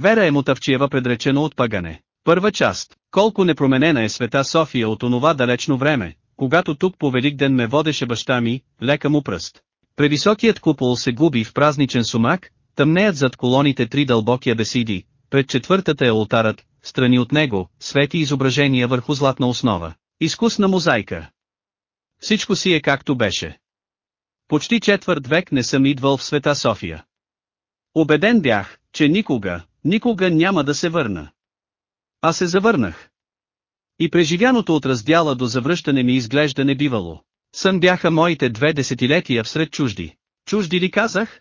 Вера е Мотавчиева предречено от пагане. Първа част. Колко непроменена е света София от онова далечно време, когато тук по Великден ме водеше баща ми, лека му пръст. Превисокият купол се губи в празничен сумак, тъмнеят зад колоните три дълбоки абесиди, пред четвъртата е ултарът, страни от него, свети изображения върху златна основа. Изкусна мозайка. Всичко си е както беше. Почти четвърт век не съм идвал в света София. Обеден бях, че никога, никога няма да се върна. А се завърнах. И преживяното от раздяла до завръщане ми изглежда не бивало. Сън бяха моите две десетилетия всред чужди. Чужди ли казах?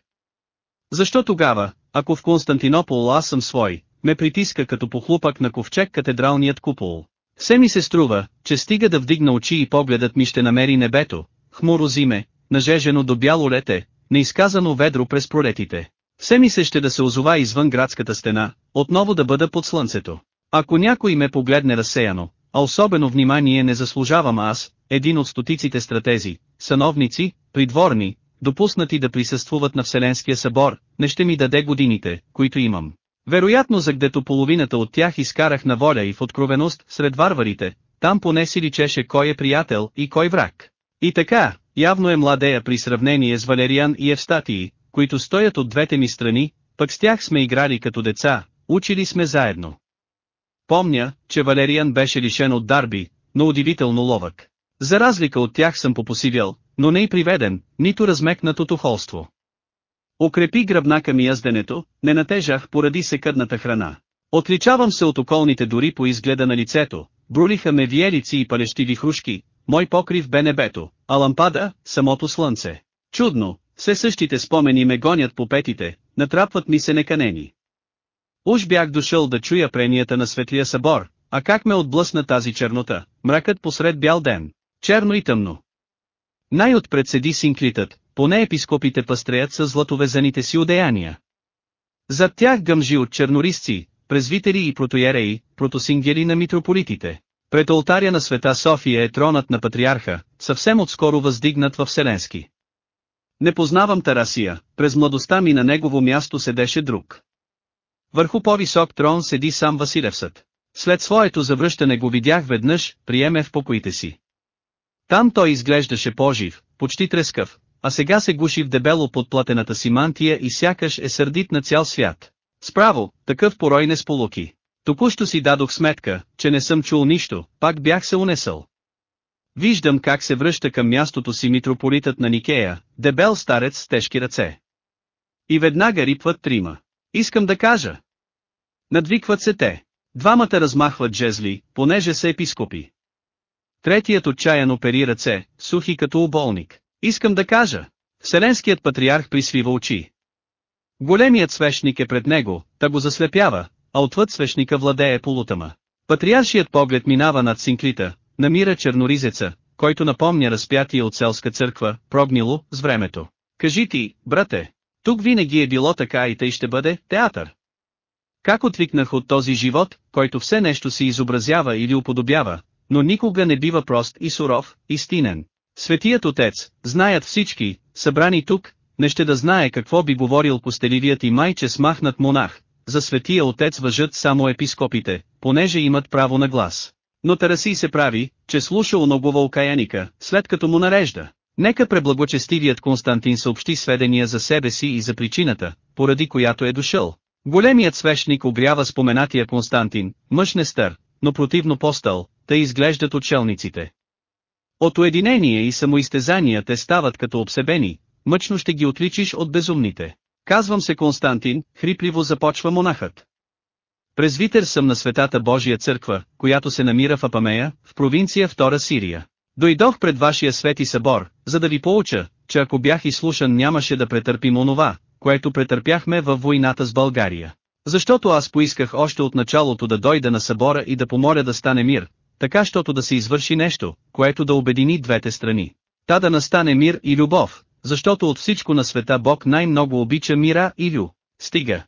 Защо тогава, ако в Константинопол аз съм свой, ме притиска като похлупък на ковчег катедралният купол? Все ми се струва, че стига да вдигна очи и погледът ми ще намери небето, хмуро зиме, нажежено до бяло лете, неизказано ведро през пролетите. Все ми се ще да се озова извън градската стена, отново да бъда под слънцето. Ако някой ме погледне разсеяно, а особено внимание не заслужавам аз, един от стотиците стратези, сановници, придворни, допуснати да присъствуват на Вселенския събор, не ще ми даде годините, които имам. Вероятно загдето половината от тях изкарах на воля и в откровеност сред варварите, там поне си личеше кой е приятел и кой враг. И така, явно е младея при сравнение с Валериан и Евстатии, които стоят от двете ми страни, пък с тях сме играли като деца, учили сме заедно. Помня, че Валериан беше лишен от дарби, но удивително ловък. За разлика от тях съм попосивял, но не и приведен, нито размекнат от ухолство. Укрепи гръбнака ми язденето, не натежах поради секъдната храна. Отличавам се от околните дори по изгледа на лицето, брулиха ме виелици и палещиви хрушки, мой покрив бе небето, а лампада, самото слънце. Чудно, все същите спомени ме гонят по петите, натрапват ми се неканени. Уж бях дошъл да чуя пренията на светлия събор, а как ме отблъсна тази чернота, мракът посред бял ден, черно и тъмно. Най-отпред седи синклитът, поне епископите пастреят с златовезаните си одеяния. Зад тях гъмжи от чернорисци, презвитери и протоереи, протосингери на митрополитите. Пред алтаря на света София е тронът на патриарха, съвсем отскоро въздигнат във Вселенски. Не познавам Тарасия, през младостта ми на негово място седеше друг. Върху по-висок трон седи сам Василевсът. След своето завръщане го видях веднъж, приеме в покоите си. Там той изглеждаше пожив, почти трескав, а сега се гуши в дебело под платената си мантия и сякаш е сърдит на цял свят. Справо, такъв порой не сполуки. Току-що си дадох сметка, че не съм чул нищо, пак бях се унесъл. Виждам как се връща към мястото си митрополитът на Никея, дебел старец с тежки ръце. И веднага рипват трима. Искам да кажа. Надвикват се те. Двамата размахват жезли, понеже са епископи. Третият отчаяно пери ръце, сухи като уболник. Искам да кажа. Вселенският патриарх присвива очи. Големият свещник е пред него, та го заслепява, а отвъд свещника владее полутъма. Патриаршият поглед минава над синклита, намира черноризеца, който напомня разпятие от селска църква, прогнило, с времето. Кажи ти, брате, тук винаги е било така и тъй ще бъде театър. Как отвикнах от този живот, който все нещо си изобразява или уподобява, но никога не бива прост и суров, истинен. Светият Отец, знаят всички, събрани тук, не ще да знае какво би говорил постеливият и майче смахнат монах, за Светия Отец въжат само епископите, понеже имат право на глас. Но Тараси се прави, че слуша оногова окаяника, след като му нарежда. Нека преблагочестивият Константин съобщи сведения за себе си и за причината, поради която е дошъл. Големият свещник обрява споменатия Константин, мъж не стър, но противно постъл, тъй изглеждат отшелниците. От уединение и самоизтезания те стават като обсебени, мъчно ще ги отличиш от безумните. Казвам се Константин, хрипливо започва монахът. Презвитер съм на Светата Божия църква, която се намира в Апамея, в провинция Втора Сирия. Дойдох пред вашия свети събор, за да ви поуча, че ако бях изслушан нямаше да претърпим онова, което претърпяхме във войната с България. Защото аз поисках още от началото да дойда на събора и да помоля да стане мир, така щото да се извърши нещо, което да обедини двете страни. Та да настане мир и любов, защото от всичко на света Бог най-много обича мира и лю. Стига.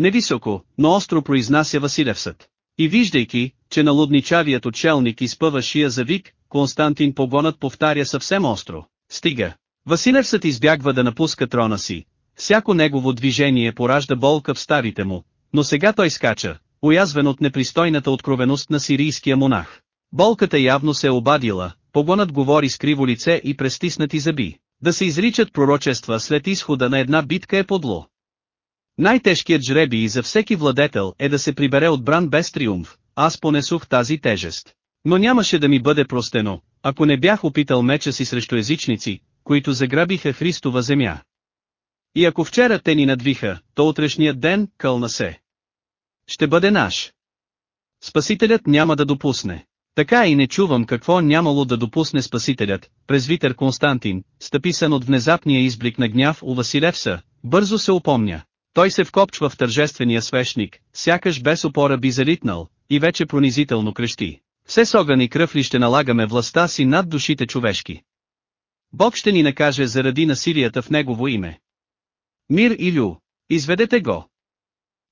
Невисоко, но остро произнася Василевсът. И виждайки, че налудничавият отшелник изпъва шия за вик, Константин погонът повтаря съвсем остро. Стига. Василевсът избягва да напуска трона си. Всяко негово движение поражда болка в старите му, но сега той скача, уязвен от непристойната откровеност на сирийския монах. Болката явно се е обадила, погонът говори с криво лице и престиснати зъби. Да се изричат пророчества след изхода на една битка е подло. Най-тежкият жребий за всеки владетел е да се прибере от бран без триумф, аз понесох тази тежест. Но нямаше да ми бъде простено, ако не бях опитал меча си срещу езичници, които заграбиха Христова земя. И ако вчера те ни надвиха, то утрешният ден, кълна се. Ще бъде наш. Спасителят няма да допусне. Така и не чувам какво нямало да допусне Спасителят, презвитър Константин, стъписан от внезапния изблик на гняв у Василевса, бързо се упомня. Той се вкопчва в тържествения свещник, сякаш без опора би залитнал, и вече пронизително крещи. Все с огън и кръв ли ще налагаме властта си над душите човешки? Бог ще ни накаже заради насилията в Негово име. Мир Илю, изведете го.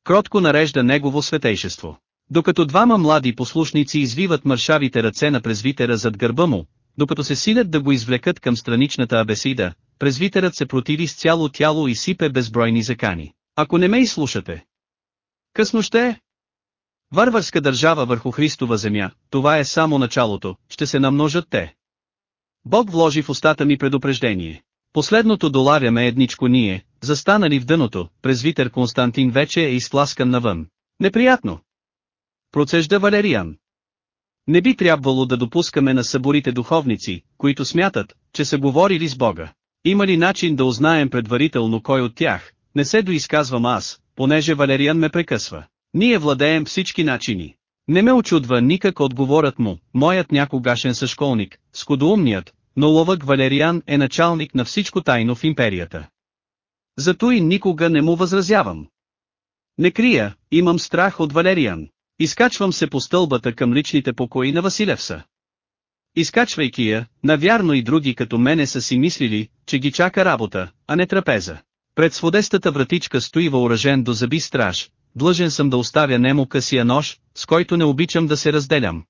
Кротко нарежда Негово светейшество. Докато двама млади послушници извиват мършавите ръце на презвитера зад гърба му, докато се силят да го извлекат към страничната абесида, презвитерът се противи с цяло тяло и сипе безбройни закани. Ако не ме изслушате. Късно ще е. Варварска държава върху Христова земя, това е само началото, ще се намножат те. Бог вложи в устата ми предупреждение. Последното долавяме едничко ние, застанали в дъното, презвитер Константин вече е изпласкан навън. Неприятно. Процежда Валериан. Не би трябвало да допускаме на съборите духовници, които смятат, че са говорили с Бога. Има ли начин да узнаем предварително кой от тях, не се доизказвам аз, понеже Валериан ме прекъсва. Ние владеем всички начини. Не ме очудва никак отговорът му, моят някогашен съшколник, скудоумният, но ловък Валериан е началник на всичко тайно в империята. Зато и никога не му възразявам. Не крия, имам страх от Валериан. Изкачвам се по стълбата към личните покои на Василевса. Изкачвайки я, навярно и други като мене са си мислили, че ги чака работа, а не трапеза. Пред сводестата вратичка стои въоръжен до зъби страж, длъжен съм да оставя немо късия нож, с който не обичам да се разделям.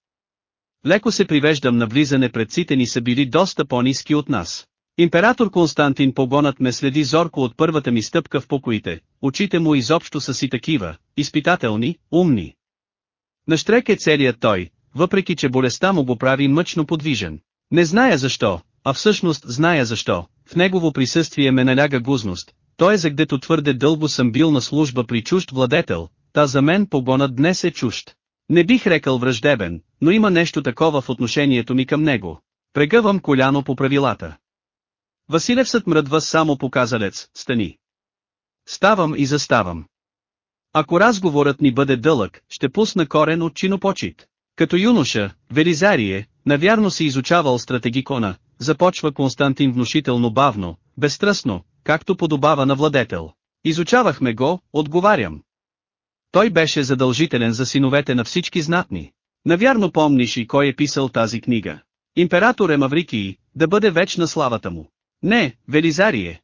Леко се привеждам на влизане пред сите ни са били доста по-низки от нас. Император Константин погонът ме следи зорко от първата ми стъпка в покоите, очите му изобщо са си такива, изпитателни, умни. Наштрек е целият той, въпреки че болестта му го прави мъчно подвижен. Не зная защо, а всъщност зная защо, в негово присъствие ме наляга гузност, той е за гдето твърде дълго съм бил на служба при чужд владетел, та за мен погонът днес е чужд. Не бих рекал враждебен, но има нещо такова в отношението ми към него. Прегъвам коляно по правилата. Василевсът мръдва само показалец, стани. Ставам и заставам. Ако разговорът ни бъде дълъг, ще пусна корен от чинопочит. Като юноша, Велизарие, навярно си изучавал стратегикона, започва Константин внушително бавно, безстрастно, както подобава на владетел. Изучавахме го, отговарям. Той беше задължителен за синовете на всички знатни. Навярно помниш и кой е писал тази книга. Император е Маврикий, да бъде вечна славата му. Не, Велизарие.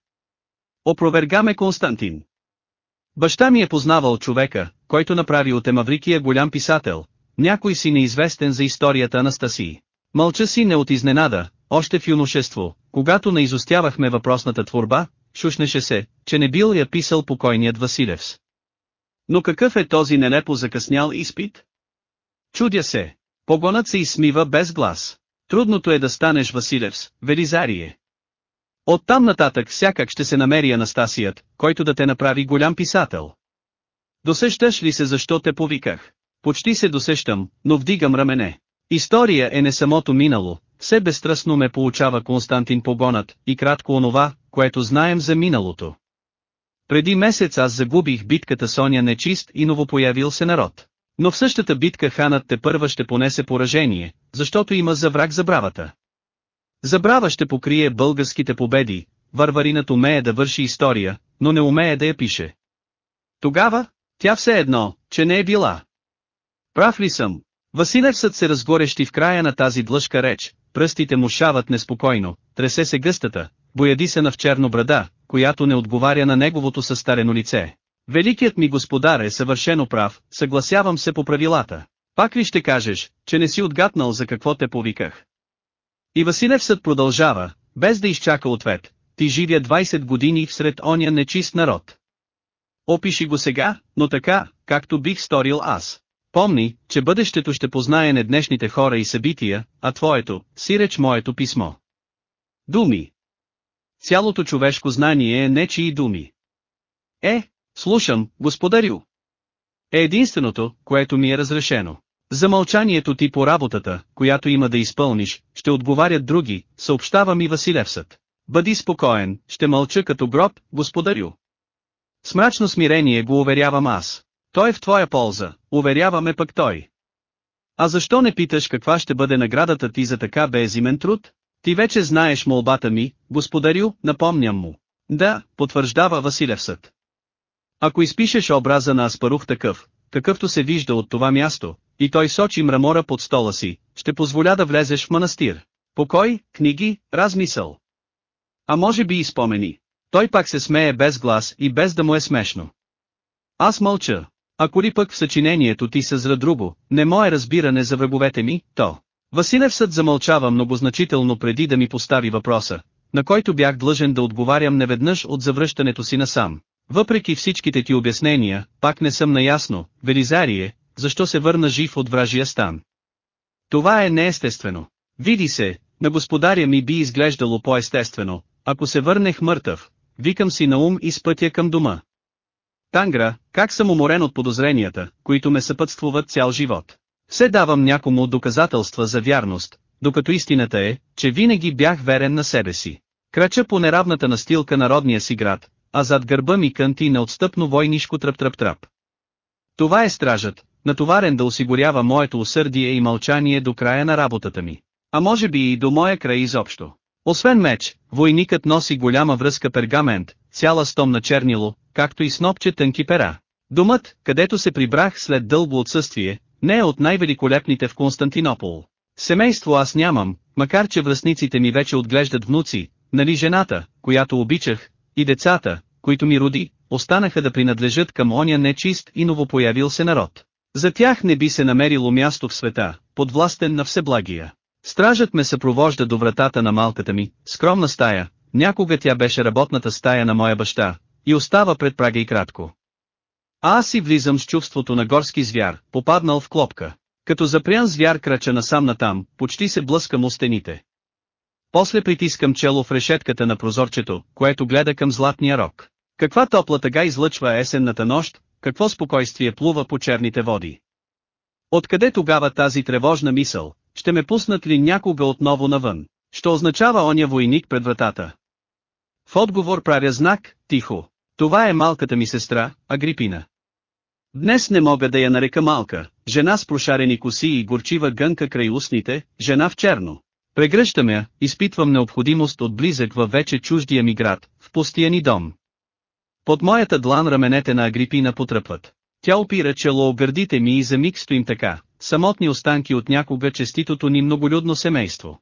Опровергаме Константин. Баща ми е познавал човека, който направи от Емаврикия голям писател, някой си неизвестен за историята Анастасии. Мълча си не от изненада, още в юношество, когато наизостявахме въпросната творба, шушнеше се, че не бил я писал покойният Василевс. Но какъв е този нелепо закъснял изпит? Чудя се. Погонът се изсмива без глас. Трудното е да станеш Василевс, Велизарие. Оттам нататък всякак ще се намери Анастасият, който да те направи голям писател. Досещаш ли се защо те повиках? Почти се досещам, но вдигам рамене. История е не самото минало, все безстрастно ме получава Константин Погонът, и кратко онова, което знаем за миналото. Преди месец аз загубих битката Соня нечист и новопоявил се народ. Но в същата битка ханът те първа ще понесе поражение, защото има за враг забравата. Забрава ще покрие българските победи, варваринът умее да върши история, но не умее да я пише. Тогава, тя все едно, че не е била. Прав ли съм? Василевсът се разгорещи в края на тази длъжка реч, пръстите му шават неспокойно, тресе се гъстата, бояди се на в черно брада, която не отговаря на неговото състарено лице. Великият ми господар е съвършено прав, съгласявам се по правилата. Пак ли ще кажеш, че не си отгатнал за какво те повиках? И Василевсът продължава, без да изчака ответ, ти живя 20 години всред оня нечист народ. Опиши го сега, но така, както бих сторил аз. Помни, че бъдещето ще познае не днешните хора и събития, а твоето, сиреч моето писмо. Думи. Цялото човешко знание е нечии думи. Е, слушам, господарю. Е единственото, което ми е разрешено. За мълчанието ти по работата, която има да изпълниш, ще отговарят други, съобщава ми Василевсът. Бъди спокоен, ще мълча като гроб, господарю. С мрачно смирение го уверявам аз. Той е в твоя полза, уверяваме пък той. А защо не питаш каква ще бъде наградата ти за така безимен труд? Ти вече знаеш молбата ми, господарю, напомням му. Да, потвърждава Василевсът. Ако изпишеш образа на Аспарух такъв, какъвто се вижда от това място, и той сочи мрамора под стола си, ще позволя да влезеш в манастир. Покой, книги, размисъл. А може би и спомени. Той пак се смее без глас и без да му е смешно. Аз мълча. Ако ли пък в съчинението ти съзра друго, не мое разбиране за враговете ми, то. Василевсът замълчава многозначително преди да ми постави въпроса, на който бях длъжен да отговарям неведнъж от завръщането си насам. Въпреки всичките ти обяснения, пак не съм наясно, Велизарие, защо се върна жив от вражия стан. Това е неестествено. Види се, на господаря ми би изглеждало по-естествено, ако се върнех мъртъв, викам си на ум и с пътя към дома. Тангра, как съм уморен от подозренията, които ме съпътствуват цял живот. Все давам някому доказателства за вярност, докато истината е, че винаги бях верен на себе си. Крача по неравната настилка на родния си град, а зад гърба ми кънти неотстъпно войнишко тръп-тръп-тръп. Това е стражът, натоварен да осигурява моето усърдие и мълчание до края на работата ми. А може би и до моя край изобщо. Освен меч, войникът носи голяма връзка пергамент, цяла стомна чернило, както и снопче тънки пера. Домът, където се прибрах след дълго отсъствие, не е от най-великолепните в Константинопол. Семейство аз нямам, макар че връзниците ми вече отглеждат внуци, нали жената, която обичах, и децата, които ми роди, останаха да принадлежат към оня нечист и новопоявил се народ. За тях не би се намерило място в света, подвластен на всеблагия. Стражът ме съпровожда до вратата на малката ми, скромна стая, някога тя беше работната стая на моя баща, и остава пред прага и кратко. А аз си влизам с чувството на горски звяр, попаднал в клопка. Като запрян звяр крача насам натам, почти се блъскам у стените. После притискам чело в решетката на прозорчето, което гледа към златния рок. Каква топла тъга излъчва есенната нощ, какво спокойствие плува по черните води. Откъде тогава тази тревожна мисъл, ще ме пуснат ли някога отново навън? Що означава оня войник пред вратата? В отговор правя знак, тихо. Това е малката ми сестра, Агрипина. Днес не мога да я нарека малка, жена с прошарени коси и горчива гънка край устните, жена в черно. Прегръщам я, изпитвам необходимост от близък във вече чуждия ми град, в пустия ни дом. Под моята длан раменете на Агрипина потръпват. Тя опира чело гърдите ми и за миг стоим така, самотни останки от някога честитото ни многолюдно семейство.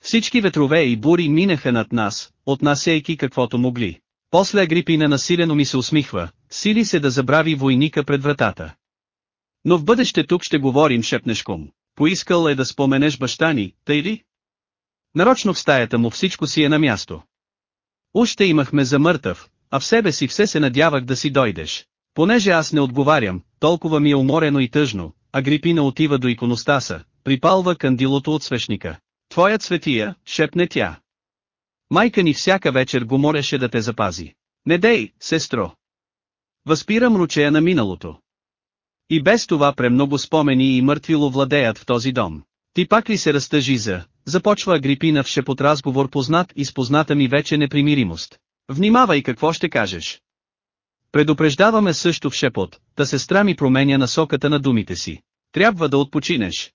Всички ветрове и бури минаха над нас, отнасяйки каквото могли. После Агрипина насилено ми се усмихва, сили се да забрави войника пред вратата. Но в бъдеще тук ще говорим шепнешком. Поискал е да споменеш баща ни, тъй ли? Нарочно в стаята му всичко си е на място. Още имахме за мъртъв, а в себе си все се надявах да си дойдеш. Понеже аз не отговарям, толкова ми е уморено и тъжно, Агрипина отива до иконостаса, припалва кандилото от свещника. Твоят светия, шепне тя. Майка ни всяка вечер го молеше да те запази. Не дей, сестро. Възпирам ручея на миналото. И без това премного спомени и мъртвило владеят в този дом. Ти пак ли се разтъжи за, започва Агрипина в шепот разговор познат и спозната ми вече непримиримост. Внимавай какво ще кажеш. Предупреждаваме също в шепот, да сестра ми променя насоката на думите си. Трябва да отпочинеш.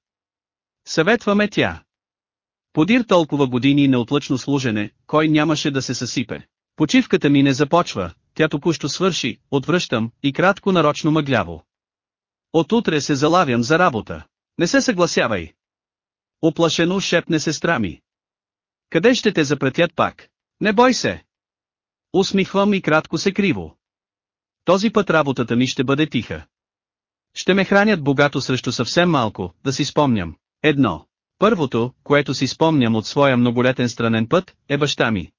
Съветваме тя. Подир толкова години неотлъчно служене, кой нямаше да се съсипе. Почивката ми не започва, тя току-що свърши, отвръщам, и кратко нарочно мъгляво. От утре се залавям за работа. Не се съгласявай. Оплашено шепне сестра ми. Къде ще те запретят пак? Не бой се. Усмихвам и кратко се криво. Този път работата ми ще бъде тиха. Ще ме хранят богато срещу съвсем малко, да си спомням. Едно. Първото, което си спомням от своя многолетен странен път, е баща ми.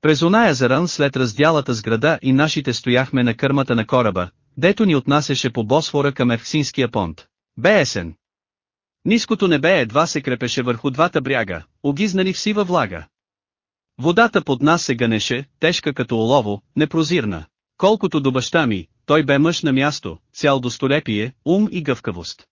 През оная заран след раздялата с града и нашите стояхме на кърмата на кораба, дето ни отнасяше по Босфора към Евксинския понт. Бе есен. Ниското небе едва се крепеше върху двата бряга, огизнали в сива влага. Водата под нас се гънеше, тежка като олово, непрозирна. Колкото до баща ми, той бе мъж на място, цял достолепие, ум и гъвкавост.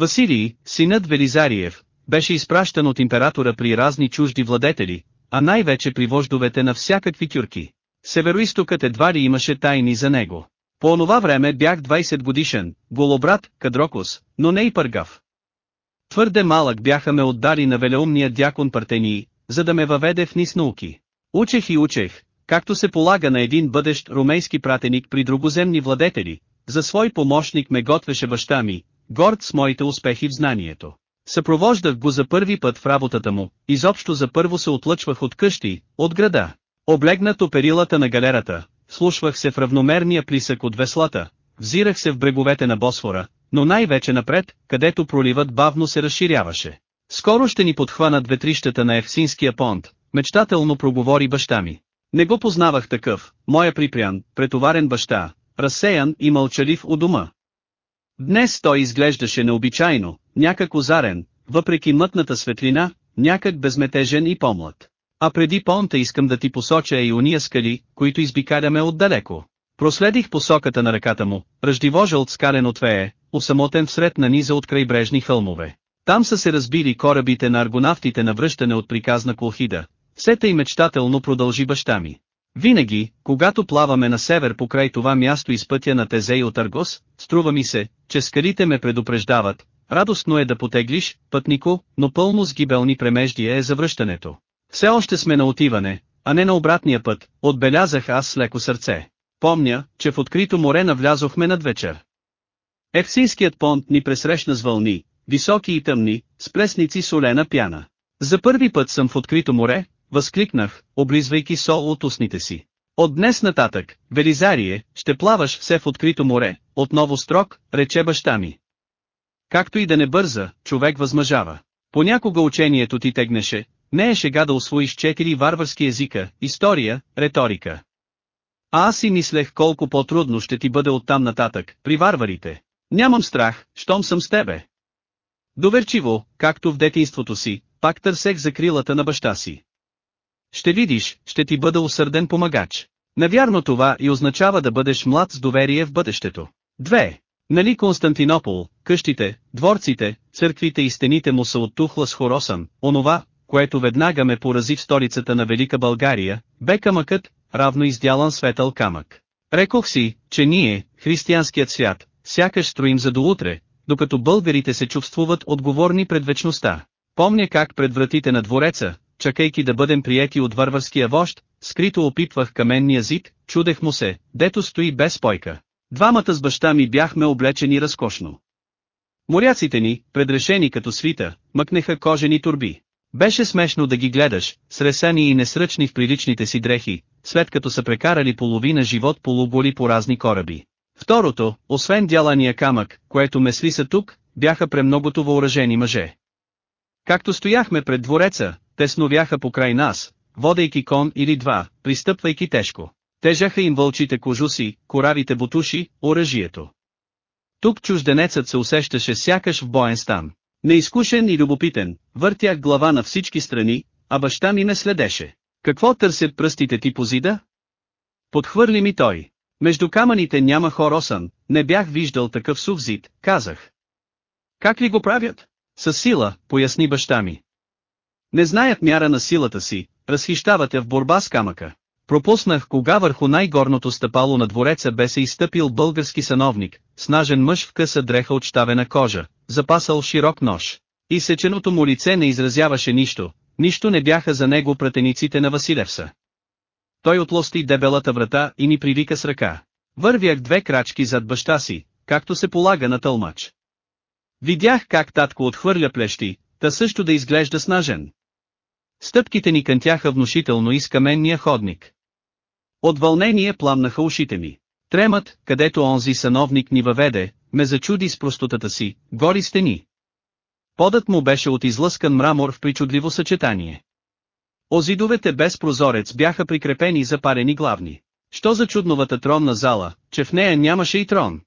Василий, синът Велизариев, беше изпращан от императора при разни чужди владетели, а най-вече при вождовете на всякакви тюрки. Североистокът едва ли имаше тайни за него. По онова време бях 20 годишен, голобрат, кадрокос, но не и пъргав. Твърде малък бяха ме отдали на велеумния дякон Партении, за да ме въведе в низ науки. Учех и учех, както се полага на един бъдещ румейски пратеник при другоземни владетели, за свой помощник ме готвеше баща ми, горд с моите успехи в знанието. Съпровождах го за първи път в работата му, изобщо за първо се отлъчвах от къщи, от града. Облегнат оперилата на галерата, слушвах се в равномерния плисък от веслата, взирах се в бреговете на Босфора, но най-вече напред, където проливът бавно се разширяваше. Скоро ще ни подхванат ветрищата на Евсинския понт, мечтателно проговори баща ми. Не го познавах такъв, моя припрян, претоварен баща, разсеян и мълчалив у дома. Днес той изглеждаше необичайно, някак озарен, въпреки мътната светлина, някак безметежен и помлад. А преди понта искам да ти посоча и уния скали, които избикаляме отдалеко. Проследих посоката на ръката му, ръждивожълт скален отвее, усамотен всред на низа от крайбрежни хълмове. Там са се разбили корабите на аргонавтите на връщане от приказна Колхида. Сета и мечтателно продължи баща ми. Винаги, когато плаваме на север покрай това място из пътя на Тезей от Аргос, струва ми се, че скалите ме предупреждават, радостно е да потеглиш, пътнико, но пълно с гибелни премеждия е завръщането. Все още сме на отиване, а не на обратния път, отбелязах аз с леко сърце. Помня, че в открито море навлязохме над вечер. Ефсинският понт ни пресрещна с вълни, високи и тъмни, с плесници солена пяна. За първи път съм в открито море, възкликнах, облизвайки сол от устните си. От днес нататък, Велизарие, ще плаваш все в открито море, отново строк, рече баща ми. Както и да не бърза, човек възмъжава. Понякога учението ти тегнеше, не е шега да освоиш четири варварски езика, история, риторика. А аз си мислех колко по-трудно ще ти бъде оттам нататък, при варварите. Нямам страх, щом съм с тебе. Доверчиво, както в детинството си, пак търсех закрилата на баща си. Ще видиш, ще ти бъда усърден помагач. Навярно това и означава да бъдеш млад с доверие в бъдещето. 2. Нали Константинопол, къщите, дворците, църквите и стените му са от тухла с хоросан, онова, което веднага ме порази в столицата на Велика България, бе камъкът, равно издялан светъл камък. Рекох си, че ние, християнският свят, сякаш строим за до утре, докато българите се чувствуват отговорни пред вечността. Помня как пред вратите на двореца, чакайки да бъдем приети от варварския вожд, скрито опитвах каменния зид, чудех му се, дето стои без спойка. Двамата с баща ми бяхме облечени разкошно. Моряците ни, предрешени като свита, мъкнеха кожени турби. Беше смешно да ги гледаш, сресани и несръчни в приличните си дрехи, след като са прекарали половина живот полуголи по разни кораби. Второто, освен дялания камък, което ме слиса тук, бяха премногото въоръжени мъже. Както стояхме пред двореца, те сновяха покрай нас, водейки кон или два, пристъпвайки тежко. Тежаха им вълчите кожуси, коравите бутуши, оръжието. Тук чужденецът се усещаше сякаш в боен стан. Неизкушен и любопитен, въртях глава на всички страни, а баща ми ме следеше. Какво търсят пръстите ти по зида? Подхвърли ми той. Между камъните няма хоросън, не бях виждал такъв сув зид, казах. Как ли го правят? С сила, поясни баща ми. Не знаят мяра на силата си, разхищавате в борба с камъка. Пропуснах кога върху най-горното стъпало на двореца бе се изтъпил български сановник, снажен мъж в къса дреха от щавена кожа, запасал широк нож. И сеченото му лице не изразяваше нищо, нищо не бяха за него пратениците на Василевса. Той отлости дебелата врата и ни привика с ръка. Вървях две крачки зад баща си, както се полага на тълмач. Видях как татко отхвърля плещи, та също да изглежда снажен. Стъпките ни кънтяха внушително из каменния ходник. От вълнение пламнаха ушите ми. Тремът, където онзи сановник ни въведе, ме зачуди с простотата си, гори стени. Подът му беше от излъскан мрамор в причудливо съчетание. Озидовете без прозорец бяха прикрепени за парени главни. Що за чудновата тронна зала, че в нея нямаше и трон?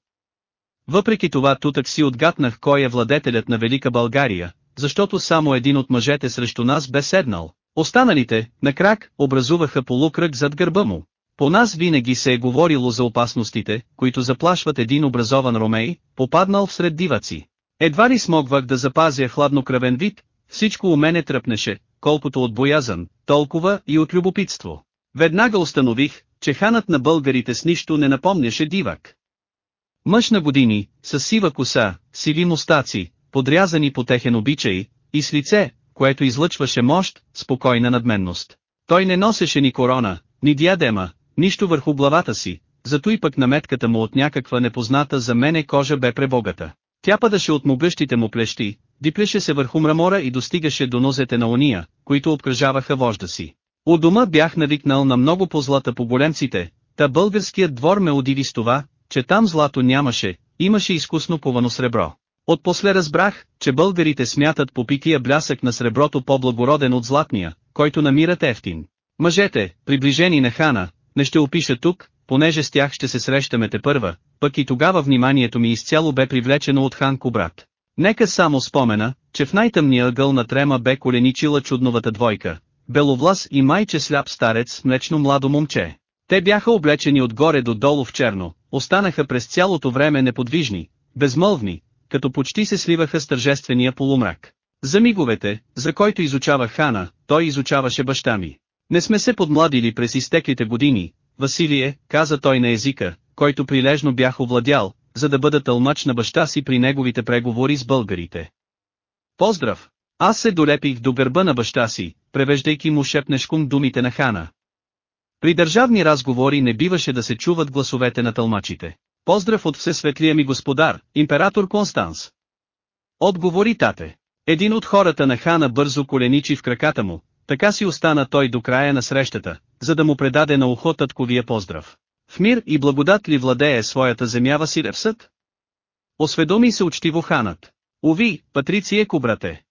Въпреки това тутък си отгатнах кой е владетелят на Велика България, защото само един от мъжете срещу нас бе седнал. Останалите, на крак, образуваха полукръг зад гърба му. По нас винаги се е говорило за опасностите, които заплашват един образован ромей, попаднал в сред диваци. Едва ли смогвах да запазя хладнокръвен вид, всичко у мене тръпнеше, колкото от боязън, толкова и от любопитство. Веднага установих, че ханът на българите с нищо не напомняше дивак. Мъж на години, с сива коса, сиви мустаци, подрязани по техен обичай, и с лице, което излъчваше мощ, спокойна надменност. Той не носеше ни корона, ни диадема, нищо върху главата си, зато и пък наметката му от някаква непозната за мене кожа бе пребогата. Тя падаше от могъщите му плещи, диплеше се върху мрамора и достигаше до нозете на уния, които обкръжаваха вожда си. У дома бях навикнал на много по-злата по големците, та българският двор ме удиви с това, че там злато нямаше, имаше изкусно ковано сребро. Отпосле разбрах, че българите смятат по пикия блясък на среброто по-благороден от златния, който намират ефтин. Мъжете, приближени на хана, не ще опиша тук, понеже с тях ще се срещаме те първа, пък и тогава вниманието ми изцяло бе привлечено от хан Кобрат. Нека само спомена, че в най-тъмния ъгъл на трема бе коленичила чудновата двойка, беловлас и майче сляп старец млечно младо момче. Те бяха облечени отгоре до долу в черно, останаха през цялото време неподвижни, безмълвни, като почти се сливаха с тържествения полумрак. За миговете, за който изучава хана, той изучаваше баща ми. Не сме се подмладили през изтеклите години, Василие, каза той на езика, който прилежно бях овладял, за да бъда тълмач на баща си при неговите преговори с българите. Поздрав! Аз се долепих до гърба на баща си, превеждайки му шепнешком думите на хана. При държавни разговори не биваше да се чуват гласовете на тълмачите. Поздрав от всесветлия ми господар, император Констанс. Отговори тате. Един от хората на хана бързо коленичи в краката му, така си остана той до края на срещата, за да му предаде на ухо татковия поздрав. В мир и благодат ли владее своята земя Василевсът? Осведоми се учтиво ханът. Ови, Патриция Кубрате.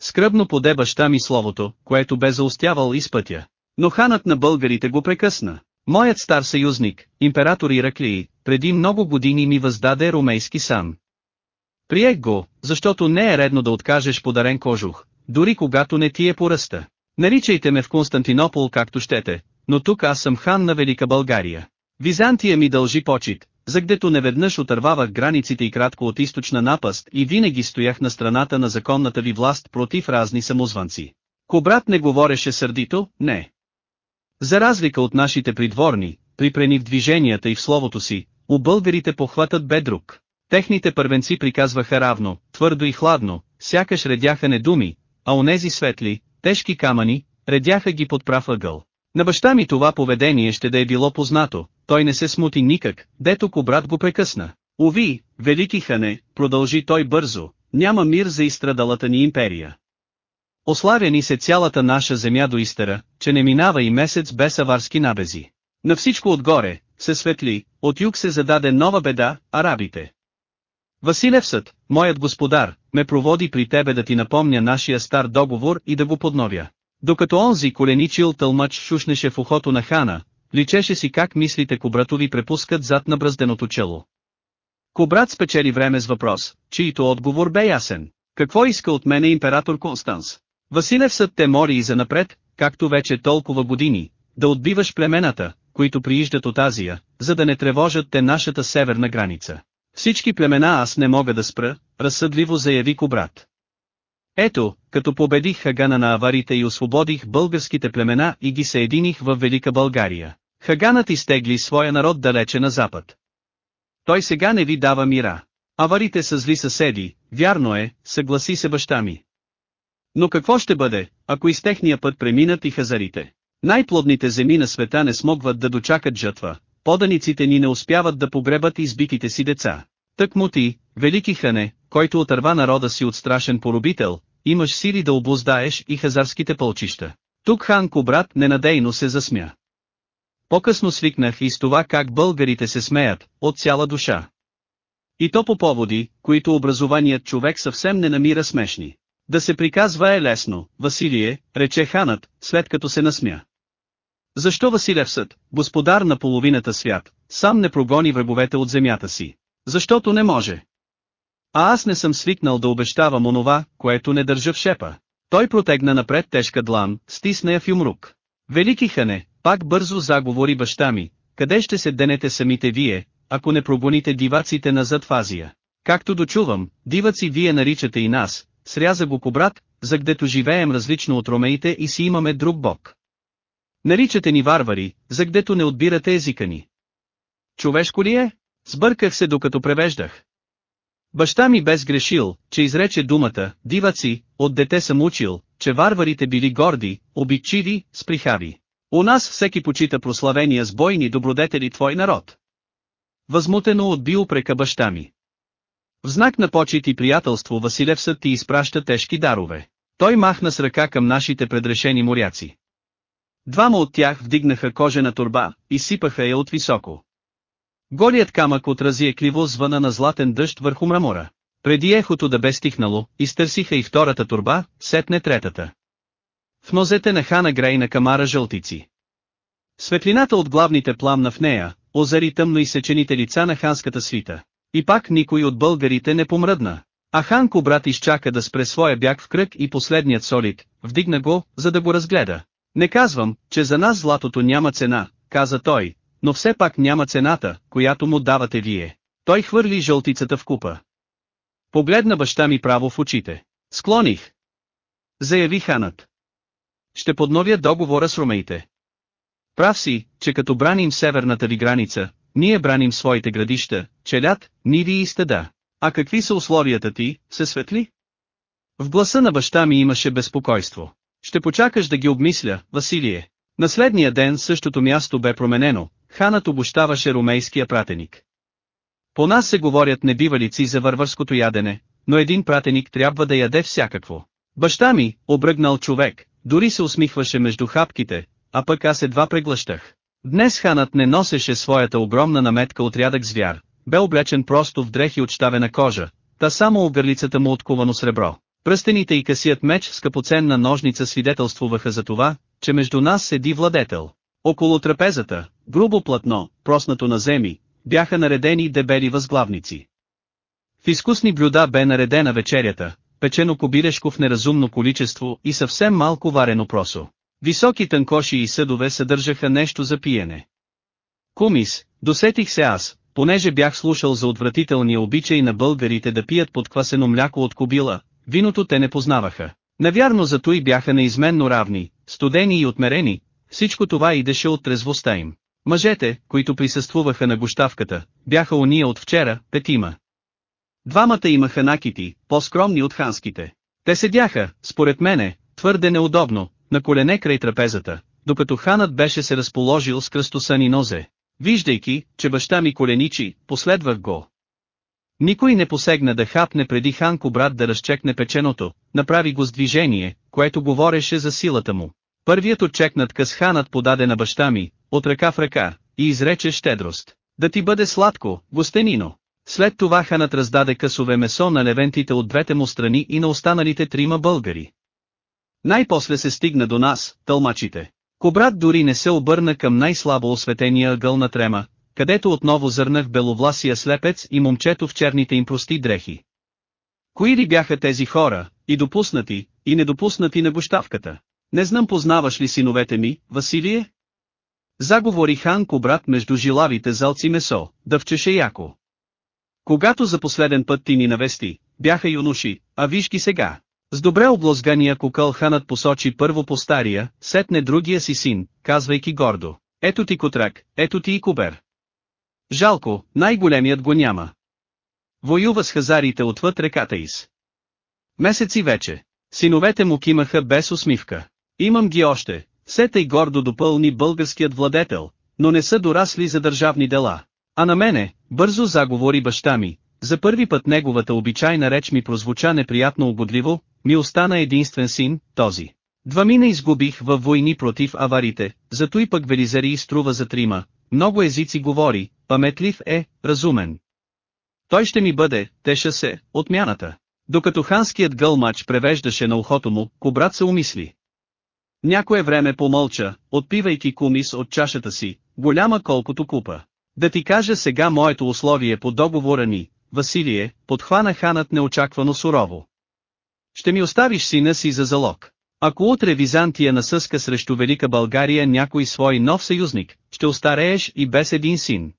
Скръбно поде баща ми словото, което бе заустявал из пътя. Но ханът на българите го прекъсна. Моят стар съюзник, император Ираклии, преди много години ми въздаде ромейски сан. Приех го, защото не е редно да откажеш подарен кожух, дори когато не ти е поръста. Наричайте ме в Константинопол както щете, но тук аз съм хан на Велика България. Византия ми дължи почет, загдето неведнъж отървавах границите и кратко от източна напаст и винаги стоях на страната на законната ви власт против разни самозванци. Кобрат не говореше сърдито, не. За разлика от нашите придворни, припрени в движенията и в словото си, у българите похватът бе друг. Техните първенци приказваха равно, твърдо и хладно, сякаш редяха не думи, а онези светли, тежки камъни, редяха ги под прав ъгъл. На баща ми това поведение ще да е било познато, той не се смути никак, дето брат го прекъсна. Ови, велики хане, продължи той бързо, няма мир за изстрадалата ни империя. Ославя ни се цялата наша земя до Истера, че не минава и месец без аварски набези. На всичко отгоре, се светли, от юг се зададе нова беда, арабите. Василевсът, моят господар, ме проводи при тебе да ти напомня нашия стар договор и да го подновя. Докато онзи коленичил тълмач шушнеше в ухото на хана, личеше си как мислите кобратови препускат зад набръзденото чело. Кобрат спечели време с въпрос, чието отговор бе ясен. Какво иска от мене император Констанс? Василевсът те мори и занапред, както вече толкова години, да отбиваш племената, които прииждат от Азия, за да не тревожат те нашата северна граница. Всички племена аз не мога да спра, разсъдливо заяви Кобрат. Ето, като победих Хагана на аварите и освободих българските племена и ги съединих в Велика България. Хаганът изтегли своя народ далече на запад. Той сега не ви дава мира. Аварите са зли съседи, вярно е, съгласи се баща ми. Но какво ще бъде, ако из техния път преминат и хазарите? Най-плодните земи на света не смогват да дочакат жътва, поданиците ни не успяват да погребат избитите си деца. Тък му ти, велики хане, който отърва народа си от страшен поробител, имаш сили да обоздаеш и хазарските пълчища. Тук хан Кобрат ненадейно се засмя. По-късно свикнах и с това как българите се смеят, от цяла душа. И то по поводи, които образованият човек съвсем не намира смешни. Да се приказва е лесно, Василие, рече ханът, след като се насмя. Защо Василев съд, господар на половината свят, сам не прогони враговете от земята си? Защото не може. А аз не съм свикнал да обещавам онова, което не държа в шепа. Той протегна напред тежка длан, стисна я в юмрук. Велики хане, пак бързо заговори баща ми, къде ще се денете самите вие, ако не прогоните диваците назад в Азия? Както дочувам, диваци вие наричате и нас, сряза го брат, за гдето живеем различно от ромеите и си имаме друг бог. Наричате ни варвари, за гдето не отбирате езика ни. Човешко ли е? Сбърках се докато превеждах. Баща ми без грешил, че изрече думата, диваци, от дете съм учил, че варварите били горди, обичиви, сприхави. У нас всеки почита прославения с бойни добродетели твой народ. Възмутено отби упрека баща ми. В знак на почет и приятелство Василевсът ти изпраща тежки дарове. Той махна с ръка към нашите предрешени моряци. Двама от тях вдигнаха кожена турба, и сипаха я от високо. Голият камък отрази екливо звъна на златен дъжд върху мрамора. Преди ехото да бе стихнало, изтърсиха и втората турба, сетне третата. В нозете на хана грейна камара жълтици. Светлината от главните пламна в нея, озари тъмно изсечените лица на ханската свита. И пак никой от българите не помръдна. А Ханко брат изчака да спре своя бяг в кръг и последният солид, вдигна го, за да го разгледа. Не казвам, че за нас златото няма цена, каза той, но все пак няма цената, която му давате вие. Той хвърли жълтицата в купа. Погледна баща ми право в очите. Склоних. Заяви ханът. Ще подновя договора с ромеите. Прав си, че като браним северната ви граница, ние браним своите градища, челят, ниви и стада. А какви са условията ти, се светли? В гласа на баща ми имаше безпокойство. Ще почакаш да ги обмисля, Василие. На следния ден същото място бе променено, ханът обощаваше ромейския пратеник. По нас се говорят небивалици за вървърското ядене, но един пратеник трябва да яде всякакво. Баща ми, обръгнал човек, дори се усмихваше между хапките, а пък аз едва преглъщах. Днес ханът не носеше своята огромна наметка от рядък звяр, бе облечен просто в дрехи от щавена кожа, та само огърлицата му отковано сребро. Пръстените и късият меч с капоценна ножница свидетелствуваха за това, че между нас седи владетел. Около трапезата, грубо платно, проснато на земи, бяха наредени дебели възглавници. В изкусни блюда бе наредена вечерята, печено кобилешко в неразумно количество и съвсем малко варено просо. Високи тънкоши и съдове съдържаха нещо за пиене. Кумис, досетих се аз, понеже бях слушал за отвратителния обичай на българите да пият подквасено мляко от кобила, виното те не познаваха. Навярно зато и бяха неизменно равни, студени и отмерени, всичко това идеше от трезвостта им. Мъжете, които присъствуваха на гощавката, бяха уния от вчера, петима. Двамата имаха накити, по-скромни от ханските. Те седяха, според мене, твърде неудобно, на колене край трапезата, докато ханът беше се разположил с кръстосани нозе. Виждайки, че баща ми коленичи, последвах го. Никой не посегна да хапне преди Ханко брат да разчекне печеното, направи го с движение, което говореше за силата му. Първият отчекнат къс ханът подаде на баща ми, от ръка в ръка, и изрече щедрост. Да ти бъде сладко, гостенино. След това ханът раздаде късове месо на левентите от двете му страни и на останалите трима българи. Най-после се стигна до нас, тълмачите. Кобрат дори не се обърна към най-слабо осветения ъгъл на трема, където отново зърнах беловласия слепец и момчето в черните им прости дрехи. Кои ли бяха тези хора, и допуснати, и недопуснати на гощавката? Не знам познаваш ли синовете ми, Василие? Заговори хан Кобрат между жилавите залци месо, да вчеше яко. Когато за последен път ти ни навести, бяха юноши, а виж ги сега. С добре облозгания кукъл ханът посочи първо по стария, сетне другия си син, казвайки гордо. Ето ти котрак, ето ти и кубер. Жалко, най-големият го няма. Воюва с хазарите отвъд реката из. Месеци вече. Синовете му кимаха без усмивка. Имам ги още, сета и гордо допълни българският владетел, но не са дорасли за държавни дела. А на мене, бързо заговори баща ми, за първи път неговата обичайна реч ми прозвуча неприятно угодливо, ми остана единствен син, този. Два мина изгубих във войни против аварите, зато и пък Велизари струва за трима, много езици говори, паметлив е, разумен. Той ще ми бъде, теша се, отмяната. Докато ханският гълмач превеждаше на ухото му, кобрат се умисли. Някое време помълча, отпивайки кумис от чашата си, голяма колкото купа. Да ти кажа сега моето условие по договора ни, Василие, подхвана ханът неочаквано сурово. Ще ми оставиш сина си за залог. Ако утре Византия насъска срещу Велика България някой свой нов съюзник, ще остарееш и без един син.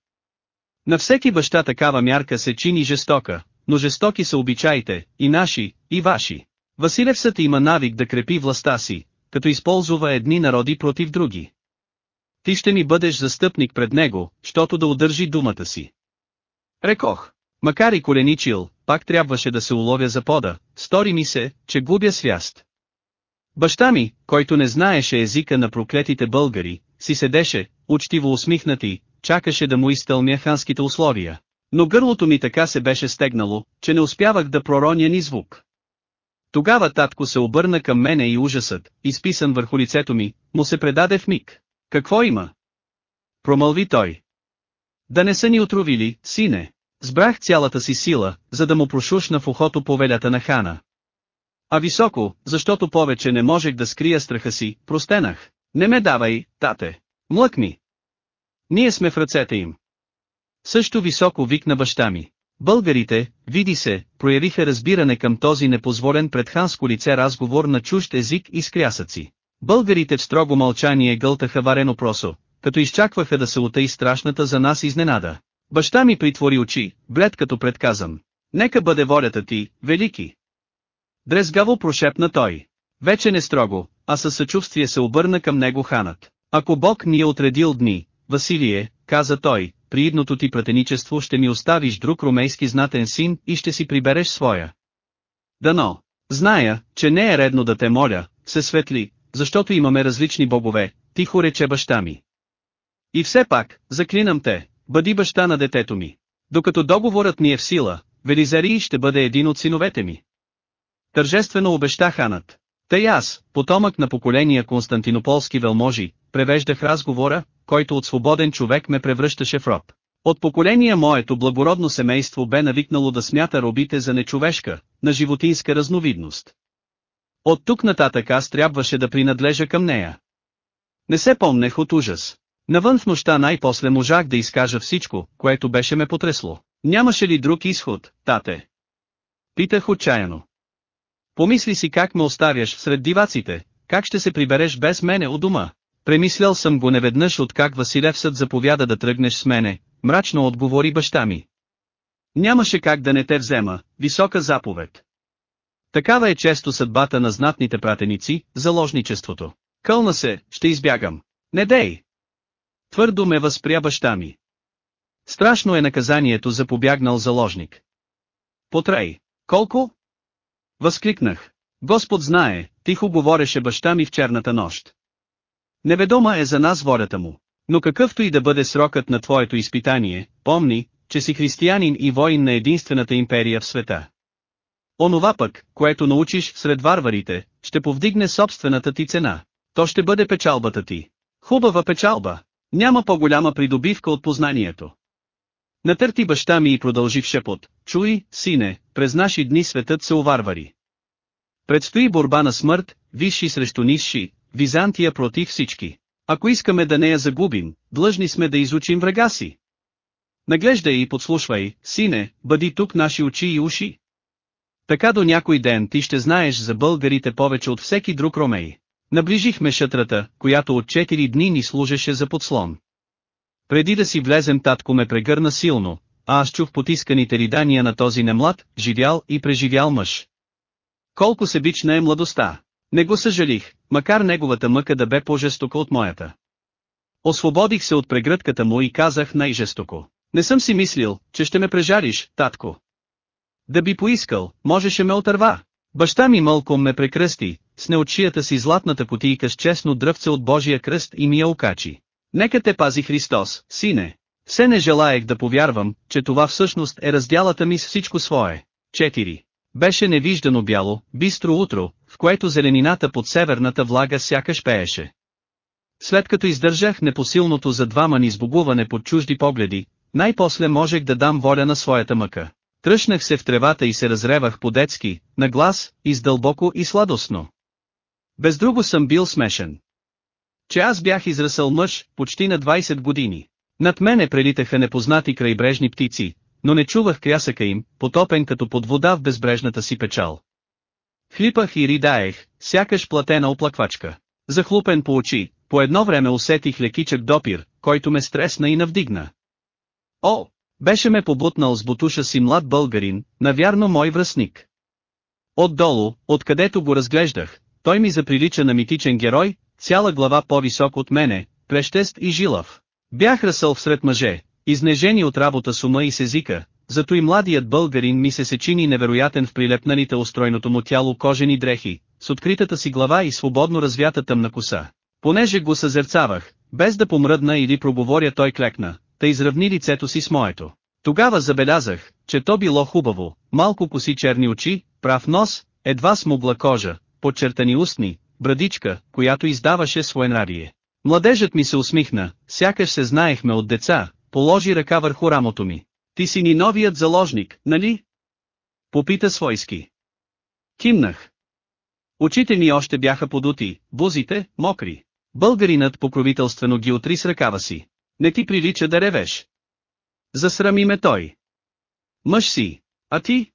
На всеки баща такава мярка се чини жестока, но жестоки са обичаите, и наши, и ваши. Василевсът има навик да крепи властта си, като използва едни народи против други. Ти ще ми бъдеш застъпник пред него, щото да удържи думата си. Рекох. Макар и коленичил, пак трябваше да се уловя за пода, стори ми се, че губя свяст. Баща ми, който не знаеше езика на проклетите българи, си седеше, учтиво усмихнати, чакаше да му изтълмя ханските условия. Но гърлото ми така се беше стегнало, че не успявах да пророня ни звук. Тогава татко се обърна към мене и ужасът, изписан върху лицето ми, му се предаде в миг. Какво има? Промълви той. Да не са ни отровили, сине. Сбрах цялата си сила, за да му прошушна в ухото повелята на хана. А високо, защото повече не можех да скрия страха си, простенах. Не ме давай, тате. Млъкни. Ние сме в ръцете им. Също високо викна баща ми. Българите, види се, проявиха разбиране към този непозволен пред ханско лице разговор на чужд език и скрясъци. Българите в строго мълчание гълтаха варено просо, като изчакваха да се утаи страшната за нас изненада. Баща ми притвори очи, блед като предказан. Нека бъде волята ти, велики. Дрезгаво прошепна той. Вече не строго, а със съчувствие се обърна към него ханът. Ако Бог ни е отредил дни, Василие, каза той, при идното ти пратеничество ще ми оставиш друг ромейски знатен син и ще си прибереш своя. Дано, зная, че не е редно да те моля, се светли, защото имаме различни богове, тихо рече баща ми. И все пак, заклинам те, бъди баща на детето ми. Докато договорът ми е в сила, Велизарий ще бъде един от синовете ми. Тържествено обеща ханът. Тъй аз, потомък на поколения константинополски велможи, превеждах разговора, който от свободен човек ме превръщаше в роб. От поколения моето благородно семейство бе навикнало да смята робите за нечовешка, на животинска разновидност. От тук нататък аз трябваше да принадлежа към нея. Не се помнех от ужас. Навън в нощта най-после можах да изкажа всичко, което беше ме потресло. Нямаше ли друг изход, тате? Питах отчаяно. Помисли си как ме оставяш сред диваците, как ще се прибереш без мене у дома. Премислял съм го неведнъж от как Василевсът заповяда да тръгнеш с мене, мрачно отговори баща ми. Нямаше как да не те взема, висока заповед. Такава е често съдбата на знатните пратеници, заложничеството. Кълна се, ще избягам. Не дей! Твърдо ме възпря баща ми. Страшно е наказанието за побягнал заложник. Потрай. Колко? Възкликнах. Господ знае, тихо говореше баща ми в черната нощ. Неведома е за нас волята му. Но какъвто и да бъде срокът на твоето изпитание, помни, че си християнин и воин на единствената империя в света. Онова пък, което научиш сред варварите, ще повдигне собствената ти цена. То ще бъде печалбата ти. Хубава печалба. Няма по-голяма придобивка от познанието. Натърти баща ми и продължи в шепот. Чуй, сине, през наши дни светът се оварвари. Предстои борба на смърт, висши срещу нисши, Византия против всички. Ако искаме да не я загубим, длъжни сме да изучим врага си. Наглеждай и подслушвай, сине, бъди тук наши очи и уши. Така до някой ден ти ще знаеш за българите повече от всеки друг ромей. Наближихме шатрата, която от 4 дни ни служеше за подслон. Преди да си влезем татко ме прегърна силно, а аз чух потисканите ридания на този немлад, живял и преживял мъж. Колко себична е младостта! Не го съжалих, макар неговата мъка да бе по-жестока от моята. Освободих се от прегръдката му и казах най-жестоко. Не съм си мислил, че ще ме прежариш, татко. Да би поискал, можеше ме отърва. Баща ми мълком ме прекръсти, сне от шията си златната котийка с честно дръвце от Божия кръст и ми я окачи. Нека те пази Христос, сине. Все не желаех да повярвам, че това всъщност е разделата ми с всичко свое. 4. Беше невиждано бяло, бистро утро, в което зеленината под северната влага сякаш пееше. След като издържах непосилното за двама ни сбогуване под чужди погледи, най-после можех да дам воля на своята мъка. Тръщнах се в тревата и се разревах по-детски, на глас, издълбоко и сладостно. Без друго съм бил смешен. Че аз бях израсъл мъж, почти на 20 години. Над мене прелитаха непознати крайбрежни птици, но не чувах крясъка им, потопен като под вода в безбрежната си печал. Хлипах и ридаех, сякаш платена оплаквачка. Захлупен по очи, по едно време усетих лекичък допир, който ме стресна и навдигна. О, беше ме побутнал с бутуша си млад българин, навярно мой връзник. Отдолу, откъдето го разглеждах, той ми заприлича на митичен герой, цяла глава по-висок от мене, плещест и жилав. Бях разсъл всред мъже, изнежени от работа с ума и с езика, зато и младият българин ми се сечини невероятен в прилепналите устройното му тяло кожени дрехи, с откритата си глава и свободно развята тъмна коса. Понеже го съзерцавах, без да помръдна или проговоря той клекна, та изравни лицето си с моето. Тогава забелязах, че то било хубаво, малко коси черни очи, прав нос, едва смугла кожа, подчертани устни, брадичка, която издаваше своенарие. Младежът ми се усмихна, сякаш се знаехме от деца, положи ръка върху рамото ми. Ти си ни новият заложник, нали? Попита свойски. Кимнах. Очите ми още бяха подути, бузите, мокри. Българинът покровителствено ги отри с ръкава си. Не ти прилича да ревеш. Засрами ме той. Мъж си, а ти?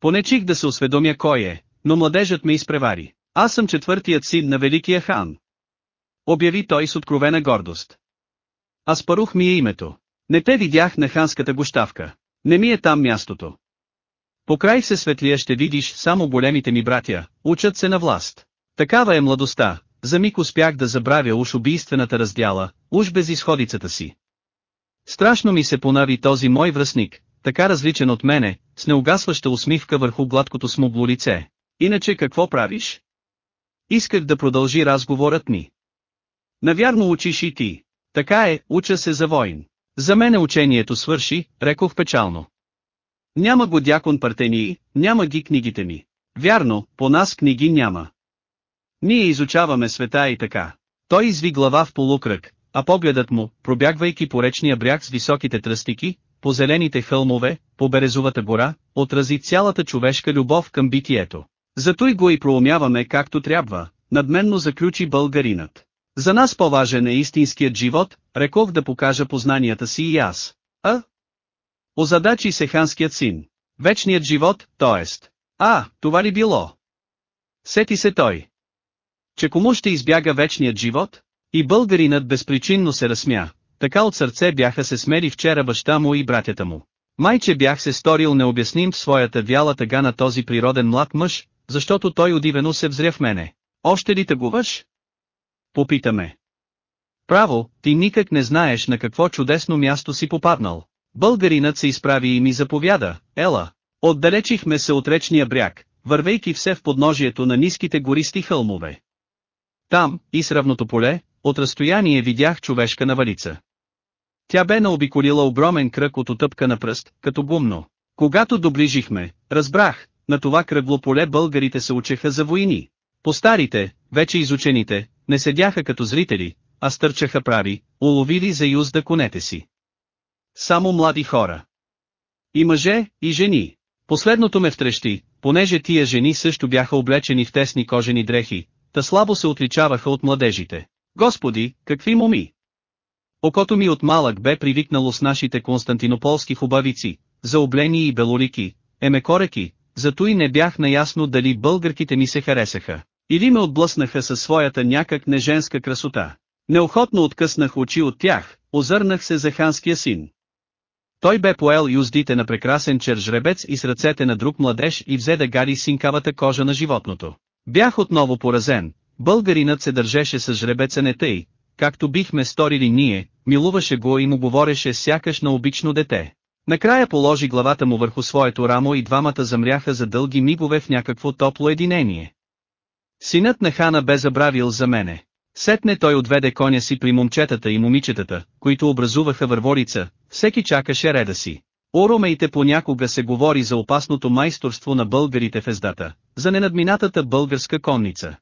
Понечих да се осведомя кой е, но младежът ме изпревари. Аз съм четвъртият син на Великия хан. Обяви той с откровена гордост. Аз парух ми е името. Не те видях на ханската гощавка. Не ми е там мястото. Покрай се светлия ще видиш само големите ми братя, учат се на власт. Такава е младостта, за миг успях да забравя уж убийствената раздяла, уж без изходицата си. Страшно ми се понави този мой връзник, така различен от мене, с неугасваща усмивка върху гладкото смугло лице. Иначе какво правиш? Исках да продължи разговорът ми. Навярно учиш и ти. Така е, уча се за воин. За мене учението свърши, рекох печално. Няма го дякон Партении, няма ги книгите ми. Вярно, по нас книги няма. Ние изучаваме света и така. Той изви глава в полукръг, а погледът му, пробягвайки по речния бряг с високите тръстики, по зелените хълмове, по березовата гора, отрази цялата човешка любов към битието. Зато и го и проумяваме както трябва, надменно заключи българинът. За нас по-важен е истинският живот, рекох да покажа познанията си и аз. А? Озадачи се ханският син. Вечният живот, т.е. А, това ли било? Сети се той. Че кому ще избяга вечният живот? И българинът безпричинно се разсмя. Така от сърце бяха се смели вчера баща му и братята му. Майче бях се сторил необясним в своята вяла тъга на този природен млад мъж, защото той удивено се взря в мене. Още ли тъгуваш? Попитаме. Право, ти никак не знаеш на какво чудесно място си попаднал. Българинът се изправи и ми заповяда, ела. Отдалечихме се от речния бряг, вървейки все в подножието на ниските гористи хълмове. Там, и с равното поле, от разстояние видях човешка навалица. Тя бе наобиколила огромен кръг от отъпка на пръст, като гумно. Когато доближихме, разбрах, на това кръгло поле българите се учеха за войни. По-старите, вече изучените, не седяха като зрители, а стърчаха прави, уловили за юзда конете си. Само млади хора. И мъже, и жени. Последното ме втрещи, понеже тия жени също бяха облечени в тесни кожени дрехи, та слабо се отличаваха от младежите. Господи, какви моми! Окото ми от малък бе привикнало с нашите константинополски хубавици, заоблени и белолики, емекореки, зато и не бях наясно дали българките ми се харесаха. Или ме отблъснаха със своята някак неженска красота. Неохотно откъснах очи от тях, озърнах се за ханския син. Той бе поел юздите на прекрасен чержребец и с ръцете на друг младеж и взе да гари синкавата кожа на животното. Бях отново поразен, българинът се държеше с жребеца не тъй, както бихме сторили ние, милуваше го и му говореше сякаш на обично дете. Накрая положи главата му върху своето рамо и двамата замряха за дълги мигове в някакво топло единение. Синът на хана бе забравил за мене. Сетне той отведе коня си при момчетата и момичетата, които образуваха върворица, всеки чакаше реда си. Оромеите понякога се говори за опасното майсторство на българите в ездата, за ненадминатата българска конница.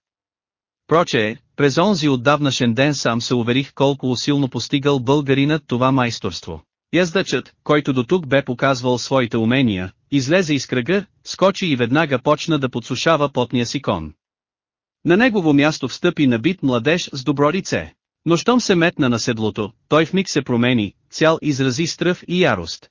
Проче, през онзи отдавнашен ден сам се уверих колко усилно постигал българинът това майсторство. Яздачът, който до тук бе показвал своите умения, излезе из кръга, скочи и веднага почна да подсушава потния си кон. На негово място встъпи набит младеж с добро лице. Но щом се метна на седлото, той в миг се промени, цял изрази стръв и ярост.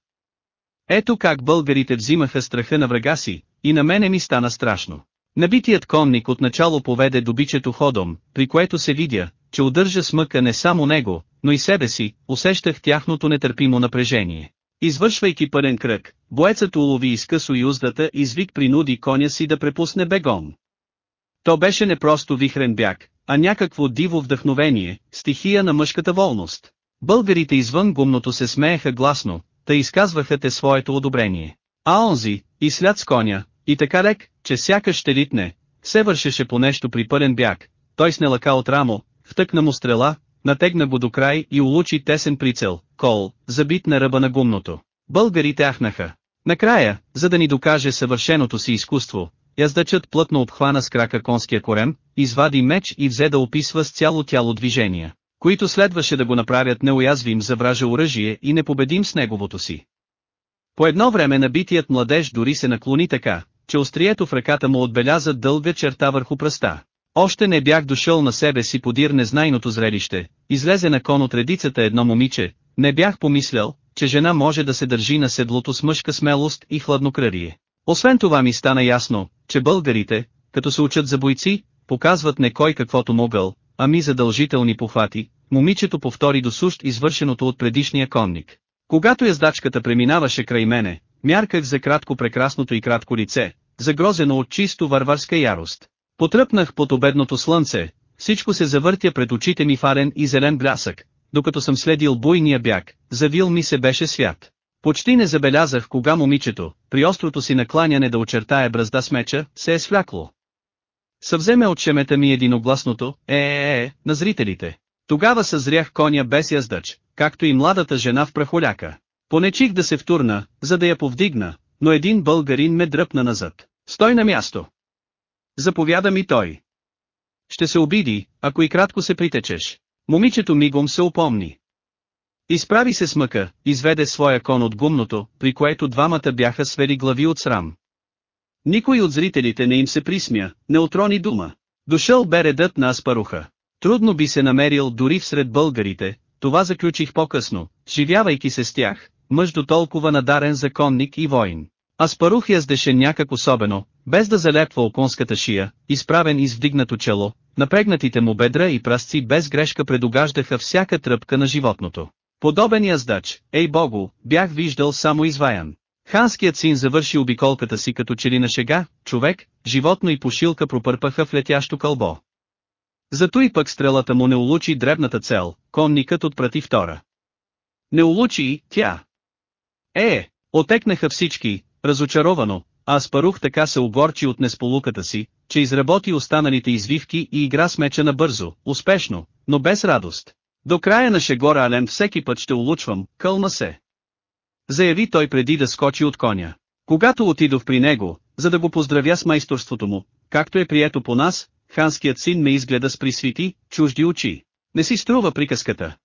Ето как българите взимаха страха на врага си, и на мене ми стана страшно. Набитият конник отначало поведе добичето ходом, при което се видя, че удържа смъка не само него, но и себе си, усещах тяхното нетърпимо напрежение. Извършвайки пълен кръг, боецът улови изкъсо и уздата и звик принуди коня си да препусне бегом. То беше не просто вихрен бяг, а някакво диво вдъхновение, стихия на мъжката волност. Българите извън гумното се смееха гласно, та изказваха те своето одобрение. А онзи, и след с коня, и така рек, че сякаш ще литне, се вършеше по нещо при пълен бяг, той сне лъка от рамо, втъкна му стрела, натегна го до край и улучи тесен прицел, кол, забит на ръба на гумното. Българите ахнаха. Накрая, за да ни докаже съвършеното си изкуство, яздачът плътно обхвана с крака конския корем, извади меч и взе да описва с цяло тяло движения, които следваше да го направят неуязвим за враже оръжие и непобедим с неговото си. По едно време набитият младеж дори се наклони така, че острието в ръката му отбеляза дълга черта върху пръста. Още не бях дошъл на себе си подир незнайното зрелище, излезе на кон от редицата едно момиче, не бях помислял, че жена може да се държи на седлото с мъжка смелост и хладнокръвие. Освен това ми стана ясно, че българите, като се учат за бойци, показват не кой каквото могъл, ами задължителни похвати, момичето повтори до сущ извършеното от предишния конник. Когато яздачката преминаваше край мене, мярках за кратко прекрасното и кратко лице, загрозено от чисто варварска ярост. Потръпнах под обедното слънце, всичко се завъртя пред очите ми фарен и зелен блясък, докато съм следил буйния бяг, завил ми се беше свят. Почти не забелязах кога момичето, при острото си накланяне да очертае бразда с меча, се е свлякло. Съвземе от шемета ми единогласното е, е, е, на зрителите. Тогава съзрях коня без яздач, както и младата жена в прахоляка. Понечих да се втурна, за да я повдигна, но един българин ме дръпна назад. Стой на място! Заповяда ми той. Ще се обиди, ако и кратко се притечеш. Момичето мигом се упомни. Изправи се с мъка, изведе своя кон от гумното, при което двамата бяха свели глави от срам. Никой от зрителите не им се присмя, не отрони дума. Дошъл бе редът на Аспаруха. Трудно би се намерил дори всред българите, това заключих по-късно, живявайки се с тях, мъж до толкова надарен законник и воин. Аспарух яздеше някак особено, без да залепва оконската шия, изправен и вдигнато чело, напрегнатите му бедра и прасци без грешка предугаждаха всяка тръпка на животното. Подобен яздач, ей богу, бях виждал само изваян. Ханският син завърши обиколката си като че на шега, човек, животно и пошилка пропърпаха в летящо кълбо. Зато и пък стрелата му не улучи дребната цел, конникът отпрати втора. Не улучи тя. Е, отекнаха всички, разочаровано, а Спарух така се огорчи от несполуката си, че изработи останалите извивки и игра с меча набързо, успешно, но без радост. До края на Шегора Ален всеки път ще улучвам, кълна се. Заяви той преди да скочи от коня. Когато отидох при него, за да го поздравя с майсторството му, както е прието по нас, ханският син ме изгледа с присвити, чужди очи. Не си струва приказката.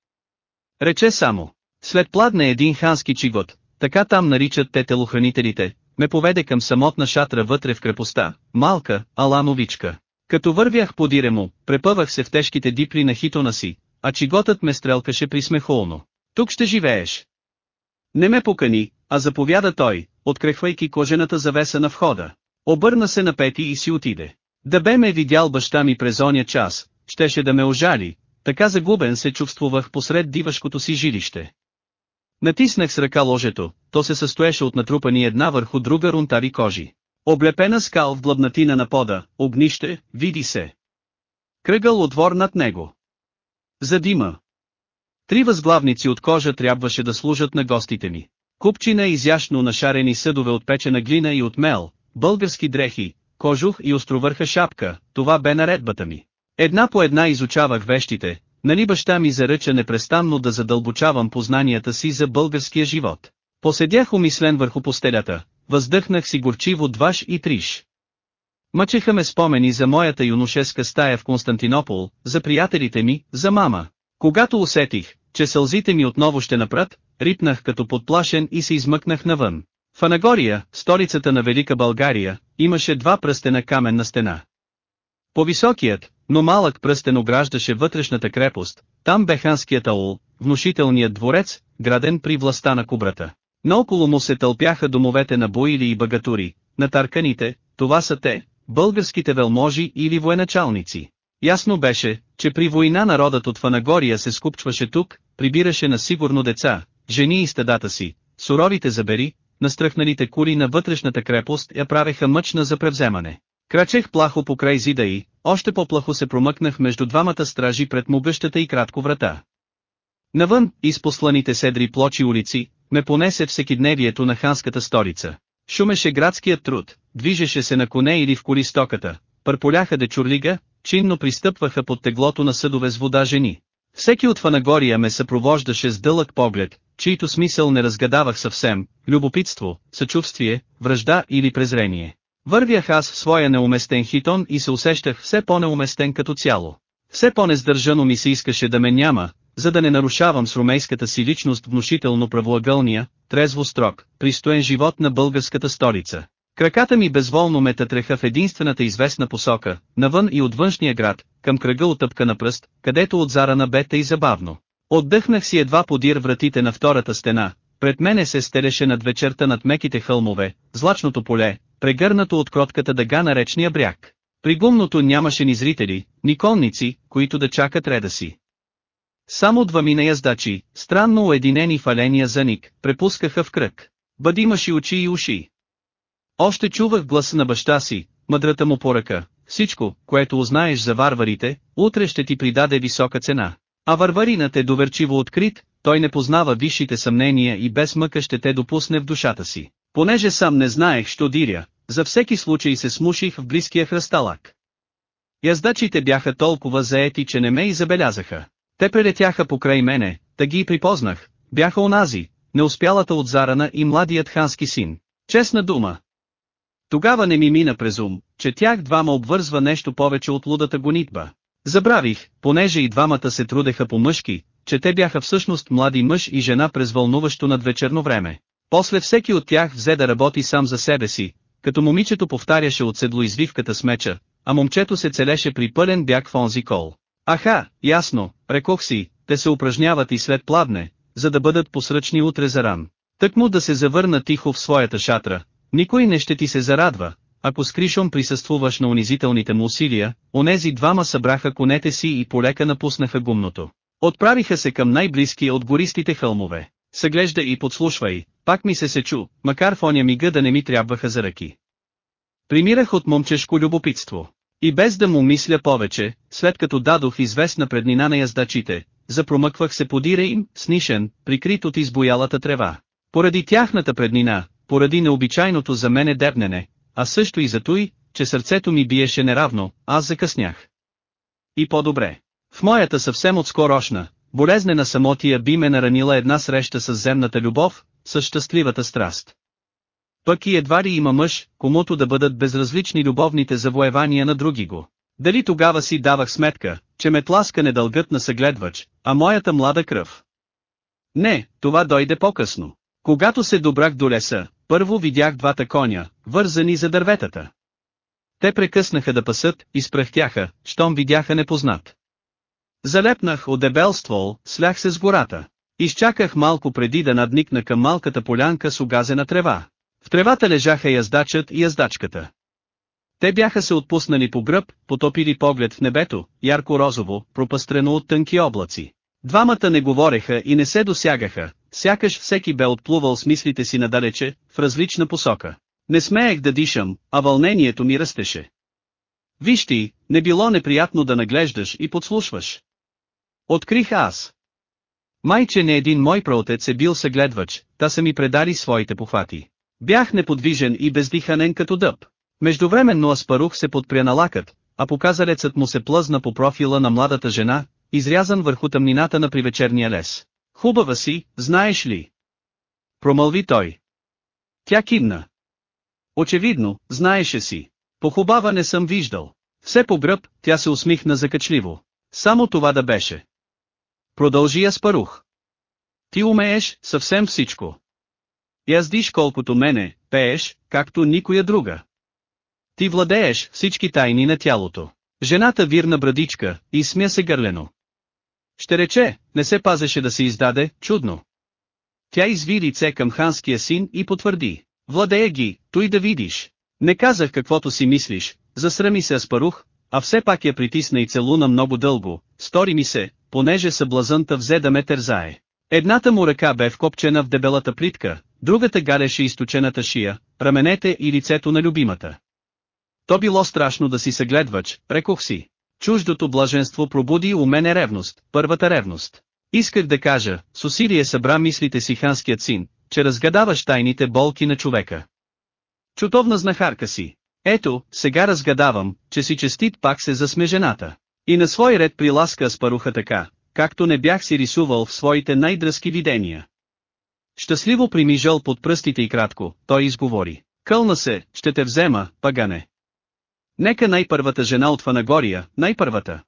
Рече само. След пладна един хански чигот, така там наричат те телохранителите, ме поведе към самотна шатра вътре в крепостта, малка, ала новичка. Като вървях по дире му, препъвах се в тежките дипли на хитона си, а чиготът ме стрелкаше присмехолно. Тук ще живееш. Не ме покани, а заповяда той, открехвайки кожената завеса на входа. Обърна се на пети и си отиде. Да бе ме видял баща ми през оня час, щеше да ме ожали, така загубен се чувствувах посред дивашкото си жилище. Натиснах с ръка ложето, то се състоеше от натрупани една върху друга рунтави кожи. Облепена скал в длъбнатина на пода, огнище, види се. Кръгъл отвор над него. За дима. Три възглавници от кожа трябваше да служат на гостите ми. Купчина изящно нашарени съдове от печена глина и от мел, български дрехи, кожух и островърха шапка, това бе наредбата ми. Една по една изучавах вещите, нали баща ми заръча непрестанно да задълбочавам познанията си за българския живот. Поседях умислен върху постелята, въздъхнах си горчиво дваш и триш. Мъчеха ме спомени за моята юношеска стая в Константинопол, за приятелите ми, за мама. Когато усетих, че сълзите ми отново ще напрат, рипнах като подплашен и се измъкнах навън. В Анагория, столицата на Велика България, имаше два пръстена каменна стена. По-високият, но малък пръстен ограждаше вътрешната крепост, там бе ханският аул, внушителният дворец, граден при властта на кубрата. Наоколо му се тълпяха домовете на боили и багатури, на тарканите, това са те, българските велможи или военачалници. Ясно беше, че при война народът от Фанагория се скупчваше тук, прибираше на сигурно деца, жени и стадата си, суровите забери, настръхналите кури на вътрешната крепост я правеха мъчна за превземане. Крачех плахо покрай зида и, още по-плахо се промъкнах между двамата стражи пред могъщата и кратко врата. Навън, из посланите седри плочи улици, ме понесе всекидневието на ханската столица. Шумеше градският труд, движеше се на коне или в коли стоката, пърполяха дечурлига, чинно пристъпваха под теглото на съдове с вода жени. Всеки от Фанагория ме съпровождаше с дълъг поглед, чийто смисъл не разгадавах съвсем, любопитство, съчувствие, връжда или презрение. Вървях аз в своя неуместен хитон и се усещах все по-неуместен като цяло. Все по-нездържано ми се искаше да ме няма, за да не нарушавам с румейската си личност внушително правоъгълния, трезво строг, пристоен живот на българската столица. Краката ми безволно ме тътреха в единствената известна посока, навън и от външния град, към кръга отъпка на пръст, където от зарана бета и забавно. Отдъхнах си едва подир вратите на втората стена, пред мене се стелеше над вечерта над меките хълмове, злачното поле, прегърнато от кротката дъга на речния бряг. При гумното нямаше ни зрители, ни конници, които да чакат реда си. Само двамина яздачи, странно уединени в аления заник, препускаха в кръг. Бъди имаше очи и уши. Още чувах гласа на баща си, мъдрата му поръка, всичко, което узнаеш за варварите, утре ще ти придаде висока цена. А варваринът е доверчиво открит, той не познава висшите съмнения и без мъка ще те допусне в душата си. Понеже сам не знаех, що диря, за всеки случай се смуших в близкия хръсталак. Яздачите бяха толкова заети, че не ме и забелязаха. Те прелетяха покрай мене, да ги припознах, бяха онази, неуспялата от зарана и младият хански син. Честна дума. Тогава не ми мина през ум, че тях двама обвързва нещо повече от лудата гонитба. Забравих, понеже и двамата се трудеха по мъжки, че те бяха всъщност млади мъж и жена през вълнуващо надвечерно време. После всеки от тях взе да работи сам за себе си, като момичето повтаряше от седло извивката с меча, а момчето се целеше при пълен бяг в онзи кол. Аха, ясно, рекох си, те се упражняват и след плавне, за да бъдат посръчни утре за ран. Тък му да се завърна тихо в своята шатра, никой не ще ти се зарадва, ако с Кришом присъствуваш на унизителните му усилия, онези двама събраха конете си и полека напуснаха гумното. Отправиха се към най-близкия от гористите хълмове. Съглежда и подслушвай, пак ми се сечу, макар в оня мига да не ми трябваха за ръки. Примирах от момчешко любопитство. И без да му мисля повече, след като дадох известна преднина на яздачите, запромъквах се подира им, снишен, прикрит от избоялата трева. Поради тяхната преднина, поради необичайното за мене дебнене, а също и за той, че сърцето ми биеше неравно, аз закъснях. И по-добре. В моята съвсем отскорошна, болезнена самотия би ме наранила една среща с земната любов, с щастливата страст. Пък и едва ли има мъж, комуто да бъдат безразлични любовните завоевания на други го. Дали тогава си давах сметка, че ме тласка не дългът на съгледвач, а моята млада кръв? Не, това дойде по-късно. Когато се добрах до леса, първо видях двата коня, вързани за дърветата. Те прекъснаха да пасат, изпрахтяха, щом видяха непознат. Залепнах от дебел ствол, слях се с гората. Изчаках малко преди да надникна към малката полянка с угазена трева. В тревата лежаха яздачът и яздачката. Те бяха се отпуснали по гръб, потопили поглед в небето, ярко-розово, пропъстрено от тънки облаци. Двамата не говореха и не се досягаха, сякаш всеки бе отплувал с мислите си надалече, в различна посока. Не смеех да дишам, а вълнението ми растеше. Виж ти, не било неприятно да наглеждаш и подслушваш. Открих аз. Майче не един мой праотец е бил съгледвач, та са ми предали своите похвати. Бях неподвижен и бездиханен като дъб. Междувременно Аспарух се подпря на лакът, а показалецът му се плъзна по профила на младата жена, изрязан върху тъмнината на привечерния лес. Хубава си, знаеш ли? Промълви той. Тя кимна. Очевидно, знаеше си. Похубава не съм виждал. Все по гръб, тя се усмихна закачливо. Само това да беше. Продължи Аспарух. Ти умееш съвсем всичко. Яздиш колкото мене, пееш, както никоя друга. Ти владееш всички тайни на тялото. Жената вирна брадичка и смя се гърлено. Ще рече, не се пазеше да се издаде, чудно. Тя изви лице към ханския син и потвърди. Владея ги, той да видиш. Не казах каквото си мислиш, засрами се Аспарух, а все пак я притисна и целуна много дълго, стори ми се, понеже съблазънта взе да ме тързае. Едната му ръка бе вкопчена в дебелата плитка, другата галеше източената шия, раменете и лицето на любимата. То било страшно да си съгледвач, рекох си. Чуждото блаженство пробуди у мене ревност, първата ревност. Исках да кажа, с усилие събра мислите си ханският син, че разгадаваш тайните болки на човека. Чутовна знахарка си. Ето, сега разгадавам, че си честит пак се засме жената. И на свой ред приласка спаруха така, както не бях си рисувал в своите най-дръзки видения. Щастливо примижал под пръстите и кратко, той изговори. Кълна се, ще те взема, пагане. Нека най-първата жена от Фанагория, най-първата.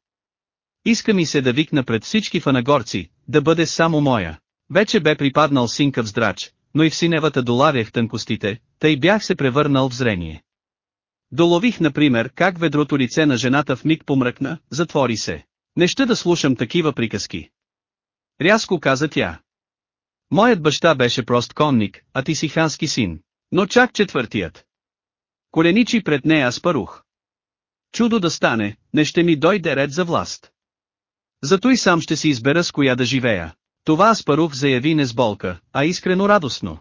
Иска ми се да викна пред всички фанагорци, да бъде само моя. Вече бе припаднал синка в здрач, но и в синевата долавях тънкостите, тъй бях се превърнал в зрение. Долових например как ведрото лице на жената в миг помръкна, затвори се. Не ще да слушам такива приказки. Рязко каза тя. Моят баща беше прост конник, а ти си хански син. Но чак четвъртият. Коленичи пред нея спарух. Чудо да стане, не ще ми дойде ред за власт. Зато и сам ще си избера с коя да живея. Това Аспарух заяви не с болка, а искрено радостно.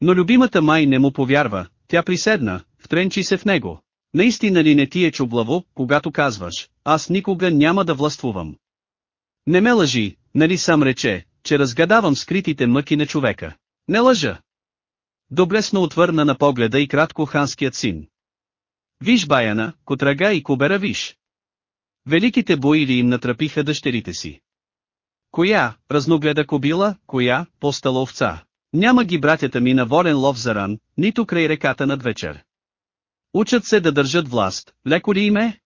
Но любимата май не му повярва, тя приседна, втренчи се в него. Наистина ли не ти е чублаво, когато казваш, аз никога няма да властвувам. Не ме лъжи, нали сам рече, че разгадавам скритите мъки на човека. Не лъжа. Доблесно отвърна на погледа и кратко ханският син. Виж Баяна, Котрага и Кубера виж. Великите боили им натрапиха дъщерите си. Коя, разногледа кобила, коя, постала овца. Няма ги братята ми на волен лов заран, нито край реката над вечер. Учат се да държат власт, леко ли им е?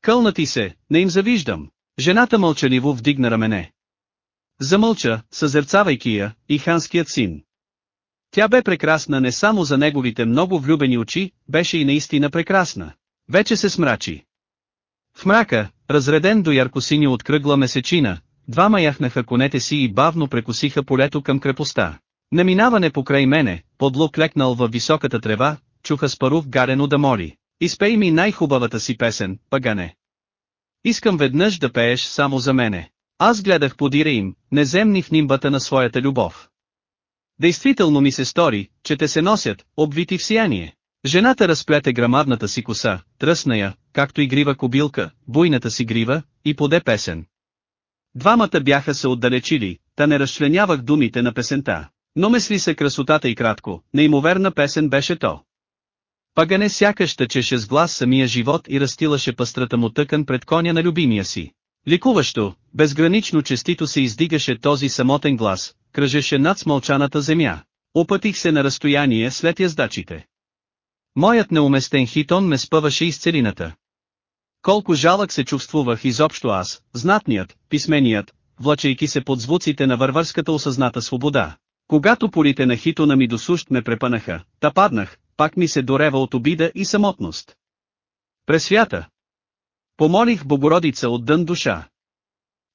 Кълнати се, не им завиждам. Жената мълчаливо вдигна рамене. Замълча, съзерцавайки я, и ханският син. Тя бе прекрасна не само за неговите много влюбени очи, беше и наистина прекрасна. Вече се смрачи. В мрака, разреден до яркосини от кръгла месечина, двама яхнаха конете си и бавно прекусиха полето към крепостта. Наминаване покрай мене, подло клекнал във високата трева, чуха спарув гарено да моли. Изпей ми най-хубавата си песен, пагане. Искам веднъж да пееш само за мене. Аз гледах подира им, неземни в нимбата на своята любов. Действително ми се стори, че те се носят, обвити в сияние. Жената разплете грамадната си коса, тръсна я, както и грива кобилка, буйната си грива, и поде песен. Двамата бяха се отдалечили, та не разчленявах думите на песента. Но месли се красотата и кратко, неимоверна песен беше то. Пагане сякаш тъчеше с глас самия живот и разтилаше пъстрата му тъкан пред коня на любимия си. Ликуващо, безгранично честито се издигаше този самотен глас, кръжеше над смълчаната земя. Опътих се на разстояние след яздачите. Моят неуместен хитон ме спъваше из целината. Колко жалък се чувствувах изобщо аз, знатният, писменият, влачайки се под звуците на вървърската осъзната свобода. Когато полите на хитона ми досущ ме препънаха, та паднах, пак ми се дорева от обида и самотност. Пресвята. Помолих Богородица от дън душа.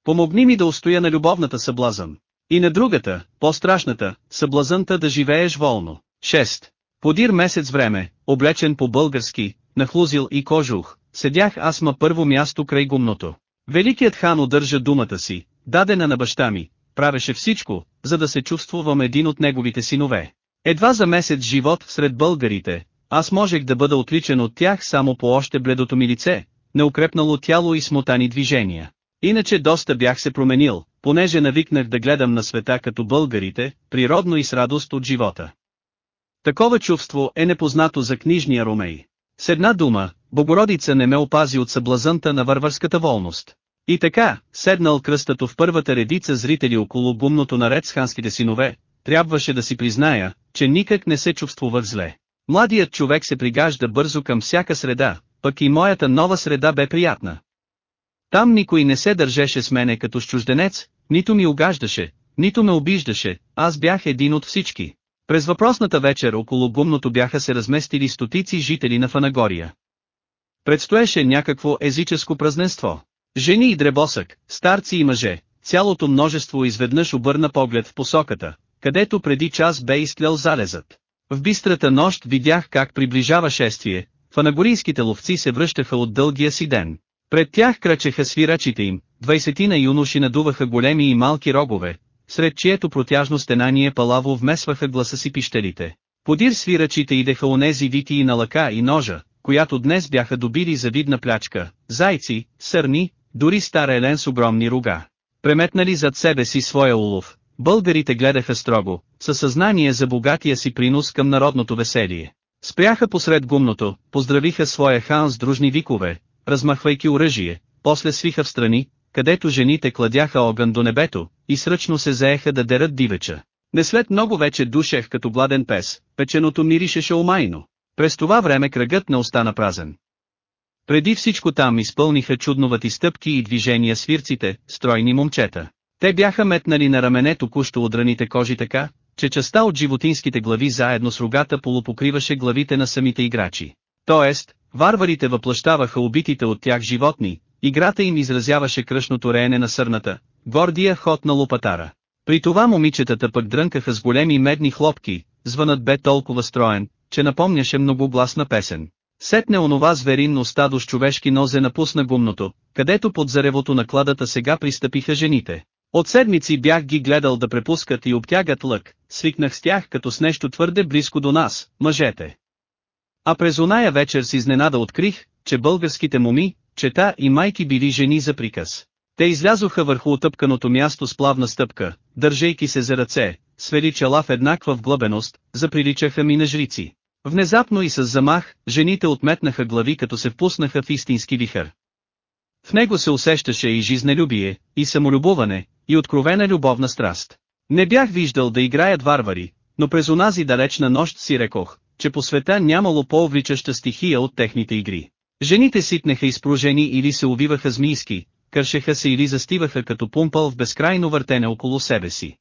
Помогни ми да устоя на любовната съблазън. И на другата, по-страшната, съблазънта да живееш волно. 6. Подир месец време, облечен по-български, нахлузил и кожух, седях аз ма първо място край гумното. Великият хан удържа думата си, дадена на баща ми, правеше всичко, за да се чувствувам един от неговите синове. Едва за месец живот сред българите, аз можех да бъда отличен от тях само по още бледото ми лице, неукрепнало тяло и смотани движения. Иначе доста бях се променил, понеже навикнах да гледам на света като българите, природно и с радост от живота. Такова чувство е непознато за книжния ромей. С една дума, Богородица не ме опази от съблазънта на вървърската волност. И така, седнал кръстато в първата редица зрители около бумното наред с ханските синове, трябваше да си призная, че никак не се чувствувах зле. Младият човек се пригажда бързо към всяка среда, пък и моята нова среда бе приятна. Там никой не се държеше с мене като с чужденец, нито ми угаждаше, нито ме обиждаше, аз бях един от всички. През въпросната вечер около гумното бяха се разместили стотици жители на Фанагория. Предстоеше някакво езическо празненство. Жени и дребосък, старци и мъже, цялото множество изведнъж обърна поглед в посоката, където преди час бе изтлял залезът. В бистрата нощ видях как приближава шествие, фанагорийските ловци се връщаха от дългия си ден. Пред тях крачеха свирачите им, двайсетина юноши надуваха големи и малки рогове, сред чието протяжно стенание палаво вмесваха гласа си пищелите. Подир свирачите идеха онези витии на лъка и ножа, която днес бяха добили за видна плячка, зайци, сърни, дори стар елен с огромни рога. Преметнали зад себе си своя улов, българите гледаха строго, със съзнание за богатия си принос към народното веселие. Спряха посред гумното, поздравиха своя хан с дружни викове, размахвайки оръжие, после свиха в страни, където жените кладяха огън до небето, и сръчно се заеха да дерат дивеча. Не след много вече душех като гладен пес, печеното миришеше омайно. През това време кръгът не остана празен. Преди всичко там изпълниха чудновати стъпки и движения свирците, стройни момчета. Те бяха метнали на раменето кущо отраните кожи така, че частта от животинските глави заедно с рогата полупокриваше главите на самите играчи. Тоест, варварите въплащаваха убитите от тях животни, играта им изразяваше кръшното реене на сърната, гордия ход на лопатара. При това момичетата пък дрънкаха с големи медни хлопки, звънът бе толкова строен, че напомняше многогласна песен. Сетне онова зверинно стадо с човешки нозе напусна гумното, където под заревото на кладата сега пристъпиха жените. От седмици бях ги гледал да препускат и обтягат лък, свикнах с тях като с нещо твърде близко до нас, мъжете. А през оная вечер с изненада открих, че българските моми, чета и майки били жени за приказ. Те излязоха върху отъпканото място с плавна стъпка, държейки се за ръце, свели чела в еднаква вглъбеност, заприличаха ми на жрици. Внезапно и с замах, жените отметнаха глави като се впуснаха в истински вихър. В него се усещаше и жизнелюбие, и самолюбоване, и откровена любовна страст. Не бях виждал да играят варвари, но през онази далечна нощ си рекох, че по света нямало по-увличаща стихия от техните игри. Жените ситнеха изпружени или се увиваха змийски, кършеха се или застиваха като пумпал в безкрайно въртене около себе си.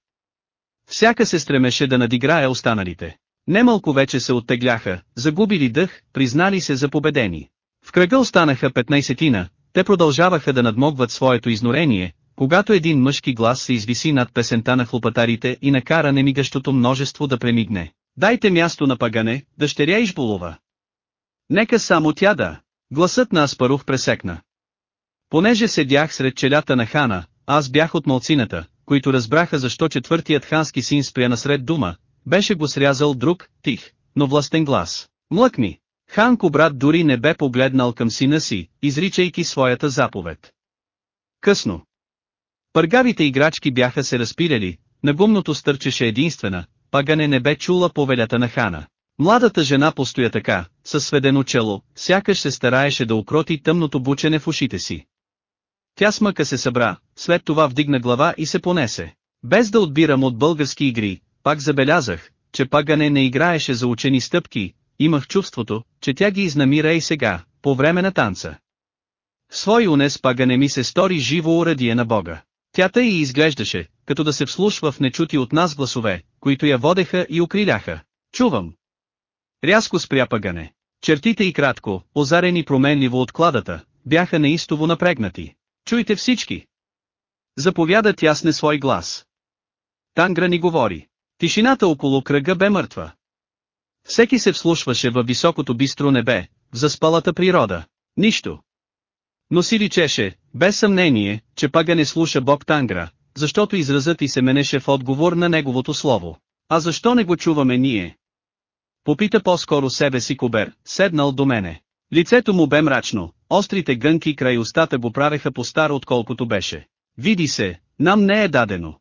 Всяка се стремеше да надиграе останалите. Немалко вече се оттегляха, загубили дъх, признали се за победени. В кръга останаха петнайсетина, те продължаваха да надмогват своето изнорение, когато един мъжки глас се извиси над песента на хлопатарите и накара немигащото множество да премигне. Дайте място на пагане, дъщеря Ижболова. Нека само тя да. Гласът на Аспарух пресекна. Понеже седях сред челята на хана, аз бях от малцината, които разбраха защо четвъртият хански син спря насред дума, беше го срязал друг, тих, но властен глас. Млъкни! Ханко брат дори не бе погледнал към сина си, изричайки своята заповед. Късно. Пъргавите играчки бяха се разпиляли, на гумното стърчеше единствена, пагане не бе чула повелята на хана. Младата жена постоя така, със сведено чело, сякаш се стараеше да укроти тъмното бучене в ушите си. Тя смъка се събра, след това вдигна глава и се понесе. Без да отбирам от български игри, пак забелязах, че Пагане не играеше за учени стъпки, имах чувството, че тя ги изнамира и сега, по време на танца. Свой унес Пагане ми се стори живо урадие на Бога. Тята и изглеждаше, като да се вслушва в нечути от нас гласове, които я водеха и укриляха. Чувам. Рязко спря Пагане. Чертите и кратко, озарени променливо от кладата, бяха неистово напрегнати. Чуйте всички! Заповяда тясне свой глас. Тангра ни говори. Тишината около кръга бе мъртва. Всеки се вслушваше във високото бистро небе, в заспалата природа. Нищо. Но си личеше, без съмнение, че пага не слуша Бог Тангра, защото изразът и се менеше в отговор на неговото слово. А защо не го чуваме ние? Попита по-скоро себе си Кобер, седнал до мене. Лицето му бе мрачно, острите гънки край устата го правеха по-старо отколкото беше. Види се, нам не е дадено.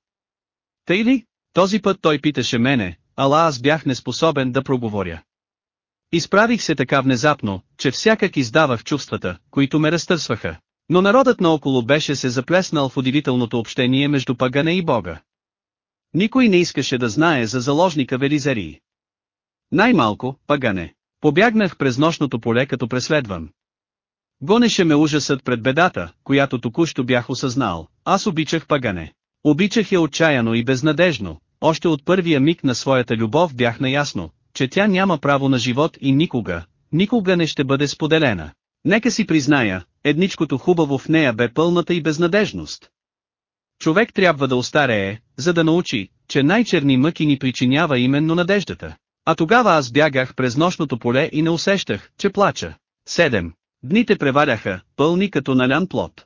Тъй ли? Този път той питаше мене, ала аз бях неспособен да проговоря. Изправих се така внезапно, че всякак издавах чувствата, които ме разтърсваха. Но народът наоколо беше се заплеснал в удивителното общение между пагане и бога. Никой не искаше да знае за заложника Велизерии. Най-малко, пагане. Побягнах през нощното поле като преследван. Гонеше ме ужасът пред бедата, която току-що бях осъзнал, аз обичах пагане. Обичах я отчаяно и безнадежно, още от първия миг на своята любов бях наясно, че тя няма право на живот и никога, никога не ще бъде споделена. Нека си призная, едничкото хубаво в нея бе пълната и безнадежност. Човек трябва да остарее, за да научи, че най-черни мъки ни причинява именно надеждата. А тогава аз бягах през нощното поле и не усещах, че плача. 7. Дните преваляха, пълни като налян плод.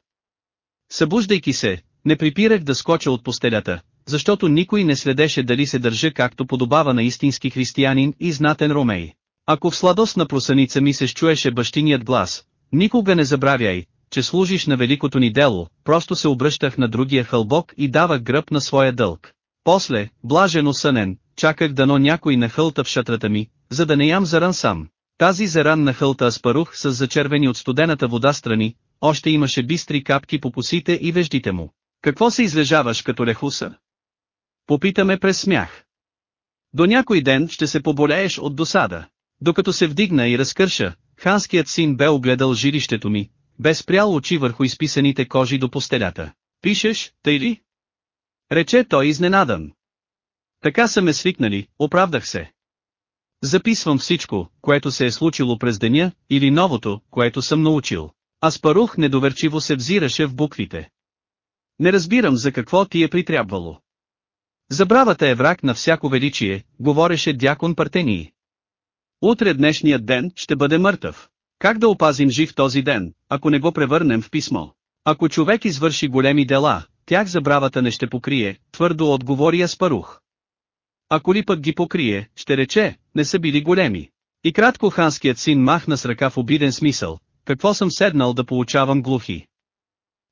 Събуждайки се, не припирах да скоча от постелята, защото никой не следеше дали се държа както подобава на истински християнин и знатен ромей. Ако в сладост на просаница ми се счуеше бащиният глас, никога не забравяй, че служиш на великото ни дело, просто се обръщах на другия хълбок и давах гръб на своя дълг. После, блажено сънен, чаках дано някой нахълта в шатрата ми, за да не ям заран сам. Тази заран нахълта аспарух с зачервени от студената вода страни, още имаше бистри капки по косите и веждите му. Какво се излежаваш като лехуса? Попитаме през смях. До някой ден ще се поболееш от досада. Докато се вдигна и разкърша, ханският син бе огледал жилището ми, бе спрял очи върху изписаните кожи до постелята. Пишеш, тъй ли? Рече той изненадан. Така са ме свикнали, оправдах се. Записвам всичко, което се е случило през деня, или новото, което съм научил. Аспарух недоверчиво се взираше в буквите. Не разбирам за какво ти е притрябвало. Забравата е враг на всяко величие, говореше дякон Партении. Утре днешният ден ще бъде мъртъв. Как да опазим жив този ден, ако не го превърнем в писмо? Ако човек извърши големи дела, тях забравата не ще покрие, твърдо отговори Аспарух. Ако ли пък ги покрие, ще рече, не са били големи. И кратко ханският син махна с ръка в обиден смисъл, какво съм седнал да получавам глухи.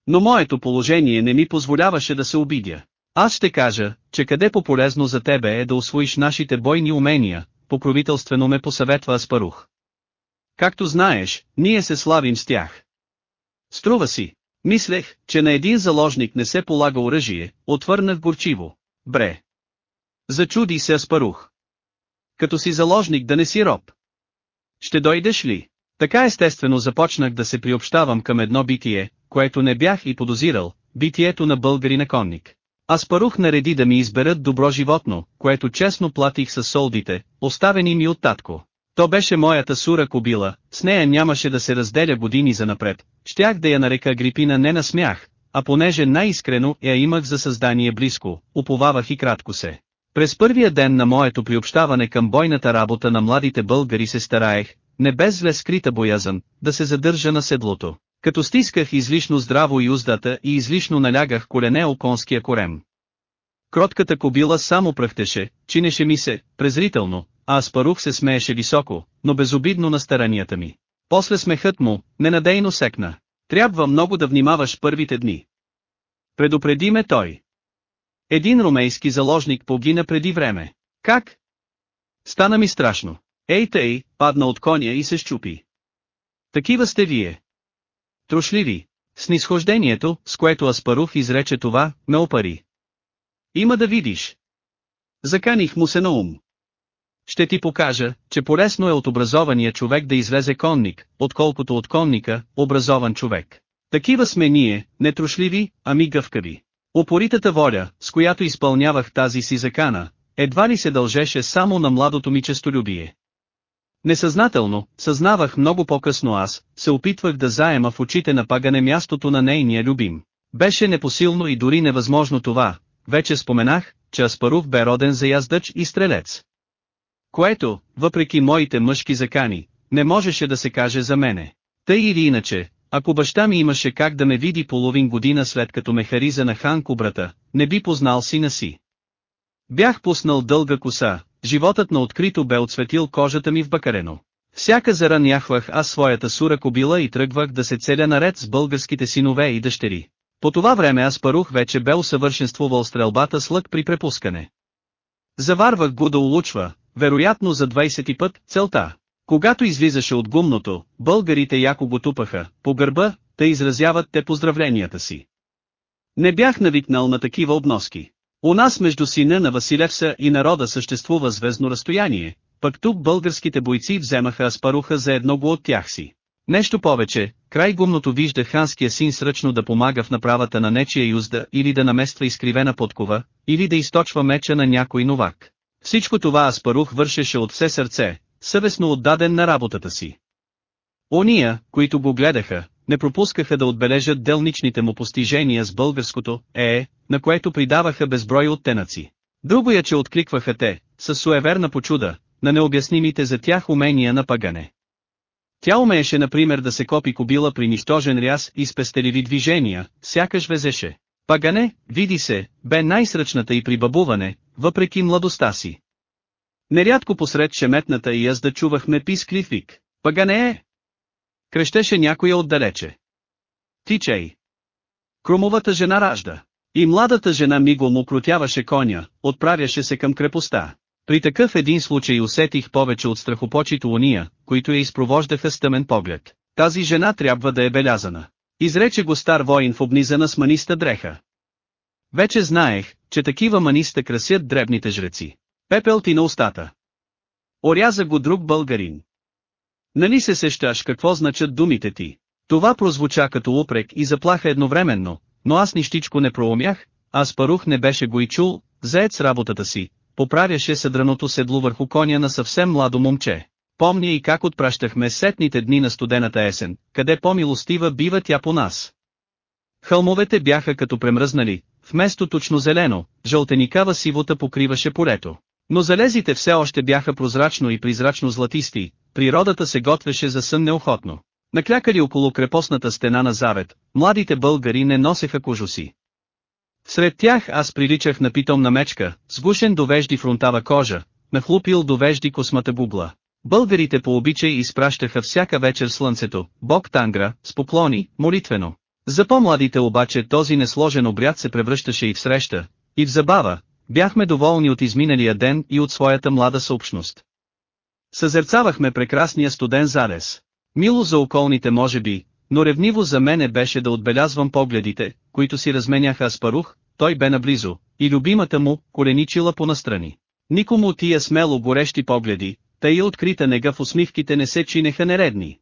Но моето положение не ми позволяваше да се обидя. Аз ще кажа, че къде по-полезно за тебе е да освоиш нашите бойни умения, покровителствено ме посъветва Аспарух. Както знаеш, ние се славим с тях. Струва си. Мислех, че на един заложник не се полага оръжие, отвърнах горчиво. Бре. Зачуди се Аспарух. Като си заложник да не си роб. Ще дойдеш ли? Така естествено започнах да се приобщавам към едно битие, което не бях и подозирал, битието на българи на конник. Аспарух нареди да ми изберат добро животно, което честно платих с солдите, оставени ми от татко. То беше моята сура кобила, с нея нямаше да се разделя години за напред, щях да я нарека Грипина не на смях, а понеже най-искрено я имах за създание близко, уповавах и кратко се. През първия ден на моето приобщаване към бойната работа на младите българи се стараех, не без зле скрита боязън, да се задържа на седлото. Като стисках излишно здраво и уздата и излишно налягах колене о конския корем. Кротката кобила само пръхтеше, чинеше ми се, презрително, а Аспарух се смееше високо, но безобидно на старанията ми. После смехът му, ненадейно секна. Трябва много да внимаваш първите дни. Предупреди ме той. Един ромейски заложник погина преди време. Как? Стана ми страшно. Ей тъй, падна от коня и се щупи. Такива сте вие. Трошливи. Снисхождението, с което Аспарух изрече това, ме опари. Има да видиш. Заканих му се на ум. Ще ти покажа, че полезно е от образования човек да излезе конник, отколкото от конника, образован човек. Такива сме ние, не трошливи, ами гъвкави. Опоритата воля, с която изпълнявах тази си закана, едва ли се дължеше само на младото ми честолюбие. Несъзнателно, съзнавах много по-късно аз, се опитвах да заема в очите на пагане мястото на нейния любим. Беше непосилно и дори невъзможно това, вече споменах, че Аспарух бе роден за яздач и стрелец. Което, въпреки моите мъжки закани, не можеше да се каже за мене. Тъй или иначе, ако баща ми имаше как да ме види половин година след като ме хариза на хан кубрата, не би познал сина си. Бях пуснал дълга коса, животът на открито бе отсветил кожата ми в бакарено. Всяка заран яхвах аз своята сура кобила и тръгвах да се целя наред с българските синове и дъщери. По това време аз парух вече бе усъвършенствувал стрелбата с лък при препускане. Заварвах го да улучва, вероятно за 20 път, целта. Когато излизаше от гумното, българите яко го тупаха, по гърба, да изразяват те поздравленията си. Не бях навикнал на такива обноски. У нас между сина на Василевса и народа съществува звездно разстояние, пък тук българските бойци вземаха Аспаруха за едного от тях си. Нещо повече, край гумното вижда ханския син сръчно да помага в направата на нечия юзда или да намества изкривена подкова, или да източва меча на някой новак. Всичко това Аспарух вършеше от все сърце, съвестно отдаден на работата си. Ония, които го гледаха, не пропускаха да отбележат делничните му постижения с българското «е», на което придаваха безброй оттенъци. Другоя, че откликваха те, с суеверна почуда, на необяснимите за тях умения на пагане. Тя умееше например да се копи кобила при нищожен ряз и с пестеливи движения, сякаш везеше. Пагане, види се, бе най-сръчната и при бабуване, въпреки младостта си. Нерядко посред шеметната и аз да чувахме писклив вик. Пагане е! Крещеше някоя отдалече. Тичай! Кромовата жена ражда. И младата жена миго му крутяваше коня, отправяше се към крепостта. При такъв един случай усетих повече от страхопочито уния, които я изпровождаха с тъмен поглед. Тази жена трябва да е белязана. Изрече го стар воин в обнизана с маниста дреха. Вече знаех, че такива маниста красят дребните жреци. Пепел ти на устата. Оряза го друг българин. Нали се сещаш какво значат думите ти? Това прозвуча като упрек и заплаха едновременно, но аз нищичко не проумях, а Спарух не беше го и чул, заед с работата си, поправяше съдраното седло върху коня на съвсем младо момче. Помня и как отпращахме сетните дни на студената есен, къде по-милостива бива тя по нас. Хълмовете бяха като премръзнали, вместо точно зелено, жълтеникава сивота покриваше полето. Но залезите все още бяха прозрачно и призрачно златисти, природата се готвеше за сън неохотно. Наклякали около крепостната стена на Завет, младите българи не носеха кожуси. Сред тях аз приличах на питомна мечка, сгушен довежди фронтава кожа, нахлупил довежди космата бубла. Българите по обичай изпращаха всяка вечер слънцето, бог Тангра, с поклони, молитвено. За по-младите обаче този несложен обряд се превръщаше и в среща, и в забава, бяхме доволни от изминалия ден и от своята млада съобщност. Съзерцавахме прекрасния студен зарез. Мило за околните може би, но ревниво за мене беше да отбелязвам погледите, които си разменяха Аспарух, той бе наблизо, и любимата му, коленичила понастрани. Никому тия смело горещи погледи, тъй открита нега в усмивките не се чинеха нередни.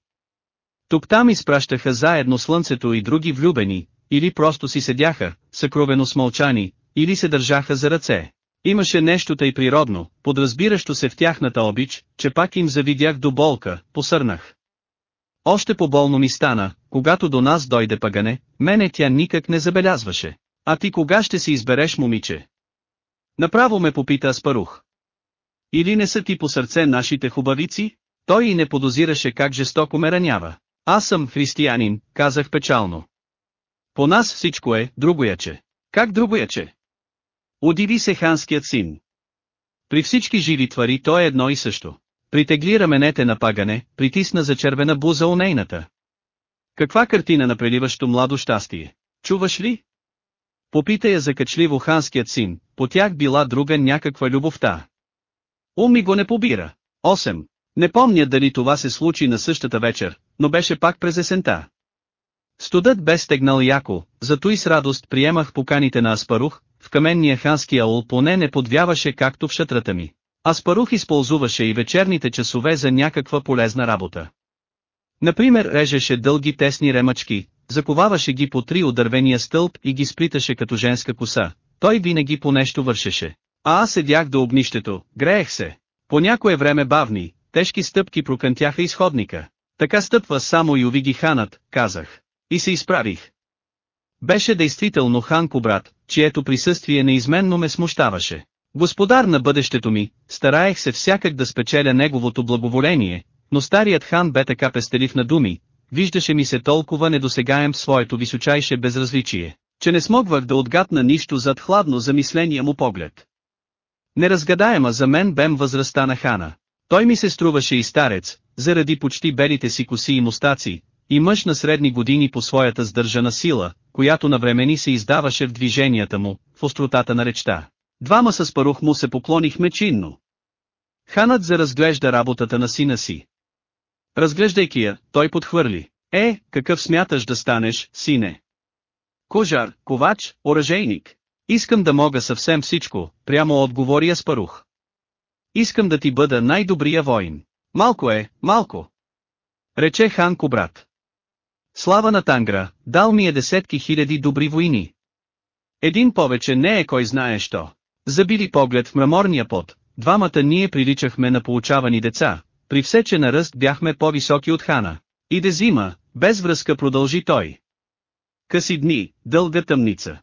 Тук-там изпращаха заедно слънцето и други влюбени, или просто си седяха, съкровено смълчани, или се държаха за ръце. Имаше нещо тъй природно, подразбиращо се в тяхната обич, че пак им завидях до болка, посърнах. Още по-болно ми стана, когато до нас дойде пагане, мене тя никак не забелязваше. А ти кога ще си избереш момиче? Направо ме попита Аспарух. Или не са ти по сърце нашите хубавици? Той и не подозираше как жестоко ме ранява. Аз съм християнин, казах печално. По нас всичко е, другояче. Как другояче? Удиви се ханският син. При всички живи твари то е едно и също. Притегли раменете на пагане, притисна за червена буза у нейната. Каква картина на преливащо младо щастие? Чуваш ли? Попита я закачливо ханският син, по тях била друга някаква любовта. Ум ми го не побира. 8. Не помня дали това се случи на същата вечер, но беше пак през есента. Студът бе стегнал яко, зато и с радост приемах поканите на Аспарух, в каменния хански аул поне не подвяваше както в шатрата ми. Аспарух използваше и вечерните часове за някаква полезна работа. Например режеше дълги тесни ремъчки, заковаваше ги по три от дървения стълб и ги сплиташе като женска коса. Той винаги по нещо вършеше. А аз седях до огнището, греех се. По някое време бавни, тежки стъпки прокънтяха изходника. Така стъпва само и увиги ханът, казах. И се изправих. Беше действително Ханко брат, чието присъствие неизменно ме смущаваше. Господар на бъдещето ми, стараех се всякак да спечеля неговото благоволение, но старият хан бе така пестелив на думи, виждаше ми се толкова недосегаем в своето височайше безразличие, че не смогвах да отгадна нищо зад хладно замисления му поглед. Неразгадаема за мен бем възрастта на хана. Той ми се струваше и старец, заради почти белите си коси и мустаци, и мъж на средни години по своята сдържана сила, която навремени се издаваше в движенията му, в остротата на речта. Двама с парух му се поклонихме чинно. Ханът заразглежда работата на сина си. Разглеждайки я, той подхвърли. Е, какъв смяташ да станеш, сине? Кожар, ковач, оръжейник. Искам да мога съвсем всичко, прямо отговори Аспарух. Искам да ти бъда най-добрия воин. Малко е, малко. Рече Ханко брат. Слава на Тангра, дал ми е десетки хиляди добри войни. Един повече не е кой знае що. Забили поглед в мраморния пот, двамата ние приличахме на получавани деца, при все че на ръст бяхме по-високи от хана. Иде зима, без връзка продължи той. Къси дни, дълга тъмница.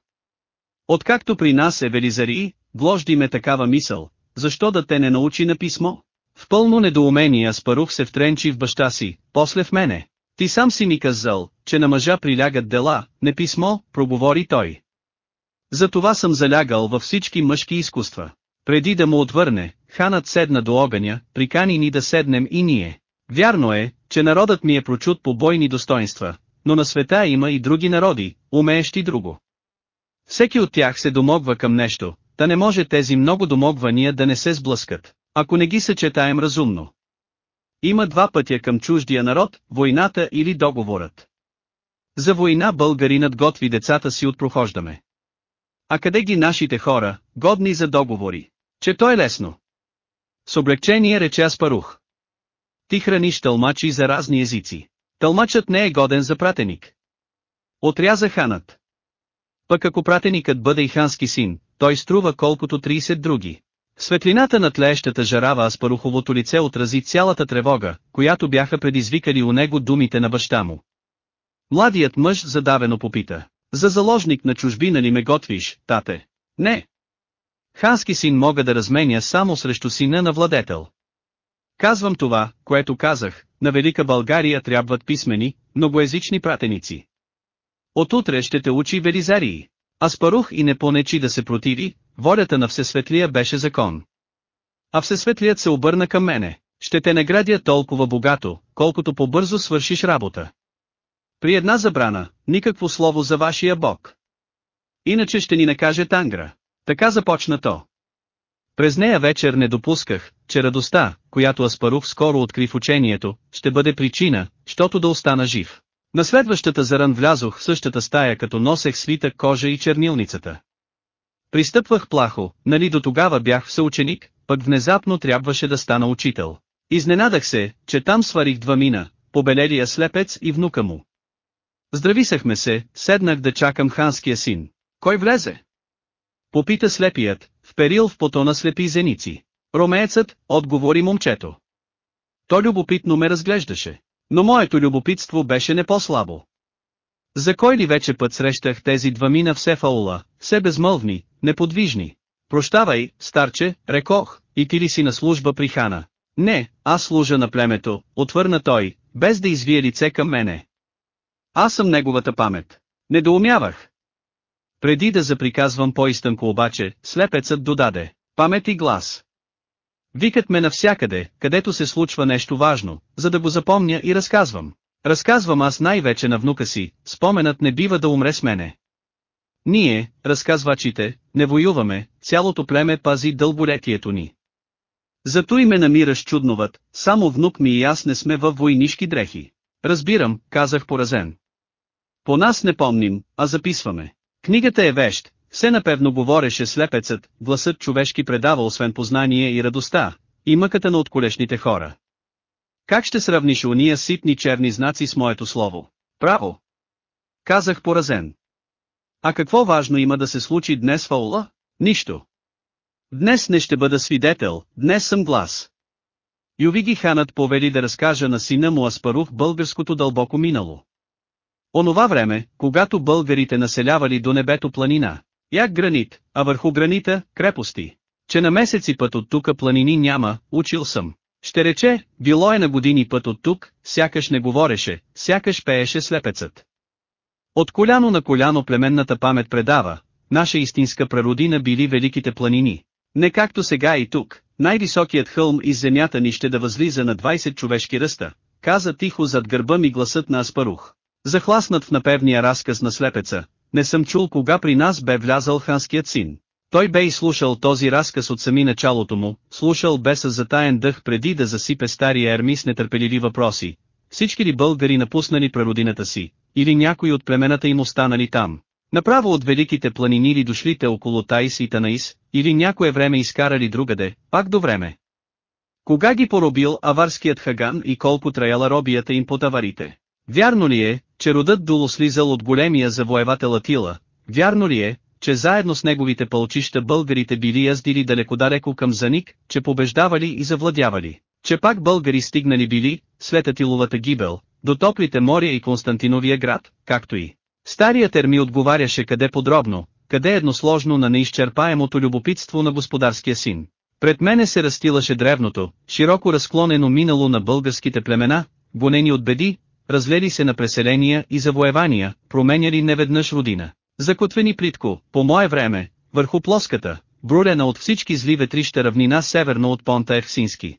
Откакто при нас е Велизари, гложди ме такава мисъл, защо да те не научи на писмо? В пълно недоумение Аспарух се втренчи в баща си, после в мене. Ти сам си ми казал, че на мъжа прилягат дела, не писмо, проговори той. Затова съм залягал във всички мъжки изкуства. Преди да му отвърне, ханът седна до огъня, прикани ни да седнем и ние. Вярно е, че народът ми е прочут по бойни достоинства, но на света има и други народи, умеещи друго. Всеки от тях се домогва към нещо, да не може тези много домогвания да не се сблъскат, ако не ги съчетаем разумно. Има два пътя към чуждия народ, войната или договорът. За война българинът готви децата си от прохождаме. А къде ги нашите хора, годни за договори? Че то е лесно. С облегчение рече Аспарух. Ти храниш тълмачи за разни езици. Тълмачът не е годен за пратеник. Отряза ханът. Пък ако пратеникът бъде и хански син, той струва колкото 30 други. Светлината на тлеещата жарава Аспаруховото лице отрази цялата тревога, която бяха предизвикали у него думите на баща му. Младият мъж задавено попита. За заложник на чужбина ли ме готвиш, тате? Не. Хански син мога да разменя само срещу сина на владетел. Казвам това, което казах, на Велика България трябват писмени, многоязични пратеници. Отутре ще те учи Велизарии. Аспарух и не понечи да се противи, волята на Всесветлия беше закон. А Всесветлият се обърна към мене, ще те наградя толкова богато, колкото по-бързо свършиш работа. При една забрана, никакво слово за вашия бог. Иначе ще ни накаже Тангра. Така започна то. През нея вечер не допусках, че радостта, която Аспарух скоро откри в учението, ще бъде причина, щото да остана жив. На следващата заран влязох в същата стая като носех свита кожа и чернилницата. Пристъпвах плахо, нали до тогава бях съученик, пък внезапно трябваше да стана учител. Изненадах се, че там сварих два мина, побелелия слепец и внука му. Здрависахме се, седнах да чакам ханския син. Кой влезе? Попита слепият, вперил в потона слепи зеници. Ромеецът, отговори момчето. То любопитно ме разглеждаше, но моето любопитство беше не по-слабо. За кой ли вече път срещах тези двамина все фаула, все безмълвни, неподвижни. Прощавай, старче, рекох, и ти ли си на служба при хана? Не, аз служа на племето, отвърна той, без да извие лице към мене. Аз съм неговата памет. Недоумявах. Преди да заприказвам по-истънко обаче, слепецът додаде. Памет и глас. Викат ме навсякъде, където се случва нещо важно, за да го запомня и разказвам. Разказвам аз най-вече на внука си, споменът не бива да умре с мене. Ние, разказвачите, не воюваме, цялото племе пази дълголетието ни. Зато и ме намираш чудноват, само внук ми и аз не сме във войнишки дрехи. Разбирам, казах поразен. По нас не помним, а записваме. Книгата е вещ, все напевно говореше слепецът, гласът човешки предава освен познание и радостта, и мъката на отколешните хора. Как ще сравниш уния ситни черни знаци с моето слово? Право! Казах поразен. А какво важно има да се случи днес в аула? Нищо. Днес не ще бъда свидетел, днес съм глас. Ювиги ханът повели да разкажа на сина му Аспарух българското дълбоко минало. Онова време, когато българите населявали до небето планина, як гранит, а върху гранита – крепости. Че на месеци път от тука планини няма, учил съм. Ще рече, било е на години път от тук, сякаш не говореше, сякаш пееше слепецът. От коляно на коляно племенната памет предава, наша истинска прародина били великите планини. Не както сега и тук, най-високият хълм из земята ни ще да възлиза на 20 човешки ръста, каза тихо зад гърба ми гласът на Аспарух. Захласнат в напевния разказ на слепеца, не съм чул кога при нас бе влязал ханският син. Той бе изслушал този разказ от сами началото му, слушал бе с затаен дъх преди да засипе стария Ерми с нетърпеливи въпроси. Всички ли българи напуснали прародината си, или някои от племената им останали там? Направо от великите планини ли дошлите около Таис и Танаис, или някое време изкарали другаде, пак до време. Кога ги поробил аварският хаган и колко траяла робията им под аварите? Вярно ли е, че родът Дуло слизал от големия завоевател Атила? Вярно ли е, че заедно с неговите пълчища българите били яздили далеко-далеко към Заник, че побеждавали и завладявали? Че пак българи стигнали били, след Атиловата гибел, до топлите моря и Константиновия град, както и. Старият Ерми отговаряше къде подробно, къде едносложно на неизчерпаемото любопитство на господарския син. Пред мене се растилаше древното, широко разклонено минало на българските племена, гонени от беди, разлели се на преселения и завоевания, променяли неведнъж родина. Закотвени плитко, по мое време, върху плоската, брулена от всички зли ветрища равнина северно от понта Евсински.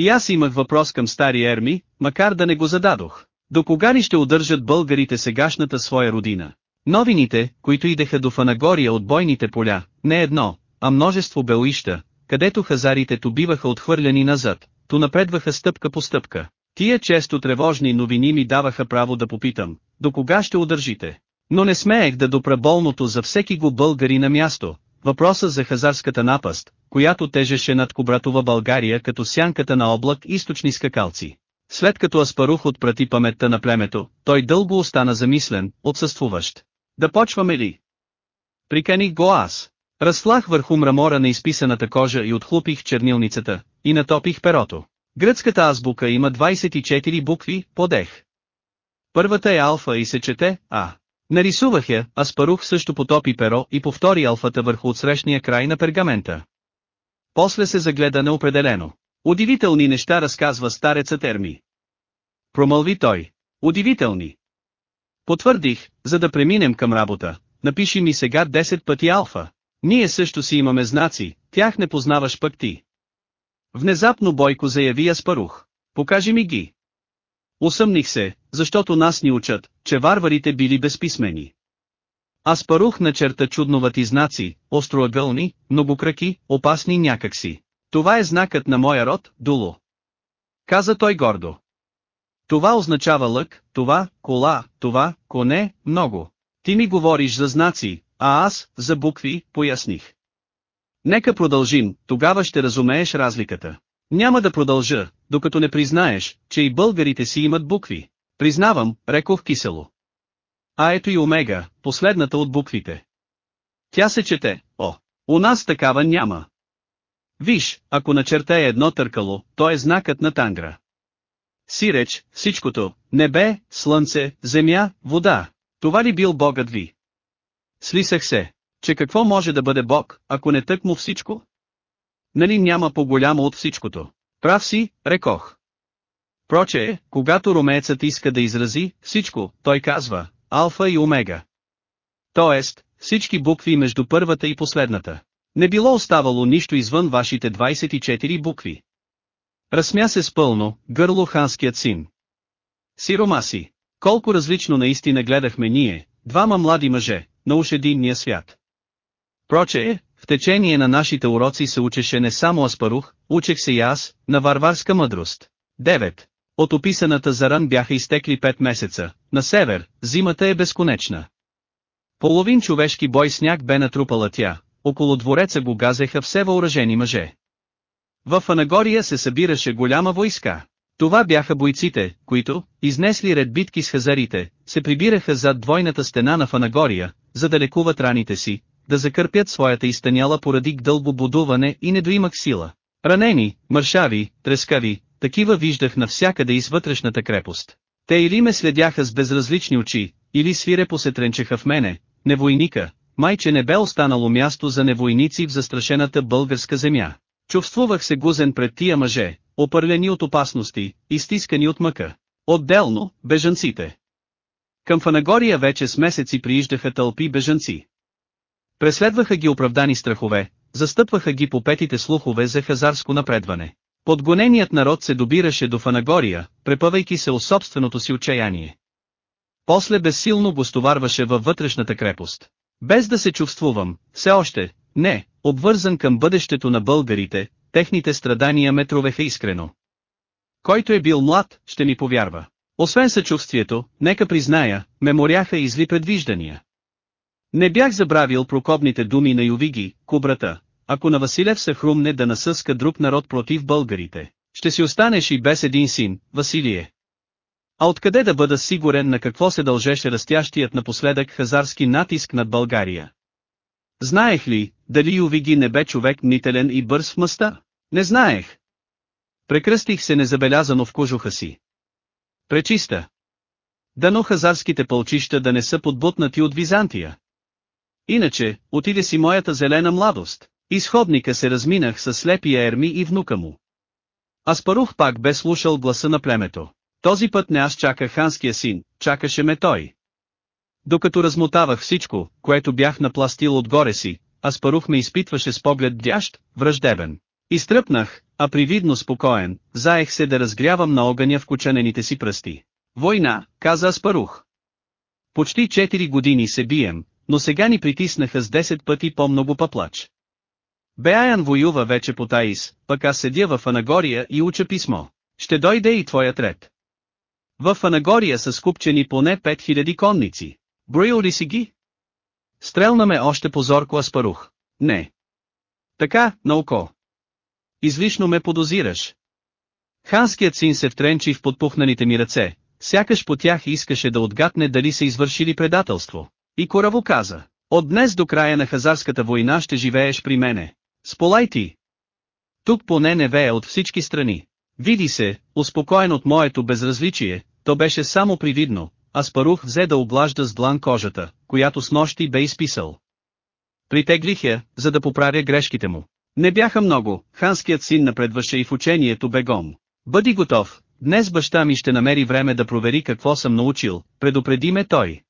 И аз имах въпрос към стари Ерми, макар да не го зададох. До кога ли ще удържат българите сегашната своя родина? Новините, които идеха до Фанагория от бойните поля, не едно, а множество белоища, където хазарите то биваха отхвърляни назад, то напредваха стъпка по стъпка. Тия често тревожни новини ми даваха право да попитам, до кога ще удържите? Но не смеех да допра болното за всеки го българи на място, въпроса за хазарската напаст, която тежеше над Кобратова България като сянката на облак източни скакалци. След като Аспарух отпрати паметта на племето, той дълго остана замислен, отсъствуващ. Да почваме ли? Приканих го аз. Разслах върху мрамора на изписаната кожа и отхлупих чернилницата, и натопих перото. Гръцката азбука има 24 букви, подех. Първата е алфа и се чете, а. Нарисувах я, а Спарух също потопи перо и повтори алфата върху отсрещния край на пергамента. После се загледа неопределено. Удивителни неща разказва старецът Ерми. Промълви той. Удивителни. Потвърдих, за да преминем към работа. Напиши ми сега 10 пъти алфа. Ние също си имаме знаци, тях не познаваш пък ти. Внезапно Бойко заяви Аспарух. Покажи ми ги. Усъмних се, защото нас ни учат, че варварите били безписмени. Аспарух начерта чудновати знаци, остроъгълни, многокраки, опасни някакси. Това е знакът на моя род, Дуло. Каза той гордо. Това означава лък, това, кола, това, коне, много. Ти ми говориш за знаци, а аз, за букви, поясних. Нека продължим, тогава ще разумееш разликата. Няма да продължа, докато не признаеш, че и българите си имат букви. Признавам, рекох кисело. А ето и омега, последната от буквите. Тя се чете, о, у нас такава няма. Виж, ако начертая едно търкало, то е знакът на тангра. Сиреч, всичкото, небе, слънце, земя, вода. Това ли бил богът ви? Слисах се, че какво може да бъде бог, ако не тъкмо всичко? Нали няма по-голямо от всичкото? Прав си, рекох. Проче, когато ромеецът иска да изрази всичко, той казва, алфа и омега. Тоест, всички букви между първата и последната. Не било оставало нищо извън вашите 24 букви. Разсмя се с пълно, гърло ханският син. Сиромаси, колко различно наистина гледахме ние, двама млади мъже, на уж единния свят. Проче, в течение на нашите уроци се учеше не само Аспарух, учех се и аз, на варварска мъдрост. 9. От описаната заран бяха изтекли 5 месеца, на север, зимата е безконечна. Половин човешки бой сняг бе натрупала тя, около двореца го газеха все въоръжени мъже. В Анагория се събираше голяма войска. Това бяха бойците, които, изнесли ред битки с хазарите, се прибираха зад двойната стена на Фанагория, за да лекуват раните си, да закърпят своята изтъняла поради дълго будуване и недоимък сила. Ранени, мършави, трескави, такива виждах навсякъде из вътрешната крепост. Те или ме следяха с безразлични очи, или свирепо се тренчеха в мене, невойника, майче не бе останало място за невойници в застрашената българска земя. Чувствувах се гузен пред тия мъже, опърлени от опасности, изтискани от мъка. Отделно, бежанците. Към Фанагория вече с месеци прииждаха тълпи бежанци. Преследваха ги оправдани страхове, застъпваха ги по петите слухове за хазарско напредване. Подгоненият народ се добираше до Фанагория, препъвайки се от собственото си отчаяние. После безсилно го стоварваше във вътрешната крепост. Без да се чувствувам, все още, не, обвързан към бъдещето на българите, техните страдания ме тровеха искрено. Който е бил млад, ще ми повярва. Освен съчувствието, нека призная, ме моряха и зли предвиждания. Не бях забравил прокобните думи на Ювиги, кубрата, ако на Василев се хрумне да насъска друг народ против българите, ще си останеш и без един син, Василие. А откъде да бъда сигурен на какво се дължеше растящият напоследък хазарски натиск над България? Знаех ли, дали Ювиги не бе човек нителен и бърз в мъста? Не знаех. Прекръстих се незабелязано в кожуха си. Пречиста. Дано хазарските пълчища да не са подбутнати от Византия. Иначе, отиде си моята зелена младост. Изходника се разминах с слепия Ерми и внука му. Аспарух пак бе слушал гласа на племето. Този път не аз чаках ханския син, чакаше ме той. Докато размотавах всичко, което бях напластил отгоре си, Аспарух ме изпитваше с поглед дящ, враждебен. Изтръпнах, а привидно спокоен, заех се да разгрявам на огъня в кучанените си пръсти. Война, каза Аспарух. Почти 4 години се бием, но сега ни притиснаха с 10 пъти по-много паплач. Беаян воюва вече по Таис, пък аз седя в Анагория и уча писмо. Ще дойде и твоят ред. В Анагория са скупчени поне 5000 конници. Броил ли си ги? Стрелна ме още позорко Аспарух. Не. Така, на око. Излишно ме подозираш. Ханският син се втренчи в подпухнаните ми ръце, сякаш по тях искаше да отгатне дали са извършили предателство. И Кораво каза, от днес до края на хазарската война ще живееш при мене. Сполай ти. Тук поне не вее от всички страни. Види се, успокоен от моето безразличие, то беше само привидно, а Спарух взе да облажда с длан кожата, която с нощи бе изписал. Притеглих я, за да поправя грешките му. Не бяха много, ханският син напредваше и в учението бегом. Бъди готов, днес баща ми ще намери време да провери какво съм научил, предупреди ме той.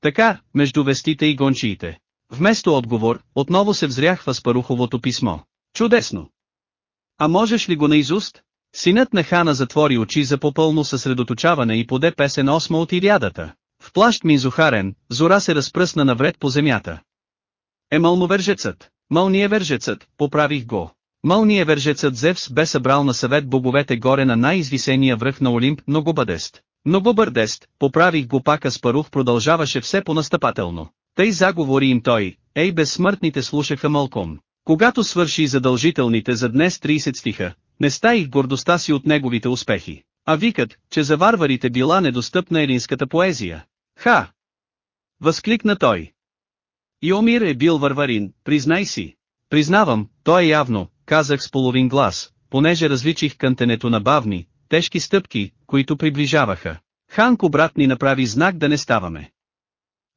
Така, между вестите и гончиите. Вместо отговор, отново се взрях в Аспаруховото писмо. Чудесно! А можеш ли го наизуст? Синът на хана затвори очи за попълно съсредоточаване и поде песен осма от Илиадата. В плащ ми зухарен, зора се разпръсна навред по земята. Е мълновержецът, мълниевержецът, поправих го. Мълниевержецът Зевс бе събрал на съвет боговете горе на най-извисения връх на Олимп Многобъдест. Многобърдест, поправих го пак Аспарух продължаваше все по-настъпателно. Тъй заговори им той, ей безсмъртните слушаха мълком. Когато свърши задължителните за днес 30 стиха, не стаих гордостта си от неговите успехи, а викат, че за варварите била недостъпна елинската поезия. Ха! Възкликна той. Йомир е бил варварин, признай си. Признавам, то е явно, казах с половин глас, понеже различих кънтенето на бавни, тежки стъпки, които приближаваха. Ханко брат ни направи знак да не ставаме.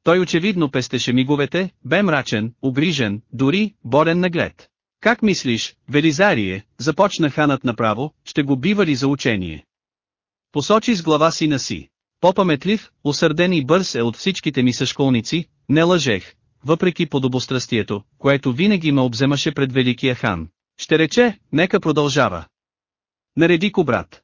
Той очевидно пестеше миговете, бе мрачен, обрижен, дори, борен наглед. Как мислиш, Велизарие, започна ханът направо, ще го бива ли за учение? Посочи с глава си на си. По-паметлив, усърден и бърз е от всичките ми съшколници, не лъжех, въпреки подобострастието, което винаги ме обземаше пред великия хан. Ще рече, нека продължава. Нареди ко брат.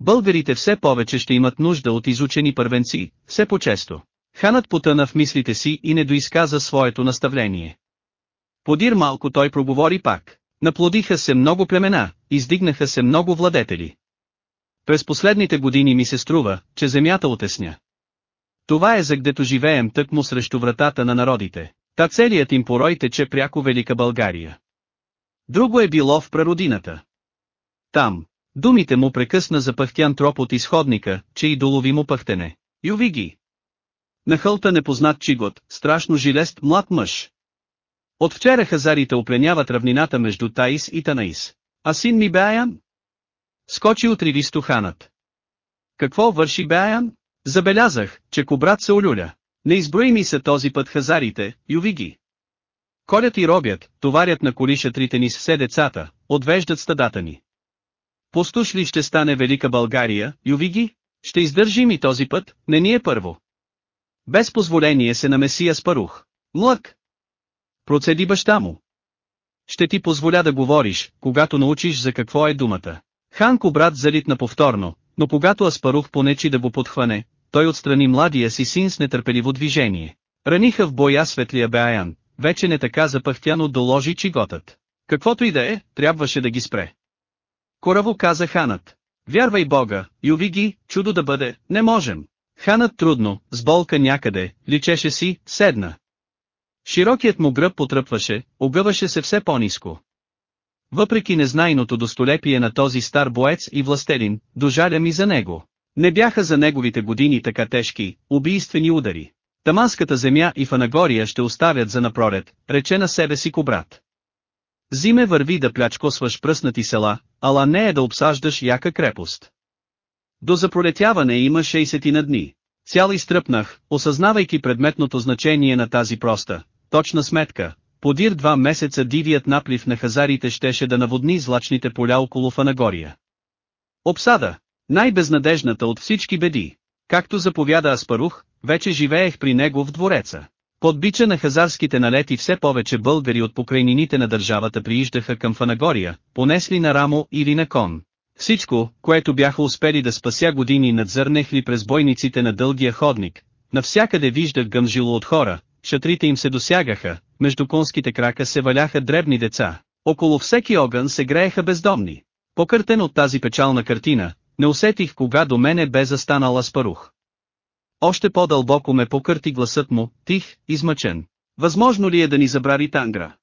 Българите все повече ще имат нужда от изучени първенци, все по-често. Ханът потъна в мислите си и не доизказа своето наставление. Подир малко той проговори пак. Наплодиха се много племена, издигнаха се много владетели. През последните години ми се струва, че земята отесня. Това е за гдето живеем тъкмо срещу вратата на народите. Та целият им порой тече пряко Велика България. Друго е било в прародината. Там, думите му прекъсна запъхтян троп от изходника, че и долови му пъхтене. Юви ги. На хълта непознат чигот, страшно жилест млад мъж. От вчера хазарите опленяват равнината между Таис и Танаис. А син ми Беаян? Скочи отривисто ханът. Какво върши Беаян? Забелязах, че кобрат се олюля. Не изброи ми се този път хазарите, юви ги. Колят и робят, товарят на коли шатрите ни с все децата, отвеждат стадата ни. Пустош ли ще стане Велика България, юви ги? Ще издържим и този път, не ни е първо. Без позволение се намеси Аспарух. Млък! Процеди баща му. Ще ти позволя да говориш, когато научиш за какво е думата. Ханко брат залитна повторно, но когато Аспарух понечи да го подхване, той отстрани младия си син с нетърпеливо движение. Раниха в боя светлия Беаян, вече не така запъхтяно доложи чиготът. Каквото и да е, трябваше да ги спре. Кораво каза ханът. Вярвай Бога, юви ги, чудо да бъде, не можем. Ханът трудно, с болка някъде, личеше си, седна. Широкият му гръб потръпваше, огъваше се все по-низко. Въпреки незнайното достолепие на този стар боец и властелин, дожаля ми за него. Не бяха за неговите години така тежки, убийствени удари. Таманската земя и Фанагория ще оставят за напроред, рече на себе си кобрат. Зиме върви да плячкосваш пръснати села, ала не е да обсаждаш яка крепост. До запролетяване има 60 на дни. Цял изтръпнах, осъзнавайки предметното значение на тази проста, точна сметка. Подир два месеца дивият наплив на хазарите щеше да наводни злачните поля около Фанагория. Обсада. Най-безнадежната от всички беди. Както заповяда Аспарух, вече живеех при него в двореца. Под бича на хазарските налети все повече българи от покрайнините на държавата прииждаха към Фанагория, понесли на рамо или на кон. Всичко, което бяха успели да спася години надзърнех ли през бойниците на дългия ходник, навсякъде виждах гъмжило от хора, шатрите им се досягаха, между конските крака се валяха дребни деца, около всеки огън се грееха бездомни. Покъртен от тази печална картина, не усетих кога до мене бе застанал Аспарух. Още по-дълбоко ме покърти гласът му, тих, измъчен. Възможно ли е да ни забрави Тангра?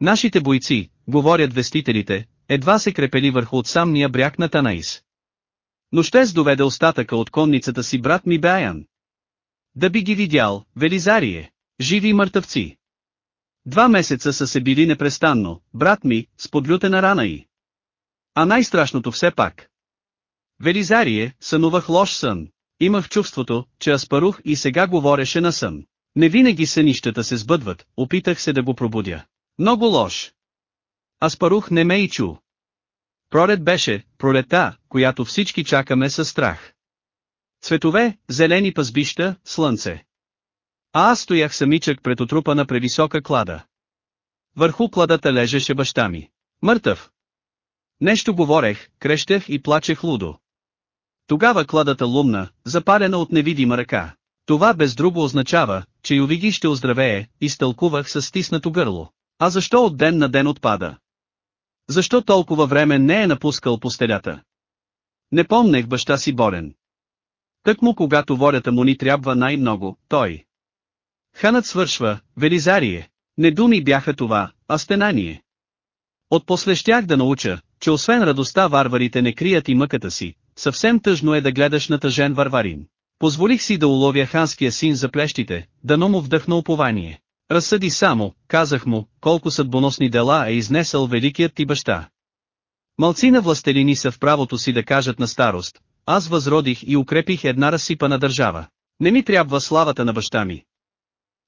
Нашите бойци, говорят вестителите, едва се крепели върху от самния бряг на Танаис. Но ще доведе остатъка от конницата си брат ми Беян. Да би ги видял, Велизарие, живи мъртъвци. Два месеца са се били непрестанно, брат ми, с подлютена рана и. А най-страшното все пак. Велизарие, сънувах лош сън. Имах чувството, че Аспарух и сега говореше на сън. Не винаги сънищата се сбъдват, опитах се да го пробудя. Много лош. Аспарух не ме и чу. Пролет беше, пролета, която всички чакаме със страх. Цветове, зелени пазбища, слънце. А аз стоях самичък пред отрупана превисока клада. Върху кладата лежеше баща ми. Мъртъв. Нещо говорех, крещех и плачех лудо. Тогава кладата лумна, запалена от невидима ръка. Това без друго означава, че Ювиги ще оздравее, изтълкувах с стиснато гърло. А защо от ден на ден отпада? Защо толкова време не е напускал постелята? Не помнех баща си болен. Тък му когато волята му ни трябва най-много, той. Ханът свършва, Велизарие. Не думи бяха това, а стенание. Отпосле щях да науча, че освен радостта варварите не крият и мъката си, съвсем тъжно е да гледаш на тъжен варварин. Позволих си да уловя ханския син за плещите, дано му вдъхна упование. Разсъди само, казах му, колко съдбоносни дела е изнесъл великият ти баща. Малцина властелини са в правото си да кажат на старост, аз възродих и укрепих една разсипана държава. Не ми трябва славата на баща ми.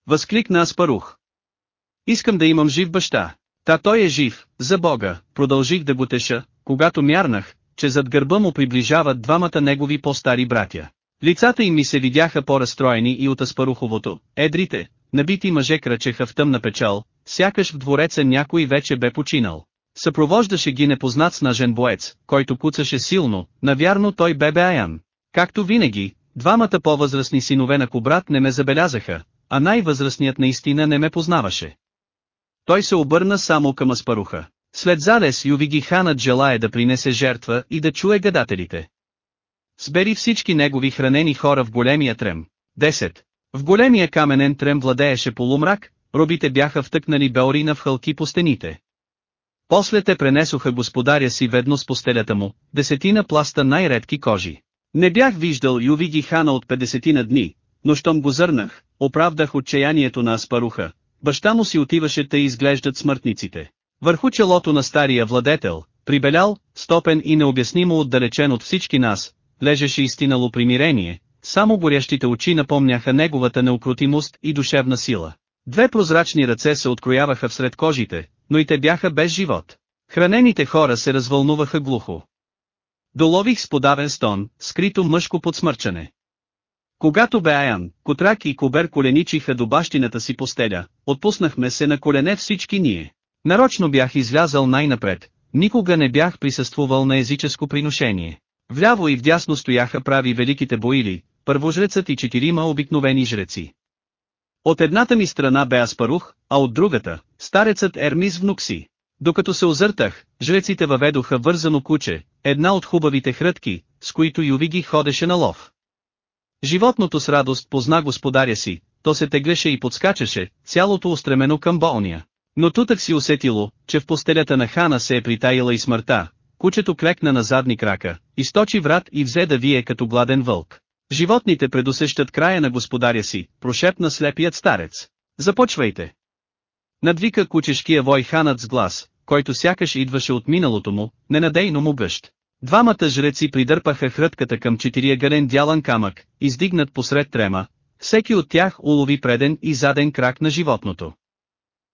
Възкликна Аспарух. Искам да имам жив баща. Та той е жив, за Бога, продължих да го теша, когато мярнах, че зад гърба му приближават двамата негови по-стари братя. Лицата им ми се видяха по-разстроени и от Аспаруховото, едрите, набити мъже кръчеха в тъмна печал, сякаш в двореца някой вече бе починал. Съпровождаше ги непознат снажен боец, който куцаше силно, навярно той бе Беаян. Както винаги, двамата по-възрастни синове на Кобрат не ме забелязаха, а най-възрастният наистина не ме познаваше. Той се обърна само към Аспаруха. След залез Ювиги ханът желая да принесе жертва и да чуе гадателите. Сбери всички негови хранени хора в големия трем. 10. В големия каменен трем владееше полумрак, робите бяха втъкнали Беорина в хълки по стените. После те пренесоха господаря си ведно с постелята му, десетина пласта най-редки кожи. Не бях виждал Ювиги хана от 50 на дни, но щом го зърнах, оправдах отчаянието на Аспаруха. Баща му си отиваше да изглеждат смъртниците. Върху челото на стария владетел, прибелял, стопен и необяснимо отдалечен от всички нас, лежеше истинало примирение, само горящите очи напомняха неговата неукротимост и душевна сила. Две прозрачни ръце се открояваха всред кожите, но и те бяха без живот. Хранените хора се развълнуваха глухо. Долових с подавен стон, скрито мъжко подсмърчане. Когато Беаян, Котрак и Кобер коленичиха до бащината си постеля, отпуснахме се на колене всички ние. Нарочно бях излязал най-напред, никога не бях присъствувал на езическо приношение. Вляво и вдясно стояха прави великите боили, първожрецът и четирима обикновени жреци. От едната ми страна бе Аспарух, а от другата, старецът Ермис внук си. Докато се озъртах, жреците въведоха вързано куче, една от хубавите хрътки, с които Ювиги ходеше на лов. Животното с радост позна господаря си, то се теглеше и подскачаше, цялото устремено към болния. Но тутък си усетило, че в постелята на хана се е притаила и смъртта, кучето клекна на задни крака, източи врат и взе да вие като гладен вълк. Животните предусещат края на господаря си, прошепна слепият старец. Започвайте! Надвика кучешкия вой ханът с глас, който сякаш идваше от миналото му, ненадейно му гъщ. Двамата жреци придърпаха хрътката към четириъгълен дялан камък, издигнат посред трема, всеки от тях улови преден и заден крак на животното.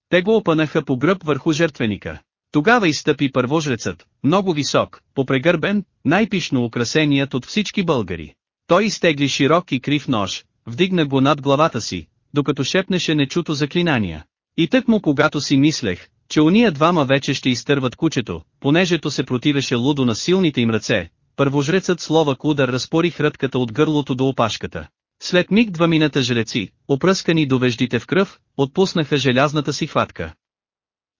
Те го опънаха по гръб върху жертвеника. Тогава изстъпи първожрецът, много висок, попрегърбен, най-пишно украсеният от всички българи. Той изтегли широк и крив нож, вдигна го над главата си, докато шепнеше нечуто заклинания. И тък му когато си мислех, че уния двама вече ще изтърват кучето, понежето се противеше лудо на силните им ръце, първожрецът слова удар разпори хрътката от гърлото до опашката. След миг двамината жреци, опръскани до веждите в кръв, отпуснаха желязната си хватка.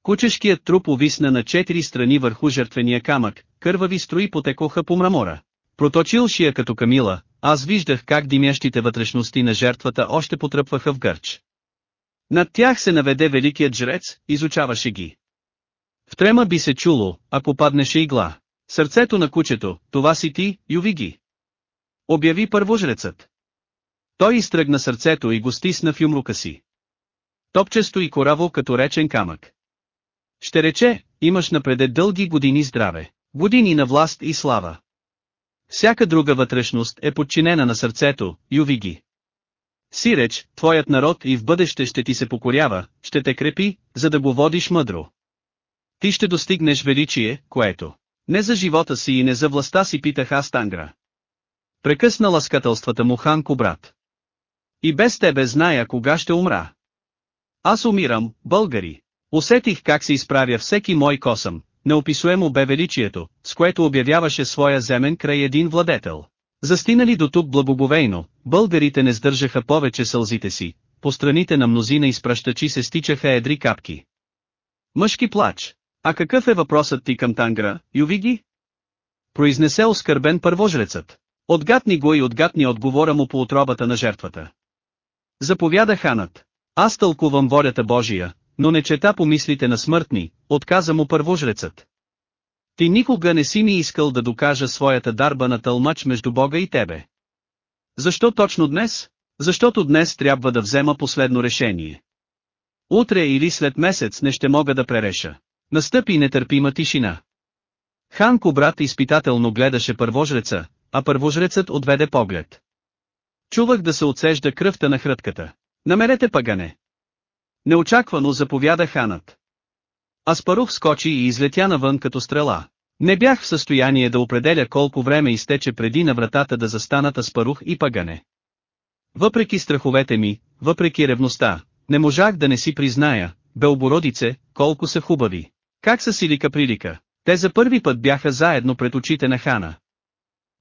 Кучешкият труп увисна на четири страни върху жертвения камък, кървави строи потекоха по мрамора. Проточил шия като камила, аз виждах как димящите вътрешности на жертвата още потръпваха в гърч. Над тях се наведе великият жрец, изучаваше ги. В трема би се чуло, ако паднеше игла. Сърцето на кучето, това си ти, юви ги. Обяви първожрецът. Той изтръгна сърцето и го стисна в юмрука си. Топчесто и кораво като речен камък. Ще рече, имаш напреде дълги години здраве, години на власт и слава. Всяка друга вътрешност е подчинена на сърцето, юви ги. Сиреч, твоят народ и в бъдеще ще ти се покорява, ще те крепи, за да го водиш мъдро. Ти ще достигнеш величие, което не за живота си и не за властта си питах аз Тангра. Прекъсна ласкателствата му хан брат. И без тебе зная кога ще умра. Аз умирам, българи. Усетих как се изправя всеки мой косъм, неописуемо бе величието, с което обявяваше своя земен край един владетел. Застинали до тук благоговейно, българите не сдържаха повече сълзите си, по страните на мнозина изпращачи се стичаха едри капки. Мъжки плач. А какъв е въпросът ти към Тангра, Ювиги? Произнесе оскърбен първожрецът. Отгатни го и отгатни отговора му по отробата на жертвата. Заповяда ханът. Аз тълкувам волята Божия, но не чета по мислите на смъртни, отказа му първожрецът. Ти никога не си ми искал да докажа своята дарба на тълмач между Бога и тебе. Защо точно днес? Защото днес трябва да взема последно решение. Утре или след месец не ще мога да пререша. Настъпи нетърпима тишина. Ханко брат изпитателно гледаше първожреца, а първожрецът отведе поглед. Чувах да се отсежда кръвта на хрътката. Намерете пагане. Неочаквано заповяда ханът. Аспарух скочи и излетя навън като стрела. Не бях в състояние да определя колко време изтече преди на вратата да застанат Аспарух и Пагане. Въпреки страховете ми, въпреки ревността, не можах да не си призная, белбородице, колко са хубави. Как са силика прилика? Те за първи път бяха заедно пред очите на хана.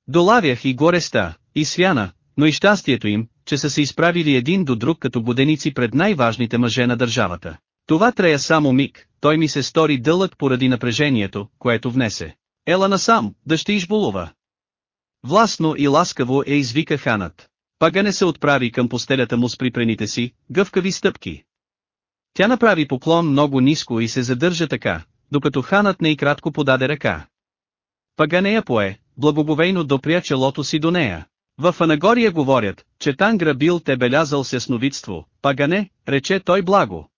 Долавях и гореста, и свяна, но и щастието им, че са се изправили един до друг като годеници пред най-важните мъже на държавата. Това трея само миг, той ми се стори дълъг поради напрежението, което внесе. Ела насам, да ще изболува. Властно и ласкаво е извика ханът. Пагане се отправи към постелята му с припрените си, гъвкави стъпки. Тя направи поклон много ниско и се задържа така, докато ханът не и кратко подаде ръка. Пагане я пое, благоговейно допря челото си до нея. В Анагория говорят, че Тангра бил те белязал с ясновидство, пагане, рече той благо.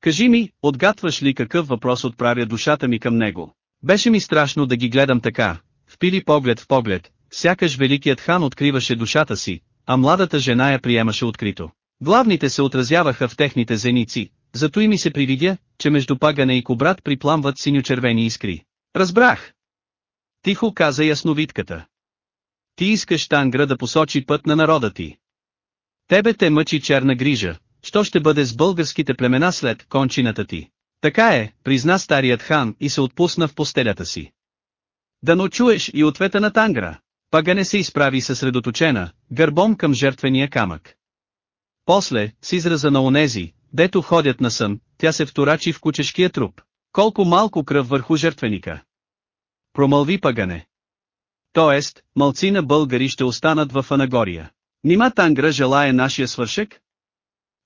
Кажи ми, отгатваш ли какъв въпрос отправя душата ми към него? Беше ми страшно да ги гледам така, впили поглед в поглед, сякаш великият хан откриваше душата си, а младата жена я приемаше открито. Главните се отразяваха в техните зеници, зато и ми се привидя, че между пагане и кобрат припламват синьо-червени искри. Разбрах! Тихо каза ясновидката. Ти искаш Тангра да посочи път на народа ти. Тебе те мъчи черна грижа, що ще бъде с българските племена след кончината ти. Така е, призна старият хан и се отпусна в постелята си. Да ночуеш и ответа на Тангра. Пагане се изправи съсредоточена, гърбом към жертвения камък. После, с израза на онези, дето ходят на сън, тя се вторачи в кучешкия труп. Колко малко кръв върху жертвеника. Промълви Пагане. Тоест, малцина българи ще останат в Анагория. Нима Тангра желая нашия свършек?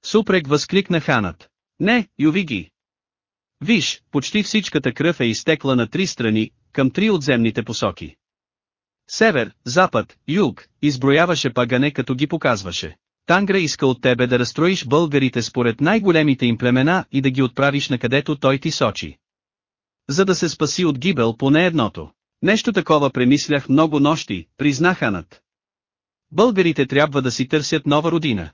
Супрек възкликна ханът. Не, юви ги. Виж, почти всичката кръв е изтекла на три страни, към три отземните посоки. Север, запад, юг, изброяваше пагане като ги показваше. Тангра иска от тебе да разстроиш българите според най-големите им племена и да ги отправиш на където той ти сочи. За да се спаси от гибел поне едното. Нещо такова премислях много нощи, призна ханът. Българите трябва да си търсят нова родина.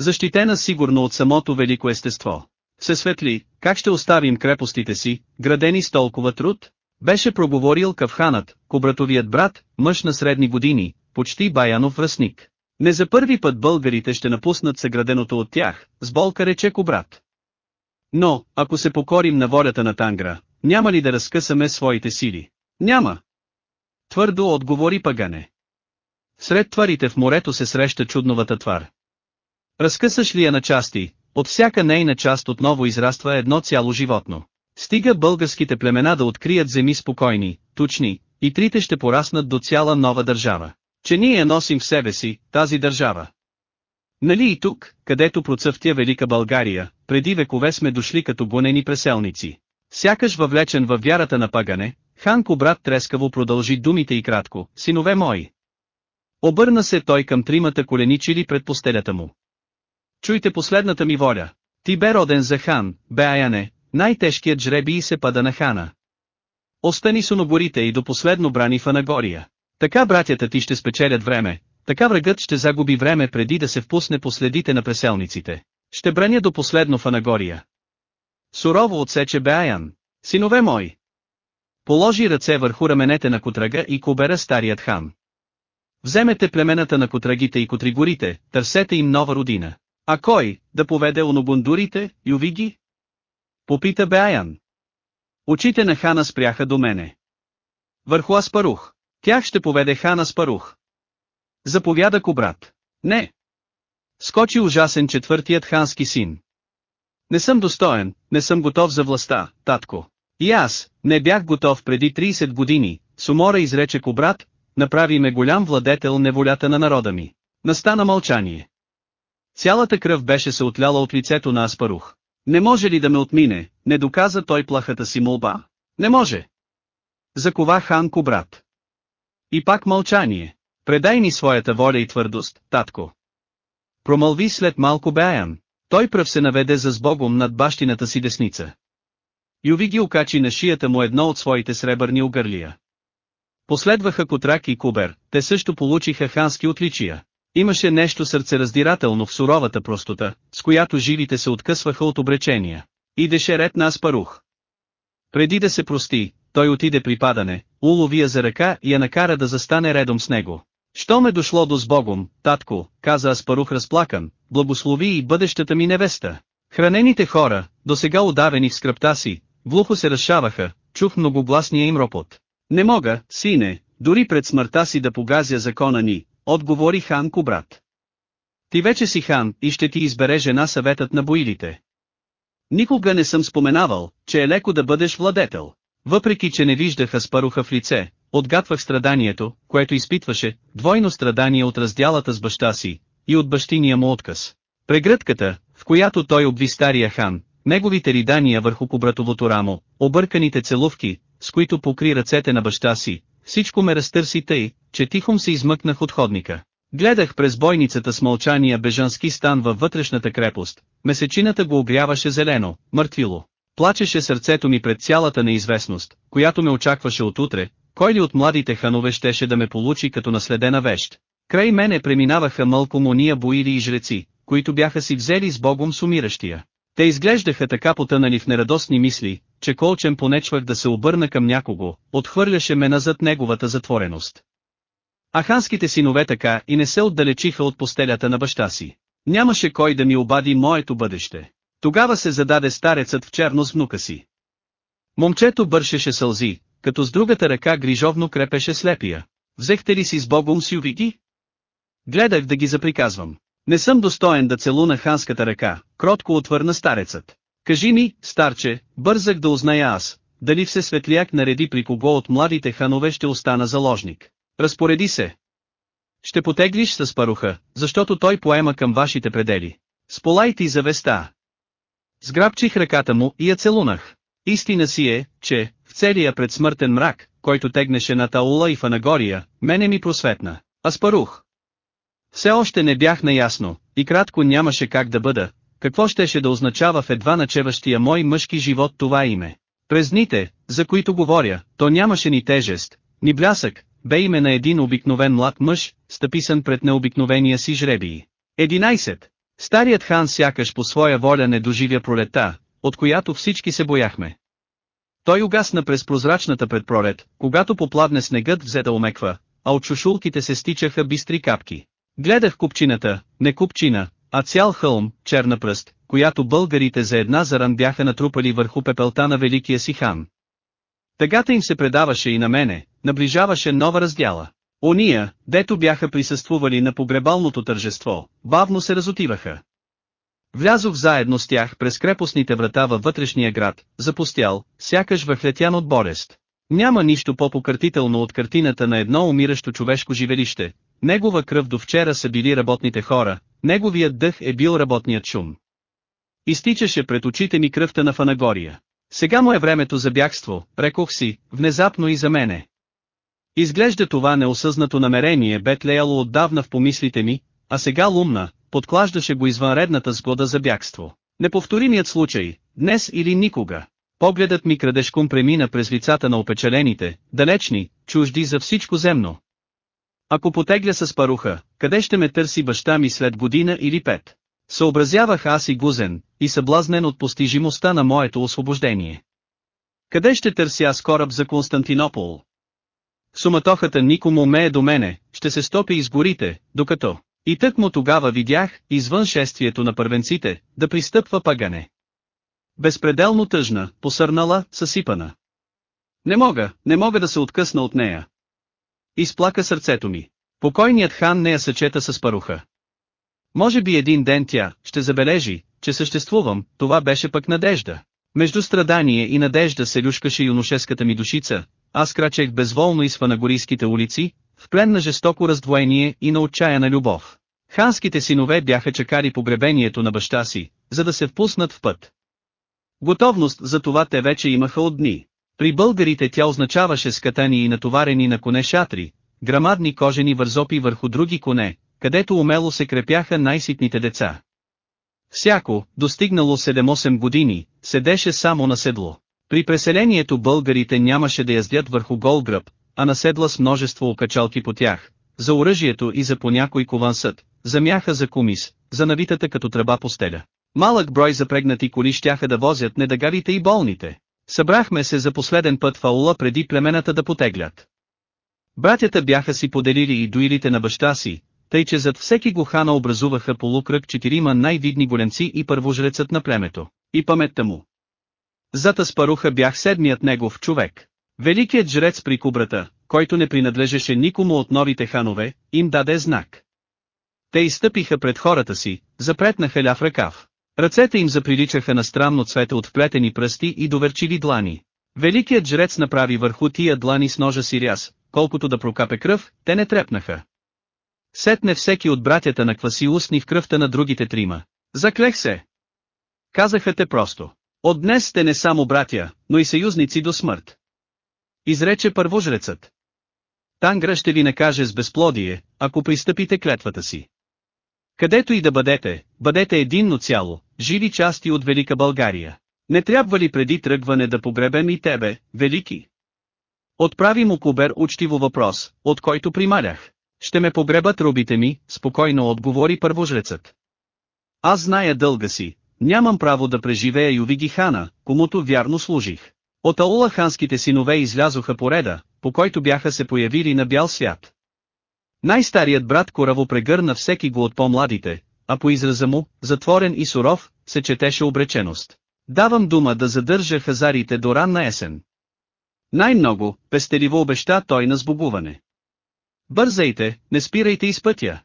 Защитена сигурно от самото велико естество. Се светли, как ще оставим крепостите си, градени с толкова труд? Беше проговорил Кавханът, кобратовият брат, мъж на средни години, почти баянов връзник. Не за първи път българите ще напуснат съграденото от тях, с болка рече Кобрат. Но, ако се покорим на волята на Тангра, няма ли да разкъсаме своите сили? Няма. Твърдо отговори Пагане. Сред тварите в морето се среща чудновата твар. Разкъсаш ли я на части, от всяка нейна част отново израства едно цяло животно. Стига българските племена да открият земи спокойни, тучни, и трите ще пораснат до цяла нова държава. Че ние носим в себе си, тази държава. Нали и тук, където процъфтя Велика България, преди векове сме дошли като гонени преселници. Сякаш въвлечен във вярата на пагане, Ханко брат трескаво продължи думите и кратко, синове мои. Обърна се той към тримата коленичили пред постелята му. Чуйте последната ми воля. Ти бе роден за хан, бе Аяне, най-тежкият жреби се пада на хана. Остани с оноборите и до последно брани Фанагория. Така братята ти ще спечелят време, така врагът ще загуби време преди да се впусне по следите на преселниците. Ще браня до последно Фанагория. Сурово отсече Беаян. Синове мои! Положи ръце върху раменете на Котрага и кобера старият хан. Вземете племената на Котрагите и Котригорите, търсете им нова родина. А кой, да поведе онобундурите, ювиги? Попита Беаян. Очите на хана спряха до мене. Върху Аспарух. Тях ще поведе хана Спарух. Заповяда брат. Не. Скочи ужасен четвъртият хански син. Не съм достоен, не съм готов за властта, татко. И аз, не бях готов преди 30 години, с умора изрече брат, направи ме голям владетел неволята на народа ми. Настана мълчание. Цялата кръв беше се отляла от лицето на Аспарух. Не може ли да ме отмине, не доказа той плахата си молба. Не може. Закова хан брат. И пак мълчание. Предай ни своята воля и твърдост, татко. Промълви след малко Беян. Той пръв се наведе за сбогом над бащината си десница. Юви ги окачи на шията му едно от своите сребърни огърлия. Последваха Котрак и Кубер, те също получиха хански отличия. Имаше нещо сърцераздирателно в суровата простота, с която жилите се откъсваха от обречения. Идеше ред на Аспарух. Преди да се прости, той отиде при падане, улови я за ръка и я накара да застане редом с него. Що ме дошло до сбогом, татко, каза Аспарух разплакан, благослови и бъдещата ми невеста. Хранените хора, досега удавени в скръпта си, глухо се разшаваха, чух многогласния им ропот. Не мога, сине, дори пред смъртта си да погазя закона ни, отговори хан Кубрат. Ти вече си хан и ще ти избере жена съветът на боилите. Никога не съм споменавал, че е леко да бъдеш владетел. Въпреки че не виждах Аспаруха в лице, отгатвах страданието, което изпитваше, двойно страдание от раздялата с баща си, и от бащиния му отказ. Прегръдката, в която той обви стария хан, неговите ридания върху побратовото рамо, обърканите целувки, с които покри ръцете на баща си, всичко ме разтърси тъй, че тихом се измъкнах от ходника. Гледах през бойницата с мълчания бежански стан във вътрешната крепост, месечината го обряваше зелено, мъртвило. Плачеше сърцето ми пред цялата неизвестност, която ме очакваше от утре, кой ли от младите ханове щеше да ме получи като наследена вещ. Край мене преминаваха мълком ония боили и жреци, които бяха си взели с Богом сумиращия. Те изглеждаха така потънали в нерадостни мисли, че колчем понечвах да се обърна към някого, отхвърляше ме назад неговата затвореност. А ханските синове така и не се отдалечиха от постелята на баща си. Нямаше кой да ми обади моето бъдеще. Тогава се зададе старецът в черно с внука си. Момчето бършеше сълзи, като с другата ръка грижовно крепеше слепия. Взехте ли си с Богом си увиги? Гледах да ги заприказвам. Не съм достоен да целуна ханската ръка, кротко отвърна старецът. Кажи ми, старче, бързах да узная аз, дали все светляк нареди при кого от младите ханове ще остана заложник. Разпореди се. Ще потеглиш с паруха, защото той поема към вашите предели. Сполай ти завеста. Сграбчих ръката му и я целунах. Истина си е, че, в целия предсмъртен мрак, който тегнеше на Таула и Фанагория, мене ми просветна. Аспарух. Все още не бях наясно, и кратко нямаше как да бъда, какво щеше да означава в едва начеващия мой мъжки живот това име. През дните, за които говоря, то нямаше ни тежест, ни блясък, бе име на един обикновен млад мъж, стъписан пред необикновения си жребий. 11. Старият хан сякаш по своя воля не доживя пролета, от която всички се бояхме. Той угасна през прозрачната предпролет, когато попладне снегът взе да омеква, а от шушулките се стичаха бистри капки. Гледах купчината, не купчина, а цял хълм, черна пръст, която българите за една заран бяха натрупали върху пепелта на великия си хан. Тъгата им се предаваше и на мене, наближаваше нова раздяла. Ония, дето бяха присъствували на погребалното тържество, бавно се разотиваха. Влязох заедно с тях през крепостните врата във вътрешния град, запустял, сякаш въхлетян от болест. Няма нищо по-покъртително от картината на едно умиращо човешко живелище. Негова кръв до вчера са били работните хора, неговият дъх е бил работният шум. Изтичаше пред очите ми кръвта на Фанагория. Сега му е времето за бягство, рекох си, внезапно и за мене. Изглежда това неосъзнато намерение бе тлеяло отдавна в помислите ми, а сега лумна, подклаждаше го извънредната сгода за бягство. Неповторимият случай, днес или никога. Погледът ми крадешком премина през лицата на опечалените, далечни, чужди за всичко земно. Ако потегля с паруха, къде ще ме търси баща ми след година или пет? Съобразявах аз и гузен, и съблазнен от постижимостта на моето освобождение. Къде ще търся аз кораб за Константинопол? Суматохата никому ме до мене, ще се стопи из горите, докато... И тък му тогава видях, извън шествието на първенците, да пристъпва пагане. Безпределно тъжна, посърнала, съсипана. Не мога, не мога да се откъсна от нея. Изплака сърцето ми. Покойният хан не я съчета с паруха. Може би един ден тя ще забележи, че съществувам, това беше пък надежда. Между страдание и надежда се люшкаше юношеската ми душица, аз крачех безволно из фанагорийските улици, в плен на жестоко раздвоение и на отчаяна любов. Ханските синове бяха чакали погребението на баща си, за да се впуснат в път. Готовност за това те вече имаха от дни. При българите тя означаваше скатани и натоварени на коне шатри, грамадни кожени вързопи върху други коне, където умело се крепяха най-ситните деца. Всяко, достигнало 7-8 години, седеше само на седло. При преселението българите нямаше да яздят върху гол гръб, а наседла с множество окачалки по тях, за оръжието и за по някой кован съд, за мяха за комис, за навитата като тръба постеля. Малък брой запрегнати коли щяха да возят недагарите и болните. Събрахме се за последен път в аула преди племената да потеглят. Братята бяха си поделили и дуилите на баща си, тъй че зад всеки го хана образуваха полукръг четирима най-видни големци и първожрецът на племето, и паметта му. Зад Аспаруха бях седмият негов човек. Великият жрец при кубрата, който не принадлежеше никому от новите ханове, им даде знак. Те изстъпиха пред хората си, запретнаха ляв ръкав. Ръцете им заприличаха на странно цвете от вплетени пръсти и доверчили длани. Великият жрец направи върху тия длани с ножа си ряз, колкото да прокапе кръв, те не трепнаха. Сетне всеки от братята на класи устни в кръвта на другите трима. Заклех се. Казаха те просто. От днес сте не само братя, но и съюзници до смърт. Изрече първожрецът. Тангра ще ви накаже с безплодие, ако пристъпите клетвата си. Където и да бъдете, бъдете единно цяло, живи части от Велика България. Не трябва ли преди тръгване да погребем и тебе, Велики? Отправи му Кубер учтиво въпрос, от който прималях. Ще ме погребат рубите ми, спокойно отговори първожрецът. Аз зная дълга си, нямам право да преживея Ювиги хана, комуто вярно служих. От аула ханските синове излязоха по реда, по който бяха се появили на бял свят. Най-старият брат кораво прегърна всеки го от по-младите, а по израза му, затворен и суров, се четеше обреченост. Давам дума да задържа хазарите до ранна есен. Най-много, пестериво обеща той на сбогуване. Бързайте, не спирайте из пътя.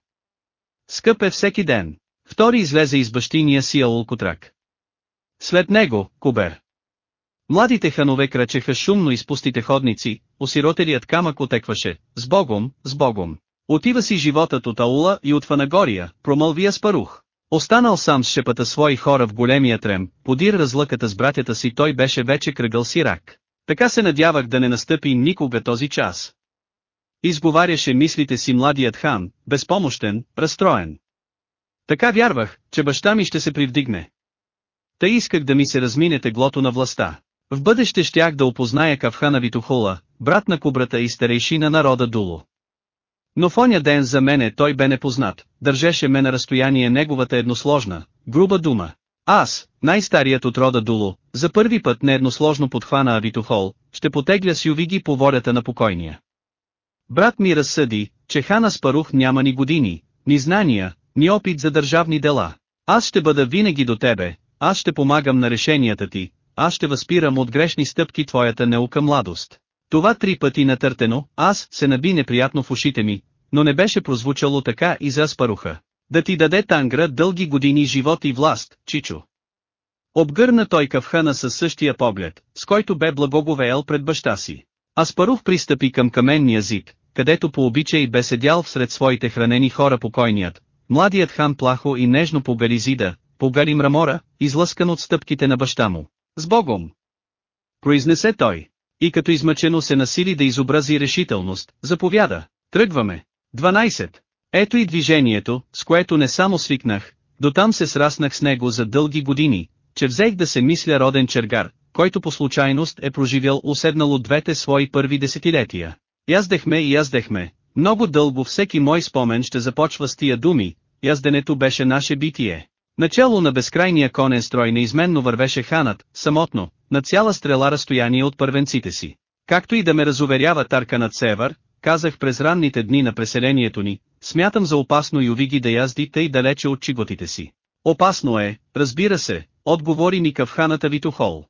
Скъп е всеки ден. Втори излезе из бащиния си Аулкотрак. След него, Кубер. Младите ханове крачеха шумно из пустите ходници, осиротелият камък отекваше, с Богом, с Богом. Отива си животът от Аула и от Фанагория, промълви Аспарух. Останал сам с шепата свои хора в големия трем, подир разлъката с братята си той беше вече кръгъл си рак. Така се надявах да не настъпи никога този час. Изговаряше мислите си младият хан, безпомощен, разстроен. Така вярвах, че баща ми ще се привдигне. Та исках да ми се размине теглото на властта. В бъдеще щях да опозная Кавхана Витухула, брат на кубрата и старейшина народа Дуло. Но в оня ден за мене той бе непознат, държеше ме на разстояние неговата едносложна, груба дума. Аз, най-старият от рода Дуло, за първи път неедносложно подхвана Авитохол, ще потегля с ювиги по волята на покойния. Брат ми разсъди, че хана Спарух няма ни години, ни знания, ни опит за държавни дела. Аз ще бъда винаги до тебе, аз ще помагам на решенията ти, аз ще възпирам от грешни стъпки твоята неука младост. Това три пъти натъртено, аз се наби неприятно в ушите ми, но не беше прозвучало така и за Спаруха. Да ти даде тангра дълги години живот и власт, Чичо. Обгърна той кавхана със същия поглед, с който бе благоговеял пред баща си. Аспарух пристъпи към каменния зид, където по обичай бе седял всред своите хранени хора покойният. Младият хан плахо и нежно побели зида, побели мрамора, излъскан от стъпките на баща му. С Богом! Произнесе той. И като измъчено се насили да изобрази решителност, заповяда. Тръгваме. 12. Ето и движението, с което не само свикнах, до там се сраснах с него за дълги години, че взех да се мисля роден чергар, който по случайност е проживял уседнал от двете свои първи десетилетия. Яздехме и яздехме, много дълго всеки мой спомен ще започва с тия думи, язденето беше наше битие. Начало на безкрайния конен строй неизменно вървеше ханът, самотно, на цяла стрела разстояние от първенците си. Както и да ме разуверява Тарка над север, казах през ранните дни на преселението ни, смятам за опасно Ювиги да язди тъй далече от чиготите си. Опасно е, разбира се, отговори ми кавханата Витохол.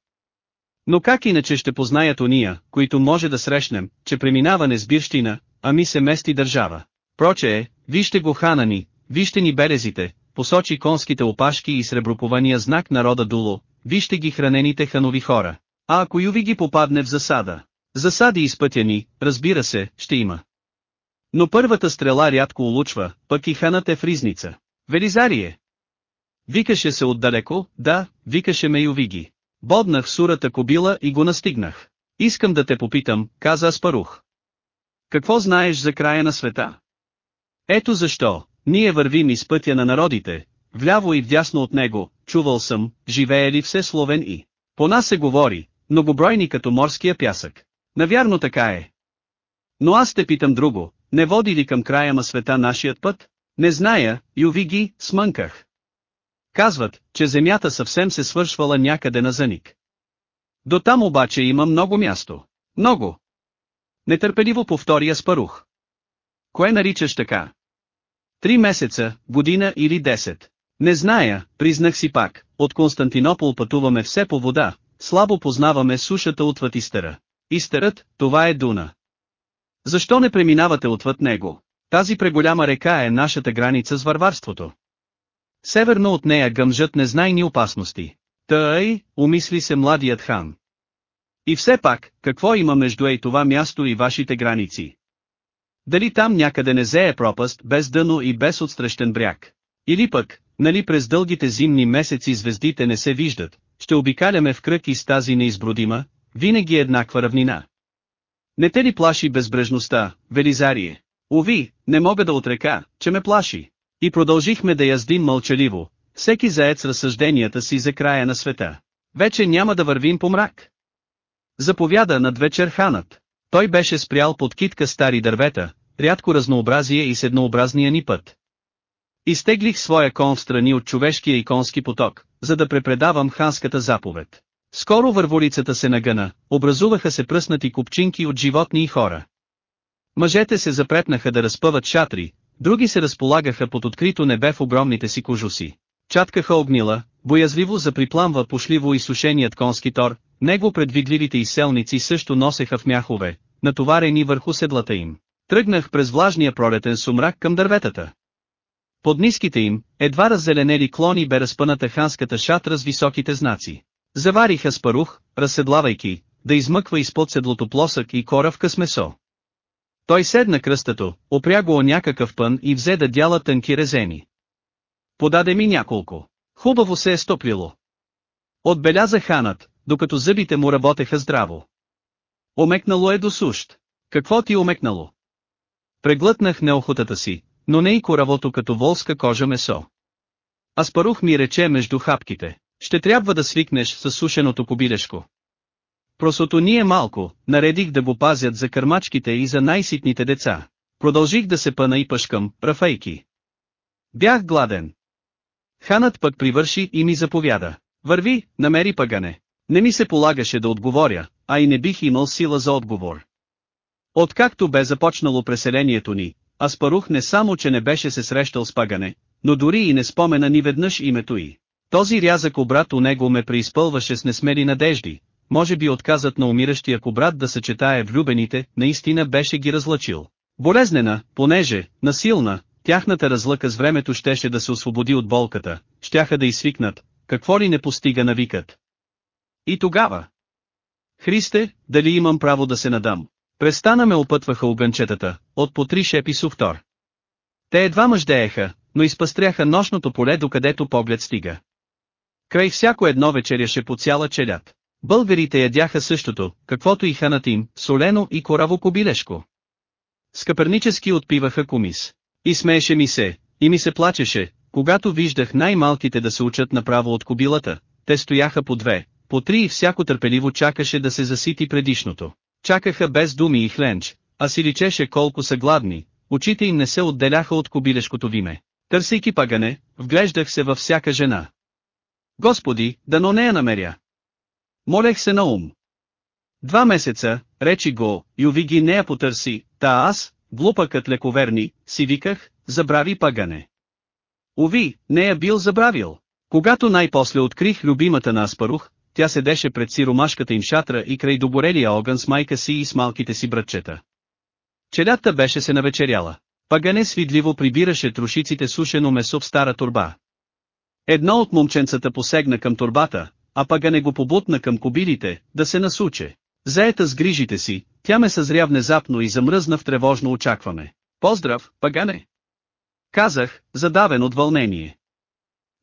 Но как иначе ще познаят уния, които може да срещнем, че преминава не сбирщина, ами се мести държава. Проче е, вижте го хана ни, вижте ни березите, посочи конските опашки и сребропования знак на рода Дуло, вижте ги хранените ханови хора. А ако Юви ги попадне в засада, засади изпътяни, разбира се, ще има. Но първата стрела рядко улучва, пък и ханът е в ризница. Велизарие! Викаше се отдалеко, да, викаше ме Ювиги. Боднах сурата кобила и го настигнах. Искам да те попитам, каза Аспарух. Какво знаеш за края на света? Ето защо, ние вървим из пътя на народите, вляво и вдясно от него, чувал съм, живее ли все словен и. По нас се говори, многобройни като морския пясък. Навярно така е. Но аз те питам друго, не води ли към края на света нашият път? Не зная, Юви ги, смънках. Казват, че земята съвсем се свършвала някъде на заник. До там обаче има много място. Много. Нетърпеливо повтори Аспарух. Кое наричаш така? Три месеца, година или десет. Не зная, признах си пак, от Константинопол пътуваме все по вода, слабо познаваме сушата отвъд Истера. Истерът, това е Дуна. Защо не преминавате отвъд него? Тази преголяма река е нашата граница с варварството. Северно от нея гъмжат незнайни опасности. Тъй, умисли се младият хан. И все пак, какво има между ей това място и вашите граници? Дали там някъде не зее пропаст без дъно и без отстрещен бряг? Или пък, нали през дългите зимни месеци звездите не се виждат, ще обикаляме в кръг и с тази неизбродима, винаги еднаква равнина. Не те ли плаши безбрежността, Велизарие? Ови, не мога да отрека, че ме плаши. И продължихме да яздим мълчаливо, всеки заед с разсъжденията си за края на света. Вече няма да вървим по мрак. Заповяда над вечер ханът. Той беше спрял под китка стари дървета, рядко разнообразие и с еднообразния ни път. Изтеглих своя кон в страни от човешкия и конски поток, за да препредавам ханската заповед. Скоро върволицата се нагъна, образуваха се пръснати купчинки от животни и хора. Мъжете се запретнаха да разпъват шатри, други се разполагаха под открито небе в огромните си кожуси. Чаткаха огнила, боязливо заприпламва пошливо и сушеният конски тор, него предвидливите изселници също носеха в мяхове, натоварени върху седлата им. Тръгнах през влажния пролетен сумрак към дърветата. Под ниските им, едва раззеленели клони бе разпъната ханската шатра с високите знаци. Завариха с парух, разседлавайки, да измъква изпод седлото плосък и коравка с месо. Той седна кръстато, опря го о някакъв пън и взе да дяла тънки резени. Подаде ми няколко. Хубаво се е стоплило. Отбеляза ханът, докато зъбите му работеха здраво. Омекнало е до сущ. Какво ти омекнало? Преглътнах неохотата си, но не и коравото като волска кожа месо. Аспарух ми рече между хапките, ще трябва да свикнеш с сушеното кобилешко. Просото ни е малко, наредих да го пазят за кърмачките и за най-ситните деца. Продължих да се пъна и пъшкам, рафейки. Бях гладен. Ханът пък привърши и ми заповяда. Върви, намери пагане. Не ми се полагаше да отговоря, а и не бих имал сила за отговор. Откакто бе започнало преселението ни, Аспарух не само че не беше се срещал с пагане, но дори и не спомена ни веднъж името й. Този рязък обрат у него ме преизпълваше с несмели надежди, може би отказът на умиращия кобрат да съчетае влюбените, наистина беше ги разлъчил. Болезнена, понеже, насилна, тяхната разлъка с времето щеше да се освободи от болката, щяха да изсвикнат, какво ли не постига навикът. И тогава. Христе, дали имам право да се надам? Престана ме опътваха огънчетата, от по три шепи суфтор. Те едва мъждееха, но изпъстряха нощното поле докъдето поглед стига. Край всяко едно вечеряше по цяла челят. Българите ядяха същото, каквото и ханат им, солено и кораво кобилешко. Скъпернически отпиваха комис. И смееше ми се, и ми се плачеше, когато виждах най-малките да се учат направо от кобилата, те стояха по две, по три и всяко търпеливо чакаше да се засити предишното. Чакаха без думи и хленч, а си личеше колко са гладни, очите им не се отделяха от кобилешкото виме. Търсейки пагане, вглеждах се във всяка жена. Господи, дано не я намеря. Молех се на ум. Два месеца, речи го, Юви ги не я потърси, та аз, глупакът лековерни, си виках, забрави пагане. Ови, не я бил забравил. Когато най-после открих любимата на Аспарух, тя седеше пред сиромашката им шатра и край доборелия огън с майка си и с малките си братчета. Челята беше се навечеряла. Пагане свидливо прибираше трошиците сушено месо в стара турба. Едно от момченцата посегна към турбата, а Пагане го побутна към кобилите, да се насуче. Заета с грижите си, тя ме съзря внезапно и замръзна в тревожно очакване. Поздрав, Пагане! Казах, задавен от вълнение.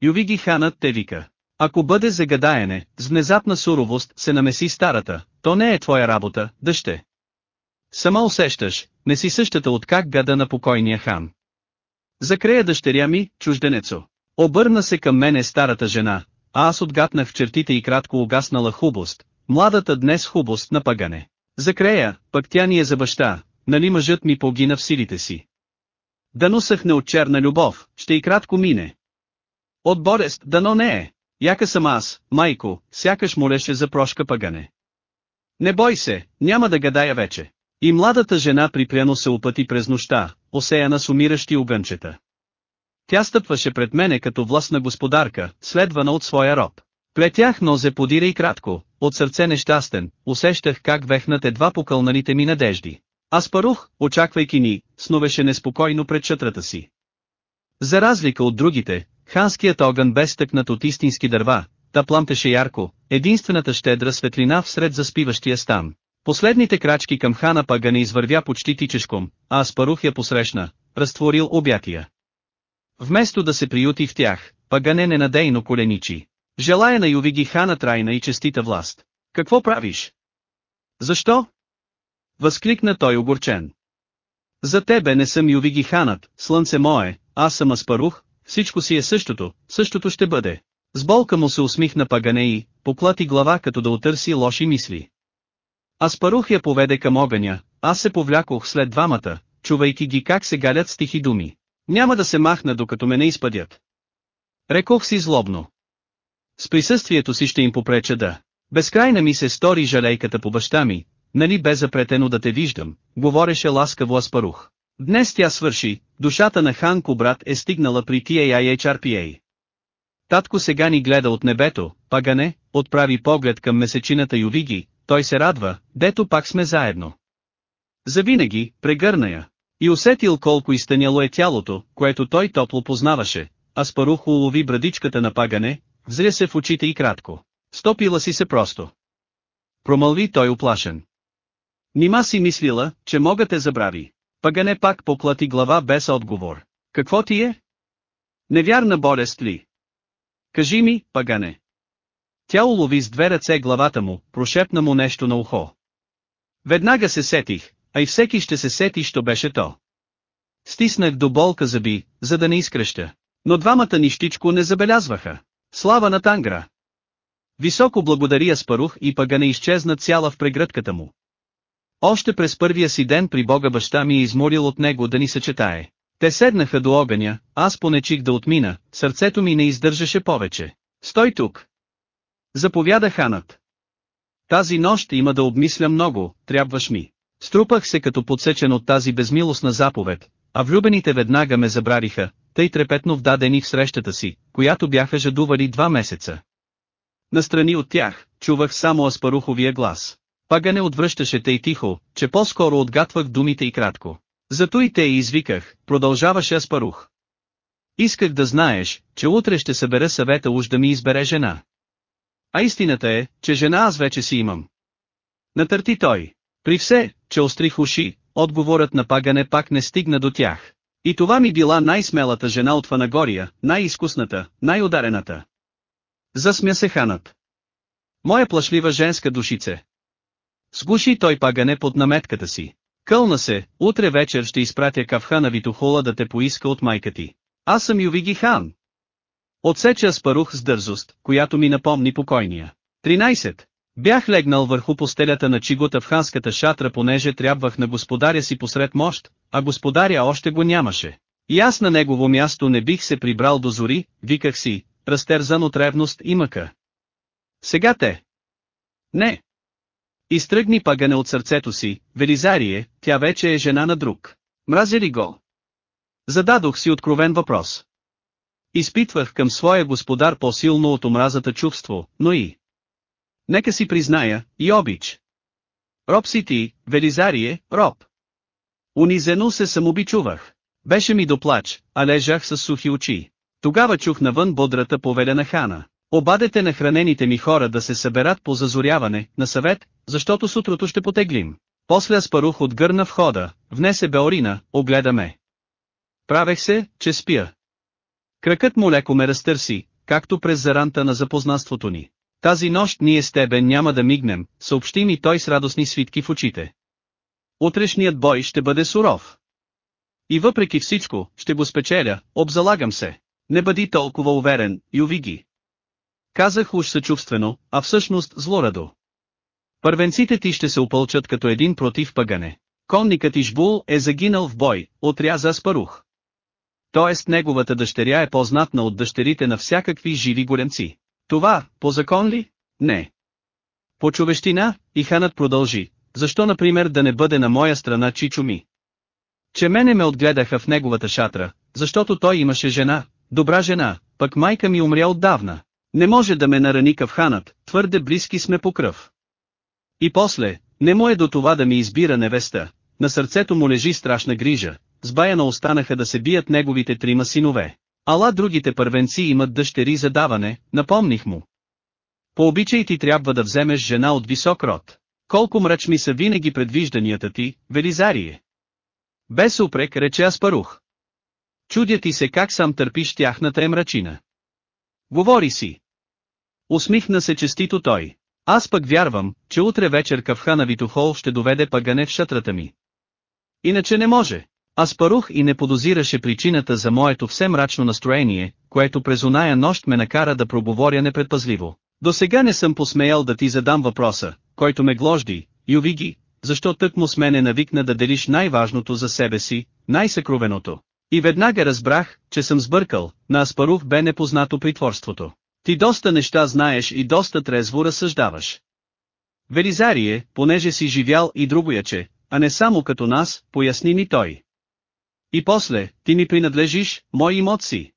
Ювиги ханът те вика. Ако бъде загадаене, с внезапна суровост се намеси старата, то не е твоя работа, дъще. Сама усещаш, не си същата от как гада на покойния хан. Закрея дъщеря ми, чужденецо. Обърна се към мене старата жена, а аз отгатнах в чертите и кратко угаснала хубост, младата днес хубост на пагане. Закрея, пък тя ни е за баща, нали мъжът ми погина в силите си. Дано съхне от черна любов, ще и кратко мине. От Борест, дано не е. Яка съм аз, майко, сякаш молеше за прошка пагане. Не бой се, няма да гадая вече. И младата жена припряно се опъти през нощта, осеяна с умиращи огънчета. Тя стъпваше пред мене като властна господарка, следвана от своя роб. Плетях нозе подира и кратко, от сърце нещастен, усещах как вехнат едва покълналите ми надежди. Аз парух, очаквайки ни, сновеше неспокойно пред шатрата си. За разлика от другите, ханският огън бе стъкнат от истински дърва, та пламтеше ярко, единствената щедра светлина всред заспиващия стан. Последните крачки към хана Пагане извървя почти тичешком, а Аспарух я посрещна, разтворил обятия. Вместо да се приюти в тях, Пагане ненадейно коленичи. Желая на Ювиги хана трайна и честита власт. Какво правиш? Защо? Възкликна той огорчен. За тебе не съм Ювиги ханът, слънце мое, аз съм Аспарух, всичко си е същото, същото ще бъде. С болка му се усмихна Паганеи, поклати глава като да отърси лоши мисли. Аспарух я поведе към огъня, аз се повлякох след двамата, чувайки ги как се галят стихи думи. Няма да се махна докато ме не изпъдят. Рекох си злобно. С присъствието си ще им попреча да. Безкрайна ми се стори жалейката по баща ми, нали бе запретено да те виждам, говореше ласкаво Аспарух. Днес тя свърши, душата на Ханко брат е стигнала при TAIHRPA. Татко сега ни гледа от небето, пагане, отправи поглед към месечината Ювиги, той се радва, дето пак сме заедно. Завинаги, прегърна я. И усетил колко изтъняло е тялото, което той топло познаваше, а спарух улови брадичката на пагане, взря се в очите и кратко. Стопила си се просто. Промълви той оплашен. Нима си мислила, че мога те забрави. Пагане пак поклати глава без отговор. Какво ти е? Невярна болест ли? Кажи ми, пагане. Тя улови с две ръце главата му, прошепна му нещо на ухо. Веднага се сетих, а и всеки ще се сети, що беше то. Стиснах до болка зъби, за да не изкреща. Но двамата нищичко не забелязваха. Слава на Тангра! Високо благодари Аспарух и пъга не изчезна цяла в прегръдката му. Още през първия си ден при Бога баща ми е изморил от него да ни съчетае. Те седнаха до огъня, аз понечих да отмина, сърцето ми не издържаше повече. Стой тук! Заповяда ханът. Тази нощ има да обмисля много, трябваш ми. Струпах се като подсечен от тази безмилостна заповед, а влюбените веднага ме забрариха, тъй трепетно вдадени в срещата си, която бяха жадували два месеца. Настрани от тях, чувах само Аспаруховия глас. Пага не отвръщаше те и тихо, че по-скоро отгатвах думите и кратко. Зато и те и извиках, продължаваше Аспарух. Исках да знаеш, че утре ще събера съвета уж да ми избере жена. А истината е, че жена аз вече си имам. Натърти той. При все, че острих уши, отговорът на Пагане пак не стигна до тях. И това ми била най-смелата жена от Фанагория, най-изкусната, най-ударената. Засмя се ханът. Моя плашлива женска душице. Сгуши той пагане под наметката си. Кълна се, утре вечер ще изпратя кавха на Витохола да те поиска от майка ти. Аз съм Ювиги хан. Отсече Аспарух с дързост, която ми напомни покойния. 13. Бях легнал върху постелята на чигута в ханската шатра понеже трябвах на господаря си посред мощ, а господаря още го нямаше. И аз на негово място не бих се прибрал до зори, виках си, разтерзан от ревност и мъка. Сега те. Не. Изтръгни пагане от сърцето си, Велизарие, тя вече е жена на друг. Мрази ли го? Зададох си откровен въпрос. Изпитвах към своя господар по-силно от омразата чувство, но и... Нека си призная, и обич. Роб си ти, Велизарие, роб. Унизено се самобичувах. Беше ми доплач, а лежах с сухи очи. Тогава чух навън бодрата повеля на хана. Обадете на хранените ми хора да се съберат по зазоряване, на съвет, защото сутрото ще потеглим. После Аспарух отгърна входа, внесе Беорина, огледа ме. Правех се, че спя. Кракът му леко ме разтърси, както през заранта на запознанството ни. Тази нощ ние с тебе няма да мигнем, съобщи ми той с радостни свитки в очите. Утрешният бой ще бъде суров. И въпреки всичко, ще го спечеля, обзалагам се. Не бъди толкова уверен, Ювиги. Казах уж съчувствено, а всъщност злорадо. Първенците ти ще се опълчат като един против пъгане. Конникът Ишбул е загинал в бой, отряза Спарух. Тоест неговата дъщеря е по-знатна от дъщерите на всякакви живи големци. Това, по закон ли? Не. По човещина, и ханът продължи, защо например да не бъде на моя страна Чичо ми? Че мене ме отгледаха в неговата шатра, защото той имаше жена, добра жена, пък майка ми умря отдавна. Не може да ме нарани кавханът, твърде близки сме по кръв. И после, не му е до това да ми избира невеста, на сърцето му лежи страшна грижа, сбаяно останаха да се бият неговите трима синове. Ала другите първенци имат дъщери за даване, напомних му. По обичай ти трябва да вземеш жена от висок род. Колко мрачми са винаги предвижданията ти, Велизарие. Без упрек рече Аспарух. Чудя ти се как сам търпиш тяхната емрачина. Говори си. Усмихна се честито той. Аз пък вярвам, че утре вечер кавхана Витохол ще доведе пагане в шатрата ми. Иначе не може. Аз парух и не подозираше причината за моето все мрачно настроение, което през оная нощ ме накара да проговоря непредпазливо. До сега не съм посмеял да ти задам въпроса, който ме гложди, Ювиги, защо тък му с мене навикна да делиш най-важното за себе си, най-съкровеното. И веднага разбрах, че съм сбъркал, на Аспарух бе непознато притворството. Ти доста неща знаеш и доста трезво разсъждаваш. Велизарие, понеже си живял и другояче, а не само като нас, поясни ми той. И после, ти ми принадлежиш, мой имот си.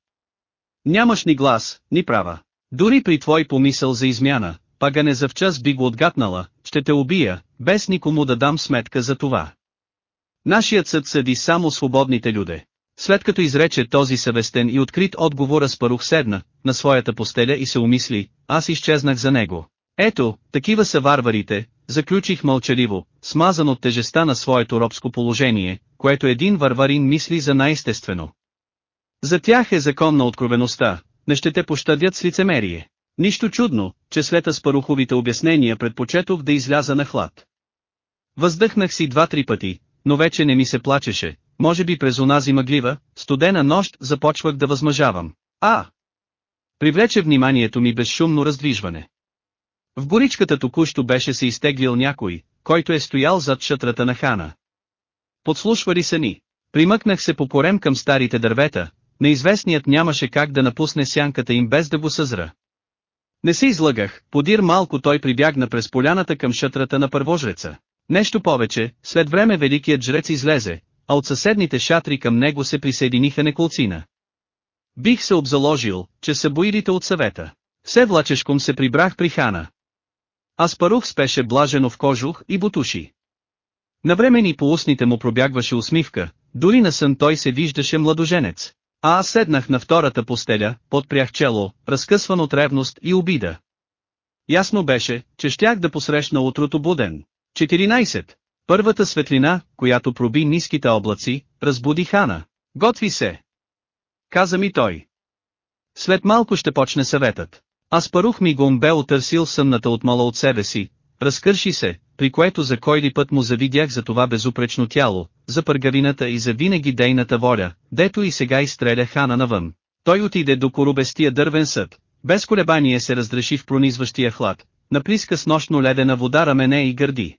Нямаш ни глас, ни права. Дори при твой помисъл за измяна, пага не завчас би го отгатнала, ще те убия, без никому да дам сметка за това. Нашият съд съди само свободните люде. След като изрече този съвестен и открит отговор Аспарух седна, на своята постеля и се умисли, аз изчезнах за него. Ето, такива са варварите, заключих мълчаливо, смазан от тежеста на своето робско положение, което един варварин мисли за най-естествено. За тях е закон на откровеността, не ще те пощадят с лицемерие. Нищо чудно, че след Аспаруховите обяснения предпочетох да изляза на хлад. Въздъхнах си два-три пъти, но вече не ми се плачеше, може би през онази мъглива, студена нощ започвах да възмъжавам. А! Привлече вниманието ми безшумно раздвижване. В горичката току-що беше се изтеглил някой, който е стоял зад шатрата на хана. Подслушвали са ни. Примъкнах се по корем към старите дървета, неизвестният нямаше как да напусне сянката им без да го съзра. Не се излъгах, подир малко той прибягна през поляната към шатрата на първожреца. Нещо повече, след време великият жрец излезе, а от съседните шатри към него се присъединиха неколцина. Бих се обзаложил, че са боилите от съвета. Все влачешком се прибрах при хана. Аз парух спеше блажено в кожух и бутуши. Навремени по устните му пробягваше усмивка, дори на сън той се виждаше младоженец. А аз седнах на втората постеля, подпрях чело, разкъсван от ревност и обида. Ясно беше, че щях да посрещна утрото буден. 14. Първата светлина, която проби ниските облаци, разбуди хана. Готви се! Каза ми той. След малко ще почне съветът. Аз парух ми гум бе отърсил съмната отмала от себе си, разкърши се, при което за кой ли път му завидях за това безупречно тяло, за пъргавината и за винаги дейната воля, дето и сега изстреля хана навън. Той отиде до корубестия дървен съд, без колебание се разреши в пронизващия хлад, наплиска с нощно ледена вода рамене и гърди.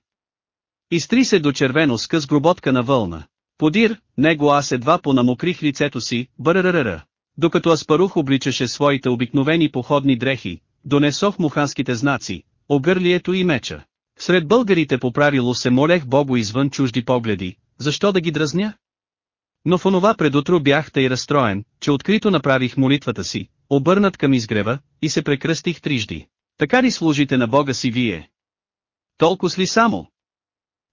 Изтри се до червено с къс гроботка на вълна. Подир, него аз едва понамокрих лицето си, бъръръръра. Докато Аспарух обличаше своите обикновени походни дрехи, донесох муханските знаци, огърлието и меча. Сред българите по правило се молех Богу извън чужди погледи, защо да ги дразня? Но в онова предутро бях тъй разстроен, че открито направих молитвата си, обърнат към изгрева, и се прекръстих трижди. Така ли служите на Бога си вие? Толкос ли само?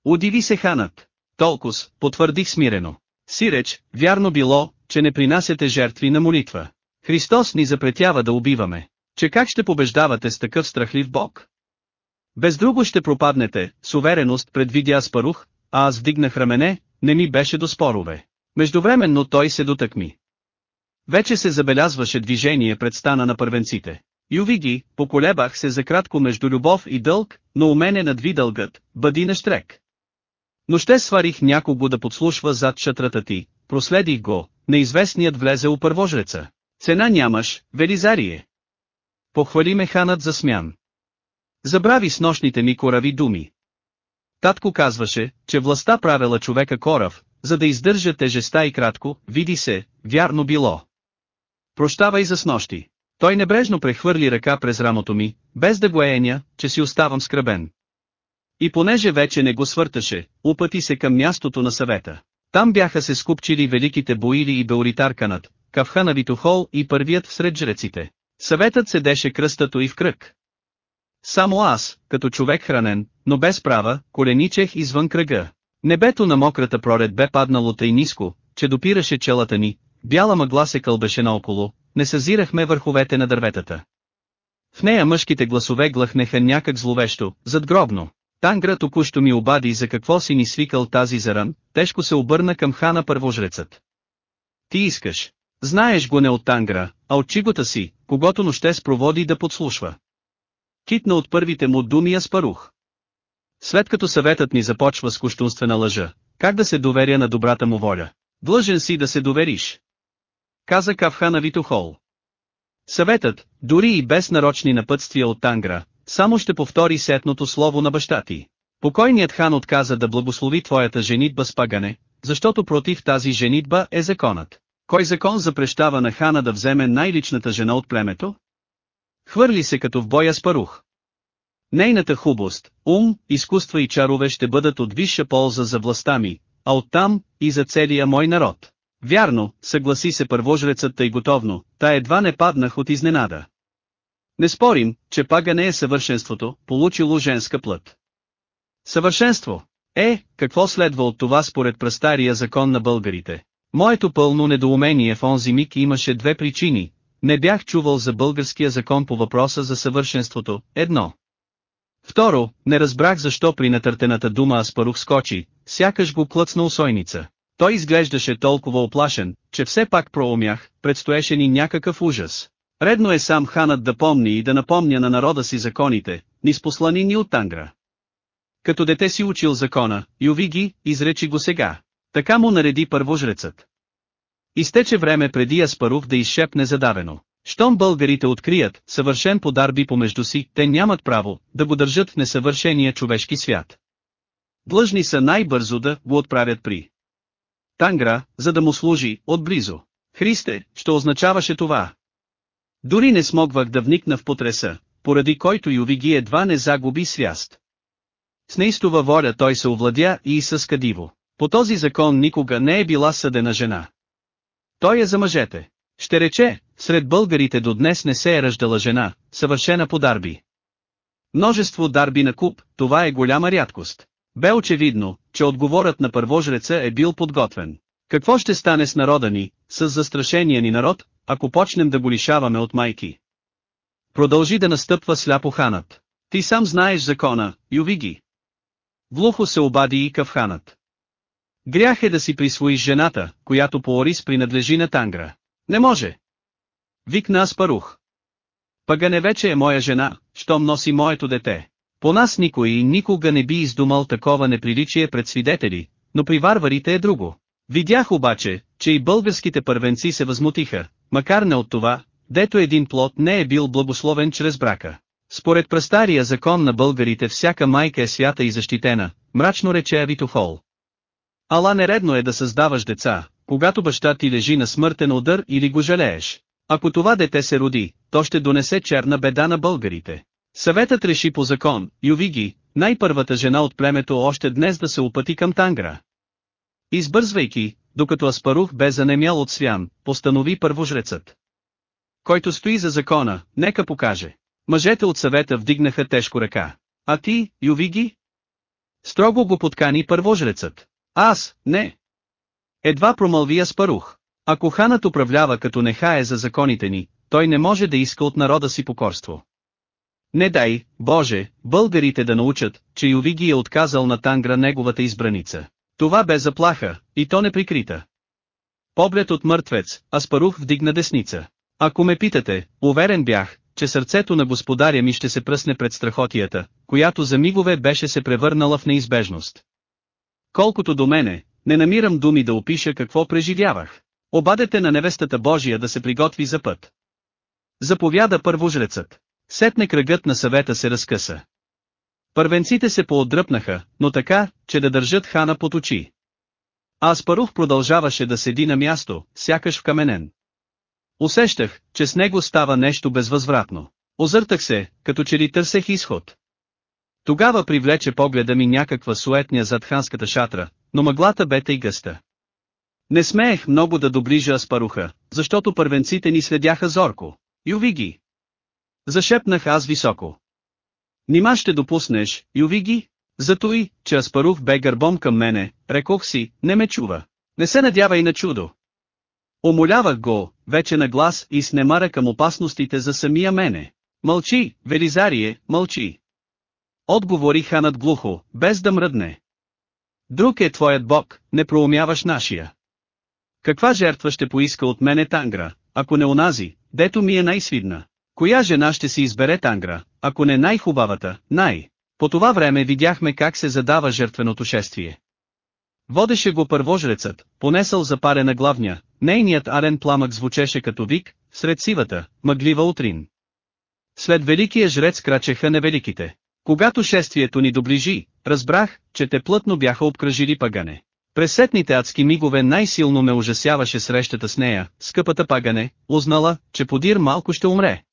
Удиви се ханът. Толкос, потвърдих смирено. Сиреч, вярно било, че не принасяте жертви на молитва. Христос ни запретява да убиваме. Че как ще побеждавате с такъв страхлив Бог? Без друго ще пропаднете, с увереност предвидя Аспарух, а аз вдигнах рамене, не ми беше до спорове. Междувременно той се дотъкми. Вече се забелязваше движение пред стана на първенците. Юви ги, поколебах се за кратко между любов и дълг, но у мене надви дългът, бъди на штрек. Но ще сварих някого да подслушва зад шатрата ти, проследих го, неизвестният влезе у първожреца. Цена нямаш, Велизарие. Похвали ме ханът за смян. Забрави с нощните ми корави думи. Татко казваше, че властта правила човека корав, за да издържа тежеста и кратко, види се, вярно било. Прощавай за снощи. Той небрежно прехвърли ръка през рамото ми, без да го еня, че си оставам скръбен. И понеже вече не го свърташе, упъти се към мястото на съвета. Там бяха се скупчили великите боили и Беоритарканът, Кавхана Витохол и първият всред жреците. Съветът седеше кръстато и в кръг. Само аз, като човек хранен, но без права, коленичех извън кръга. Небето на мократа пролет бе паднало тъй ниско, че допираше челата ни, бяла мъгла се кълбеше наоколо, не съзирахме върховете на дърветата. В нея мъжките гласове глъхнеха някак зловещо, задгробно. Тангра току-що ми обади за какво си ни свикал тази заран, тежко се обърна към хана първожрецът. Ти искаш. Знаеш го не от Тангра, а от чигота си, когато ноще спроводи да подслушва. Китна от първите му думи Аспарух. След като съветът ни започва с кощунствена лъжа, как да се доверя на добрата му воля? Длъжен си да се довериш. Каза Кавхана Витохол. Съветът, дори и без нарочни напътствия от Тангра, само ще повтори сетното слово на баща ти. Покойният хан отказа да благослови твоята женитба с пагане, защото против тази женитба е законът. Кой закон запрещава на хана да вземе най-личната жена от племето? Хвърли се като в боя с парух. Нейната хубост, ум, изкуства и чарове ще бъдат от висша полза за властта ми, а оттам и за целия мой народ. Вярно, съгласи се първожрецът тъй готовно, та едва не паднах от изненада. Не спорим, че пага не е съвършенството, получило женска плът. Съвършенство! Е, какво следва от това според прастария закон на българите? Моето пълно недоумение в онзи миг имаше две причини. Не бях чувал за българския закон по въпроса за съвършенството, едно. Второ, не разбрах защо при натъртената дума Аспарух скочи, сякаш го клъцна усойница. Той изглеждаше толкова оплашен, че все пак проумях, предстоеше ни някакъв ужас. Редно е сам ханът да помни и да напомня на народа си законите, ни спослани ни от Тангра. Като дете си учил закона, юви ги, изречи го сега. Така му нареди първожрецът. Изтече време преди Аспарух да изшепне задавено. Щом българите открият съвършен подарби помежду си, те нямат право да го държат в несъвършения човешки свят. Длъжни са най-бързо да го отправят при Тангра, за да му служи отблизо. Христе, що означаваше това? Дори не смогвах да вникна в потреса, поради който Ювиги едва не загуби свяст. С неистова воля той се овладя и съскадиво. По този закон никога не е била съдена жена. Той е за мъжете. Ще рече, сред българите до днес не се е ръждала жена, съвършена по дарби. Множество дарби на куп, това е голяма рядкост. Бе очевидно, че отговорът на първожреца е бил подготвен. Какво ще стане с народа ни, с застрашения ни народ, ако почнем да го лишаваме от майки? Продължи да настъпва сляпо ханът. Ти сам знаеш закона, ювиги. Глухо се обади и кавханът. Грях е да си присвоиш жената, която по Орис принадлежи на Тангра. Не може. Викна Аспарух. Пагане вече е моя жена, щом носи моето дете. По нас никой и никога не би издумал такова неприличие пред свидетели, но при варварите е друго. Видях обаче, че и българските първенци се възмутиха, макар не от това, дето един плод не е бил благословен чрез брака. Според прастария закон на българите всяка майка е свята и защитена, мрачно рече Авитохол. Ала нередно е да създаваш деца, когато баща ти лежи на смъртен удар или го жалееш. Ако това дете се роди, то ще донесе черна беда на българите. Съветът реши по закон, Ювиги, най-първата жена от племето още днес да се опъти към Тангра. Избързвайки, докато Аспарух бе занемял от свян, постанови първожрецът. Който стои за закона, нека покаже. Мъжете от съвета вдигнаха тежко ръка. А ти, Ювиги? Строго го подкани първожрецът. Аз, не. Едва промълви Аспарух. Ако ханът управлява като нехае за законите ни, той не може да иска от народа си покорство. Не дай, Боже, българите да научат, че Ювиги е отказал на Тангра неговата избраница. Това бе заплаха, и то не прикрита. Поглед от мъртвец, Аспарух вдигна десница. Ако ме питате, уверен бях, че сърцето на господаря ми ще се пръсне пред страхотията, която за мигове беше се превърнала в неизбежност. Колкото до мене, не намирам думи да опиша какво преживявах. Обадете на невестата Божия да се приготви за път. Заповяда първожрецът. Сетне кръгът на съвета се разкъса. Първенците се поотдръпнаха, но така, че да държат хана под очи. А Аспарух продължаваше да седи на място, сякаш вкаменен. Усещах, че с него става нещо безвъзвратно. Озъртах се, като че ли търсех изход. Тогава привлече погледа ми някаква суетня зад ханската шатра, но мъглата бе и гъста. Не смеех много да доближа Аспаруха, защото първенците ни следяха зорко. Юви ги! Зашепнах аз високо. Нима ще допуснеш, юви ги? Зато и, че Аспарух бе гърбом към мене, рекох си, не ме чува. Не се надявай на чудо. Умолявах го, вече на глас и с немара към опасностите за самия мене. Мълчи, Велизарие, мълчи. Отговори ханът глухо, без да мръдне. Друг е твоят бог, не проумяваш нашия. Каква жертва ще поиска от мене Тангра, ако не онази, дето ми е най-свидна? Коя жена ще си избере Тангра, ако не най-хубавата, най? По това време видяхме как се задава жертвеното шествие. Водеше го първожрецът, понесъл запарена главня, нейният арен пламък звучеше като вик, сред сивата, мъглива утрин. След великия жрец крачеха невеликите. Когато шествието ни доближи, разбрах, че те плътно бяха обкръжили пагане. През сетните адски мигове най-силно ме ужасяваше срещата с нея, скъпата пагане, узнала, че подир малко ще умре.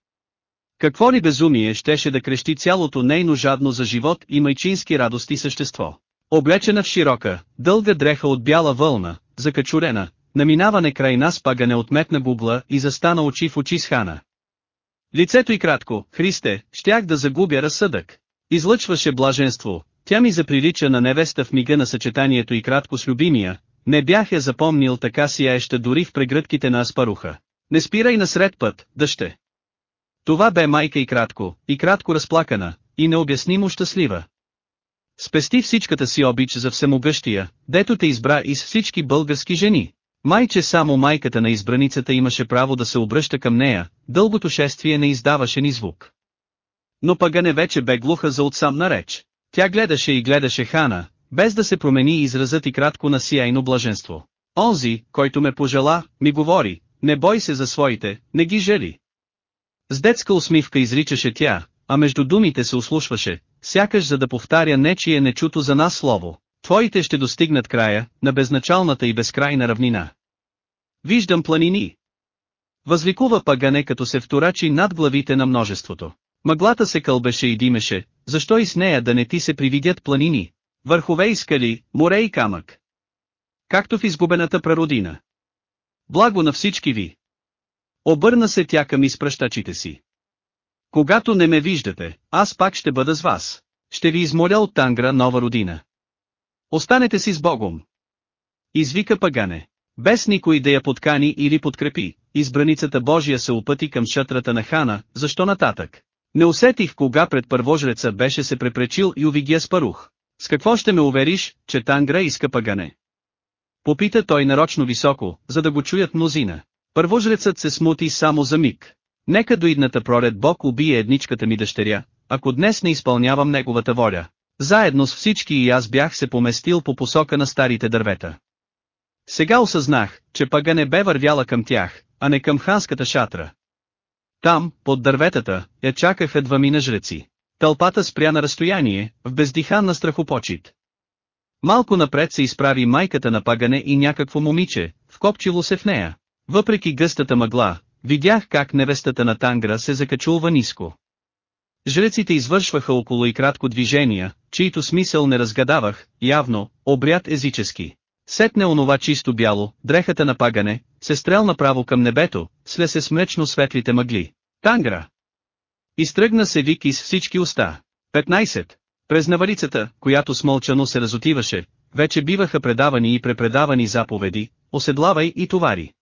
Какво ли безумие щеше да крещи цялото нейно жадно за живот и майчински радости същество. Облечена в широка, дълга дреха от бяла вълна, закачурена, наминаване край нас пагане отметна губла и застана очи в очи с хана. Лицето и кратко, Христе, щях да загубя разсъдък. Излъчваше блаженство, тя ми заприлича на невеста в мига на съчетанието и кратко с любимия, не бях я запомнил така сияеща дори в прегръдките на Аспаруха. Не спирай насред път, дъще. Това бе майка и кратко, и кратко разплакана, и необяснимо щастлива. Спести всичката си обич за всемогъщия, дето те избра из всички български жени. Майче само майката на избраницата имаше право да се обръща към нея, дългото шествие не издаваше ни звук. Но пагане вече бе глуха за отсам на реч. Тя гледаше и гледаше Хана, без да се промени изразът и кратко на сияйно блаженство. Онзи, който ме пожела, ми говори, не бой се за своите, не ги жали. С детска усмивка изричаше тя, а между думите се услушваше, сякаш за да повтаря нечие нечуто за нас слово. Твоите ще достигнат края, на безначалната и безкрайна равнина. Виждам планини. Възликува пагане като се вторачи над главите на множеството. Мъглата се кълбеше и димеше, защо и с нея да не ти се привидят планини, върхове и скали, море и камък. Както в изгубената прародина. Благо на всички ви. Обърна се тя към изпращачите си. Когато не ме виждате, аз пак ще бъда с вас. Ще ви измоля от Тангра нова родина. Останете си с Богом. Извика пагане. Без никой да я подкани или подкрепи, избраницата Божия се опъти към шатрата на хана, защо нататък? Не усетих кога пред първожреца беше се препречил и увигия спарух. С какво ще ме увериш, че Тангра иска пагане? Попита той нарочно високо, за да го чуят мнозина. Първожрецът се смути само за миг. Нека до идната пролет Бог убие едничката ми дъщеря, ако днес не изпълнявам неговата воля. Заедно с всички и аз бях се поместил по посока на старите дървета. Сега осъзнах, че пъга не бе вървяла към тях, а не към ханската шатра. Там, под дърветата, я чакаха двамина жреци. Тълпата спря на разстояние, в бездиханна страхопочит. Малко напред се изправи майката на пагане и някакво момиче, вкопчило се в нея. Въпреки гъстата мъгла, видях как невестата на Тангра се закачулва ниско. Жреците извършваха около и кратко движения, чието смисъл не разгадавах, явно, обряд езически. Сетне онова чисто бяло, дрехата на пагане, се стрел направо към небето, сле се с млечно светлите мъгли. Тангра! Изтръгна се вик из всички уста. 15. През навалицата, която смълчано се разотиваше, вече биваха предавани и препредавани заповеди, оседлавай и товари.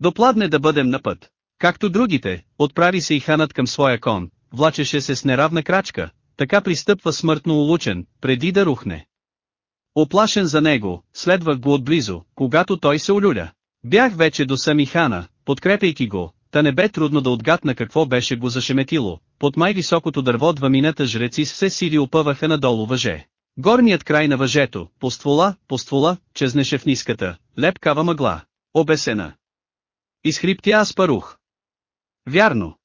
Допладне да бъдем на път. Както другите, отправи се и ханът към своя кон, влачеше се с неравна крачка, така пристъпва смъртно улучен, преди да рухне. Оплашен за него, следвах го отблизо, когато той се олюля. Бях вече до сами хана, подкрепяйки го, та не бе трудно да отгадна какво беше го зашеметило, под май-високото дърво двамината жреци с все сили опъваха надолу въже. Горният край на въжето, по ствола, по ствола, чезнеше в ниската, лепкава мъгла, обесена. Изхрипти аз парух. Вярно.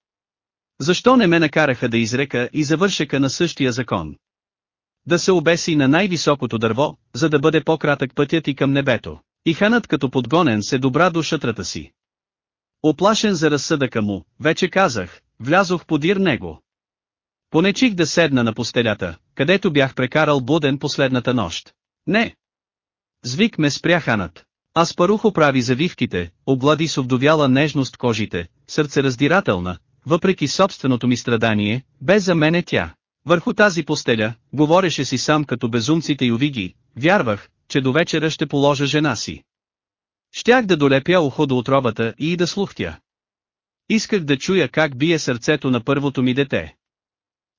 Защо не ме накараха да изрека и завършека на същия закон? Да се обеси на най-високото дърво, за да бъде по-кратък пътят и към небето. И ханът като подгонен се добра до шатрата си. Оплашен за разсъдъка му, вече казах, влязох подир него. Понечих да седна на постелята, където бях прекарал буден последната нощ. Не. Звик ме спря ханът. Аз парухо прави завивките, облади с овдовяла нежност кожите, сърце раздирателна, въпреки собственото ми страдание, бе за мене тя. Върху тази постеля, говореше си сам като безумците и овиги, вярвах, че до вечера ще положа жена си. Щях да долепя ухо до отробата и да слухтя. Исках да чуя как бие сърцето на първото ми дете.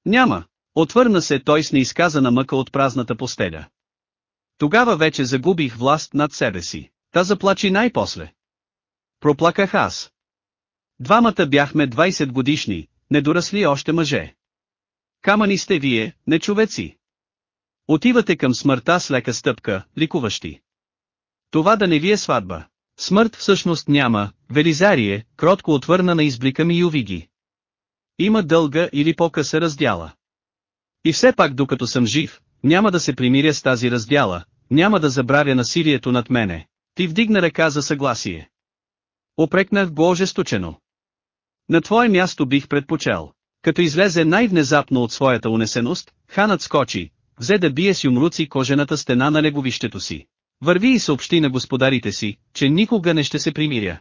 Няма. Отвърна се той с неизказана мъка от празната постеля. Тогава вече загубих власт над себе си. Та заплачи най-после. Проплаках аз. Двамата бяхме 20 годишни, недорасли още мъже. Камъни сте вие, не човеци. Отивате към смъртта с лека стъпка, ликуващи. Това да не ви е сватба. Смърт всъщност няма, Велизарие, кротко отвърна на изблика ми Ювиги. Има дълга или по-къса раздяла. И все пак докато съм жив, няма да се примиря с тази раздяла, няма да забравя насилието над мене. Ти вдигна ръка за съгласие. Опрекнах го ожесточено. На твое място бих предпочел. Като излезе най-внезапно от своята унесеност, ханът скочи, взе да бие с юмруци кожената стена на леговището си. Върви и съобщи на господарите си, че никога не ще се примиря.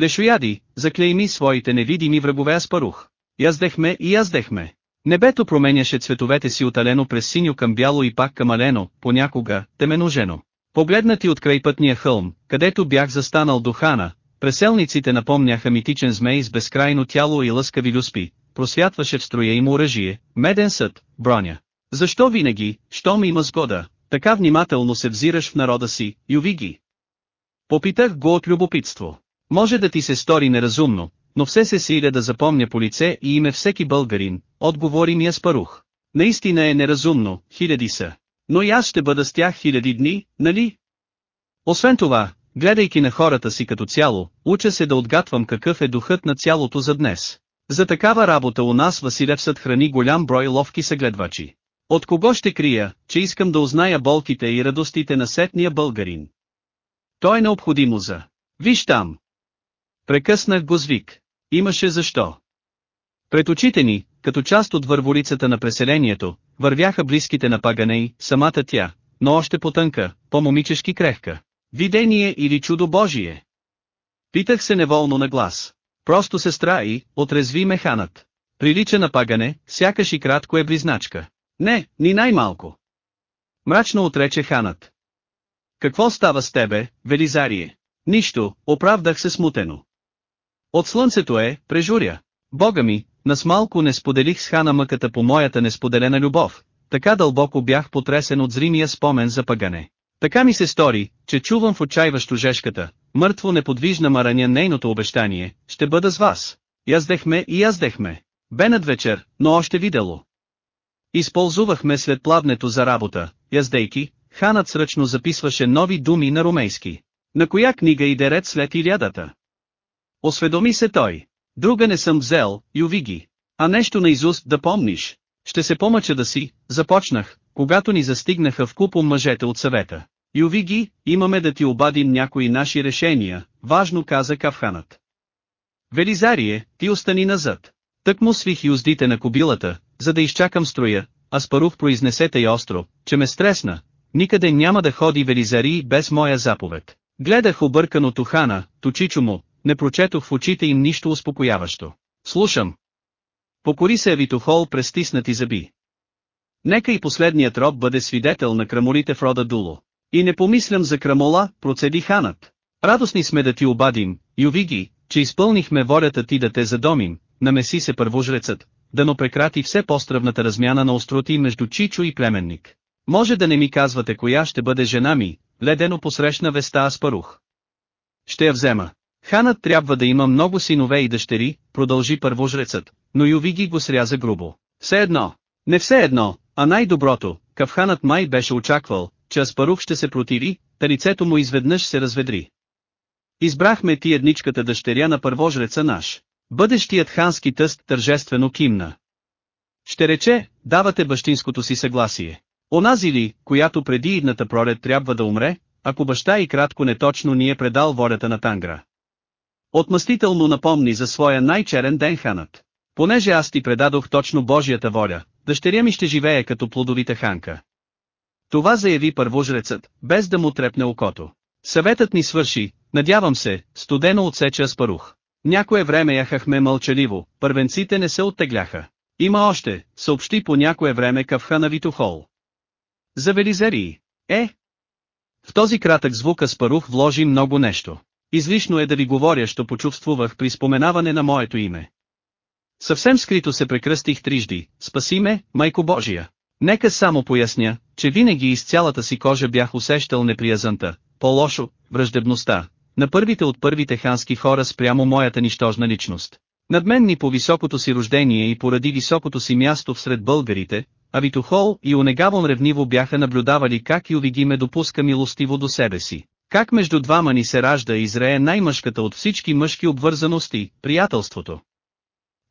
Лешояди, заклейми своите невидими врагове Аспарух. Яздехме и яздехме. Небето променяше цветовете си от алено през синьо към бяло и пак към алено, понякога, теменожено. Погледнати от край пътния хълм, където бях застанал до хана, преселниците напомняха митичен змей с безкрайно тяло и лъскави люспи, просвятваше в строя им оръжие, меден съд, броня. Защо винаги, щом има сгода, така внимателно се взираш в народа си, Ювиги? Попитах го от любопитство. Може да ти се стори неразумно, но все се силя да запомня по лице и име всеки българин, отговори ми Аспарух. Наистина е неразумно, хиляди са. Но и аз ще бъда с тях хиляди дни, нали? Освен това, гледайки на хората си като цяло, уча се да отгатвам какъв е духът на цялото за днес. За такава работа у нас Василевсът храни голям брой ловки съгледвачи. От кого ще крия, че искам да узная болките и радостите на сетния българин? То е необходимо за... Виж там! Прекъснах го звик. Имаше защо. Пред очите ни, като част от върволицата на преселението, вървяха близките на Паганей, самата тя, но още потънка, по-момичешки крехка. Видение или чудо Божие? Питах се неволно на глас. Просто сестра и, отрезви механът. Прилича на пагане, сякаш и кратко е близначка. Не, ни най-малко. Мрачно отрече ханът. Какво става с тебе, Велизарие? Нищо, оправдах се смутено. От слънцето е, прежуря. Бога ми, нас малко не споделих с хана мъката по моята несподелена любов, така дълбоко бях потресен от зримия спомен за пагане. Така ми се стори, че чувам в отчаиващо жешката, мъртво неподвижна мараня нейното обещание, ще бъда с вас. Яздехме и яздехме. Бе над вечер, но още видело. Използувахме след плавнето за работа, яздейки, ханът сръчно записваше нови думи на румейски. На коя книга иде ред след Илядата? Осведоми се той. Друга не съм взел, Ювиги. А нещо на изуст да помниш. Ще се помъча да си, започнах, когато ни застигнаха в купом мъжете от съвета. Ювиги, имаме да ти обадим някои наши решения, важно каза Кавханът. Велизарие, ти остани назад. Тък му свих юздите на кобилата, за да изчакам строя, а Спарух произнесете и остро, че ме стресна. Никъде няма да ходи Велизарий без моя заповед. Гледах объркано Тухана, Точичо му, не прочетох в очите им нищо успокояващо. Слушам. Покори се Авитохол през стиснати зъби. Нека и последният роб бъде свидетел на крамолите в рода Дуло. И не помислям за крамола, процеди ханът. Радостни сме да ти обадим, Ювиги, че изпълнихме волята ти да те задомим, намеси се първожрецът, да но прекрати все по-стръвната размяна на остроти между Чичо и племенник. Може да не ми казвате коя ще бъде жена ми, ледено посрещна веста Аспарух. Ще я взема. Ханът трябва да има много синове и дъщери, продължи първожрецът, но Ювиги го сряза грубо. Все едно. Не все едно, а най-доброто, Кавханът май беше очаквал, че Аспарух ще се противи, та лицето му изведнъж се разведри. Избрахме ти едничката дъщеря на първожреца наш. Бъдещият хански тъст тържествено кимна. Ще рече, давате бащинското си съгласие. Онази ли, която преди идната пролет трябва да умре, ако баща и кратко неточно ни е предал волята на Тангра. Отмъстително напомни за своя най-черен ден ханът. Понеже аз ти предадох точно Божията воля, дъщеря ми ще живее като плодовита ханка. Това заяви първожрецът, без да му трепне окото. Съветът ни свърши, надявам се, студено отсече Аспарух. Някое време яхахме мълчаливо, първенците не се оттегляха. Има още, съобщи по някое време кавха на Витохол. За Велизерии. Е? В този кратък звук Аспарух вложи много нещо. Излишно е да ви говоря, що почувствувах при споменаване на моето име. Съвсем скрито се прекръстих трижди, спаси ме, майко Божия. Нека само поясня, че винаги из цялата си кожа бях усещал неприязанта, по-лошо, враждебността, на първите от първите хански хора спрямо моята нищожна личност. Над мен ни по високото си рождение и поради високото си място всред българите, а Витохол и Онегавон ревниво бяха наблюдавали как Ювиги ме допуска милостиво до себе си. Как между двама ни се ражда и зрее най-мъжката от всички мъжки обвързаности, приятелството.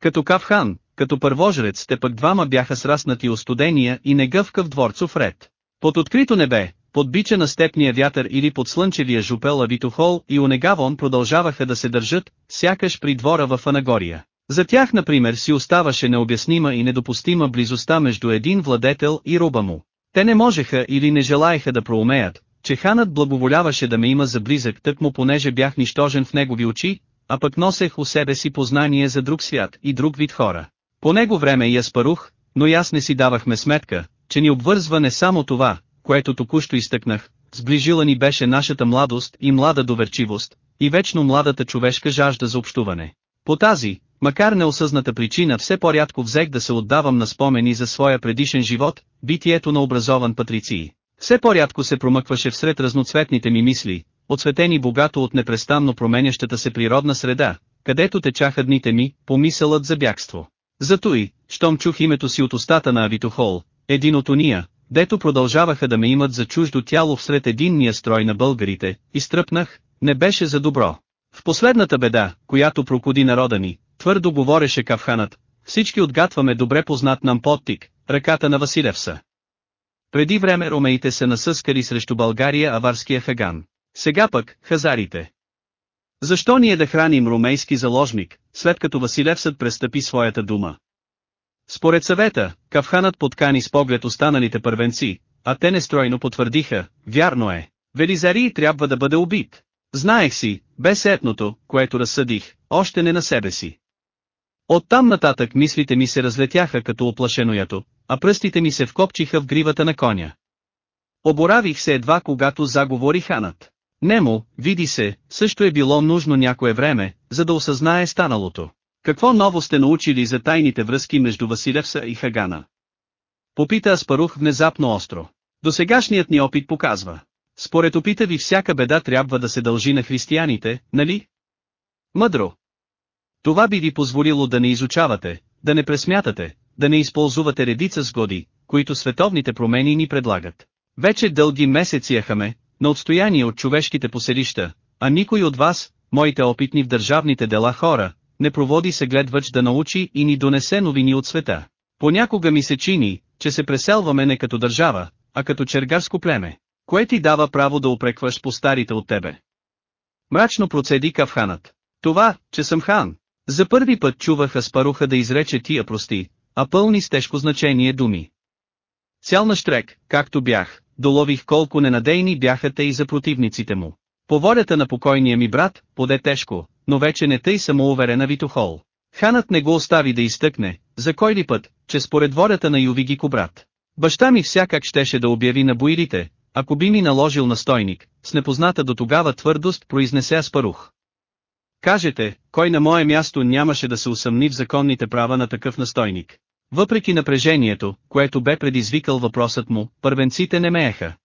Като Кавхан, като първожрец те пък двама бяха сраснати остудения и негъвкав дворцов ред. Под открито небе, под бича на степния вятър или под слънчевия жупел Авитохол и Онегавон продължаваха да се държат, сякаш при двора в Анагория. За тях например си оставаше необяснима и недопустима близостта между един владетел и роба му. Те не можеха или не желаеха да проумеят, че ханът благоволяваше да ме има за близък тък му понеже бях нищожен в негови очи, а пък носех у себе си познание за друг свят и друг вид хора. По него време и спарух, но и аз не си давахме сметка, че ни обвързва не само това, което току-що изтъкнах, сближила ни беше нашата младост и млада доверчивост, и вечно младата човешка жажда за общуване. По тази, макар неосъзната причина все по-рядко взех да се отдавам на спомени за своя предишен живот, битието на образован патриций. Все по-рядко се промъкваше всред разноцветните ми мисли, отсветени богато от непрестанно променящата се природна среда, където течаха дните ми, помисълът за бягство. Зато и, щом чух името си от устата на Авитохол, един от уния, дето продължаваха да ме имат за чуждо тяло всред единния строй на българите, изтръпнах, не беше за добро. В последната беда, която прокуди народа ни, твърдо говореше Кавханът, всички отгатваме добре познат нам подтик, ръката на Василевса. Преди време ромеите се насъскали срещу България аварския хаган. Сега пък, хазарите. Защо ние да храним ромейски заложник, след като Василевсът престъпи своята дума? Според съвета, Кавханът подкани с поглед останалите първенци, а те нестройно потвърдиха, вярно е, Велизарий трябва да бъде убит. Знаех си, без етното, което разсъдих, още не на себе си. Оттам нататък мислите ми се разлетяха като оплашено ято, а пръстите ми се вкопчиха в гривата на коня. Оборавих се едва когато заговори ханът. Немо, види се, също е било нужно някое време, за да осъзнае станалото. Какво ново сте научили за тайните връзки между Василевса и Хагана? Попита Аспарух внезапно остро. Досегашният ни опит показва. Според опита ви всяка беда трябва да се дължи на християните, нали? Мъдро. Това би ви позволило да не изучавате, да не пресмятате, да не използвате редица сгоди, които световните промени ни предлагат. Вече дълги месеци яхаме, на отстояние от човешките поселища, а никой от вас, моите опитни в държавните дела хора, не проводи се гледвач да научи и ни донесе новини от света. Понякога ми се чини, че се преселваме не като държава, а като чергарско племе, кое ти дава право да упрекваш по старите от тебе. Мрачно процеди Кавханът. Това, че съм хан. За първи път чувах Аспаруха да изрече тия прости, а пълни с тежко значение думи. Цял на штрек, както бях, долових колко ненадейни бяха те и за противниците му. По волята на покойния ми брат, поде тежко, но вече не тъй самоуверена Витохол. Ханът не го остави да изтъкне, за кой ли път, че според волята на Ювигико брат. Баща ми всякак щеше да обяви на боирите, ако би ми наложил настойник, с непозната до тогава твърдост произнесе Аспарух. Кажете, кой на мое място нямаше да се усъмни в законните права на такъв настойник. Въпреки напрежението, което бе предизвикал въпросът му, първенците не мееха.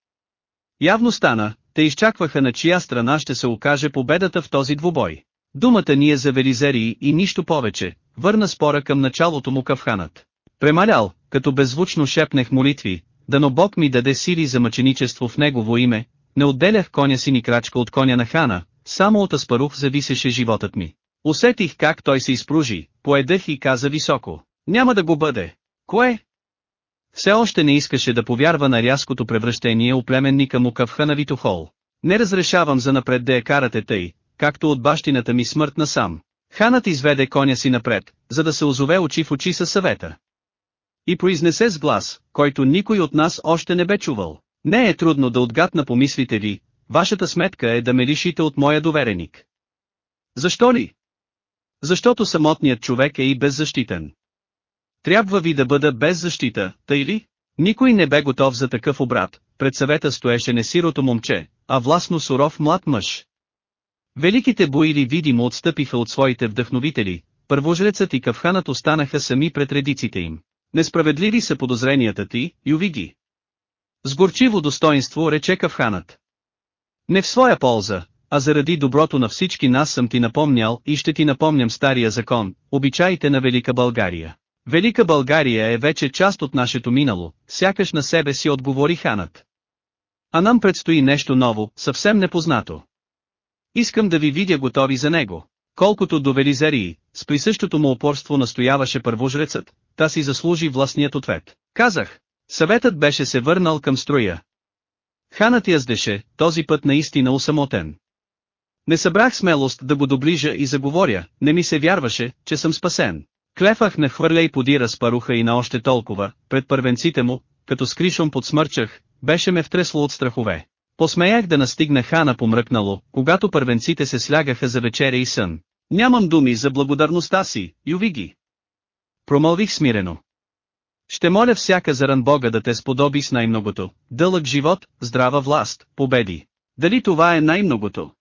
Явно стана, те изчакваха на чия страна ще се окаже победата в този двубой. Думата ни е за Велизерии и нищо повече, върна спора към началото му кавханът. Премалял, като беззвучно шепнех молитви, дано Бог ми даде сили за мъченичество в Негово име, не отделях коня си ни крачка от коня на хана, само от Аспарух зависеше животът ми. Усетих как той се изпружи, поедах и каза високо. Няма да го бъде. Кое? Все още не искаше да повярва на рязкото превръщение у племенника му къвха на Витохол. Не разрешавам за напред да я карате тъй, както от бащината ми смърт насам. Ханът изведе коня си напред, за да се озове очи в очи със съвета. И произнесе с глас, който никой от нас още не бе чувал. Не е трудно да отгадна по мислите ви, вашата сметка е да ме лишите от моя довереник. Защо ли? Защото самотният човек е и беззащитен. Трябва ви да бъда без защита, тъй ли? Никой не бе готов за такъв обрат, пред съвета стоеше не сирото момче, а властно суров млад мъж. Великите боили видимо отстъпиха от своите вдъхновители, първожрецът и кавханът останаха сами пред редиците им. Несправедливи са подозренията ти, Ювиги. С горчиво достоинство рече кавханът. Не в своя полза, а заради доброто на всички нас съм ти напомнял и ще ти напомням стария закон, обичаите на Велика България. Велика България е вече част от нашето минало, сякаш на себе си отговори ханът. А нам предстои нещо ново, съвсем непознато. Искам да ви видя готови за него. Колкото до Велизерии, с присъщото му упорство настояваше първожрецът, та си заслужи властният ответ. Казах, съветът беше се върнал към строя. Ханът яздеше, този път наистина усамотен. Не събрах смелост да го доближа и заговоря, не ми се вярваше, че съм спасен. Клефах не хвърляй подира с паруха и на още толкова, пред първенците му, като скришом подсмърчах, беше ме втресло от страхове. Посмеях да настигна хана помръкнало, когато първенците се слягаха за вечеря и сън. Нямам думи за благодарността си, Ювиги. Промълвих смирено. Ще моля всяка заран Бога да те сподоби с най-многото, дълъг живот, здрава власт, победи. Дали това е най-многото?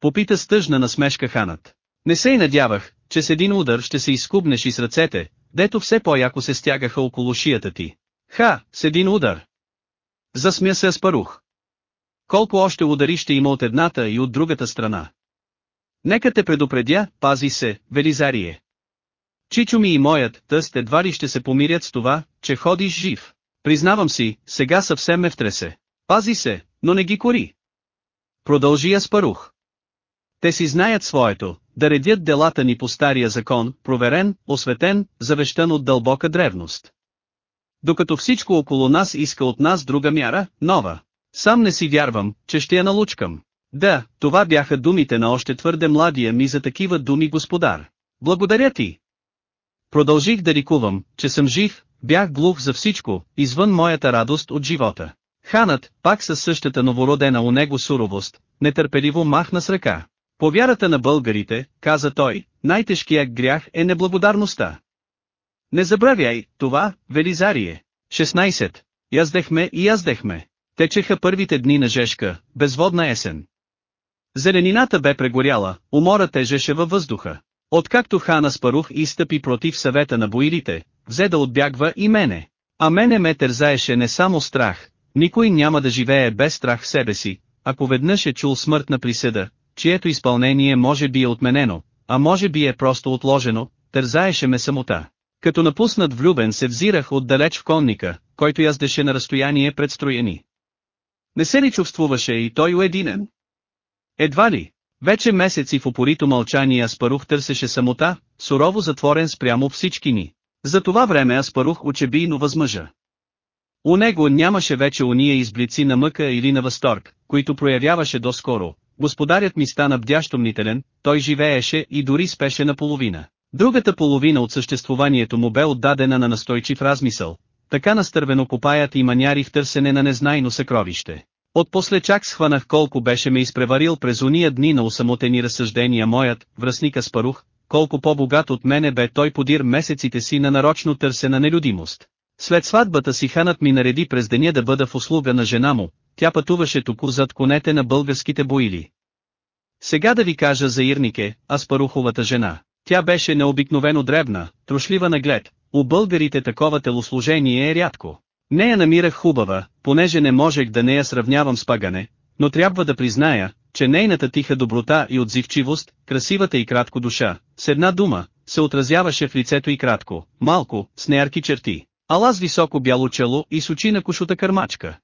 Попита с тъжна насмешка ханът. Не се и надявах, че с един удар ще се изкубнеш и с ръцете, дето все по-яко се стягаха около шията ти. Ха, с един удар. Засмя се Аспарух. Колко още удари ще има от едната и от другата страна. Нека те предупредя, пази се, Велизарие. Чичо ми и моят тъст едва ли ще се помирят с това, че ходиш жив. Признавам си, сега съвсем ме втресе. Пази се, но не ги кори. Продължи Аспарух. Те си знаят своето, да редят делата ни по стария закон, проверен, осветен, завещан от дълбока древност. Докато всичко около нас иска от нас друга мяра, нова. Сам не си вярвам, че ще я налучкам. Да, това бяха думите на още твърде младия ми за такива думи господар. Благодаря ти. Продължих да рикувам, че съм жив, бях глух за всичко, извън моята радост от живота. Ханът, пак със същата новородена у него суровост, нетърпеливо махна с ръка. По вярата на българите, каза той, най-тежкият грях е неблагодарността. Не забравяй, това, Велизарие. 16. Яздехме и яздехме. Течеха първите дни на жешка, безводна есен. Зеленината бе прегоряла, умора тежеше във въздуха. Откакто хана Спарух изстъпи против съвета на боирите, взе да отбягва и мене. А мене ме тързаеше не само страх, никой няма да живее без страх в себе си, ако веднъж е чул смъртна присъда, чието изпълнение може би е отменено, а може би е просто отложено, тързаеше ме самота. Като напуснат влюбен се взирах отдалеч в конника, който яздеше на разстояние предстроени. Не се ли чувствуваше и той уединен? Едва ли. Вече месеци в упорито мълчание Аспарух търсеше самота, сурово затворен спрямо всички ни. За това време Аспарух очебийно възмъжа. У него нямаше вече уния изблици на мъка или на възторг, които проявяваше доскоро. Господарят ми стана бдящо мнителен, той живееше и дори спеше наполовина. Другата половина от съществуванието му бе отдадена на настойчив размисъл, така настървено копаят и маняри в търсене на незнайно съкровище. Отпосле чак схванах колко беше ме изпреварил през уния дни на усамотени разсъждения моят, връзник Аспарух, колко по-богат от мене бе той подир месеците си на нарочно търсена нелюдимост. След сватбата си ханът ми нареди през деня да бъда в услуга на жена му, тя пътуваше тук зад конете на българските боили. Сега да ви кажа за Ирнике, Аспаруховата жена. Тя беше необикновено дребна, трошлива наглед, у българите такова телослужение е рядко. Нея намирах хубава, понеже не можех да не я сравнявам с пагане, но трябва да призная, че нейната тиха доброта и отзивчивост, красивата и кратко душа, с една дума, се отразяваше в лицето и кратко, малко, с неярки черти, ала с високо бяло чело и с очи на кошута кърмачка.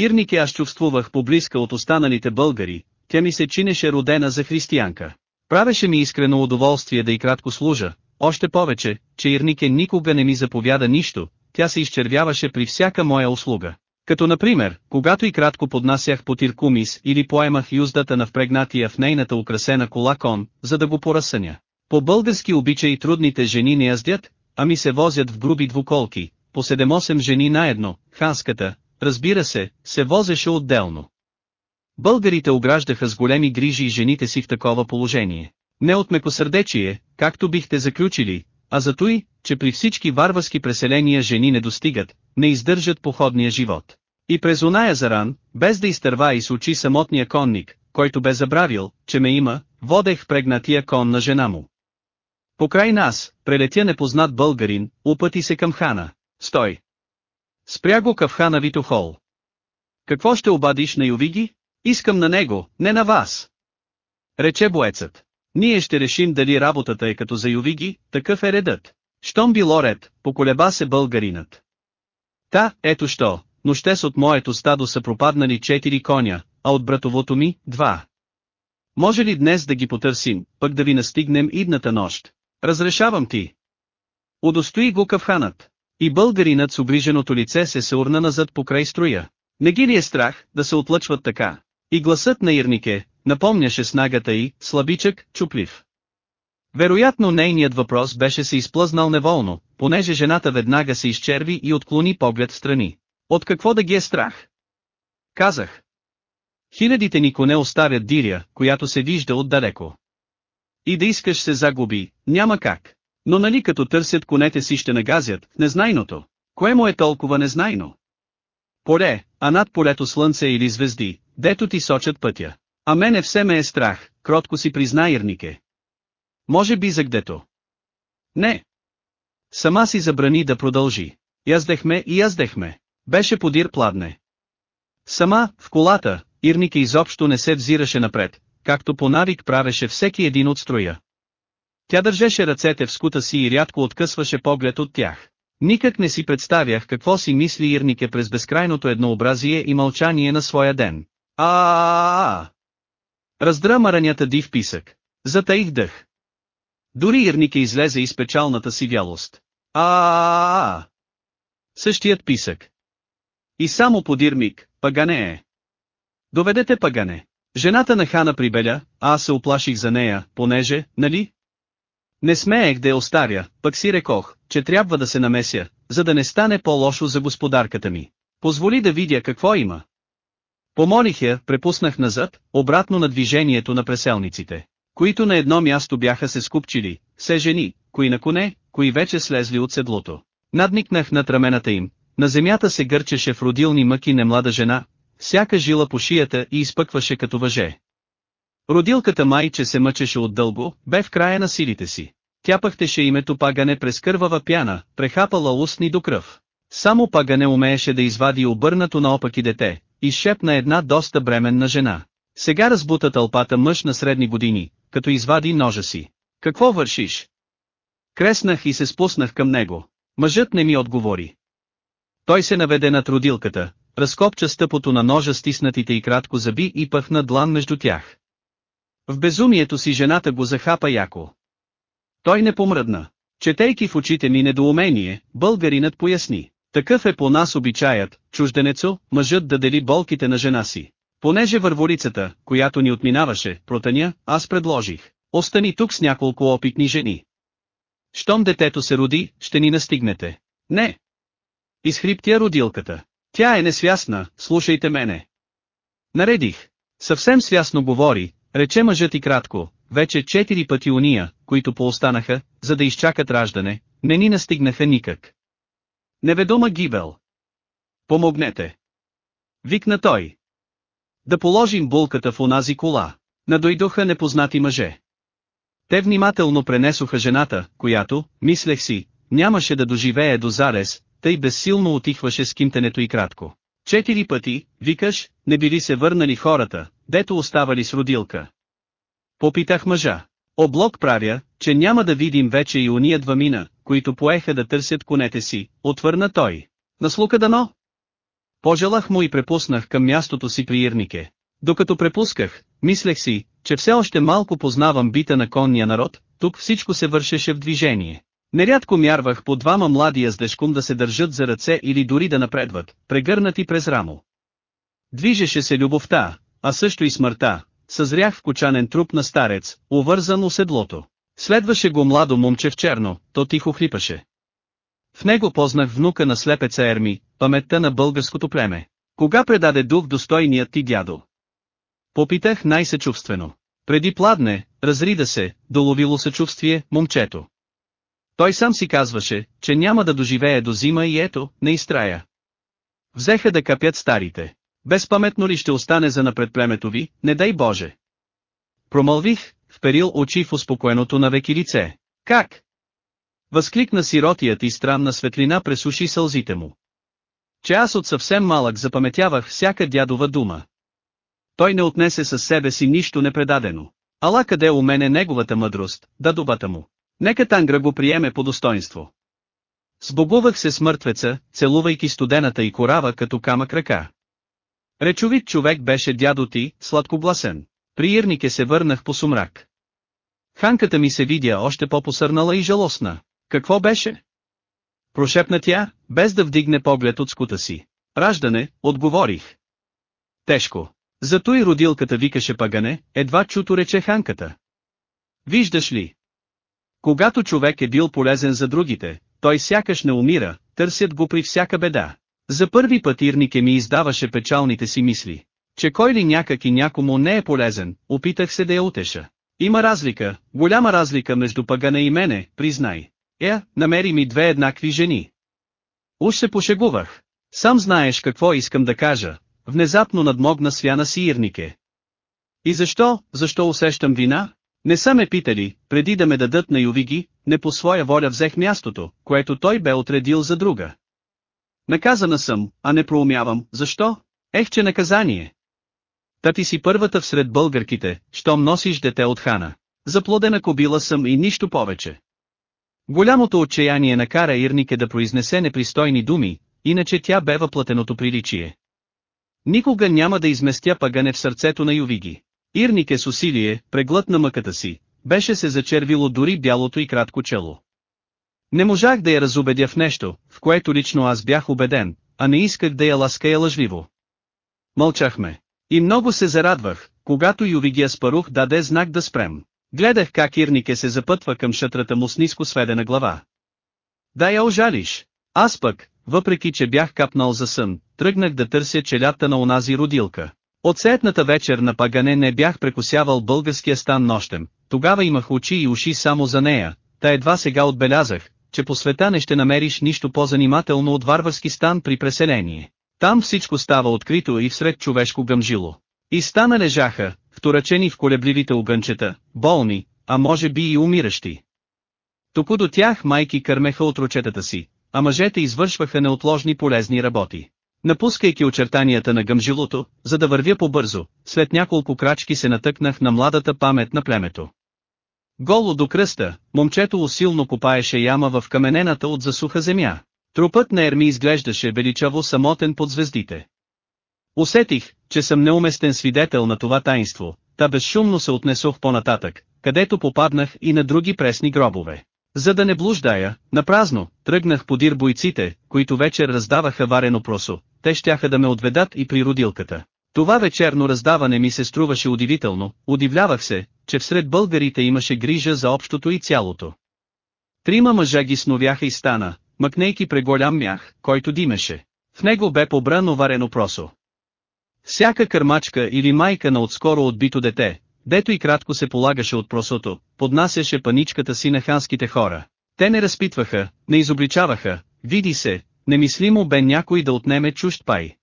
Ирнике аз чувствувах поблизка от останалите българи, тя ми се чинеше родена за християнка. Правеше ми искрено удоволствие да и кратко служа, още повече, че Ирнике никога не ми заповяда нищо, тя се изчервяваше при всяка моя услуга. Като например, когато и кратко поднасях по тиркумис или поемах юздата на впрегнатия в нейната украсена кола кон, за да го поръсъня. По български обичай трудните жени не яздят, а ми се возят в груби двуколки, по 7-8 жени наедно, ханската, разбира се, се возеше отделно. Българите ограждаха с големи грижи и жените си в такова положение. Не от мекосърдечие, както бихте заключили, а за той, че при всички варварски преселения жени не достигат, не издържат походния живот. И през оная заран, без да изтърва и с очи самотния конник, който бе забравил, че ме има, водех прегнатия кон на жена му. Покрай нас, прелетя непознат българин, упъти се към хана. Стой! Спря го кафхана Витохол. Какво ще обадиш на Ювиги? Искам на него, не на вас. Рече боецът. Ние ще решим дали работата е като за Ювиги, такъв е редът. Щом било ред, поколеба се българинът. Та, ето що, но ще с от моето стадо са пропаднали четири коня, а от братовото ми, два. Може ли днес да ги потърсим, пък да ви настигнем идната нощ? Разрешавам ти. Удостои го кавханът. И българинът с обриженото лице се съурна назад покрай строя. Не ги ли е страх, да се отлъчват така? И гласът на Ирнике, напомняше снагата и, слабичък, чуплив. Вероятно нейният въпрос беше се изплъзнал неволно, понеже жената веднага се изчерви и отклони поглед страни. От какво да ги е страх? Казах. Хилядите ни коне оставят диря, която се вижда отдалеко. И да искаш се загуби, няма как. Но нали като търсят конете си ще нагазят, незнайното. Кое му е толкова незнайно? Поле, а над полето слънце или звезди, дето ти сочат пътя. А мене все ме е страх, кротко си призна Ирнике. Може би за гдето. Не. Сама си забрани да продължи. Яздехме и яздехме. Беше подир пладне. Сама, в колата, Ирнике изобщо не се взираше напред, както по навик правеше всеки един от строя. Тя държеше ръцете в скута си и рядко откъсваше поглед от тях. Никак не си представях какво си мисли Ирнике през безкрайното еднообразие и мълчание на своя ден. а а а Раздра маранята див писък. Затаих дъх. Дори Ирнике излезе из печалната си вялост. а а а Същият писък. И само подир миг, пагане е. Доведете пагане. Жената на хана прибеля, а аз се оплаших за нея, понеже, нали? Не смеех да я остаря, пък си рекох, че трябва да се намеся, за да не стане по-лошо за господарката ми. Позволи да видя какво има. Помолих я, препуснах назад, обратно на движението на преселниците, които на едно място бяха се скупчили, се жени, кои на коне, кои вече слезли от седлото. Надникнах над рамената им, на земята се гърчеше в родилни мъки немлада жена, всяка жила по шията и изпъкваше като въже. Родилката майче се мъчеше отдълго, бе в края на силите си. Тя пъхтеше името Пагане през кървава пяна, прехапала устни до кръв. Само Пагане умееше да извади обърнато наопаки дете, и шепна една доста бременна жена. Сега разбута тълпата мъж на средни години, като извади ножа си. Какво вършиш? Креснах и се спуснах към него. Мъжът не ми отговори. Той се наведе над родилката, разкопча стъпото на ножа стиснатите и кратко заби и пъхна длан между тях. В безумието си жената го захапа яко. Той не помръдна. Четейки в очите ми недоумение, българинът поясни. Такъв е по нас обичаят, чужденецо, мъжът да дели болките на жена си. Понеже върволицата, която ни отминаваше, протъня, аз предложих. Остани тук с няколко опитни жени. Щом детето се роди, ще ни настигнете. Не. Изхриптя родилката. Тя е несвясна, слушайте мене. Наредих. Съвсем свясно говори, рече мъжът и кратко, вече четири пъти уния, които поостанаха, за да изчакат раждане, не ни настигнаха никак. Неведома гибел. Помогнете. Викна той. Да положим булката в онази кола. Надойдоха непознати мъже. Те внимателно пренесоха жената, която, мислех си, нямаше да доживее до зарез, тъй безсилно отихваше с кимтенето и кратко. Четири пъти, викаш, не били се върнали хората, дето оставали с родилка. Попитах мъжа. Облог правя, че няма да видим вече и уния двамина, които поеха да търсят конете си, отвърна той. Наслука дано? Пожелах му и препуснах към мястото си при Ирнике. Докато препусках, мислех си, че все още малко познавам бита на конния народ, тук всичко се вършеше в движение. Нерядко мярвах по двама млади яздешком да се държат за ръце или дори да напредват, прегърнати през рамо. Движеше се любовта, а също и смъртта, съзрях в кочанен труп на старец, увързан у седлото. Следваше го младо момче в черно, то тихо хлипаше. В него познах внука на слепеца Ерми, паметта на българското племе. Кога предаде дух достойният ти дядо? Попитах най-съчувствено. Преди пладне, разрида се, доловило съчувствие, момчето. Той сам си казваше, че няма да доживее до зима и ето, не изтрая. Взеха да капят старите. Безпаметно ли ще остане за напред племето ви, не дай Боже. Промълвих, вперил очи в успокоеното на веки лице. Как? Възкликна сиротият и странна светлина пресуши сълзите му. Че аз от съвсем малък запаметявах всяка дядова дума. Той не отнесе със себе си нищо непредадено. Ала къде у мене неговата мъдрост, да дубата му. Нека Тангра го приеме по достоинство. Сбогувах се с мъртвеца, целувайки студената и корава като камък ръка. Речовит човек беше дядо ти, сладкогласен. При Ирнике се върнах по сумрак. Ханката ми се видя още по-посърнала и жалостна. Какво беше? Прошепна тя, без да вдигне поглед от скута си. Раждане, отговорих. Тежко. Зато и родилката викаше пагане, едва чуто рече Ханката. Виждаш ли? Когато човек е бил полезен за другите, той сякаш не умира, търсят го при всяка беда. За първи път Ирнике ми издаваше печалните си мисли. Че кой ли някак и някому не е полезен, опитах се да я утеша. Има разлика, голяма разлика между пагана и мене, признай. Е, намери ми две еднакви жени. Уж се пошегувах. Сам знаеш какво искам да кажа. Внезапно надмогна свяна си Ирнике. И защо, защо усещам вина? Не са ме питали, преди да ме дадат на Ювиги, не по своя воля взех мястото, което той бе отредил за друга. Наказана съм, а не проумявам, защо? Ех, че наказание! Та ти си първата всред българките, щом носиш дете от хана. Заплодена кобила съм и нищо повече. Голямото отчаяние накара Ирнике да произнесе непристойни думи, иначе тя бе въплатеното приличие. Никога няма да изместя пагане в сърцето на Ювиги. Ирнике с усилие, преглътна мъката си, беше се зачервило дори бялото и кратко чело. Не можах да я разубедя в нещо, в което лично аз бях убеден, а не исках да я лаская лъжливо. Мълчахме. И много се зарадвах, когато Ювигия Спарух даде знак да спрем. Гледах как Ирнике се запътва към шатрата му с ниско сведена глава. Да я ожалиш. Аз пък, въпреки че бях капнал за сън, тръгнах да търся челята на онази родилка. От сетната вечер на Пагане не бях прекусявал българския стан нощем, тогава имах очи и уши само за нея, та едва сега отбелязах, че по света не ще намериш нищо по-занимателно от варварски стан при преселение. Там всичко става открито и всред човешко гъмжило. И стана лежаха, вторачени в колебливите огънчета, болни, а може би и умиращи. Току до тях майки кърмеха отрочетата си, а мъжете извършваха неотложни полезни работи. Напускайки очертанията на гъмжилото, за да вървя по-бързо, след няколко крачки се натъкнах на младата памет на племето. Голо до кръста, момчето усилно копаеше яма в каменената от засуха земя. Трупът на Ерми изглеждаше величаво самотен под звездите. Усетих, че съм неуместен свидетел на това таинство, та безшумно се отнесох по-нататък, където попаднах и на други пресни гробове. За да не блуждая, напразно, тръгнах подир бойците, които вечер раздаваха варено просо, те щяха да ме отведат и при родилката. Това вечерно раздаване ми се струваше удивително, удивлявах се, че всред българите имаше грижа за общото и цялото. Трима мъжа ги сновяха и стана, мъкнейки преголям мях, който димеше. В него бе побрано варено просо. Всяка кърмачка или майка на отскоро отбито дете, дето и кратко се полагаше от просото, поднасяше паничката си на ханските хора. Те не разпитваха, не изобличаваха, види се, немислимо бе някой да отнеме чужд пай.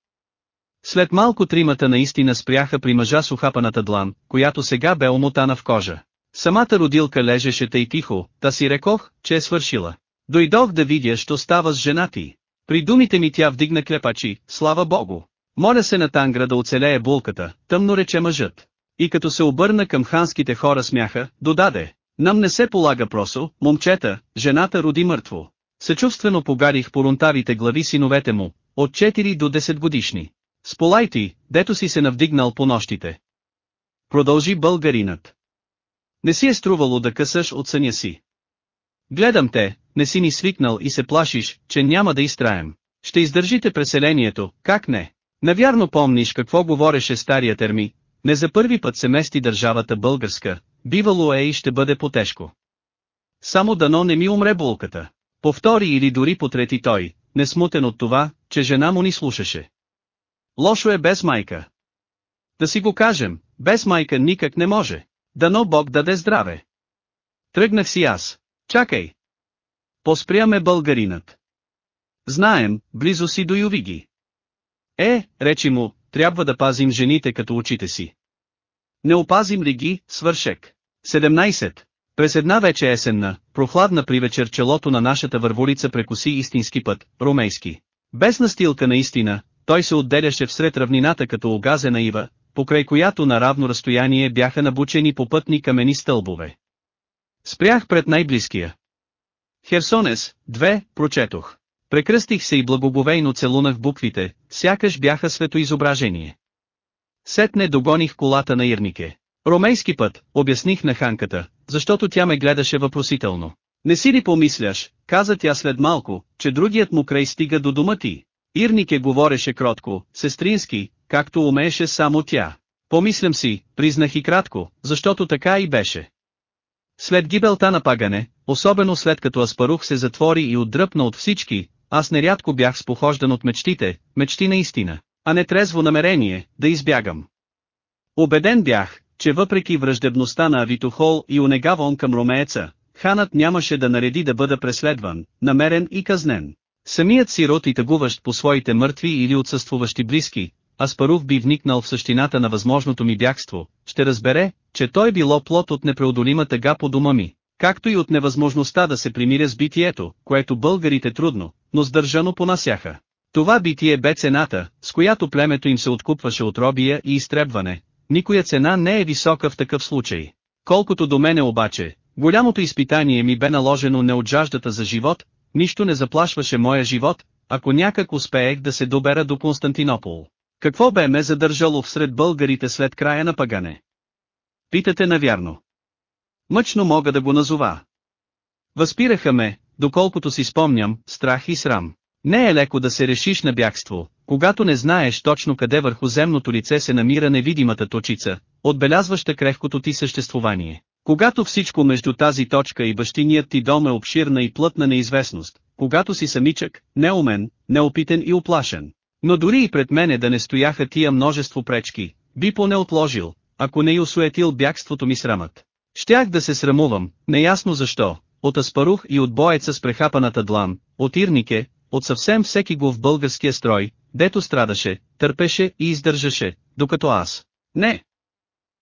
След малко тримата наистина спряха при мъжа с ухапаната длан, която сега бе омотана в кожа. Самата родилка лежеше тъй тихо, та си рекох, че е свършила. Дойдох да видя, що става с жена ти. При думите ми тя вдигна клепачи, слава богу. Моля се на тангра да оцелее булката, тъмно рече мъжът. И като се обърна към ханските хора смяха, додаде. Нам не се полага просо, момчета, жената роди мъртво. Съчувствено погарих по рунтавите глави синовете му, от 4 до 10 годишни. Сполай ти, дето си се навдигнал по нощите. Продължи българинът. Не си е струвало да късаш от съня си. Гледам те, не си ни свикнал и се плашиш, че няма да изтраем. Ще издържите преселението, как не? Навярно помниш какво говореше стария терми, не за първи път се мести държавата българска, бивало е и ще бъде потежко. Само дано не ми умре булката. Повтори или дори по трети той, не смутен от това, че жена му ни слушаше. Лошо е без майка. Да си го кажем, без майка никак не може. Дано Бог даде здраве. Тръгнах си аз. Чакай. Поспряме българинът. Знаем, близо си до Ювиги. Е, речи му, трябва да пазим жените като очите си. Не опазим ли ги, свършек? 17. През една вече есенна, прохладна при вечер челото на нашата върволица прекоси истински път, ромейски. Без настилка наистина, той се отделяше всред равнината като огазена ива, покрай която на равно разстояние бяха набучени попътни камени стълбове. Спрях пред най-близкия. Херсонес, две, прочетох. Прекръстих се и благоговейно целунах буквите, сякаш бяха светоизображение. Сетне догоних колата на Ирнике. Ромейски път, обясних на ханката, защото тя ме гледаше въпросително. Не си ли помисляш, каза тя след малко, че другият му край стига до дома ти. Ирнике говореше кротко, сестрински, както умееше само тя. Помислям си, признах и кратко, защото така и беше. След гибелта на Пагане, особено след като Аспарух се затвори и отдръпна от всички, аз нерядко бях спохождан от мечтите, мечти наистина, а не трезво намерение, да избягам. Обеден бях, че въпреки враждебността на Авитохол и онегавон към ромееца, ханът нямаше да нареди да бъда преследван, намерен и казнен. Самият сирот и тъгуващ по своите мъртви или отсъствуващи близки, Аспарух би вникнал в същината на възможното ми бягство, ще разбере, че той било плод от непреодолима тъга по дома ми, както и от невъзможността да се примиря с битието, което българите трудно, но сдържано понасяха. Това битие бе цената, с която племето им се откупваше от робия и изтребване, никоя цена не е висока в такъв случай. Колкото до мене обаче, голямото изпитание ми бе наложено не от жаждата за живот, нищо не заплашваше моя живот, ако някак успеех да се добера до Константинопол. Какво бе ме задържало всред българите след края на пагане? Питате навярно. Мъчно мога да го назова. Възпираха ме, доколкото си спомням, страх и срам. Не е леко да се решиш на бягство, когато не знаеш точно къде върху земното лице се намира невидимата точица, отбелязваща крехкото ти съществувание. Когато всичко между тази точка и бащиният ти дом е обширна и плътна неизвестност, когато си самичък, неумен, неопитен и оплашен. Но дори и пред мене да не стояха тия множество пречки, би поне отложил, ако не и осуетил бягството ми срамът. Щях да се срамувам, неясно защо, от Аспарух и от боеца с прехапаната длан, от Ирнике, от съвсем всеки го в българския строй, дето страдаше, търпеше и издържаше, докато аз. Не.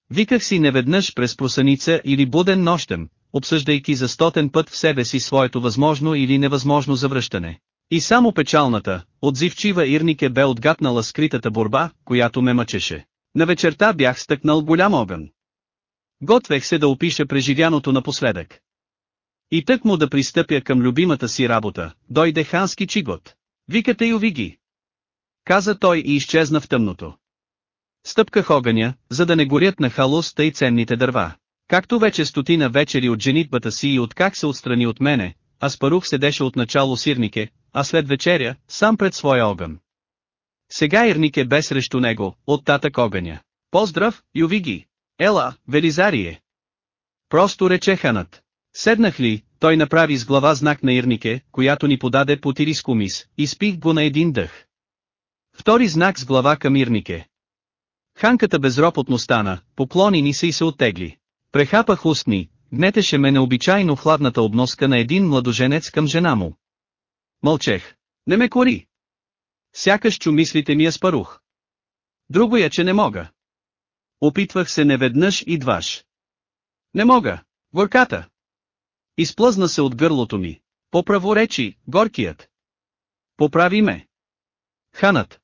Виках си неведнъж през просаница или буден нощем, обсъждайки за стотен път в себе си своето възможно или невъзможно завръщане. И само печалната, отзивчива Ирнике бе отгатнала скритата борба, която ме мъчеше. На вечерта бях стъкнал голям огън. Готвех се да опиша преживяното напоследък. И тък му да пристъпя към любимата си работа, дойде хански чигот. Викате и Овиги. Каза той и изчезна в тъмното. Стъпках огъня, за да не горят на халуста и ценните дърва. Както вече стотина вечери от женитбата си и от как се отстрани от мене, Аспарух седеше от начало сирнике, а след вечеря, сам пред своя огън. Сега Ирнике бе срещу него, от татък огъня. Поздрав, Ювиги! Ела, Велизарие! Просто рече ханът. Седнах ли, той направи с глава знак на Ирнике, която ни подаде по тирискомис, и спих го на един дъх. Втори знак с глава към Ирнике. Ханката безропотно стана, поклони ни се и се оттегли. Прехапах устни, гнетеше ме необичайно хладната обноска на един младоженец към жена му. Мълчех. Не ме кори. Сякаш чу мислите ми я спарух. Друго я, че не мога. Опитвах се неведнъж и дваш. Не мога. Горката. Изплъзна се от гърлото ми. Поправо речи, горкият. Поправи ме. Ханът.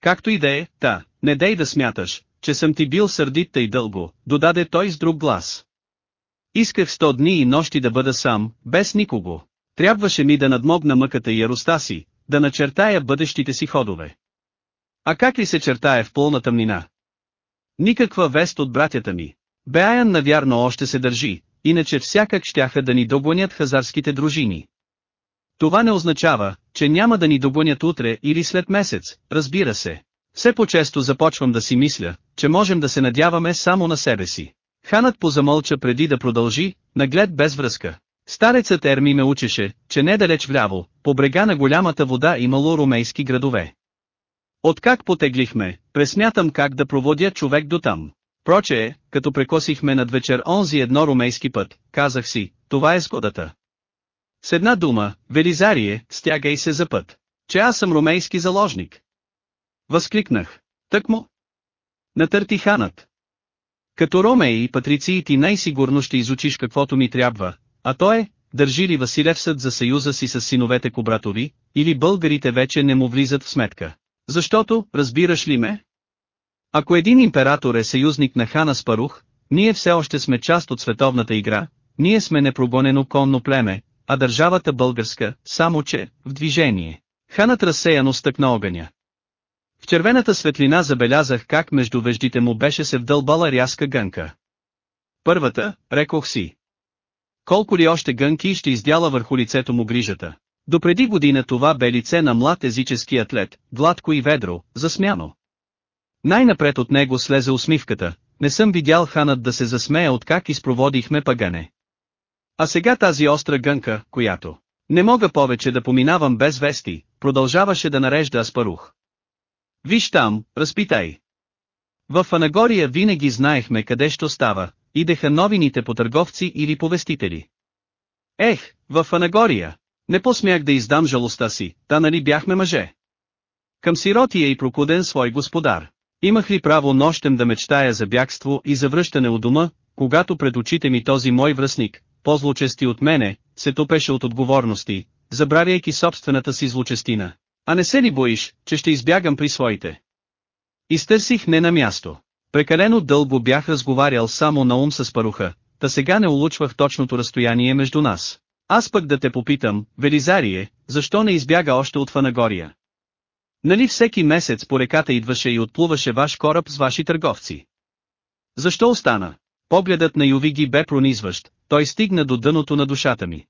Както и да е, та, не дей да смяташ, че съм ти бил сърдит и дълго, додаде той с друг глас. Исках сто дни и нощи да бъда сам, без никого. Трябваше ми да надмогна мъката и яроста си, да начертая бъдещите си ходове. А как ли се чертае в пълна тъмнина? Никаква вест от братята ми. Беаян навярно още се държи, иначе всякак щяха да ни догонят хазарските дружини. Това не означава, че няма да ни догонят утре или след месец, разбира се. Все по-често започвам да си мисля, че можем да се надяваме само на себе си. Ханът позамълча преди да продължи, наглед без връзка. Старецът Ерми ме учеше, че недалеч вляво, по брега на голямата вода имало ромейски градове. Откак потеглихме, пресмятам как да проводя човек до там. Е, като прекосихме над вечер онзи едно ромейски път, казах си, това е сгодата. С една дума, Велизарие, стягай се за път. Че аз съм ромейски заложник. Възкликнах. Тъкмо. Натърти ханът. Като ромеи и патриции ти най-сигурно ще изучиш каквото ми трябва, а то е, държи ли Василев съд за съюза си с синовете Кобратови, или българите вече не му влизат в сметка. Защото, разбираш ли ме? Ако един император е съюзник на хана Спарух, ние все още сме част от световната игра, ние сме непрогонено конно племе, а държавата българска, само че, в движение. Ханът разсеяно стъкна огъня. В червената светлина забелязах как между веждите му беше се вдълбала рязка гънка. Първата, рекох си. Колко ли още гънки ще издяла върху лицето му грижата. Допреди година това бе лице на млад езически атлет, гладко и ведро, засмяно. Най-напред от него слезе усмивката, не съм видял ханът да се засмея от как изпроводихме пагане. А сега тази остра гънка, която не мога повече да поминавам без вести, продължаваше да нарежда Аспарух. Виж там, разпитай. В Анагория винаги знаехме къде що става, идеха новините по търговци или повестители. Ех, в Анагория! Не посмях да издам жалостта си, та нали бяхме мъже. Към сиротия и прокуден свой господар. Имах ли право нощем да мечтая за бягство и за връщане от дома, когато пред очите ми този мой връзник, по-злочести от мене, се топеше от отговорности, забравяйки собствената си злочестина. А не се ли боиш, че ще избягам при своите? Изтърсих не на място. Прекалено дълго бях разговарял само на ум с паруха, та сега не улучвах точното разстояние между нас. Аз пък да те попитам, Велизарие, защо не избяга още от Фанагория? Нали всеки месец по реката идваше и отплуваше ваш кораб с ваши търговци? Защо остана? Погледът на Ювиги бе пронизващ, той стигна до дъното на душата ми.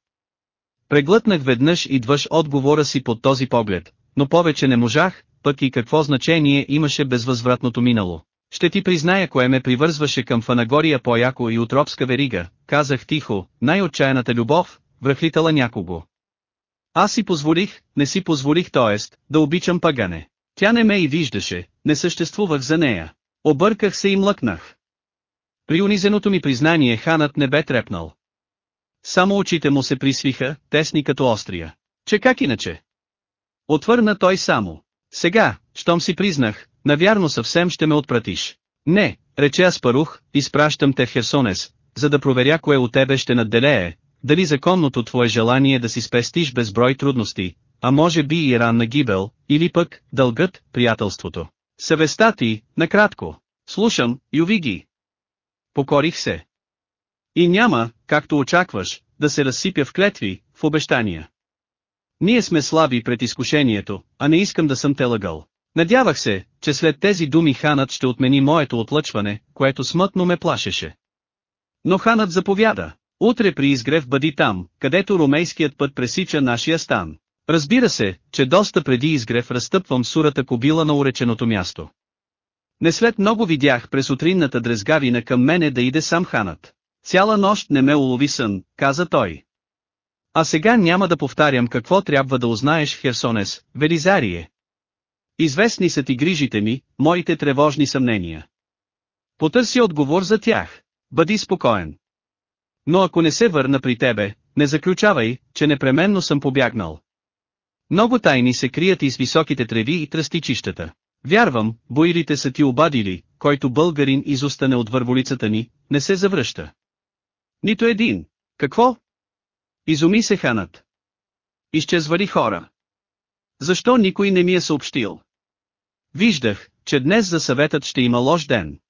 Преглътнах веднъж идваш отговора си под този поглед, но повече не можах, пък и какво значение имаше безвъзвратното минало. Ще ти призная кое ме привързваше към Фанагория по-яко и отробска верига, казах тихо, най-отчаяната любов, връхлитала някого. Аз си позволих, не си позволих тоест, да обичам пагане. Тя не ме и виждаше, не съществувах за нея. Обърках се и млъкнах. При унизеното ми признание ханът не бе трепнал. Само очите му се присвиха, тесни като острия. Че как иначе? Отвърна той само. Сега, щом си признах, навярно съвсем ще ме отпратиш. Не, рече аз парух, изпращам те в Херсонес, за да проверя кое от тебе ще надделее, дали законното твое желание да си спестиш безброй трудности, а може би и ранна гибел, или пък, дългът, приятелството. Съвестта ти, накратко. Слушам, Ювиги. Покорих се. И няма, както очакваш, да се разсипя в клетви, в обещания. Ние сме слаби пред изкушението, а не искам да съм те лъгал. Надявах се, че след тези думи ханът ще отмени моето отлъчване, което смътно ме плашеше. Но ханът заповяда. Утре при изгрев бъди там, където ромейският път пресича нашия стан. Разбира се, че доста преди изгрев разтъпвам сурата кобила на уреченото място. Не след много видях през утринната дрезгавина към мене да иде сам ханът. Цяла нощ не ме улови сън, каза той. А сега няма да повтарям какво трябва да узнаеш Херсонес, Велизарие. Известни са ти грижите ми, моите тревожни съмнения. Потърси отговор за тях. Бъди спокоен. Но ако не се върна при тебе, не заключавай, че непременно съм побягнал. Много тайни се крият из високите треви и тръстичищата. Вярвам, боирите са ти обадили, който българин изостане от върволицата ни, не се завръща. Нито един. Какво? Изуми се ханът. Изчезвали хора. Защо никой не ми е съобщил? Виждах, че днес за съветът ще има лош ден.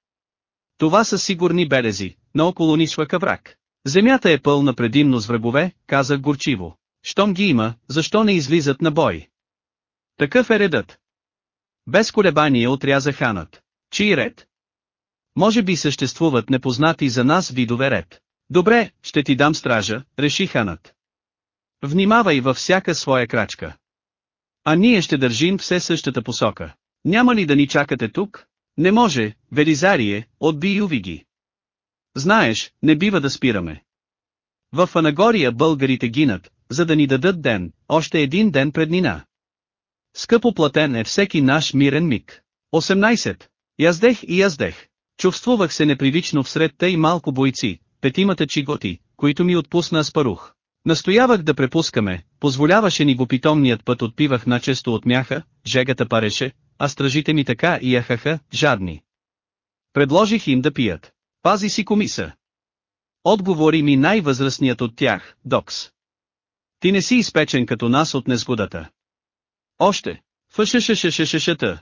Това са сигурни белези, наоколо ни швака враг. Земята е пълна предимно с врагове, казах горчиво. Щом ги има, защо не излизат на бой? Такъв е редът. Без колебание отряза ханът. Чий ред? Може би съществуват непознати за нас видове ред. Добре, ще ти дам стража, реши ханът. Внимавай във всяка своя крачка. А ние ще държим все същата посока. Няма ли да ни чакате тук? Не може, Велизарие, отби Ювиги. Знаеш, не бива да спираме. В Анагория българите гинат, за да ни дадат ден, още един ден преднина. Скъпо платен е всеки наш мирен миг. 18. Яздех и яздех. Чувствувах се непривично всред тъй малко бойци, петимата чиготи, които ми отпусна с парух. Настоявах да препускаме, позволяваше ни го питомният път отпивах начесто от мяха, жегата пареше, а стражите ми така и яхаха, жадни. Предложих им да пият. Пази си комиса. Отговори ми най-възрастният от тях, Докс. Ти не си изпечен като нас от незгодата. Още. Фъшешешешешешета.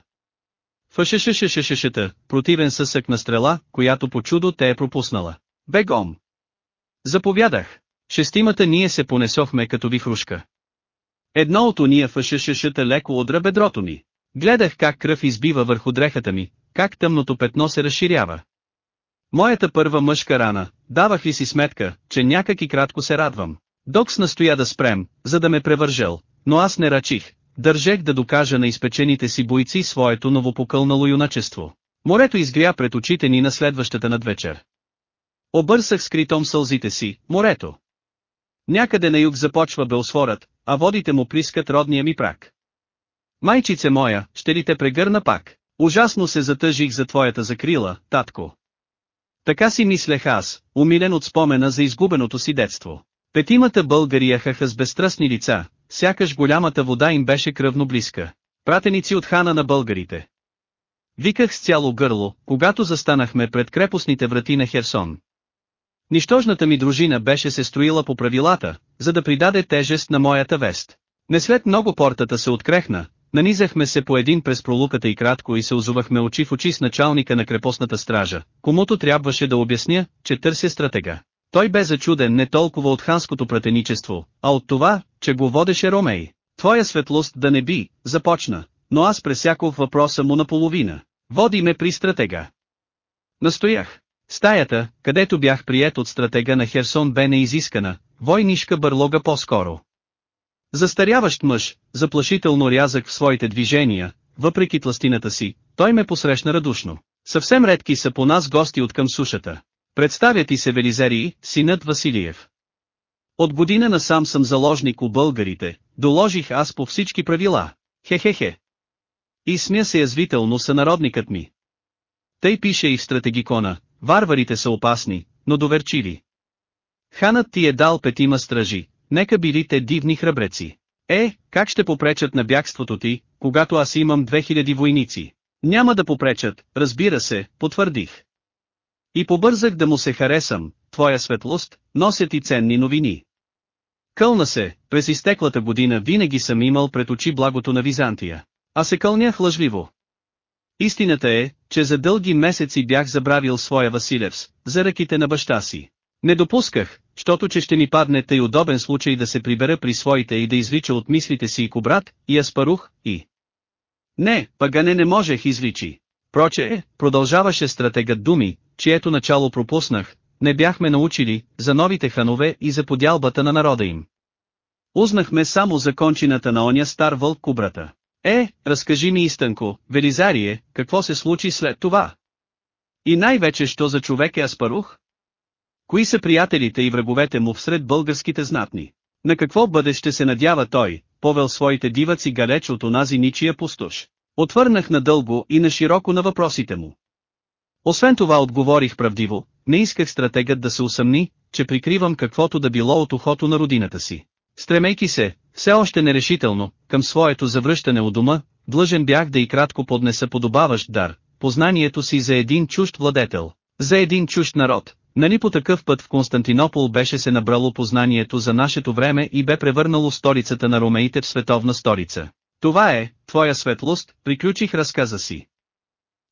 Фъшешешешешешета, противен съсък на стрела, която по чудо те е пропуснала. Бегом. Заповядах. Шестимата ние се понесохме като вихрушка. Едно от уния фъшешешета леко удра бедрото ми. Гледах как кръв избива върху дрехата ми, как тъмното петно се разширява. Моята първа мъжка рана, давах ли си сметка, че някак и кратко се радвам. Докс настоя да спрем, за да ме превържел, но аз не рачих, държех да докажа на изпечените си бойци своето новопокълнало юначество. Морето изгря пред очите ни на следващата надвечер. Обърсах скритом сълзите си, морето. Някъде на юг започва Белсфорът, а водите му прискат родния ми прак. Майчице моя, ще ли те прегърна пак? Ужасно се затъжих за твоята закрила, татко. Така си мислех аз, умилен от спомена за изгубеното си детство. Петимата българи яхаха с безстрастни лица, сякаш голямата вода им беше кръвно близка. Пратеници от хана на българите. Виках с цяло гърло, когато застанахме пред крепостните врати на Херсон. Нищожната ми дружина беше се строила по правилата, за да придаде тежест на моята вест. Не след много портата се открехна, нанизахме се по един през пролуката и кратко и се озувахме очи в очи с началника на крепостната стража, комуто трябваше да обясня, че търся стратега. Той бе зачуден не толкова от ханското пратеничество, а от това, че го водеше Ромей. Твоя светлост да не би, започна, но аз пресякох въпроса му наполовина. Води ме при стратега. Настоях. Стаята, където бях прият от стратега на Херсон бе неизискана, войнишка бърлога по-скоро. Застаряващ мъж, заплашително рязък в своите движения, въпреки тластината си, той ме посрещна радушно. Съвсем редки са по нас гости от към сушата. Представя ти се Велизерий, синът Василиев. От година насам съм заложник у българите, доложих аз по всички правила. Хе-хе-хе. И смя се язвително сънародникът ми. Тъй пише и в стратегикона, варварите са опасни, но доверчиви. Ханът ти е дал петима стражи, нека били те дивни храбреци. Е, как ще попречат на бягството ти, когато аз имам 2000 войници? Няма да попречат, разбира се, потвърдих. И побързах да му се харесам, твоя светлост, носят и ценни новини. Кълна се, през изтеклата година винаги съм имал пред очи благото на Византия. А се кълнях лъжливо. Истината е, че за дълги месеци бях забравил своя Василевс, за ръките на баща си. Не допусках, щото че ще ми падне тъй удобен случай да се прибера при своите и да извлича от мислите си и кобрат, и Аспарух, и... Не, пагане не можех извличи. Проче, продължаваше стратегът думи, чието начало пропуснах, не бяхме научили, за новите ханове и за подялбата на народа им. Узнахме само за кончината на оня стар вълк кубрата. Е, разкажи ми истинко, Велизарие, какво се случи след това? И най-вече що за човек е Аспарух? Кои са приятелите и враговете му всред българските знатни? На какво бъдеще се надява той, повел своите диваци галеч от онази ничия пустош? Отвърнах надълго и на широко на въпросите му. Освен това отговорих правдиво, не исках стратегът да се усъмни, че прикривам каквото да било от ухото на родината си. Стремейки се, все още нерешително, към своето завръщане у дома, длъжен бях да и кратко поднеса подобаващ дар, познанието си за един чужд владетел, за един чужд народ. Нали по такъв път в Константинопол беше се набрало познанието за нашето време и бе превърнало столицата на ромеите в световна столица. Това е, твоя светлост, приключих разказа си.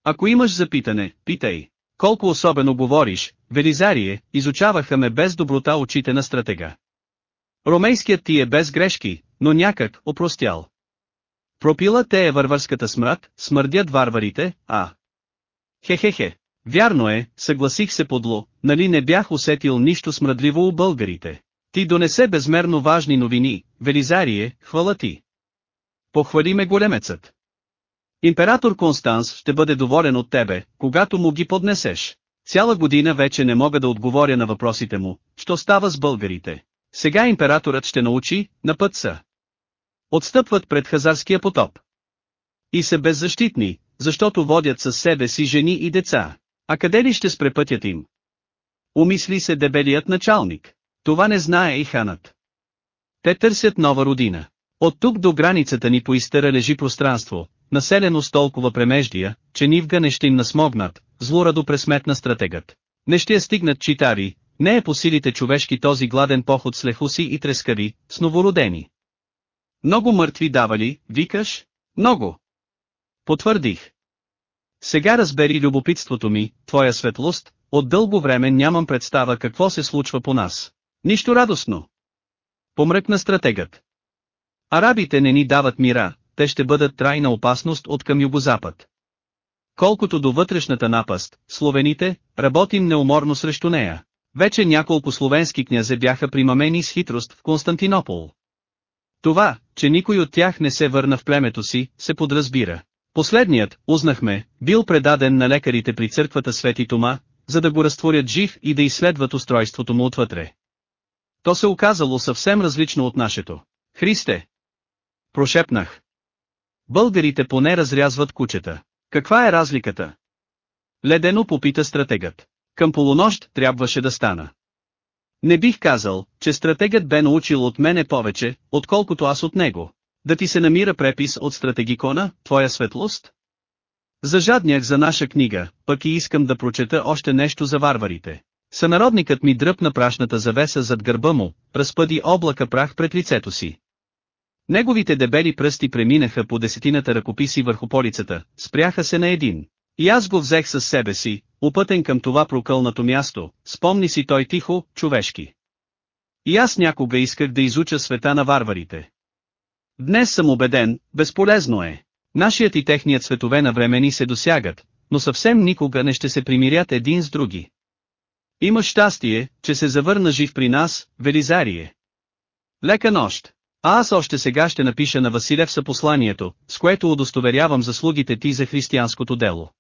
Ако имаш запитане, питай. Колко особено говориш, Велизарие, изучаваха ме без доброта очите на стратега. Ромейският ти е без грешки, но някак, опростял. Пропила те е варварската смрад, смърдят варварите, а... Хе-хе-хе. Вярно е, съгласих се подло, нали не бях усетил нищо смръдливо у българите. Ти донесе безмерно важни новини, Велизарие, хвала ти. Похвали ме големецът. Император Констанс ще бъде доволен от тебе, когато му ги поднесеш. Цяла година вече не мога да отговоря на въпросите му, що става с българите. Сега императорът ще научи, на път са. Отстъпват пред хазарския потоп. И са беззащитни, защото водят със себе си жени и деца. А къде ли ще спре пътят им? Умисли се дебелият началник. Това не знае и ханът. Те търсят нова родина. От тук до границата ни по изтъра лежи пространство, населено с толкова премеждия, че нивга не ще им насмогнат, злорадо пресметна стратегът. Не ще я стигнат читари, не е по силите човешки този гладен поход с лехуси и трескари, с новородени. Много мъртви давали, викаш? Много. Потвърдих. Сега разбери любопитството ми, твоя светлост, от дълго време нямам представа какво се случва по нас. Нищо радостно. Помръкна стратегът. Арабите не ни дават мира, те ще бъдат трайна опасност от към югозапад. Колкото до вътрешната напаст, словените, работим неуморно срещу нея. Вече няколко словенски князе бяха примамени с хитрост в Константинопол. Това, че никой от тях не се върна в племето си, се подразбира. Последният, узнахме, бил предаден на лекарите при църквата Свети Тома, за да го разтворят жив и да изследват устройството му отвътре. То се оказало съвсем различно от нашето. Христе! Прошепнах. Българите поне разрязват кучета. Каква е разликата? Ледено попита стратегът. Към полунощ трябваше да стана. Не бих казал, че стратегът бе научил от мене повече, отколкото аз от него. Да ти се намира препис от стратегикона, твоя светлост? Зажаднях за наша книга, пък и искам да прочета още нещо за варварите. Сънародникът ми дръпна прашната завеса зад гърба му, разпъди облака прах пред лицето си. Неговите дебели пръсти преминаха по десетината ръкописи върху полицата, спряха се на един. И аз го взех със себе си, опътен към това прокълнато място, спомни си той тихо, човешки. И аз някога исках да изуча света на варварите. Днес съм убеден, безполезно е. Нашият и техният светове на времени се досягат, но съвсем никога не ще се примирят един с други. Има щастие, че се завърна жив при нас, Велизарие. Лека нощ. А аз още сега ще напиша на Василев съпосланието, с което удостоверявам заслугите ти за християнското дело.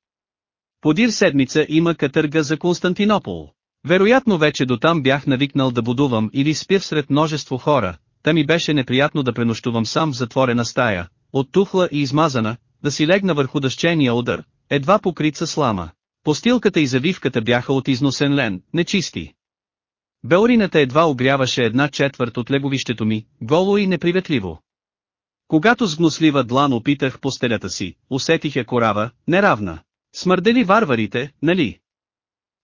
Подир седмица има катърга за Константинопол. Вероятно вече до там бях навикнал да будувам или спя сред множество хора, та ми беше неприятно да пренощувам сам в затворена стая, оттухла и измазана, да си легна върху дъщения удар, едва покрит с слама. Постилката и завивката бяха от износен лен, нечисти. Беорината едва огряваше една четвърт от леговището ми, голо и неприветливо. Когато с гнослива длан опитах постелята си, усетих я корава, неравна. Смърдели варварите, нали?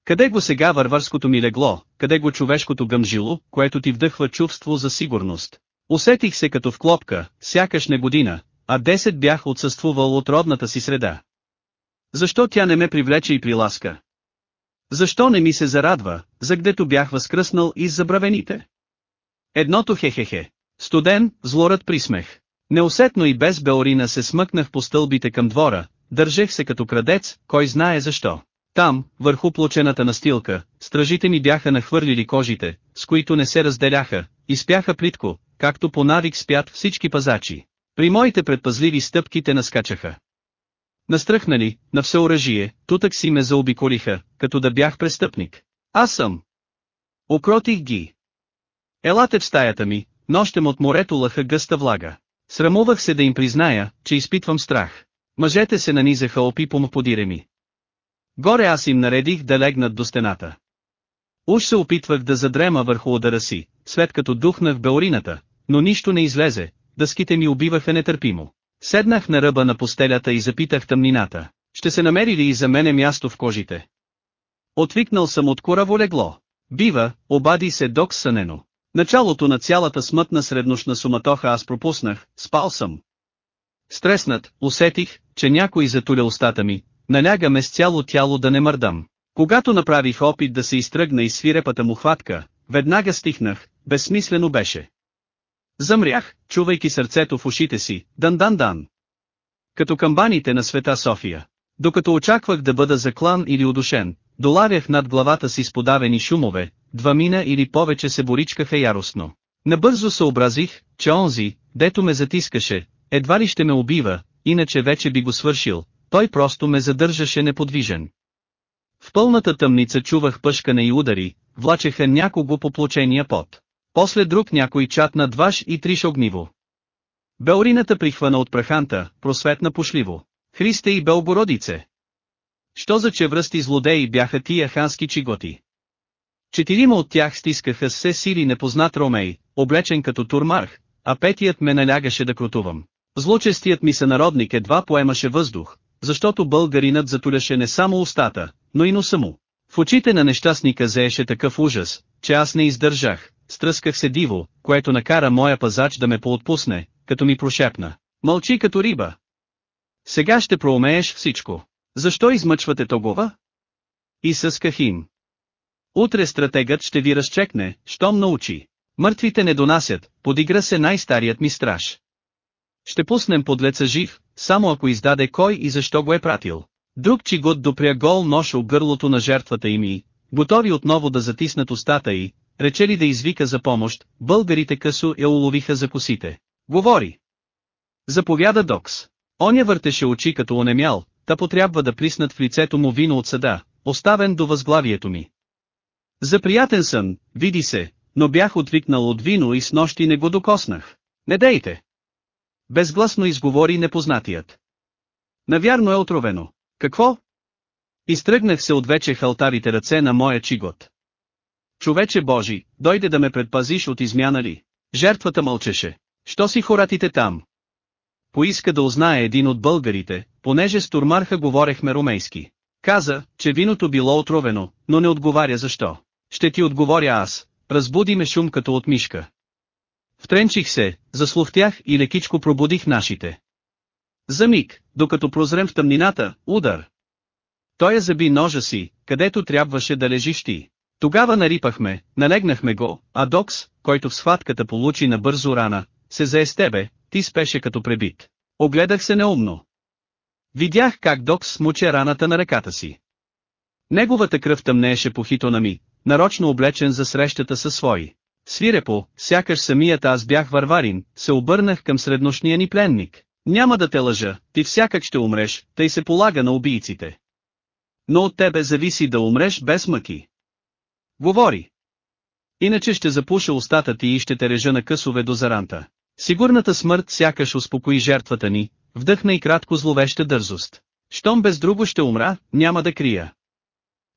Къде го сега варварското ми легло, къде го човешкото гъмжило, което ти вдъхва чувство за сигурност? Усетих се като в клопка, сякаш не година, а 10 бях отсъствувал от родната си среда. Защо тя не ме привлече и приласка? Защо не ми се зарадва, за гдето бях възкръснал из забравените? Едното хе-хе-хе. Студен, злорът присмех. Неусетно и без Беорина се смъкнах по стълбите към двора, държех се като крадец, кой знае защо. Там, върху плочената настилка, стражите ми бяха нахвърлили кожите, с които не се разделяха, и спяха плитко, както по навик спят всички пазачи. При моите предпазливи стъпки те наскачаха. Настръхнали, на всеоръжие, тутък си ме заобиколиха, като да бях престъпник. Аз съм. Окротих ги. Елате в стаята ми, нощем от морето лъха гъста влага. Срамувах се да им призная, че изпитвам страх. Мъжете се нанизаха опипом подире ми. Горе аз им наредих да легнат до стената. Уж се опитвах да задрема върху удара си, след като духнах беорината, но нищо не излезе, дъските ми убиваха нетърпимо. Седнах на ръба на постелята и запитах тъмнината. Ще се намери ли и за мене място в кожите? Отвикнал съм от кораво легло. Бива, обади се док сънено. Началото на цялата смътна среднощна суматоха аз пропуснах, спал съм. Стреснат, усетих, че някой затуля устата ми, наляга ме с цяло тяло да не мърдам. Когато направих опит да се изтръгна и свирепата му хватка, веднага стихнах, безсмислено беше. Замрях, чувайки сърцето в ушите си, дан-дан-дан. Като камбаните на света София. Докато очаквах да бъда заклан или удушен, доларях над главата си с подавени шумове, два мина или повече се боричкаха яростно. Набързо съобразих, че онзи, дето ме затискаше, едва ли ще ме убива, иначе вече би го свършил, той просто ме задържаше неподвижен. В пълната тъмница чувах пъшкане и удари, влачеха някого по плочения пот. После друг някой чат на дваш и триш огниво. Белрината прихвана от праханта, просветна пошливо. Христе и Белгородице. Що за чевръсти злодеи бяха тия хански чиготи? Четирима от тях стискаха все сили непознат ромей, облечен като турмарх, а петият ме налягаше да крутувам. Злочестият ми сънародник едва поемаше въздух, защото българинът затуляше не само устата, но и носа му. В очите на нещастника зееше такъв ужас, че аз не издържах, стръсках се диво, което накара моя пазач да ме поотпусне, като ми прошепна. Мълчи като риба. Сега ще проумееш всичко. Защо измъчвате тогова? И съсках им. Утре стратегът ще ви разчекне, щом научи. Мъртвите не донасят, подигра се най-старият ми страж. Ще пуснем подлеца жив, само ако издаде кой и защо го е пратил. Друг чигот допря гол нож у гърлото на жертвата им и, готови отново да затиснат устата й, рече ли да извика за помощ, българите късо я уловиха за косите. Говори. Заповяда Докс. Оня въртеше очи като онемял, та потрябва да приснат в лицето му вино от съда, оставен до възглавието ми. За приятен сън, види се, но бях отвикнал от вино и с нощи не го докоснах. Не дейте! Безгласно изговори непознатият. Навярно е отровено. Какво? Изтръгнах се от вече халтарите ръце на моя чигот. Човече Божи, дойде да ме предпазиш от измяна ли? Жертвата мълчеше. Що си хоратите там? Поиска да узнае един от българите, понеже с турмарха говорехме румейски. Каза, че виното било отровено, но не отговаря защо. Ще ти отговоря аз, разбуди ме шум като от мишка. Втренчих се, заслухтях и лекичко пробудих нашите. За миг, докато прозрем в тъмнината, удар. Той я заби ножа си, където трябваше да лежиш ти. Тогава нарипахме, налегнахме го, а Докс, който в схватката получи на бързо рана, се зае с тебе, ти спеше като пребит. Огледах се неумно. Видях как Докс смуче раната на ръката си. Неговата кръв тъмнееше по хитона ми, нарочно облечен за срещата със свои. Свирепо, сякаш самият аз бях варварин, се обърнах към среднощния ни пленник. Няма да те лъжа, ти всякак ще умреш, тъй се полага на убийците. Но от тебе зависи да умреш без мъки. Говори. Иначе ще запуша устата ти и ще те режа на късове до заранта. Сигурната смърт сякаш успокои жертвата ни, вдъхна и кратко зловеща дързост. Щом без друго ще умра, няма да крия.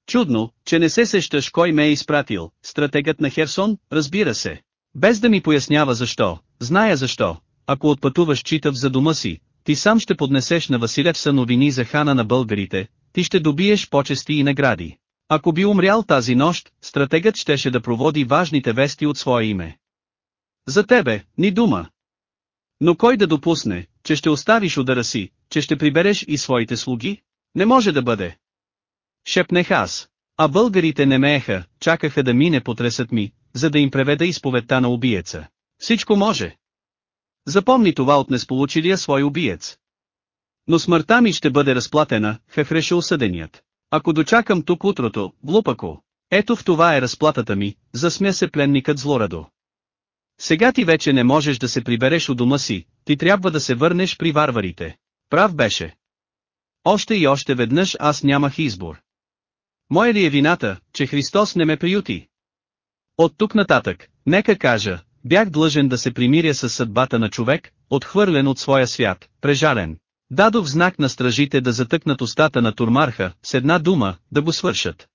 Чудно, че не се сещаш кой ме е изпратил, стратегът на Херсон, разбира се. Без да ми пояснява защо, зная защо, ако отпътуваш читав за дома си, ти сам ще поднесеш на Василевса новини за хана на българите, ти ще добиеш почести и награди. Ако би умрял тази нощ, стратегът щеше да проводи важните вести от свое име. За тебе, ни дума. Но кой да допусне, че ще оставиш удара си, че ще прибереш и своите слуги? Не може да бъде. Шепнех аз. А българите не мееха, чакаха да мине потресът ми, за да им преведа изповедта на убиеца. Всичко може. Запомни това от несполучилия свой убиец. Но смъртта ми ще бъде разплатена, хефреше осъденият. Ако дочакам тук утрото, глупако. Ето в това е разплатата ми, засмя се пленникът злорадо. Сега ти вече не можеш да се прибереш у дома си, ти трябва да се върнеш при варварите. Прав беше. Още и още веднъж аз нямах избор. Моя ли е вината, че Христос не ме приюти? От тук нататък, нека кажа, бях длъжен да се примиря с съдбата на човек, отхвърлен от своя свят, прежален. Дадох знак на стражите да затъкнат устата на турмарха, с една дума, да го свършат.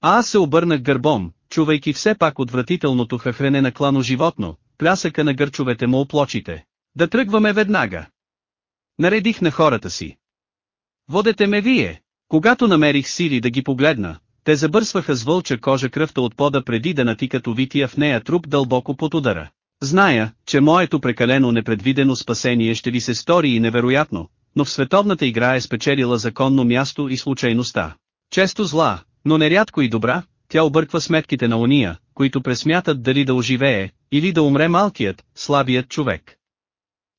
А аз се обърнах гърбом, чувайки все пак отвратителното хахрене на клано животно, плясъка на гърчовете му оплочите. Да тръгваме веднага. Наредих на хората си. Водете ме вие. Когато намерих сили да ги погледна, те забърсваха с вълча кожа кръвта от пода преди да натикат увития в нея труп дълбоко под удара. Зная, че моето прекалено непредвидено спасение ще ви се стори и невероятно, но в световната игра е спечелила законно място и случайността. Често зла, но нерядко и добра, тя обърква сметките на уния, които пресмятат дали да оживее, или да умре малкият, слабият човек.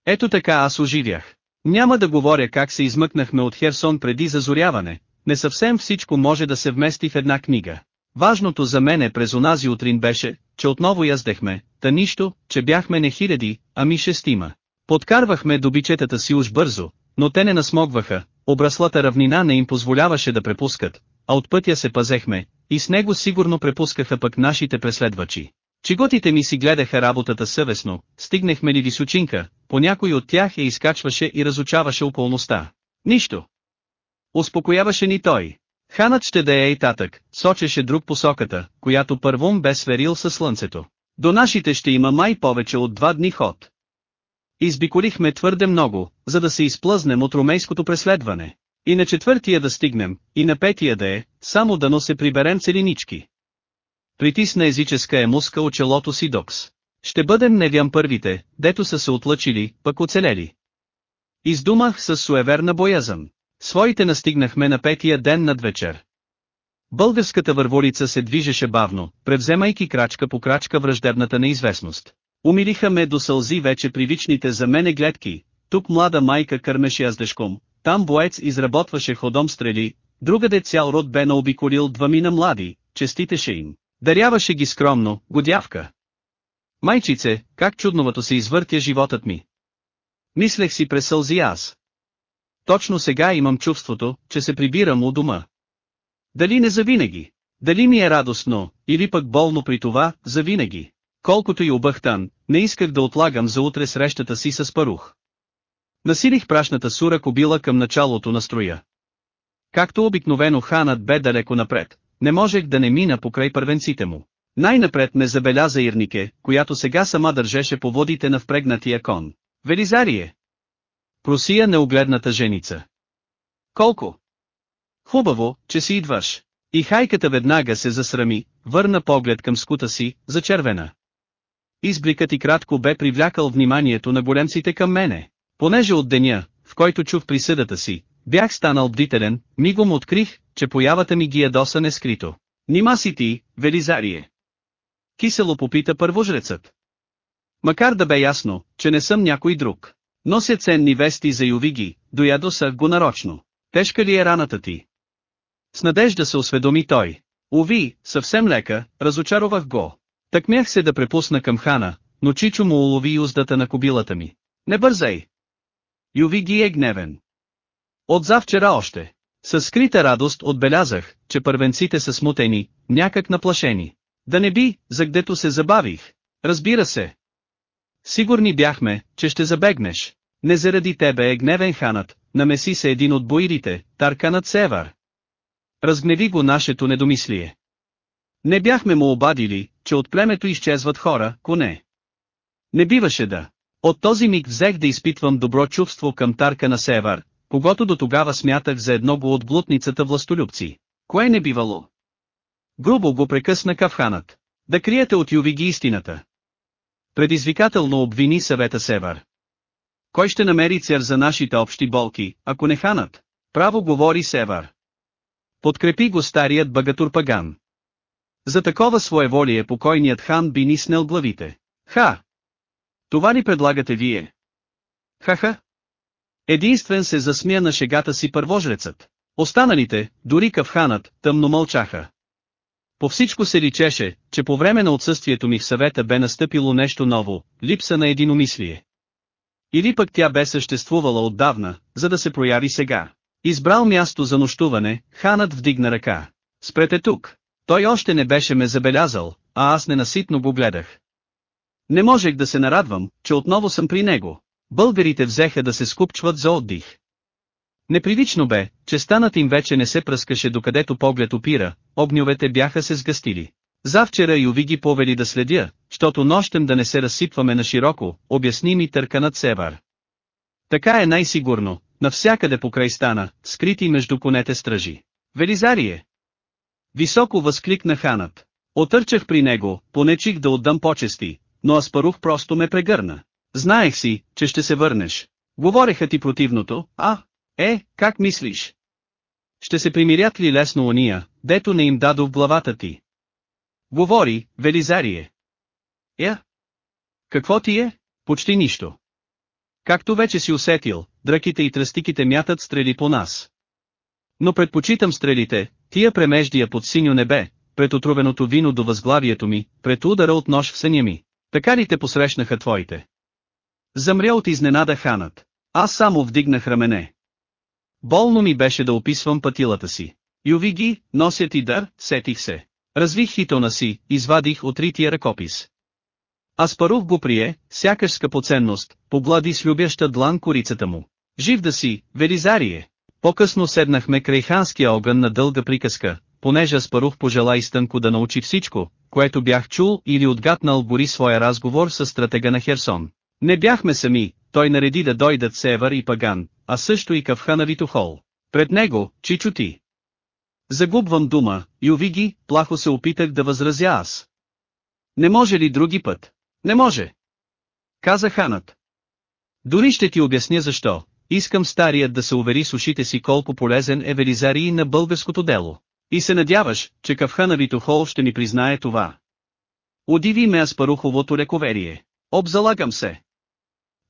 Ето така аз оживях. Няма да говоря как се измъкнахме от Херсон преди зазоряване, не съвсем всичко може да се вмести в една книга. Важното за мене през онази утрин беше, че отново яздехме, та нищо, че бяхме не хиляди, ами шестима. Подкарвахме добичетата си уж бързо, но те не насмогваха, обраслата равнина не им позволяваше да препускат, а от пътя се пазехме, и с него сигурно препускаха пък нашите преследвачи. Чиготите ми си гледаха работата съвестно, стигнахме ли височинка, по някой от тях я изкачваше и разучаваше околността. Нищо. Успокояваше ни той. Ханът ще да е и татък, сочеше друг посоката, която първом бе сверил със слънцето. До нашите ще има май повече от два дни ход. Избиколихме твърде много, за да се изплъзнем от ромейското преследване. И на четвъртия да стигнем, и на петия да е, само да но се приберем целинички. Притисна езическа емуска от челото си Докс. Ще бъдем невям първите, дето са се отлъчили, пък оцелели. Издумах с суеверна боязън. Своите настигнахме на петия ден над вечер. Българската върволица се движеше бавно, превземайки крачка по крачка враждебната неизвестност. Умилиха ме до сълзи вече привичните за мене гледки, тук млада майка кърмеше яздешком, там боец изработваше ходом стрели, другаде цял род бе наобиколил двамина млади, честитеше им. Даряваше ги скромно, годявка. Майчице, как чудновато се извъртя животът ми. Мислех си през сълзи аз. Точно сега имам чувството, че се прибирам у дома. Дали не завинаги? Дали ми е радостно, или пък болно при това, завинаги? Колкото и обахтан, не исках да отлагам за утре срещата си с парух. Насилих прашната сура кобила към началото на строя. Както обикновено ханът бе далеко напред, не можех да не мина покрай първенците му. Най-напред ме забеляза Ирнике, която сега сама държеше по водите на впрегнатия кон. Велизарие! Просия неогледната женица. Колко? Хубаво, че си идваш. И хайката веднага се засрами, върна поглед към скута си, зачервена. Избликът и кратко бе привлякал вниманието на големците към мене. Понеже от деня, в който чух присъдата си, бях станал бдителен, мигом открих, че появата ми ги ядоса нескрито. Нима си ти, Велизарие? Кисело попита първожрецът. Макар да бе ясно, че не съм някой друг. Нося ценни вести за Ювиги, доядосах го нарочно. Тежка ли е раната ти? С надежда се осведоми той. Уви, съвсем лека, разочаровах го. Такмях се да препусна към хана, но Чичо му улови уздата на кобилата ми. Не бързай! Ювиги е гневен. От завчера още. Със скрита радост отбелязах, че първенците са смутени, някак наплашени. Да не би, за гдето се забавих. Разбира се. Сигурни бяхме, че ще забегнеш. Не заради тебе е гневен ханът, намеси се един от боирите, Тарканът Севар. Разгневи го нашето недомислие. Не бяхме му обадили, че от племето изчезват хора, коне. Не биваше да. От този миг взех да изпитвам добро чувство към Тарка на Севар, когато до тогава смятах за едного от глутницата властолюбци. Кое не бивало? Грубо го прекъсна кавханът. Да криете от Ювиги истината. Предизвикателно обвини съвета Севар. Кой ще намери цер за нашите общи болки, ако не ханат? Право говори Севар. Подкрепи го старият багатур паган. За такова своеволие покойният хан би ни снел главите. Ха! Това ни предлагате вие? Ха-ха! Единствен се засмя на шегата си първожрецът. Останалите, дори кавханът, тъмно мълчаха. По всичко се личеше, че по време на отсъствието ми в съвета бе настъпило нещо ново, липса на единомислие. Или пък тя бе съществувала отдавна, за да се прояви сега. Избрал място за нощуване, ханът вдигна ръка. Спрете тук. Той още не беше ме забелязал, а аз ненаситно го гледах. Не можех да се нарадвам, че отново съм при него. Българите взеха да се скупчват за отдих. Непривично бе, че станът им вече не се пръскаше докъдето поглед опира, огньовете бяха се сгъстили. Завчера Юви ги повели да следя, щото нощем да не се разсипваме на широко, обясни ми търканът Севар. Така е най-сигурно, навсякъде покрай стана, скрити между конете стражи. Велизарие! Високо възкликна ханът. Отърчах при него, понечих да отдам почести, но Аспарух просто ме прегърна. Знаех си, че ще се върнеш. Говореха ти противното, а? Е, как мислиш? Ще се примирят ли лесно ония, дето не им дадо в главата ти? Говори, Велизарие. Я? Е? Какво ти е? Почти нищо. Както вече си усетил, дръките и тръстиките мятат стрели по нас. Но предпочитам стрелите, тия премеждия под синьо небе, пред отровеното вино до възглавието ми, пред удара от нож в съня ми. Така ли те посрещнаха твоите? Замря от изненада ханът. Аз само вдигнах рамене. Болно ми беше да описвам пътилата си. Юви ги, носят и дар, сетих се. Развих хитона си, извадих от рития ръкопис. Аспарух го прие, сякаш скъпоценност, поглади с любяща длан корицата му. Жив да си, Велизарие! По-късно седнахме край ханския огън на дълга приказка, понеже Аспарух пожела изтънко да научи всичко, което бях чул или отгатнал гори своя разговор с стратега на Херсон. Не бяхме сами, той нареди да дойдат Севър и Паган, а също и Кавхана Витохол. Пред него, Чичо ти. Загубвам дума, Ювиги, плахо се опитах да възразя аз. Не може ли други път? Не може. Каза ханът. Дори ще ти обясня защо. Искам старият да се увери с ушите си колко полезен е Велизарий на българското дело. И се надяваш, че Кавхана Витохол ще ни признае това. Удиви ме Аспаруховото лековерие. Обзалагам се.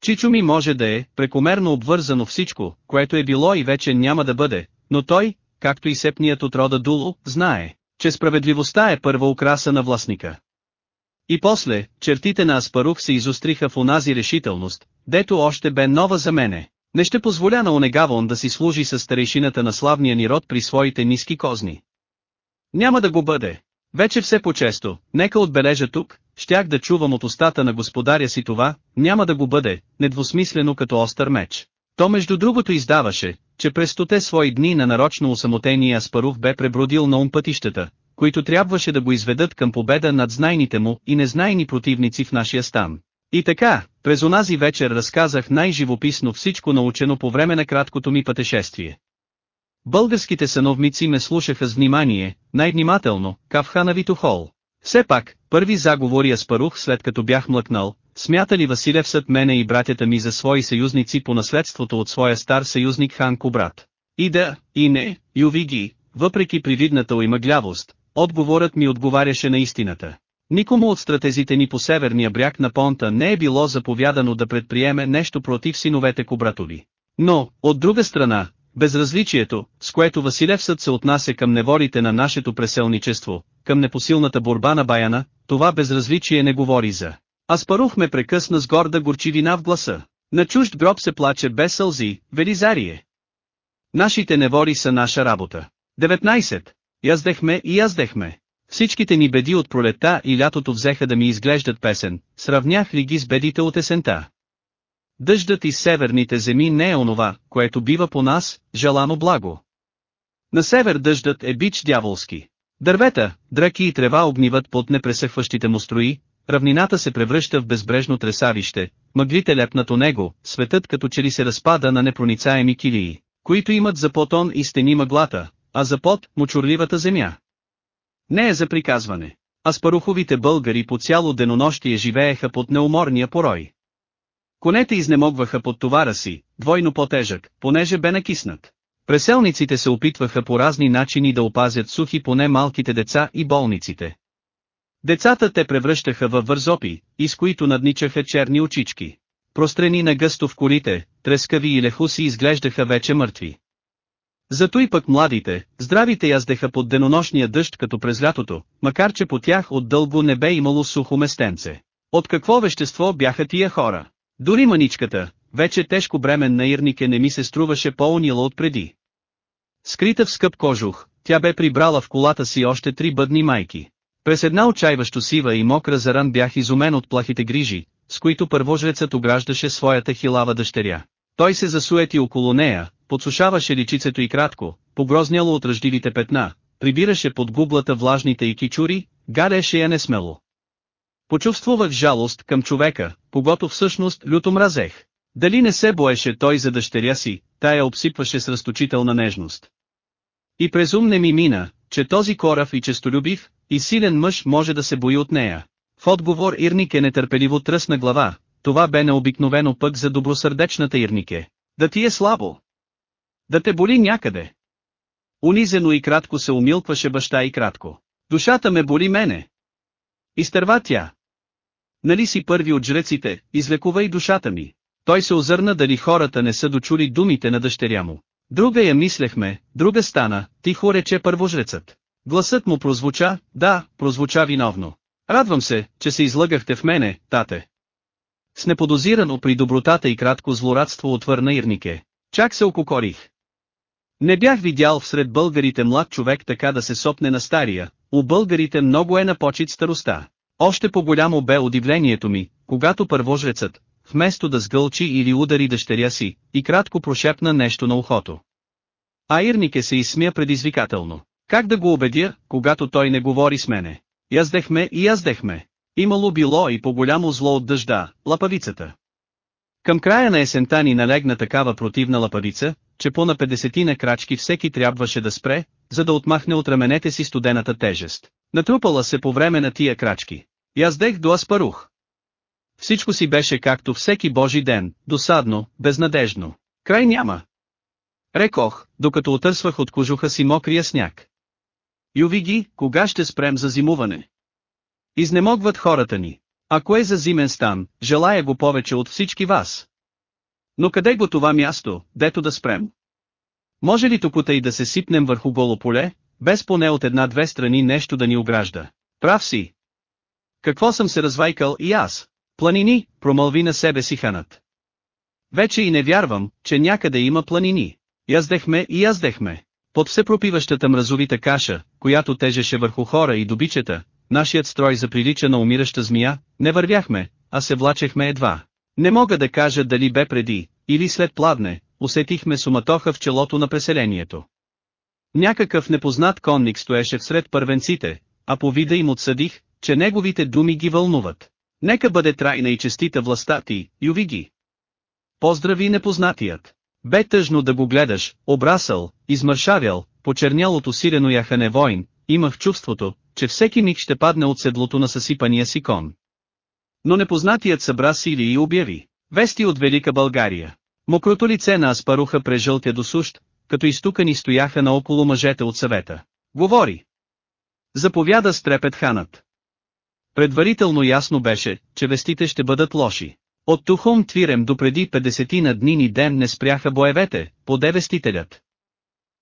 Чичо ми може да е прекомерно обвързано всичко, което е било и вече няма да бъде, но той, както и сепният от рода Дуло, знае, че справедливостта е първа украса на властника. И после, чертите на Аспарух се изостриха в онази решителност, дето още бе нова за мене. Не ще позволя на Онегавон да си служи с старейшината на славния ни род при своите ниски козни. Няма да го бъде. Вече все по-често, нека отбележа тук, щях да чувам от устата на господаря си това, няма да го бъде, недвусмислено като остър меч. То между другото издаваше, че през стоте свои дни на нарочно усамотение Аспарух бе пребродил на ум пътищата, които трябваше да го изведат към победа над знайните му и незнайни противници в нашия стан. И така, през онази вечер разказах най-живописно всичко научено по време на краткото ми пътешествие. Българските сановници ме слушаха с внимание, най-внимателно, кавха на Витохол. Все пак, първи заговори Аспарух след като бях млъкнал, смята ли Василев съд мене и братята ми за свои съюзници по наследството от своя стар съюзник хан Кобрат? И да, и не, юви ги, въпреки привидната уимъглявост, отговорът ми отговаряше на истината. Никому от стратезите ни по северния бряг на понта не е било заповядано да предприеме нещо против синовете Кобратови. Но, от друга страна, безразличието, с което Василевсът се отнася към неворите на нашето преселничество, към непосилната борба на Баяна, това безразличие не говори за. Аспарух ме прекъсна с горда горчивина в гласа. На чужд гроб се плаче без сълзи, Велизарие. Нашите невори са наша работа. 19. Яздехме и яздехме. Всичките ни беди от пролета и лятото взеха да ми изглеждат песен, сравнях ли ги с бедите от есента. Дъждът из северните земи не е онова, което бива по нас, желано благо. На север дъждът е бич дяволски. Дървета, дръки и трева огниват под непресъхващите му строи, равнината се превръща в безбрежно тресавище, мъглите лепнат у него, светът като че ли се разпада на непроницаеми килии, които имат за потон и стени мъглата, а за под – мочурливата земя. Не е за приказване. А спаруховите българи по цяло денонощие живееха под неуморния порой. Конете изнемогваха под товара си, двойно по-тежък, понеже бе накиснат. Преселниците се опитваха по разни начини да опазят сухи поне малките деца и болниците. Децата те превръщаха във вързопи, из които надничаха черни очички. Прострени на гъсто в колите, трескави и лехуси изглеждаха вече мъртви. Зато и пък младите, здравите яздеха под денонощния дъжд като през лятото, макар че по тях от дълго не бе имало сухо местенце. От какво вещество бяха тия хора? Дори маничката, вече тежко бремен на Ирнике не ми се струваше по-унила от преди. Скрита в скъп кожух, тя бе прибрала в колата си още три бъдни майки. През една отчаиващо сива и мокра заран бях изумен от плахите грижи, с които първожрецът ограждаше своята хилава дъщеря. Той се засуети около нея, подсушаваше личицето и кратко, погрозняло от ръждивите петна, прибираше под гублата влажните и кичури, гареше я несмело. Почувствувах жалост към човека, когато всъщност люто мразех. Дали не се боеше той за дъщеря си, тая обсипваше с разточителна нежност. И през ум не ми мина, че този корав и честолюбив, и силен мъж може да се бои от нея. В отговор Ирнике нетърпеливо тръсна глава, това бе необикновено пък за добросърдечната Ирнике. Да ти е слабо. Да те боли някъде. Унизено и кратко се умилкваше баща и кратко. Душата ме боли мене. Изтърва тя. Нали си първи от жреците, излекувай душата ми. Той се озърна дали хората не са дочули думите на дъщеря му. Друга я мислехме, друга стана, тихо рече първожрецът. Гласът му прозвуча, да, прозвуча виновно. Радвам се, че се излъгахте в мене, тате. С неподозирано при добротата и кратко злорадство отвърна Ирнике. Чак се ококорих. Не бях видял всред българите млад човек така да се сопне на стария, у българите много е на почет староста. Още по-голямо бе удивлението ми, когато първожрецът, вместо да сгълчи или удари дъщеря си, и кратко прошепна нещо на ухото. А Ирнике се изсмя предизвикателно. Как да го убедя, когато той не говори с мене? Яздехме и яздехме. Имало било и по-голямо зло от дъжда, лапавицата. Към края на есента ни налегна такава противна лапавица, че по на 50 на крачки всеки трябваше да спре, за да отмахне от раменете си студената тежест. Натрупала се по време на тия крачки. Яздех до Аспарух. Всичко си беше както всеки божи ден, досадно, безнадежно. Край няма. Рекох, докато отърсвах от кожуха си мокрия сняг. Юви ги, кога ще спрем за зимуване? Изнемогват хората ни. Ако е за зимен стан, желая го повече от всички вас. Но къде го това място, дето да спрем? Може ли токута и да се сипнем върху голо поле, без поне от една-две страни нещо да ни огражда? Прав си. Какво съм се развайкал и аз? Планини, промълви на себе си ханът. Вече и не вярвам, че някъде има планини. Яздехме и яздехме. Под всепропиващата мразовита каша, която тежеше върху хора и добичета, нашият строй заприлича на умираща змия, не вървяхме, а се влачехме едва. Не мога да кажа дали бе преди, или след пладне, усетихме суматоха в челото на преселението. Някакъв непознат конник стоеше всред първенците, а по вида им отсъдих, че неговите думи ги вълнуват. Нека бъде трайна и честита властта ти, юви ги. Поздрави непознатият. Бе тъжно да го гледаш, обрасъл, измършавял, почернял от усилено яхане войн, имах чувството, че всеки миг ще падне от седлото на съсипания си кон. Но непознатият събра сили и обяви. Вести от Велика България. Мокрото лице на Аспаруха прежълтя до сущ, като изтукани стояха наоколо мъжете от съвета. Говори. Заповяда стрепет ханът. Предварително ясно беше, че вестите ще бъдат лоши. От Тухум Твирем до преди 50 на дни ни ден не спряха боевете, поде вестителят.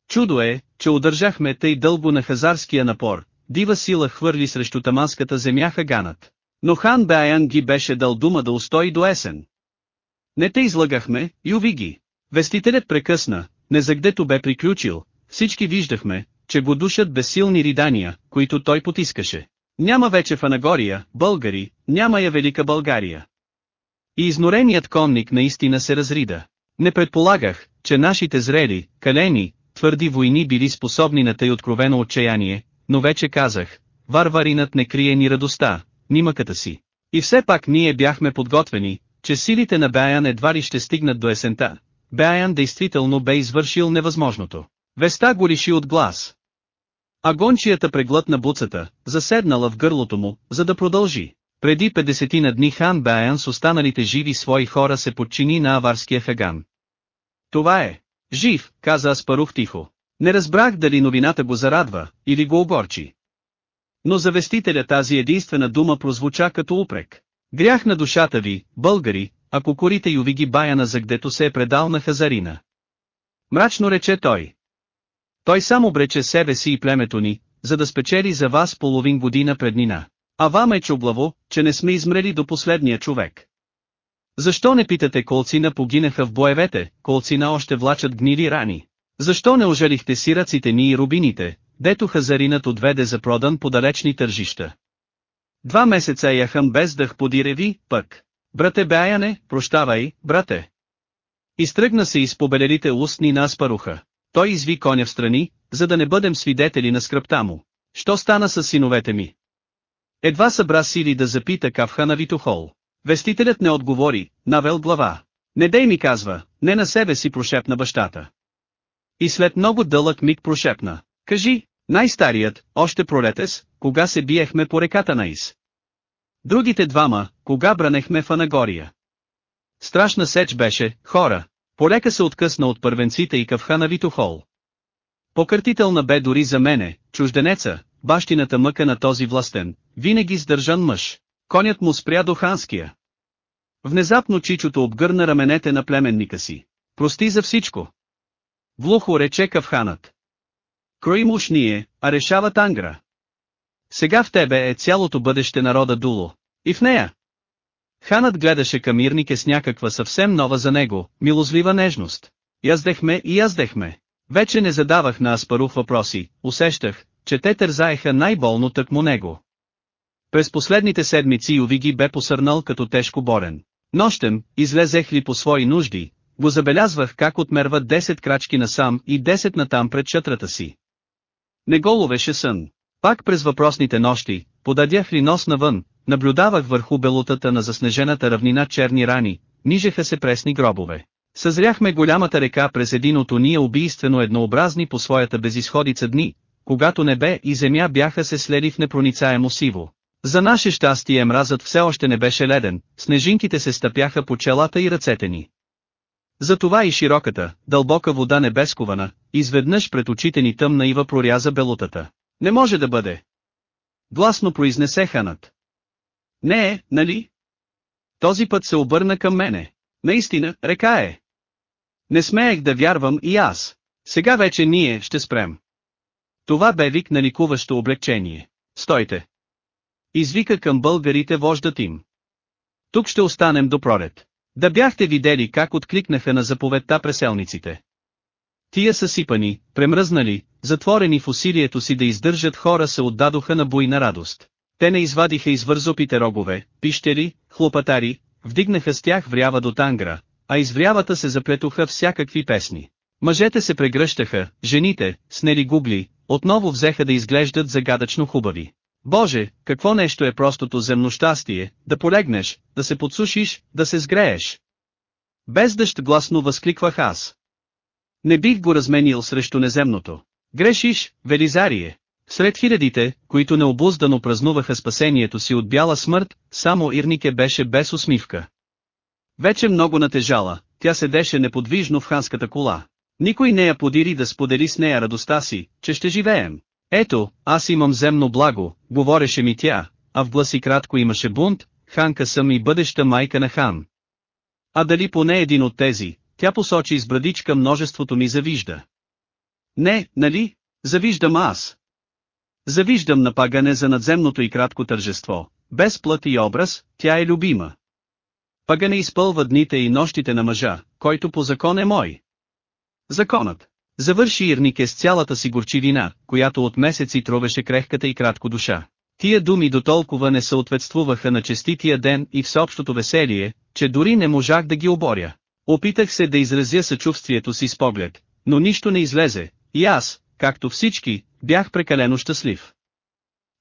Чудо е, че удържахме тъй дълго на хазарския напор, дива сила хвърли срещу таманската земя Хаганът. Но хан Беаян ги беше дал дума да устои до есен. Не те излагахме, юви ги. Вестителят прекъсна, не загдето бе приключил, всички виждахме, че го душат безсилни ридания, които той потискаше. Няма вече в Анагория, българи, няма я Велика България. И изнореният конник наистина се разрида. Не предполагах, че нашите зрели, калени, твърди войни били способни на тъй откровено отчаяние, но вече казах, варваринът не крие ни радостта, нимъката си. И все пак ние бяхме подготвени, че силите на Беян едва ли ще стигнат до есента. Беян действително бе извършил невъзможното. Веста го лиши от глас. А гончията преглътна буцата, заседнала в гърлото му, за да продължи. Преди 50 на дни хан Беян с останалите живи свои хора се подчини на аварския хаган. Това е. Жив, каза Аспарух тихо. Не разбрах дали новината го зарадва, или го огорчи. Но за вестителя тази единствена дума прозвуча като упрек. Грях на душата ви, българи, ако корите ювиги баяна за гдето се е предал на Хазарина. Мрачно рече той. Той само брече себе си и племето ни, за да спечели за вас половин година преднина. А вам е чублаво, че не сме измрели до последния човек. Защо не питате колцина погинаха в боевете, колцина още влачат гнили рани? Защо не ожалихте сираците ни и рубините, дето хазаринът отведе за продан по далечни тържища? Два месеца яхам без дъх подире ви, пък. Брате Бяяне, прощавай, брате. Изтръгна се из побелелите устни на Аспаруха. Той изви коня в страни, за да не бъдем свидетели на скръпта му. Що стана с синовете ми? Едва събра сили да запита кавха на Витохол. Вестителят не отговори, навел глава. Не дей ми казва, не на себе си прошепна бащата. И след много дълъг миг прошепна. Кажи, най-старият, още пролетес, кога се биехме по реката Наис. Другите двама, кога бранехме в Анагория. Страшна сеч беше, хора. Полека се откъсна от първенците и кавха на Витохол. Покъртителна бе дори за мене, чужденеца, бащината мъка на този властен, винаги сдържан мъж. Конят му спря до ханския. Внезапно чичото обгърна раменете на племенника си. Прости за всичко. Влухо рече кавханът. Крои ние, а решава Тангра. Сега в тебе е цялото бъдеще народа Дуло. И в нея. Ханът гледаше камирнике с някаква съвсем нова за него, милозлива нежност. Яздехме и яздехме. Вече не задавах на Аспарух въпроси, усещах, че те тързаеха най-болно тъкмо него. През последните седмици Ювиги бе посърнал като тежко борен. Нощем, излезех ли по свои нужди, го забелязвах как отмерва 10 крачки насам и 10 натам пред чатрата си. Не го ловеше сън. Пак през въпросните нощи, подадях ли нос навън, наблюдавах върху белутата на заснежената равнина черни рани, нижеха се пресни гробове. Съзряхме голямата река през един от уния убийствено еднообразни по своята безисходица дни, когато небе и земя бяха се слели в непроницаемо сиво. За наше щастие мразът все още не беше леден, снежинките се стъпяха по челата и ръцете ни. Затова и широката, дълбока вода небескована, изведнъж пред очите ни тъмна ива проряза белутата. Не може да бъде. Гласно произнесе ханът. Не е, нали? Този път се обърна към мене. Наистина, река е. Не смеех да вярвам и аз. Сега вече ние ще спрем. Това бе вик на ликуващо облегчение. Стойте. Извика към българите вождат им. Тук ще останем до пролет. Да бяхте видели как откликнаха на заповедта преселниците. Тия съсипани, премръзнали, затворени в усилието си да издържат хора се отдадоха на буйна радост. Те не извадиха извързопите рогове, пищери, хлопатари, вдигнаха с тях врява до тангра, а из врявата се заплетоха всякакви песни. Мъжете се прегръщаха, жените, снели гугли, отново взеха да изглеждат загадъчно хубави. Боже, какво нещо е простото земно щастие, да полегнеш, да се подсушиш, да се сгрееш. Без дъжд гласно възкликвах аз. Не бих го разменил срещу неземното. Грешиш, Велизарие. Сред хилядите, които необуздано празнуваха спасението си от бяла смърт, само Ирнике беше без усмивка. Вече много натежала, тя седеше неподвижно в ханската кола. Никой не я подири да сподели с нея радостта си, че ще живеем. Ето, аз имам земно благо, говореше ми тя, а в гласи кратко имаше бунт, ханка съм и бъдеща майка на хан. А дали поне един от тези, тя посочи с брадичка множеството ми завижда. Не, нали? Завиждам аз. Завиждам напагане за надземното и кратко тържество, без плът и образ, тя е любима. Пагане изпълва дните и нощите на мъжа, който по закон е мой. Законът. Завърши Ирнике с цялата си горчивина, която от месеци тровеше крехката и кратко душа. Тия думи до толкова не съответствуваха на честития ден и всеобщото веселие, че дори не можах да ги оборя. Опитах се да изразя съчувствието си с поглед, но нищо не излезе, и аз, както всички, бях прекалено щастлив.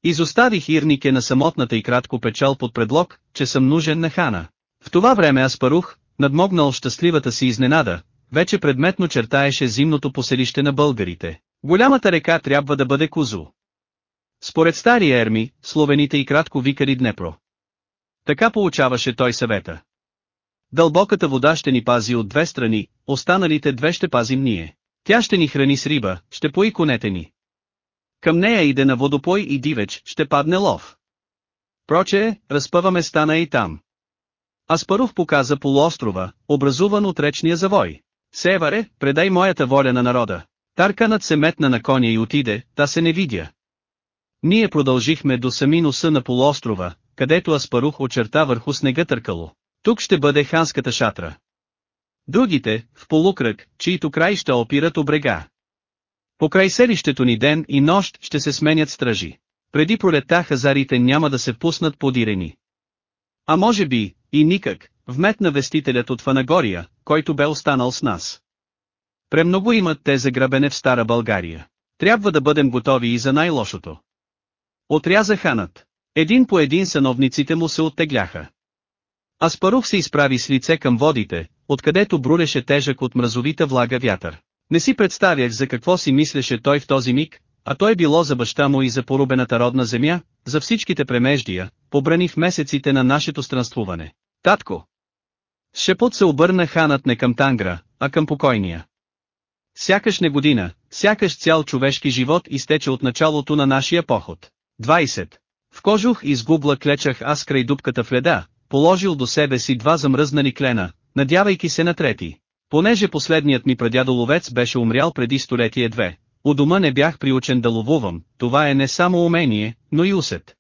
Изоставих Ирнике на самотната и кратко печал под предлог, че съм нужен на хана. В това време аз парух, надмогнал щастливата си изненада, вече предметно чертаеше зимното поселище на българите. Голямата река трябва да бъде Кузо. Според стария Ерми, словените и кратко викали Днепро. Така получаваше той съвета. Дълбоката вода ще ни пази от две страни, останалите две ще пазим ние. Тя ще ни храни с риба, ще пои конете ни. Към нея иде на водопой и дивеч, ще падне лов. Проче, разпъваме стана и там. Аспарух показа полуострова, образуван от речния завой. Севаре, предай моята воля на народа. Тарканът се метна на коня и отиде, та се не видя. Ние продължихме до сами носа на полуострова, където Аспарух очерта върху снега търкало. Тук ще бъде ханската шатра. Другите, в полукръг, чието ще опират обрега. Покрай селището ни ден и нощ ще се сменят стражи. Преди пролетта хазарите няма да се пуснат подирени. А може би, и никак, вметна вестителят от Фанагория, който бе останал с нас. Премного имат те за грабене в Стара България. Трябва да бъдем готови и за най-лошото. Отряза ханът. Един по един сановниците му се оттегляха. Аспарух се изправи с лице към водите, откъдето брулеше тежък от мразовита влага вятър. Не си представях за какво си мислеше той в този миг, а той било за баща му и за порубената родна земя, за всичките премеждия, побрани в месеците на нашето странствуване. Татко! Шепот се обърна ханът не към Тангра, а към покойния. Сякаш не година, сякаш цял човешки живот изтече от началото на нашия поход. 20. В кожух изгубла клечах аз край дупката в леда, положил до себе си два замръзнали клена, надявайки се на трети. Понеже последният ми прадядо ловец беше умрял преди столетие две, у дома не бях приучен да ловувам, това е не само умение, но и усет.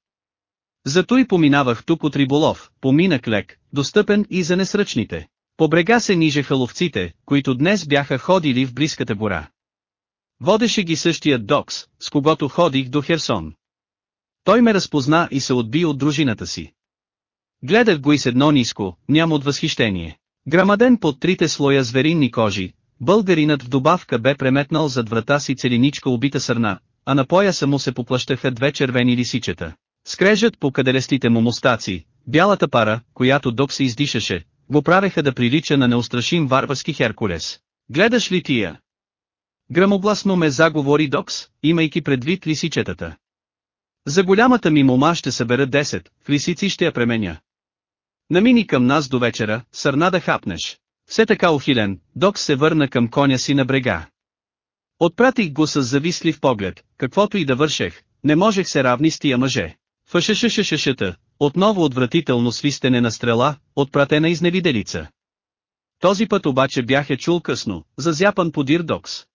Зато и поминавах тук от риболов, поминък лек, достъпен и за несръчните. По брега се нижеха ловците, които днес бяха ходили в близката гора. Водеше ги същият Докс, с когото ходих до Херсон. Той ме разпозна и се отби от дружината си. Гледах го и с едно ниско, ням от възхищение. Грамаден под трите слоя зверинни кожи, българинът в добавка бе преметнал зад врата си целиничка убита сърна, а на пояса му се поплащаха две червени лисичета. Скрежът по каделестите му мустаци, бялата пара, която Док се издишаше, го правеха да прилича на неустрашим варварски Херкулес. Гледаш ли тия? Грамогласно ме заговори Докс, имайки предвид лисичетата. За голямата ми мома ще събера 10, в лисици ще я пременя. Намини към нас до вечера, сърна да хапнеш. Все така ухилен, Докс се върна към коня си на брега. Отпратих го с завислив поглед, каквото и да вършех, не можех се равни с тия мъже. Фъшешешешешета, отново отвратително свистене на стрела, отпратена изневиделица. Този път обаче бях чул късно, зазяпан подир Докс.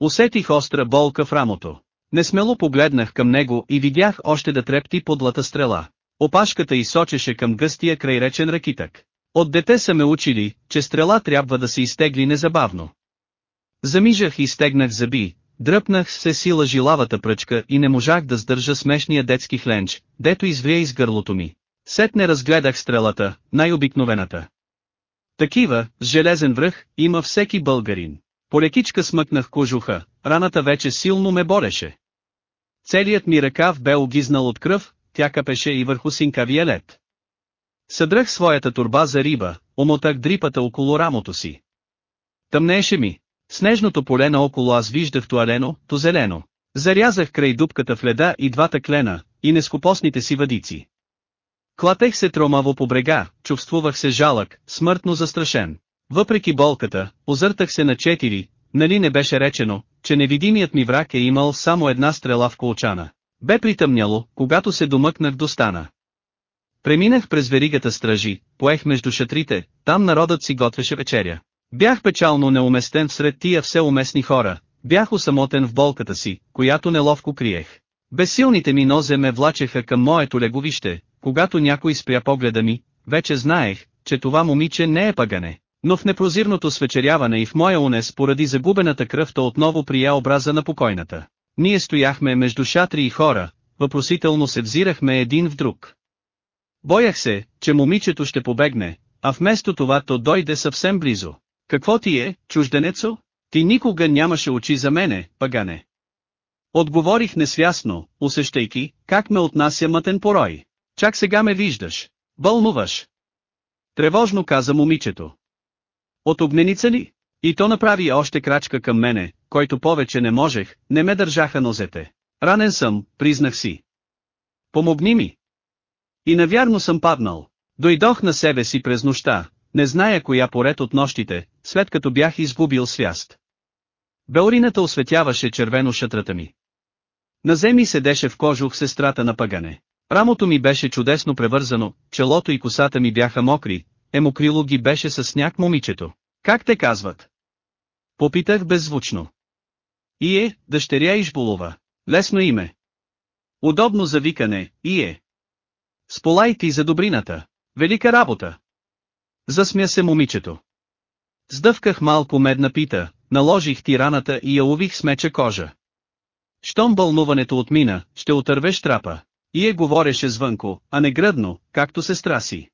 Усетих остра болка в рамото. Несмело погледнах към него и видях още да трепти подлата стрела. Опашката й сочеше към гъстия крайречен ракитък. От дете са ме учили, че стрела трябва да се изтегли незабавно. Замижах и стегнах зъби, дръпнах се сила жилавата пръчка и не можах да сдържа смешния детски хленч, дето извря из гърлото ми. Сетне разгледах стрелата, най-обикновената. Такива, с железен връх, има всеки българин. Полекичка смъкнах кожуха, раната вече силно ме болеше. Целият ми ръкав бе огизнал от кръв, тя капеше и върху синкавия лед. Съдрах своята турба за риба, омотах дрипата около рамото си. Тъмнееше ми. Снежното поле наоколо аз виждах то алено, то зелено. Зарязах край дупката в леда и двата клена, и нескопосните си въдици. Клатех се тромаво по брега, чувствувах се жалък, смъртно застрашен. Въпреки болката, озъртах се на четири, нали не беше речено, че невидимият ми враг е имал само една стрела в колчана. Бе притъмняло, когато се домъкнах до стана. Преминах през веригата стражи, поех между шатрите, там народът си готвеше вечеря. Бях печално неуместен сред тия все уместни хора, бях усамотен в болката си, която неловко криех. Безсилните ми нозе ме влачеха към моето леговище, когато някой спря погледа ми, вече знаех, че това момиче не е пагане. Но в непрозирното свечеряване и в моя унес поради загубената кръв то отново прия образа на покойната. Ние стояхме между шатри и хора, въпросително се взирахме един в друг. Боях се, че момичето ще побегне, а вместо това то дойде съвсем близо. Какво ти е, чужденецо? Ти никога нямаше очи за мене, пагане. Отговорих несвясно, усещайки, как ме отнася мътен порой. Чак сега ме виждаш. Бълнуваш. Тревожно каза момичето. От огненица ли? И то направи още крачка към мене, който повече не можех, не ме държаха нозете. Ранен съм, признах си. Помогни ми. И навярно съм паднал. Дойдох на себе си през нощта, не зная коя поред от нощите, след като бях изгубил свяст. Белрината осветяваше червено шатрата ми. На земи седеше в кожух сестрата на пагане. Рамото ми беше чудесно превързано, челото и косата ми бяха мокри, емокрило ги беше със сняг момичето. Как те казват? Попитах беззвучно. И е, дъщеря Ишбулова. Лесно име. Удобно за викане, и е. Сполай ти за добрината. Велика работа. Засмя се момичето. Сдъвках малко медна пита, наложих ти раната и я увих с меча кожа. Щом бълнуването отмина, ще отървеш трапа. И е говореше звънко, а не гръдно, както сестра си.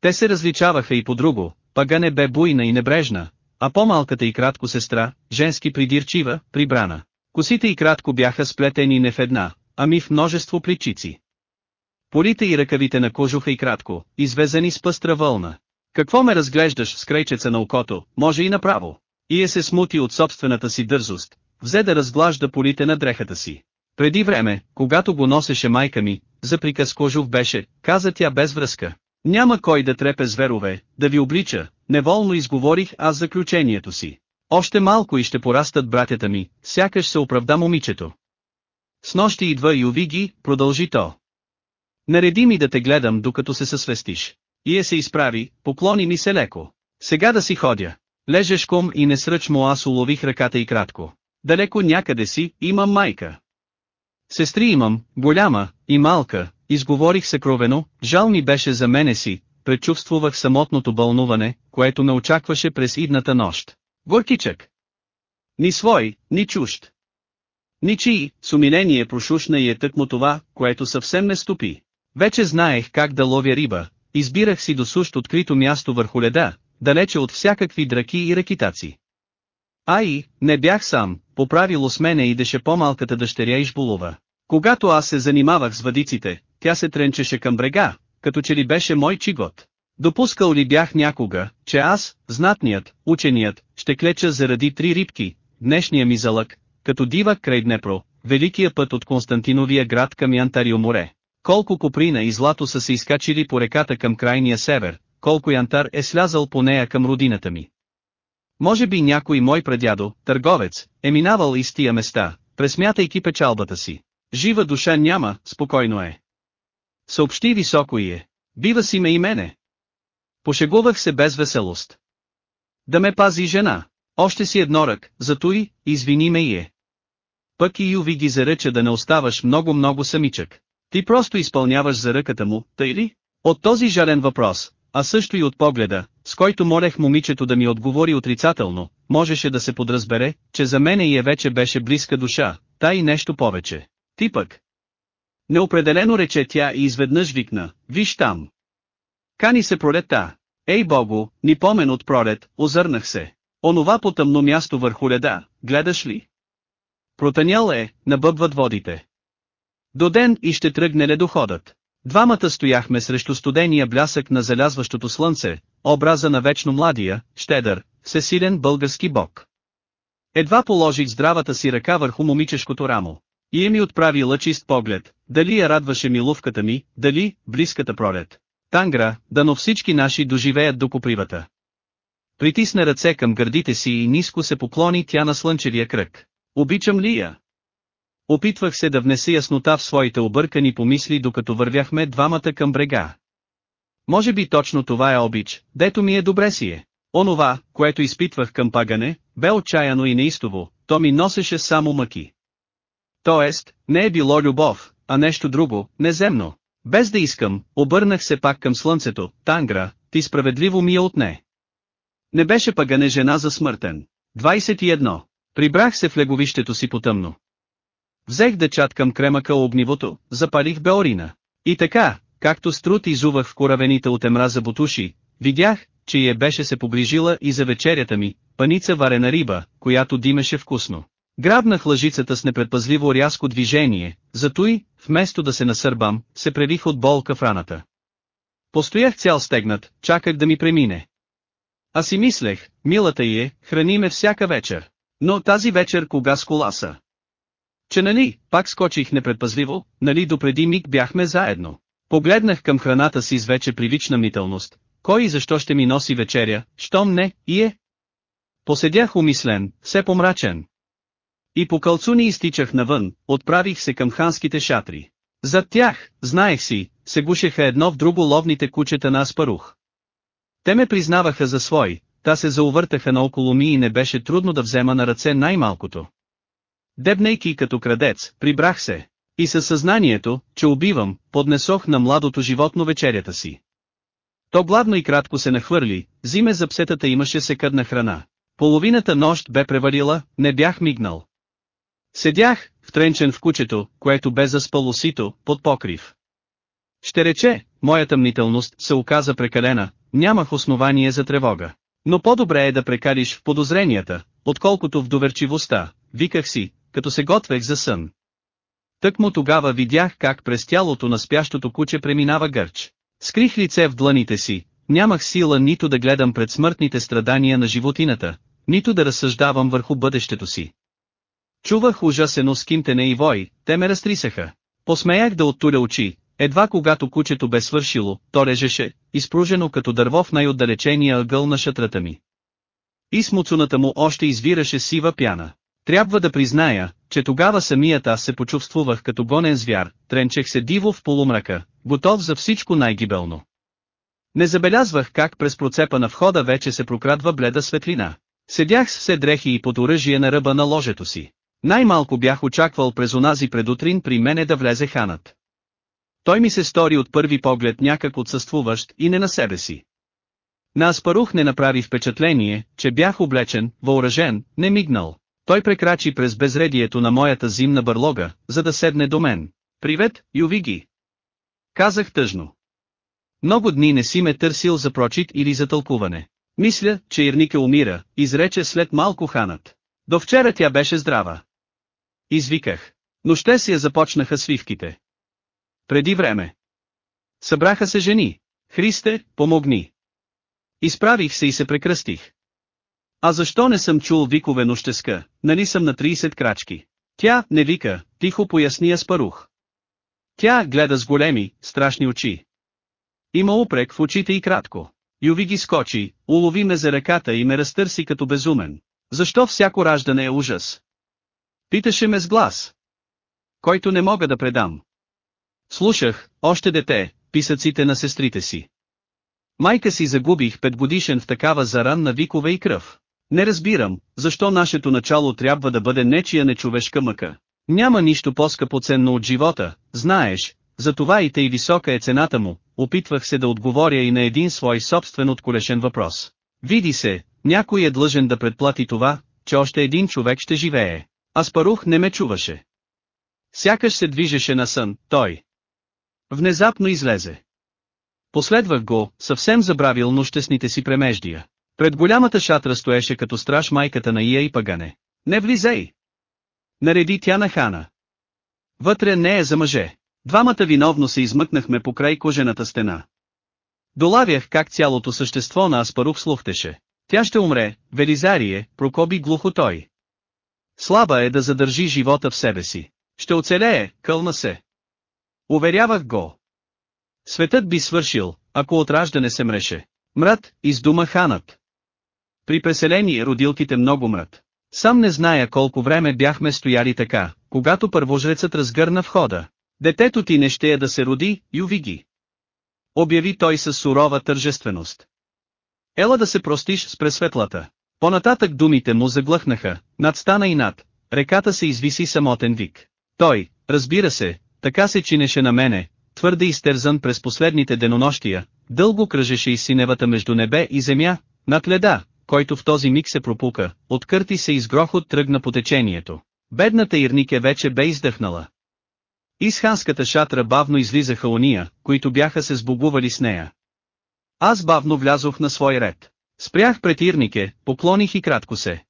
Те се различаваха и по друго, Пагане бе буйна и небрежна, а по-малката и кратко сестра, женски придирчива, прибрана. Косите и кратко бяха сплетени не в една, ами в множество плечици. Полите и ръкавите на кожуха и кратко, извезани с пъстра вълна. Какво ме разглеждаш с крайчеца на окото, може и направо. И е се смути от собствената си дързост, взе да разглажда полите на дрехата си. Преди време, когато го носеше майка ми, за приказ кожух беше, каза тя без връзка. Няма кой да трепе зверове, да ви облича, неволно изговорих аз заключението си. Още малко и ще порастат братята ми, сякаш се оправда момичето. С нощи идва и увиги, продължи то. Нареди ми да те гледам докато се съсвестиш. Ие се изправи, поклони ми се леко. Сега да си ходя. Лежеш ком и не сръч му аз улових ръката и кратко. Далеко някъде си, имам майка. Сестри имам, голяма, и малка, изговорих се кровено, жал ми беше за мене си, предчувствувах самотното бълнуване, което ме очакваше през идната нощ. Горкичък! Ни свой, ни чужд. Ничий, с умиление прошушна и е тъкмо това, което съвсем не стопи. Вече знаех как да ловя риба, избирах си до сущ открито място върху леда, далече от всякакви драки и ракитаци. Ай, не бях сам, по правило с мене идеше по-малката дъщеря Ишбулова. Когато аз се занимавах с въдиците, тя се тренчеше към брега, като че ли беше мой чигот. Допускал ли бях някога, че аз, знатният, ученият, ще клеча заради три рибки, днешния ми залък, като дивак край Днепро, великия път от Константиновия град към Янтарио море. Колко коприна и злато са се изкачили по реката към крайния север, колко янтар е слязал по нея към родината ми. Може би някой мой прадядо, търговец, е минавал из тия места, пресмятайки печалбата си. Жива душа няма, спокойно е. Съобщи високо и е. Бива си ме и мене. Пошегувах се без веселост. Да ме пази жена. Още си еднорък, зато и, извини ме и е. Пък и Юви ги заръча да не оставаш много-много самичък. Ти просто изпълняваш заръката му, тъй ли? От този жален въпрос, а също и от погледа, с който молех момичето да ми отговори отрицателно, можеше да се подразбере, че за мене и е вече беше близка душа, та и нещо повече. Ти пък. Неопределено рече тя и изведнъж викна, виж там. Кани се пролета. Ей богу, ни помен от пролет, озърнах се. Онова по тъмно място върху леда, гледаш ли? Протанял е, набъбват водите. До ден и ще тръгне ледоходът. Двамата стояхме срещу студения блясък на залязващото слънце, образа на вечно младия, щедър, всесилен български бог. Едва положих здравата си ръка върху момичешкото рамо. И ми отправи лъчист поглед, дали я радваше милувката ми, дали, близката пролет. Тангра, дано всички наши доживеят до попривата. Притисна ръце към гърдите си и ниско се поклони тя на слънчевия кръг. Обичам ли я? Опитвах се да внеса яснота в своите объркани помисли докато вървяхме двамата към брега. Може би точно това е обич, дето ми е добре си е. Онова, което изпитвах към пагане, бе отчаяно и неистово, то ми носеше само мъки. Тоест, не е било любов, а нещо друго, неземно. Без да искам, обърнах се пак към слънцето, Тангра, ти справедливо ми я отне. Не беше пагане жена за смъртен. 21. Прибрах се в леговището си потъмно. Взех да чаткам кремъка огнивото, запалих беорина. И така, както с труд изувах в коравените от емраза бутуши, видях, че я беше се поближила и за вечерята ми, паница варена риба, която димеше вкусно. Грабнах лъжицата с непредпазливо рязко движение, зато и, вместо да се насърбам, се превих от болка в раната. Постоях цял стегнат, чаках да ми премине. А си мислех, милата й е, храни ме всяка вечер. Но тази вечер кога с коласа? Че нали, пак скочих непредпазливо, нали допреди миг бяхме заедно. Погледнах към храната си с вече привична мителност. Кой и защо ще ми носи вечеря, щом не, и е? Поседях умислен, все помрачен. И по кълцуни изтичах навън, отправих се към ханските шатри. Зад тях, знаех си, се гушеха едно в друго ловните кучета на Аспарух. Те ме признаваха за свой, та се заувъртаха наоколо ми и не беше трудно да взема на ръце най-малкото. Дебнейки като крадец, прибрах се. И със съзнанието, че убивам, поднесох на младото животно вечерята си. То гладно и кратко се нахвърли, зиме за псетата имаше секъдна храна. Половината нощ бе превалила, не бях мигнал. Седях, втренчен в кучето, което бе заспало сито, под покрив. Ще рече, моята мнителност се оказа прекалена, нямах основание за тревога. Но по-добре е да прекалиш в подозренията, отколкото в доверчивостта, виках си, като се готвех за сън. Тък му тогава видях как през тялото на спящото куче преминава гърч. Скрих лице в дланите си, нямах сила нито да гледам пред смъртните страдания на животината, нито да разсъждавам върху бъдещето си. Чувах ужасено скимтене и вой, те ме разтрисаха. Посмеях да оттуля очи, едва когато кучето бе свършило, то режеше, изпружено като дърво в най-отдалечения ъгъл на шатрата ми. И смуцуната му още извираше сива пяна. Трябва да призная, че тогава самият аз се почувствувах като гонен звяр, тренчех се диво в полумрака, готов за всичко най-гибелно. Не забелязвах как през процепа на входа вече се прокрадва бледа светлина. Седях с все дрехи и под оръжие на ръба на ложето си. Най-малко бях очаквал през онази предутрин при мене да влезе ханът. Той ми се стори от първи поглед някак отсъствуващ и не на себе си. На Аспарух не направи впечатление, че бях облечен, въоръжен, не мигнал. Той прекрачи през безредието на моята зимна бърлога, за да седне до мен. Привет, Ювиги! Казах тъжно. Много дни не си ме търсил за прочит или за тълкуване. Мисля, че Ирника умира, изрече след малко ханът. До вчера тя беше здрава. Извиках. Но ще си я започнаха свивките. Преди време. Събраха се жени. Христе, помогни. Изправих се и се прекръстих. А защо не съм чул викове нощеска, нали съм на 30 крачки? Тя не вика, тихо поясни Аспарух. Тя гледа с големи, страшни очи. Има упрек в очите и кратко. Юви ги скочи, улови ме за ръката и ме разтърси като безумен. Защо всяко раждане е ужас? Питаше ме с глас. Който не мога да предам. Слушах, още дете, писъците на сестрите си. Майка си загубих петгодишен в такава заран на викове и кръв. Не разбирам, защо нашето начало трябва да бъде нечия нечовешка мъка. Няма нищо по-скъпоценно от живота, знаеш, затова и тъй висока е цената му, опитвах се да отговоря и на един свой собствен отколешен въпрос. Види се, някой е длъжен да предплати това, че още един човек ще живее. Аспарух не ме чуваше. Сякаш се движеше на сън, той. Внезапно излезе. Последвах го, съвсем забравил нощесните си премеждия. Пред голямата шатра стоеше като страж майката на Ия и Пагане. Не влизай! Нареди тя на хана. Вътре не е за мъже. Двамата виновно се измъкнахме по край кожената стена. Долавях как цялото същество на Аспарух слухтеше. Тя ще умре, Велизарие, прокоби глухо той. Слаба е да задържи живота в себе си. Ще оцелее, кълна се. Уверявах го. Светът би свършил, ако от раждане се мреше. Мрат, издума ханът. При преселение родилките много мрат. Сам не зная колко време бяхме стояли така, когато първожрецът разгърна входа. Детето ти не ще е да се роди, Ювиги. Обяви той с сурова тържественост. Ела да се простиш с пресветлата. Понататък думите му заглъхнаха, над стана и над, реката се извиси самотен вик. Той, разбира се, така се чинеше на мене, твърде изтерзан през последните денонощия, дълго кръжеше из синевата между небе и земя, над леда, който в този миг се пропука, откърти се изгрохот тръгна по течението. Бедната Ирнике вече бе издъхнала. Из ханската шатра бавно излизаха ония, които бяха се сбогували с нея. Аз бавно влязох на свой ред. Спрях пред Ирнике, поклоних и кратко се.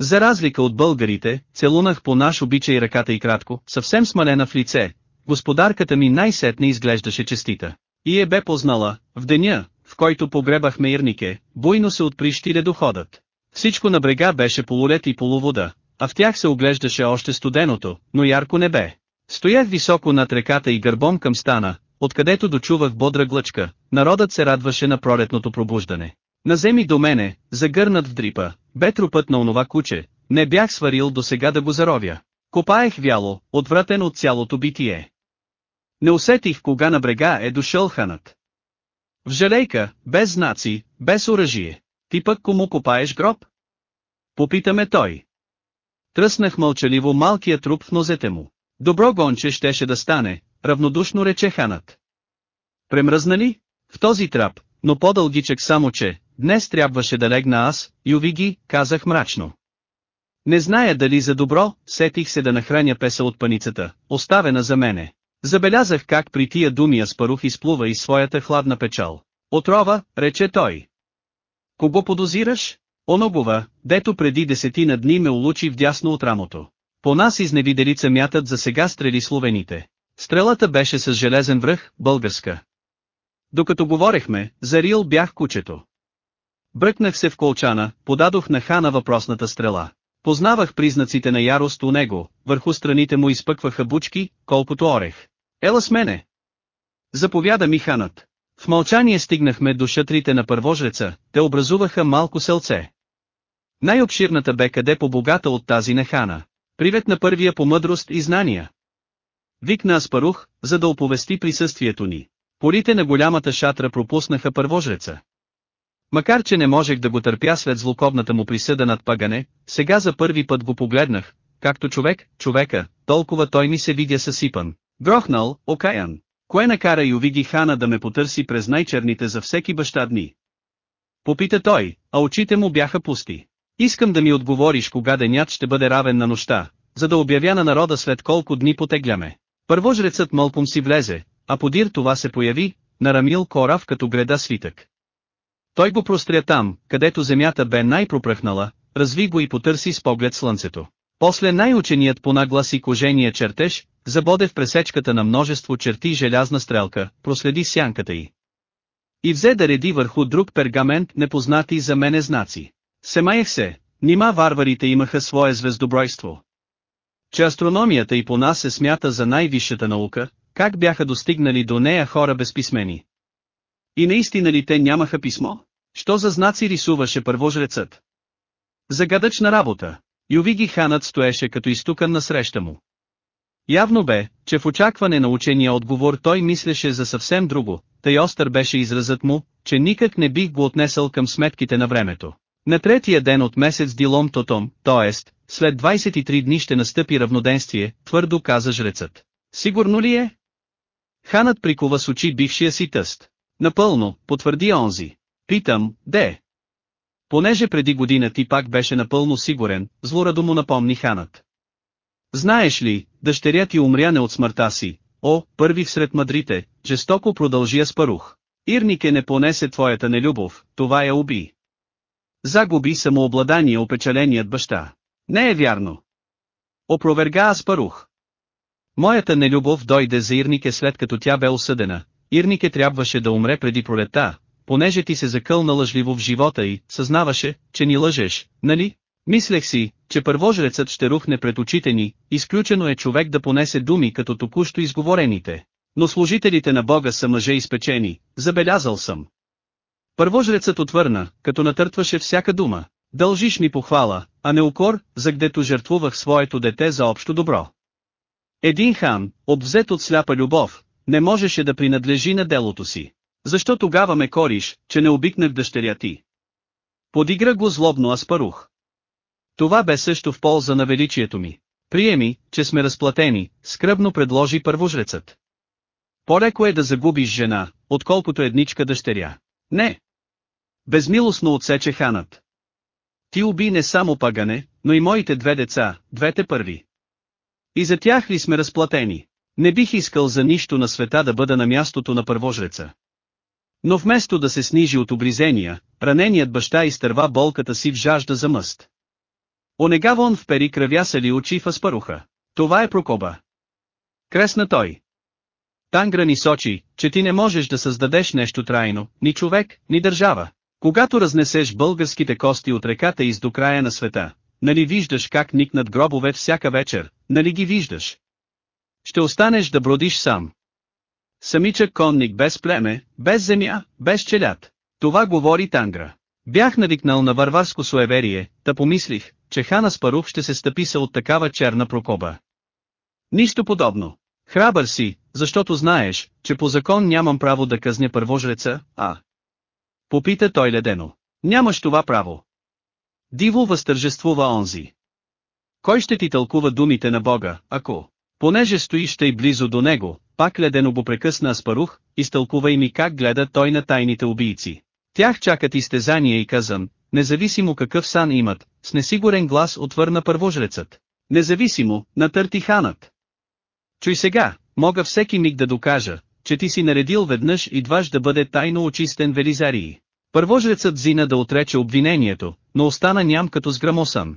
За разлика от българите, целунах по наш обичай ръката и кратко, съвсем смалена в лице, господарката ми най-сетне изглеждаше честита. И е бе познала, в деня, в който погребахме Ирнике, буйно се отприщи ледоходът. Всичко на брега беше полулет и полувода, а в тях се оглеждаше още студеното, но ярко небе. Стоях високо над реката и гърбом към стана, откъдето дочувах бодра глъчка, народът се радваше на пролетното пробуждане. Наземи до мене, загърнат в дрипа, бе трупът на онова куче, не бях сварил до сега да го заровя. Копаех вяло, отвратен от цялото битие. Не усетих кога на брега е дошъл ханът. В жалейка, без знаци, без оръжие. Ти пък кому копаеш гроб? Попитаме той. Тръснах мълчаливо малкия труп в нозете му. Добро гонче щеше да стане, равнодушно рече ханът. Премръзна ли? В този трап, но по-дългичък само че, днес трябваше да легна аз, Ювиги, казах мрачно. Не зная дали за добро, сетих се да нахраня песа от паницата, оставена за мене. Забелязах как при тия думи Аспарух изплува из своята хладна печал. Отрова, рече той. Кого подозираш? Оногова, дето преди десетина дни ме улучи вдясно от рамото. По нас изневиделица мятат за сега стрели словените. Стрелата беше с железен връх, българска. Докато говорехме, зарил бях кучето. Бръкнах се в колчана, подадох на хана въпросната стрела. Познавах признаците на ярост у него, върху страните му изпъкваха бучки, колкото орех. Ела с мене! Заповяда ми ханът. В мълчание стигнахме до шатрите на първожреца, те образуваха малко селце. Най-обширната бе къде по-богата от тази на хана. Привет на първия по мъдрост и знания. Викна Аспарух, за да оповести присъствието ни. Полите на голямата шатра пропуснаха първожреца. Макар че не можех да го търпя след злокобната му присъда над пагане, сега за първи път го погледнах, както човек, човека, толкова той ми се видя съсипан. Грохнал, окаян. Кое накара Ювиги хана да ме потърси през най-черните за всеки баща дни? Попита той, а очите му бяха пусти. Искам да ми отговориш кога денят ще бъде равен на нощта, за да обявя на народа след колко дни потегляме. Първожрецът мълпом си влезе, а подир това се появи, нарамил корав като греда свитък. Той го простря там, където земята бе най-пропръхнала, разви го и потърси с поглед слънцето. После най-ученият понагласи кожения чертеж, забоде в пресечката на множество черти желязна стрелка, проследи сянката й. И взе да реди върху друг пергамент непознати за мене знаци. Семаях се, нима варварите имаха свое звездобройство. Че астрономията и по нас се смята за най-висшата наука, как бяха достигнали до нея хора безписмени. И наистина ли те нямаха писмо? Що за знаци рисуваше първожрецът? Загадъчна работа. Ювиги ханът стоеше като изтукан на среща му. Явно бе, че в очакване на учения отговор той мислеше за съвсем друго, тъй остър беше изразът му, че никак не бих го отнесъл към сметките на времето. На третия ден от месец Дилом Тотом, т.е. след 23 дни ще настъпи равноденствие, твърдо каза жрецът. Сигурно ли е? Ханът прикува с очи бившия си тъст. Напълно, потвърди онзи. Питам, де? Понеже преди година ти пак беше напълно сигурен, злорадо му напомни ханът. Знаеш ли, дъщеря ти умря не от смъртта си, о, първи всред мъдрите, жестоко продължи Аспарух. Ирнике не понесе твоята нелюбов, това я уби. Загуби самообладание опечаленият баща. Не е вярно. Опроверга Аспарух. Моята нелюбов дойде за Ирнике след като тя бе осъдена. Ирнике трябваше да умре преди пролета, понеже ти се закълна лъжливо в живота и, съзнаваше, че ни лъжеш, нали? Мислех си, че първожрецът ще рухне пред очите ни, изключено е човек да понесе думи като току-що изговорените. Но служителите на Бога са мъже изпечени, забелязал съм. Първожрецът отвърна, като натъртваше всяка дума. Дължиш ми похвала, а не укор, за гдето жертвувах своето дете за общо добро. Един хан, обвзет от сляпа любов, не можеше да принадлежи на делото си. Защо тогава ме кориш, че не обикнах дъщеря ти? Подигра го злобно Аспарух. Това бе също в полза на величието ми. Приеми, че сме разплатени, скръбно предложи първожрецът. По-леко е да загубиш жена, отколкото едничка дъщеря. Не. Безмилостно отсече ханът. Ти уби не само пагане, но и моите две деца, двете първи. И за тях ли сме разплатени? Не бих искал за нищо на света да бъда на мястото на първожреца. Но вместо да се снижи от обризения, раненият баща изтърва болката си в жажда за мъст. Онега вон впери кръвясали очи в аспаруха. Това е прокоба. Кресна той. Тангра ни сочи, че ти не можеш да създадеш нещо трайно, ни човек, ни държава. Когато разнесеш българските кости от реката из до края на света, нали виждаш как никнат гробове всяка вечер, нали ги виждаш? Ще останеш да бродиш сам. Самичък конник без племе, без земя, без челят. Това говори Тангра. Бях навикнал на варварско суеверие, та помислих, че хана Спарух ще се стъписа от такава черна прокоба. Нищо подобно. Храбър си, защото знаеш, че по закон нямам право да казня първожреца, а... Попита той ледено. Нямаш това право. Диво възтържествува онзи. Кой ще ти тълкува думите на Бога, ако, понеже стоиш тъй близо до него, пак ледено го прекъсна Аспарух, изтълкувай ми как гледа той на тайните убийци. Тях чакат изтезания и казан, независимо какъв сан имат, с несигурен глас отвърна първожрецът. Независимо, натърти ханът. Чуй сега, мога всеки миг да докажа, че ти си наредил веднъж и дваж да бъде тайно очистен Велизарии. Първожрецът зина да отрече обвинението, но остана ням като сграмосан.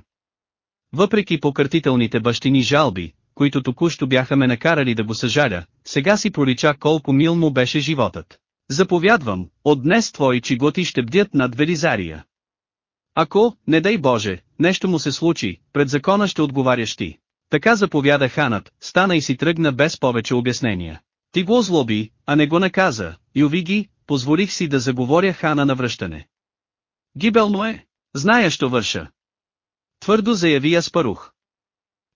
Въпреки покъртителните бащини жалби, които току-що бяха ме накарали да го съжаля, сега си пролича колко мил му беше животът. Заповядвам, от днес твои чиготи ще бдят над Велизария. Ако, не дай Боже, нещо му се случи, пред закона ще отговаряш ти. Така заповяда ханът, стана и си тръгна без повече обяснения. Ти го озлоби, а не го наказа, и ги, позволих си да заговоря хана на връщане. Гибелно е, зная що върша. Твърдо заяви Аспарух.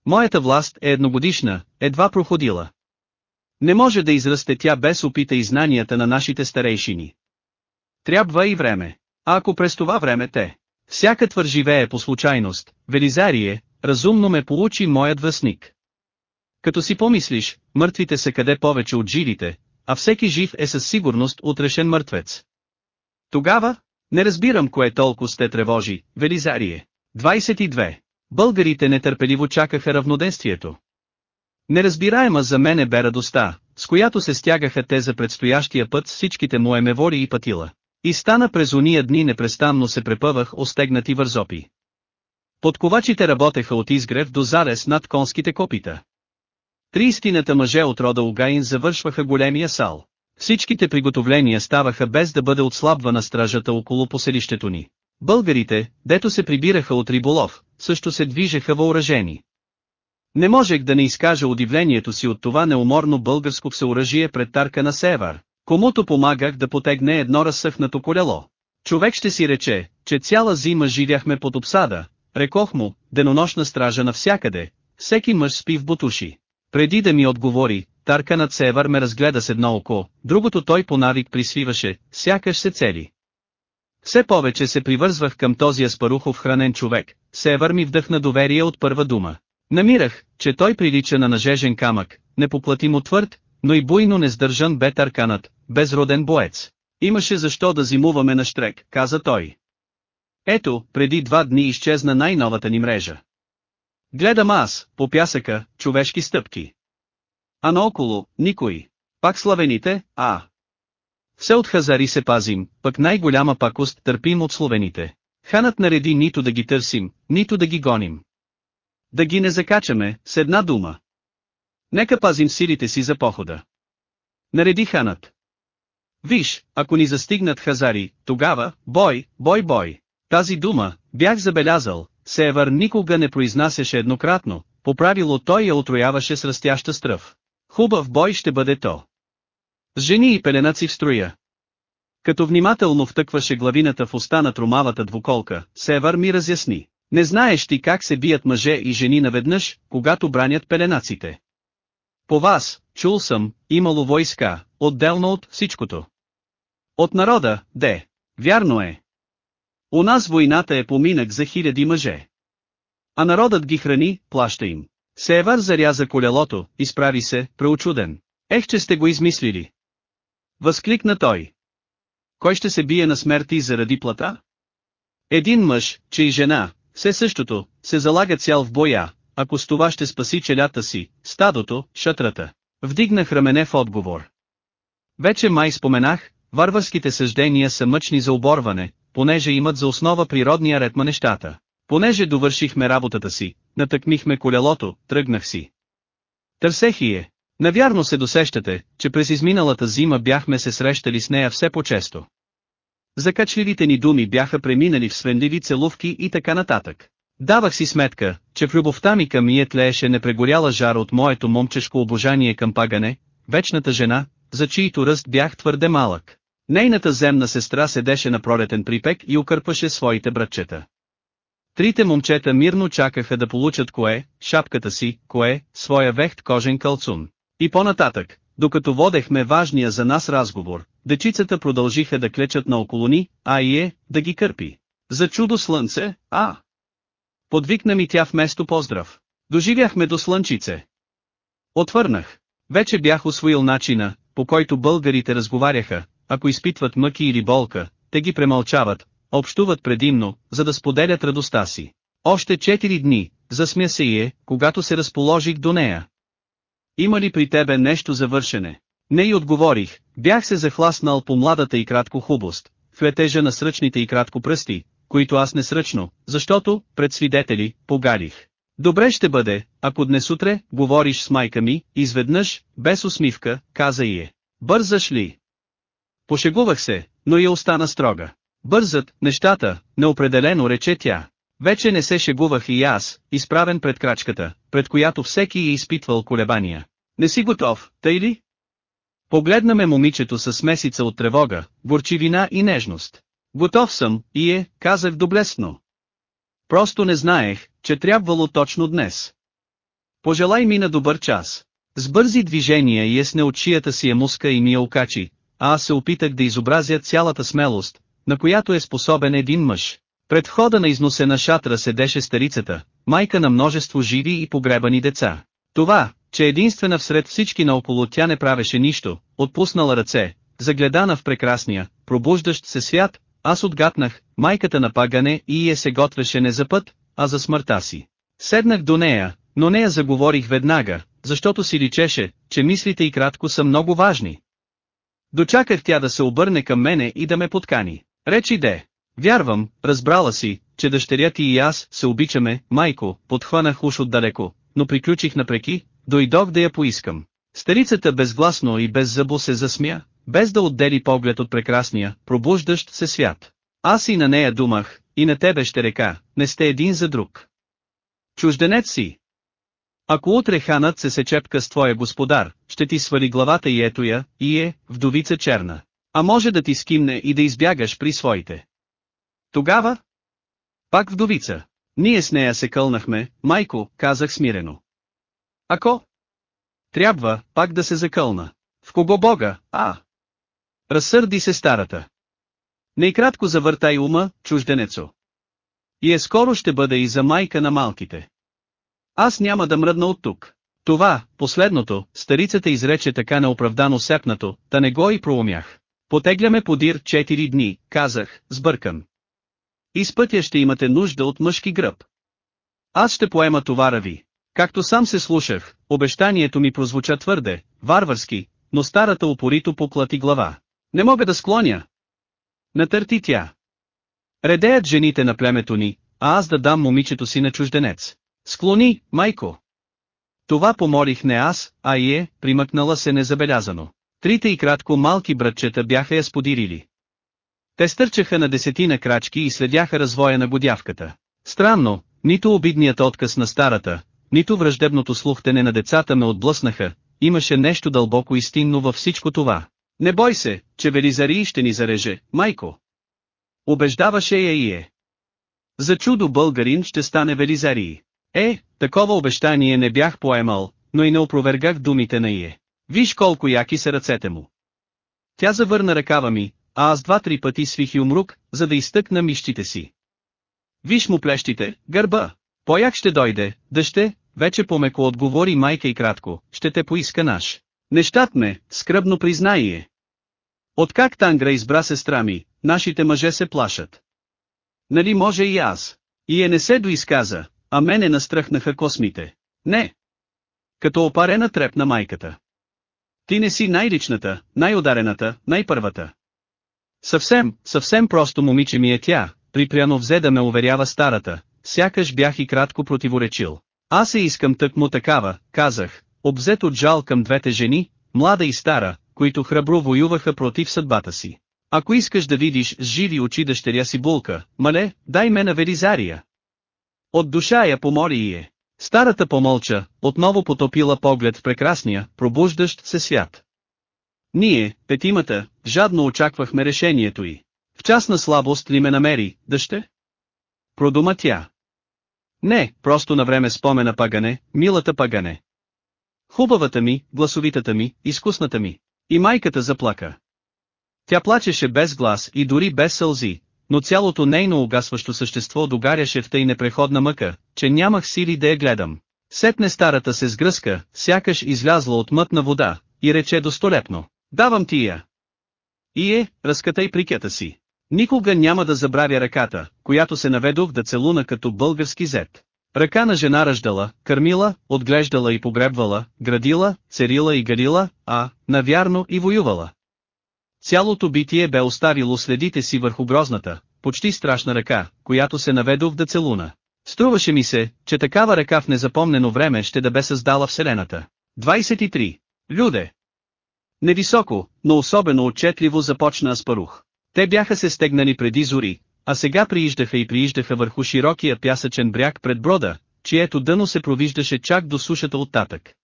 Моята власт е едногодишна, едва проходила. Не може да израсте тя без опита и знанията на нашите старейшини. Трябва и време. А ако през това време те, всяка твър живее по случайност, Велизарие, разумно ме получи моят вестник. Като си помислиш, мъртвите са къде повече от живите, а всеки жив е със сигурност отрешен мъртвец. Тогава, не разбирам кое толкова сте тревожи, Велизарие. 22. Българите нетърпеливо чакаха равноденствието. Неразбираема за мене бе радостта, с която се стягаха те за предстоящия път всичките му емевори и патила. И стана през уния дни непрестанно се препъвах остегнати вързопи. Подковачите работеха от изгрев до зарез над конските копита. Триистината мъже от рода Угаин завършваха големия сал. Всичките приготовления ставаха без да бъде отслабвана стражата около поселището ни. Българите, дето се прибираха от риболов, също се движеха въоръжени. Не можех да не изкажа удивлението си от това неуморно българско всеоръжие пред тарка на север, комуто помагах да потегне едно разсъхнато колело. Човек ще си рече, че цяла зима живяхме под обсада, рекох му, денонощна стража навсякъде, всеки мъж спи в бутуши. Преди да ми отговори, Тарка над Севър ме разгледа с едно око, другото той по навик присвиваше, сякаш се цели. Все повече се привързвах към този аспарухов хранен човек, Севър ми вдъхна доверие от първа дума. Намирах, че той прилича на нажежен камък, непоплатимо твърд, но и буйно несдържан бе тарканът, безроден боец. Имаше защо да зимуваме на штрек, каза той. Ето, преди два дни изчезна най-новата ни мрежа. Гледам аз, по пясъка, човешки стъпки. А наоколо, никой. Пак славените, а. Все от хазари се пазим, пък най-голяма пакост търпим от словените. Ханът нареди нито да ги търсим, нито да ги гоним. Да ги не закачаме, с една дума. Нека пазим силите си за похода. Нареди ханът. Виж, ако ни застигнат хазари, тогава, бой, бой, бой. Тази дума, бях забелязал, Севър никога не произнасяше еднократно, по правило той я отрояваше с растяща стръв. Хубав бой ще бъде то. С жени и пеленаци в строя. Като внимателно втъкваше главината в уста на тромавата двуколка, Севър ми разясни. Не знаеш ти как се бият мъже и жени наведнъж, когато бранят пеленаците. По вас, чул съм, имало войска, отделно от всичкото. От народа, де. Вярно е. У нас войната е поминък за хиляди мъже. А народът ги храни, плаща им. Севар заряза колелото, изправи се, преочуден. Ех, че сте го измислили. Възкликна той. Кой ще се бие на смерти заради плата? Един мъж, че и жена, все същото, се залага цял в боя, ако с това ще спаси челята си, стадото, шатрата. Вдигнах рамене в отговор. Вече май споменах, варварските съждения са мъчни за оборване, понеже имат за основа природния ред на нещата. Понеже довършихме работата си, натъкмихме колелото, тръгнах си. Търсех и е. Навярно се досещате, че през изминалата зима бяхме се срещали с нея все по-често. Закачливите ни думи бяха преминали в свенливи целувки и така нататък. Давах си сметка, че в любовта ми към Ие тлееше непрегоряла жар от моето момчешко обожание към пагане, вечната жена, за чието ръст бях твърде малък. Нейната земна сестра седеше на пролетен припек и окърпаше своите братчета. Трите момчета мирно чакаха да получат кое, шапката си, кое, своя вехт кожен кълцун. И по-нататък, докато водехме важния за нас разговор, дечицата продължиха да клечат наоколо ни, а и е, да ги кърпи. За чудо слънце, а! Подвикна ми тя вместо поздрав. Доживяхме до слънчице. Отвърнах. Вече бях освоил начина, по който българите разговаряха, ако изпитват мъки или болка, те ги премълчават, общуват предимно, за да споделят радостта си. Още четири дни, засмя се и е, когато се разположих до нея. Има ли при тебе нещо за вършене? Не й отговорих, бях се захласнал по младата и кратко хубост, в летежа на сръчните и кратко пръсти, които аз не сръчно, защото, пред свидетели, погарих. Добре ще бъде, ако днес утре, говориш с майка ми, изведнъж, без усмивка, каза и е. Бързаш ли? Пошегувах се, но я остана строга. Бързат, нещата, неопределено рече тя. Вече не се шегувах и аз, изправен пред крачката, пред която всеки е изпитвал колебания. Не си готов, тъй ли? Погледна ме момичето с месица от тревога, горчивина и нежност. Готов съм, и е, казах доблестно. Просто не знаех, че трябвало точно днес. Пожелай ми на добър час. С бързи движения и есне от шията си е муска и ми я окачи, а аз се опитах да изобразя цялата смелост, на която е способен един мъж. Пред входа на износена шатра седеше старицата, майка на множество живи и погребани деца. Това, че единствена всред всички наоколо тя не правеше нищо, отпуснала ръце, загледана в прекрасния, пробуждащ се свят, аз отгатнах, майката на пагане и я се готвеше не за път, а за смъртта си. Седнах до нея, но нея заговорих веднага, защото си личеше, че мислите и кратко са много важни. Дочаках тя да се обърне към мене и да ме подкани. Речи де. Вярвам, разбрала си, че дъщеря ти и аз се обичаме, майко, подхванах уж отдалеко, но приключих напреки, дойдох да я поискам. Старицата безгласно и без зъбо се засмя, без да отдели поглед от прекрасния, пробуждащ се свят. Аз и на нея думах, и на тебе ще река, не сте един за друг. Чужденец си. Ако утре ханът се сечепка с твоя господар, ще ти свали главата и ето я, и е, вдовица черна. А може да ти скимне и да избягаш при своите. Тогава? Пак вдовица. Ние с нея се кълнахме, майко, казах смирено. Ако? Трябва, пак да се закълна. В кого Бога, а? Разсърди се старата. Найкратко завъртай ума, чужденецо. И е скоро ще бъде и за майка на малките. Аз няма да мръдна от тук. Това, последното, старицата изрече така неоправдано сепнато, та не го и проумях. Потегляме подир 4 дни, казах, сбъркан. И с пътя ще имате нужда от мъжки гръб. Аз ще поема товара ви. Както сам се слушах, обещанието ми прозвуча твърде, варварски, но старата упорито поклати глава. Не мога да склоня. Натърти тя. Редеят жените на племето ни, а аз да дам момичето си на чужденец. Склони, майко. Това помолих не аз, а и е, примъкнала се незабелязано. Трите и кратко малки братчета бяха я сподирили. Те стърчаха на десетина крачки и следяха развоя на годявката. Странно, нито обидният отказ на старата, нито враждебното слухтене на децата ме отблъснаха, имаше нещо дълбоко истинно във всичко това. Не бой се, че Велизарий ще ни зареже, майко. Убеждаваше я и е. За чудо българин ще стане Велизарий. Е, такова обещание не бях поемал, но и не опровергах думите на Ие. Виж колко яки са ръцете му. Тя завърна ръкава ми, а аз два-три пъти свих и умрук, за да изтъкна мишчите си. Виж му плещите, гърба. Пояк ще дойде, дъще, вече помеко отговори майка и кратко, ще те поиска наш. Нещат ме, скръбно признае. Откак Тангра избра сестра ми, нашите мъже се плашат. Нали може и аз. И е не се доизказа, а мене настръхнаха космите. Не. Като опарена трепна майката. Ти не си най-личната, най-ударената, най-първата. Съвсем, съвсем просто момиче ми е тя, припряно взе да ме уверява старата, сякаш бях и кратко противоречил. Аз се искам тъкмо такава, казах, обзет от жал към двете жени, млада и стара, които храбро воюваха против съдбата си. Ако искаш да видиш с живи очи дъщеря си булка, мале, дай ме на Велизария. От душа я помоли и е. Старата помълча, отново потопила поглед в прекрасния, пробуждащ се свят. Ние, петимата, жадно очаквахме решението й. В частна слабост ли ме намери, дъще? Продума тя. Не, просто на време спомена пагане, милата пагане. Хубавата ми, гласовитата ми, изкусната ми. И майката заплака. Тя плачеше без глас и дори без сълзи, но цялото нейно угасващо същество догаряше в тъй непреходна мъка, че нямах сили да я гледам. Сетне старата се сгръска, сякаш излязла от мътна вода, и рече достолепно. Давам ти я. И е, разкатай прикята си. Никога няма да забравя ръката, която се наведох да целуна като български зет. Ръка на жена ръждала, кърмила, отглеждала и погребвала, градила, церила и гарила, а, навярно и воювала. Цялото битие бе оставило следите си върху грозната, почти страшна ръка, която се наведох да целуна. Струваше ми се, че такава ръка в незапомнено време ще да бе създала Вселената. 23. Люде. Невисоко, но особено отчетливо започна Аспарух. Те бяха се стегнани преди зори, а сега прииждаха и прииждаха върху широкия пясъчен бряг пред брода, чието дъно се провиждаше чак до сушата оттатък.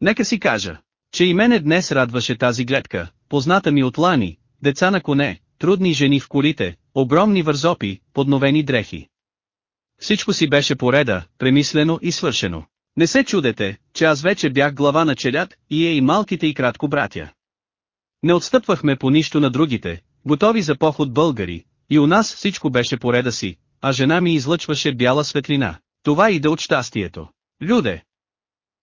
Нека си кажа, че и мене днес радваше тази гледка, позната ми от лани, деца на коне, трудни жени в колите, огромни вързопи, подновени дрехи. Всичко си беше пореда, премислено и свършено. Не се чудете, че аз вече бях глава на челят, и е и малките и кратко братя. Не отстъпвахме по нищо на другите, готови за поход българи, и у нас всичко беше по реда си, а жена ми излъчваше бяла светлина. Това иде от щастието. Люде!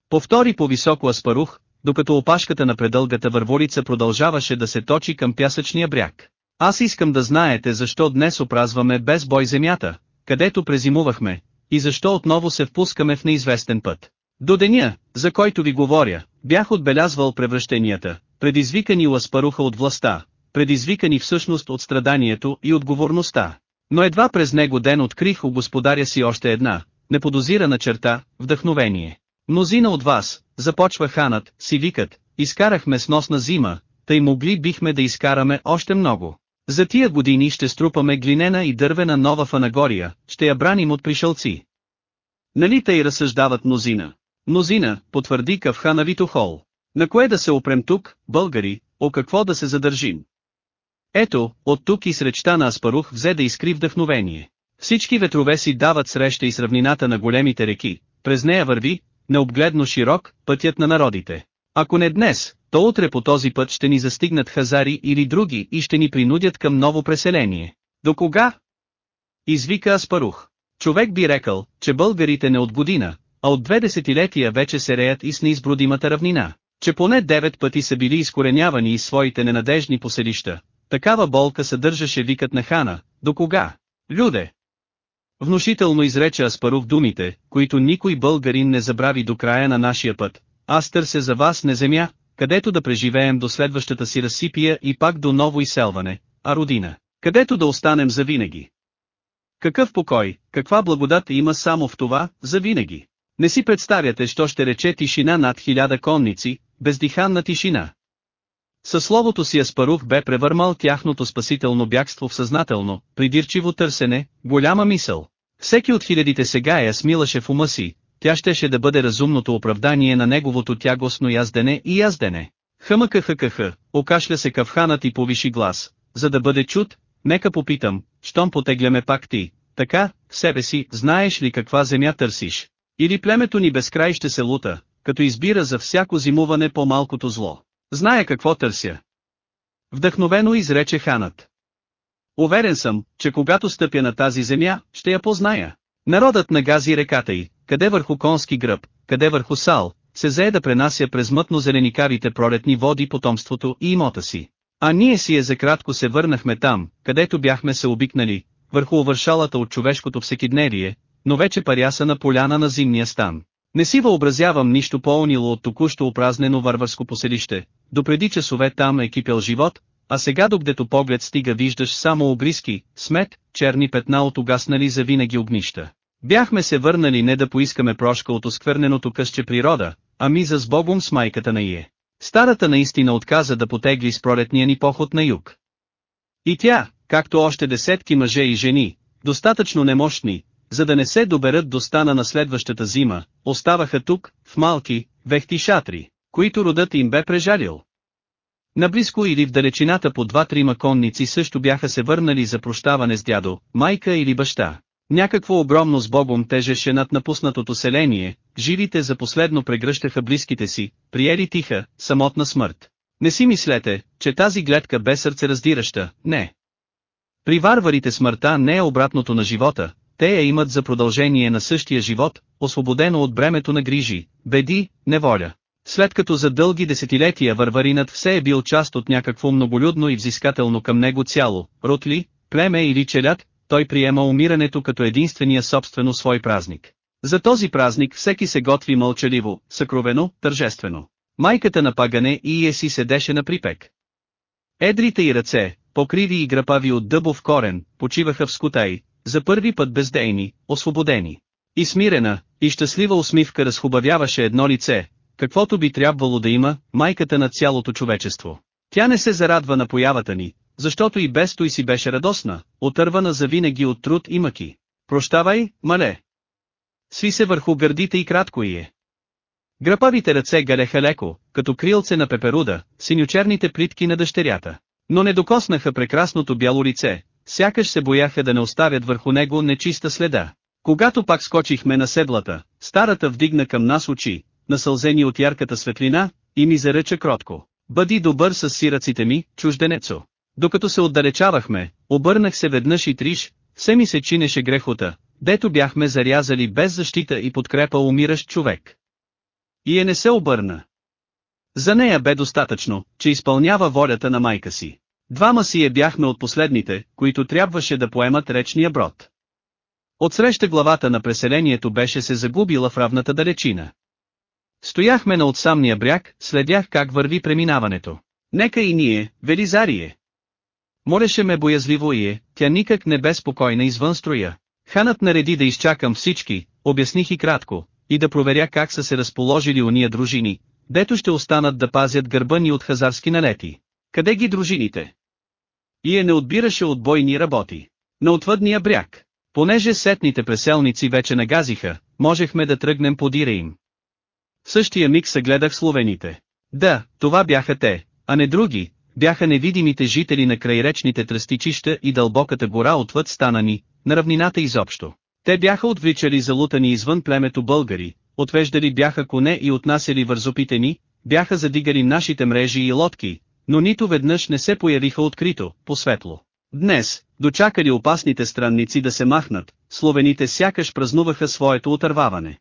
Повтори по-високо Аспарух, докато опашката на предългата върволица продължаваше да се точи към пясъчния бряг. Аз искам да знаете защо днес опразваме без бой земята, където презимувахме, и защо отново се впускаме в неизвестен път. До деня, за който ви говоря, бях отбелязвал превръщенията, предизвикани у Аспаруха от властта, предизвикани всъщност от страданието и отговорността. Но едва през него ден открих у господаря си още една, неподозирана черта, вдъхновение. Мнозина от вас, започва ханът, си викат, изкарахме сносна зима, тъй могли бихме да изкараме още много. За тия години ще струпаме глинена и дървена нова фанагория, ще я браним от пришълци. Нали тъй разсъждават мнозина? Мнозина, потвърди Кавхана Витохол. На кое да се опрем тук, българи, о какво да се задържим? Ето, от тук и с речта на Аспарух взе да изкри вдъхновение. Всички ветрове си дават среща и сравнината на големите реки, през нея върви, необгледно широк, пътят на народите. Ако не днес, то утре по този път ще ни застигнат хазари или други и ще ни принудят към ново преселение. До кога? Извика Аспарух. Човек би рекал, че българите не от година, а от две десетилетия вече се реят и с неизбродимата равнина, че поне девет пъти са били изкоренявани из своите ненадежни поселища, Такава болка съдържаше викът на хана, до кога? Люде! Внушително изрече Аспарух думите, които никой българин не забрави до края на нашия път. Аз търся за вас не земя, където да преживеем до следващата си разсипия и пак до ново изселване, а родина, където да останем завинаги. Какъв покой, каква благодат има само в това, завинаги. Не си представяте, що ще рече тишина над хиляда конници, бездиханна тишина. Със словото си Аспарух бе превърмал тяхното спасително бягство в съзнателно, придирчиво търсене, голяма мисъл. Всеки от хилядите сега я смилаше в ума си, тя щеше да бъде разумното оправдание на неговото тягостно яздене и яздене. Хъмъкъхъкъхъ, окашля се кавханът и повиши глас, за да бъде чут, нека попитам, щом потегляме пак ти, така, в себе си, знаеш ли каква земя търсиш? Или племето ни безкрай ще се лута, като избира за всяко зимуване по-малкото зло. Зная какво търся. Вдъхновено изрече ханът. Уверен съм, че когато стъпя на тази земя, ще я позная. Народът нагази реката й, къде върху конски гръб, къде върху сал, се зае да пренася през мътно-зеленикавите пролетни води потомството и имота си. А ние си е за кратко се върнахме там, където бяхме се обикнали, върху увършалата от човешкото всекидневие, но вече паряса на поляна на зимния стан. Не си въобразявам нищо по-онило от току-що опразнено варварско поселище, допреди часове там е кипел живот, а сега докъдето поглед стига виждаш само обриски, смет, черни петна от угаснали за винаги огнища. Бяхме се върнали не да поискаме прошка от оскверненото къще природа, ами за сбогом с майката на Ие. Старата наистина отказа да потегли с пролетния ни поход на юг. И тя, както още десетки мъже и жени, достатъчно немощни, за да не се доберат до стана на следващата зима, оставаха тук, в малки, вехти шатри, които родът им бе прежалил. Наблизко или в далечината по два-трима конници също бяха се върнали за прощаване с дядо, майка или баща. Някакво огромно с богом тежеше над напуснатото селение, живите за последно прегръщаха близките си, приели тиха, самотна смърт. Не си мислете, че тази гледка бе сърце раздираща, не. При варварите смъртта не е обратното на живота, те я имат за продължение на същия живот, освободено от бремето на грижи, беди, неволя. След като за дълги десетилетия варваринът все е бил част от някакво многолюдно и взискателно към него цяло, ротли, племе или челят, той приема умирането като единствения собствено свой празник. За този празник всеки се готви мълчаливо, съкровено, тържествено. Майката на пагане и Еси седеше на припек. Едрите й ръце, покриви и грапави от дъбов корен, почиваха в скутай, за първи път бездейни, освободени. И смирена, и щастлива усмивка разхубавяваше едно лице, каквото би трябвало да има, майката на цялото човечество. Тя не се зарадва на появата ни, защото и без той си беше радостна, отървана завинаги от труд и мъки. Прощавай, мале. Сви се върху гърдите и кратко и е. Грапавите ръце галеха леко, като крилце на пеперуда, синьочерните плитки на дъщерята. Но не докоснаха прекрасното бяло лице, сякаш се бояха да не оставят върху него нечиста следа. Когато пак скочихме на седлата, старата вдигна към нас очи, насълзени от ярката светлина, и ми заръча кротко. Бъди добър с сираците ми, чужденецо. Докато се отдалечавахме, обърнах се веднъж и триш, все ми се чинеше грехота, дето бяхме зарязали без защита и подкрепа умиращ човек. И е не се обърна. За нея бе достатъчно, че изпълнява волята на майка си. Двама си е бяхме от последните, които трябваше да поемат речния брод. Отсреща главата на преселението беше се загубила в равната далечина. Стояхме на отсамния бряг, следях как върви преминаването. Нека и ние, Велизарие. Молеше ме боязливо и е, тя никак не бе спокойна извън строя. Ханът нареди да изчакам всички, обясних и кратко, и да проверя как са се разположили уния дружини, дето ще останат да пазят гърба ни от хазарски налети. Къде ги дружините? И е не отбираше от бойни работи. На отвъдния бряг. Понеже сетните преселници вече нагазиха, можехме да тръгнем подире им. В същия миг съгледах словените. Да, това бяха те, а не други, бяха невидимите жители на крайречните тръстичища и дълбоката гора отвъд стана ни, на равнината изобщо. Те бяха отвличали залутани извън племето българи, отвеждали бяха коне и отнасяли вързопите ни, бяха задигали нашите мрежи и лодки, но нито веднъж не се появиха открито, по-светло. Днес, дочакали опасните странници да се махнат, словените сякаш празнуваха своето отърваване.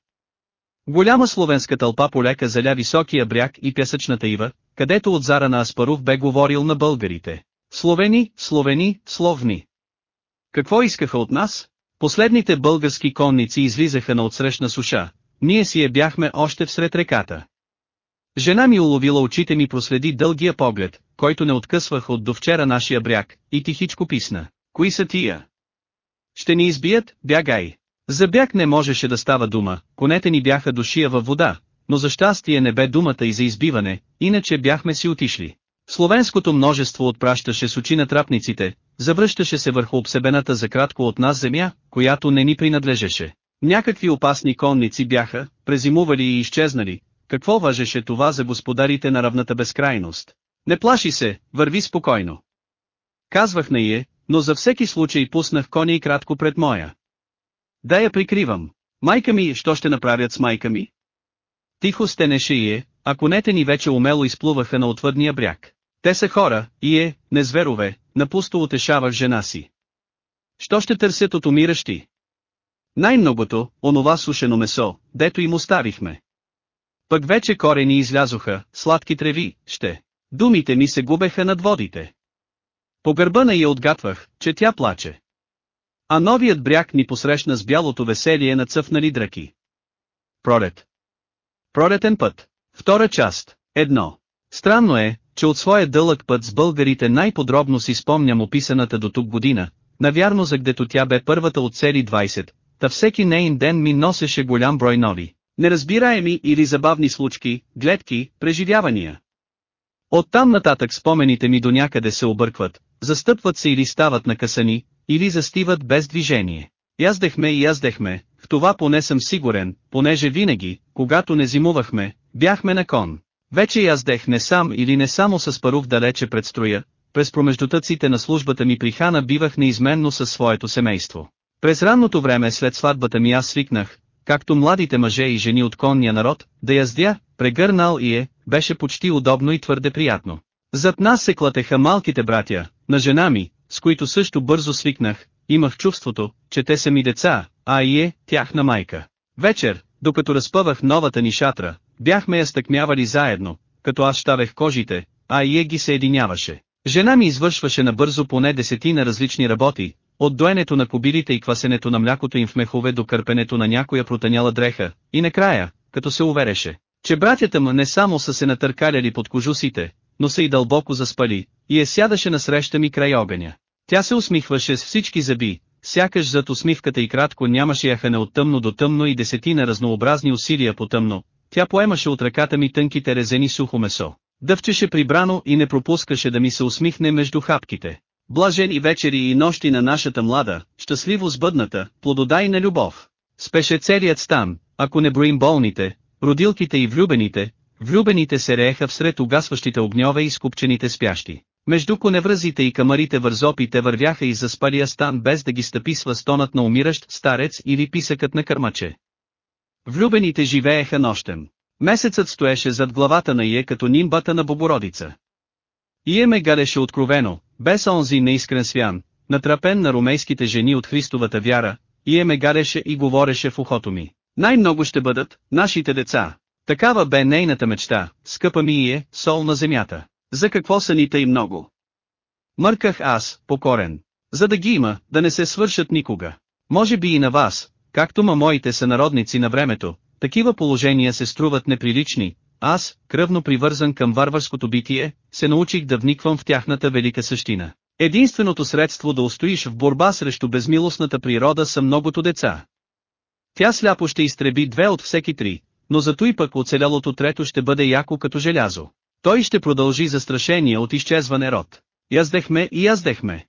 Голяма словенска тълпа полека заля високия бряг и пясъчната ива, където от Зара на Аспаров бе говорил на българите. Словени, словени, словни. Какво искаха от нас? Последните български конници излизаха на отсрещна суша, ние си я бяхме още всред реката. Жена ми уловила очите ми проследи дългия поглед, който не откъсвах от до вчера нашия бряг, и тихичко писна. Кои са тия? Ще ни избият, бягай. За бяг не можеше да става дума, конете ни бяха душия във вода, но за щастие не бе думата и за избиване, иначе бяхме си отишли. Словенското множество отпращаше с очи на трапниците, завръщаше се върху обсебената за кратко от нас земя, която не ни принадлежеше. Някакви опасни конници бяха, презимували и изчезнали, какво важеше това за господарите на равната безкрайност? Не плаши се, върви спокойно. Казвах на ие, но за всеки случай пуснах коня и кратко пред моя. Да я прикривам. Майка ми, що ще направят с майка ми? Тихо стенеше ие, а конете ни вече умело изплуваха на отвъдния бряг. Те са хора, и е, не зверове, напусто утешавах жена си. Що ще търсят от умиращи? Най-многото, онова сушено месо, дето им оставихме. Пък вече корени излязоха, сладки треви, ще. Думите ми се губеха над водите. По гърба на я отгатвах, че тя плаче. А новият бряг ни посрещна с бялото веселие на цъфнали дръки. Пролет. Пролетен път. Втора част. Едно. Странно е, че от своя дълъг път с българите най-подробно си спомням описаната до тук година, навярно за гдето тя бе първата от цели 20, та всеки нейн ден ми носеше голям брой нови, неразбираеми или забавни случки, гледки, преживявания. Оттам нататък спомените ми до някъде се объркват, застъпват се или стават накъсани, или застиват без движение. Яздехме и яздехме, в това поне съм сигурен, понеже винаги, когато не зимувахме, бяхме на кон. Вече яздех не сам или не само с парух далече пред строя, през промеждутъците на службата ми при хана бивах неизменно със своето семейство. През ранното време след сватбата ми аз свикнах, както младите мъже и жени от конния народ, да яздя, прегърнал и е, беше почти удобно и твърде приятно. Зад нас се клатеха малките братя, на жена ми, с които също бързо свикнах, имах чувството, че те са ми деца, а и е, тяхна майка. Вечер, докато разпъвах новата ни шатра, бяхме я стъкмявали заедно, като аз щавех кожите, а и е ги се единяваше. Жена ми извършваше набързо поне десетина различни работи, от доенето на кобилите и квасенето на млякото им в мехове до кърпенето на някоя протаняла дреха, и накрая, като се увереше, че братята му не само са се натъркаляли под кожусите, но са и дълбоко заспали, и е сядаше насреща ми край огъня. Тя се усмихваше с всички зъби, сякаш зад усмивката и кратко нямаше яхане от тъмно до тъмно и десетина разнообразни усилия по тъмно, тя поемаше от ръката ми тънките резени сухо месо. Дъвчеше прибрано и не пропускаше да ми се усмихне между хапките. Блажени вечери и нощи на нашата млада, щастливо сбъдната, плододайна любов. Спеше целият стан, ако не броим болните, родилките и влюбените, влюбените се рееха всред угасващите огньове и скупчените спящи. Между коневръзите и камарите вързопите вървяха и заспалия стан без да ги стъписва стонът на умиращ старец или писъкът на кърмаче. Влюбените живееха нощем. Месецът стоеше зад главата на Ие като нимбата на Богородица. Ие ме гадеше откровено, без онзи неискрен свян, натрапен на ромейските жени от Христовата вяра, Ие ме гадеше и говореше в ухото ми. Най-много ще бъдат, нашите деца. Такава бе нейната мечта, скъпа ми Ие, сол на земята. За какво са ни тъй много? Мърках аз, покорен. За да ги има, да не се свършат никога. Може би и на вас, както ма моите сънародници на времето, такива положения се струват неприлични, аз, кръвно привързан към варварското битие, се научих да вниквам в тяхната велика същина. Единственото средство да устоиш в борба срещу безмилостната природа са многото деца. Тя сляпо ще изтреби две от всеки три, но зато и пък оцелялото трето ще бъде яко като желязо. Той ще продължи застрашение от изчезване род. Яздехме и яздехме.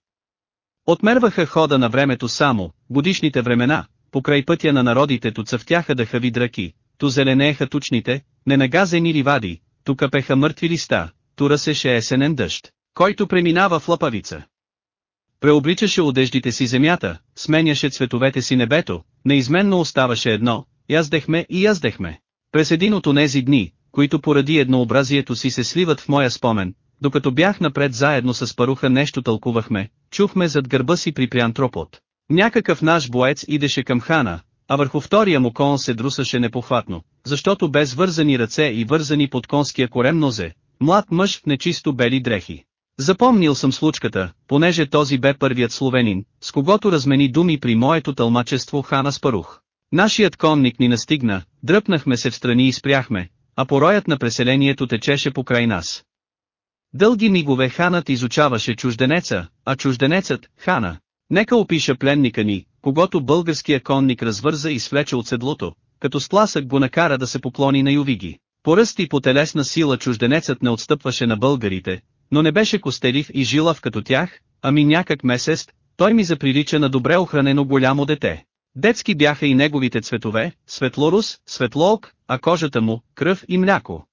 Отмерваха хода на времето само, годишните времена, покрай пътя на народите ту цъфтяха дъхави дръки, ту зеленееха тучните, ненагазени ливади, ту капеха мъртви листа, ту ръсеше есенен дъжд, който преминава в лапавица. Преобличаше одеждите си земята, сменяше цветовете си небето, неизменно оставаше едно, яздехме и яздехме. През един от онези дни, които поради еднообразието си се сливат в моя спомен, докато бях напред заедно с паруха нещо тълкувахме, чухме зад гърба си припрян тропот. Някакъв наш боец идеше към хана, а върху втория му кон се друсаше непохватно, защото без вързани ръце и вързани под конския корем нозе, млад мъж в нечисто бели дрехи. Запомнил съм случката, понеже този бе първият словенин, с когото размени думи при моето тълмачество хана Спарух. Нашият конник ни настигна, дръпнахме се в страни и спряхме, а пороят на преселението течеше покрай нас. Дълги мигове ханът изучаваше чужденеца, а чужденецът – хана. Нека опиша пленника ни, когато българския конник развърза и свлече от седлото, като спласък го накара да се поклони на ювиги. По ръст и по телесна сила чужденецът не отстъпваше на българите, но не беше костелив и жилав като тях, ами някак месест, той ми заприлича на добре охранено голямо дете. Детски бяха и неговите цветове, светлорус, светлоок, а кожата му, кръв и мляко.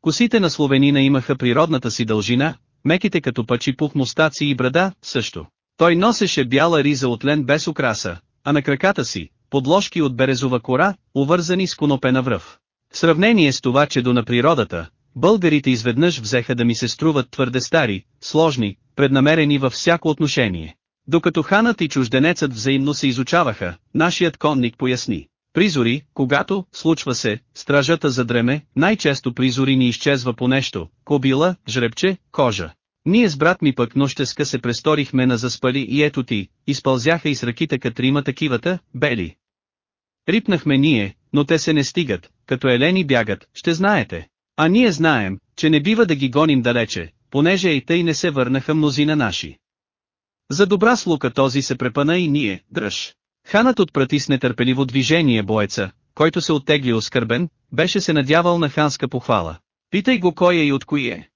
Косите на словенина имаха природната си дължина, меките като пъчи пух мустаци и брада, също. Той носеше бяла риза от лен без украса, а на краката си, подложки от березова кора, увързани с конопена връв. В сравнение с това че до на природата, българите изведнъж взеха да ми се струват твърде стари, сложни, преднамерени във всяко отношение. Докато ханът и чужденецът взаимно се изучаваха, нашият конник поясни. Призори, когато, случва се, стражата задреме, най-често призори ни изчезва по нещо, кобила, жребче, кожа. Ние с брат ми пък нощеска се престорихме на заспали и ето ти, изпълзяха и с ръките катрима такивата, бели. Рипнахме ние, но те се не стигат, като елени бягат, ще знаете. А ние знаем, че не бива да ги гоним далече, понеже и тъй не се върнаха мнозина наши. За добра слука този се препъна и ние, дръж. Ханът отпрати с нетърпеливо движение боеца, който се оттегли оскърбен, беше се надявал на ханска похвала. Питай го кой е и от кои е.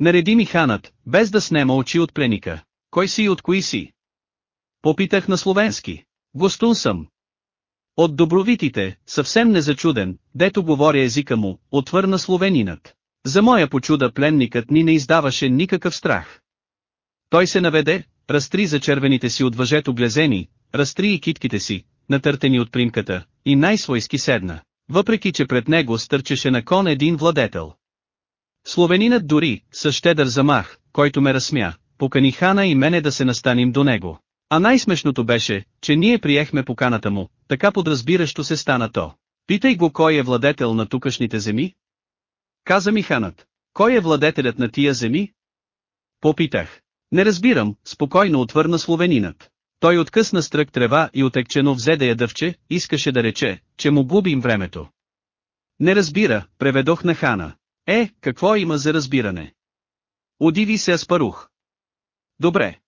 Нареди ми ханът, без да снема очи от пленика. Кой си и от кои си? Попитах на словенски. Гостун съм. От добровитите, съвсем незачуден, дето говоря езика му, отвърна словенинът. За моя почуда пленникът ни не издаваше никакъв страх. Той се наведе, разтри за червените си от въжето глезени, разтри и китките си, натъртени от примката, и най-свойски седна, въпреки че пред него стърчеше на кон един владетел. Словенинът дори, със щедър замах, който ме разсмя, покани хана и мене да се настаним до него. А най-смешното беше, че ние приехме поканата му, така подразбиращо се стана то. Питай го кой е владетел на тукашните земи? Каза ми ханът. Кой е владетелят на тия земи? Попитах. Не разбирам, спокойно отвърна словенинът. Той откъсна стрък трева и отекчено взе да я дъвче, искаше да рече, че му губим времето. Не разбира, преведох на хана. Е, какво има за разбиране? Удиви се Аспарух. Добре.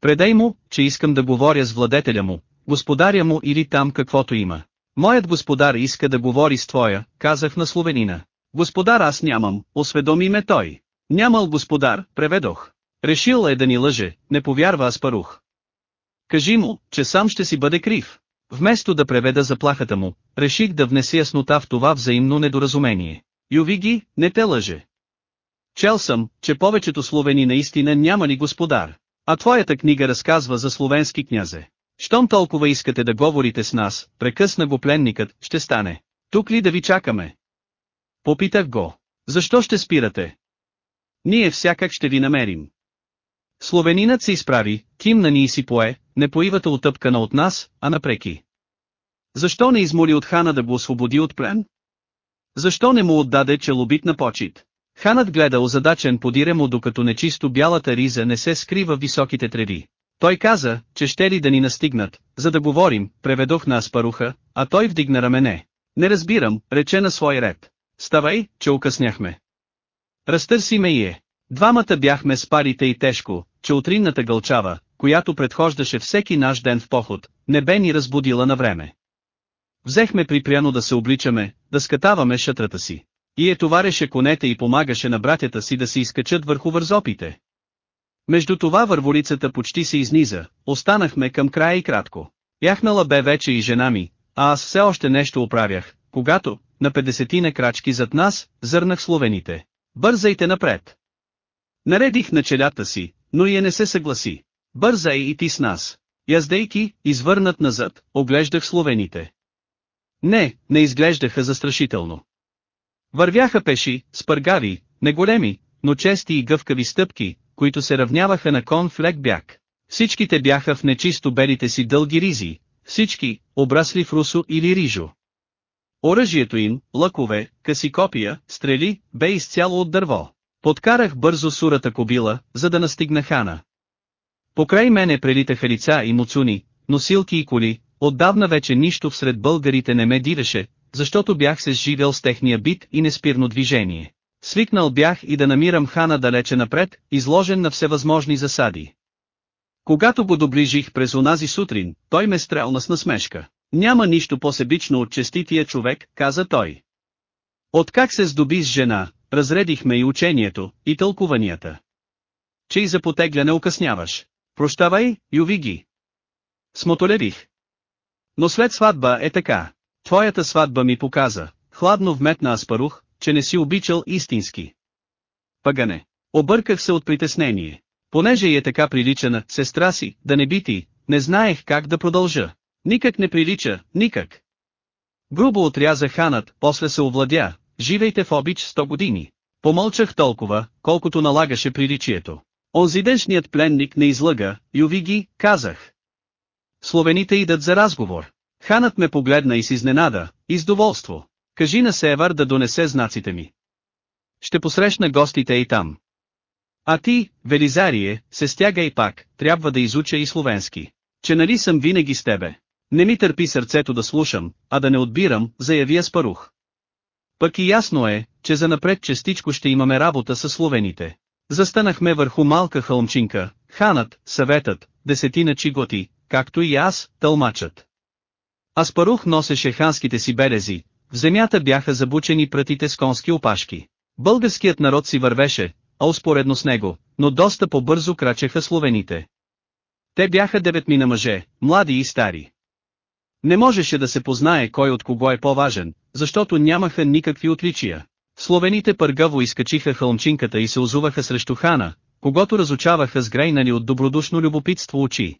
Предай му, че искам да говоря с владетеля му, господаря му или там каквото има. Моят господар иска да говори с твоя, казах на словенина. Господар аз нямам, осведоми ме той. Нямал господар, преведох. Решил е да ни лъже, не повярва Аспарух. Кажи му, че сам ще си бъде крив. Вместо да преведа заплахата му, реших да внеся яснота в това взаимно недоразумение. Ювиги, не те лъже. Чел съм, че повечето словени наистина няма ни господар. А твоята книга разказва за словенски князе. Щом толкова искате да говорите с нас, прекъсна го пленникът, ще стане. Тук ли да ви чакаме? Попитах го. Защо ще спирате? Ние всякак ще ви намерим. Словенинът се изправи, кимна ни и си пое, не поивата отъпкана от нас, а напреки. Защо не измоли от хана да го освободи от плен? Защо не му отдаде челобит на почет? Ханът гледа озадачен подире му докато нечисто бялата риза не се скрива в високите треви. Той каза, че ще ли да ни настигнат, за да говорим, преведох на Аспаруха, а той вдигна рамене. Не разбирам, рече на свой ред. Ставай, че укъсняхме. Разтърси ме и е. Двамата бяхме с парите и тежко, че утринната гълчава, която предхождаше всеки наш ден в поход, не бе ни разбудила на време. Взехме припряно да се обличаме, да скатаваме шатрата си. И е товареше конете и помагаше на братята си да се изкачат върху вързопите. Между това върволицата почти се изниза, останахме към края и кратко. Яхнала бе вече и жена ми, а аз все още нещо оправях, когато, на 50 крачки зад нас, зърнах словените. Бързайте напред! Наредих на челята си, но е не се съгласи. Бързай и ти с нас. Яздейки, извърнат назад, оглеждах словените. Не, не изглеждаха застрашително. Вървяха пеши, спъргави, неголеми, но чести и гъвкави стъпки, които се равняваха на кон в лек бяг. Всичките бяха в нечисто белите си дълги ризи, всички, обрасли в русо или рижо. Оръжието им, лъкове, къси копия, стрели, бе изцяло от дърво. Подкарах бързо сурата кобила, за да настигна хана. Покрай мене прелитаха лица и муцуни, носилки и коли, отдавна вече нищо всред българите не ме дираше, защото бях се сживел с техния бит и неспирно движение. Свикнал бях и да намирам хана далече напред, изложен на всевъзможни засади. Когато го доближих през онази сутрин, той ме стрелна с насмешка. Няма нищо по-себично от честития човек, каза той. Откак се здоби с жена, разредихме и учението, и тълкуванията. че и за потегляне укъсняваш. Прощавай, Ювиги. Смотолевих. Но след сватба е така. Твоята сватба ми показа, хладно вметна Аспарух, че не си обичал истински. Пагане. Обърках се от притеснение. Понеже е така прилича на сестра си, да не би ти, не знаех как да продължа. Никак не прилича, никак. Грубо отряза ханът, после се овладя, живейте в обич сто години. Помълчах толкова, колкото налагаше приличието. Онзидешният пленник не излъга, Ювиги, казах. Словените идат за разговор. Ханът ме погледна и с изненада, и с доволство. Кажи на Севар да донесе знаците ми. Ще посрещна гостите и там. А ти, Велизарие, се стягай пак, трябва да изуча и словенски. Че нали съм винаги с тебе. Не ми търпи сърцето да слушам, а да не отбирам, заяви Аспарух. Пък и ясно е, че за напред частичко ще имаме работа с словените. Застанахме върху малка хълмчинка, ханът, съветът, десетина чиготи, както и аз, тълмачът. Аспарух носеше ханските си берези, в земята бяха забучени прътите с конски опашки. Българският народ си вървеше, а успоредно с него, но доста по-бързо крачеха словените. Те бяха деветмина мъже, млади и стари. Не можеше да се познае кой от кого е по-важен, защото нямаха никакви отличия. Словените пъргаво изкачиха хълмчинката и се озуваха срещу хана, когато разучаваха сгрейнани от добродушно любопитство очи.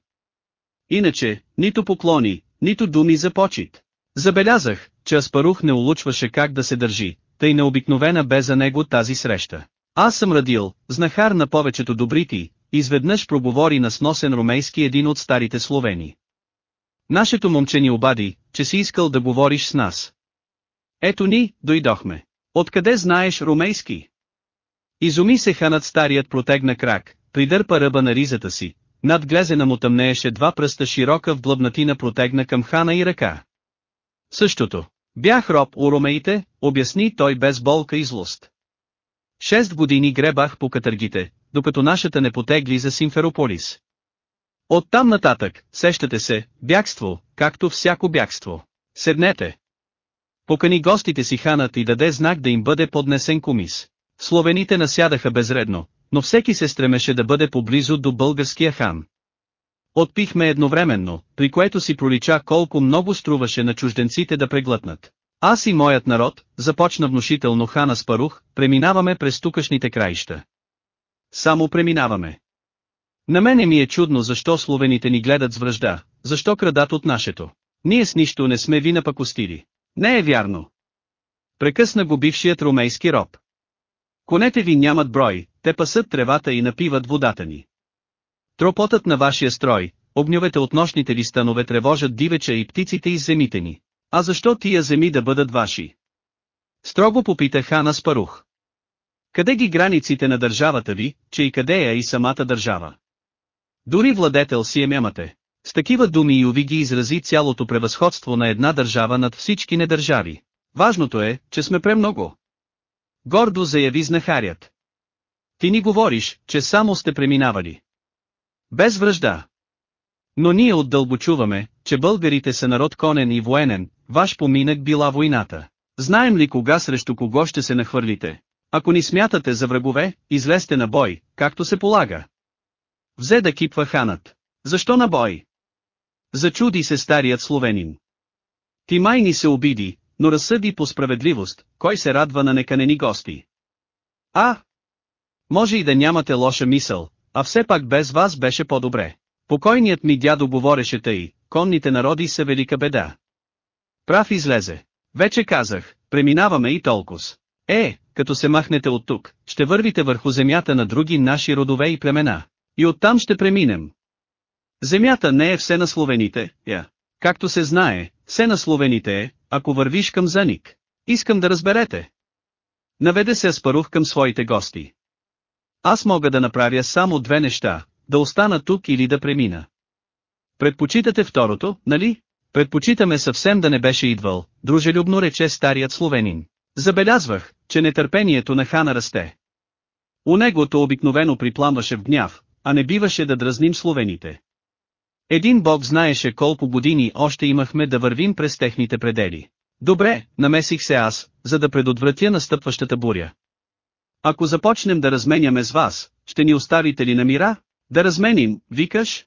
Иначе, нито поклони, нито думи за почет. Забелязах, че Аспарух не улучваше как да се държи, тъй необикновена бе за него тази среща. Аз съм радил, знахар на повечето добрити, изведнъж проговори на сносен ромейски един от старите словени. Нашето момче ни обади, че си искал да говориш с нас. Ето ни, дойдохме. Откъде знаеш ромейски? Изуми се ханът старият протегна крак, придърпа ръба на ризата си, над глезена му тъмнееше два пръста широка в длъбнатина протегна към хана и ръка. Същото. Бях роб у ромеите, обясни той без болка и злост. Шест години гребах по катъргите, докато нашата не потегли за Симферополис. Оттам нататък, сещате се, бягство, както всяко бягство. Седнете. Покани гостите си ханът и даде знак да им бъде поднесен комис. Словените насядаха безредно, но всеки се стремеше да бъде поблизо до българския хан. Отпихме едновременно, при което си пролича колко много струваше на чужденците да преглътнат. Аз и моят народ, започна внушително хана Спарух, преминаваме през тукашните краища. Само преминаваме. На мене ми е чудно защо словените ни гледат с връжда, защо крадат от нашето. Ние с нищо не сме ви напакостили. Не е вярно. Прекъсна го бившият ромейски роб. Конете ви нямат брой, те пасат тревата и напиват водата ни. Тропотът на вашия строй, огньовете от нощните ли станове тревожат дивеча и птиците из земите ни. А защо тия земи да бъдат ваши? Строго попита хана Спарух. Къде ги границите на държавата ви, че и къде е и самата държава? Дори владетел си е мямате. С такива думи Юви ги изрази цялото превъзходство на една държава над всички недържави. Важното е, че сме премного. Гордо заяви знахарят. Ти ни говориш, че само сте преминавали. Без връжда. Но ние отдълбочуваме, че българите са народ конен и военен, ваш поминък била войната. Знаем ли кога срещу кого ще се нахвърлите? Ако ни смятате за врагове, излезте на бой, както се полага. Взе да кипва ханът. Защо на бой? Зачуди се старият словенин. Ти май ни се обиди, но разсъди по справедливост, кой се радва на неканени гости. А! Може и да нямате лоша мисъл, а все пак без вас беше по-добре. Покойният ми дядо говореше тъй, конните народи са велика беда. Прав излезе. Вече казах, преминаваме и толкова. Е, като се махнете от тук, ще вървите върху земята на други наши родове и племена. И оттам ще преминем. Земята не е все на словените, я. Както се знае, все на словените е, ако вървиш към Заник. Искам да разберете. Наведе се Аспарух към своите гости. Аз мога да направя само две неща, да остана тук или да премина. Предпочитате второто, нали? Предпочитаме съвсем да не беше идвал, дружелюбно рече старият словенин. Забелязвах, че нетърпението на хана расте. У него то обикновено припламваше в гняв, а не биваше да дразним словените. Един бог знаеше колко години още имахме да вървим през техните предели. Добре, намесих се аз, за да предотвратя настъпващата буря. Ако започнем да разменяме с вас, ще ни оставите ли на мира? Да разменим, викаш?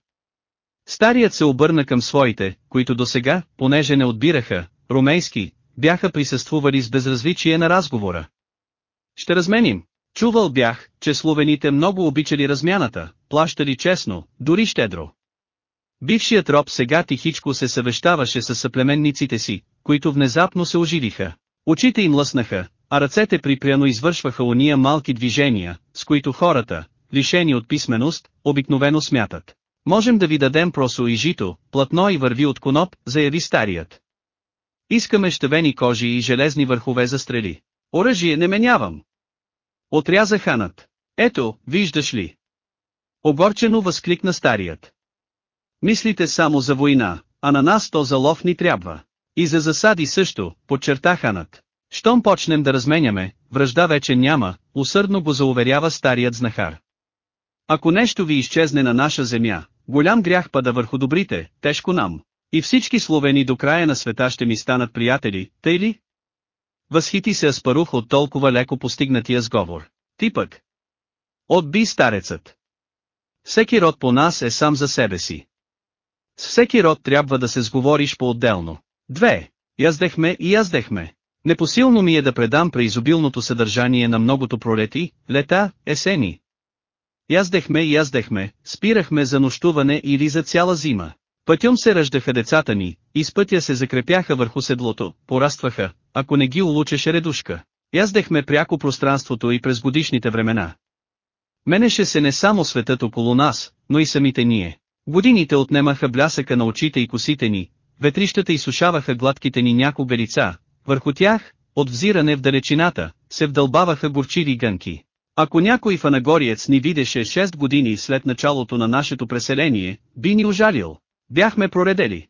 Старият се обърна към своите, които досега, понеже не отбираха, румейски, бяха присъствували с безразличие на разговора. Ще разменим. Чувал бях, че словените много обичали размяната, плащали честно, дори щедро. Бившият роб сега тихичко се съвещаваше с съплеменниците си, които внезапно се оживиха. Очите им лъснаха, а ръцете припряно извършваха уния малки движения, с които хората, лишени от писменост, обикновено смятат. Можем да ви дадем просо и жито, платно и върви от коноп, заяви старият. Искаме щавени кожи и железни върхове за стрели. Оръжие не менявам. Отряза ханът. Ето, виждаш ли. Огорчено възкликна старият. Мислите само за война, а на нас то за лов ни трябва. И за засади също, подчерта ханът. Щом почнем да разменяме, връжда вече няма, усърдно го зауверява старият знахар. Ако нещо ви изчезне на наша земя, голям грях пада върху добрите, тежко нам. И всички словени до края на света ще ми станат приятели, тъй ли? Възхити се Аспарух от толкова леко постигнатия сговор. Ти пък. Отби старецът. Всеки род по нас е сам за себе си. С всеки род трябва да се сговориш по-отделно. Две. Яздехме и яздехме. Непосилно ми е да предам преизобилното съдържание на многото пролети, лета, есени. Яздехме и яздехме, спирахме за нощуване или за цяла зима. Пътюм се ръждаха децата ни, и с пътя се закрепяха върху седлото, порастваха, ако не ги улучеше редушка. Яздехме пряко пространството и през годишните времена. Менеше се не само светът около нас, но и самите ние. Годините отнемаха блясъка на очите и косите ни, ветрищата изсушаваха гладките ни някога лица, върху тях, от взиране в далечината, се вдълбаваха горчиви гънки. Ако някой фанагориец ни видеше 6 години след началото на нашето преселение, би ни ожалил. Бяхме проредели.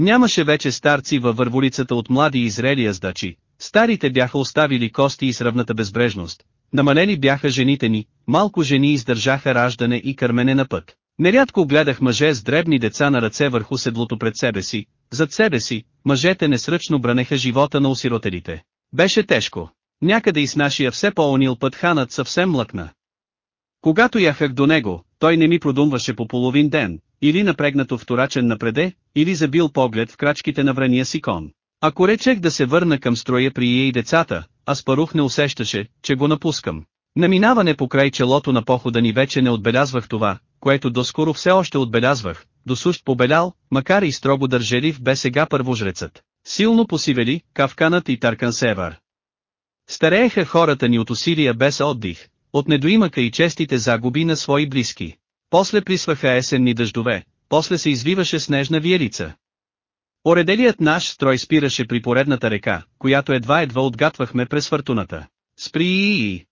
Нямаше вече старци във върволицата от млади и зрели яздачи, старите бяха оставили кости и сравната безбрежност, намалени бяха жените ни, малко жени издържаха раждане и кърмене на път. Нерядко гледах мъже с дребни деца на ръце върху седлото пред себе си, зад себе си, мъжете несръчно бранеха живота на осиротелите. Беше тежко. Някъде и с нашия все по-онил път ханът съвсем млъкна. Когато яхах до него, той не ми продумваше по половин ден, или напрегнато вторачен напреде, или забил поглед в крачките на врания си кон. Ако речех да се върна към строя при ие и децата, Аспарух не усещаше, че го напускам. Наминаване по край челото на похода ни вече не отбелязвах това, което доскоро все още отбелязвах, досущ побелял, макар и строго държелив бе сега първожрецът. Силно посивели, кавканът и Таркан Севар. Старееха хората ни от усилия без отдих, от недоимъка и честите загуби на свои близки. После присваха есенни дъждове, после се извиваше снежна виелица. Оределият наш строй спираше при поредната река, която едва-едва отгатвахме през фъртуната. Спри и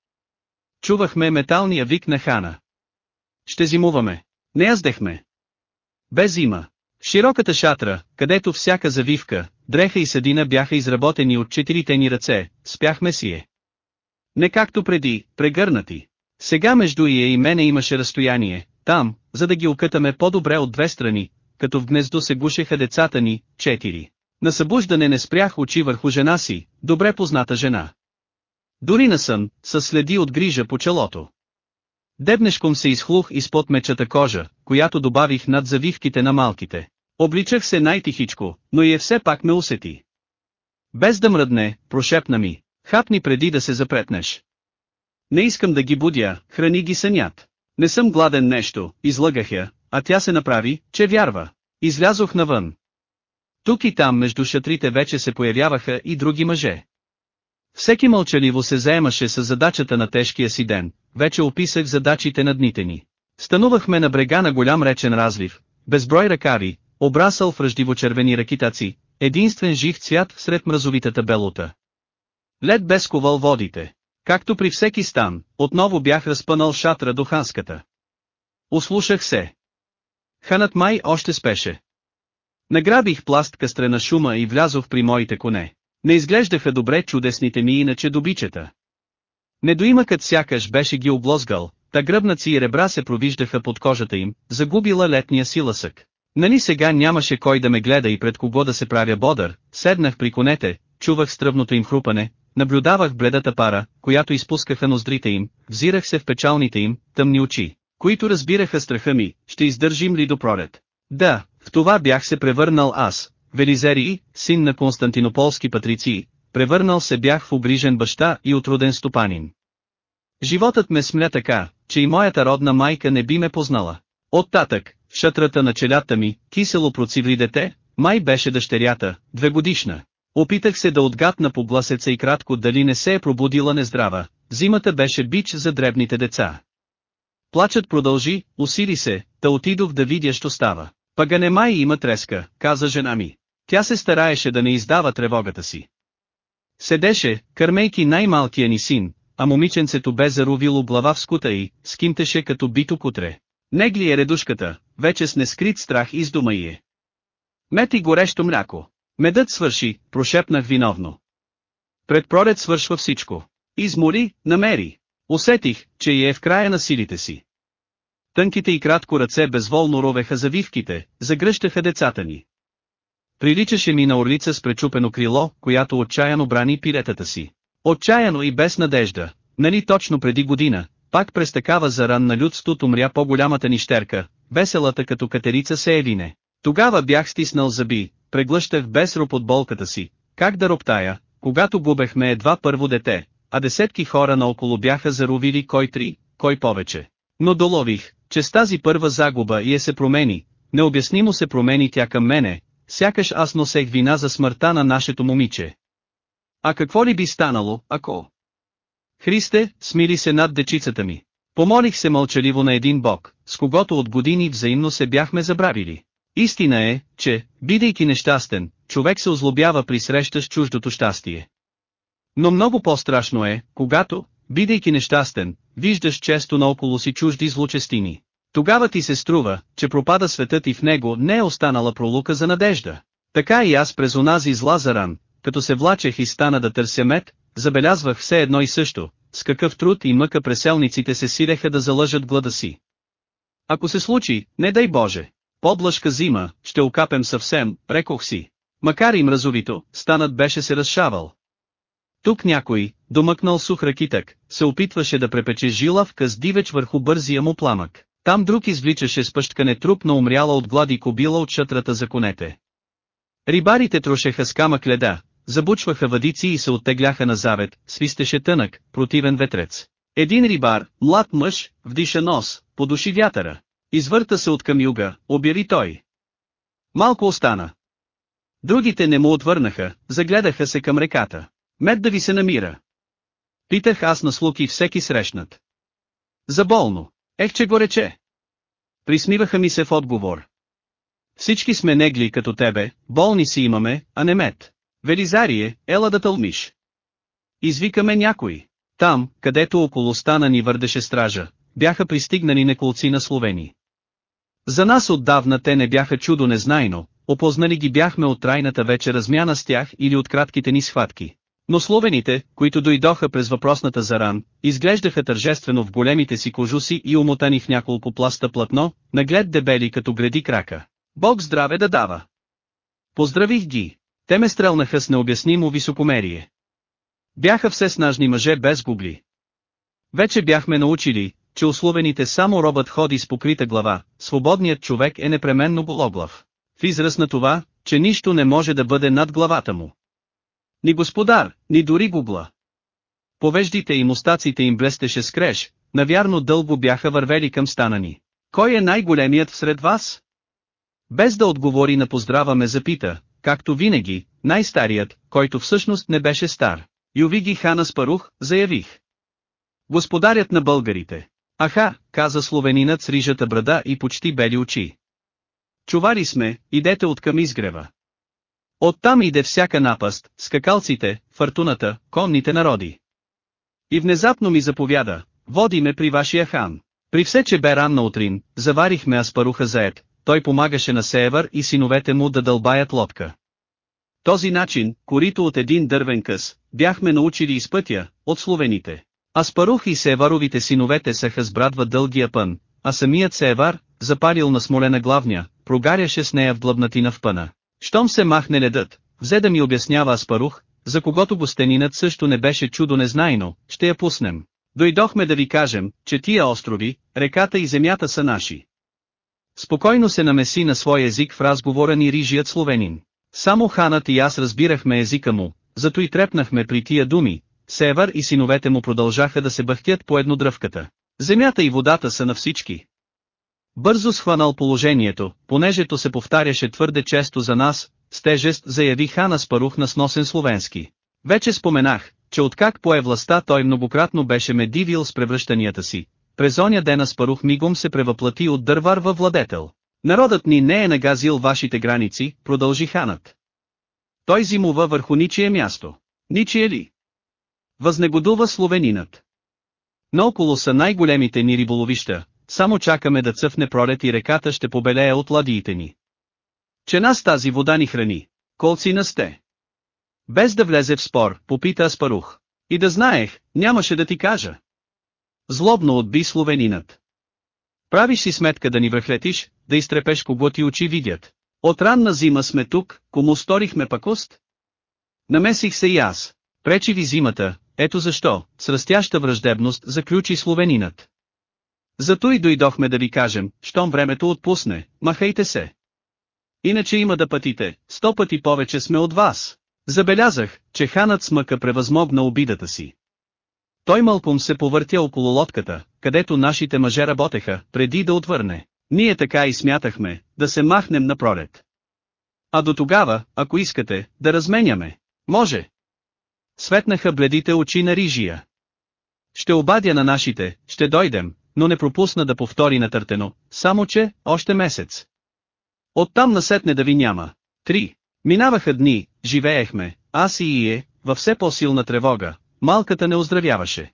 Чувахме металния вик на хана. Ще зимуваме. Не яздехме. Без зима. Широката шатра, където всяка завивка, дреха и съдина бяха изработени от четирите ни ръце, спяхме си е. Не както преди, прегърнати. Сега между Ия и мене имаше разстояние, там, за да ги окътаме по-добре от две страни, като в гнездо се гушеха децата ни, четири. На събуждане не спрях очи върху жена си, добре позната жена. Дори на сън, с следи от грижа по челото. Дебнешком се изхлух изпод мечата кожа, която добавих над завивките на малките. Обличах се най-тихичко, но и е все пак ме усети. Без да мръдне, прошепна ми, хапни преди да се запретнеш. Не искам да ги будя, храни ги сънят. Не съм гладен нещо, излъгах я, а тя се направи, че вярва. Излязох навън. Тук и там между шатрите вече се появяваха и други мъже. Всеки мълчаливо се заемаше с задачата на тежкия си ден, вече описах задачите на дните ни. Станувахме на брега на голям речен разлив, безброй ръкави, обрасъл в ръждиво-червени ракитаци, единствен жив цвят сред мразовитата белота. Лед без ковал водите. Както при всеки стан, отново бях разпънал шатра до ханската. Услушах се. Ханът май още спеше. Награбих пласт кастрена шума и влязох при моите коне. Не изглеждаха добре чудесните ми иначе добичета. Недоимъкът сякаш беше ги облозгал, та гръбнаци и ребра се провиждаха под кожата им, загубила летния си лъсък. Нали сега нямаше кой да ме гледа и пред кого да се правя бодър, седнах при конете, чувах стръвното им хрупане, наблюдавах бледата пара, която изпускаха ноздрите им, взирах се в печалните им, тъмни очи, които разбираха страха ми, ще издържим ли до пролет. Да, в това бях се превърнал аз, Велизерий, син на константинополски патриции, превърнал се бях в обрижен баща и отруден стопанин. Животът ме смля така, че и моята родна майка не би ме познала. Оттатък, в шатрата на челята ми, кисело процивли дете, май беше дъщерята, две годишна. Опитах се да отгадна по гласеца и кратко дали не се е пробудила нездрава, зимата беше бич за дребните деца. Плачът продължи, усили се, да отидох да видя що става. Пагане май има треска, каза жена ми. Тя се стараеше да не издава тревогата си. Седеше, кърмейки най-малкия ни син, а момиченцето бе зарувило глава в скута и, скимтеше като бито кутре. Негли е редушката, вече с нескрит страх из дома й е. Мети горещо мляко. Медът свърши, прошепнах виновно. Пред пролет свършва всичко. Измори, намери. Усетих, че е в края на силите си. Тънките и кратко ръце безволно ровеха завивките, загръщаха децата ни. Приличаше ми на орлица с пречупено крило, която отчаяно брани пилетата си. Отчаяно и без надежда, нали точно преди година, пак през такава заран на людството умря по-голямата нищерка, веселата като катерица се евине. Тогава бях стиснал зъби, преглъщах без роп от болката си, как да роптая, когато губехме едва първо дете, а десетки хора наоколо бяха заровили кой три, кой повече. Но долових, че с тази първа загуба и е се промени, необяснимо се промени тя към мене, сякаш аз носех вина за смъртта на нашето момиче. А какво ли би станало, ако... Христе, смили се над дечицата ми. Помолих се мълчаливо на един бог, с когото от години взаимно се бяхме забравили. Истина е, че, бидейки нещастен, човек се озлобява при среща с чуждото щастие. Но много по-страшно е, когато, бидейки нещастен, виждаш често наоколо си чужди злочестини. Тогава ти се струва, че пропада светът и в него не е останала пролука за надежда. Така и аз през онази зла заран, като се влачех и стана да търся мед, забелязвах все едно и също, с какъв труд и мъка преселниците се сиреха да залъжат глада си. Ако се случи, не дай Боже, подлъжка зима, ще окапем съвсем, рекох си. Макар и мразовито, станът беше се разшавал. Тук някой, домъкнал сух ракитък, се опитваше да препече жилавка с дивеч върху бързия му пламък. Там друг извличаше с пъщкане труп на умряла от глади кобила от шатрата за конете. Рибарите трошеха с камък леда, забучваха въдици и се оттегляха на завет, свистеше тънък, противен ветрец. Един рибар, млад мъж, вдиша нос, подуши вятъра. Извърта се от към юга, обяви той. Малко остана. Другите не му отвърнаха, загледаха се към реката. Мед да ви се намира. Питах аз на слуки всеки срещнат. Заболно. Ех че го рече. Присмиваха ми се в отговор. Всички сме негли като тебе, болни си имаме, а не мед. Велизарие, ела да тълмиш. Извикаме някой. Там, където около стана ни върдеше стража, бяха пристигнали неколци на словени. За нас отдавна те не бяха чудо незнайно, опознали ги бяхме от трайната вече размяна с тях или от кратките ни схватки. Но словените, които дойдоха през въпросната заран, изглеждаха тържествено в големите си кожуси и умотани в няколко пласта платно, наглед дебели като гради крака. Бог здраве да дава! Поздравих ги! Те ме стрелнаха с необяснимо високомерие. Бяха все снажни мъже без губли. Вече бяхме научили, че условените само робът ходи с покрита глава, свободният човек е непременно гологлав. В израз на това, че нищо не може да бъде над главата му. Ни господар, ни дори губла. Повеждите и мустаците им блестеше с креш, навярно дълго бяха вървели към стана ни. Кой е най-големият всред вас? Без да отговори на поздрава ме запита, както винаги, най-старият, който всъщност не беше стар. Ювиги хана Спарух, заявих. Господарят на българите. Аха, каза словенинът с рижата брада и почти бели очи. Чувари сме, идете от към изгрева. Оттам иде всяка напаст, скакалците, фъртуната, конните народи. И внезапно ми заповяда, води ме при вашия хан. При все че бе ранна утрин, заварихме аспаруха заед, той помагаше на Севър и синовете му да дълбаят лодка. Този начин, корито от един дървен къс, бяхме научили из пътя, от словените. Аспарух и Севаровите синовете саха с брадва дългия пън, а самият Севар, запалил на смолена главня, прогаряше с нея в длъбнатина в пъна. Щом се махне ледът, взе да ми обяснява Аспарух, за когото гостенинът също не беше чудо незнайно, ще я пуснем. Дойдохме да ви кажем, че тия острови, реката и земята са наши. Спокойно се намеси на свой език в разговора ни рижият словенин. Само ханът и аз разбирахме езика му, зато и трепнахме при тия думи, Севър и синовете му продължаха да се бъхтят по еднодръвката. Земята и водата са на всички. Бързо схванал положението, понежето се повтаряше твърде често за нас, с тежест заяви хана Спарух на сносен словенски. Вече споменах, че откак пое властта той многократно беше ме дивил с превръщанията си. През оня дена Спарух мигом се превъплати от дървар във владетел. Народът ни не е нагазил вашите граници, продължи ханът. Той зимува върху ничие място. Ничие ли? Възнегодува словенинът. Наоколо са най-големите ни риболовища, само чакаме да цъфне пролет и реката ще побелее от ладиите ни. Че нас тази вода ни храни. Колци на сте. Без да влезе в спор, попита Аспарух. И да знаех, нямаше да ти кажа. Злобно отби словенинът. Правиш си сметка да ни връхлетиш, да изтрепеш кого ти очи видят. От ранна зима сме тук, кому сторихме пакост? Намесих се и аз. Пречи ви зимата, ето защо, с растяща враждебност, заключи словенинът. Зато и дойдохме да ви кажем, щом времето отпусне, махайте се. Иначе има да пътите, сто пъти повече сме от вас. Забелязах, че ханът смъка превъзмогна обидата си. Той мълком се повъртя около лодката, където нашите мъже работеха, преди да отвърне. Ние така и смятахме, да се махнем на пролет. А до тогава, ако искате, да разменяме. Може. Светнаха бледите очи на Рижия. Ще обадя на нашите, ще дойдем, но не пропусна да повтори натъртено, само че, още месец. Оттам насетне да ви няма. Три. Минаваха дни, живеехме, аз и Ие, във все по-силна тревога, малката не оздравяваше.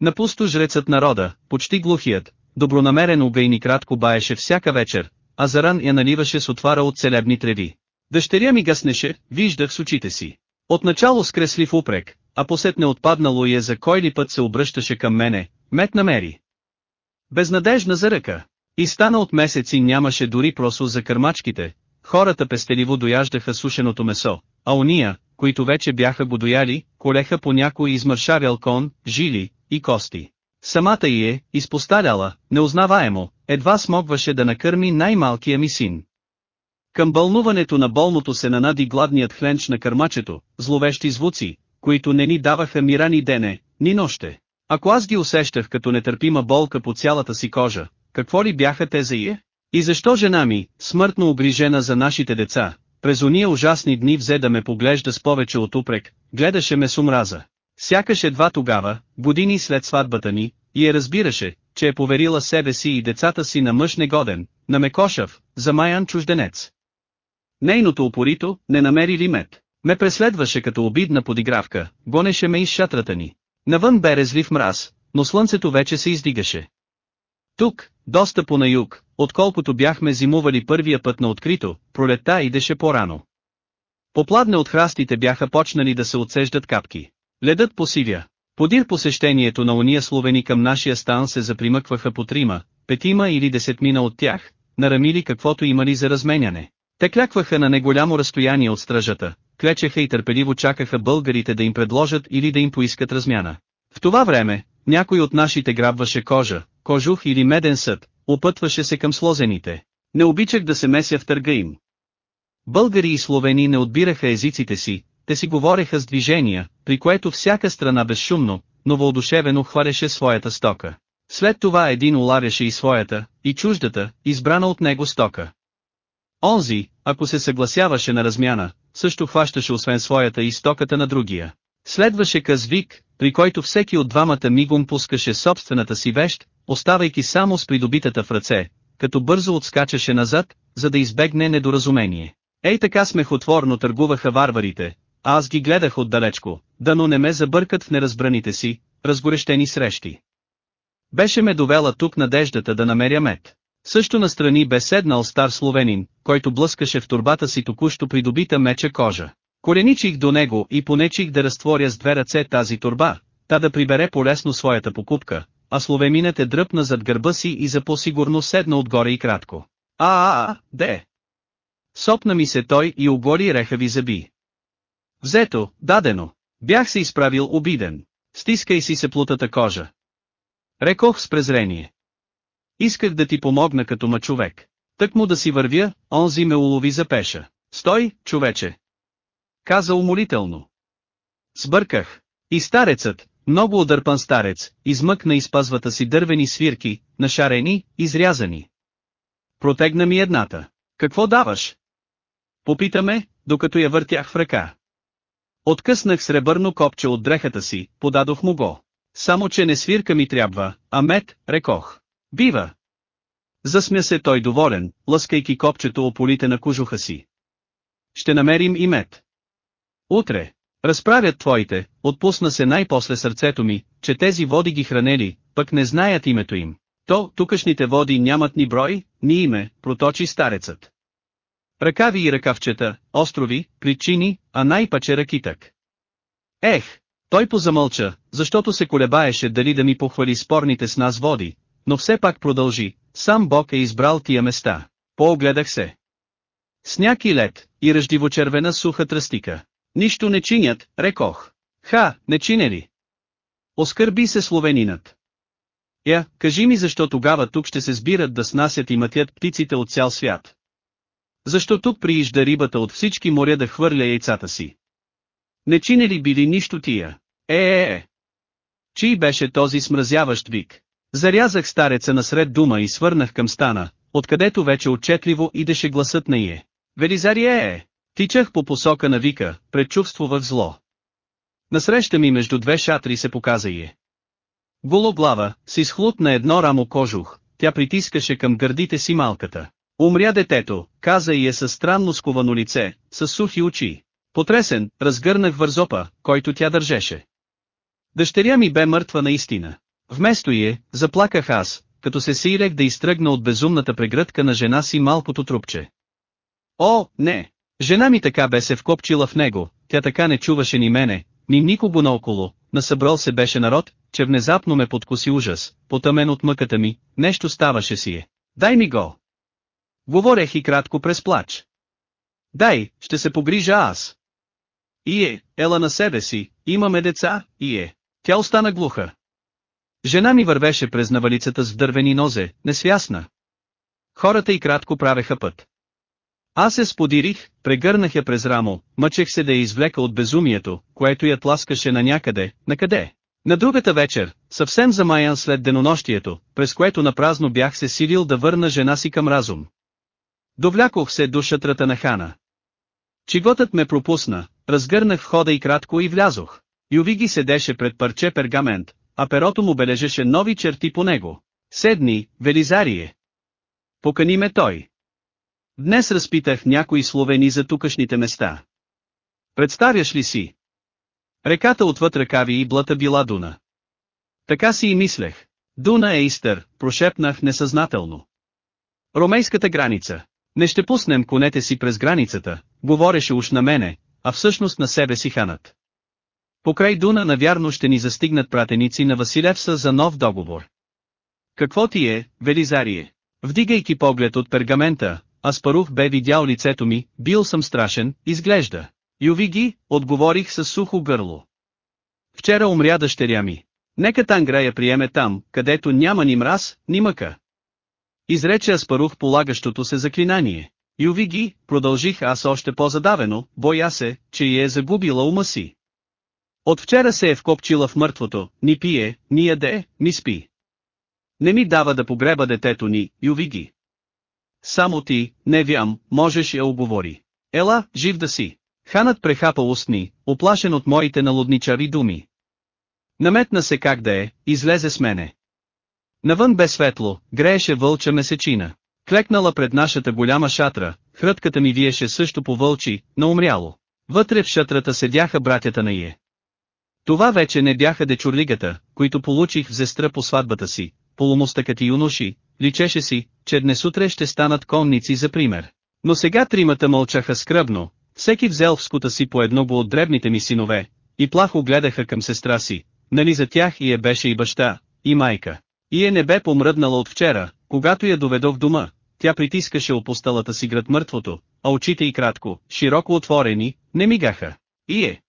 Напусто жрецът народа, почти глухият, добронамерен убейник кратко баеше всяка вечер, а заран я наливаше с отвара от целебни треви. Дъщеря ми гаснеше, виждах с очите си. Отначало с креслив упрек, а посетне отпаднало и е за кой ли път се обръщаше към мене, мет намери. Безнадежна за ръка. И стана от месеци нямаше дори просо за кърмачките, хората пестеливо дояждаха сушеното месо, а уния, които вече бяха го дояли, колеха по някой измършавял кон, жили и кости. Самата й е, изпосталяла, неузнаваемо, едва смогваше да накърми най-малкия ми син. Към бълнуването на болното се нанади гладният хленч на кърмачето, зловещи звуци, които не ни даваха мира ни дене, ни ноще. Ако аз ги усещах като нетърпима болка по цялата си кожа, какво ли бяха те за ие? И защо жена ми, смъртно обрижена за нашите деца, през уния ужасни дни взе да ме поглежда с повече от упрек, гледаше ме с омраза. Сякаш едва тогава, години след сватбата ни, и е разбираше, че е поверила себе си и децата си на мъж негоден, на мекошав, замаян чужденец. Нейното упорито, не намери ли мед. Ме преследваше като обидна подигравка, гонеше ме из шатрата ни. Навън бе резлив мраз, но слънцето вече се издигаше. Тук, доста по на юг, отколкото бяхме зимували първия път на открито, пролетта идеше по-рано. Попладне от храстите бяха почнали да се отсеждат капки. Ледът посивя. Подир посещението на уния словени към нашия стан се запримъкваха по трима, петима или десетмина от тях, нарамили каквото имали за разменяне. Те клякваха на неголямо разстояние от стражата, клечеха и търпеливо чакаха българите да им предложат или да им поискат размяна. В това време, някой от нашите грабваше кожа, кожух или меден съд, опътваше се към слозените. Не обичах да се меся в търга им. Българи и словени не отбираха езиците си, те си говореха с движения, при което всяка страна безшумно, но въодушевено хваляше своята стока. След това един уларяше и своята, и чуждата, избрана от него стока. Онзи, ако се съгласяваше на размяна, също хващаше освен своята и стоката на другия. Следваше къс вик, при който всеки от двамата мигом пускаше собствената си вещ, оставайки само с придобитата в ръце, като бързо отскачаше назад, за да избегне недоразумение. Ей така смехотворно търгуваха варварите, а аз ги гледах отдалечко, дано не ме забъркат в неразбраните си, разгорещени срещи. Беше ме довела тук надеждата да намеря мед. Също настрани бе седнал стар словенин, който блъскаше в турбата си току-що придобита меча кожа. Кореничих до него и понечих да разтворя с две ръце тази турба, та да прибере полесно своята покупка, а словеминът е дръпна зад гърба си и за по-сигурно седна отгоре и кратко. А, а, а, де? Сопна ми се той и оголи рехави зъби. Взето, дадено. Бях се изправил обиден. Стискай си се плутата кожа. Рекох с презрение. Исках да ти помогна като ма човек. Тък му да си вървя, онзи ме улови за пеша. Стой, човече! Каза умолително. Сбърках. И старецът, много удърпан старец, измъкна из пазвата си дървени свирки, нашарени, изрязани. Протегна ми едната. Какво даваш? Попитаме, докато я въртях в ръка. Откъснах сребърно копче от дрехата си, подадох му го. Само че не свирка ми трябва, а мед, рекох. Бива! Засмя се той доволен, лъскайки копчето ополите на кожуха си. Ще намерим и мед. Утре. Разправят твоите, отпусна се най-после сърцето ми, че тези води ги хранели, пък не знаят името им. То, тукашните води нямат ни брой, ни име, проточи старецът. Ръкави и ръкавчета, острови, причини, а най-паче ракитък. Ех, той позамълча, защото се колебаеше дали да ми похвали спорните с нас води, но все пак продължи, сам Бог е избрал тия места. Поогледах се. Сняг и лед, и ръждивочервена суха тръстика. Нищо не чинят, рекох. Ха, не чинели. Оскърби се словенинът. Я, кажи ми защо тогава тук ще се сбират да снасят и мътят птиците от цял свят. Защо тук приижда рибата от всички моря да хвърля яйцата си? Не чинели били нищо тия. Е, е, е. Чий беше този смразяващ вик? Зарязах стареца насред дума и свърнах към стана, откъдето вече отчетливо идеше гласът на Ие. Велизарие е! Тичах по посока на вика, предчувствувах зло. Насреща ми между две шатри се показа Ие. Гологлава, с изхлут на едно рамо кожух, тя притискаше към гърдите си малката. Умря детето, каза и е със странно сковано лице, с сухи очи. Потресен, разгърнах вързопа, който тя държеше. Дъщеря ми бе мъртва наистина. Вместо ие, заплаках аз, като се сирех да изтръгна от безумната прегръдка на жена си малкото трупче. О, не! Жена ми така бе се вкопчила в него, тя така не чуваше ни мене, ни никого наоколо, насъбрал се беше народ, че внезапно ме подкоси ужас, потъмен от мъката ми, нещо ставаше си е. Дай ми го! Говорех и кратко през плач. Дай, ще се погрижа аз. И е, ела на себе си, имаме деца, и е. Тя остана глуха. Жена ми вървеше през навалицата с дървени нозе, несвясна. Хората и кратко правеха път. Аз се сподирих, прегърнах я през рамо, мъчех се да я извлека от безумието, което я тласкаше на някъде, накъде. На другата вечер, съвсем замаян след денонощието, през което напразно бях се силил да върна жена си към разум. Довлякох се до шатрата на хана. Чиготът ме пропусна, разгърнах входа и кратко и влязох. Ювиги седеше пред парче пергамент, а перото му бележеше нови черти по него. Седни, Велизарие. Покани ме той. Днес разпитах някои словени за тукашните места. Представяш ли си? Реката отвъд ръкави и блата била Дуна. Така си и мислех. Дуна е Истър, прошепнах несъзнателно. Ромейската граница. Не ще пуснем конете си през границата, говореше уж на мене, а всъщност на себе си ханът. Покрай Дуна навярно ще ни застигнат пратеници на Василевса за нов договор. Какво ти е, Велизарие? Вдигайки поглед от пергамента, Аспарух бе видял лицето ми, бил съм страшен, изглежда. Юви ги, отговорих с сухо гърло. Вчера умря дъщеря ми. Нека Тангра я приеме там, където няма ни мраз, ни мъка. Изрече Аспарух полагащото се заклинание. Юви ги, продължих аз още по-задавено, боя се, че я е загубила ума си. От вчера се е вкопчила в мъртвото, ни пие, ни яде, ни спи. Не ми дава да погреба детето ни, юви ги. Само ти, не вям, можеш я оговори. Ела, жив да си. Ханът прехапа устни, оплашен от моите налудничари думи. Наметна се как да е, излезе с мене. Навън бе светло, грееше вълча месечина. Клекнала пред нашата голяма шатра, хрътката ми виеше също по вълчи, на умряло. Вътре в шатрата седяха братята на Ие. Това вече не бяха дечурлигата, които получих в зестра по сватбата си, полумостъкът и юноши, личеше си, че днес утре ще станат конници за пример. Но сега тримата мълчаха скръбно, всеки взел в скута си по едного от дребните ми синове, и плахо гледаха към сестра си, нали за тях и е беше и баща, и майка. И е не бе помръднала от вчера, когато я доведох в дома, тя притискаше опосталата си град мъртвото, а очите й кратко, широко отворени, не мигаха. и е.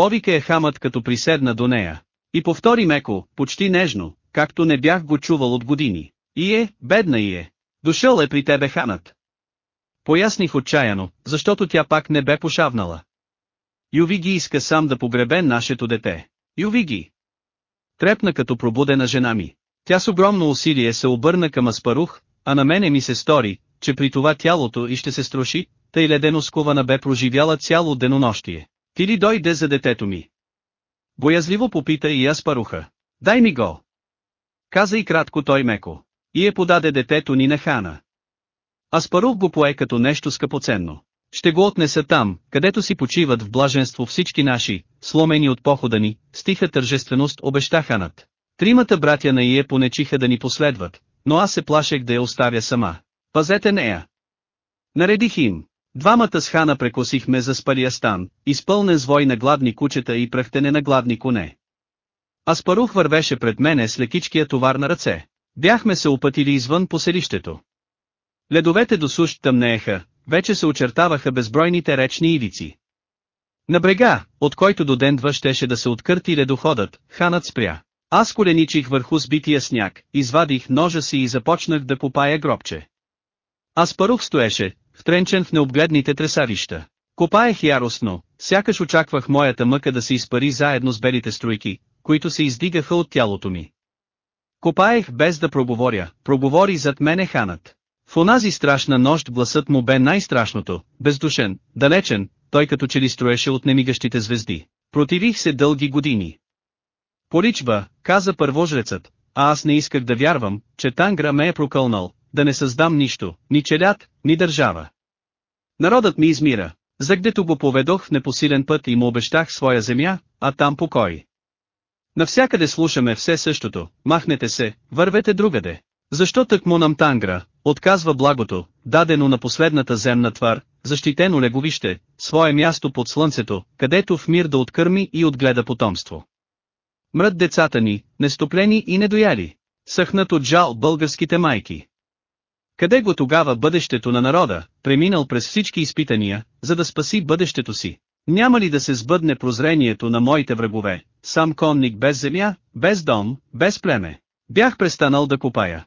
Повика я хамът като приседна до нея. И повтори меко, почти нежно, както не бях го чувал от години. И е, бедна и е. Дошъл е при тебе ханът. Поясних отчаяно, защото тя пак не бе пошавнала. Ювиги иска сам да погребе нашето дете. Ювиги! Трепна като пробудена жена ми. Тя с огромно усилие се обърна към Аспарух, а на мене ми се стори, че при това тялото и ще се струши, тъй ледено скована бе проживяла цяло денонощие. Ти ли дойде за детето ми? Боязливо попита и Аспаруха. Дай ми го. Каза и кратко той меко. И е подаде детето ни на хана. Аспарух го пое като нещо скъпоценно. Ще го отнеса там, където си почиват в блаженство всички наши, сломени от похода ни, с тиха тържественост обеща ханът. Тримата братя на Ие понечиха да ни последват, но аз се плашех да я оставя сама. Пазете нея. Наредих им. Двамата с хана прекосихме за спалия стан, изпълнен с вой на гладни кучета и пръхтене на гладни коне. Аспарух вървеше пред мене с лекичкия товар на ръце. Бяхме се опътили извън поселището. Ледовете до сущ тъмнееха, вече се очертаваха безбройните речни ивици. На брега, от който до ден щеше да се откърти ледоходът, ханът спря. Аз коленичих върху сбития сняг, извадих ножа си и започнах да попая гробче. Аз парух стоеше, втренчен в необгледните тресавища. Копаех яростно, сякаш очаквах моята мъка да се изпари заедно с белите струйки, които се издигаха от тялото ми. Копаех без да проговоря, проговори зад мене ханът. В онази страшна нощ гласът му бе най-страшното, бездушен, далечен, той като че ли строеше от немигащите звезди. Противих се дълги години. Поричба, каза първожрецът, а аз не исках да вярвам, че Тангра ме е прокълнал, да не създам нищо, ни челят, ни държава. Народът ми измира, загдето го поведох в непосилен път и му обещах своя земя, а там покой. Навсякъде слушаме все същото, махнете се, вървете другаде. Защо тък му нам Тангра, отказва благото, дадено на последната земна твар, защитено леговище, свое място под слънцето, където в мир да откърми и отгледа потомство. Мрът децата ни, нестоплени и недояли. Съхнат от жал българските майки. Къде го тогава бъдещето на народа, преминал през всички изпитания, за да спаси бъдещето си? Няма ли да се сбъдне прозрението на моите врагове, сам конник без земя, без дом, без племе? Бях престанал да копая.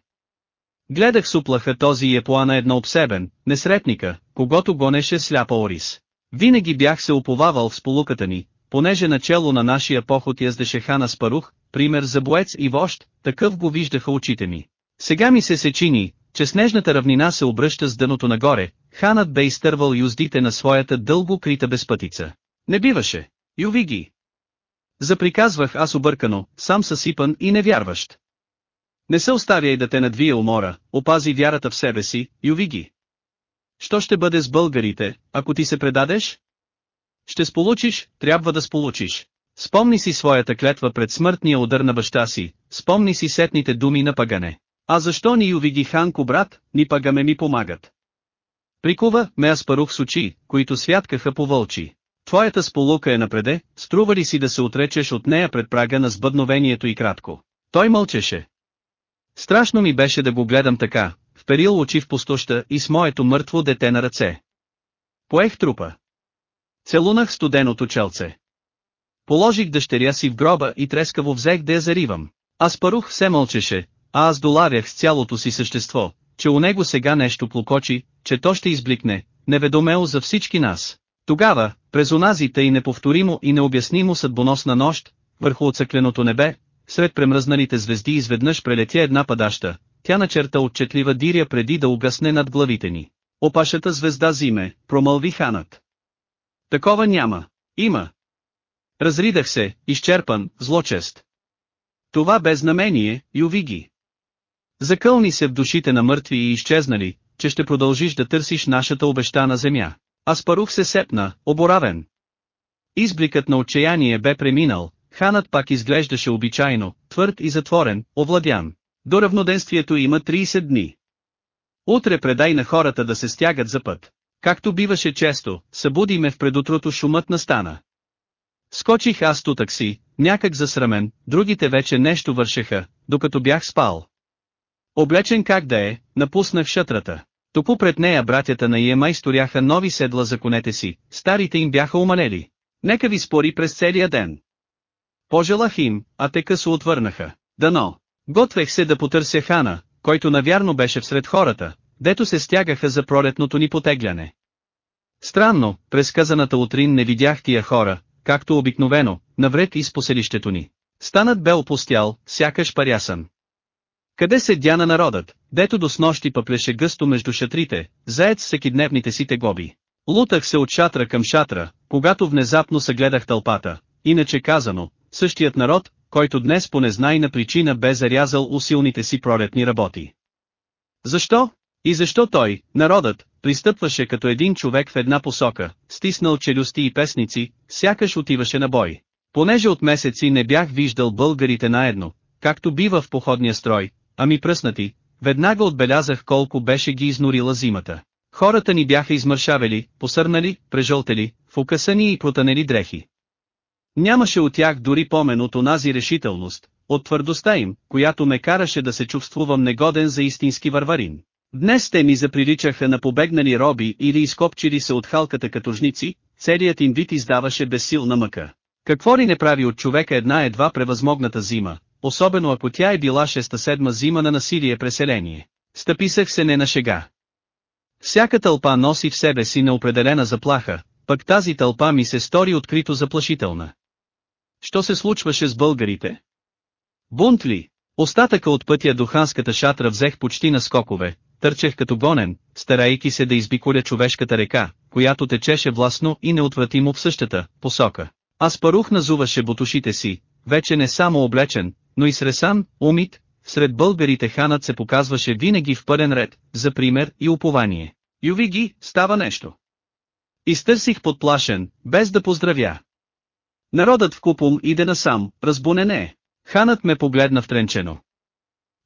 Гледах суплаха този епоана еднообсебен, несретника, когато гонеше сляпа Орис. Винаги бях се уповавал в сполуката ни, понеже начало на нашия поход яздеше хана Спарух, пример за боец и вожд, такъв го виждаха очите ми. Сега ми се сечини, че снежната равнина се обръща с дъното нагоре, ханът бе изтървал юздите на своята дълго крита безпътица. Не биваше. Юви ги. Заприказвах аз объркано, сам съсипан и невярващ. Не се оставяй да те надвие умора, опази вярата в себе си, юви ги. Що ще бъде с българите, ако ти се предадеш? Ще сполучиш, трябва да сполучиш. Спомни си своята клетва пред смъртния удар на баща си, спомни си сетните думи на пагане. А защо ни увиги Ханко брат, ни пагаме ми помагат? Прикува ме Аспарух с очи, които святкаха по вълчи. Твоята сполука е напреде, струва ли си да се отречеш от нея пред прага на сбъдновението и кратко? Той мълчеше. Страшно ми беше да го гледам така, вперил очи в пустоща и с моето мъртво дете на ръце. Поех трупа. Целунах студеното челце. Положих дъщеря си в гроба и трескаво взех да я заривам. Аз парух все мълчеше, а аз доларях с цялото си същество, че у него сега нещо плокочи, че то ще избликне, неведомело за всички нас. Тогава, през оназите и неповторимо и необяснимо съдбоносна нощ, върху оцъкленото небе, сред премръзналите звезди изведнъж прелетя една падаща, тя начерта отчетлива диря преди да угасне над главите ни. Опашата звезда зиме, промълви ханът. Такова няма. Има. Разридах се, изчерпан, злочест. Това без знамение, Ювиги. Закълни се в душите на мъртви и изчезнали, че ще продължиш да търсиш нашата обещана земя. Аспарух се сепна, оборавен. Избликът на отчаяние бе преминал, ханът пак изглеждаше обичайно, твърд и затворен, овладян. До равноденствието има 30 дни. Утре предай на хората да се стягат за път. Както биваше често, събуди ме в предутрото шумът на стана. Скочих аз тутък си, някак засрамен, другите вече нещо вършеха, докато бях спал. Облечен как да е, напуснах шатрата. Току пред нея братята на Иема изторяха нови седла за конете си, старите им бяха умалели. Нека ви спори през целия ден. Пожелах им, а те късо отвърнаха. Дано. Готвех се да потърся хана, който навярно беше всред хората, дето се стягаха за пролетното ни потегляне. Странно, през казаната утрин не видях тия хора, както обикновено, навред из поселището ни. Станът бе опустял, сякаш парясан. Къде се дя на народът, дето до снощи пъплеше гъсто между шатрите, заед с всекидневните си тегоби. Лутах се от шатра към шатра, когато внезапно съгледах тълпата, иначе казано, същият народ, който днес по незнайна причина бе зарязал усилните си пролетни работи. Защо? И защо той, народът, пристъпваше като един човек в една посока, стиснал челюсти и песници, сякаш отиваше на бой. Понеже от месеци не бях виждал българите наедно, както бива в походния строй, ами пръснати, веднага отбелязах колко беше ги изнорила зимата. Хората ни бяха измършавели, посърнали, прежълтели, в укъсани и протанели дрехи. Нямаше от тях дори помен от онази решителност, от твърдостта им, която ме караше да се чувствувам негоден за истински варварин. Днес те ми заприличаха на побегнали роби или изкопчили се от халката като жници, целият им вид издаваше безсилна мъка. Какво ли не прави от човека една едва превъзмогната зима, особено ако тя е била шеста-седма зима на насилие преселение. Стъписах се не на шега. Всяка тълпа носи в себе си неопределена заплаха, пък тази тълпа ми се стори открито заплашителна. Що се случваше с българите? Бунт ли? Остатъка от пътя до ханската шатра взех почти на скокове, търчех като гонен, старайки се да избиколя човешката река, която течеше властно и неотвратимо в същата посока. Аз парух назуваше бутушите си, вече не само облечен, но и сресан, умит, сред българите ханът се показваше винаги в пълен ред, за пример и упование. Юви ги, става нещо. Изтърсих подплашен, без да поздравя. Народът в купум иде насам, разбунене. Ханът ме погледна втренчено.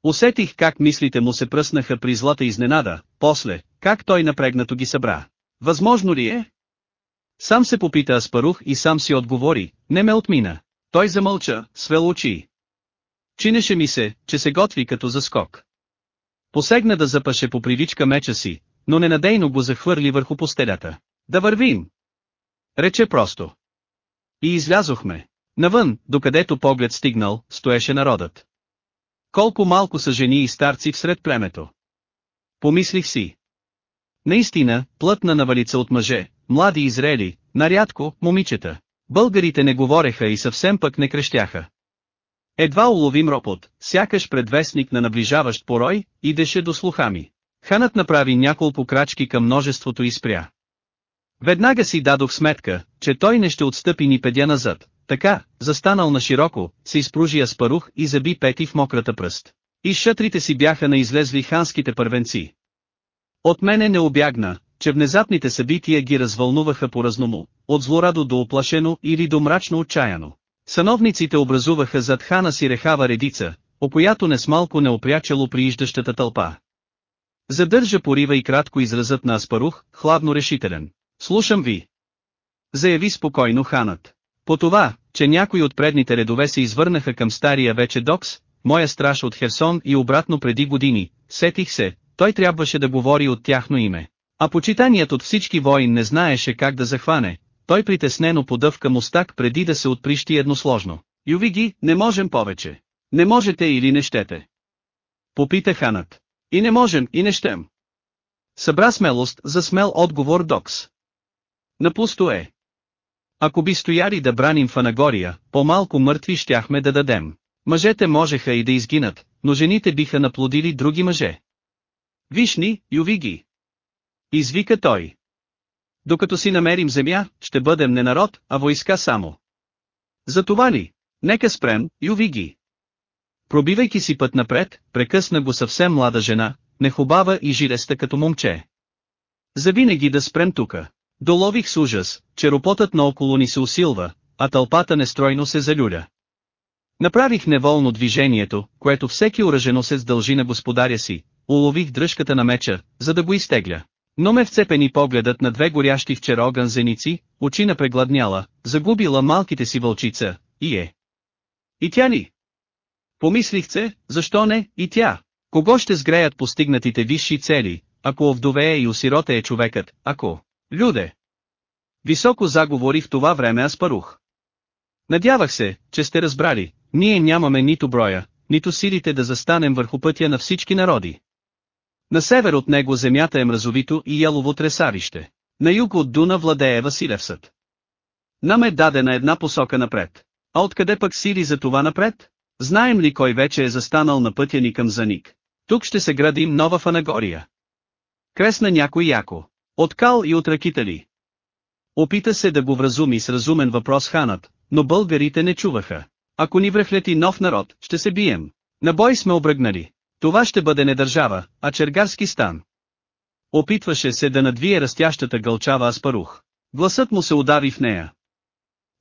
Усетих как мислите му се пръснаха при злата изненада, после, как той напрегнато ги събра. Възможно ли е? Сам се попита Аспарух и сам си отговори, не ме отмина. Той замълча, свел очи. Чинеше ми се, че се готви като за скок. Посегна да запаше по привичка меча си, но ненадейно го захвърли върху постелята. Да вървим! Рече просто. И излязохме. Навън, докъдето поглед стигнал, стоеше народът. Колко малко са жени и старци всред племето. Помислих си. Наистина, плътна навалица от мъже, млади и зрели, нарядко, момичета. Българите не говореха и съвсем пък не крещяха. Едва уловим ропот, сякаш предвестник на наближаващ порой, идеше до слуха ми. Ханът направи няколко крачки към множеството и спря. Веднага си дадох сметка, че той не ще отстъпи ни педя назад, така, застанал на широко, се изпружи аспарух и заби пети в мократа пръст. И шатрите си бяха наизлезли ханските първенци. От мене не обягна, че внезапните събития ги развълнуваха по-разному, от злорадо до оплашено или до мрачно отчаяно. Сановниците образуваха зад хана си рехава редица, о която не с малко не опрячало прииждащата тълпа. Задържа порива и кратко изразът на Аспарух, хладно решителен. Слушам ви. Заяви спокойно ханът. По това, че някои от предните редове се извърнаха към стария вече Докс, моя страж от Херсон и обратно преди години, сетих се, той трябваше да говори от тяхно име. А почитаният от всички воин не знаеше как да захване, той притеснено подъвка мустак преди да се отприщи едносложно. Юви ги, не можем повече. Не можете или не щете. Попита ханът. И не можем, и не щем. Събра смелост за смел отговор Докс. Напусто е. Ако би стояли да браним Фанагория, по-малко мъртви щяхме да дадем. Мъжете можеха и да изгинат, но жените биха наплодили други мъже. Вишни, юви ги. Извика той. Докато си намерим земя, ще бъдем не народ, а войска само. Затова ли? Нека спрем, юви ги. Пробивайки си път напред, прекъсна го съвсем млада жена, нехубава и жилеста като момче. Завинаги да спрем тука. Долових с ужас, че ропотът наоколо ни се усилва, а тълпата нестройно се залюля. Направих неволно движението, което всеки ураженосец дължи на господаря си, улових дръжката на меча, за да го изтегля. Но ме вцепени погледът на две горящи вчера огън зеници, очи напрегладняла, загубила малките си вълчица, и е. И тя ли? Помислих се, защо не, и тя. Кого ще сгреят постигнатите висши цели, ако овдовее и осироте е човекът, ако... Люде! Високо заговори в това време Аспарух. Надявах се, че сте разбрали, ние нямаме нито броя, нито силите да застанем върху пътя на всички народи. На север от него земята е мразовито и ялово тресавище. На юг от Дуна владее Василевсът. Нам е дадена една посока напред. А откъде пък сили за това напред? Знаем ли кой вече е застанал на пътя ни към Заник? Тук ще се градим нова Фанагория. Кресна някой яко. От кал и от ракитали. Опита се да го вразуми с разумен въпрос ханът, но българите не чуваха. Ако ни връхлети нов народ, ще се бием. На бой сме обръгнали. Това ще бъде не държава, а чергарски стан. Опитваше се да надвие растящата гълчава Аспарух. Гласът му се удари в нея.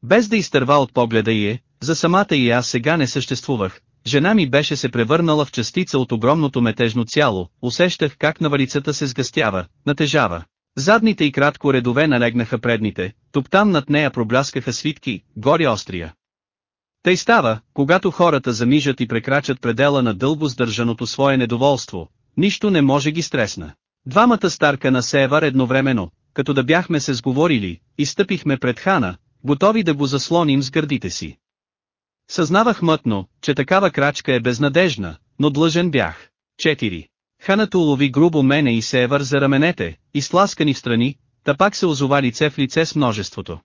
Без да изтърва от погледа й е, за самата и аз сега не съществувах, жена ми беше се превърнала в частица от огромното метежно цяло, усещах как навалицата се сгъстява, натежава. Задните и кратко редове налегнаха предните, тук там над нея пробляскаха свитки, гори острия. Тъй става, когато хората замижат и прекрачат предела на дълго сдържаното свое недоволство, нищо не може ги стресна. Двамата старка на север едновременно, като да бяхме се сговорили, изстъпихме пред хана, готови да го заслоним с гърдите си. Съзнавах мътно, че такава крачка е безнадежна, но длъжен бях. 4. Ханът улови грубо мене и севър за раменете, изтласкани в страни, та пак се озова лице в лице с множеството.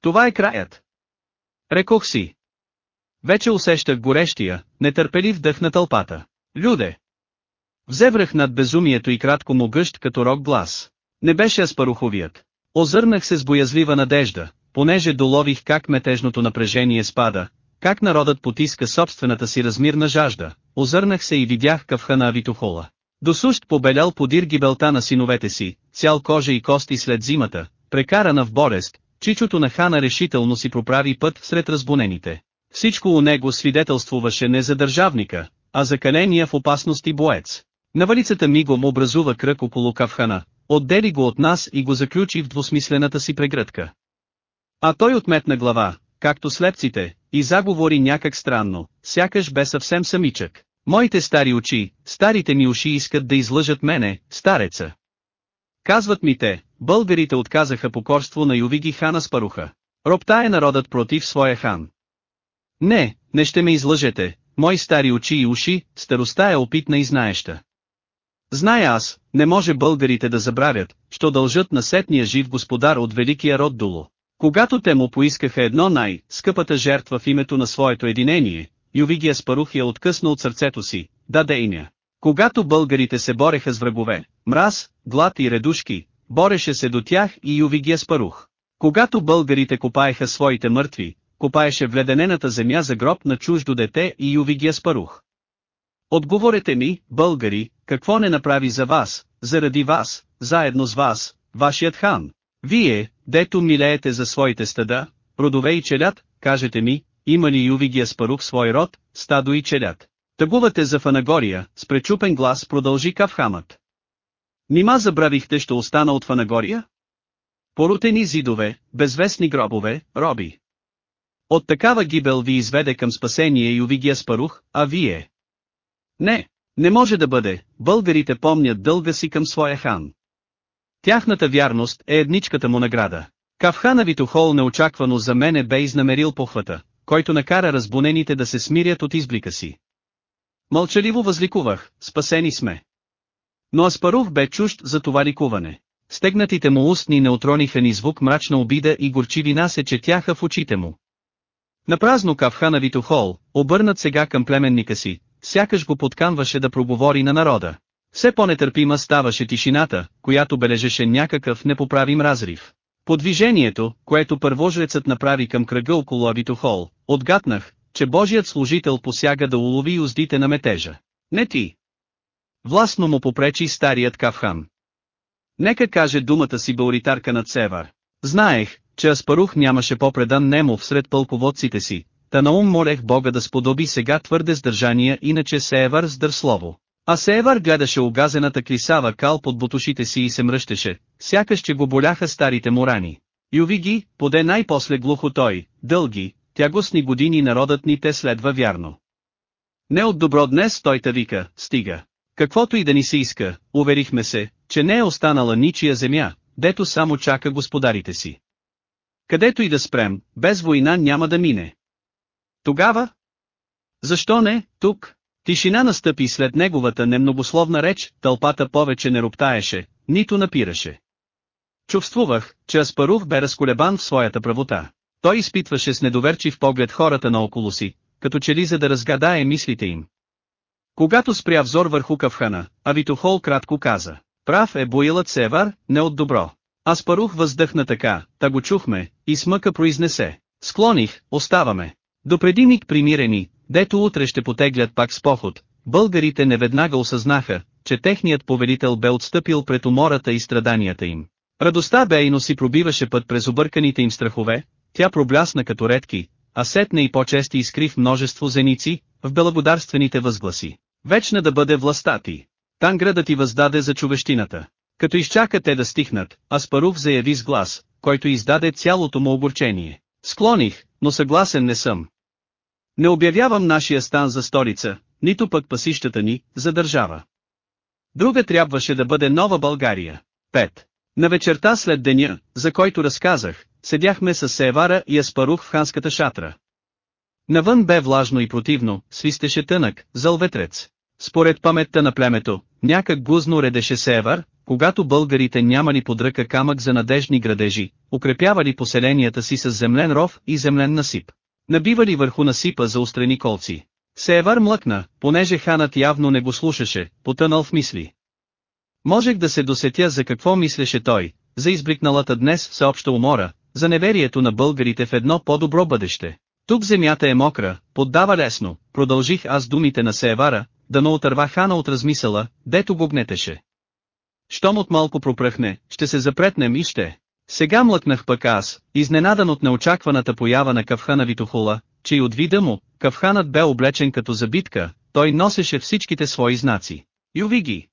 Това е краят. Рекох си. Вече усещах горещия, нетърпелив дъх на тълпата. Люде! Взеврах над безумието и кратко му гъщ като рок глас. Не беше аспаруховият. Озърнах се с боязлива надежда, понеже долових как метежното напрежение спада, как народът потиска собствената си размирна жажда, озърнах се и видях кавхана Витохола. Досущ побелял подир гибелта на синовете си, цял кожа и кости след зимата, прекарана в болест, чичото на хана решително си проправи път сред разбунените. Всичко у него свидетелствуваше не за държавника, а за каления в опасност и боец. Навалицата мигом образува кръг около кавхана, отдели го от нас и го заключи в двусмислената си прегръдка. А той отметна глава, както слепците, и заговори някак странно, сякаш бе съвсем самичък. Моите стари очи, старите ми уши искат да излъжат мене, стареца. Казват ми те, българите отказаха покорство на Ювиги хана Спаруха. Ропта е народът против своя хан. Не, не ще ме излъжете, мои стари очи и уши, староста е опитна и знаеща. Зная аз, не може българите да забравят, що дължат на сетния жив господар от великия род Дуло. Когато те му поискаха едно най-скъпата жертва в името на своето единение, Ювигия Спарух я откъсна от сърцето си, даде иня. Когато българите се бореха с врагове, мраз, глад и редушки, бореше се до тях и Ювигия Спарух. Когато българите копаеха своите мъртви, копаеше в леденената земя за гроб на чуждо дете и Ювигия Спарух. Отговорете ми, българи, какво не направи за вас, заради вас, заедно с вас, вашият хан. Вие, дето милеете за своите стада, родове и челят, кажете ми, има ли Ювигия Спарух свой род, стадо и челят. Тъгувате за Фанагория, с пречупен глас продължи Кавхамът. Нима забравихте що остана от Фанагория? Порутени зидове, безвестни гробове, роби. От такава гибел ви изведе към спасение Ювигия Спарух, а вие. Не, не може да бъде, българите помнят дълга си към своя хан. Тяхната вярност е едничката му награда. Кавхана Витохол неочаквано за мене бе изнамерил похвата, който накара разбунените да се смирят от изблика си. Мълчаливо възликувах, спасени сме. Но Аспарух бе чужд за това ликуване. Стегнатите му устни не отрониха ни звук мрачна обида и горчивина се четяха в очите му. Напразно Кавхана Витохол, обърнат сега към племенника си, сякаш го подканваше да проговори на народа. Все по-нетърпима ставаше тишината, която бележеше някакъв непоправим разрив. По движението, което първожрецът направи към кръга около Абитохол, отгатнах, че Божият служител посяга да улови уздите на метежа. Не ти. Властно му попречи старият Кавхан. Нека каже думата си бауритарка над Севар. Знаех, че Аспарух нямаше по-предан Немов сред пълководците си, та наум молех Бога да сподоби сега твърде сдържания иначе Севар с дърслово. А Севар гледаше огазената клисава кал под бутушите си и се мръщеше, сякаш че го боляха старите му рани. Юви ги, поде най-после глухо той, дълги, тягостни години народът ни те следва вярно. Не от добро днес той та вика, стига. Каквото и да ни се иска, уверихме се, че не е останала ничия земя, дето само чака господарите си. Където и да спрем, без война няма да мине. Тогава? Защо не, тук? Тишина настъпи след неговата немногословна реч, тълпата повече не роптаеше, нито напираше. Чувствувах, че Аспарух бе разколебан в своята правота. Той изпитваше с недоверчив поглед хората наоколо си, като че ли за да разгадае мислите им. Когато спря взор върху кавхана, Авитохол кратко каза, прав е боилът Севар, не от добро. Аспарух въздъхна така, та го чухме, и смъка произнесе. Склоних, оставаме. Допреди миг примирени, дето утре ще потеглят пак с поход, българите неведнага осъзнаха, че техният повелител бе отстъпил пред умората и страданията им. Радостта бе и си пробиваше път през обърканите им страхове, тя проблясна като редки, а сетне и по-чести изкрив множество зеници, в белободарствените възгласи. Вечна да бъде властта ти. Танградът ти въздаде за човещината. Като изчака те да стихнат, Аспарух заяви с глас, който издаде цялото му огорчение. Склоних, но съгласен не съм. Не обявявам нашия стан за столица, нито пък пасищата ни, за държава. Друга трябваше да бъде Нова България. 5. На вечерта след деня, за който разказах, седяхме с Севара и Аспарух в ханската шатра. Навън бе влажно и противно, свистеше тънък, зълветрец. Според паметта на племето, някак гузно редеше Севар, когато българите нямали под ръка камък за надежни градежи, укрепявали поселенията си с землен ров и землен насип. Набивали върху насипа за устрани колци. Севар млъкна, понеже ханът явно не го слушаше, потънал в мисли. Можех да се досетя за какво мислеше той, за избликналата днес всеобща умора, за неверието на българите в едно по-добро бъдеще. Тук земята е мокра, поддава лесно, продължих аз думите на Севара, да не отърва хана от размисъла, дето го гнетеше. Щом от малко пропръхне, ще се запретнем и ще. Сега млъкнах пък аз, изненадан от неочакваната поява на кавхана Витохула, че и от вида му, кавханът бе облечен като забитка, той носеше всичките свои знаци. Юви ги!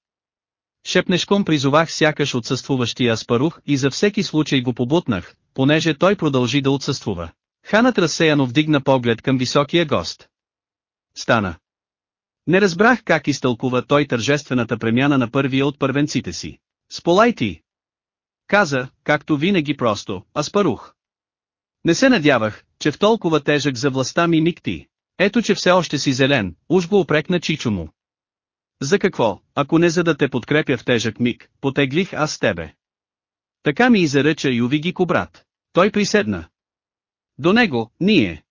Шепнешком призовах сякаш отсъствуващия Аспарух и за всеки случай го побутнах, понеже той продължи да отсъствува. Ханът разсеяно вдигна поглед към високия гост. Стана. Не разбрах как изтълкува той тържествената премяна на първия от първенците си. Сполай ти! Каза, както винаги просто, Аспарух. Не се надявах, че в толкова тежък за властта ми миг ти. Ето че все още си зелен, уж го опрекна Чичо му. За какво, ако не за да те подкрепя в тежък миг, потеглих аз с тебе. Така ми и заръча Ювиги Кобрат. Той приседна. До него, ние.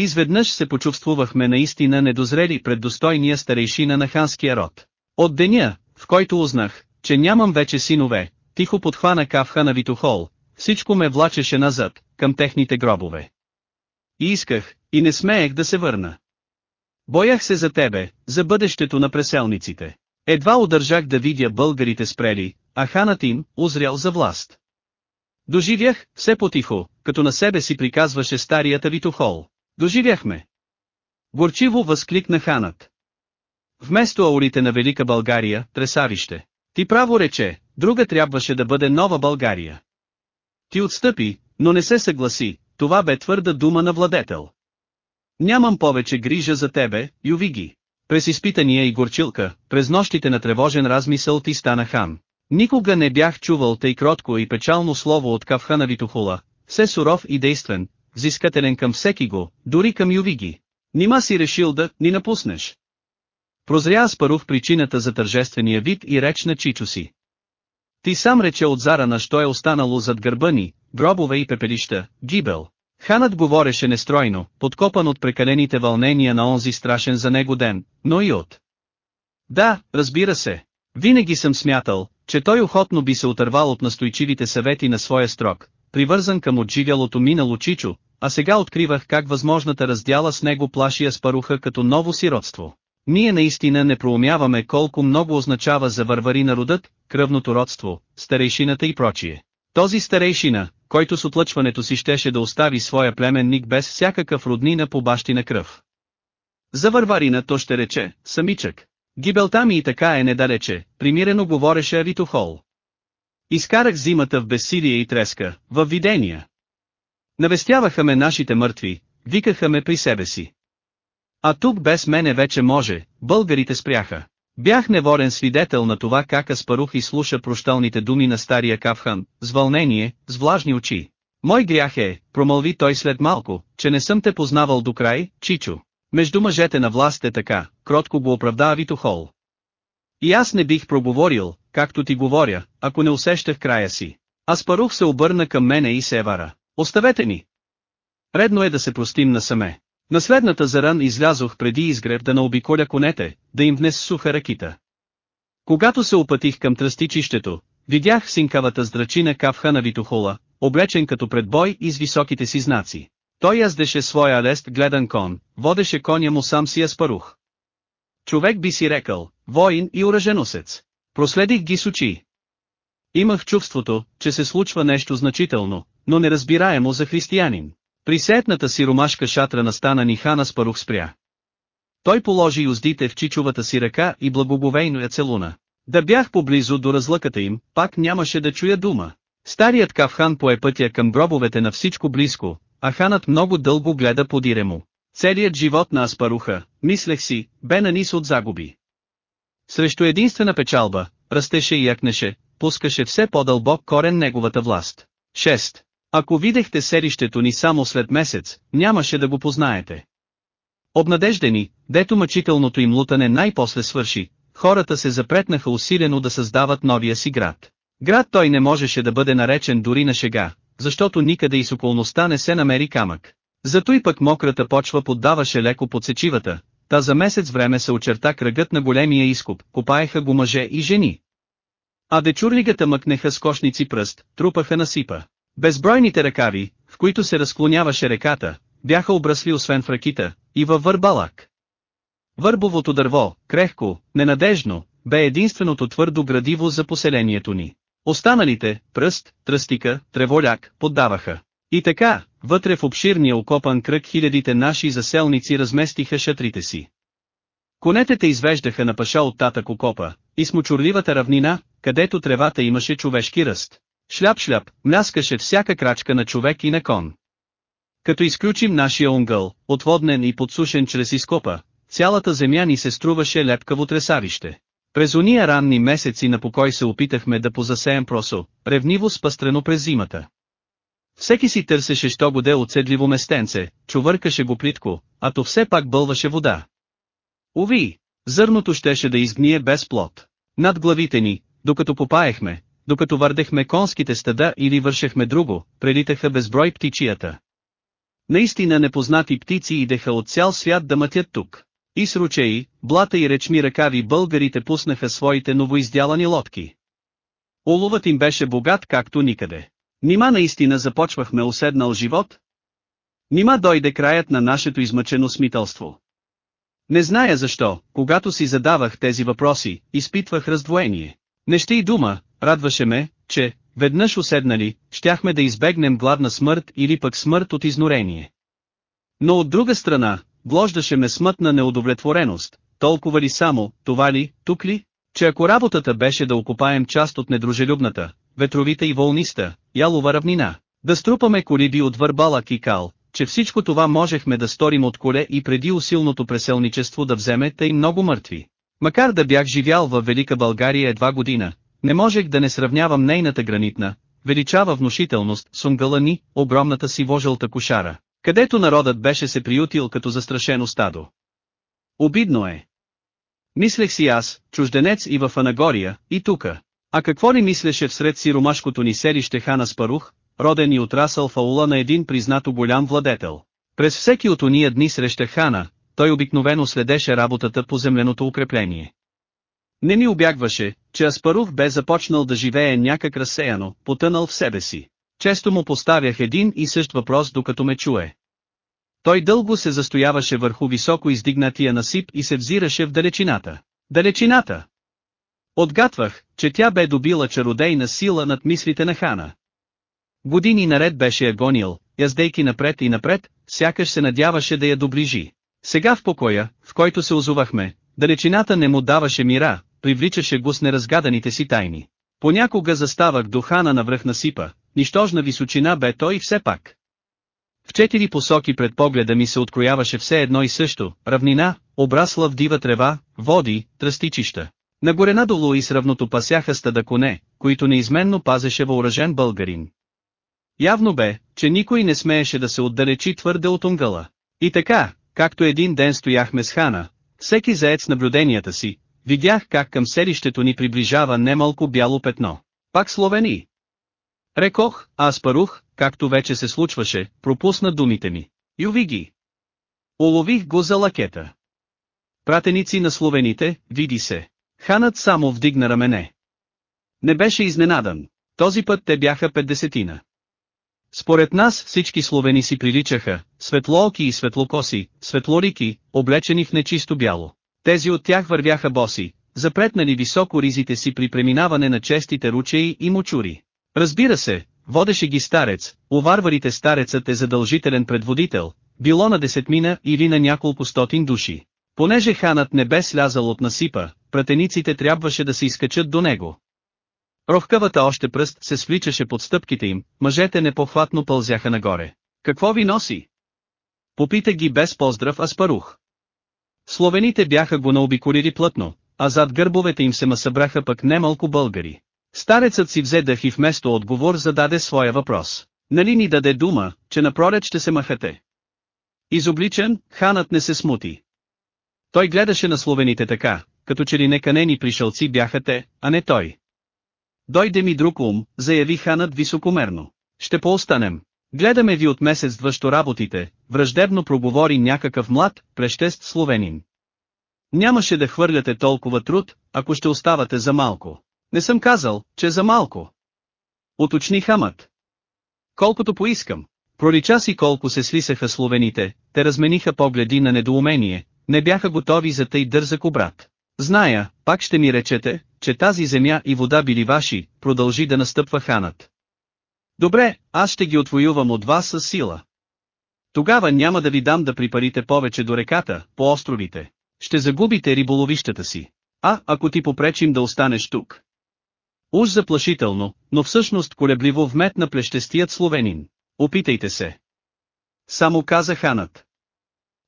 Изведнъж се почувствувахме наистина недозрели пред достойния старейшина на ханския род. От деня, в който узнах, че нямам вече синове, тихо подхвана кавха на Витохол, всичко ме влачеше назад, към техните гробове. И исках, и не смеех да се върна. Боях се за тебе, за бъдещето на преселниците. Едва удържах да видя българите спрели, а ханът им, узрял за власт. Доживях, все потихо, като на себе си приказваше старията Витохол. Доживяхме. Горчиво възкликна ханът. Вместо аурите на Велика България, тресавище. Ти право рече, друга трябваше да бъде нова България. Ти отстъпи, но не се съгласи, това бе твърда дума на владетел. Нямам повече грижа за тебе, Ювиги. През изпитания и горчилка, през нощите на тревожен размисъл ти стана хан. Никога не бях чувал тъй кротко и печално слово от кавхана Витохула, все суров и действен, взискателен към всеки го, дори към Ювиги. Нима си решил да ни напуснеш. Прозря Аспарух причината за тържествения вид и реч на Чичо си. Ти сам рече от зарана що е останало зад гърба ни, гробове и пепелища, гибел. Ханът говореше нестройно, подкопан от прекалените вълнения на онзи страшен за него ден, но и от. Да, разбира се. Винаги съм смятал, че той охотно би се отървал от настойчивите съвети на своя строк, привързан към отживялото минало Чичо, а сега откривах как възможната раздяла с него плаши Аспаруха като ново сиротство. Ние наистина не проумяваме колко много означава за вървари народът, кръвното родство, старейшината и прочие. Този старейшина, който с отлъчването си щеше да остави своя племенник без всякакъв роднина по бащина кръв. За върварина то ще рече, самичък. Гибелта ми и така е недалече, примирено говореше Авитохол. Изкарах зимата в безсилие и треска, в видения. Навестяваха ме нашите мъртви, викаха ме при себе си. А тук без мене вече може, българите спряха. Бях неворен свидетел на това как Аспарух изслуша прощалните думи на стария Кавхан, с вълнение, с влажни очи. Мой грях е, промълви той след малко, че не съм те познавал до край, Чичо. Между мъжете на власт е така, кротко го оправдава Вито Хол. И аз не бих проговорил, както ти говоря, ако не усещах края си. Аспарух се обърна към мене и Севара. Оставете ни! Редно е да се простим насаме. На следната заран излязох преди изгреб да наобиколя конете, да им внес суха ракита. Когато се опътих към тръстичището, видях синкавата здрачина кавха на Витохола, облечен като предбой и с високите си знаци. Той яздеше своя алест гледан кон, водеше коня му сам си Аспарух. Човек би си рекал, воин и оръженосец. Проследих ги с очи. Имах чувството, че се случва нещо значително, но неразбираемо за християнин. При сетната си ромашка шатра настана Нихана Спарух спря. Той положи уздите в чичовата си ръка и благоговейно я целуна. Да бях поблизо до разлъката им, пак нямаше да чуя дума. Старият кавхан пое пътя към гробовете на всичко близко, а ханът много дълго гледа подире му. Целият живот на Аспаруха, мислех си, бе на нис от загуби. Срещу единствена печалба, растеше и якнеше, пускаше все по-дълбок корен неговата власт. 6. Ако видехте селището ни само след месец, нямаше да го познаете. Обнадеждени, дето мъчителното им лутане най-после свърши, хората се запретнаха усилено да създават новия си град. Град той не можеше да бъде наречен дори на шега, защото никъде и с околността не се намери камък. Зато и пък мократа почва поддаваше леко подсечивата, та за месец време се очерта кръгът на големия изкуп, копаеха го мъже и жени. А дечурлигата мъкнеха с кошници пръст, трупаха насипа. Безбройните ръкави, в които се разклоняваше реката, бяха обрасли освен в ракита, и във върбалак. Върбовото дърво, крехко, ненадежно, бе единственото твърдо градиво за поселението ни. Останалите, пръст, тръстика, треволяк, поддаваха. И така, вътре в обширния окопан кръг хилядите наши заселници разместиха шатрите си. Конете те извеждаха на паша от татък окопа, и смочурливата равнина, където тревата имаше човешки ръст. Шляп-шляп, мляскаше всяка крачка на човек и на кон. Като изключим нашия унгъл, отводнен и подсушен чрез изкопа, цялата земя ни се струваше лепкаво тресавище. През уния ранни месеци на покой се опитахме да позасеем просо, ревниво спъстрено през зимата. Всеки си търсеше що годе отседливо местенце, чувъркаше го плитко, а то все пак бълваше вода. Уви, зърното щеше да изгние без плод. Над главите ни, докато попаехме, докато върдехме конските стада или вършехме друго, прелитаха безброй птичията. Наистина непознати птици идеха от цял свят да мътят тук. И с ручеи, блата и речми ръкави българите пуснаха своите новоиздялани лодки. Уловът им беше богат както никъде. Нима наистина започвахме уседнал живот? Нима дойде краят на нашето измъчено смителство. Не зная защо, когато си задавах тези въпроси, изпитвах раздвоение. Не ще и дума, радваше ме, че, веднъж уседнали, щяхме да избегнем гладна смърт или пък смърт от изнорение. Но от друга страна, глождаше ме смътна неудовлетвореност, толкова ли само, това ли, тук ли, че ако работата беше да окупаем част от недружелюбната, ветровита и вълниста, ялова равнина, да струпаме колиби от върбалак и кал, че всичко това можехме да сторим от коле и преди усилното преселничество да вземе тъй много мъртви. Макар да бях живял във Велика България едва година, не можех да не сравнявам нейната гранитна, величава внушителност с ни, огромната си вожълта кошара, където народът беше се приютил като застрашено стадо. Обидно е. Мислех си аз, чужденец и в Анагория, и тука. А какво ли мислеше всред сиромашкото ни селище Хана Спарух, роден и отрасъл в аула на един признато голям владетел. През всеки от уния дни среща Хана, той обикновено следеше работата по земленото укрепление. Не ми обягваше, че Аспарух бе започнал да живее някак разсеяно, потънал в себе си. Често му поставях един и същ въпрос докато ме чуе. Той дълго се застояваше върху високо издигнатия насип и се взираше в далечината. Далечината! Отгатвах, че тя бе добила чародейна сила над мислите на хана. Години наред беше я гонил, яздейки напред и напред, сякаш се надяваше да я доближи. Сега в покоя, в който се озовахме, далечината не му даваше мира, привличаше го с неразгаданите си тайни. Понякога заставах до хана на връх на сипа, нищожна височина бе той все пак. В четири посоки пред погледа ми се открояваше все едно и също, равнина, обрасла в дива трева, води, тръстичища. Нагоре надолу и сравното пасяха стада коне, които неизменно пазеше въоръжен българин. Явно бе, че никой не смееше да се отдалечи твърде от унгъла. И така, както един ден стояхме с Хана, всеки заед с наблюденията си, видях как към селището ни приближава немалко бяло петно. Пак словени. Рекох, а Аспарух, както вече се случваше, пропусна думите ми. Юви ги. Улових го за лакета. Пратеници на словените, види се. Ханът само вдигна рамене. Не беше изненадан. Този път те бяха петдесетина. Според нас всички словени си приличаха, светлооки и светлокоси, светлорики, облечени в нечисто бяло. Тези от тях вървяха боси, запретнали високо ризите си при преминаване на честите ручеи и мочури. Разбира се, водеше ги старец, у варварите старецът е задължителен предводител, било на десетмина или на няколко стотин души. Понеже ханът не бе слязал от насипа, пратениците трябваше да се изкачат до него. Рохкавата още пръст се свличаше под стъпките им, мъжете непохватно пълзяха нагоре. Какво ви носи? Попита ги без поздрав Аспарух. Словените бяха го наобиколили плътно, а зад гърбовете им се събраха пък немалко българи. Старецът си взе дъх и вместо отговор зададе своя въпрос. Нали ни даде дума, че напроред ще се махате? Изобличен, ханът не се смути. Той гледаше на словените така, като че ли неканени пришълци бяха те, а не той. Дойде ми друг ум, заяви ханът високомерно. Ще поостанем. Гледаме ви от месец двъщо работите, враждебно проговори някакъв млад, прещест словенин. Нямаше да хвърляте толкова труд, ако ще оставате за малко. Не съм казал, че за малко. Уточни хамът. Колкото поискам. Пролича си колко се слисаха словените, те размениха погледи на недоумение, не бяха готови за тъй дързък обрат. Зная, пак ще ми речете, че тази земя и вода били ваши, продължи да настъпва ханът. Добре, аз ще ги отвоювам от вас с сила. Тогава няма да ви дам да припарите повече до реката, по островите. Ще загубите риболовищата си. А, ако ти попречим да останеш тук. Уж заплашително, но всъщност колебливо вметна плещестият словенин. Опитайте се. Само каза ханът.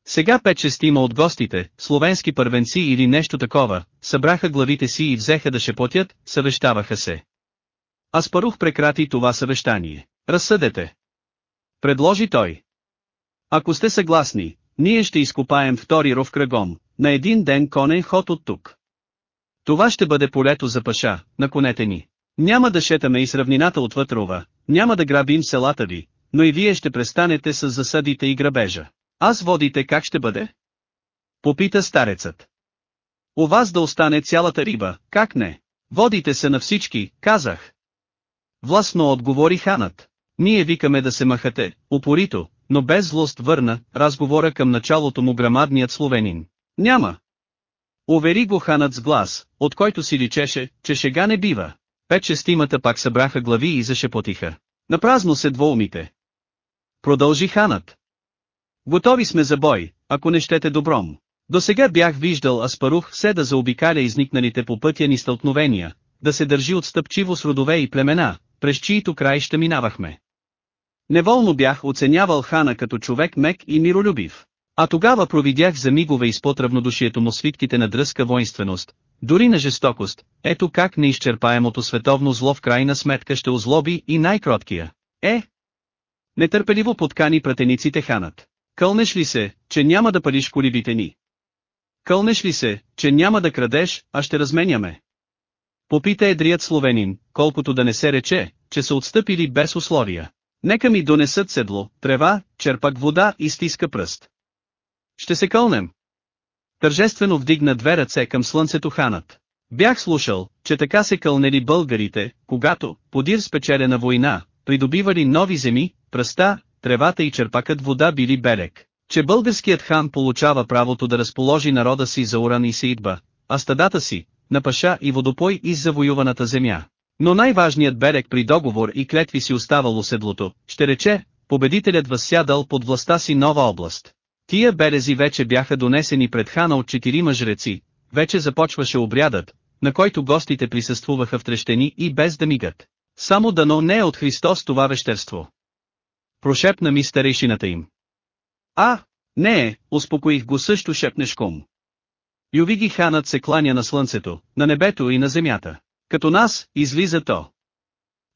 Сега пет-шестима от гостите, словенски първенци или нещо такова, събраха главите си и взеха да шепотят, съвещаваха се. Аспарух прекрати това съвещание. Разсъдете. Предложи той. Ако сте съгласни, ние ще изкопаем втори ров кръгом, на един ден конен ход от тук. Това ще бъде полето за паша, на конете ни. Няма да шетаме и сравнината от вътрова, няма да грабим селата ви, но и вие ще престанете с засадите и грабежа. Аз водите как ще бъде? Попита старецът. У вас да остане цялата риба, как не? Водите се на всички, казах. Властно отговори ханът. Ние викаме да се махате, упорито, но без злост върна, разговора към началото му грамадният словенин. Няма. Увери го ханът с глас, от който си личеше, че шега не бива. Пет-шестимата пак събраха глави и зашепотиха. Напразно се двоумите. Продължи ханът. Готови сме за бой, ако не щете добром. До сега бях виждал Аспарух все да заобикаля изникналите по пътя ни стълкновения, да се държи отстъпчиво с родове и племена, през чието край ще минавахме. Неволно бях оценявал хана като човек мек и миролюбив. А тогава провидях за мигове изпод равнодушието му свитките на дръзка воинственост, дори на жестокост, ето как неизчерпаемото световно зло в крайна сметка ще озлоби и най-кроткия. Е! Нетърпеливо подкани пратениците ханат. Кълнеш ли се, че няма да париш колибите ни? Кълнеш ли се, че няма да крадеш, а ще разменяме? Попита едрият словенин, колкото да не се рече, че са отстъпили без условия. Нека ми донесат седло, трева, черпак вода и стиска пръст. Ще се кълнем. Тържествено вдигна две ръце към слънцето ханът. Бях слушал, че така се кълнели българите, когато, подир спечелена война, придобивали нови земи, пръста, тревата и черпакът вода били берег, че българският хан получава правото да разположи народа си за уран и сеидба, а стадата си, на паша и водопой из завоюваната земя. Но най-важният берег при договор и клетви си оставало седлото, ще рече, победителят възсядал под властта си нова област. Тия берези вече бяха донесени пред хана от четирима жреци, вече започваше обрядът, на който гостите присъствуваха в трещени и без да мигат. Само дано не е от Христос това вещерство. Прошепна ми старейшината им. А, не успокоих го също шепнешком. Ювиги ханът се кланя на слънцето, на небето и на земята. Като нас, излиза то.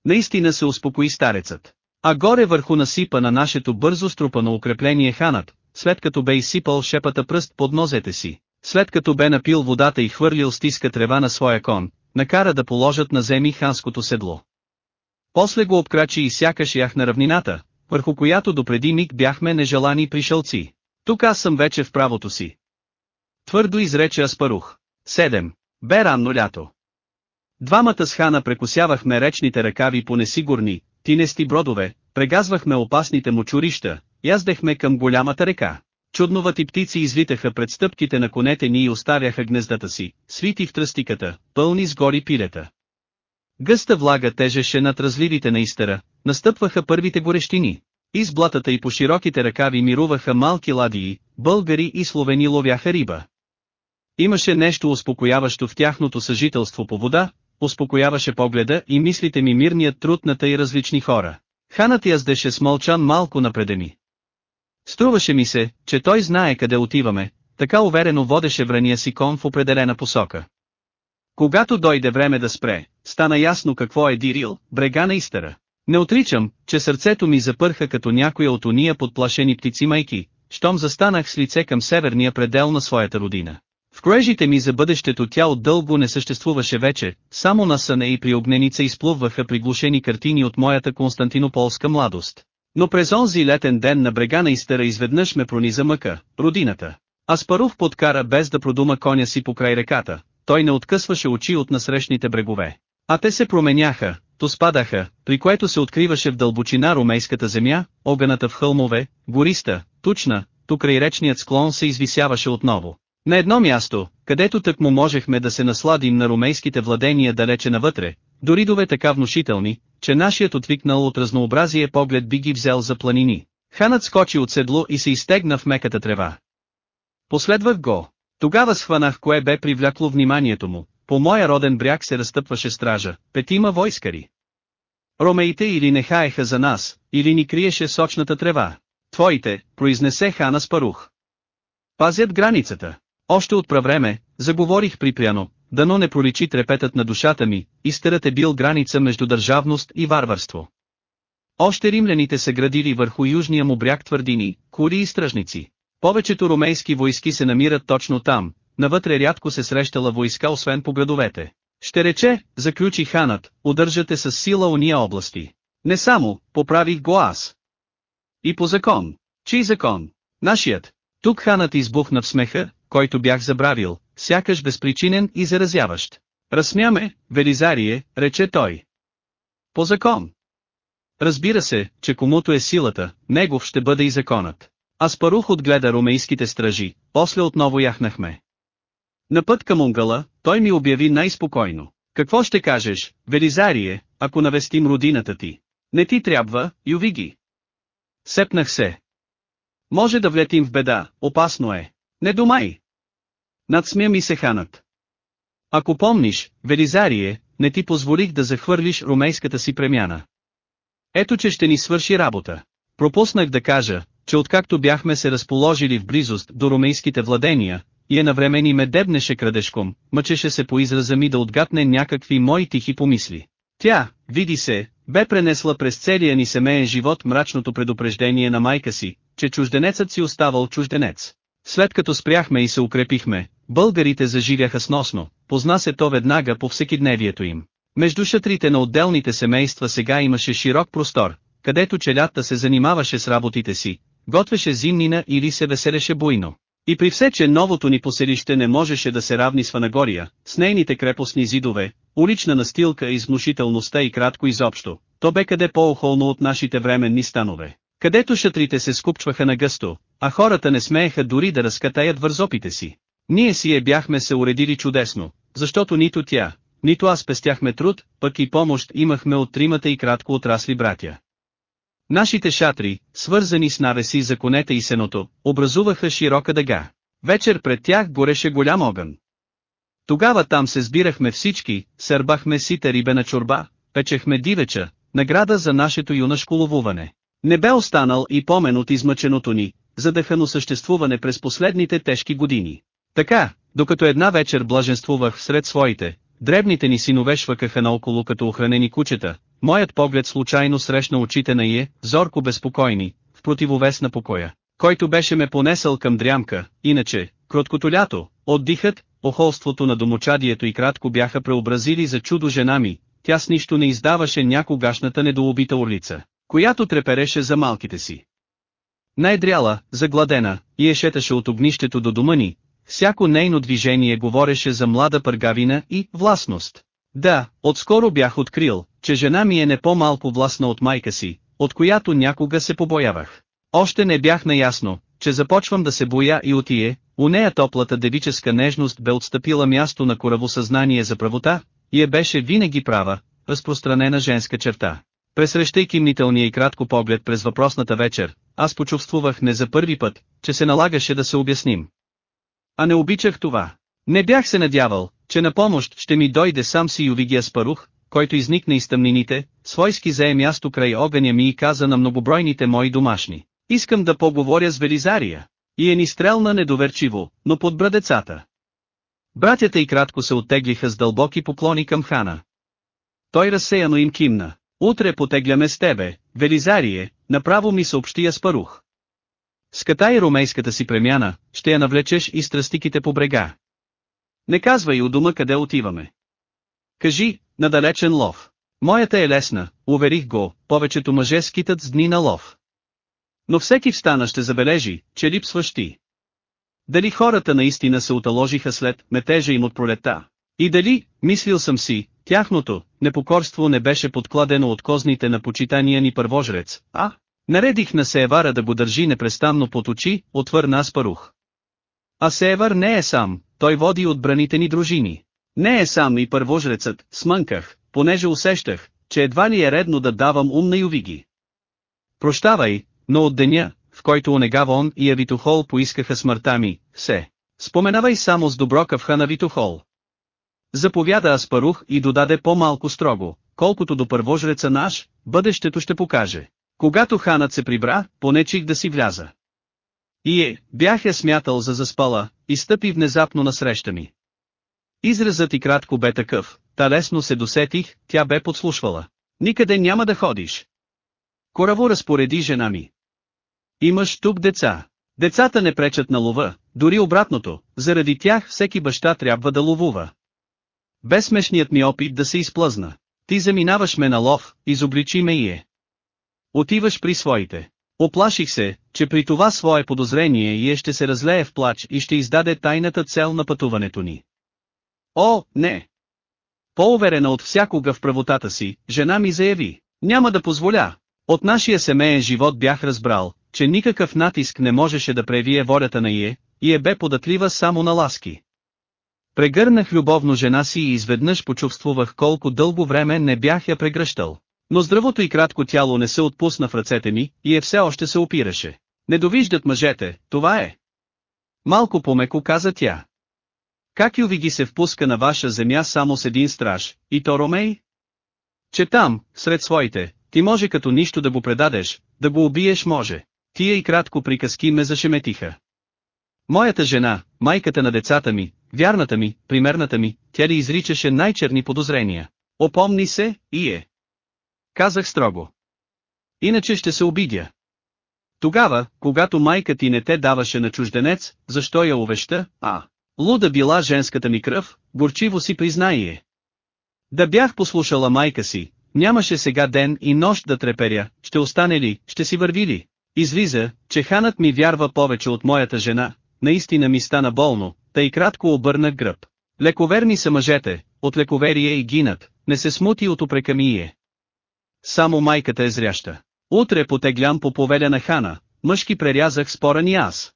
Наистина се успокои старецът. А горе върху насипа на нашето бързо струпано укрепление ханът, след като бе изсипал шепата пръст под нозете си, след като бе напил водата и хвърлил стиска трева на своя кон, накара да положат на земи ханското седло. После го обкрачи и сякаш ях на равнината, върху която допреди миг бяхме нежелани пришълци. Тук аз съм вече в правото си. Твърдо изрече Аспарух. 7. Бе ранно лято. Двамата с хана прекусявахме речните ръкави по несигурни, тинести бродове, прегазвахме опасните му чурища, яздехме към голямата река. Чудновати птици извитаха пред стъпките на конете ни и оставяха гнездата си, свити в тръстиката, пълни с гори пилета. Гъста влага тежеше над разливите на Истера, настъпваха първите горещини. Из блатата и по широките ръкави мируваха малки ладии, българи и словени ловяха риба. Имаше нещо успокояващо в тяхното съжителство по вода, успокояваше погледа и мислите ми мирният труд на тъй различни хора. Ханът яздеше смълчан малко напреде ми. Струваше ми се, че той знае къде отиваме, така уверено водеше врания си кон в определена посока. Когато дойде време да спре, стана ясно какво е дирил, брега на Истера. Не отричам, че сърцето ми запърха като някоя от уния подплашени птици майки, щом застанах с лице към северния предел на своята родина. В кроежите ми за бъдещето тя отдълго не съществуваше вече, само на съне и при огненица изплуваха приглушени картини от моята константинополска младост. Но през онзи летен ден на брега на Истера изведнъж ме прониза мъка, родината. Аспарух подкара без да продума коня си по край реката, той не откъсваше очи от насрещните брегове. А те се променяха, то спадаха, при което се откриваше в дълбочина румейската земя, огъната в хълмове, гориста, тучна, тук край речният склон се извисяваше отново. На едно място, където му можехме да се насладим на румейските владения далече навътре, дори дове така внушителни, че нашият отвикнал от разнообразие поглед би ги взел за планини. Ханът скочи от седло и се изтегна в меката трева. Последвах го. Тогава схванах кое бе привлякло вниманието му. По моя роден бряг се разтъпваше стража, петима войскари. Ромеите или не хаеха за нас, или ни криеше сочната трева. Твоите, произнесе хана Спарух. Пазят границата. Още от правреме, заговорих припряно, дано не проличи трепетът на душата ми, изтърът е бил граница между държавност и варварство. Още римляните са градили върху южния му бряг твърдини, кури и стражници. Повечето ромейски войски се намират точно там, навътре рядко се срещала войска освен по градовете. Ще рече, заключи ханът, удържате с сила уния области. Не само, поправих го аз. И по закон. Чий закон? Нашият. Тук ханът избухна в смеха, който бях забравил, сякаш безпричинен и заразяващ. Разсмяме, Велизарие, рече той. По закон. Разбира се, че комуто е силата, негов ще бъде и законът. Аспарух отгледа румейските стражи, после отново яхнахме. На път към Унгала, той ми обяви най-спокойно. Какво ще кажеш, Велизарие, ако навестим родината ти? Не ти трябва, Ювиги. Сепнах се. Може да влетим в беда, опасно е. Не думай. Надсмя ми се ханът. Ако помниш, Велизарие, не ти позволих да захвърлиш румейската си премяна. Ето че ще ни свърши работа. Пропуснах да кажа, че откакто бяхме се разположили в близост до румейските владения, и е навремени ме дебнеше крадешком, мъчеше се по израза ми да отгатне някакви мои тихи помисли. Тя, види се, бе пренесла през целия ни семейен живот мрачното предупреждение на майка си, че чужденецът си оставал чужденец. След като спряхме и се укрепихме, българите заживяха сносно, позна се то веднага по всекидневието им. Между шатрите на отделните семейства сега имаше широк простор, където челята се занимаваше с работите си, готвеше зимнина или се веселеше буйно. И при все, че новото ни поселище не можеше да се равни с Ванагория, с нейните крепостни зидове, улична настилка и с внушителността и кратко изобщо, то бе къде по-охолно от нашите временни станове, където шатрите се скупчваха на гъсто, а хората не смееха дори да разкатаят вързопите си. Ние си е бяхме се уредили чудесно, защото нито тя, нито аз пестяхме труд, пък и помощ имахме от тримата и кратко отрасли братя. Нашите шатри, свързани с навеси за конете и сеното, образуваха широка дъга. Вечер пред тях гореше голям огън. Тогава там се сбирахме всички, сърбахме сита рибена чорба, печехме дивеча, награда за нашето юнашко ловуване. Не бе останал и помен от измъченото ни, задъхано съществуване през последните тежки години. Така, докато една вечер блаженствувах сред своите, дребните ни синове швакаха наоколо като охранени кучета, моят поглед случайно срещна очите на Ие, зорко безпокойни, в противовес на покоя, който беше ме понесъл към дрямка, иначе, кроткото лято, отдихът, охолството на домочадието и кратко бяха преобразили за чудо жена ми, тя с нищо не издаваше някогашната недоубита орлица, която трепереше за малките си. Най-дряла, загладена, и ешеташе от огнището до дома ни, всяко нейно движение говореше за млада пъргавина и властност. Да, отскоро бях открил, че жена ми е не по-малко властна от майка си, от която някога се побоявах. Още не бях наясно, че започвам да се боя и отие, у нея топлата девическа нежност бе отстъпила място на коравосъзнание за правота, и е беше винаги права, разпространена женска черта. Пресрещайки мнителния и кратко поглед през въпросната вечер, аз почувствувах не за първи път, че се налагаше да се обясним. А не обичах това. Не бях се надявал, че на помощ ще ми дойде сам си Ювигия Спарух, който изникна из тъмнините, свойски зае място край огъня ми и каза на многобройните мои домашни. Искам да поговоря с Велизария. И е ни стрелна недоверчиво, но под брадецата. Братята и кратко се оттеглиха с дълбоки поклони към хана. Той разсеяно им кимна. Утре потегляме с тебе, Велизарие, направо ми съобщи Аспарух. Скатай ромейската си премяна, ще я навлечеш и страстиките по брега. Не казвай у дома къде отиваме. Кажи, на далечен лов. Моята е лесна, уверих го, повечето мъже скитат с дни на лов. Но всеки встана ще забележи, че липсваш ти. Дали хората наистина се оталожиха след метежа им от пролета? И дали, мислил съм си, тяхното непокорство не беше подкладено от козните на почитания ни първожрец, а? Наредих на Сеевара да го държи непрестанно под очи, отвърна Аспарух. А Сеевар не е сам, той води отбраните ни дружини. Не е сам и първожрецът, смънках, понеже усещах, че едва ли е редно да давам ум на ювиги. Прощавай, но от деня, в който Онегавон и Авитохол поискаха смъртта ми, се. Споменавай само с доброкавха на Витохол. Заповяда Аспарух и додаде по-малко строго, колкото до първожреца наш, бъдещето ще покаже. Когато ханът се прибра, понечих да си вляза. И е, бях я смятал за заспала, и стъпи внезапно насреща ми. Изразът и кратко бе такъв, та лесно се досетих, тя бе подслушвала. Никъде няма да ходиш. Кораво разпореди жена ми. Имаш тук деца. Децата не пречат на лова, дори обратното, заради тях всеки баща трябва да ловува. Безсмешният ми опит да се изплъзна. Ти заминаваш ме на лов, изобличи ме и е. Отиваш при своите. Оплаших се, че при това свое подозрение Ие ще се разлее в плач и ще издаде тайната цел на пътуването ни. О, не! По-уверена от всякога в правотата си, жена ми заяви, няма да позволя. От нашия семейен живот бях разбрал, че никакъв натиск не можеше да превие волята на Ие, и е бе податлива само на ласки. Прегърнах любовно жена си и изведнъж почувствувах колко дълго време не бях я прегръщал. Но здравото и кратко тяло не се отпусна в ръцете ми, и е все още се опираше. Не довиждат мъжете, това е. Малко помеко каза тя. Как Ювиги се впуска на ваша земя само с един страж, и то Ромей? Че там, сред своите, ти може като нищо да го предадеш, да го убиеш може. Тия и кратко приказки ме зашеметиха. Моята жена, майката на децата ми, вярната ми, примерната ми, тя ли изричаше най-черни подозрения. Опомни се, и е. Казах строго. Иначе ще се обидя. Тогава, когато майка ти не те даваше на чужденец, защо я увеща, а? Луда била женската ми кръв, горчиво си признае. Да бях послушала майка си, нямаше сега ден и нощ да треперя, ще остане ли, ще си върви ли. Излиза, че ханът ми вярва повече от моята жена, наистина ми стана болно, тъй кратко обърна гръб. Лековерни са мъжете, от лековерие и гинат, не се смути от упрекамие. Само майката е зряща. Утре потеглям по повеля на хана, мъжки прерязах спора ни аз.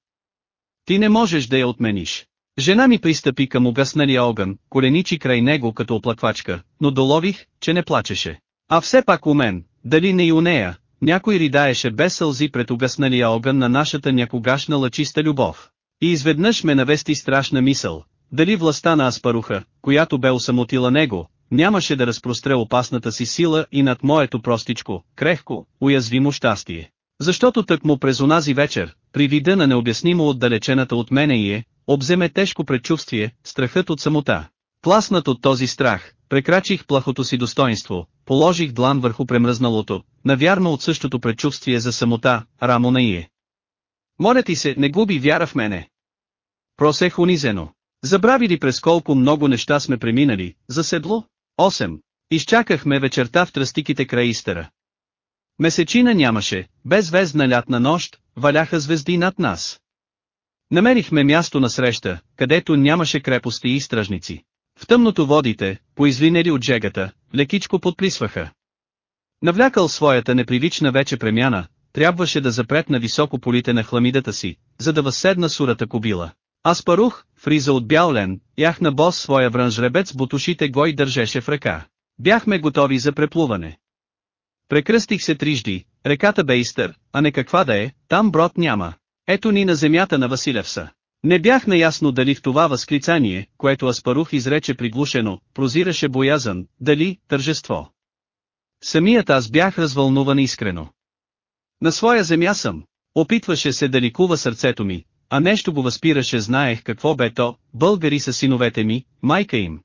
Ти не можеш да я отмениш. Жена ми пристъпи към угасналия огън, коленичи край него като оплаквачка, но долових, че не плачеше. А все пак у мен, дали не и у нея, някой ридаеше без сълзи пред угасналия огън на нашата някогашна лъчиста любов. И изведнъж ме навести страшна мисъл, дали властта на Аспаруха, която бе осамотила него, нямаше да разпростре опасната си сила и над моето простичко, крехко, уязвимо щастие. Защото тък му през онази вечер, при вида на необяснимо отдалечената от мене и е, обземе тежко предчувствие, страхът от самота. Пласнат от този страх, прекрачих плахото си достоинство, положих длан върху премръзналото, навярно от същото предчувствие за самота, рамо на Ие. Моля ти се, не губи вяра в мене. Просех унизено. Забрави ли през колко много неща сме преминали, за седло? 8. Изчакахме вечерта в тръстиките край Истера. Месечина нямаше, без вездна лятна нощ, валяха звезди над нас. Намерихме място на среща, където нямаше крепости и стражници. В тъмното водите, поизвинели от жегата, лекичко подплисваха. Навлякал своята неприлична вече премяна, трябваше да запретна високо полите на хламидата си, за да възседна сурата кобила. Аз парух, фриза от бял лен, ях бос своя вранжребец бутушите го и държеше в ръка. Бяхме готови за преплуване. Прекръстих се трижди, реката бе изтър, а не каква да е, там брод няма. Ето ни на земята на Василевса. Не бях наясно дали в това възклицание, което Аспарух изрече приглушено, прозираше боязън, дали тържество. Самият аз бях развълнуван искрено. На своя земя съм. Опитваше се да ликува сърцето ми, а нещо го възпираше знаех какво бе то, българи са синовете ми, майка им.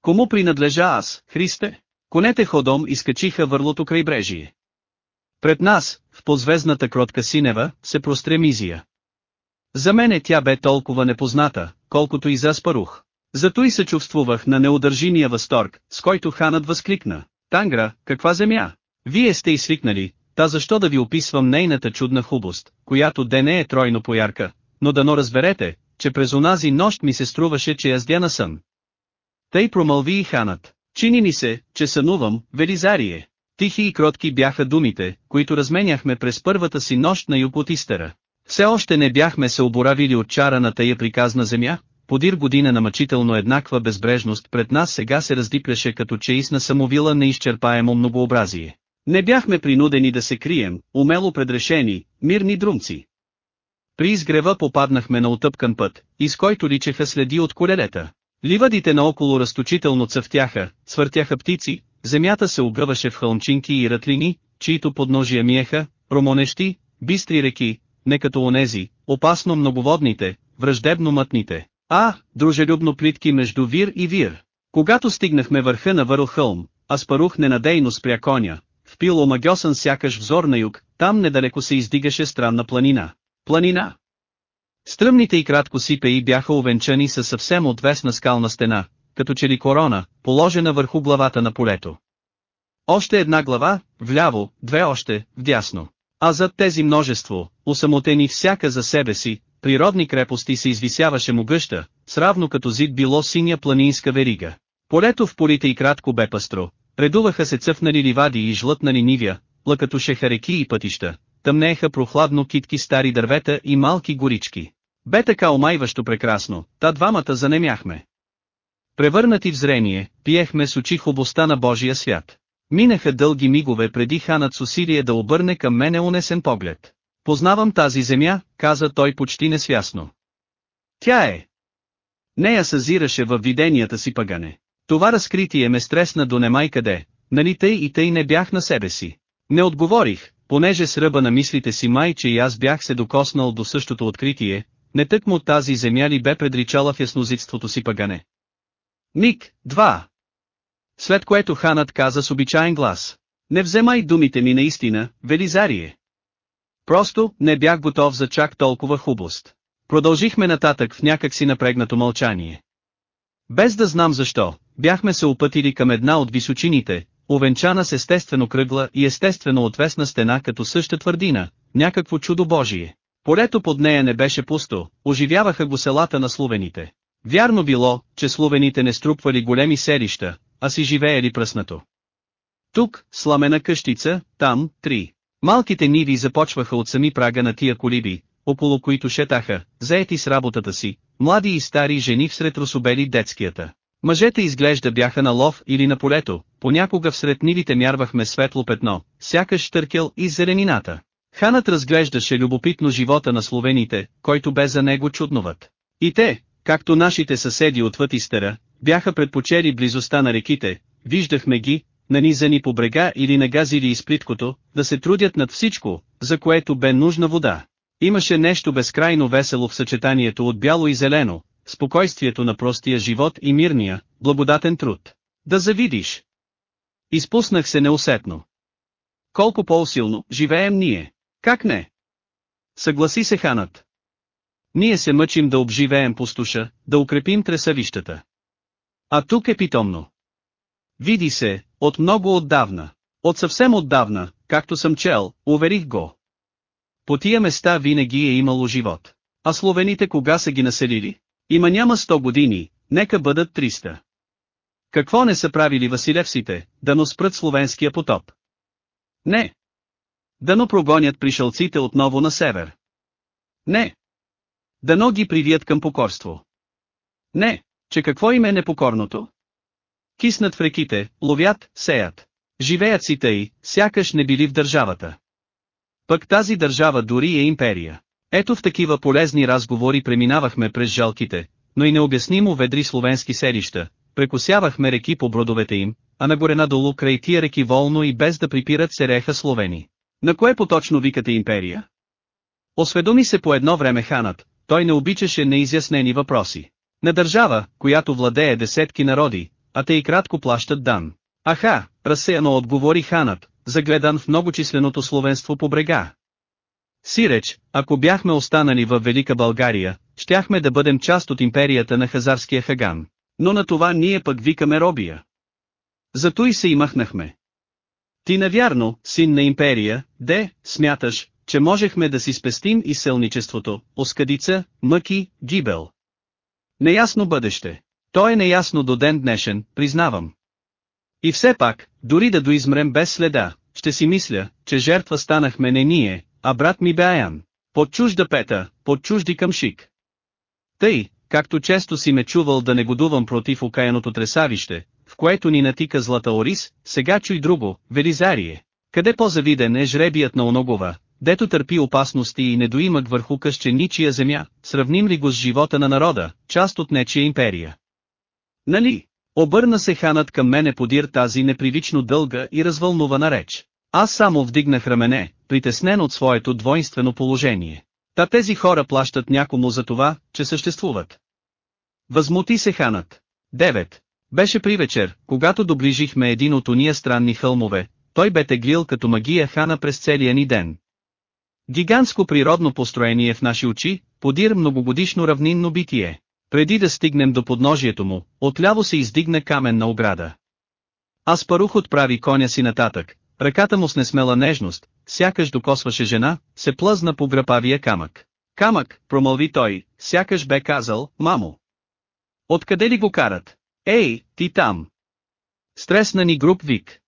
Кому принадлежа аз, Христе? Конете ходом изкачиха върлото крайбрежие. Пред нас, в позвездната кротка синева, се простре мизия. За мене тя бе толкова непозната, колкото и за Спарух. Зато и се чувствувах на неудържимия възторг, с който ханът възкликна. Тангра, каква земя? Вие сте и свикнали, та защо да ви описвам нейната чудна хубост, която де не е тройно поярка, но дано разберете, че през онази нощ ми се струваше, че яздя на сън. Тъй промълви и ханът. Чини ни се, че сънувам, Велизарие. Тихи и кротки бяха думите, които разменяхме през първата си нощ на юг от Истера. Все още не бяхме се оборавили от чара на тая приказна земя, подир година на мъчително еднаква безбрежност пред нас сега се раздипляше като чеис на самовила неизчерпаемо многообразие. Не бяхме принудени да се крием, умело предрешени, мирни друмци. При изгрева попаднахме на отъпкан път, из който личеха следи от колелета. Ливадите наоколо разточително цъфтяха, свъртяха птици, земята се огъваше в хълмчинки и рътлини, чието подножия миеха, ромонещи, бистри реки, не като онези, опасно многоводните, враждебно мътните, а, дружелюбно плитки между вир и вир. Когато стигнахме върха на Върл хълм, Аспарух ненадейно спря коня, впил омагьосан сякаш взор на юг, там недалеко се издигаше странна планина. Планина! Стръмните и кратко сипеи бяха увенчани със съвсем отвесна скална стена, като че ли корона, положена върху главата на полето. Още една глава, вляво, две още, вдясно. А зад тези множество, усамотени всяка за себе си, природни крепости се извисяваше могъща, сравно като зид било синя планинска верига. Полето в полите и кратко бе пастро, редуваха се цъфнали ливади и жлътнали нивя, плакатушеха реки и пътища, тъмнееха прохладно китки стари дървета и малки горички. Бе така омайващо прекрасно, та двамата занемяхме. Превърнати в зрение, пиехме с очи хубостта на Божия свят. Минаха дълги мигове преди ханът с усилие да обърне към мене унесен поглед. Познавам тази земя, каза той почти несвясно. Тя е. Нея съзираше във виденията си пъгане. Това разкритие ме стресна до немай къде, нали тъй и тъй не бях на себе си. Не отговорих, понеже с ръба на мислите си май, че и аз бях се докоснал до същото откритие, не тък му тази земя ли бе предричала в яснозитството си пъгане. Миг, два. След което ханът каза с обичаен глас. Не вземай думите ми наистина, Велизарие. Просто, не бях готов за чак толкова хубост. Продължихме нататък в някак си напрегнато мълчание. Без да знам защо, бяхме се опътили към една от височините, овенчана с естествено кръгла и естествено отвесна стена като съща твърдина, някакво чудо Божие. Полето под нея не беше пусто, оживяваха го селата на словените. Вярно било, че словените не струпвали големи селища, а си живеели пръснато. Тук, сламена къщица, там, три. Малките ниви започваха от сами прага на тия колиби, около които шетаха, заети с работата си, млади и стари жени всред рособели детскията. Мъжете изглежда бяха на лов или на полето, понякога всред нивите мярвахме светло петно, сякаш търкел и зеленината. Ханът разглеждаше любопитно живота на словените, който бе за него чудноват. И те, както нашите съседи отвъд Истера, бяха предпочели близостта на реките, виждахме ги, нанизани по брега или нагазили из плиткото, да се трудят над всичко, за което бе нужна вода. Имаше нещо безкрайно весело в съчетанието от бяло и зелено, спокойствието на простия живот и мирния, благодатен труд. Да завидиш. Изпуснах се неусетно. Колко по-усилно живеем ние. Как не? Съгласи се ханът. Ние се мъчим да обживеем пустоша, да укрепим тресавищата. А тук е питомно. Види се, от много отдавна. От съвсем отдавна, както съм чел, уверих го. По тия места винаги е имало живот. А словените кога са ги населили? Има няма 100 години, нека бъдат 300. Какво не са правили василевсите, да но спрат словенския потоп? Не. Дано прогонят пришълците отново на север. Не. Дано ги привият към покорство. Не, че какво им е непокорното? Киснат в реките, ловят, сеят. Живеят си тъй, сякаш не били в държавата. Пък тази държава дори е империя. Ето в такива полезни разговори преминавахме през жалките, но и необяснимо ведри словенски селища, прекосявахме реки по бродовете им, а нагоре надолу край тия реки волно и без да припират се реха словени. На кое поточно викате империя? Осведоми се по едно време ханът, той не обичаше неизяснени въпроси. На държава, която владее десетки народи, а те и кратко плащат дан. Аха, разсеяно отговори ханът, загледан в многочисленото словенство по брега. Сиреч, ако бяхме останали в Велика България, щяхме да бъдем част от империята на Хазарския Хаган. Но на това ние пък викаме робия. Зато и се имахнахме. Ти навярно, син на империя, де, смяташ, че можехме да си спестим и селничеството, оскадица, мъки, гибел. Неясно бъдеще. То е неясно до ден днешен, признавам. И все пак, дори да доизмрем без следа, ще си мисля, че жертва станахме не ние, а брат ми Беян. Под чужда пета, под чужди къмшик. Тъй, както често си ме чувал да негодувам против окаяното тресавище, в което ни натика злата Орис, сега чуй друго, Велизарие. Къде по-завиден е жребият на оногова, дето търпи опасности и недоимък върху къще ничия земя, сравним ли го с живота на народа, част от нечия империя. Нали? Обърна се ханът към мене подир тази непривично дълга и развълнувана реч. Аз само вдигнах рамене, притеснен от своето двойствено положение. Та тези хора плащат някому за това, че съществуват. Възмути се ханът. 9. Беше при вечер, когато доближихме един от уния странни хълмове, той бе теглил като магия хана през целия ни ден. Гигантско природно построение в наши очи, подир многогодишно равнинно битие. Преди да стигнем до подножието му, отляво се издигна каменна ограда. Аз парух отправи коня си нататък, ръката му с несмела нежност, сякаш докосваше жена, се плъзна по грапавия камък. Камък, промълви той, сякаш бе казал, мамо. Откъде ли го карат? Ей, ти там! Стресна ни груп вик.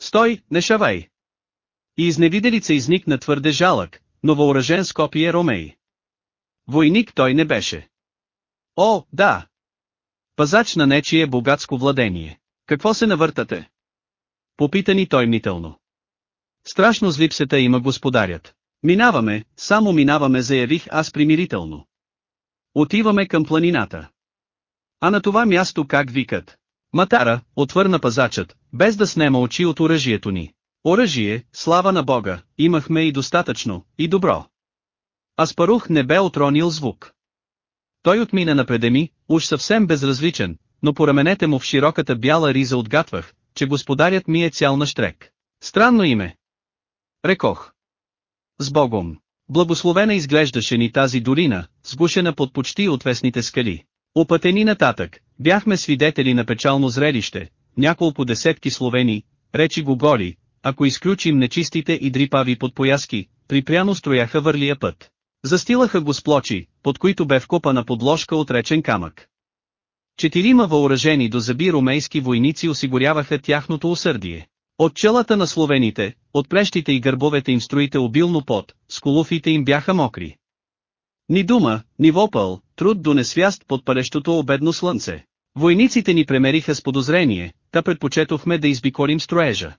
Стой, не шавай! И изневиделица изникна твърде жалък, но въоръжен с копие Ромей. Войник той не беше. О, да! Пазач на нечие богатско владение. Какво се навъртате? Попита ни той мително. Страшно с липсета има господарят. Минаваме, само минаваме заявих аз примирително. Отиваме към планината. А на това място как викат? Матара, отвърна пазачът, без да снема очи от оръжието ни. Оръжие, слава на Бога, имахме и достатъчно, и добро. Аспарух не бе отронил звук. Той отмина напреде ми, уж съвсем безразличен, но по раменете му в широката бяла риза отгатвах, че господарят ми е цял на штрек. Странно име. Рекох. С Богом. Благословена изглеждаше ни тази долина, сгушена под почти отвесните скали. Опътени нататък, бяхме свидетели на печално зрелище, няколко десетки словени, речи го гори, ако изключим нечистите и дрипави подпояски, припряно строяха върлия път. Застилаха го с плочи, под които бе вкопана подложка от речен камък. Четирима въоръжени до заби ромейски войници осигуряваха тяхното усърдие. От челата на словените, от плещите и гърбовете им строите обилно пот, скулуфите им бяха мокри. Ни дума, ни вопъл, труд до несвяст под палещото обедно слънце. Войниците ни премериха с подозрение, та предпочетохме да избикорим строежа.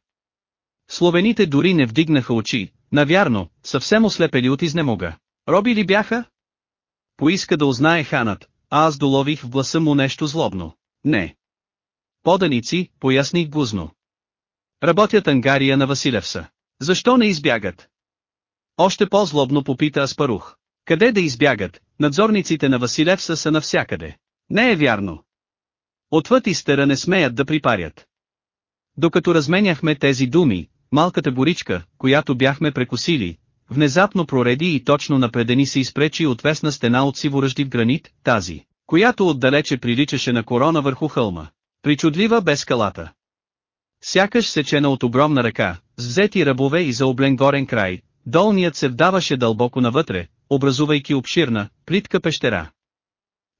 Словените дори не вдигнаха очи, навярно, съвсем ослепели от изнемога. Роби ли бяха? Поиска да узнае ханът, а аз долових в гласа му нещо злобно. Не. Поданици, поясних гузно. Работят ангария на Василевса. Защо не избягат? Още по-злобно попита Аспарух. Къде да избягат, надзорниците на Василевса са навсякъде. Не е вярно. Отвъд изтера не смеят да припарят. Докато разменяхме тези думи, малката горичка, която бяхме прекусили, внезапно прореди и точно напредени се изпречи отвесна стена от сиворъждив гранит, тази, която отдалече приличаше на корона върху хълма. Причудлива без скалата. Сякаш сечена от огромна ръка, с взети ръбове и заоблен горен край, долният се вдаваше дълбоко навътре, образувайки обширна, плитка пещера.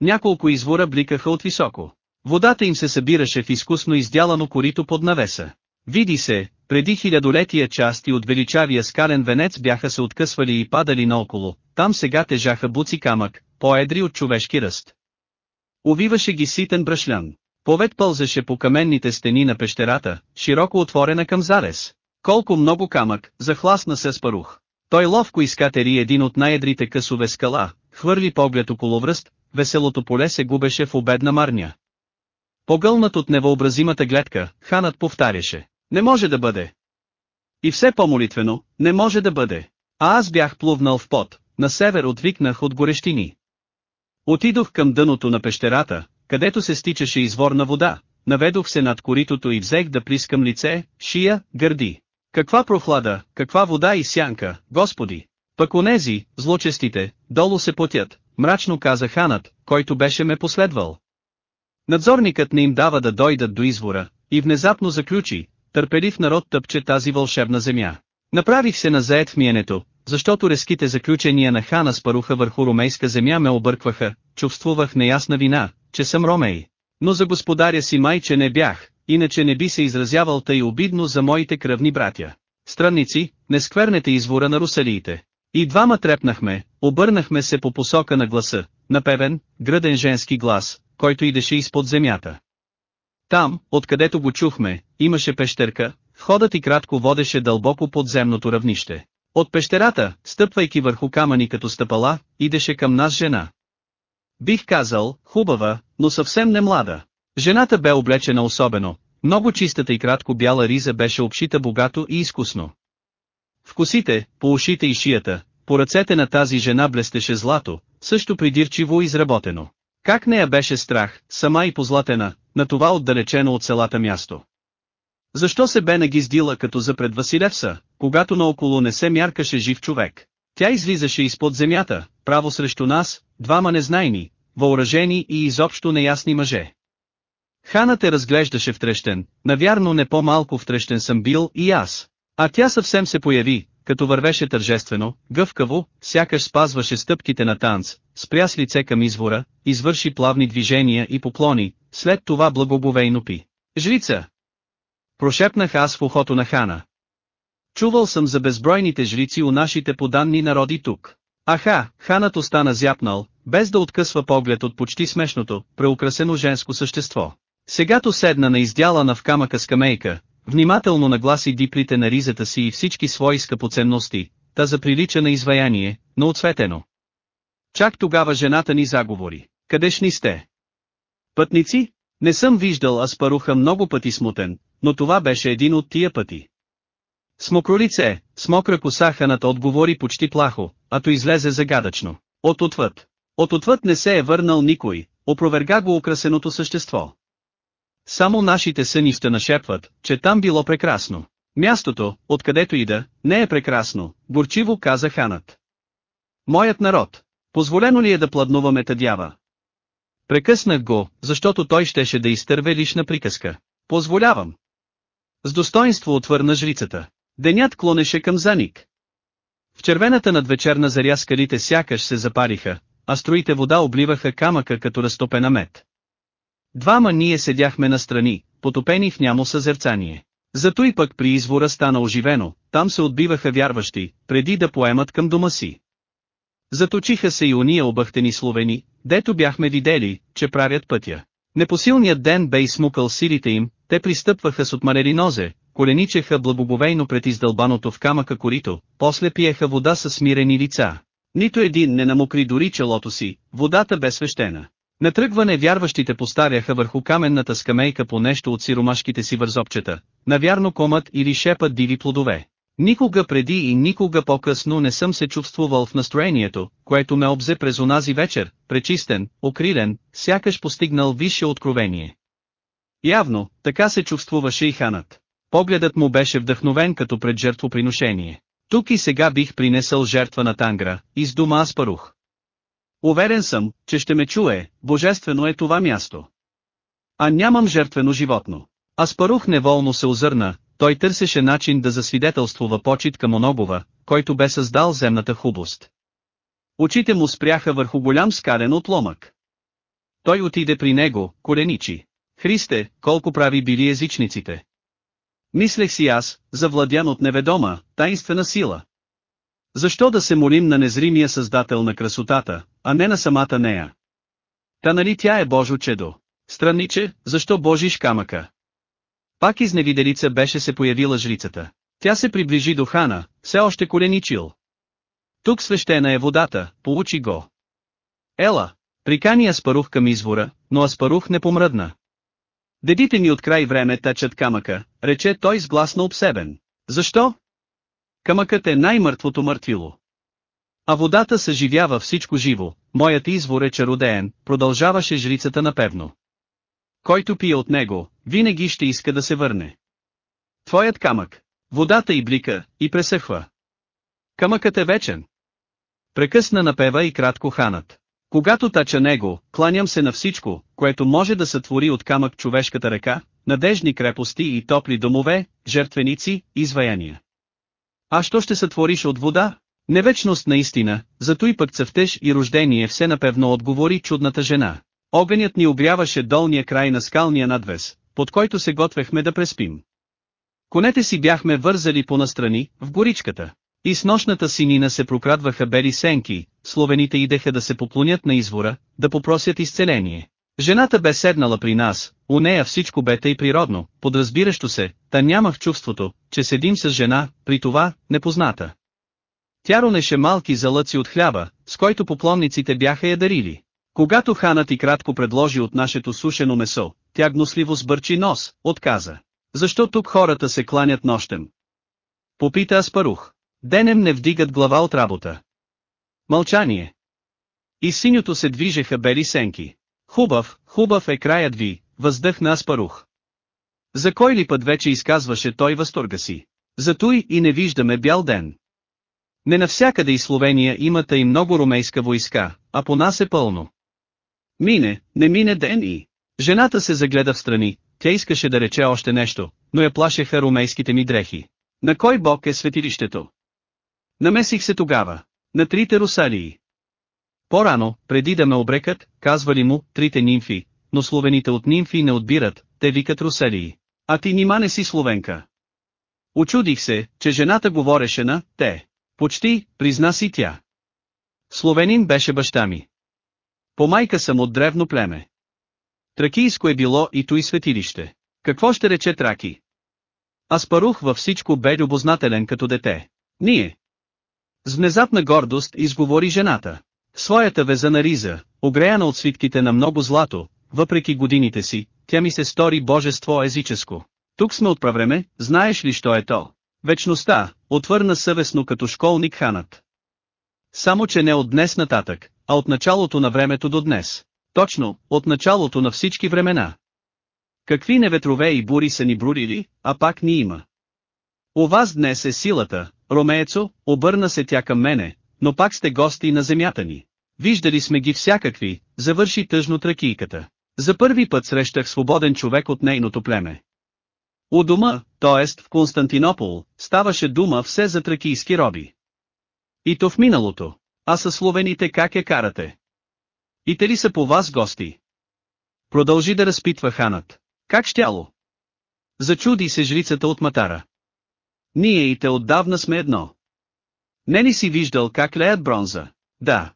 Няколко извора бликаха от високо. Водата им се събираше в изкусно издялано корито под навеса. Види се, преди хилядолетия части от величавия скален венец бяха се откъсвали и падали наоколо, там сега тежаха буци камък, по-едри от човешки ръст. Увиваше ги ситен брашлян. Повед пълзаше по каменните стени на пещерата, широко отворена към зарез. Колко много камък, захласна се с парух. Той ловко изкатери един от най-едрите късове скала, хвърли поглед около връст, веселото поле се губеше в обедна марня. Погълнат от невъобразимата гледка, ханът повтаряше. Не може да бъде. И все по-молитвено, не може да бъде. А аз бях плувнал в пот, на север отвикнах от горещини. Отидох към дъното на пещерата, където се стичаше изворна вода, наведох се над коритото и взех да плискам лице, шия, гърди. Каква прохлада, каква вода и сянка, господи! Пък онези, злочестите, долу се потят, мрачно каза ханът, който беше ме последвал. Надзорникът не им дава да дойдат до извора, и внезапно заключи, търпелив народ тъпче тази вълшебна земя. Направих се на заед в миенето, защото резките заключения на хана спаруха върху ромейска земя ме объркваха, чувствувах неясна вина, че съм ромей. Но за господаря си майче не бях, иначе не би се изразявал тъй обидно за моите кръвни братя. Странници, не сквернете извора на русалиите. И двама трепнахме, обърнахме се по посока на гласа, напевен, гръден женски глас, който идеше изпод земята. Там, откъдето го чухме, имаше пещерка, входът и кратко водеше дълбоко подземното равнище. От пещерата, стъпвайки върху камъни като стъпала, идеше към нас жена. Бих казал, хубава, но съвсем не млада. Жената бе облечена особено, много чистата и кратко бяла риза беше обшита богато и изкусно. В косите, по ушите и шията, по ръцете на тази жена блестеше злато, също придирчиво изработено. Как нея беше страх, сама и позлатена, на това отдалечено от селата място. Защо се бе нагиздила като за пред Василевса, когато наоколо не се мяркаше жив човек? Тя излизаше изпод земята, право срещу нас, двама незнайни, въоръжени и изобщо неясни мъже. Хана те разглеждаше втрещен, навярно не по-малко втрещен съм бил и аз. А тя съвсем се появи, като вървеше тържествено, гъвкаво, сякаш спазваше стъпките на танц, спря с лице към извора, извърши плавни движения и поклони, след това благоговейно пи. Жрица! Прошепнах аз в ухото на хана. Чувал съм за безбройните жрици у нашите поданни народи тук. Аха, ханът остана зяпнал, без да откъсва поглед от почти смешното, преукрасено женско същество. Сегато седна на издялана в камъка скамейка, внимателно нагласи диплите на ризата си и всички свои скъпоценности, та заприлича на изваяние, но отсветено. Чак тогава жената ни заговори. Къдешни сте? Пътници? Не съм виждал аз паруха много пъти смутен, но това беше един от тия пъти. Смокролице, смокра коса ханът отговори почти плахо, а излезе загадъчно. От отвъд. От отвъд не се е върнал никой, опроверга го украсеното същество. Само нашите съни ще нашепват, че там било прекрасно. Мястото, откъдето ида, не е прекрасно, горчиво каза ханът. Моят народ. Позволено ли е да пладнуваме тъдява? Прекъснах го, защото той щеше да изтърве лична приказка. Позволявам. С достоинство отвърна жрицата. Денят клонеше към заник. В червената надвечерна заря скалите сякаш се запариха, а строите вода обливаха камъка като разтопена мед. Двама ние седяхме настрани, потопени в нямо съзерцание. Зато и пък при извора стана оживено, там се отбиваха вярващи, преди да поемат към дома си. Заточиха се и уния обахтени словени, дето бяхме видели, че правят пътя. Непосилният ден бе измукал силите им, те пристъпваха с отмарели нозе, коленичеха благоговейно пред издълбаното в камъка корито, после пиеха вода с смирени лица. Нито един не намокри дори челото си, водата бе свещена. На тръгване вярващите постаряха върху каменната скамейка по нещо от сиромашките си вързопчета, навярно комът или шепът диви плодове. Никога преди и никога по-късно не съм се чувствувал в настроението, което ме обзе през онази вечер, пречистен, окрилен, сякаш постигнал висше откровение. Явно, така се чувствуваше и ханът. Погледът му беше вдъхновен като пред жертвоприношение. Тук и сега бих принесъл жертва на Тангра, и с дума Аспарух. Уверен съм, че ще ме чуе, божествено е това място. А нямам жертвено животно. Аспарух неволно се озърна, той търсеше начин да засвидетелствува почет към оногова, който бе създал земната хубост. Очите му спряха върху голям скален отломък. Той отиде при него, кореничи. Христе, колко прави били езичниците. Мислех си аз, завладян от неведома, таинствена сила. Защо да се молим на незримия създател на красотата, а не на самата нея? Та нали тя е Божо чедо? Странниче, защо Божиш камъка? Пак изневиделица беше се появила жрицата. Тя се приближи до хана, все още коленичил. Тук свещена е водата, получи го. Ела, прикани Аспарух към извора, но Аспарух не помръдна. Дедите ми от край време тачат камъка, рече той с глас на обсебен. Защо? Камъкът е най-мъртвото мъртвило. А водата съживява всичко живо, моят извор е чародеен, продължаваше жрицата напевно. Който пие от него, винаги ще иска да се върне. Твоят камък, водата и блика, и пресъхва. Камъкът е вечен. Прекъсна напева и кратко ханът. Когато тача него, кланям се на всичко, което може да сътвори от камък човешката ръка, надежни крепости и топли домове, жертвеници, изваяния. А що ще сътвориш от вода? Невечност наистина, зато и пък цъфтеж и рождение все напевно отговори чудната жена. Огънят ни обряваше долния край на скалния надвес, под който се готвехме да преспим. Конете си бяхме вързали по-настрани, в горичката. И с нощната синина се прокрадваха бели сенки, словените идеха да се поклонят на извора, да попросят изцеление. Жената бе седнала при нас, у нея всичко бе и природно, подразбиращо се, та нямах чувството, че седим с жена, при това, непозната. Тя ронеше малки залъци от хляба, с който поклонниците бяха я дарили. Когато ханът и кратко предложи от нашето сушено месо, тя гносливо сбърчи нос, отказа. Защо тук хората се кланят нощем? Попита Аспарух. Денем не вдигат глава от работа. Мълчание. И синьото се движеха бели сенки. Хубав, хубав е краят ви, въздъхна Аспарух. За кой ли път вече изказваше той възторга си? Зато и не виждаме бял ден. Не навсякъде и Словения имата и много ромейска войска, а по нас е пълно. Мине, не мине ден и... Жената се загледа в страни, тя искаше да рече още нещо, но я плашеха ромейските ми дрехи. На кой бог е светилището? Намесих се тогава. На трите русалии. По-рано, преди да ме обрекат, казвали му, трите нимфи, но словените от нимфи не отбират, те викат русалии. А ти нима не си словенка. Очудих се, че жената говореше на «те». Почти, призна си тя. Словенин беше баща ми. По майка съм от древно племе. Тракийско е било и той светилище. Какво ще рече Траки? Аз парух във всичко бе любознателен като дете. Ние. С внезапна гордост изговори жената. Своята везана риза, огреяна от свитките на много злато, въпреки годините си, тя ми се стори божество езическо. Тук сме от правреме, знаеш ли що е то? Вечността, отвърна съвестно като школник ханът. Само че не от днес нататък, а от началото на времето до днес. Точно, от началото на всички времена. Какви неветрове и бури са ни брудили, а пак ни има. У вас днес е силата, Ромеецо, обърна се тя към мене, но пак сте гости на земята ни. Виждали сме ги всякакви, завърши тъжно тракийката. За първи път срещах свободен човек от нейното племе. У дома, т.е. в Константинопол, ставаше дума все за тракийски роби. И то в миналото. А със словените как я карате? И те ли са по вас гости? Продължи да разпитва ханът. Как щяло? Зачуди се жрицата от Матара. Ние и те отдавна сме едно. Не ли си виждал как леят бронза? Да.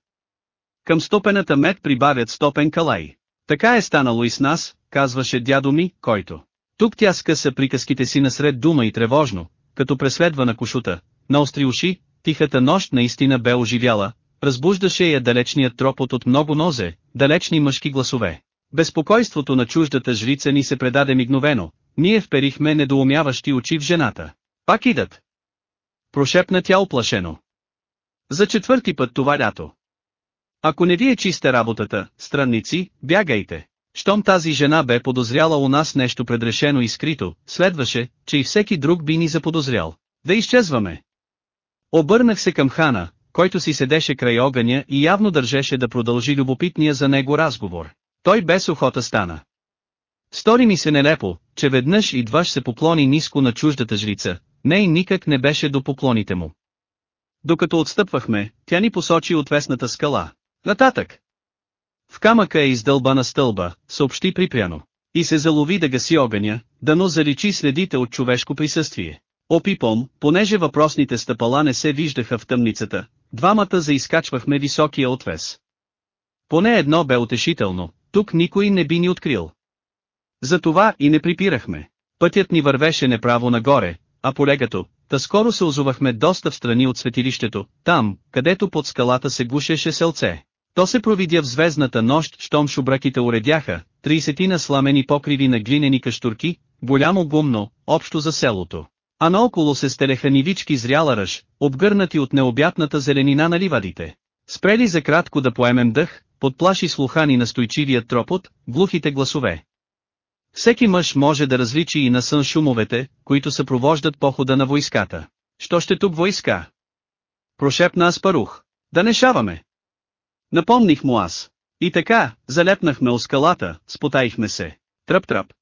Към стопената мед прибавят стопен калай. Така е станало и с нас, казваше дядо ми, който. Тук тя скъса приказките си насред дума и тревожно, като преследва на кошута, на остри уши, тихата нощ наистина бе оживяла, разбуждаше я далечният тропот от много нозе, далечни мъжки гласове. Безпокойството на чуждата жрица ни се предаде мигновено, ние вперихме недоумяващи очи в жената. Пак идат. Прошепна тя оплашено. За четвърти път това лято. Ако не ви е чиста работата, странници, бягайте. Щом тази жена бе подозряла у нас нещо предрешено и скрито, следваше, че и всеки друг би ни заподозрял. Да изчезваме. Обърнах се към хана, който си седеше край огъня и явно държеше да продължи любопитния за него разговор. Той без охота стана. Стори ми се нелепо, че веднъж и дваш се поклони ниско на чуждата жрица, не и никак не беше до поклоните му. Докато отстъпвахме, тя ни посочи отвесната скала. Нататък. В камъка е издълбана стълба, съобщи припряно. И се залови да гаси огъня, дано заличи следите от човешко присъствие. Опипом, понеже въпросните стъпала не се виждаха в тъмницата, двамата заизкачвахме високия отвес. Поне едно бе утешително, тук никой не би ни открил. Затова и не припирахме. Пътят ни вървеше неправо нагоре, а полегато, та скоро се озовахме доста в страни от светилището, там, където под скалата се гушеше селце. То се провидя в звездната нощ, щом шубраките уредяха, 30 сламени покриви на глинени каштурки, голямо гумно, общо за селото. А наоколо се стелеха нивички зряла ръж, обгърнати от необятната зеленина на ливадите. Спрели за кратко да поемем дъх, подплаши слухани настойчивият тропот, глухите гласове. Всеки мъж може да различи и на сън шумовете, които съпровождат похода на войската. Що ще тук войска? Прошепна Аспарух. Да не шаваме. Напомних му аз. И така, залепнахме у скалата, спотаихме се. Тръп-тръп.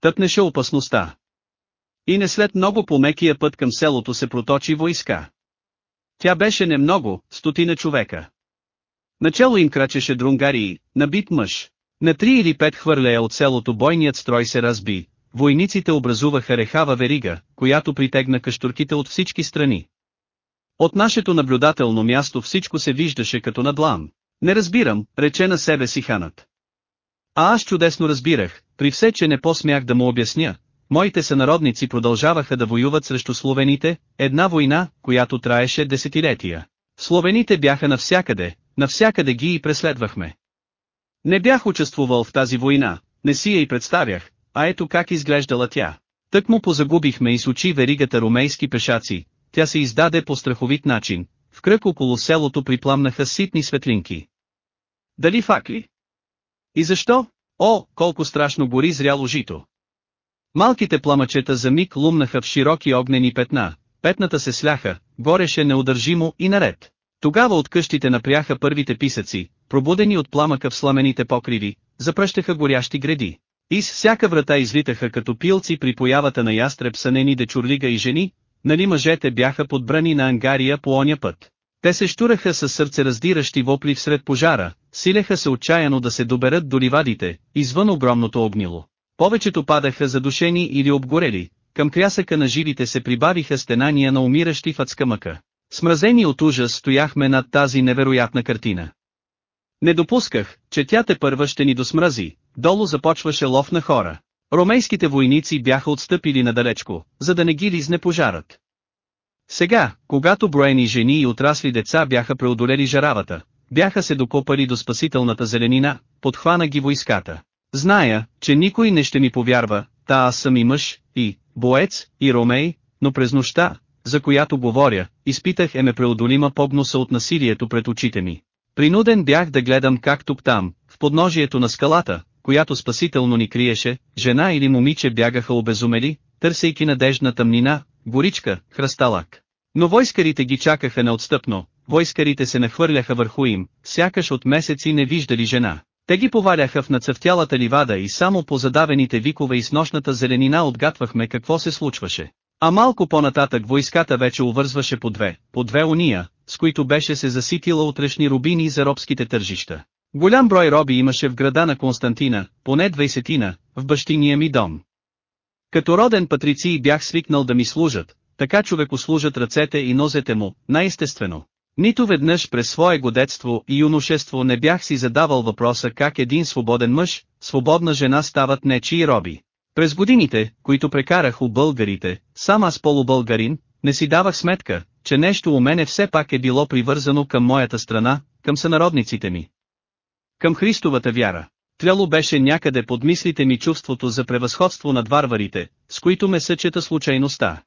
Тъпнеше опасността. И не след много по мекия път към селото се проточи войска. Тя беше не много, стотина човека. Начало им крачеше друнгарии, набит мъж. На три или пет хвърляя от селото бойният строй се разби, войниците образуваха рехава верига, която притегна каштурките от всички страни. От нашето наблюдателно място всичко се виждаше като надлам. Не разбирам, рече на себе си ханът. А аз чудесно разбирах, при все че не посмях да му обясня. Моите сънародници продължаваха да воюват срещу словените, една война, която траеше десетилетия. Словените бяха навсякъде, навсякъде ги и преследвахме. Не бях участвувал в тази война, не си я и представях, а ето как изглеждала тя. Тък му позагубихме и с очи веригата румейски пешаци, тя се издаде по страховит начин, в кръг около селото припламнаха ситни светлинки. Дали факли? И защо? О, колко страшно гори зряло жито! Малките пламъчета за миг лумнаха в широки огнени петна, петната се сляха, гореше неудържимо и наред. Тогава от къщите напряха първите писъци, пробудени от пламъка в сламените покриви, запръщаха горящи гради. Из всяка врата излитаха като пилци при появата на ястреб сънени дечурлига и жени, нали мъжете бяха подбрани на ангария по оня път. Те се штураха със сърцераздиращи вопли всред пожара, силеха се отчаяно да се доберат до ливадите, извън огромното огнило. Повечето падаха задушени или обгорели, към крясъка на живите се прибавиха стенания на умиращи в адскамъка. Смразени от ужас стояхме над тази невероятна картина. Не допусках, че тя те първа ще ни досмрази, долу започваше лов на хора. Ромейските войници бяха отстъпили надалечко, за да не ги лизне пожарът. Сега, когато броени жени и отрасли деца бяха преодолели жаравата, бяха се докопали до спасителната зеленина, подхвана ги войската. Зная, че никой не ще ми повярва, та аз съм и мъж, и боец, и ромей, но през нощта, за която говоря, изпитах еме преодолима погноса от насилието пред очите ми. Принуден бях да гледам как тук там, в подножието на скалата, която спасително ни криеше, жена или момиче бягаха обезумели, търсейки надежна тъмнина, горичка, хръсталак. Но войскарите ги чакаха неотстъпно, войскарите се нахвърляха върху им, сякаш от месеци не виждали жена. Те ги поваляха в нацъфтялата ливада и само по задавените викове и с нощната зеленина отгатвахме какво се случваше. А малко по-нататък войската вече увързваше по две, по две уния, с които беше се заситила утрешни рубини за робските тържища. Голям брой роби имаше в града на Константина, поне двайсетина, в бащиния ми дом. Като роден патриций бях свикнал да ми служат, така човеко служат ръцете и нозете му, най-естествено. Нито веднъж през своето детство и юношество не бях си задавал въпроса как един свободен мъж, свободна жена стават нечии роби. През годините, които прекарах у българите, сам аз полубългарин, не си давах сметка, че нещо у мене все пак е било привързано към моята страна, към сънародниците ми. Към Христовата вяра. Тляло беше някъде под мислите ми чувството за превъзходство над варварите, с които ме съчета случайността.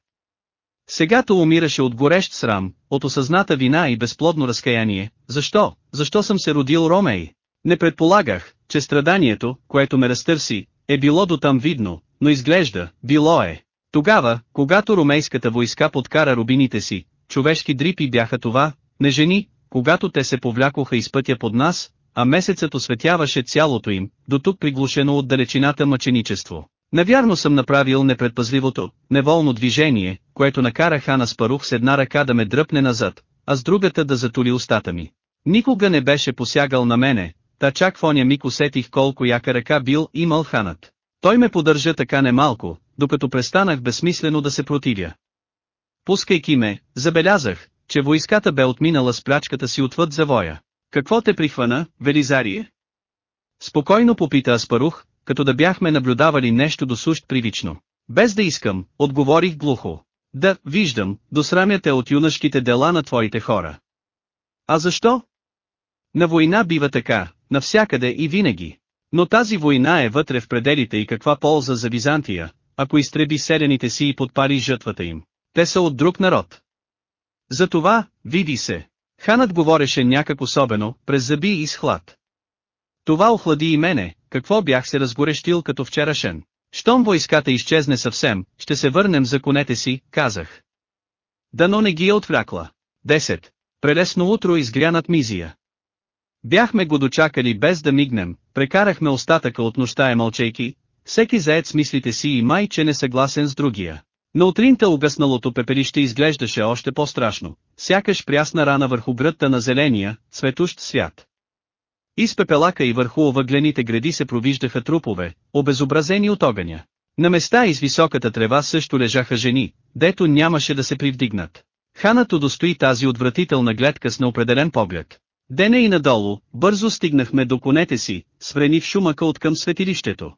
Сегато умираше от горещ срам, от осъзната вина и безплодно разкаяние. Защо? Защо съм се родил Ромей? Не предполагах, че страданието, което ме разтърси, е било до там видно, но изглежда, било е. Тогава, когато ромейската войска подкара рубините си, човешки дрипи бяха това, не жени, когато те се повлякоха из пътя под нас, а месецът осветяваше цялото им, до тук приглушено от далечината мъченичество. Навярно съм направил непредпазливото, неволно движение, което накара Хана Спарух с една ръка да ме дръпне назад, а с другата да затули устата ми. Никога не беше посягал на мене, та чак в оня миг усетих колко яка ръка бил имал ханът. Той ме поддържа така немалко, докато престанах безсмислено да се противя. Пускайки ме, забелязах, че войската бе отминала с плячката си отвъд завоя. Какво те прихвана, Велизарие? Спокойно попита Аспарух, като да бяхме наблюдавали нещо досущ привично. Без да искам, отговорих глухо. Да, виждам, досрамяте от юнашките дела на твоите хора. А защо? На война бива така, навсякъде и винаги. Но тази война е вътре в пределите и каква полза за Византия, ако изтреби селените си и подпали жътвата им. Те са от друг народ. Затова, види се. Ханът говореше някак особено, през зъби и с хлад. Това охлади и мене, какво бях се разгорещил като вчерашен. Щом войската изчезне съвсем, ще се върнем за конете си, казах. Дано не ги е отвлякла. 10. Прелесно утро изгря над Мизия. Бяхме го дочакали без да мигнем, прекарахме остатъка от нощта е мълчейки, всеки заед с мислите си и май че не съгласен с другия. На утринта угасналото пепелище изглеждаше още по-страшно, сякаш прясна рана върху гръдта на зеления, цветущ свят. Из пепелака и върху овъглените гради се провиждаха трупове, обезобразени от огъня. На места из високата трева също лежаха жени, дето нямаше да се привдигнат. Ханато достои тази отвратителна гледка с неопределен поглед. Дене и надолу, бързо стигнахме до конете си, сврени в шумака от към светилището.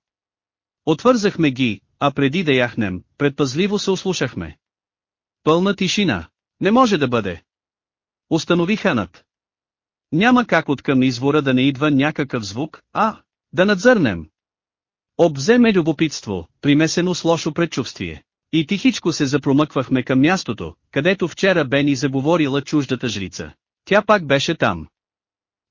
Отвързахме ги, а преди да яхнем, предпазливо се услушахме. Пълна тишина. Не може да бъде. Установи ханът. Няма как от към извора да не идва някакъв звук, а, да надзърнем. Обземе любопитство, примесено с лошо предчувствие. И тихичко се запромъквахме към мястото, където вчера бе ни заговорила чуждата жрица. Тя пак беше там.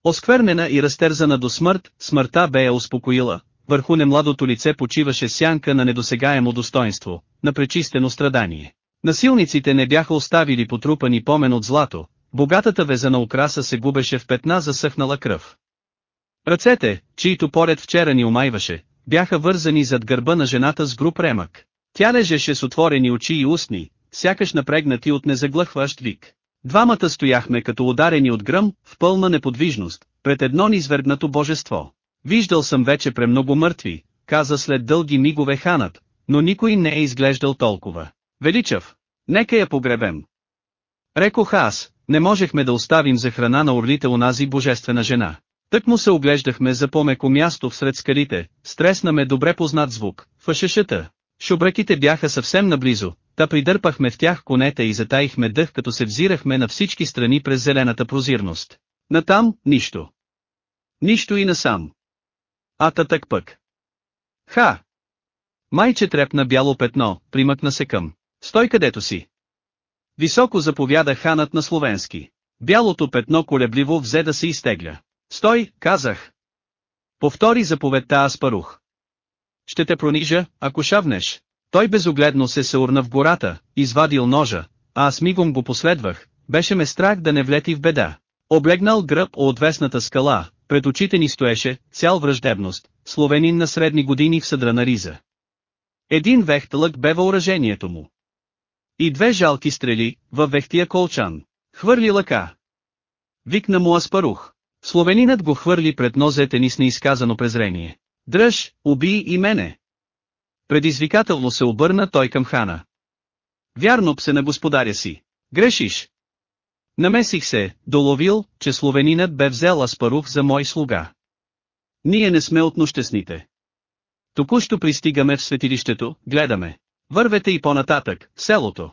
Осквернена и разтерзана до смърт, смъртта бе я успокоила, върху немладото лице почиваше сянка на недосегаемо достоинство, на пречистено страдание. Насилниците не бяха оставили потрупани помен от злато, богатата везана украса се губеше в петна засъхнала кръв. Ръцете, чието поред вчера ни омайваше, бяха вързани зад гърба на жената с груп ремък. Тя лежеше с отворени очи и устни, сякаш напрегнати от незаглъхващ вик. Двамата стояхме като ударени от гръм, в пълна неподвижност, пред едно низвергнато божество. Виждал съм вече премного мъртви, каза след дълги мигове ханът, но никой не е изглеждал толкова. Величав, нека я погребем. Рекох аз, не можехме да оставим за храна на орлите онази божествена жена. Тък му се оглеждахме за по-меко място всред скалите, стресна ме добре познат звук, фашешата. Шубраките бяха съвсем наблизо, та придърпахме в тях конете и затаихме дъх като се взирахме на всички страни през зелената прозирност. Натам, нищо. Нищо и насам. А татък пък. Ха! Майче трепна бяло петно, примъкна се към. Стой където си. Високо заповяда ханът на словенски. Бялото петно колебливо взе да се изтегля. Стой, казах. Повтори заповедта Аспарух. Ще те пронижа, ако шавнеш. Той безогледно се съурна в гората, извадил ножа, а аз мигом го последвах, беше ме страх да не влети в беда. Облегнал гръб от весната скала, пред очите ни стоеше, цял враждебност, словенин на средни години в съдрана риза. Един вехтълък бе въоръжението му. И две жалки стрели, във вехтия колчан. Хвърли лъка. Викна му Аспарух. Словенинът го хвърли пред нозете ни с неизказано презрение. Дръж, убий и мене. Предизвикателно се обърна той към хана. Вярно псе на господаря си. Грешиш. Намесих се, доловил, че словенинът бе взел Аспарух за мой слуга. Ние не сме от нощесните. Току-що пристигаме в светилището, гледаме. Вървете и по-нататък, селото.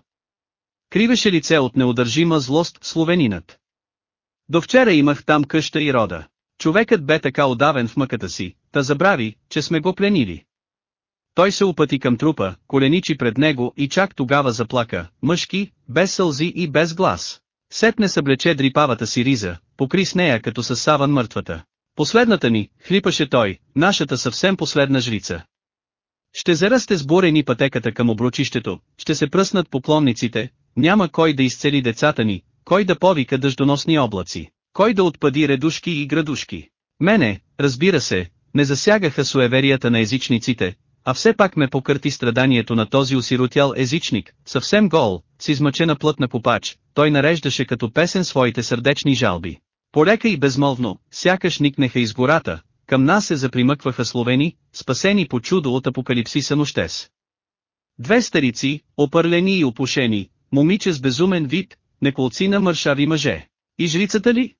Кривеше лице от неудържима злост словенинът. До вчера имах там къща и рода. Човекът бе така отдавен в мъката си, та забрави, че сме го пленили. Той се опъти към трупа, коленичи пред него и чак тогава заплака, мъжки, без сълзи и без глас. Сетне съблече дрипавата си риза, покри с нея като със саван мъртвата. Последната ни, хлипаше той, нашата съвсем последна жрица. Ще зарасте сборени пътеката към обручището, ще се пръснат поклонниците, няма кой да изцели децата ни, кой да повика дъждоносни облаци, кой да отпади редушки и градушки. Мене, разбира се, не засягаха суеверията на езичниците, а все пак ме покърти страданието на този осиротял езичник, съвсем гол, с измъчена плътна попач, той нареждаше като песен своите сърдечни жалби. Полека и безмолвно, сякаш никнеха из гората, към нас се запримъкваха словени, спасени по чудо от апокалипсиса нощес. Две старици, опърлени и опушени, момиче с безумен вид, неколцина мършави мъже. И жрицата ли?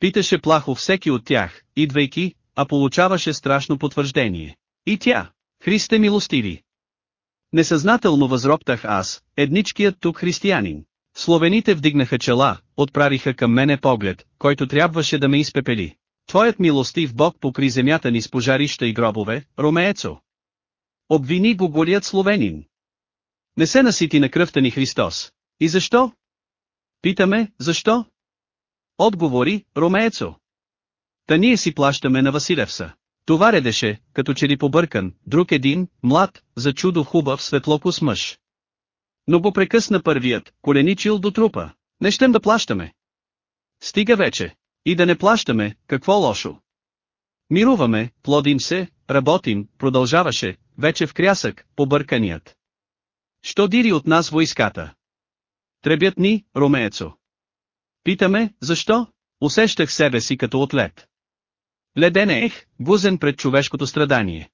Питаше плахо всеки от тях, идвайки, а получаваше страшно потвърждение. И тя, Христе милостиви. Несъзнателно възроптах аз, едничкият тук християнин. Словените вдигнаха чела, отправиха към мене поглед, който трябваше да ме изпепели. Твоят милостив Бог покри земята ни с пожарища и гробове, Ромеецо. Обвини го голият словенин. Не се насити на кръвта ни Христос. И защо? Питаме, защо? Отговори, Ромеецо. Та ние си плащаме на Василевса. Това редеше, като че ли побъркан, друг един, млад, за чудо хубав светлокос мъж. Но го прекъсна първият, коленичил до трупа. Не щем да плащаме. Стига вече. И да не плащаме, какво лошо. Мируваме, плодим се, работим, продължаваше, вече в крясък, побърканият. Що дири от нас войската? Требят ни, Ромеецо. Питаме, защо? Усещах себе си като отлет. Леден ех, гузен пред човешкото страдание.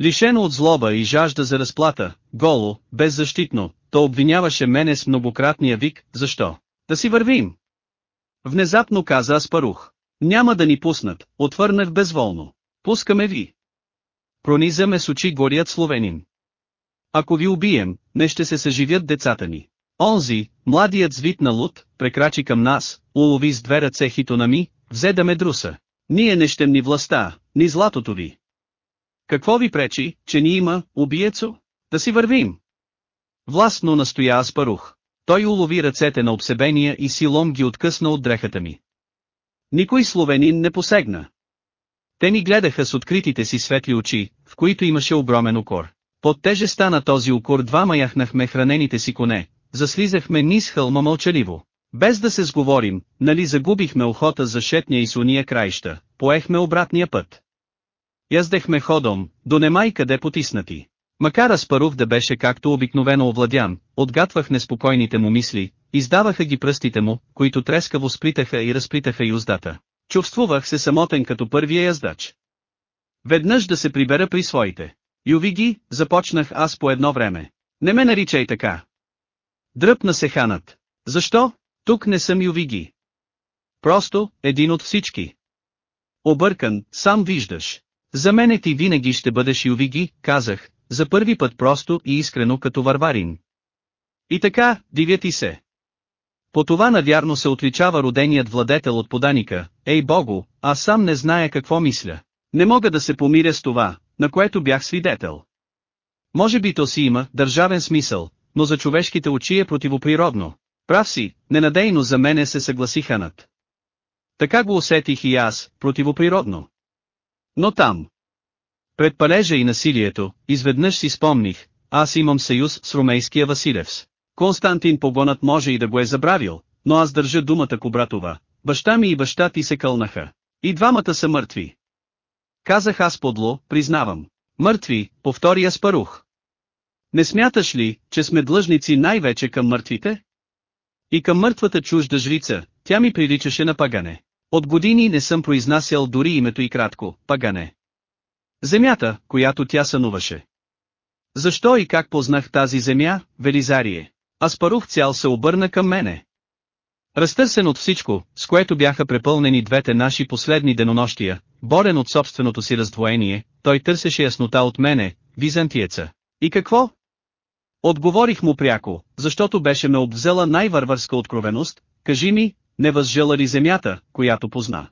Лишено от злоба и жажда за разплата, голо, беззащитно, то обвиняваше мене с многократния вик, защо? Да си вървим. Внезапно каза Аспарух. Няма да ни пуснат, отвърнах безволно. Пускаме ви. Пронизаме с очи горят словенин. Ако ви убием, не ще се съживят децата ни. Онзи, младият звит на луд, прекрачи към нас, улови с две ръце хитона ми, взе да ме друса. Ние не щем ни властта, ни златото ви. Какво ви пречи, че ни има, убиецо? Да си вървим. Властно настоя Аспарух. Той улови ръцете на обсебения и силом ги откъсна от дрехата ми. Никой словенин не посегна. Те ни гледаха с откритите си светли очи, в които имаше огромен укор. Под тежеста на този укор двама яхнахме хранените си коне, заслизахме низ хълма мълчаливо. Без да се сговорим, нали загубихме охота за шетния и суния краища, поехме обратния път. Яздехме ходом, до немай къде потиснати. Макар Аспарух да беше както обикновено овладян, отгатвах неспокойните му мисли, издаваха ги пръстите му, които трескаво сплитаха и разплитаха юздата. Чувствувах се самотен като първия яздач. Веднъж да се прибера при своите. Юви ги, започнах аз по едно време. Не ме наричай така. Дръпна се ханът. Защо? Тук не съм Ювиги. Просто, един от всички. Объркан, сам виждаш. За мене ти винаги ще бъдеш Ювиги, казах, за първи път просто и искрено като варварин. И така, дивя ти се. По това навярно се отличава роденият владетел от поданика, ей богу, аз сам не зная какво мисля. Не мога да се помиря с това, на което бях свидетел. Може би то си има държавен смисъл, но за човешките очи е противоприродно. Прав си, ненадейно за мене се съгласи ханът. Така го усетих и аз, противоприродно. Но там, пред палежа и насилието, изведнъж си спомних, аз имам съюз с румейския Василевс. Константин Погонът може и да го е забравил, но аз държа думата Кобратова. Баща ми и баща ти се кълнаха. И двамата са мъртви. Казах аз подло, признавам. Мъртви, повтори Аспарух. Не смяташ ли, че сме длъжници най-вече към мъртвите? И към мъртвата чужда жрица, тя ми приличаше на пагане. От години не съм произнасял дори името и кратко, пагане. Земята, която тя сънуваше. Защо и как познах тази земя, Велизарие? Аспарух цял се обърна към мене. Разтърсен от всичко, с което бяха препълнени двете наши последни денонощия, борен от собственото си раздвоение, той търсеше яснота от мене, византиеца. И какво? Отговорих му пряко, защото беше ме обвзела най-варварска откровеност, кажи ми, не възжела ли земята, която позна.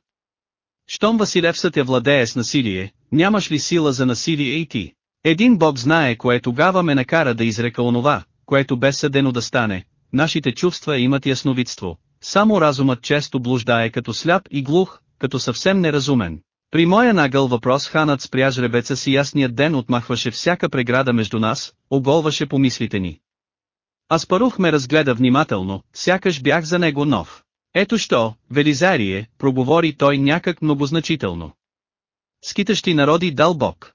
Щом Василевсът я владее с насилие, нямаш ли сила за насилие и ти? Един бог знае кое тогава ме накара да изрека онова, което бе съдено да стане, нашите чувства имат ясновидство, само разумът често блуждае като сляп и глух, като съвсем неразумен. При моя нагъл въпрос ханът спря жребеца си ясният ден отмахваше всяка преграда между нас, оголваше помислите ни. Аспарух ме разгледа внимателно, сякаш бях за него нов. Ето що, Велизарие, проговори той някак многозначително. Скитащи народи дал Бог.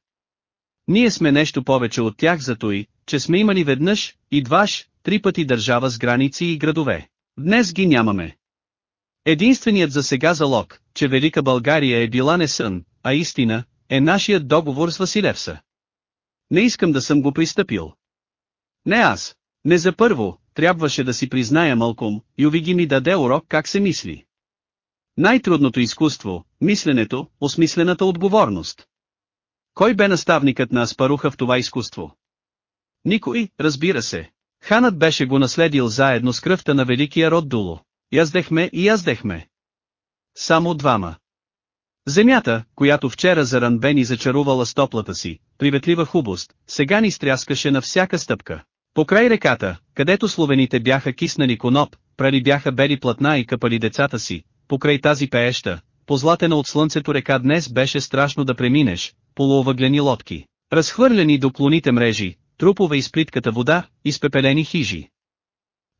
Ние сме нещо повече от тях за той, че сме имали веднъж, и дваш, три пъти държава с граници и градове. Днес ги нямаме. Единственият за сега залог, че Велика България е била не сън, а истина, е нашият договор с Василевса. Не искам да съм го пристъпил. Не аз. Не за първо, трябваше да си призная Малком, Ювиги ми даде урок как се мисли. Най-трудното изкуство, мисленето, осмислената отговорност. Кой бе наставникът на Аспаруха в това изкуство? Никой, разбира се. Ханът беше го наследил заедно с кръвта на великия род Дуло. Яздехме и яздехме. Само двама. Земята, която вчера заранбени зачарувала стоплата си, приветлива хубост, сега ни стряскаше на всяка стъпка. Покрай реката, където словените бяха киснали коноп, прали бяха бели платна и къпали децата си, покрай тази пееща, позлатена от слънцето река днес беше страшно да преминеш, полуовъглени лодки, разхвърлени до клоните мрежи, трупове из плитката вода, изпепелени хижи.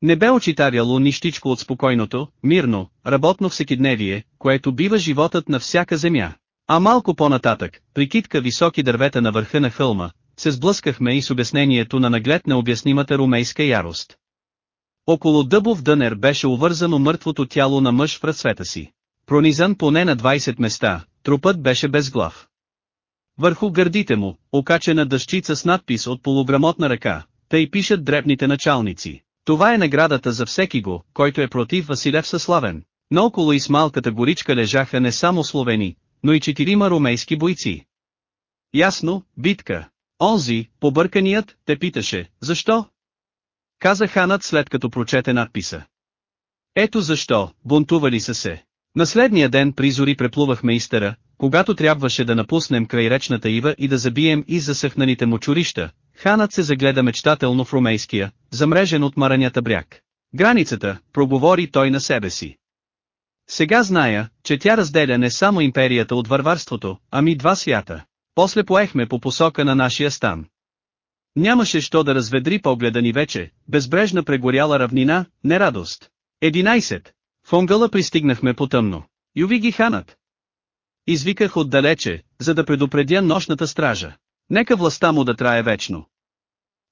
Не бе очитаряло нищичко от спокойното, мирно, работно всекидневие, което бива животът на всяка земя. А малко по-нататък, при китка високи дървета на върха на хълма, се сблъскахме и с обяснението на наглед необяснимата румейска ярост. Около дъбов дънер беше увързано мъртвото тяло на мъж в разцвета си. Пронизан поне на 20 места, трупът беше безглав. Върху гърдите му, окачена дъщица с надпис от полуграмотна ръка, тъй пишат дребните началници. Това е наградата за всеки го, който е против Василев Съславен. Но около и с малката горичка лежаха не само словени, но и четирима румейски бойци. Ясно, битка. Онзи, побърканият, те питаше, защо? Каза ханът след като прочете надписа. Ето защо, бунтували са се. На следния ден призори преплувахме Истера, когато трябваше да напуснем край речната ива и да забием и засъхналите му чурища, ханът се загледа мечтателно в румейския, замрежен от маранята бряг. Границата, проговори той на себе си. Сега зная, че тя разделя не само империята от варварството, ами два свята. После поехме по посока на нашия стан. Нямаше що да разведри погледа ни вече, безбрежна прегоряла равнина, нерадост. 11. В Онгъла пристигнахме потъмно. Юви ги ханът. Извиках отдалече, за да предупредя нощната стража. Нека властта му да трае вечно.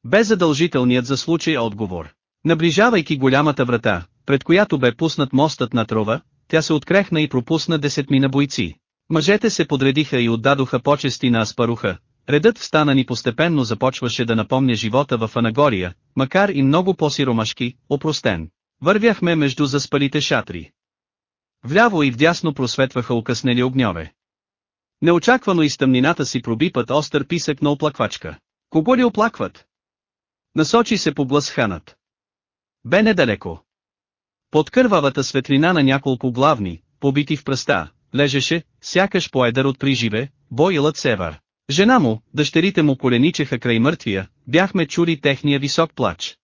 Бе задължителният за случай отговор. Наближавайки голямата врата, пред която бе пуснат мостът на трова, тя се открехна и пропусна десетмина бойци. Мъжете се подредиха и отдадоха почести на Аспаруха. Редът в стана ни постепенно започваше да напомня живота в Анагория, макар и много по-сиромашки, опростен. Вървяхме между заспалите шатри. Вляво и вдясно просветваха укъснели огньове. Неочаквано из тъмнината си проби път остър писък на оплаквачка. Кого ли оплакват? Насочи се по блъс ханът. Бе недалеко. Под кървавата светлина на няколко главни, побити в пръста, лежеше, сякаш поедър от приживе, бойлът севар. Жена му, дъщерите му коленичеха край мъртвия, бяхме чули техния висок плач.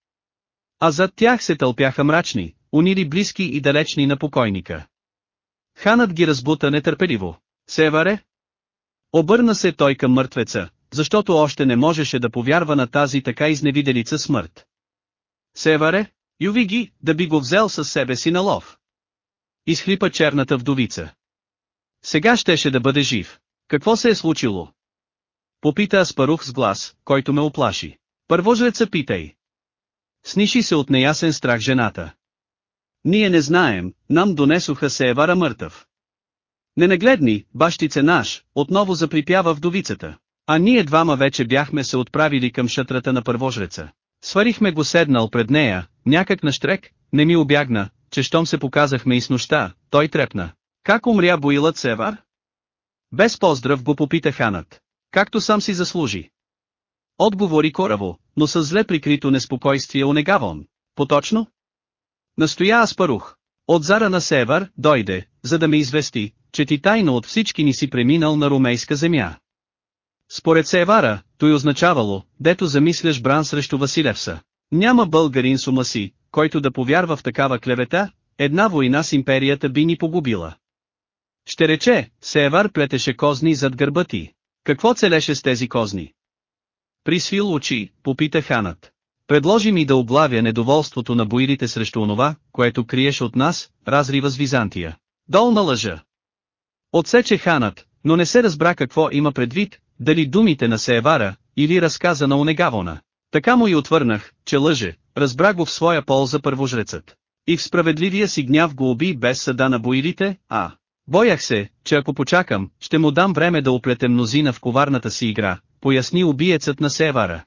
А зад тях се тълпяха мрачни, унили близки и далечни на покойника. Ханът ги разбута нетърпеливо. Севаре? Обърна се той към мъртвеца, защото още не можеше да повярва на тази така изневиделица смърт. Севаре, юви ги, да би го взел със себе си на лов. Изхлипа черната вдовица. Сега щеше да бъде жив. Какво се е случило? Попита Аспарух с глас, който ме оплаши. Първожреца питай. Сниши се от неясен страх жената. Ние не знаем, нам донесоха се Евара мъртъв. Ненагледни, бащице наш, отново заприпява вдовицата. А ние двама вече бяхме се отправили към шатрата на първожреца. Сварихме го седнал пред нея, някак на штрек, не ми обягна, че щом се показахме и с нощта, той трепна. Как умря Боилът Севар? Без поздрав го попита ханът. Както сам си заслужи. Отговори кораво, но с зле прикрито неспокойствие онегавон. Поточно? Настоя Аспарух. От зара на север, дойде, за да ме извести, че ти тайно от всички ни си преминал на румейска земя. Според Севара, той означавало, дето замисляш бран срещу Василевса. Няма българин с ума си, който да повярва в такава клевета, една война с империята би ни погубила. Ще рече, Севар плетеше козни зад гърба ти. Какво целеше с тези козни? Присвил очи, попита ханът. Предложи ми да облавя недоволството на боирите срещу онова, което криеш от нас, разрива с Византия. Долна лъжа. Отсече ханът, но не се разбра какво има предвид, дали думите на Сеевара, или разказа на Онегавона. Така му и отвърнах, че лъже, разбра го в своя полза първожрецът. И в справедливия си гняв го уби без съда на боирите, а... Боях се, че ако почакам, ще му дам време да оплете мнозина в коварната си игра, поясни убиецът на Севара.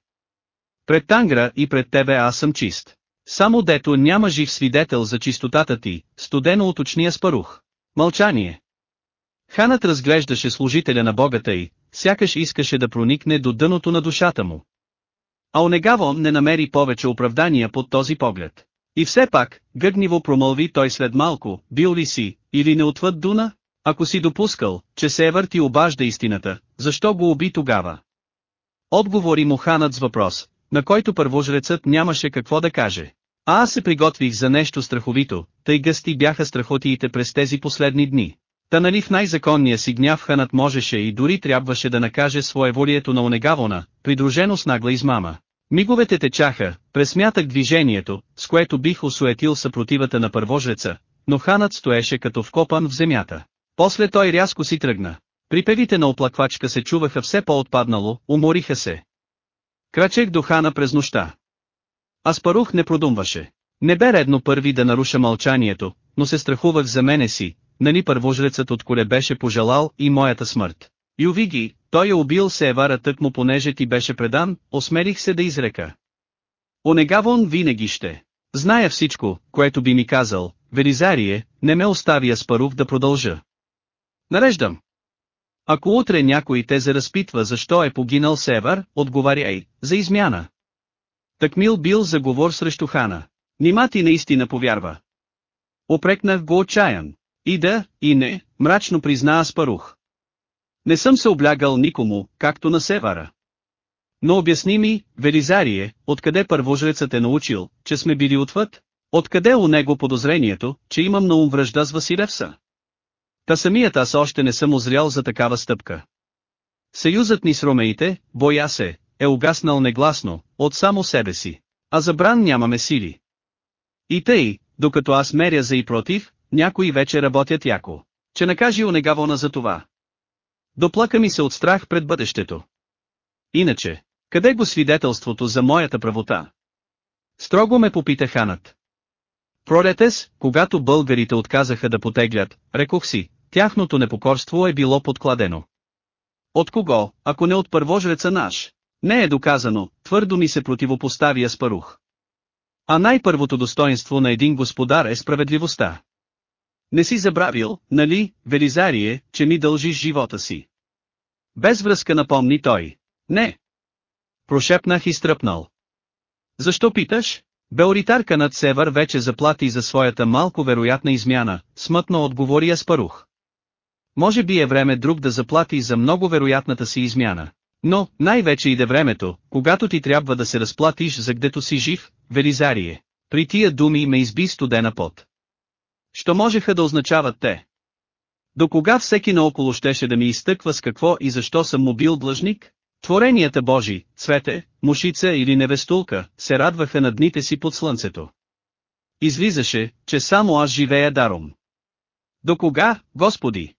Пред Тангра и пред тебе аз съм чист. Само дето няма жив свидетел за чистотата ти, студено уточния спарух. Мълчание. Ханът разглеждаше служителя на богата й, сякаш искаше да проникне до дъното на душата му. А Онегавон не намери повече оправдания под този поглед. И все пак, гъгниво промълви той след малко, бил ли си, или не отвъд Дуна? Ако си допускал, че Севър ти обажда истината, защо го уби тогава? Отговори му ханът с въпрос, на който първожрецът нямаше какво да каже. А аз се приготвих за нещо страховито, тъй гъсти бяха страхотиите през тези последни дни. Та нали в най-законния си гняв ханът можеше и дори трябваше да накаже своеволието на Онегавона, придружено с нагла измама. Миговете течаха, пресмятах движението, с което бих осуетил съпротивата на първожреца, но ханът стоеше като вкопан в земята. После той рязко си тръгна. Припевите на оплаквачка се чуваха все по-отпаднало, умориха се. Крачех до хана през нощта. Аспарух не продумваше. Не бе редно първи да наруша мълчанието, но се страхувах за мене си, нали първожрецът от коле беше пожелал и моята смърт. Ювиги, той е убил Севара тък му понеже ти беше предан, осмелих се да изрека. Онегавон винаги ще. Зная всичко, което би ми казал, Велизарие, не ме остави Аспарух да продължа. Нареждам. Ако утре някой те заразпитва защо е погинал Севар, отговаряй, за измяна. Такмил бил заговор срещу хана. Нима ти наистина повярва. Опрекнах го отчаян. И да, и не, мрачно призна Аспарух. Не съм се облягал никому, както на Севара. Но обясни ми, Велизарие, откъде първожрецът е научил, че сме били отвъд? Откъде у него подозрението, че имам на ум връжда с Василевса? Та самият аз още не съм озрял за такава стъпка. Съюзът ни с ромеите, боя се, е угаснал негласно, от само себе си. А за бран нямаме сили. И тъй, докато аз меря за и против, някои вече работят яко. Че накажи Онегавона за това. Доплака ми се от страх пред бъдещето. Иначе, къде го свидетелството за моята правота? Строго ме попита ханът. Пролетес, когато българите отказаха да потеглят, рекох си, тяхното непокорство е било подкладено. От кого, ако не от първожреца наш? Не е доказано, твърдо ми се противопостави Аспарух. А най-първото достоинство на един господар е справедливостта. Не си забравил, нали, Велизарие, че ми дължиш живота си. Без връзка напомни той. Не. Прошепнах и стръпнал. Защо питаш? Беоритарка над Севър вече заплати за своята малко вероятна измяна, смътно отговори Аспарух. Може би е време друг да заплати за много вероятната си измяна. Но, най-вече иде времето, когато ти трябва да се разплатиш за гдето си жив, Велизарие. При тия думи ме изби студена пот. Що можеха да означават те? До кога всеки наоколо щеше да ми изтъква с какво и защо съм му бил длъжник? Творенията Божи, цвете, мушица или невестулка, се радваха на дните си под слънцето. Излизаше, че само аз живея даром. До кога, Господи?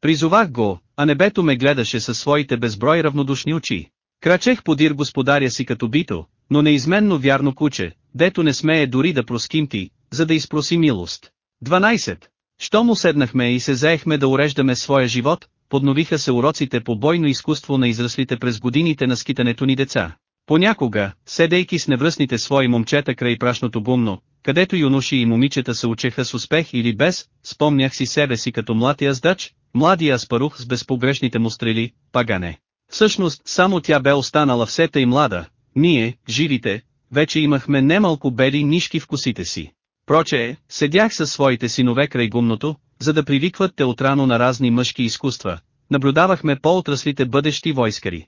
Призовах го, а небето ме гледаше със своите безброй равнодушни очи. Крачех подир господаря си като бито, но неизменно вярно куче, дето не смее дори да проскимти, за да изпроси милост. 12. Що му седнахме и се заехме да уреждаме своя живот, подновиха се уроците по бойно изкуство на израслите през годините на скитането ни деца. Понякога, седейки с невръстните свои момчета край прашното бумно, където юноши и момичета се учеха с успех или без, спомнях си себе си като млад яздач, младия аспарух с безпогрешните му стрели, пагане. Всъщност, само тя бе останала всета и млада, ние, живите, вече имахме немалко бели нишки в косите си. Проче, седях със своите синове край гумното, за да привикват те отрано на разни мъжки изкуства, наблюдавахме по-отраслите бъдещи войскари.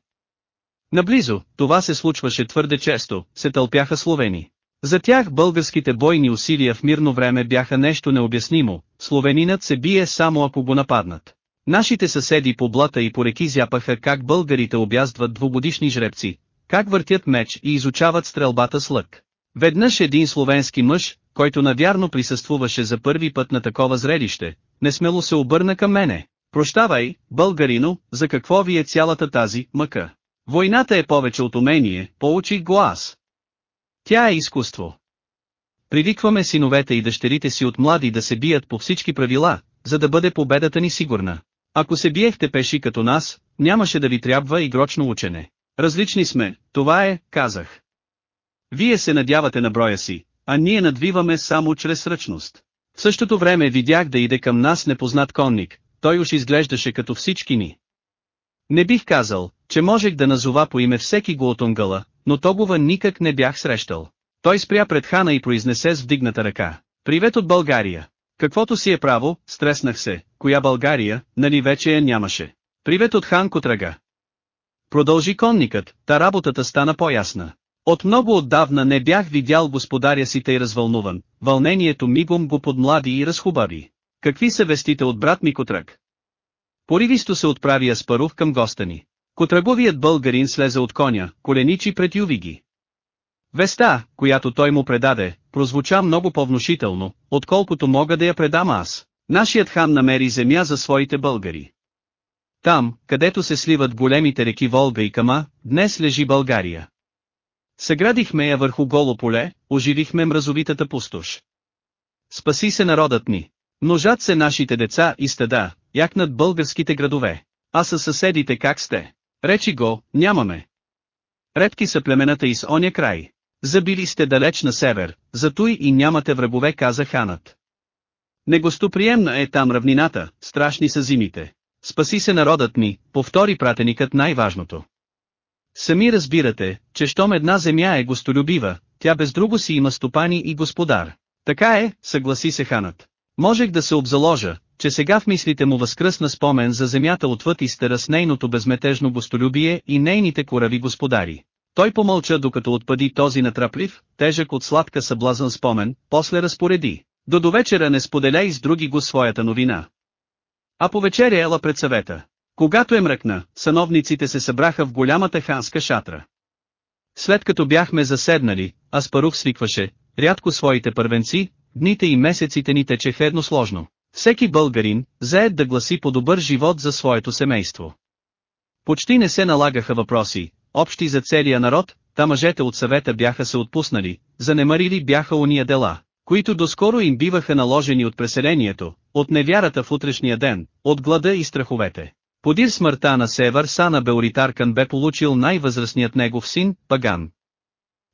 Наблизо, това се случваше твърде често, се тълпяха словени. За тях българските бойни усилия в мирно време бяха нещо необяснимо, словенинът се бие само ако го нападнат. Нашите съседи по блата и по реки зяпаха как българите обяздват двугодишни жребци, как въртят меч и изучават стрелбата с лък. Веднъж един словенски мъж, който навярно присъствуваше за първи път на такова зрелище, несмело се обърна към мене. Прощавай, българино, за какво ви е цялата тази мъка? Войната е повече от умение, получих го аз. Тя е изкуство. Привикваме синовете и дъщерите си от млади да се бият по всички правила, за да бъде победата ни сигурна. Ако се биехте пеши като нас, нямаше да ви трябва игрочно учене. Различни сме, това е, казах. Вие се надявате на броя си, а ние надвиваме само чрез ръчност. В същото време видях да иде към нас непознат конник, той уж изглеждаше като всички ни. Не бих казал, че можех да назова по име всеки го от онгъла, но тогова никак не бях срещал. Той спря пред хана и произнесе с вдигната ръка. Привет от България. Каквото си е право, стреснах се, коя България, нали вече я нямаше. Привет от хан Котрага. Продължи конникът, та работата стана по-ясна. От много отдавна не бях видял господаря си тъй развълнуван, вълнението мигом го подмлади и разхубави. Какви са вестите от брат ми Котръг? Поривисто се отправи Аспарух към госта ни. Котраговият българин слезе от коня, коленичи пред Ювиги. Веста, която той му предаде, прозвуча много по-внушително, отколкото мога да я предам аз. Нашият хан намери земя за своите българи. Там, където се сливат големите реки Волга и Кама, днес лежи България. Съградихме я върху голо поле, оживихме мразовитата пустош. Спаси се народът ни. Множат се нашите деца и стада, якнат българските градове. А със съседите как сте? Речи го, нямаме. Редки са племената из оня край. Забили сте далеч на север, зато и нямате врагове каза ханът. Негостоприемна е там равнината, страшни са зимите. Спаси се народът ми, повтори пратеникът най-важното. Сами разбирате, че щом една земя е гостолюбива, тя без друго си има стопани и господар. Така е, съгласи се ханът. Можех да се обзаложа, че сега в мислите му възкръсна спомен за земята отвъд изтера с нейното безметежно гостолюбие и нейните корави господари. Той помълча докато отпади този натраплив, тежък от сладка съблазън спомен, после разпореди. До довечера не споделяй с други го своята новина. А по вечеря ела пред съвета. Когато е мръкна, сановниците се събраха в голямата ханска шатра. След като бяхме заседнали, Аспарух свикваше, рядко своите първенци, дните и месеците ни течеха едносложно. Всеки българин, заед да гласи по добър живот за своето семейство. Почти не се налагаха въпроси, общи за целия народ, та мъжете от съвета бяха се отпуснали, занемарили бяха уния дела, които доскоро им биваха наложени от преселението, от невярата в утрешния ден, от глада и страховете. Подир смъртта на Севър Сана Беоритаркан бе получил най-възрастният негов син, Паган.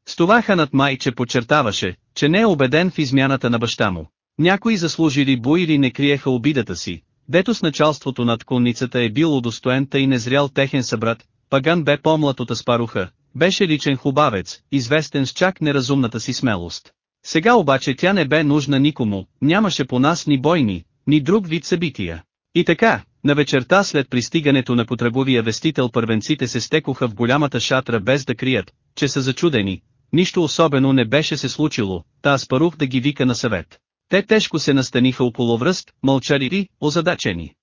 С това ханът майче подчертаваше, че не е убеден в измяната на баща му. Някои заслужили буили не криеха обидата си, дето с началството над конницата е бил удостоен и незрял техен събрат, Паган бе по-млад от Аспаруха, беше личен хубавец, известен с чак неразумната си смелост. Сега обаче тя не бе нужна никому, нямаше по нас ни бойни, ни друг вид събития. И така, на вечерта след пристигането на потраговия вестител първенците се стекоха в голямата шатра без да крият, че са зачудени, нищо особено не беше се случило, та Аспарух да ги вика на съвет. Те тежко се настаниха около връст, мълчаливи, озадачени.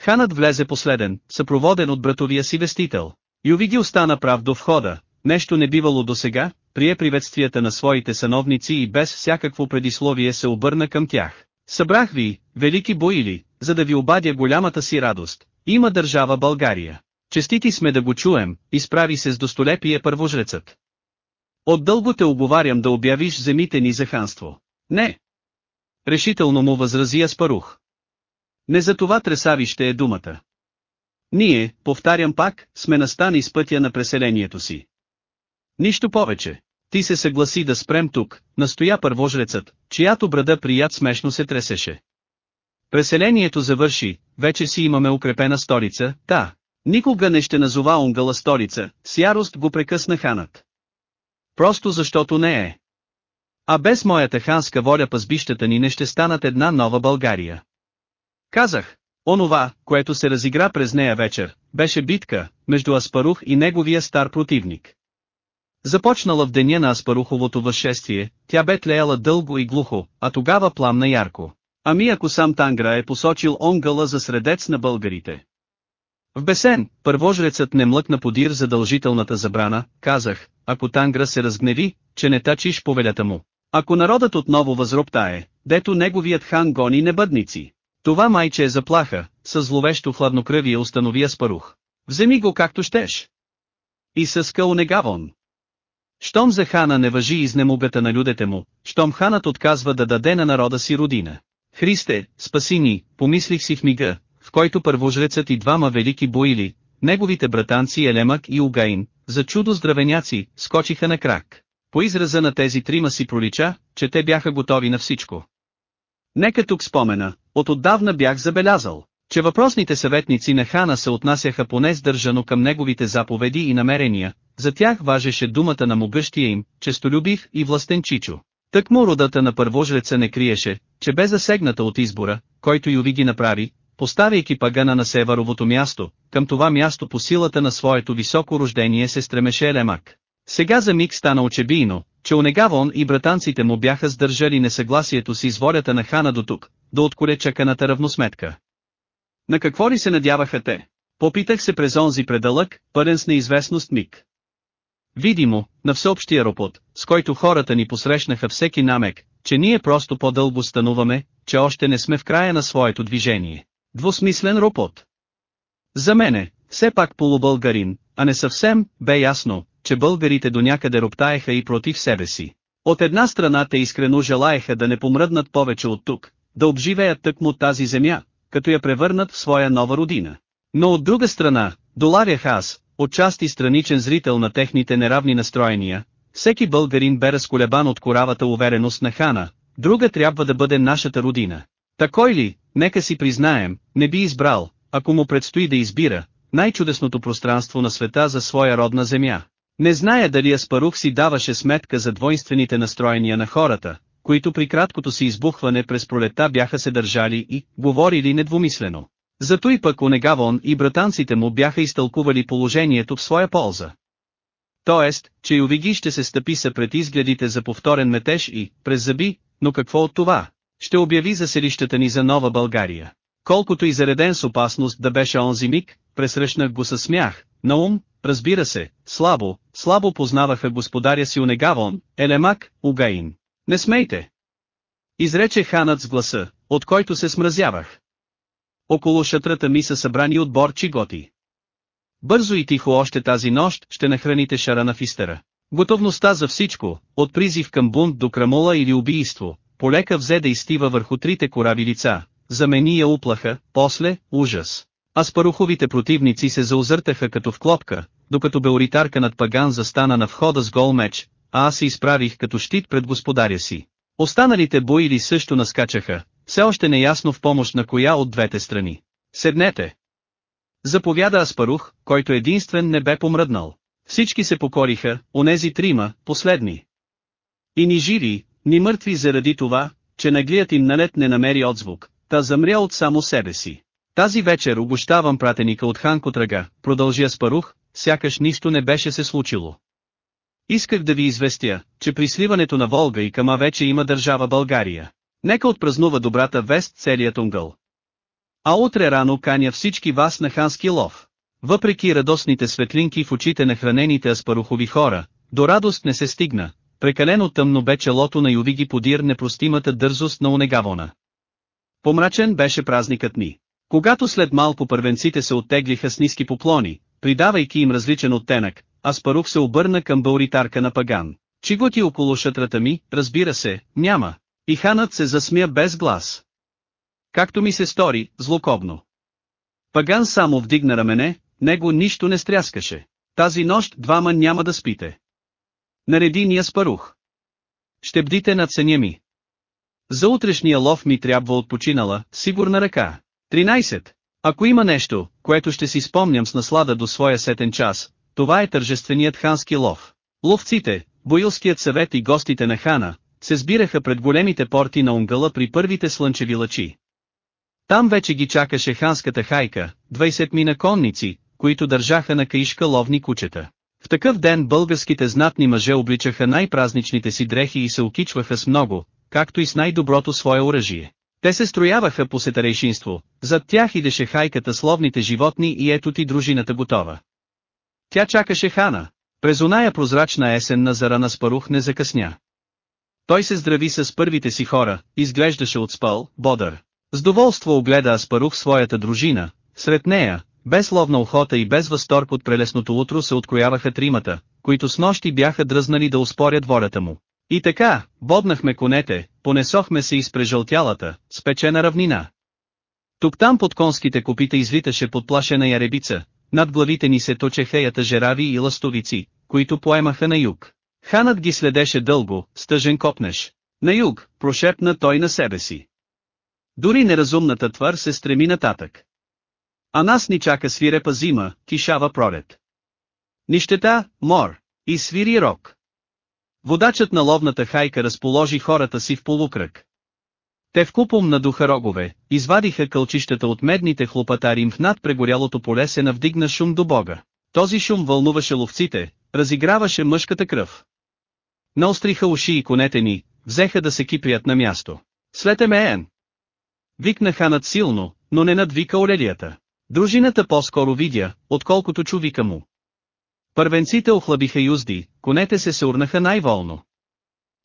Ханът влезе последен, съпроводен от братовия си вестител. Ювиги остана прав до входа, нещо не бивало до сега, прие приветствията на своите сановници и без всякакво предисловие се обърна към тях. Събрах ви, велики боили, за да ви обадя голямата си радост. Има държава България. Честити сме да го чуем, изправи се с достолепие първожрецът. Отдълго те оговарям да обявиш земите ни за ханство. Не. Решително му възрази Аспарух. Не за това тресавище е думата. Ние, повтарям пак, сме настани с пътя на преселението си. Нищо повече. Ти се съгласи да спрем тук, настоя първожрецът, чиято брада прият смешно се тресеше. Преселението завърши, вече си имаме укрепена столица, та. Никога не ще назова унгъла столица, с ярост го прекъсна ханът. Просто защото не е. А без моята ханска воля пазбищата ни не ще станат една нова България. Казах, онова, което се разигра през нея вечер, беше битка, между Аспарух и неговия стар противник. Започнала в деня на Аспаруховото възшествие, тя бе тлеяла дълго и глухо, а тогава пламна ярко. Ами ако сам Тангра е посочил онгъла за средец на българите. В бесен, първожрецът не млъкна подир задължителната забрана, казах, ако Тангра се разгневи, че не тачиш повелята му. Ако народът отново възроптае, дето неговият хан гони небъдници. Това майче е заплаха, със зловещо хладнокръвие установи Аспарух. Вземи го както щеш. И съска онегавон. Щом за хана не въжи изнемогата на людете му, щом ханът отказва да даде на народа си родина. Христе, спаси ни, помислих си в мига, в който първожрецът и двама велики боили, неговите братанци Елемак и Угаин, за чудо здравеняци, скочиха на крак. По израза на тези трима си пролича, че те бяха готови на всичко. Нека тук спомена, от отдавна бях забелязал, че въпросните съветници на хана се отнасяха поне сдържано към неговите заповеди и намерения, за тях важеше думата на могъщия им, честолюбив и властен Чичо. Тък му родата на първожреца не криеше, че бе засегната от избора, който Юви ги направи, поставяйки пагана на северовото място, към това място по силата на своето високо рождение се стремеше Елемак. Сега за миг стана очебийно, че Онегавон и братанците му бяха сдържали несъгласието си с волята на хана до тук, да отколе чаканата равносметка. На какво ли се надяваха те? Попитах се през онзи предълъг, пълен с неизвестност миг. Видимо, на всеобщия ропот, с който хората ни посрещнаха всеки намек, че ние просто по-дълго стануваме, че още не сме в края на своето движение. Двусмислен ропот. За мене, все пак полубългарин, а не съвсем, бе ясно, че българите до някъде роптаеха и против себе си. От една страна те искрено желаеха да не помръднат повече от тук, да обживеят тъкмо тази земя, като я превърнат в своя нова родина. Но от друга страна, доларях аз, отчасти страничен зрител на техните неравни настроения, всеки българин бе разколебан от коравата увереност на хана, друга трябва да бъде нашата родина. Такой ли, нека си признаем, не би избрал, ако му предстои да избира, най-чудесното пространство на света за своя родна земя. Не зная дали Аспарух си даваше сметка за двойствените настроения на хората, които при краткото си избухване през пролета бяха се държали и говорили недвумислено. Зато и пък Онегавон и братанците му бяха изтълкували положението в своя полза. Тоест, че Ювиги ще се стъпи са пред изгледите за повторен метеж и, през зъби, но какво от това? Ще обяви заселищата ни за Нова България. Колкото и зареден с опасност да беше онзи миг, пресрещнах го със смях, на ум, разбира се, слабо, слабо познаваха господаря си Онегавон, Елемак, Угаин. Не смейте! Изрече ханът с гласа, от който се смразявах. Около шатрата ми са събрани отбор чиготи. Бързо и тихо още тази нощ ще нахраните шара в Истера. Готовността за всичко, от призив към бунт до крамола или убийство, полека взе да изтива върху трите кораби лица, замени я уплаха, после, ужас. А спаруховите противници се заозъртаха като в клопка, докато беоритарка над паган застана на входа с гол меч, а аз се изправих като щит пред господаря си. Останалите боили също наскачаха, все още неясно в помощ на коя от двете страни. Седнете! Заповяда Аспарух, който единствен не бе помръднал. Всички се покориха, онези трима, последни. И ни живи, ни мъртви заради това, че наглият им налет не намери отзвук, та замря от само себе си. Тази вечер обощавам пратеника от Ханко Трага, продължи Аспарух, сякаш нищо не беше се случило. Исках да ви известя, че при сливането на Волга и Кама вече има държава България. Нека отпразнува добрата вест целият унгъл. А утре рано каня всички вас на хански лов. Въпреки радостните светлинки в очите на хранените аспарухови хора, до радост не се стигна, прекалено тъмно бе челото на Ювиги подир непростимата дързост на Онегавона. Помрачен беше празникът ни. Когато след малко първенците се оттеглиха с ниски поклони, придавайки им различен оттенък, Аспарух се обърна към бауритарка на Паган. Чиготи около шатрата ми, разбира се, няма. И ханът се засмя без глас. Както ми се стори, злокобно. Паган само вдигна рамене, него нищо не стряскаше. Тази нощ двама няма да спите. Нареди ни Аспарух. Ще бдите над съня ми. За утрешния лов ми трябва отпочинала, сигурна ръка. 13. Ако има нещо, което ще си спомням с наслада до своя сетен час, това е тържественият хански лов. Ловците, Боилският съвет и гостите на хана, се сбираха пред големите порти на Унгъла при първите слънчеви лъчи. Там вече ги чакаше ханската хайка, 20 мина конници, които държаха на каишка ловни кучета. В такъв ден българските знатни мъже обличаха най-празничните си дрехи и се окичваха с много, както и с най-доброто свое оръжие. Те се строяваха по сетарейшинство, зад тях идеше хайката словните животни и ето ти дружината готова. Тя чакаше хана. През оная прозрачна есен на Зарана Спарух не закъсня. Той се здрави с първите си хора, изглеждаше отспал, бодър. С доволство огледа Аспарух своята дружина, сред нея, без ловна охота и без възторг от прелесното утро се открояваха тримата, които с нощи бяха дръзнали да успорят волята му. И така, боднахме конете, понесохме се из прежълтялата, спечена равнина. Тук-там под конските копита извиташе подплашена яребица, над главите ни се точеха жерави и ластовици, които поемаха на юг. Ханът ги следеше дълго, стъжен копнеш. На юг, прошепна той на себе си. Дори неразумната твар се стреми нататък. А нас ни чака свирепа зима, кишава пролет. Нищета, мор, и свири рок. Водачът на ловната хайка разположи хората си в полукръг. Те вкупом надуха рогове, извадиха кълчищата от медните хлопатари им в над прегорялото поле се навдигна шум до бога. Този шум вълнуваше ловците, разиграваше мъжката кръв. Наостриха уши и конете ни, взеха да се киприят на място. След емеен! Викна ханът силно, но не надвика Орелията. Дружината по-скоро видя, отколкото чу вика му. Първенците охлабиха юзди, конете се се урнаха най-волно.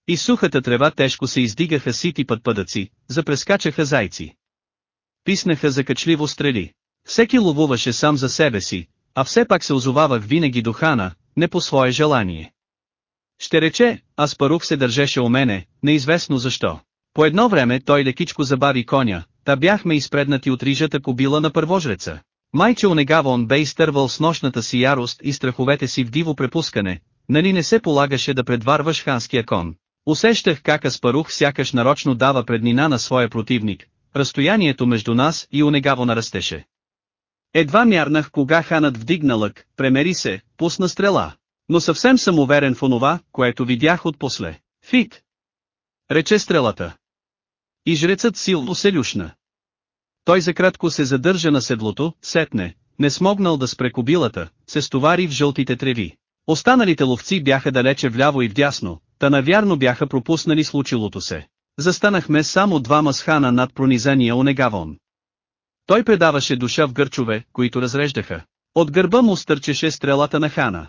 И сухата трева тежко се издигаха сити пътпъдъци, запрескачаха зайци. Писнаха закачливо стрели. Всеки ловуваше сам за себе си, а все пак се озовавах винаги до хана, не по свое желание. Ще рече, Аспарух се държеше у мене, неизвестно защо. По едно време той лекичко забави коня, та бяхме изпреднати от рижата кобила на първожреца. Майче Онегавон бе изтървал с нощната си ярост и страховете си в диво препускане, нали не се полагаше да предварваш ханския кон. Усещах как Аспарух сякаш нарочно дава преднина на своя противник, разстоянието между нас и Онегавона растеше. Едва мярнах кога ханът вдигна лък, премери се, пусна стрела. Но съвсем съм уверен в онова, което видях от после. Фит! Рече стрелата. И жрецът се люшна. Той за кратко се задържа на седлото, сетне, не смогнал да спре кобилата, се стовари в жълтите треви. Останалите ловци бяха далече вляво и вдясно, та навярно бяха пропуснали случилото се. Застанахме само двама с хана над пронизания Онегавон. Той предаваше душа в гърчове, които разреждаха. От гърба му стърчеше стрелата на хана.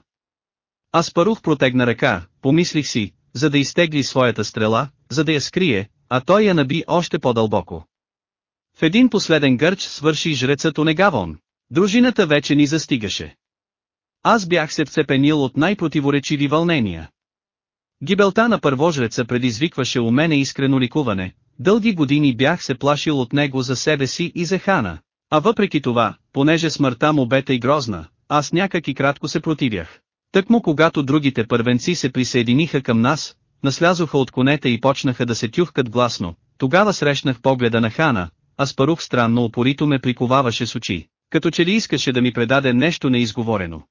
Аз парух протегна ръка, помислих си, за да изтегли своята стрела, за да я скрие, а той я наби още по-дълбоко. В един последен гърч свърши жрецът Онегавон. Дружината вече ни застигаше. Аз бях се вцепенил от най-противоречиви вълнения. Гибелта на първожреца предизвикваше у мене искрено ликуване, дълги години бях се плашил от него за себе си и за хана. А въпреки това, понеже смъртта му бета и грозна, аз някак и кратко се противях. Тъкмо когато другите първенци се присъединиха към нас, наслязоха от конете и почнаха да се тюхкат гласно, тогава срещнах погледа на хана, а спарух странно упорито ме приковаваше с очи, като че ли искаше да ми предаде нещо неизговорено.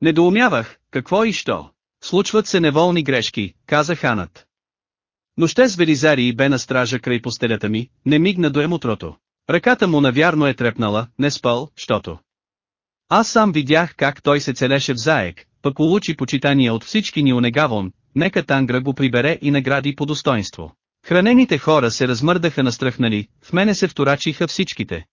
Недоумявах, какво и що. Случват се неволни грешки, каза ханът. Но ще с Велизарий бе на стража край постелята ми, не мигна до емотрото. Ръката му навярно е трепнала, не спал, щото. Аз сам видях как той се целеше в заек, пък улучи почитание от всички ни онегавон, нека Тангра го прибере и награди по достоинство. Хранените хора се размърдаха настръхнали, в мене се вторачиха всичките.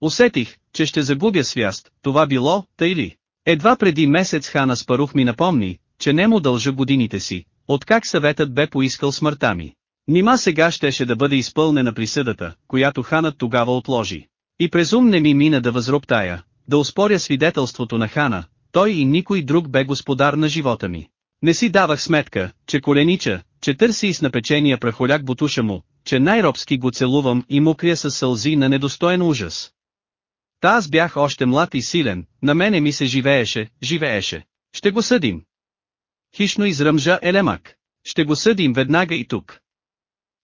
Усетих, че ще загубя свяст, това било, тъй ли. Едва преди месец Хана Спарух ми напомни, че не му дължа годините си, откак съветът бе поискал смъртта ми. Нима сега щеше да бъде изпълнена присъдата, която ханът тогава отложи. И презум не ми мина да възроптая, да успоря свидетелството на хана, той и никой друг бе господар на живота ми. Не си давах сметка, че коленича, че търси и с напечения прахоляк бутуша му, че най-робски го целувам и му крия със сълзи на недостоен ужас. Та аз бях още млад и силен, на мене ми се живееше, живееше. Ще го съдим. Хищно изръмжа Елемак. Ще го съдим веднага и тук.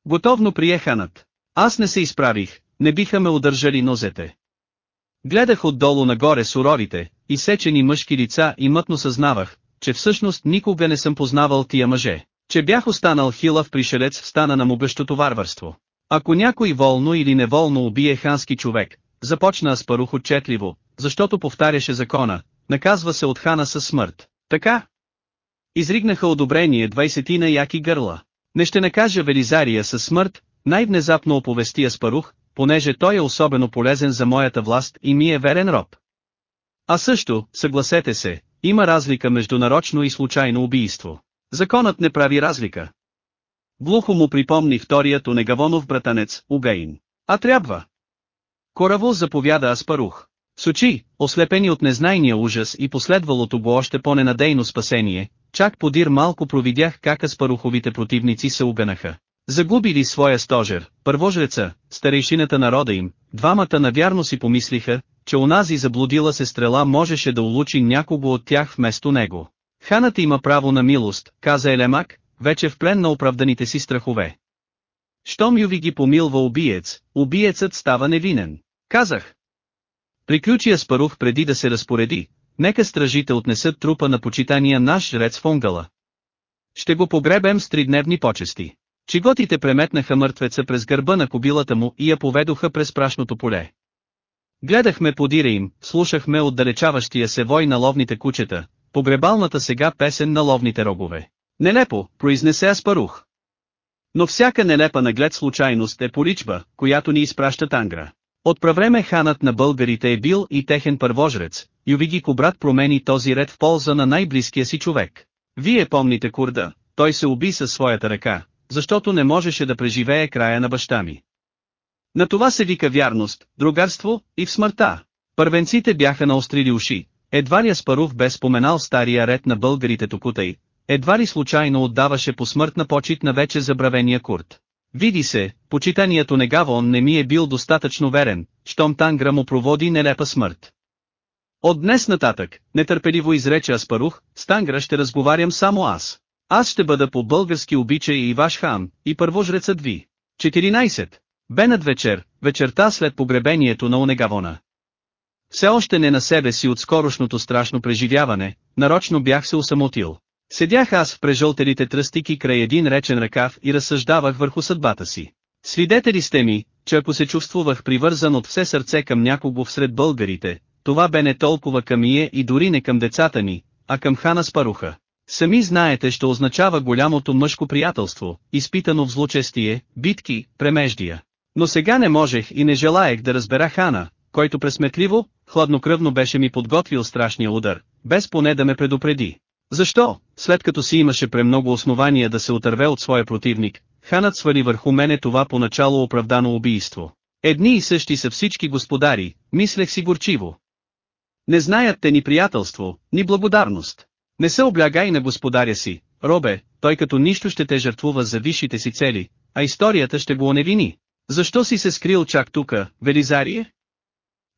Готовно приеханът. Аз не се изправих, не биха ме удържали нозете. Гледах отдолу нагоре суровите, изсечени мъжки лица и мътно съзнавах, че всъщност никога не съм познавал тия мъже, че бях останал хилав пришелец в стана на могъщото варварство. Ако някой волно или неволно убие хански човек, започна Аспарух отчетливо, защото повтаряше закона, наказва се от хана със смърт. Така. Изригнаха одобрение двайсетина яки гърла. Не ще накажа Велизария със смърт, най-внезапно оповести Аспарух, понеже той е особено полезен за моята власт и ми е верен роб. А също, съгласете се, има разлика между нарочно и случайно убийство. Законът не прави разлика. Глухо му припомни вторият Онегавонов братанец, Угаин. А трябва. Кораво заповяда Аспарух. С очи, ослепени от незнайния ужас и последвалото го още по-ненадейно спасение, чак подир малко провидях как Аспаруховите противници се уганаха. Загубили своя стожер, първожреца, старейшината народа им, двамата навярно си помислиха, че онази заблудила се стрела можеше да улучи някого от тях вместо него. Ханът има право на милост, каза Елемак, вече в плен на оправданите си страхове. Щом Юви ги помилва убиец, убиецът става невинен. Казах. Приключи Аспарух преди да се разпореди, нека стражите отнесат трупа на почитания наш жрец в Онгала. Ще го погребем с тридневни почести. Чиготите преметнаха мъртвеца през гърба на кобилата му и я поведоха през прашното поле. Гледахме подира им, слушахме отдалечаващия се вой на ловните кучета, погребалната сега песен на ловните рогове. Нелепо, произнесе Аспарух. Но всяка нелепа наглед случайност е поличба, която ни изпраща Тангра. От правреме ханът на българите е бил и техен първожрец, Ювиги Кобрат промени този ред в полза на най-близкия си човек. Вие помните Курда, той се уби със своята ръка, защото не можеше да преживее края на баща ми. На това се вика вярност, другарство и в смъртта. Първенците бяха наострили уши, едва ли Аспаров бе споменал стария ред на българите Токутай, едва ли случайно отдаваше по смъртна почет на вече забравения Курт. Види се, почитанието Негавон не ми е бил достатъчно верен, щом Тангра му проводи нелепа смърт. От днес нататък, нетърпеливо изрече Аспарух, с Тангра ще разговарям само аз. Аз ще бъда по български обичай и ваш хан, и първожрецът ви. 14. Бе над вечер, вечерта след погребението на Онегавона. Все още не на себе си от скорошното страшно преживяване, нарочно бях се усамотил. Седях аз в прежълтелите тръстики край един речен ръкав и разсъждавах върху съдбата си. Свидетели сте ми, че ако се чувствувах привързан от все сърце към някого всред българите, това бе не толкова към ие и дори не към децата ми, а към хана Спаруха. Сами знаете ще означава голямото мъжко приятелство, изпитано в злочестие, битки, премеждия. Но сега не можех и не желаех да разбера хана, който пресметливо, хладнокръвно беше ми подготвил страшния удар, без поне да ме предупреди. Защо, след като си имаше премного основания да се отърве от своя противник, ханът свали върху мене това поначало оправдано убийство. Едни и същи са всички господари, мислех си горчиво. Не знаят те ни приятелство, ни благодарност. Не се облягай на господаря си, робе, той като нищо ще те жертвува за висшите си цели, а историята ще го оневини. Защо си се скрил чак тука, Велизарие?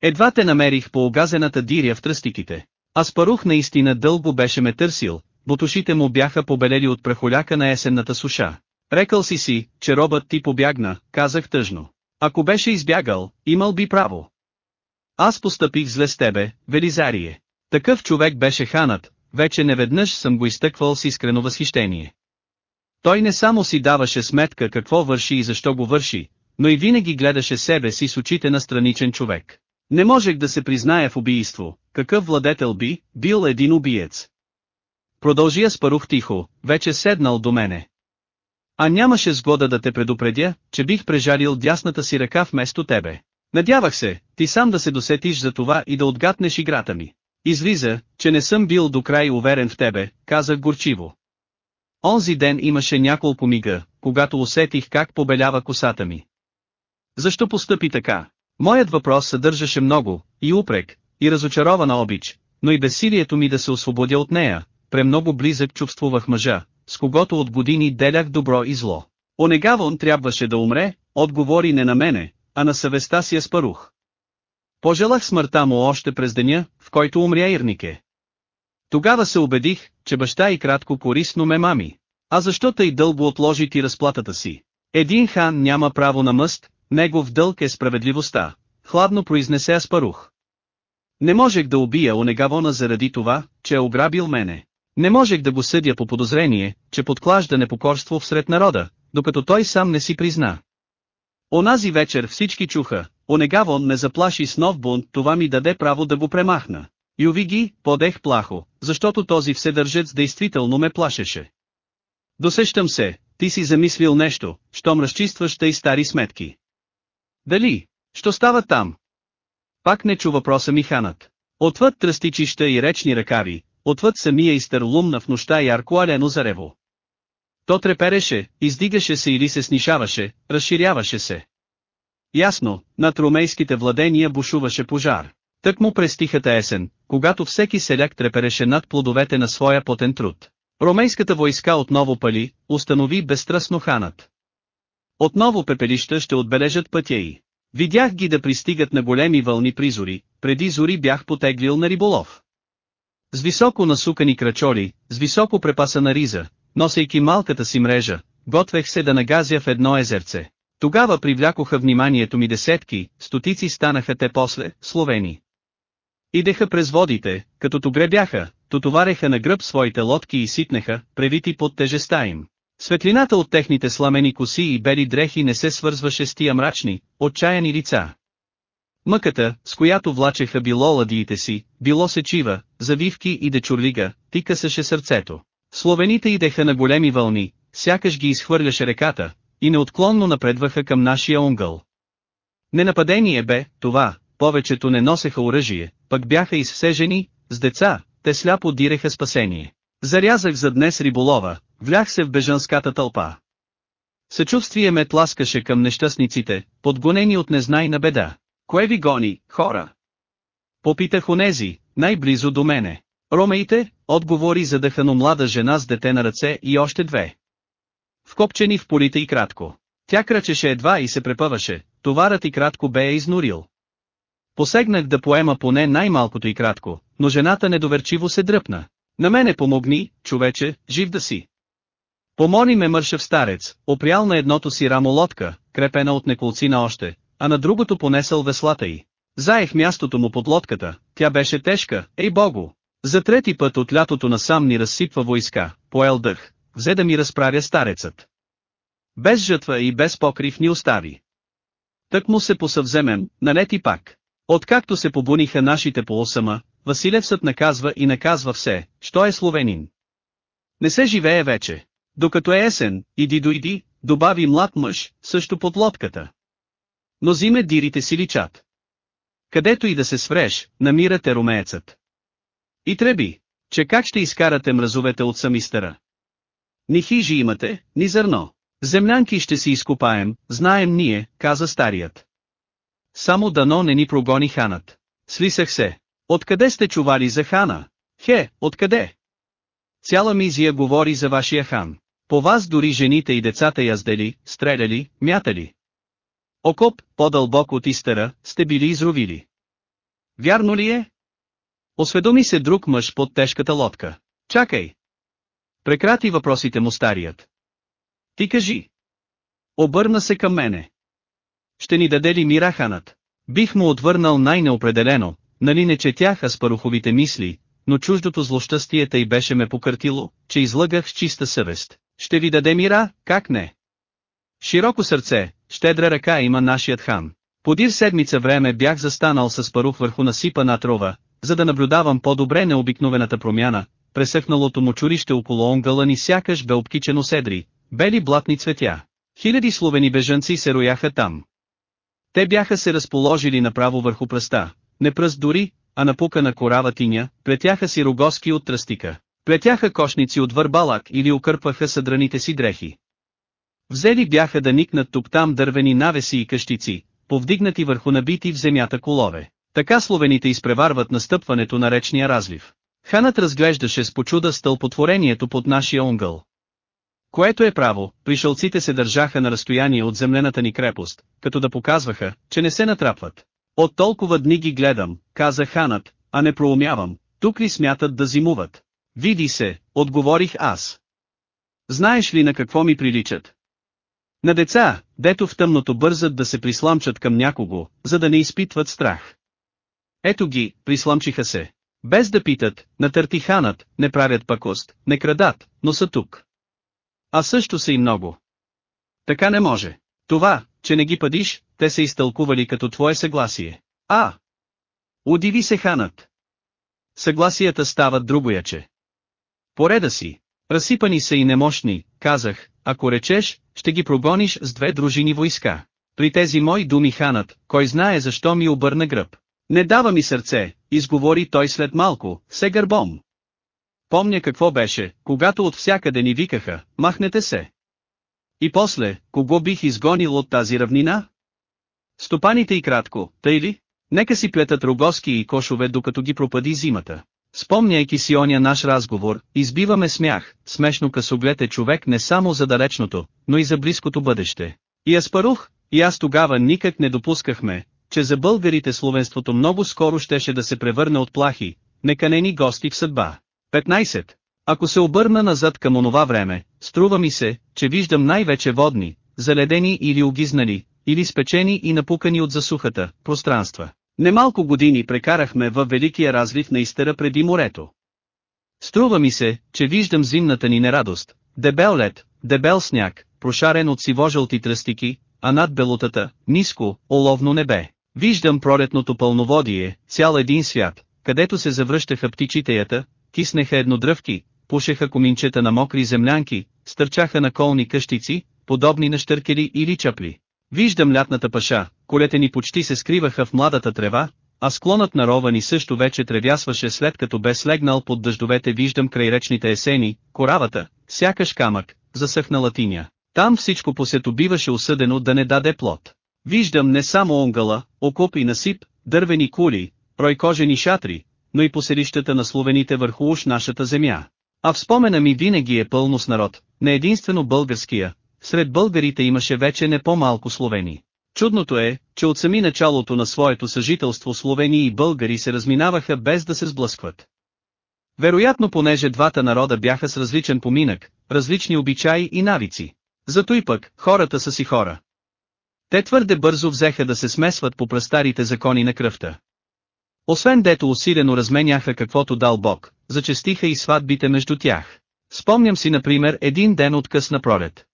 Едва те намерих по огазената диря в тръстиките. Аспарух наистина дълго беше ме търсил, бутушите му бяха побелели от прахоляка на есенната суша. Рекал си си, че робът ти побягна, казах тъжно. Ако беше избягал, имал би право. Аз постъпих зле с тебе, Велизарие. Такъв човек беше ханът, вече неведнъж съм го изтъквал с искрено възхищение. Той не само си даваше сметка какво върши и защо го върши, но и винаги гледаше себе си с очите на страничен човек. Не можех да се призная в убийство, какъв владетел би, бил един убиец. Продължи Аспарух тихо, вече седнал до мене. А нямаше сгода да те предупредя, че бих прежалил дясната си ръка вместо тебе. Надявах се, ти сам да се досетиш за това и да отгатнеш играта ми. Излиза, че не съм бил до край уверен в тебе, казах горчиво. Онзи ден имаше няколко мига, когато усетих как побелява косата ми. Защо постъпи така? Моят въпрос съдържаше много, и упрек, и разочарована обич, но и безсилието ми да се освободя от нея, премного близък чувствувах мъжа, с когото от години делях добро и зло. Онегавон трябваше да умре, отговори не на мене, а на съвестта си я спарух. Пожелах смъртта му още през деня, в който умря Ирнике. Тогава се убедих, че баща и кратко корисно ме мами. А защо тъй дълго отложи ти разплатата си? Един хан няма право на мъст, негов дълг е справедливостта. Хладно произнесе Аспарух. Не можех да убия Онегавона заради това, че е ограбил мене. Не можех да го съдя по подозрение, че подклажда непокорство всред народа, докато той сам не си призна. Онази вечер всички чуха, Онегавон ме заплаши с нов бунт, това ми даде право да го премахна. Юви ги, подех плахо, защото този вседържец действително ме плашеше. Досещам се, ти си замислил нещо, щом разчистваш тъй стари сметки. Дали? Що става там? Пак не чу въпроса ми ханът. Отвъд тръстичища и речни ръкави, отвъд самия изтър лумна в нощта ярко алено зарево. То трепереше, издигаше се или се снишаваше, разширяваше се. Ясно, над ромейските владения бушуваше пожар. Тък му през тихата есен, когато всеки селяк трепереше над плодовете на своя потен труд. Ромейската войска отново пали, установи безстрастно ханът. Отново пепелища ще отбележат пътя й. Видях ги да пристигат на големи вълни призори, преди зори бях потеглил на риболов. С високо насукани крачоли, с високо препасана риза, носейки малката си мрежа, готвех се да нагазя в едно езерце. Тогава привлякоха вниманието ми десетки, стотици станаха те после, словени. Идеха през водите, като то гребяха, то товареха на гръб своите лодки и сипнеха, превити под тежеста им. Светлината от техните сламени коси и бели дрехи не се свързваше с тия мрачни, отчаяни лица. Мъката, с която влачеха било ладиите си, било сечива, завивки и дечурлига, ти късаше сърцето. Словените идеха на големи вълни, сякаш ги изхвърляше реката, и неотклонно напредваха към нашия унгъл. Ненападение бе, това, повечето не носеха оръжие, пък бяха изсежени, с деца, те сляпо диреха спасение. Зарязах за днес риболова, влях се в бежанската тълпа. Съчувствие ме тласкаше към нещастниците, подгонени от незнайна беда. Кое ви гони, хора? Попитах онези, най-близо до мене. Ромеите, отговори задъхано млада жена с дете на ръце и още две. Вкопчени в полите и кратко. Тя крачеше едва и се препъваше, товарът и кратко бе е изнорил. Посегнах да поема поне най-малкото и кратко, но жената недоверчиво се дръпна. На мене помогни, човече, жив да си. Помони ме мършев старец, опрял на едното си рамо лодка, крепена от неколцина още, а на другото понесъл веслата й. Заех мястото му под лодката, тя беше тежка, ей богу. За трети път от лятото насам ни разсипва войска, поел дъх, взе да ми разправя старецът. Без жътва и без покрив ни остави. Тък му се посъвземем, налети пак. Откакто се побуниха нашите по осама, Василевсът наказва и наказва все, що е словенин. Не се живее вече. Докато е есен, иди дойди, добави млад мъж, също под лодката. Но зиме дирите си личат. Където и да се свреш, намирате ромеецът. И треби, че как ще изкарате мразовете от самистъра. Ни хижи имате, ни зърно. Землянки ще си изкопаем, знаем ние, каза старият. Само дано не ни прогони ханът. Слисах се. Откъде сте чували за хана? Хе, откъде? Цяла мизия говори за вашия хан. По вас дори жените и децата яздели, стреляли, мятали. Окоп, по-дълбок от истера, сте били изровили. Вярно ли е? Осведоми се друг мъж под тежката лодка. Чакай. Прекрати въпросите му старият. Ти кажи. Обърна се към мене. Ще ни даде ли мира ханът? Бих му отвърнал най-неопределено, нали не четях аспаруховите мисли, но чуждото злощастие тъй беше ме покъртило, че излъгах с чиста съвест. Ще ви даде мира, как не? Широко сърце, щедра ръка има нашият хан. Подир седмица време бях застанал с парух върху насипа на трова, за да наблюдавам по-добре необикновената промяна, пресъхналото му чурище около онгъла ни сякаш бе обкичено седри, бели блатни цветя. Хиляди словени бежанци се рояха там. Те бяха се разположили направо върху пръста, не пръст дори, а напукана корава тиня, плетяха си рогоски от тръстика, плетяха кошници от върбалак или окърпваха съдраните си дрехи. Взели бяха да никнат тук-там дървени навеси и къщици, повдигнати върху набити в земята колове. Така словените изпреварват настъпването на речния разлив. Ханът разглеждаше с почуда стълпотворението под нашия унгъл. Което е право, пришълците се държаха на разстояние от землената ни крепост, като да показваха, че не се натрапват. От толкова дни ги гледам, каза ханът, а не проумявам, тук ли смятат да зимуват? Види се, отговорих аз. Знаеш ли на какво ми приличат? На деца, дето в тъмното бързат да се присламчат към някого, за да не изпитват страх. Ето ги, присламчиха се. Без да питат, натърти ханът, не правят пакост, не крадат, но са тук. А също са и много. Така не може. Това, че не ги падиш, те са изтълкували като твое съгласие. А! Удиви се ханът. съгласията стават другояче. Пореда си. Разсипани са и немощни, казах, ако речеш, ще ги прогониш с две дружини войска. При тези мои думи ханът, кой знае защо ми обърна гръб. Не дава ми сърце, изговори той след малко, се гърбом. Помня какво беше, когато от всякъде ни викаха, махнете се. И после, кого бих изгонил от тази равнина? Стопаните и кратко, тъй ли? Нека си плетат рогоски и кошове докато ги пропади зимата. Спомняйки си оня наш разговор, избиваме смях, смешно късоглед е човек не само за далечното, но и за близкото бъдеще. И Аспарух, и аз тогава никак не допускахме, че за българите словенството много скоро щеше да се превърне от плахи, неканени гости в съдба. 15. Ако се обърна назад към онова време, струва ми се, че виждам най-вече водни, заледени или огизнали, или спечени и напукани от засухата, пространства. Немалко години прекарахме във великия разлив на изтера преди морето. Струва ми се, че виждам зимната ни нерадост, дебел лед, дебел сняг, прошарен от сивожълти тръстики, а над белотата, ниско, оловно небе. Виждам пролетното пълноводие, цял един свят, където се завръщаха птичитеята, киснеха еднодръвки, пушеха коминчета на мокри землянки, стърчаха на колни къщици, подобни на щъркели или чапли. Виждам лятната паша, колете ни почти се скриваха в младата трева, а склонът на рова ни също вече тревясваше след като бе слегнал под дъждовете виждам край речните есени, коравата, сякаш камък, засъхнала тиня. Там всичко посето биваше осъдено да не даде плод. Виждам не само онгала, окоп и насип, дървени кули, пройкожени шатри, но и поселищата на словените върху уж нашата земя. А в спомена ми винаги е пълно с народ, не единствено българския, сред българите имаше вече не по-малко словени. Чудното е, че от сами началото на своето съжителство словени и българи се разминаваха без да се сблъскват. Вероятно понеже двата народа бяха с различен поминък, различни обичаи и навици. Зато и пък, хората са си хора. Те твърде бързо взеха да се смесват по прастарите закони на кръвта. Освен дето усилено разменяха каквото дал Бог, зачестиха и сватбите между тях. Спомням си например един ден от късна пролет.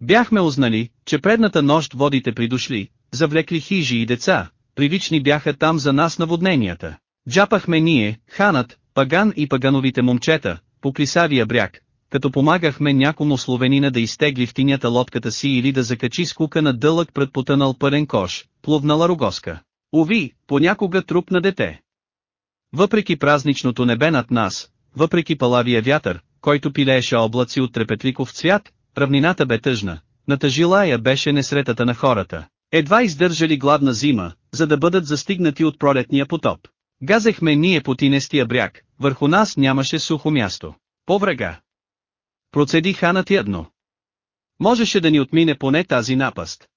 Бяхме узнали, че предната нощ водите придошли, завлекли хижи и деца, привични бяха там за нас наводненията. Джапахме ние, ханът, паган и пагановите момчета, по крисавия бряг, като помагахме някому словенина да изтегли в тинята лодката си или да закачи скука на дълъг предпотънал пълен кош, плувнала рогоска. Ови, понякога труп на дете. Въпреки празничното небе над нас, въпреки палавия вятър, който пилееше облаци от трепетликов цвят, равнината бе тъжна, натъжила я беше несретата на хората. Едва издържали гладна зима, за да бъдат застигнати от пролетния потоп. Газехме ние по тинестия бряг, върху нас нямаше сухо място. По врага. Процеди ханът ядно. Можеше да ни отмине поне тази напаст.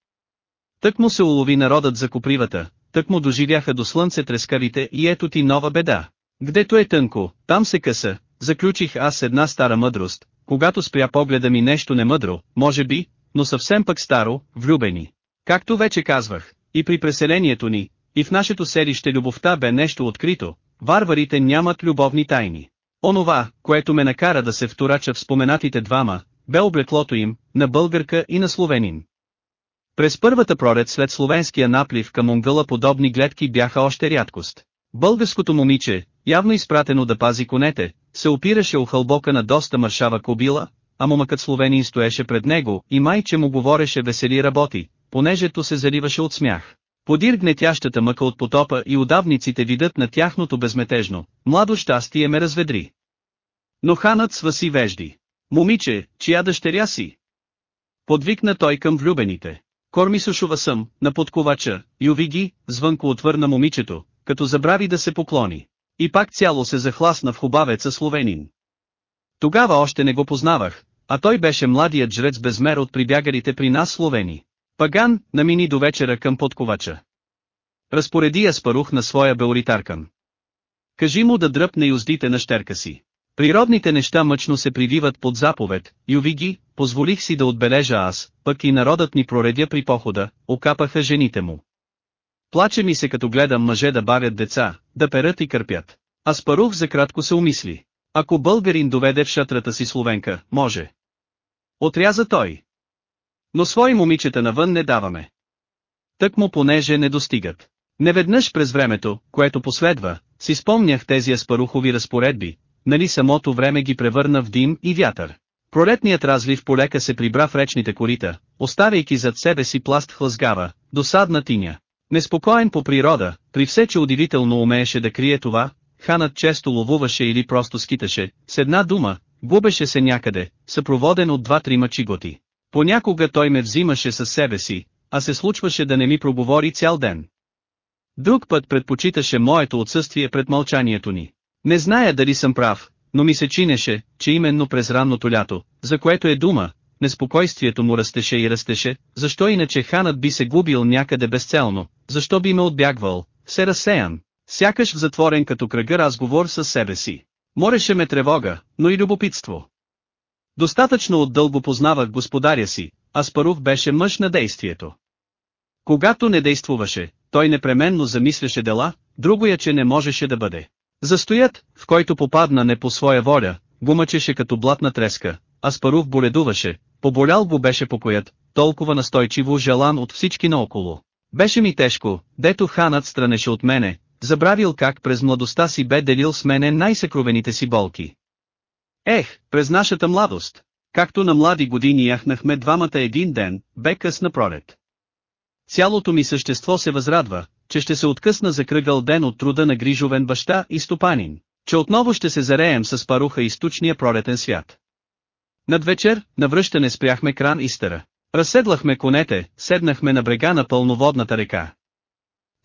Тък му се улови народът за копривата, тък му доживяха до слънце трескавите и ето ти нова беда. Гдето е тънко, там се къса, заключих аз една стара мъдрост, когато спря погледа ми нещо немъдро, може би, но съвсем пък старо, влюбени. Както вече казвах, и при преселението ни, и в нашето селище любовта бе нещо открито, варварите нямат любовни тайни. Онова, което ме накара да се вторача в споменатите двама, бе облеклото им, на българка и на словенин. През първата пролет след словенския наплив към Унгъла подобни гледки бяха още рядкост. Българското момиче, явно изпратено да пази конете, се опираше хълбока на доста мършава кобила, а момъкът словенин стоеше пред него и майче му говореше весели работи, понежето се заливаше от смях. Подир гнетящата мъка от потопа и удавниците видят на тяхното безметежно, младо щастие ме разведри. Но ханът сваси вежди. Момиче, чия дъщеря си? Подвикна той към влюбените. Корми сушува съм, на подковача, Юви ги, звънко отвърна момичето, като забрави да се поклони. И пак цяло се захласна в хубавеца словенин. Тогава още не го познавах, а той беше младият жрец безмер от прибягалите при нас словени. Паган, намини до вечера към подковача. Разпореди Аспарух на своя беоритаркан. Кажи му да дръпне юздите на щерка си. Природните неща мъчно се прививат под заповед, юви ги, позволих си да отбележа аз, пък и народът ни проредя при похода, окапаха жените му. Плаче ми се като гледам мъже да бавят деца, да перат и кърпят. А Спарух за кратко се умисли. Ако българин доведе в шатрата си словенка, може. Отряза той. Но свои момичета навън не даваме. Тък му понеже не достигат. Неведнъж през времето, което последва, си спомнях тези аспарухови разпоредби, нали самото време ги превърна в дим и вятър. Пролетният разлив полека се прибра в речните корита, оставяйки зад себе си пласт хлъзгава, досадна тиня. Неспокоен по природа, при все че удивително умееше да крие това, ханът често ловуваше или просто скиташе, с една дума, губеше се някъде, съпроводен от два-трима чиготи. Понякога той ме взимаше със себе си, а се случваше да не ми проговори цял ден. Друг път предпочиташе моето отсъствие пред мълчанието ни. Не зная дали съм прав, но ми се чинеше, че именно през ранното лято, за което е дума, неспокойствието му растеше и растеше, защо иначе ханът би се губил някъде безцелно, защо би ме отбягвал, се разсеян, сякаш в затворен като кръга разговор с себе си. Мореше ме тревога, но и любопитство. Достатъчно отдълго познавах господаря си, а Спарух беше мъж на действието. Когато не действуваше, той непременно замисляше дела, другоя че не можеше да бъде. Застоят, в който попадна не по своя воля, го мъчеше като блатна треска, а Спарух боледуваше, поболял го беше покоят, толкова настойчиво желан от всички наоколо. Беше ми тежко, дето ханът странеше от мене, забравил как през младостта си бе делил с мене най-съкровените си болки. Ех, през нашата младост, както на млади години яхнахме двамата един ден, бе късна пролет. Цялото ми същество се възрадва, че ще се откъсна за кръгъл ден от труда на грижовен баща и стопанин, че отново ще се зареем с паруха и стучния пролетен свят. Над вечер, на връщане спряхме кран и стъра. Разседлахме конете, седнахме на брега на пълноводната река.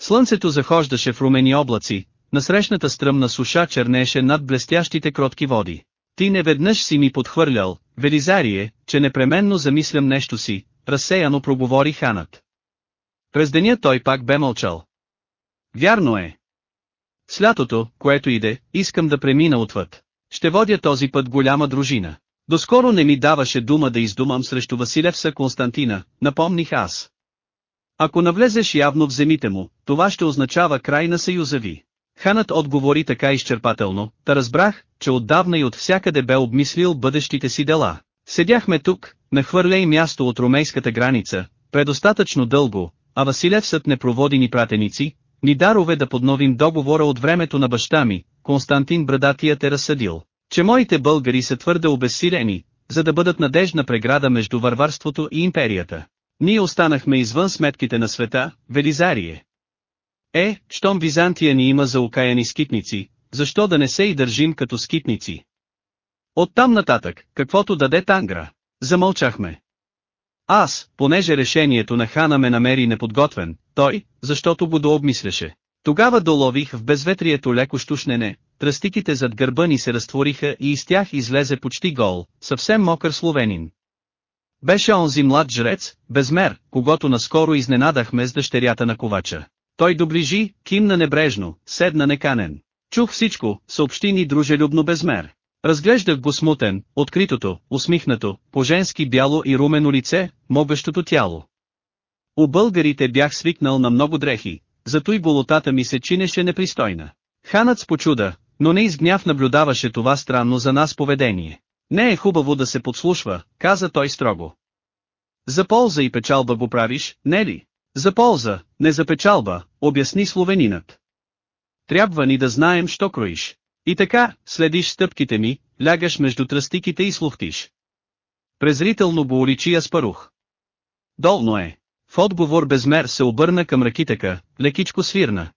Слънцето захождаше в румени облаци, насрещната стръмна суша чернеше над блестящите кротки води. Ти неведнъж си ми подхвърлял, Велизарие, че непременно замислям нещо си, разсеяно проговори ханът. През деня той пак бе мълчал. Вярно е. С лятото, което иде, искам да премина отвъд. Ще водя този път голяма дружина. Доскоро не ми даваше дума да издумам срещу Василевса Константина, напомних аз. Ако навлезеш явно в земите му, това ще означава край на съюза ви. Ханът отговори така изчерпателно, та разбрах, че отдавна и от всякъде бе обмислил бъдещите си дела. Седяхме тук, нахвърляй място от румейската граница, предостатъчно дълго, а Василевсът не проводи ни пратеници, ни дарове да подновим договора от времето на баща ми, Константин Брадатият е разсъдил, че моите българи са твърде обезсилени, за да бъдат надежна преграда между варварството и империята. Ние останахме извън сметките на света, Велизарие. Е, щом Византия ни има за окаяни скитници, защо да не се и държим като скитници? Оттам нататък, каквото даде Тангра. Замълчахме. Аз, понеже решението на хана ме намери неподготвен, той, защото го дообмисляше. Тогава долових в безветрието леко штушнене, тръстиките зад гърба ни се разтвориха и из тях излезе почти гол, съвсем мокър словенин. Беше онзи млад жрец, безмер, когато наскоро изненадахме с дъщерята на ковача. Той доближи, кимна небрежно, седна неканен. Чух всичко, съобщи ни дружелюбно безмер. Разглеждах го смутен, откритото, усмихнато, по-женски бяло и румено лице, могъщото тяло. У българите бях свикнал на много дрехи, зато и болотата ми се чинеше непристойна. Ханът с почуда, но не изгняв наблюдаваше това странно за нас поведение. Не е хубаво да се подслушва, каза той строго. За полза и печалба го правиш, не ли? За полза, не за печалба, обясни словенинът. Трябва ни да знаем, що кроиш. И така, следиш стъпките ми, лягаш между тръстиките и слухтиш. Презрително го уличи Аспарух. Долно е. В отговор безмер се обърна към ракитъка, лекичко свирна.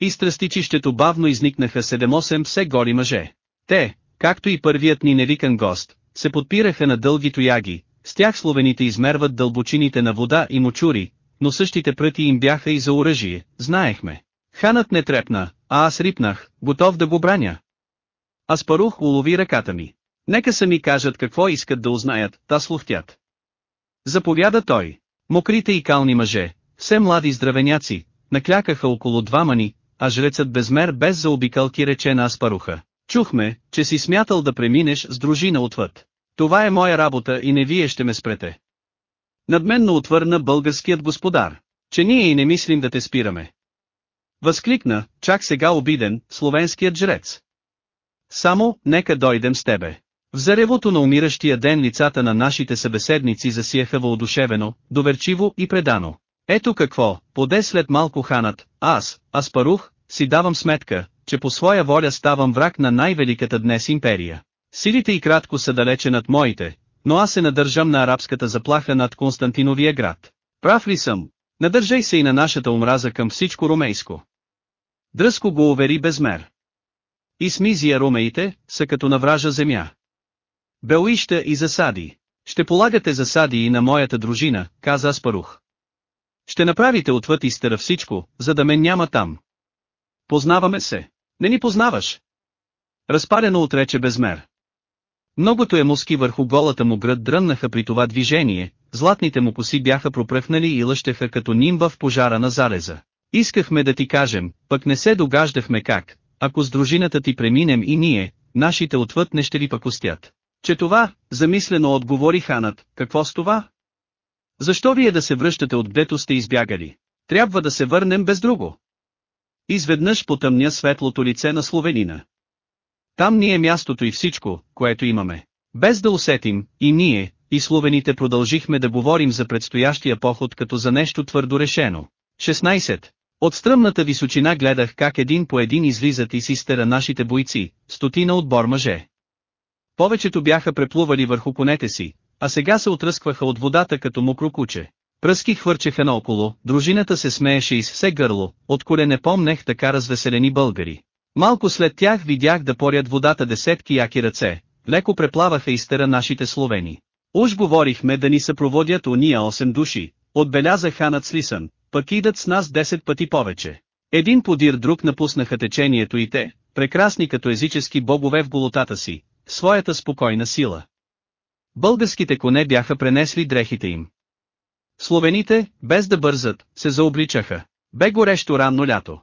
И тръстичището бавно изникнаха 7-8 все голи мъже. Те, както и първият ни невикан гост, се подпираха на дълги тояги, с тях словените измерват дълбочините на вода и мочури, но същите пръти им бяха и за оръжие, знаехме. Ханът не трепна, а аз рипнах, готов да го браня. Аспарух улови ръката ми. Нека са ми кажат какво искат да узнаят, та слухтят. Заповяда той. Мокрите и кални мъже, все млади здравеняци, наклякаха около два мани, а жрецът безмер без заобикалки рече на Аспаруха. Чухме, че си смятал да преминеш с дружина отвъд. Това е моя работа и не вие ще ме спрете. Надменно отвърна българският господар, че ние и не мислим да те спираме. Възкликна, чак сега обиден, словенският жрец. Само, нека дойдем с тебе. В заревото на умиращия ден лицата на нашите събеседници засияха въодушевено, доверчиво и предано. Ето какво, поде след малко ханът, аз, Аспарух, си давам сметка, че по своя воля ставам враг на най-великата днес империя. Силите и кратко са далече над моите, но аз се надържам на арабската заплаха над Константиновия град. Прав ли съм? Надържай се и на нашата омраза към всичко ромейско. Дръско го увери безмер. И смизия ромеите, са като на вража земя. Белища и засади. Ще полагате засади и на моята дружина, каза Аспарух. Ще направите отвъд изтера всичко, за да ме няма там. Познаваме се. Не ни познаваш. Разпарено отрече безмер. Многото емуски върху голата му град дръннаха при това движение, златните му коси бяха пропръхнали и лъщеха като нимба в пожара на залеза. Искахме да ти кажем, пък не се догаждахме как, ако с дружината ти преминем и ние, нашите отвъд не ще ли пакостят. Че това, замислено отговори ханът, какво с това? Защо вие да се връщате от гдето сте избягали? Трябва да се върнем без друго. Изведнъж потъмня светлото лице на словенина. Там ни е мястото и всичко, което имаме. Без да усетим, и ние, и словените продължихме да говорим за предстоящия поход като за нещо твърдо решено. 16. От стръмната височина гледах как един по един излизат и си стера нашите бойци, стотина отбор мъже. Повечето бяха преплували върху конете си, а сега се отръскваха от водата като мокро куче. Пръски хвърчеха наоколо, дружината се смееше из все гърло, отколе не помнех така развеселени българи. Малко след тях видях да порят водата десетки яки ръце, леко преплаваха изтера нашите словени. Уж говорихме да ни съпроводят уния 8 души, отбеляза ханът Слисън, пък идат с нас 10 пъти повече. Един подир друг напуснаха течението и те, прекрасни като езически богове в голотата си, своята спокойна сила. Българските коне бяха пренесли дрехите им. Словените, без да бързат, се заобличаха. Бе горещо ранно лято.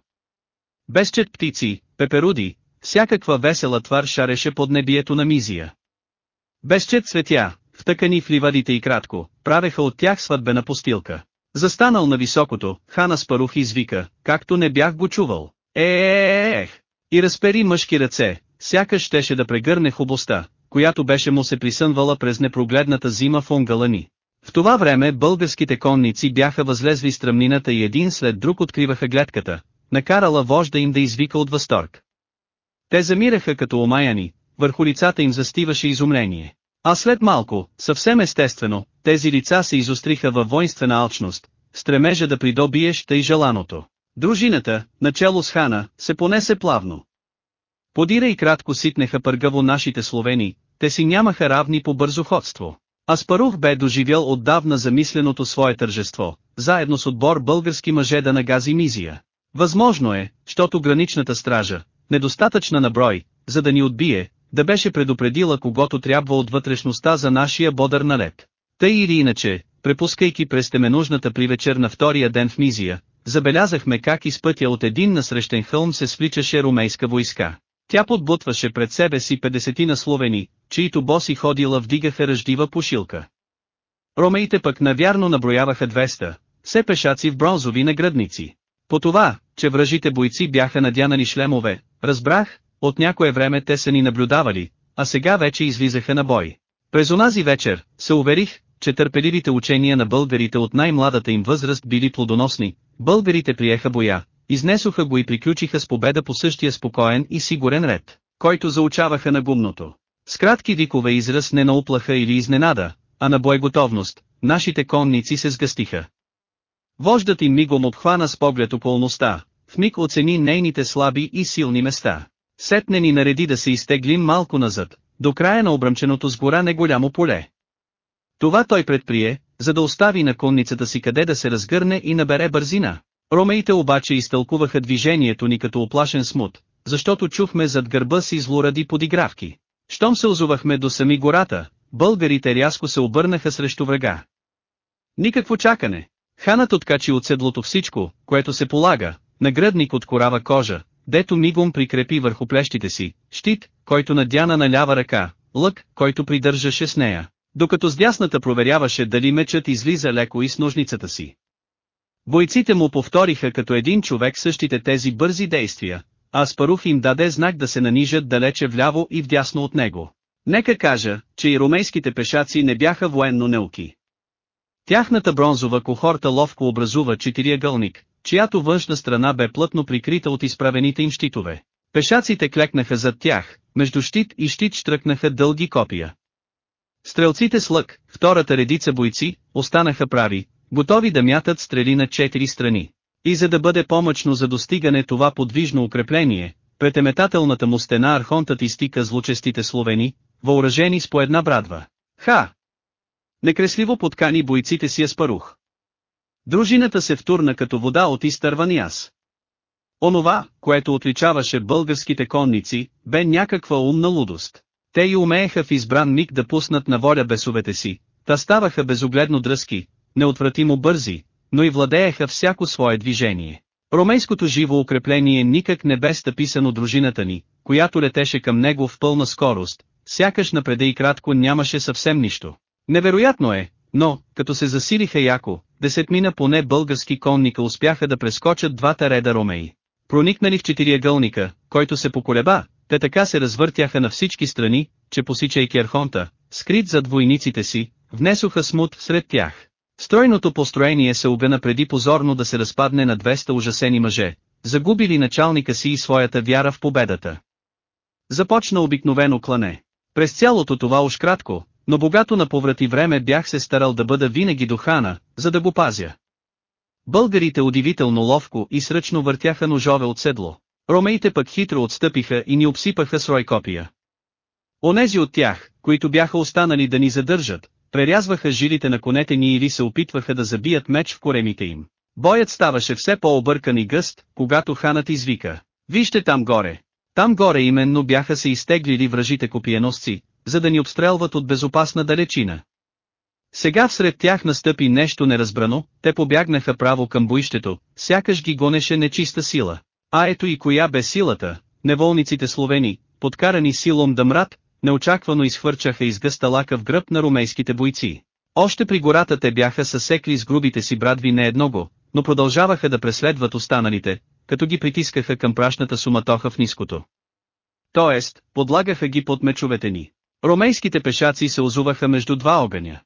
Безчет птици, пеперуди, всякаква весела твар шареше под небието на мизия. Безчет цветя, втъкани в ливадите и кратко, правеха от тях сватбена постилка. Застанал на високото, хана Спарух извика, както не бях го чувал. Е, е, е, ех! И разпери мъжки ръце, сякаш щеше да прегърне хубостта, която беше му се присънвала през непрогледната зима в Онгалани. В това време българските конници бяха възлезли стръмнината и един след друг откриваха гледката, накарала вожда им да извика от възторг. Те замираха като омаяни, върху лицата им застиваше изумление. А след малко, съвсем естествено, тези лица се изостриха във воинствена алчност, стремежа да придобиеш тъй желаното. Дружината, начало с хана, се понесе плавно. Подира и кратко ситнеха пъргаво нашите словени, те си нямаха равни по бързоходство. Аспарух бе доживял отдавна замисленото свое тържество, заедно с отбор български мъже да нагази мизия. Възможно е, щото граничната стража, недостатъчна на брой, за да ни отбие, да беше предупредила когото трябва от вътрешността за нашия бодър налет. Тъй или иначе, препускайки през теменужната привечер на втория ден в Мизия, забелязахме как из пътя от един насрещен хълм се свличаше румейска войска. Тя подбутваше пред себе си 50 на словени, чието боси ходила вдигаха ръждива пушилка. Ромеите пък навярно наброяваха 200, все пешаци в бронзови наградници. По това, че вражите бойци бяха надянани шлемове, разбрах, от някое време те са ни наблюдавали, а сега вече излизаха на бой. През онази вечер, се уверих, че търпеливите учения на българите от най-младата им възраст били плодоносни, българите приеха боя, изнесоха го и приключиха с победа по същия спокоен и сигурен ред, който заучаваха на гумното. С кратки викове израз не на уплаха или изненада, а на боеготовност, нашите конници се сгъстиха. Вождът им мигом обхвана с поглед околността, миг оцени нейните слаби и силни места. Сетне ни нареди да се изтеглим малко назад, до края на обръмченото с гора неголямо поле. Това той предприе, за да остави на конницата си къде да се разгърне и набере бързина. Ромеите обаче изтълкуваха движението ни като оплашен смут, защото чухме зад гърба си злоради подигравки. Щом се озовахме до сами гората, българите рязко се обърнаха срещу врага. Никакво чакане. Ханът откачи от седлото всичко, което се полага, нагръдник от корава кожа, дето мигом прикрепи върху плещите си, щит, който надяна на лява ръка, лък, който придържаше с нея, докато с дясната проверяваше дали мечът излиза леко и с ножницата си. Бойците му повториха като един човек същите тези бързи действия, а Спарух им даде знак да се нанижат далече вляво и вдясно от него. Нека кажа, че и ромейските пешаци не бяха военно неуки. Тяхната бронзова кохорта ловко образува четириъгълник, чиято външна страна бе плътно прикрита от изправените им щитове. Пешаците клекнаха зад тях, между щит и щит штръкнаха дълги копия. Стрелците с лък, втората редица бойци, останаха прави, готови да мятат стрели на четири страни. И за да бъде помъчно за достигане това подвижно укрепление, пред еметателната му стена архонтът изтика злочестите словени, въоръжени с по една брадва. Ха! Некресливо подкани бойците си Аспарух. Дружината се втурна като вода от изтървани аз. Онова, което отличаваше българските конници, бе някаква умна лудост. Те и умееха в избран миг да пуснат на воля бесовете си, та ставаха безогледно дръзки, неотвратимо бързи, но и владееха всяко свое движение. Ромейското живо укрепление никак не бе стъписано дружината ни, която летеше към него в пълна скорост, сякаш напреде и кратко нямаше съвсем нищо. Невероятно е, но, като се засилиха яко, десетмина поне български конника успяха да прескочат двата реда ромеи. Проникнали в четириъгълника, който се поколеба, те така се развъртяха на всички страни, че посичайки Архонта, скрит зад войниците си, внесоха смут сред тях. Стройното построение се обена преди позорно да се разпадне на 200 ужасени мъже, загубили началника си и своята вяра в победата. Започна обикновено клане. През цялото това уж кратко, но богато на поврати време бях се старал да бъда винаги до хана, за да го пазя. Българите удивително ловко и сръчно въртяха ножове от седло. Ромеите пък хитро отстъпиха и ни обсипаха с рой копия. Онези от тях, които бяха останали да ни задържат, прерязваха жилите на конете ни или се опитваха да забият меч в коремите им. Боят ставаше все по-объркан и гъст, когато ханът извика. Вижте там горе. Там горе именно бяха се изтеглили вражите копиеносци, за да ни обстрелват от безопасна далечина. Сега всред тях настъпи нещо неразбрано, те побягнаха право към боището, сякаш ги гонеше нечиста сила. А ето и коя бе силата, неволниците словени, подкарани силом да мрат, неочаквано изхвърчаха из гъста лака в гръб на румейските бойци. Още при гората те бяха съсекли с грубите си брадви не едного, но продължаваха да преследват останалите, като ги притискаха към прашната суматоха в ниското. Тоест, подлагаха ги под мечовете ни. Ромейските пешаци се озуваха между два огъня.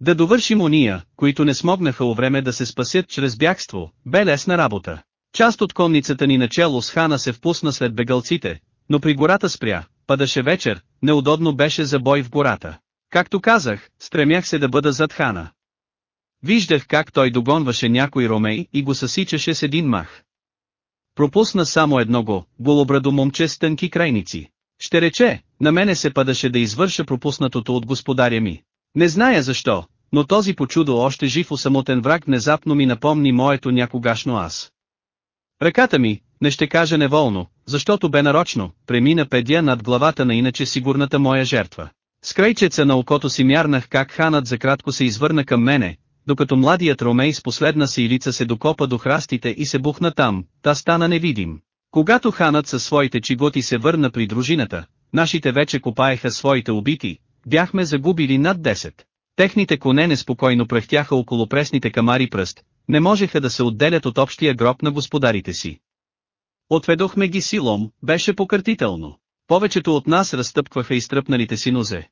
Да довършим уния, които не смогнаха у време да се спасят чрез бягство, бе лесна работа. Част от конницата ни начало с хана се впусна след бегалците, но при гората спря, падаше вечер, неудобно беше за бой в гората. Както казах, стремях се да бъда зад хана. Виждах как той догонваше някой ромей и го съсичаше с един мах. Пропусна само едно го, голобрадо момче с тънки крайници. Ще рече, на мене се падаше да извърша пропуснатото от господаря ми. Не зная защо, но този почудо още жив самотен враг внезапно ми напомни моето някогашно аз. Ръката ми, не ще кажа неволно, защото бе нарочно, премина педя над главата на иначе сигурната моя жертва. С крайчеца на окото си мярнах как ханът за кратко се извърна към мене, докато младият ромей с последна си лица се докопа до храстите и се бухна там, та стана невидим. Когато ханът със своите чиготи се върна при дружината, нашите вече копаеха своите убити, бяхме загубили над 10. Техните коне неспокойно пръхтяха около пресните камари пръст, не можеха да се отделят от общия гроб на господарите си. Отведохме ги силом, беше покъртително. Повечето от нас разтъпкваха изтръпналите си нозе.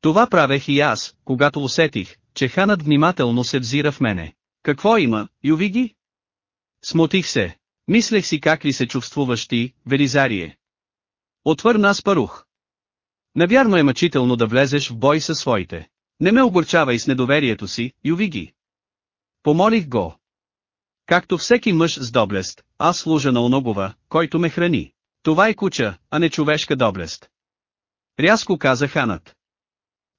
Това правех и аз, когато усетих, че ханът внимателно се взира в мене. Какво има, Ювиги? Смутих се. Мислех си как ли се чувствуваш ти, Велизарие. Отвърна аз парух. Навярно е мъчително да влезеш в бой със своите. Не ме огорчавай с недоверието си, Ювиги. Помолих го. Както всеки мъж с доблест, аз служа на оногова, който ме храни. Това е куча, а не човешка доблест. Рязко каза ханът.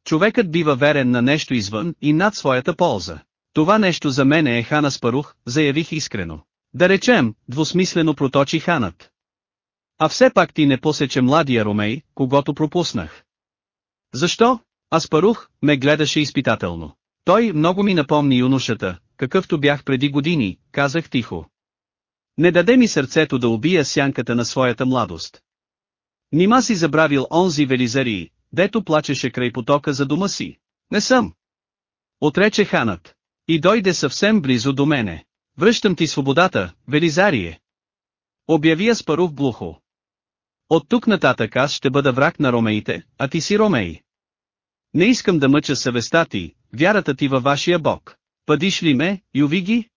Човекът бива верен на нещо извън и над своята полза. Това нещо за мене е хана Спарух, заявих искрено. Да речем, двусмислено проточи ханът. А все пак ти не посече младия Ромей, когато пропуснах. Защо? Аспарух ме гледаше изпитателно. Той много ми напомни юношата, какъвто бях преди години, казах тихо. Не даде ми сърцето да убия сянката на своята младост. Нима си забравил онзи велизарий, дето плачеше край потока за дома си. Не съм. Отрече ханът. И дойде съвсем близо до мене. Връщам ти свободата, Велизарие. Обяви Аспаров глухо. От тук нататък аз ще бъда враг на ромеите, а ти си ромей. Не искам да мъча съвестта ти, вярата ти във вашия бог. Падиш ли ме, Ювиги?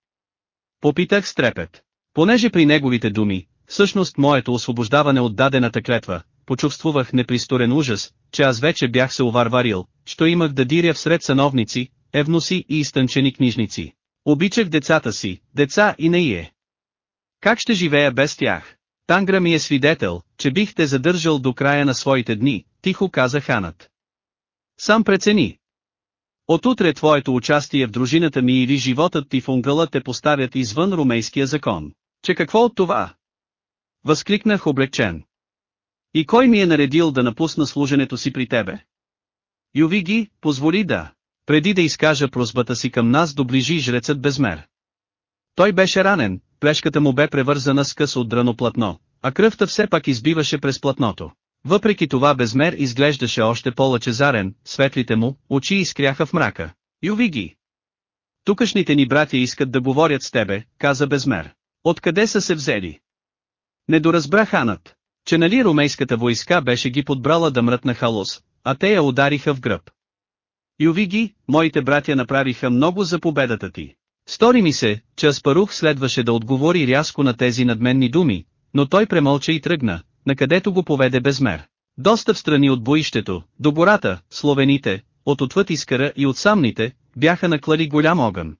Попитах с трепет. Понеже при неговите думи, всъщност моето освобождаване от дадената клетва, почувствувах непристорен ужас, че аз вече бях се уварварил, що имах да диря всред сановници, евноси и изтънчени книжници. Обичах децата си, деца и не е. Как ще живея без тях? Тангра ми е свидетел, че бих те задържал до края на своите дни, тихо каза ханът. Сам прецени. Отутре твоето участие в дружината ми или животът ти в унгъла те поставят извън румейския закон. Че какво от това? Възкликнах облегчен. И кой ми е наредил да напусна служенето си при тебе? Ювиги, позволи да. Преди да изкажа просбата си към нас доближи жрецът безмер. Той беше ранен, плешката му бе превързана с къс от драно платно, а кръвта все пак избиваше през платното. Въпреки това безмер изглеждаше още по-лъчезарен, светлите му, очи изкряха в мрака. Ювиги! Тукашните ни братя искат да говорят с тебе, каза безмер. Откъде са се взели? Не доразбра ханът, че нали румейската войска беше ги подбрала да мрът на халос, а те я удариха в гръб. Ювиги, моите братя направиха много за победата ти. Стори ми се, че Аспарух следваше да отговори рязко на тези надменни думи, но той премълча и тръгна, накъдето го поведе безмер. Доста в страни от боището, до гората, словените, от отвъд искара и от самните, бяха наклали голям огън.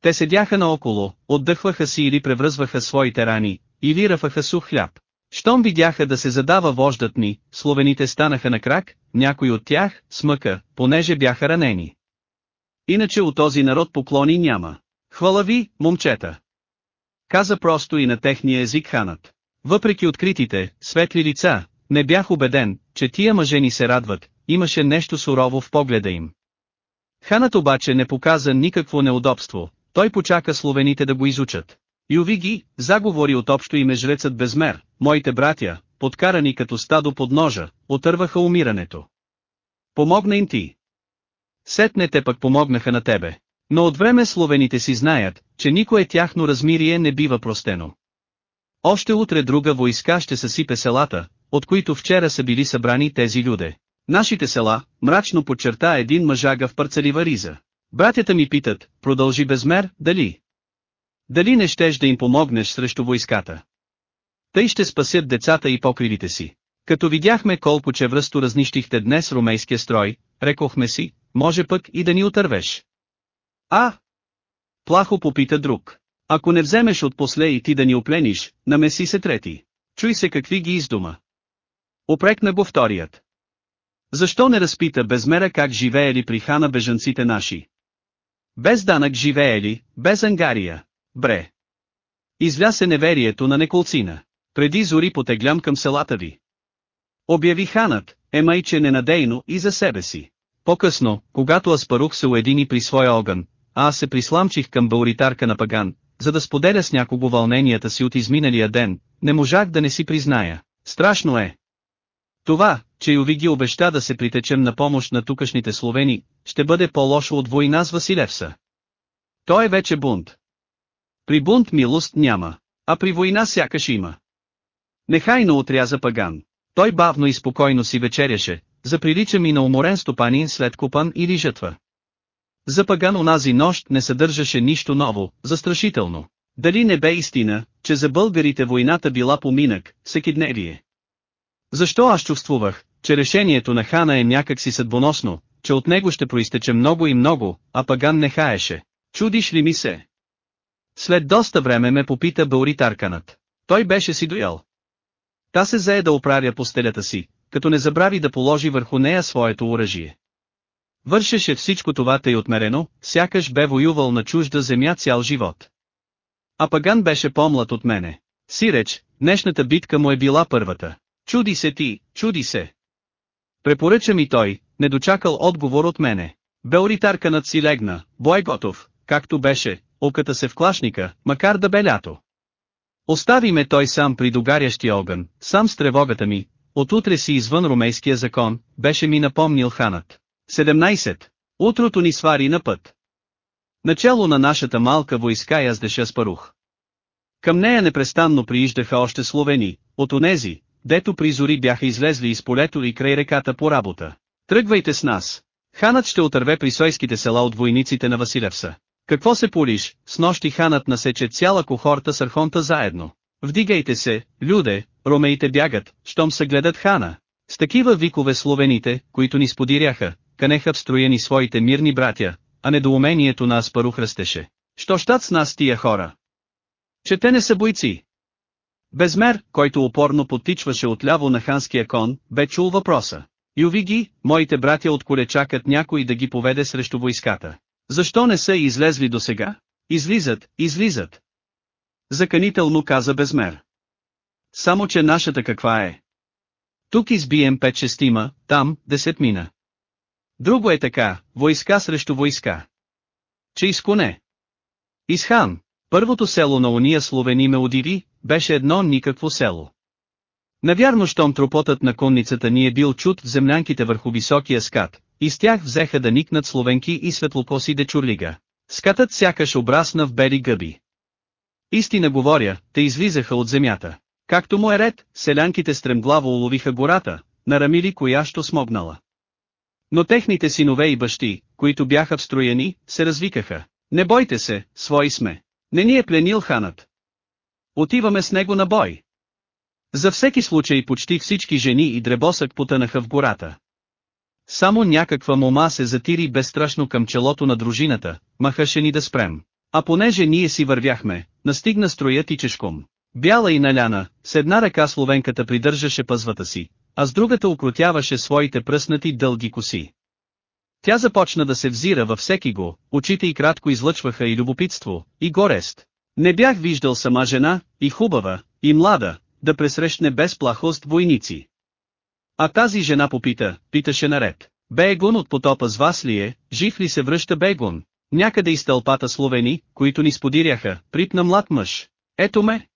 Те седяха наоколо, отдъхваха си или превръзваха своите рани, или рафаха сух хляб. Щом видяха да се задава вождат ни, словените станаха на крак, някои от тях, смъка, понеже бяха ранени. Иначе от този народ поклони няма. Хвала ви, момчета! Каза просто и на техния език ханът. Въпреки откритите, светли лица, не бях убеден, че тия мъжени се радват, имаше нещо сурово в погледа им. Ханът обаче не показа никакво неудобство, той почака словените да го изучат. Ювиги, заговори от общо име жрецът безмер, моите братя, подкарани като стадо под ножа, отърваха умирането. Помогна им ти. Сетне те пък помогнаха на тебе. Но от време словените си знаят, че никое тяхно размирие не бива простено. Още утре друга войска ще съсипе селата, от които вчера са били събрани тези люде. Нашите села, мрачно подчерта един мъжага в парцелива риза. Братята ми питат, продължи безмер, дали? Дали не щеш да им помогнеш срещу войската? Тъй ще спасят децата и покривите си. Като видяхме колко чевръсто разнищихте днес румейския строй, рекохме си, може пък и да ни отървеш. А! Плахо попита друг. Ако не вземеш от после и ти да ни оплениш, намеси се трети. Чуй се какви ги издума. Опрекна го вторият. Защо не разпита безмера как живеели при хана бежанците наши? Без данък живеели, без ангария. Бре. Извля се неверието на неколцина. Преди зори потеглям към селата ви. Обяви ханът, емайче ненадейно и за себе си. По-късно, когато Аспарух се уедини при своя огън, а аз се присламчих към бауритарка на Паган, за да споделя с някого вълненията си от изминалия ден, не можах да не си призная. Страшно е. Това, че Йовиги обеща да се притечем на помощ на тукашните словени, ще бъде по-лошо от война с Василевса. Той е вече бунт. При бунт милост няма, а при война сякаш има. Нехайно отряза Паган. Той бавно и спокойно си вечеряше, заприлича ми на уморен стопанин след купан или жътва. За Паган онази нощ не съдържаше нищо ново, застрашително. Дали не бе истина, че за българите войната била поминък, всекидневие? Защо аз чувствувах, че решението на хана е някак си съдбоносно, че от него ще проистече много и много, а Паган не хаеше? Чудиш ли ми се? След доста време ме попита Бауритарканът. Той беше си доял. Та се зае да оправя постелята си, като не забрави да положи върху нея своето оръжие. Вършеше всичко това тъй отмерено, сякаш бе воювал на чужда земя цял живот. А Паган беше по-млад от мене. Сиреч, днешната битка му е била първата. Чуди се ти, чуди се. Препоръча ми той, не дочакал отговор от мене. Беоритарканът си легна, бой готов, както беше, оката се в клашника, макар да бе лято. Остави ме той сам при догарящия огън, сам с тревогата ми, отутре си извън ромейския закон, беше ми напомнил ханът. 17. Утрото ни свари на път. Начало на нашата малка войска яздеше с парух. Към нея непрестанно прииждаха още словени, от онези, дето при зори бяха излезли из полето и край реката по работа. Тръгвайте с нас. Ханът ще отърве присойските села от войниците на Василевса. Какво се полиш, с нощи ханът насече цяла кохорта с архонта заедно. Вдигайте се, люде, ромеите бягат, щом се гледат хана. С такива викове словените, които ни сподиряха, канеха в строени своите мирни братя, а недоумението на Аспарух растеше. Що щат с нас тия хора? Че те не са бойци. Безмер, който упорно потичваше отляво на ханския кон, бе чул въпроса. Юви ги, моите братя от коле чакат някой да ги поведе срещу войската. Защо не са излезли до сега? Излизат, излизат. Заканително каза Безмер. Само че нашата каква е? Тук избием пет шестима, там, десет мина. Друго е така, войска срещу войска. Че изконе. Изхан, първото село на уния словени ме удиви, беше едно никакво село. Навярно щом тропотът на конницата ни е бил чут в землянките върху високия скат, и с тях взеха да никнат словенки и светлокоси дечурлига. Скатът сякаш обрасна в бели гъби. Истина говоря, те излизаха от земята. Както му е ред, селянките стремглаво уловиха гората, нарамили коящо смогнала. Но техните синове и бащи, които бяха встроени, се развикаха. Не бойте се, свои сме. Не ни е пленил ханът. Отиваме с него на бой. За всеки случай почти всички жени и дребосък потънаха в гората. Само някаква мома се затири безстрашно към челото на дружината, махаше ни да спрем. А понеже ние си вървяхме, настигна строят и чешком. Бяла и наляна, с една ръка словенката придържаше пъзвата си, а с другата укротяваше своите пръснати дълги коси. Тя започна да се взира във всеки го, очите и кратко излъчваха и любопитство, и горест. Не бях виждал сама жена, и хубава, и млада, да пресрещне без плахост войници. А тази жена попита, питаше наред. Бегун от потопа с вас ли е, жив ли се връща Бегун? Някъде из тълпата словени, които ни сподиряха, припна млад мъж. Ето ме!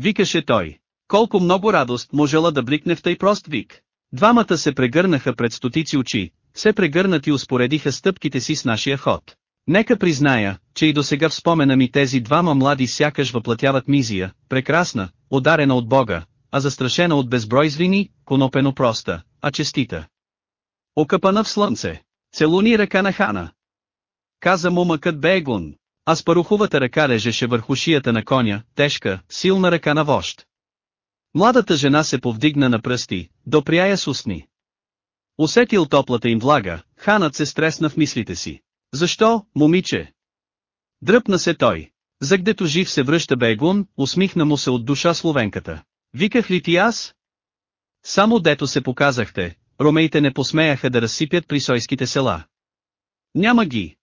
Викаше той. Колко много радост можела да бликне в тъй прост вик. Двамата се прегърнаха пред стотици очи, се прегърнати успоредиха стъпките си с нашия ход. Нека призная, че и до сега в спомена ми тези двама млади сякаш въплатяват мизия, прекрасна, ударена от Бога, а застрашена от безброй звини, конопено проста, а честита. Окъпана в слънце. Целуни ръка на хана. Каза му мъкът Бегун. А с паруховата ръка лежеше върху шията на коня, тежка, силна ръка на вожд. Младата жена се повдигна на пръсти, допря я с устни. Усетил топлата им влага, ханът се стресна в мислите си. Защо, момиче? Дръпна се той. Загдето жив се връща Бегун, усмихна му се от душа словенката. Виках ли ти аз? Само дето се показахте, ромеите не посмеяха да разсипят присойските села. Няма ги.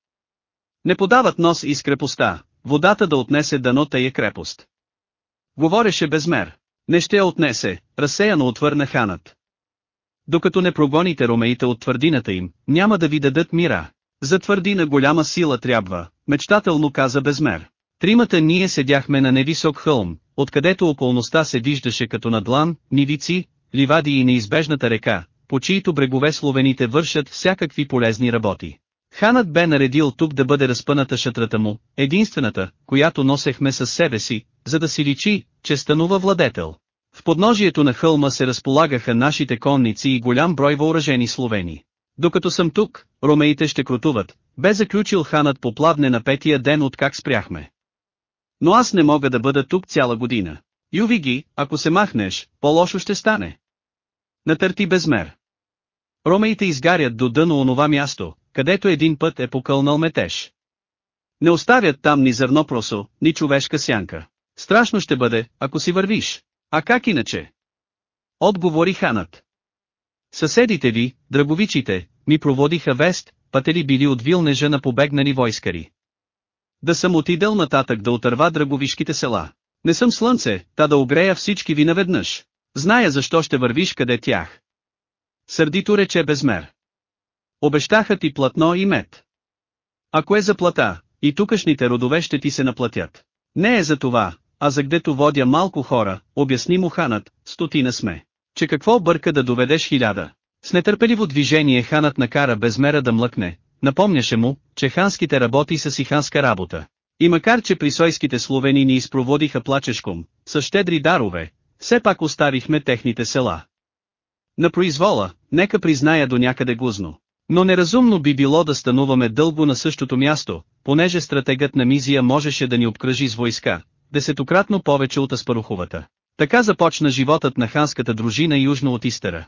Не подават нос из крепостта, водата да отнесе дано тая крепост. Говореше безмер. Не ще я отнесе, разсеяно отвърна ханът. Докато не прогоните ромеите от твърдината им, няма да ви дадат мира. За твърдина голяма сила трябва, мечтателно каза Безмер. Тримата ние седяхме на невисок хълм, откъдето околността се виждаше като на длан, нивици, ливади и неизбежната река, по чието брегове словените вършат всякакви полезни работи. Ханът бе наредил тук да бъде разпъната шатрата му, единствената, която носехме със себе си, за да си личи, че станува владетел. В подножието на хълма се разполагаха нашите конници и голям брой въоръжени словени. Докато съм тук, ромеите ще крутуват, бе заключил ханът по плавне на петия ден от как спряхме. Но аз не мога да бъда тук цяла година. Юви ги, ако се махнеш, по-лошо ще стане. Натърти безмер. Ромеите изгарят до дъно онова място, където един път е покълнал метеж. Не оставят там ни зърно просо, ни човешка сянка. Страшно ще бъде, ако си вървиш. А как иначе? Отговори ханът. Съседите ви, драговичите, ми проводиха вест, пътели били от вилнежа на побегнали войскари. Да съм отидел нататък да отърва драговишките села. Не съм слънце, та да огрея всички ви наведнъж. Зная защо ще вървиш къде тях. Сърдито рече безмер. Обещаха ти платно и мед. Ако е за плата, и тукашните родове ще ти се наплатят. Не е за това, а за гдето водя малко хора, обясни му ханът, стотина сме. Че какво бърка да доведеш хиляда. С нетърпеливо движение ханът накара безмера да млъкне, напомняше му, че ханските работи са си ханска работа. И макар че присойските словени ни изпроводиха плачешком, с щедри дарове, все пак оставихме техните села. На произвола, нека призная до някъде гузно. Но неразумно би било да стануваме дълго на същото място, понеже стратегът на Мизия можеше да ни обкръжи с войска, десетократно повече от Аспаруховата. Така започна животът на ханската дружина южно от Истера.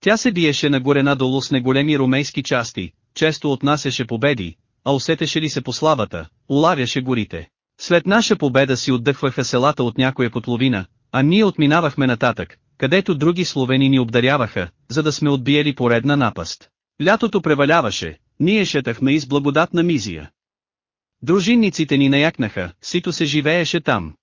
Тя се биеше нагоре-надолу с неголеми ромейски части, често отнасяше победи, а усетеше ли се по славата, улавяше горите. След наша победа си отдъхваха селата от някоя котловина, а ние отминавахме нататък, където други словени ни обдаряваха, за да сме отбиели поредна напаст. Лятото преваляваше, ние шетахме из благодатна мизия. Дружинниците ни наякнаха, сито се живееше там.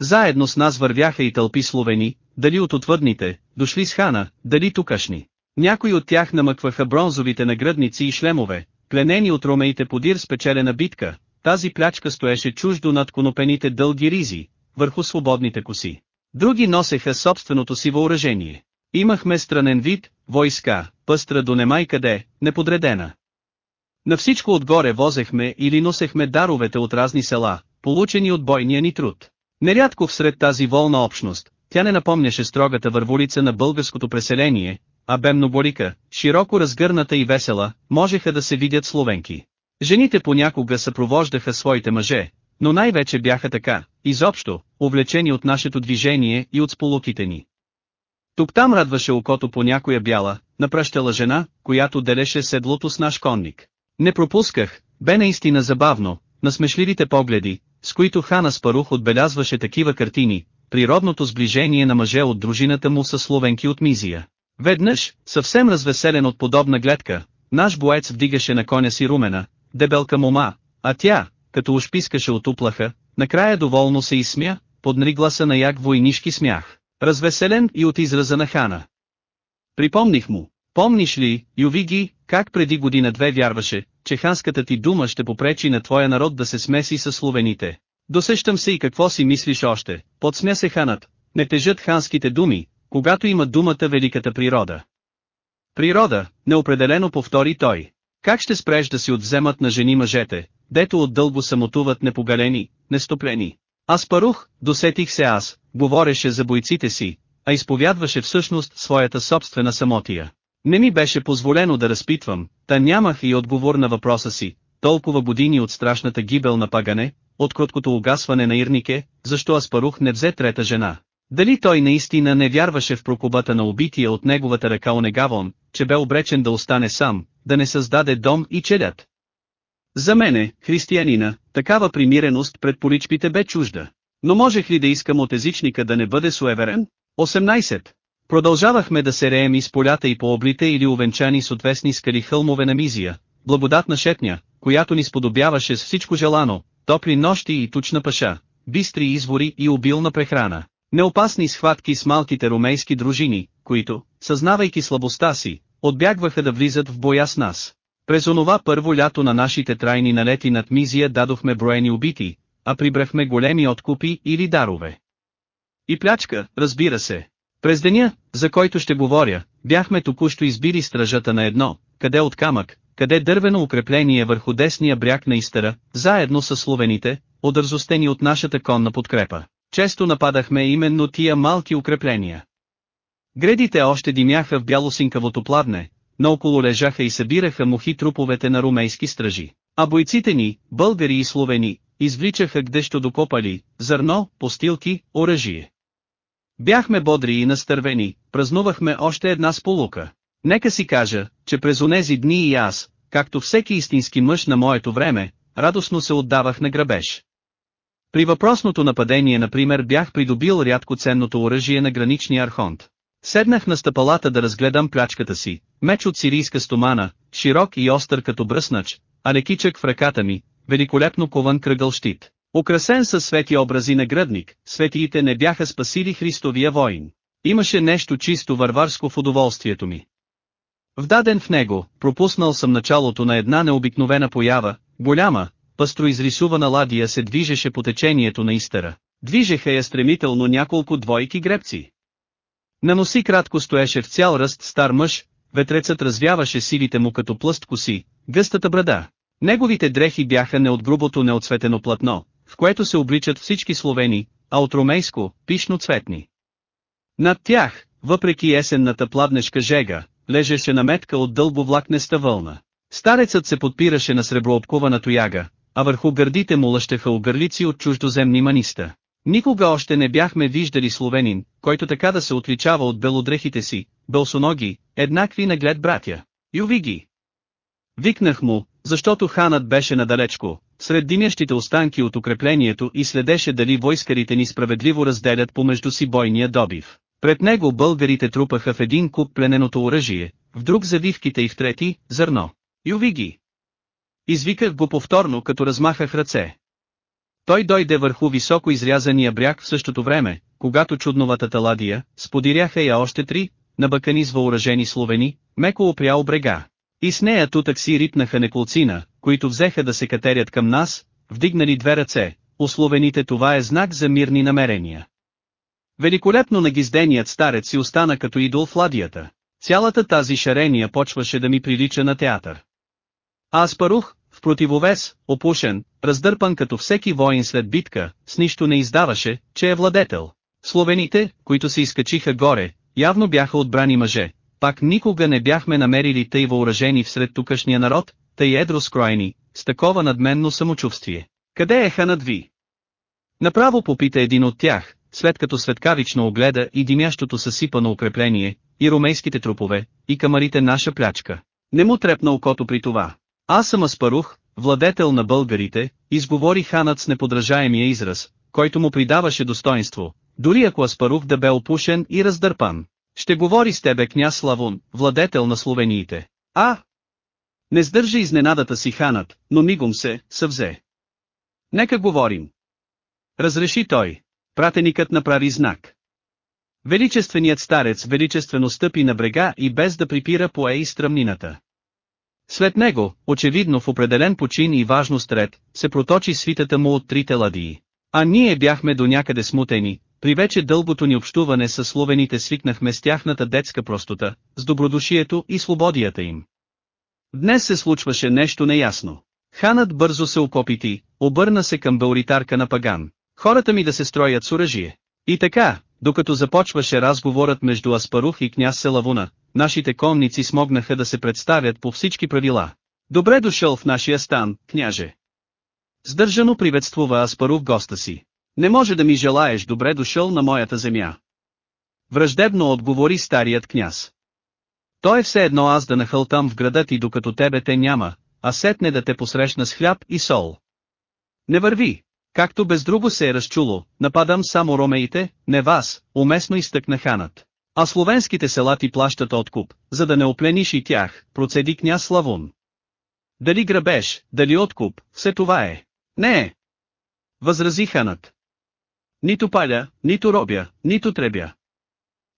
Заедно с нас вървяха и тълпи словени, дали от отвъдните, дошли с хана, дали тукашни. Някои от тях намъкваха бронзовите нагръдници и шлемове, пленени от ромеите подир спечелена битка, тази плячка стоеше чуждо над конопените дълги ризи, върху свободните коси. Други носеха собственото си въоръжение. Имахме странен вид, войска, пъстра до немай къде, неподредена. На всичко отгоре возехме или носехме даровете от разни села, получени от бойния ни труд. Нерядко всред тази волна общност, тя не напомняше строгата върволица на българското преселение, а бе многолика, широко разгърната и весела, можеха да се видят словенки. Жените понякога съпровождаха своите мъже, но най-вече бяха така, изобщо, увлечени от нашето движение и от сполуките ни. Тук-там радваше окото по някоя бяла, напръщала жена, която делеше седлото с наш конник. Не пропусках, бе наистина забавно, на смешливите погледи, с които Хана Спарух отбелязваше такива картини, природното сближение на мъже от дружината му с словенки от Мизия. Веднъж, съвсем развеселен от подобна гледка, наш боец вдигаше на коня си румена, дебелка мома, а тя, като уж пискаше от уплаха, накрая доволно се изсмя, поднри гласа на як войнишки смях, развеселен и от израза на хана. Припомних му, помниш ли, Ювиги, как преди година-две вярваше, че ханската ти дума ще попречи на твоя народ да се смеси с словените. Досещам се и какво си мислиш още, подсмя се ханът, не тежат ханските думи, когато има думата великата природа. Природа, неопределено повтори той. Как ще спреш да си отвземат на жени мъжете, дето отдълго самотуват непогалени, нестоплени? Аз парух, досетих се аз, говореше за бойците си, а изповядваше всъщност своята собствена самотия. Не ми беше позволено да разпитвам, та нямах и отговор на въпроса си, толкова години от страшната гибел на Пагане, от кроткото угасване на Ирнике, защо Аспарух не взе трета жена. Дали той наистина не вярваше в прокубата на убития от неговата ръка Онегавон, че бе обречен да остане сам, да не създаде дом и челят. За мене, християнина, такава примиреност пред поличпите бе чужда. Но можех ли да искам от езичника да не бъде суеверен? 18. Продължавахме да се реем из полята и по облите или увенчани с отвесни скали хълмове на мизия, благодатна шетня, която ни сподобяваше с всичко желано, топли нощи и тучна паша, бистри извори и обилна прехрана. Неопасни схватки с малките ромейски дружини, които, съзнавайки слабостта си, отбягваха да влизат в боя с нас. През онова първо лято на нашите трайни налети над Мизия дадохме броени убити, а прибрахме големи откупи или дарове. И плячка, разбира се. През деня, за който ще говоря, бяхме току-що избили стражата на едно, къде от камък, къде дървено укрепление върху десния бряг на Истера, заедно с словените, одързостени от нашата конна подкрепа. Често нападахме именно тия малки укрепления. Гредите още димяха в бялосинкавото но около лежаха и събираха мухи труповете на румейски стражи. А бойците ни, българи и словени, извличаха гдещо докопали, зърно, постилки, оръжие. Бяхме бодри и настървени, празнувахме още една сполука. Нека си кажа, че през онези дни и аз, както всеки истински мъж на моето време, радостно се отдавах на грабеж. При въпросното нападение например бях придобил рядко ценното оръжие на граничния архонт. Седнах на стъпалата да разгледам плячката си, меч от сирийска стомана, широк и остър като бръснач, а лекичък в ръката ми, великолепно кован кръгъл щит. Украсен със свети образи на гръдник, светиите не бяха спасили Христовия воин. Имаше нещо чисто варварско в удоволствието ми. Вдаден в него, пропуснал съм началото на една необикновена поява, голяма, пастроизрисувана ладия се движеше по течението на Истера. Движеха я стремително няколко двойки гребци. На носи кратко стоеше в цял ръст стар мъж, ветрецът развяваше силите му като плъст коси, гъстата брада. Неговите дрехи бяха не от грубото неоцветено платно, в което се обличат всички словени, а от ромейско, пишно цветни. Над тях, въпреки есенната пладнешка жега, лежеше наметка от дълбовлакнеста вълна. Старецът се подпираше на среброобкуваната тояга, а върху гърдите му лъщеха огърлици от чуждоземни маниста. Никога още не бяхме виждали словенин, който така да се отличава от белодрехите си, белсоноги, еднакви наглед братя. Юви ги! Викнах му, защото ханът беше надалечко, сред динящите останки от укреплението и следеше дали войскарите ни справедливо разделят помежду си бойния добив. Пред него българите трупаха в един куп плененото оръжие, в друг завивките и в трети – зърно. Юви ги! Извиках го повторно като размахах ръце. Той дойде върху високо изрязания бряг в същото време, когато чудноватата ладия, сподиряха я още три, набъкани с въоръжени словени, меко опрял брега. И с нея тутък си рипнаха неколцина, които взеха да се катерят към нас, вдигнали две ръце, условените това е знак за мирни намерения. Великолепно нагизденият старец си остана като идол в ладията. Цялата тази шарения почваше да ми прилича на театър. Аз парух, в противовес, опушен, раздърпан като всеки воин след битка, с нищо не издаваше, че е владетел. Словените, които се изкачиха горе, явно бяха отбрани мъже, пак никога не бяхме намерили тъй въоръжени всред тукашния народ, тъй едро скроени, с такова надменно самочувствие. Къде е ханът ви? Направо попита един от тях, след като светкавично огледа и димящото съсипано укрепление, и ромейските трупове, и камарите наша плячка. Не му трепна окото при това. Аз съм Аспарух, владетел на българите, изговори ханът с неподражаемия израз, който му придаваше достоинство, дори ако Аспарух да бе опушен и раздърпан. Ще говори с тебе княз Славун, владетел на словениите. А! Не сдържа изненадата си ханът, но мигом се, съвзе. Нека говорим. Разреши той. Пратеникът направи знак. Величественият старец величествено стъпи на брега и без да припира пое и стръмнината. След него, очевидно в определен почин и важност ред, се проточи свитата му от трите ладии. А ние бяхме до някъде смутени, при вече дългото ни общуване с словените свикнахме с тяхната детска простота, с добродушието и свободията им. Днес се случваше нещо неясно. Ханът бързо се окопити, обърна се към бауритарка на Паган. Хората ми да се строят с оръжие. И така, докато започваше разговорът между Аспарух и княз Селавуна, нашите конници смогнаха да се представят по всички правила. Добре дошъл в нашия стан, княже. Сдържано приветствува Аспарух госта си. Не може да ми желаеш добре дошъл на моята земя. Враждебно отговори старият княз. Той е все едно аз да нахълтам в градът и докато тебе те няма, а сетне да те посрещна с хляб и сол. Не върви, както без друго се е разчуло, нападам само ромеите, не вас, уместно изтъкна ханът. А словенските села ти плащат откуп, за да не оплениш и тях, процеди княз Славун. Дали грабеж, дали откуп, все това е. Не е. Възрази ханът. Нито паля, нито робя, нито требя.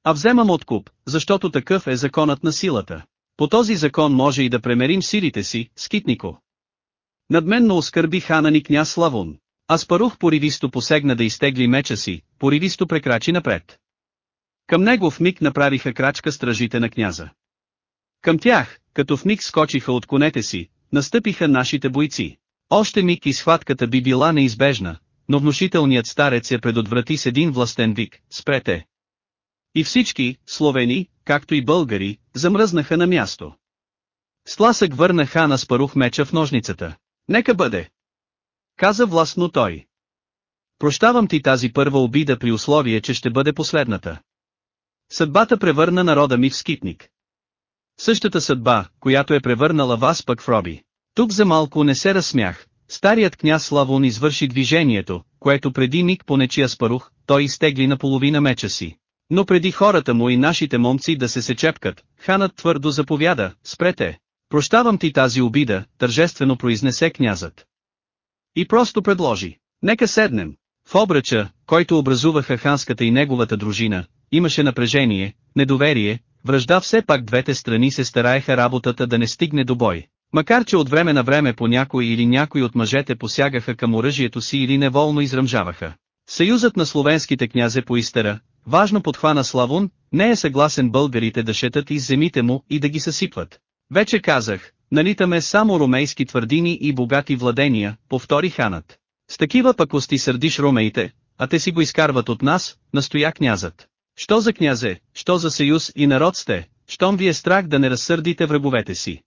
А вземам откуп, защото такъв е законът на силата. По този закон може и да премерим силите си, скитнико. Надменно оскърби хана ни княз Славун. Аспарух поривисто посегна да изтегли меча си, поривисто прекрачи напред. Към него в миг направиха крачка стражите на княза. Към тях, като в миг скочиха от конете си, настъпиха нашите бойци. Още миг и схватката би била неизбежна, но внушителният старец я предотврати с един властен вик, спрете. И всички, словени, както и българи, замръзнаха на място. Сласък върна хана с парух меча в ножницата. Нека бъде. Каза властно той. Прощавам ти тази първа обида при условие, че ще бъде последната. Съдбата превърна народа ми в скитник. Същата съдба, която е превърнала вас пък в роби. Тук за малко не се разсмях, Старият княз Славон извърши движението, което преди миг по нечия спарух, той изтегли наполовина меча си. Но преди хората му и нашите момци да се сечепкат, ханът твърдо заповяда, спрете. Прощавам ти тази обида, тържествено произнесе князът. И просто предложи, нека седнем. В обръча, който образуваха ханската и неговата дружина, имаше напрежение, недоверие, връжда все пак двете страни се стараеха работата да не стигне до бой. Макар че от време на време по някой или някой от мъжете посягаха към оръжието си или неволно изръмжаваха. Съюзът на словенските князе по Истера, важно подхвана Славун, не е съгласен българите да шетат из земите му и да ги съсипват. Вече казах, налитаме само ромейски твърдини и богати владения, повтори ханът. С такива пакости сърдиш ромеите, а те си го изкарват от нас, настоя князът. Що за князе, що за съюз и народ сте, щом ви е страх да не разсърдите враговете си.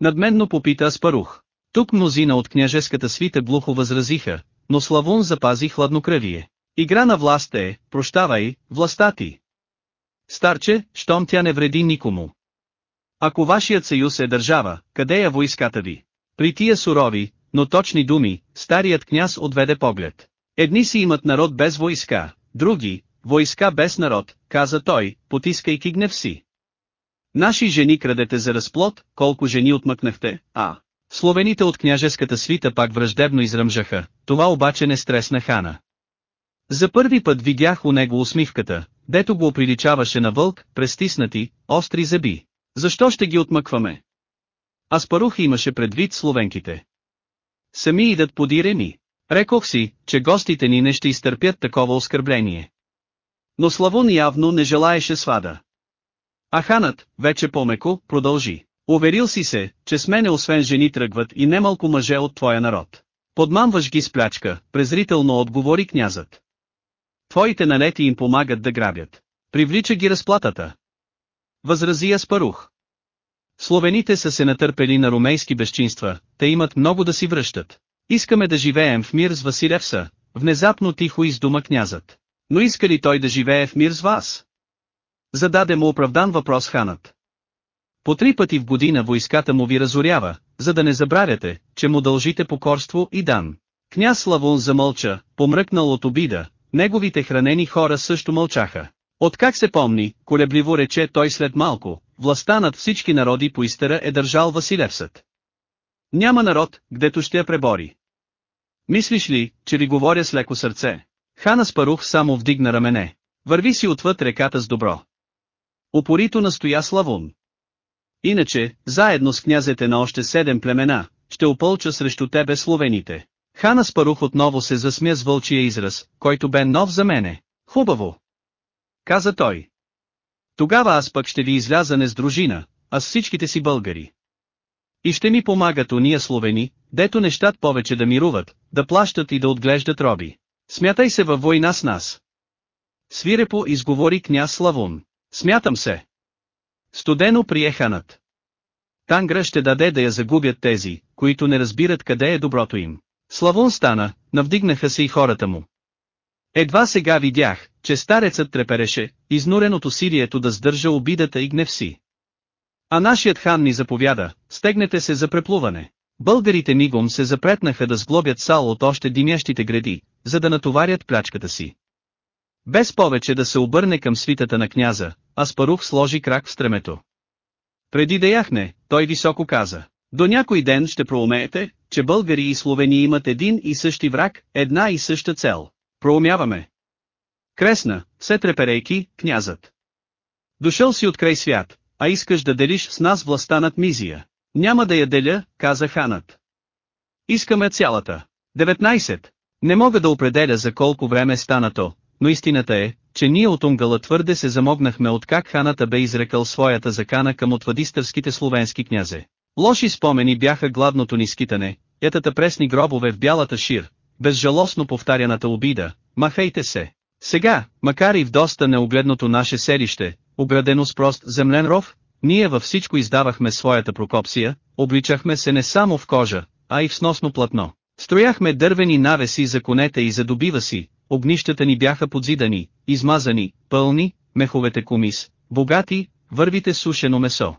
Надменно попита Аспарух. Тук мнозина от княжеската свита глухо възразиха, но Славун запази хладнокръвие. Игра на власт е, прощавай, властта ти. Старче, щом тя не вреди никому. Ако вашият съюз е държава, къде е войската ви? При тия сурови, но точни думи, старият княз отведе поглед. Едни си имат народ без войска, други, войска без народ, каза той, потискайки гнев си. Наши жени крадете за разплод, колко жени отмъкнахте, а... Словените от княжеската свита пак враждебно изръмжаха, това обаче не стресна хана. За първи път видях у него усмивката, дето го оприличаваше на вълк, престиснати, остри зъби. Защо ще ги отмъкваме? Аспарух имаше предвид словенките. Сами идат подире ми. Рекох си, че гостите ни не ще изтърпят такова оскърбление. Но Славун явно не желаеше свада. А ханът, вече по-меко, продължи. Уверил си се, че с мене освен жени тръгват и немалко мъже от твоя народ. Подмамваш ги с плячка, презрително отговори князът. Твоите налети им помагат да грабят. Привлича ги разплатата. Възрази Аспарух. Словените са се натърпели на румейски безчинства, те имат много да си връщат. Искаме да живеем в мир с Василевса, внезапно тихо издума князът. Но иска ли той да живее в мир с вас? Зададе му оправдан въпрос ханът. По три пъти в година войската му ви разорява, за да не забравяте, че му дължите покорство и дан. Княз Славун замълча, помръкнал от обида, неговите хранени хора също мълчаха. Откак се помни, колебливо рече той след малко, властта над всички народи по Истера е държал Василевсът. Няма народ, гдето ще я пребори. Мислиш ли, че ви говоря с леко сърце? Хана Спарух само вдигна рамене. Върви си отвъд реката с добро. Упорито настоя Славун. Иначе, заедно с князете на още седем племена, ще опълча срещу тебе словените. Хана Спарух отново се засмя с вълчия израз, който бе нов за мене. Хубаво. Каза той. Тогава аз пък ще ви изляза не с дружина, а с всичките си българи. И ще ми помагат уния словени, дето нещат повече да мируват, да плащат и да отглеждат роби. Смятай се във война с нас. Свирепо изговори княз Славун. Смятам се. Студено приеханът. Тангра ще даде да я загубят тези, които не разбират къде е доброто им. Славун стана, навдигнаха се и хората му. Едва сега видях, че старецът трепереше, изнурен от усилието да сдържа обидата и гнев си. А нашият хан ни заповяда, стегнете се за преплуване. Българите мигом се запретнаха да сглобят сал от още димящите гради, за да натоварят плячката си. Без повече да се обърне към свитата на княза, Аспарух сложи крак в стремето. Преди да яхне, той високо каза, до някой ден ще проумеете, че българи и словени имат един и същи враг, една и съща цел. Проумяваме. Кресна, все треперейки, князът. Дошъл си от край свят, а искаш да делиш с нас властта над Мизия. Няма да я деля, каза ханът. Искаме цялата. 19. Не мога да определя за колко време стана то, но истината е, че ние от Унгала твърде се замогнахме от как ханата бе изрекал своята закана към отвадистърските словенски князе. Лоши спомени бяха гладното ни скитане, етата пресни гробове в бялата шир, безжалостно повтаряната обида, махайте се. Сега, макар и в доста неогледното наше селище, оградено с прост землен ров, ние във всичко издавахме своята прокопсия, обличахме се не само в кожа, а и в сносно платно. Строяхме дървени навеси за конете и за добива си, огнищата ни бяха подзидани, измазани, пълни, меховете комис, богати, вървите сушено месо.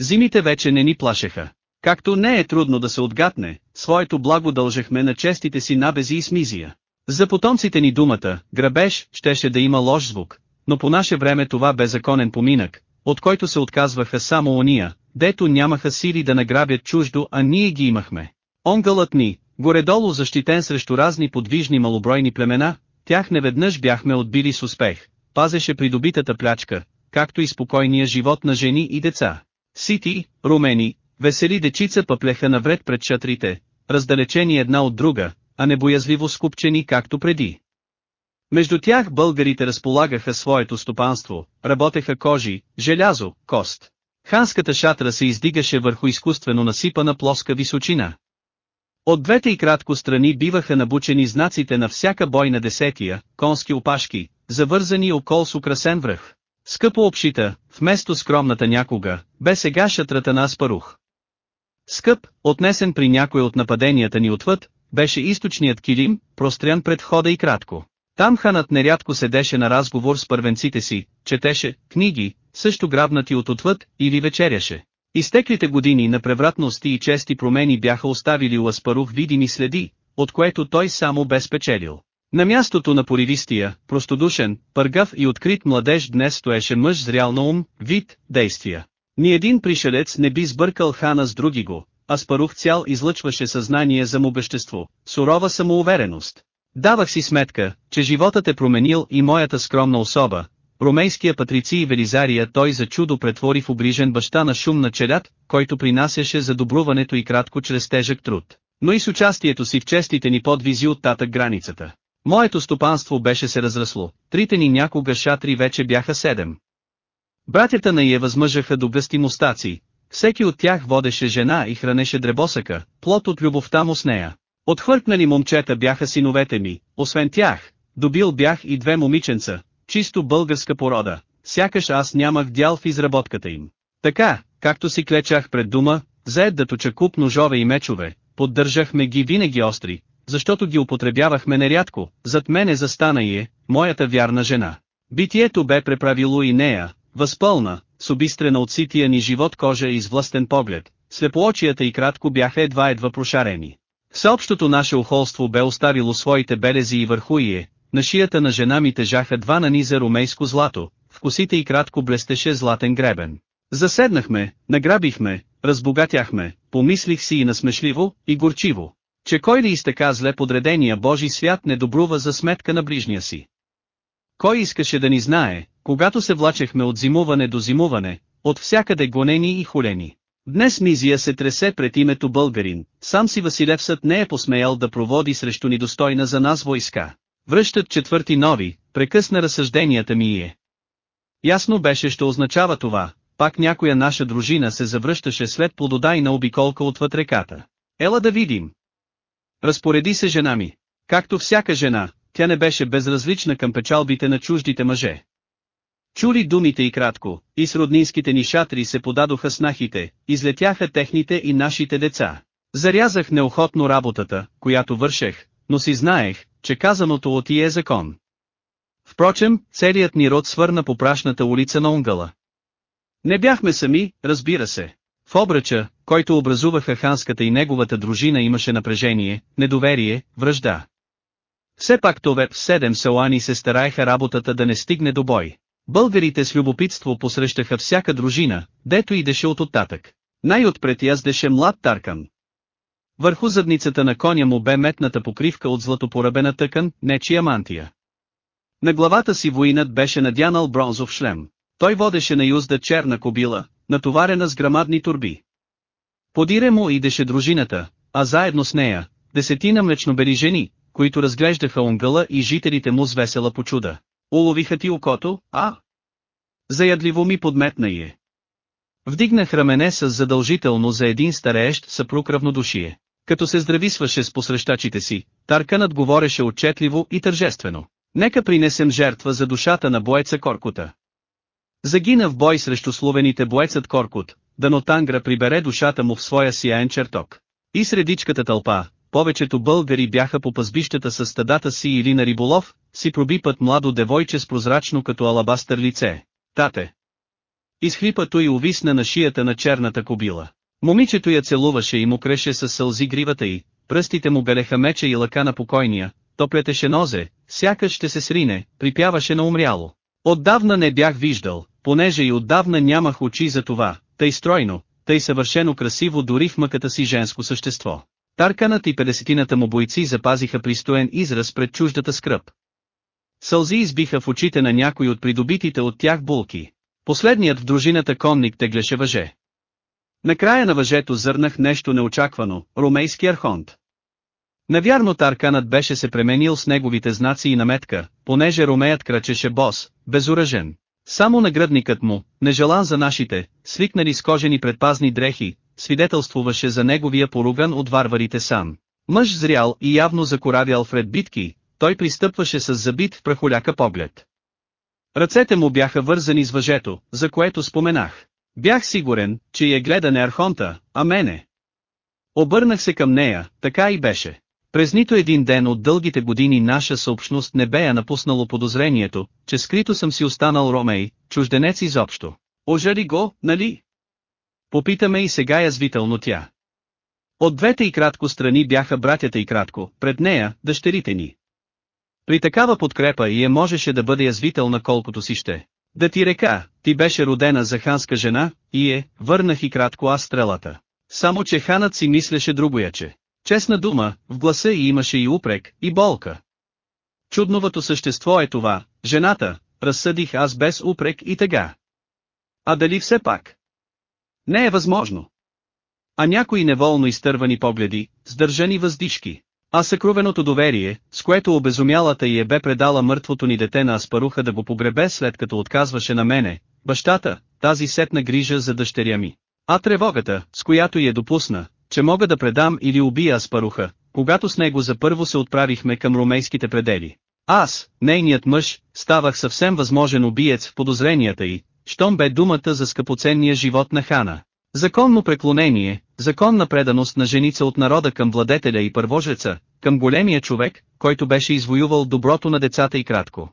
Зимите вече не ни плашеха. Както не е трудно да се отгатне, своето благо дължехме на честите си набези и смизия. За потомците ни думата, грабеж, щеше да има лош звук, но по наше време това бе законен поминък, от който се отказваха само ония, дето нямаха сили да награбят чуждо, а ние ги имахме. Онгълът ни, горедолу защитен срещу разни подвижни малобройни племена, тях неведнъж бяхме отбили с успех, пазеше придобитата плячка, както и спокойния живот на жени и деца. Сити, румени, весели дечица пъплеха навред пред шатрите, раздалечени една от друга, а не боязливо скупчени както преди. Между тях българите разполагаха своето стопанство, работеха кожи, желязо, кост. Ханската шатра се издигаше върху изкуствено насипана плоска височина. От двете и кратко страни биваха набучени знаците на всяка бойна десетия, конски опашки, завързани окол с украсен връх. Скъпо обшита, вместо скромната някога, бе сега шатрата на Аспарух. Скъп, отнесен при някой от нападенията ни отвъд, беше източният килим, прострян пред входа и кратко. Там ханът нерядко седеше на разговор с първенците си, четеше книги, също грабнати от отвъд, или вечеряше. Изтеклите години на превратности и чести промени бяха оставили у Аспарух видими следи, от което той само бе спечелил. На мястото на поривистия, простодушен, пъргав и открит младеж днес стоеше мъж зрял на ум, вид, действия. Ни един пришелец не би сбъркал хана с други го, а Спарух цял излъчваше съзнание за мобещество, сурова самоувереност. Давах си сметка, че животът е променил и моята скромна особа, Ромейския патриций Велизария той за чудо претвори в обрижен баща на шум на челят, който принасяше за добруването и кратко чрез тежък труд, но и с участието си в честите ни подвизи от татък границата. Моето стопанство беше се разрасло, трите ни някога шатри вече бяха седем. Братята на я възмъжаха до гъсти мустаци, всеки от тях водеше жена и хранеше дребосъка, плод от любовта му с нея. Отхвъркнали момчета бяха синовете ми, освен тях, добил бях и две момиченца, чисто българска порода, сякаш аз нямах дял в изработката им. Така, както си клечах пред дума, заед да точа куп ножове и мечове, поддържахме ги винаги остри, защото ги употребявахме нерядко, зад мене застана и е, моята вярна жена. Битието бе преправило и нея, възпълна, с обистрена от сития ни живот кожа и с властен поглед, слепоочията и кратко бяха едва-едва прошарени. Всеобщото наше ухолство бе оставило своите белези и върху и е, на шията на жена ми тежаха два наниза ромейско злато, в косите и кратко блестеше златен гребен. Заседнахме, награбихме, разбогатяхме, помислих си и насмешливо, и горчиво, че кой ли изтека зле подредения Божи свят не добрува за сметка на ближния си. Кой искаше да ни знае, когато се влачехме от зимуване до зимуване, от всякъде гонени и хулени. Днес Мизия се тресе пред името българин, сам си Василевсът не е посмеял да проводи срещу недостойна за нас войска. Връщат четвърти нови, прекъсна разсъжденията ми е. Ясно беше що означава това, пак някоя наша дружина се завръщаше след плододайна обиколка отвъд реката. Ела да видим. Разпореди се жена ми. Както всяка жена, тя не беше безразлична към печалбите на чуждите мъже. Чули думите и кратко, и с роднинските ни шатри се подадоха снахите, излетяха техните и нашите деца. Зарязах неохотно работата, която вършех, но си знаех, че казаното от и е закон. Впрочем, целият ни род свърна по прашната улица на Унгала. Не бяхме сами, разбира се. В обръча, който образуваха ханската и неговата дружина имаше напрежение, недоверие, връжда. Все пак това в седем селани се стараеха работата да не стигне до бой. Българите с любопитство посрещаха всяка дружина, дето идеше от оттатък. Най-отпред яздеше млад Таркан. Върху задницата на коня му бе метната покривка от златопорабена тъкан, нечия мантия. На главата си воинът беше надянал бронзов шлем. Той водеше на юзда черна кобила, натоварена с грамадни турби. Подире му идеше дружината, а заедно с нея, десетина млечнобери жени, които разглеждаха унгъла и жителите му с весела почуда. Уловиха ти окото, а? Заядливо ми подметна е. Вдигнах рамене с задължително за един стареещ съпруг равнодушие. Като се здрависваше с посрещачите си, Тарканът говореше отчетливо и тържествено. Нека принесем жертва за душата на боеца Коркута. Загина в бой срещу словените боецът Коркут, дано Тангра прибере душата му в своя сияен чертог. И средичката тълпа, повечето българи бяха по пазбищата с стадата си или на риболов, си проби път младо девойче с прозрачно като алабастър лице. Тате. Изхлипато и увисна на шията на черната кобила. Момичето я целуваше и му креше с сълзи гривата й, пръстите му белеха меча и лъка на покойния, то плетеше нозе, сякаш ще се срине, припяваше на умряло. Отдавна не бях виждал, понеже и отдавна нямах очи за това, тъй стройно, тъй съвършено красиво дори в мъката си женско същество. Тарканът и педесетината му бойци запазиха пристоен израз пред чуждата скръп. Сълзи избиха в очите на някой от придобитите от тях булки. Последният в дружината конник теглеше въже. Накрая на въжето зърнах нещо неочаквано, ромейски архонт. Навярно Тарканът беше се пременил с неговите знаци и наметка, понеже ромеят крачеше бос, безоръжен. Само нагръдникът му, нежелан за нашите, свикнали с кожени предпазни дрехи, свидетелствуваше за неговия поруган от варварите сам. Мъж зрял и явно закоравял вред битки, той пристъпваше с забит в прахоляка поглед. Ръцете му бяха вързани с въжето, за което споменах. Бях сигурен, че я гледа не Архонта, а мене. Обърнах се към нея, така и беше. През нито един ден от дългите години наша съобщност не бе я напуснало подозрението, че скрито съм си останал Ромей, чужденец изобщо. Ожари го, нали? Попитаме и сега язвително тя. От двете и кратко страни бяха братята и кратко, пред нея, дъщерите ни. При такава подкрепа и е можеше да бъде язвителна колкото си ще. Да ти река, ти беше родена за ханска жена, и е, върнах и кратко аз стрелата. Само че ханът си мислеше другояче. Честна дума, в гласа й имаше и упрек, и болка. Чудновато същество е това, жената, разсъдих аз без упрек и тега. А дали все пак? Не е възможно. А някои неволно изтървани погледи, сдържани въздишки. А съкровеното доверие, с което обезумялата й е бе предала мъртвото ни дете на Аспаруха да го погребе след като отказваше на мене, бащата, тази сетна грижа за дъщеря ми. А тревогата, с която я допусна, че мога да предам или убия Аспаруха, когато с него за първо се отправихме към ромейските предели. Аз, нейният мъж, ставах съвсем възможен убиец в подозренията й, щом бе думата за скъпоценния живот на хана. Законно преклонение, законна преданост на женица от народа към владетеля и първожеца, към големия човек, който беше извоювал доброто на децата и кратко.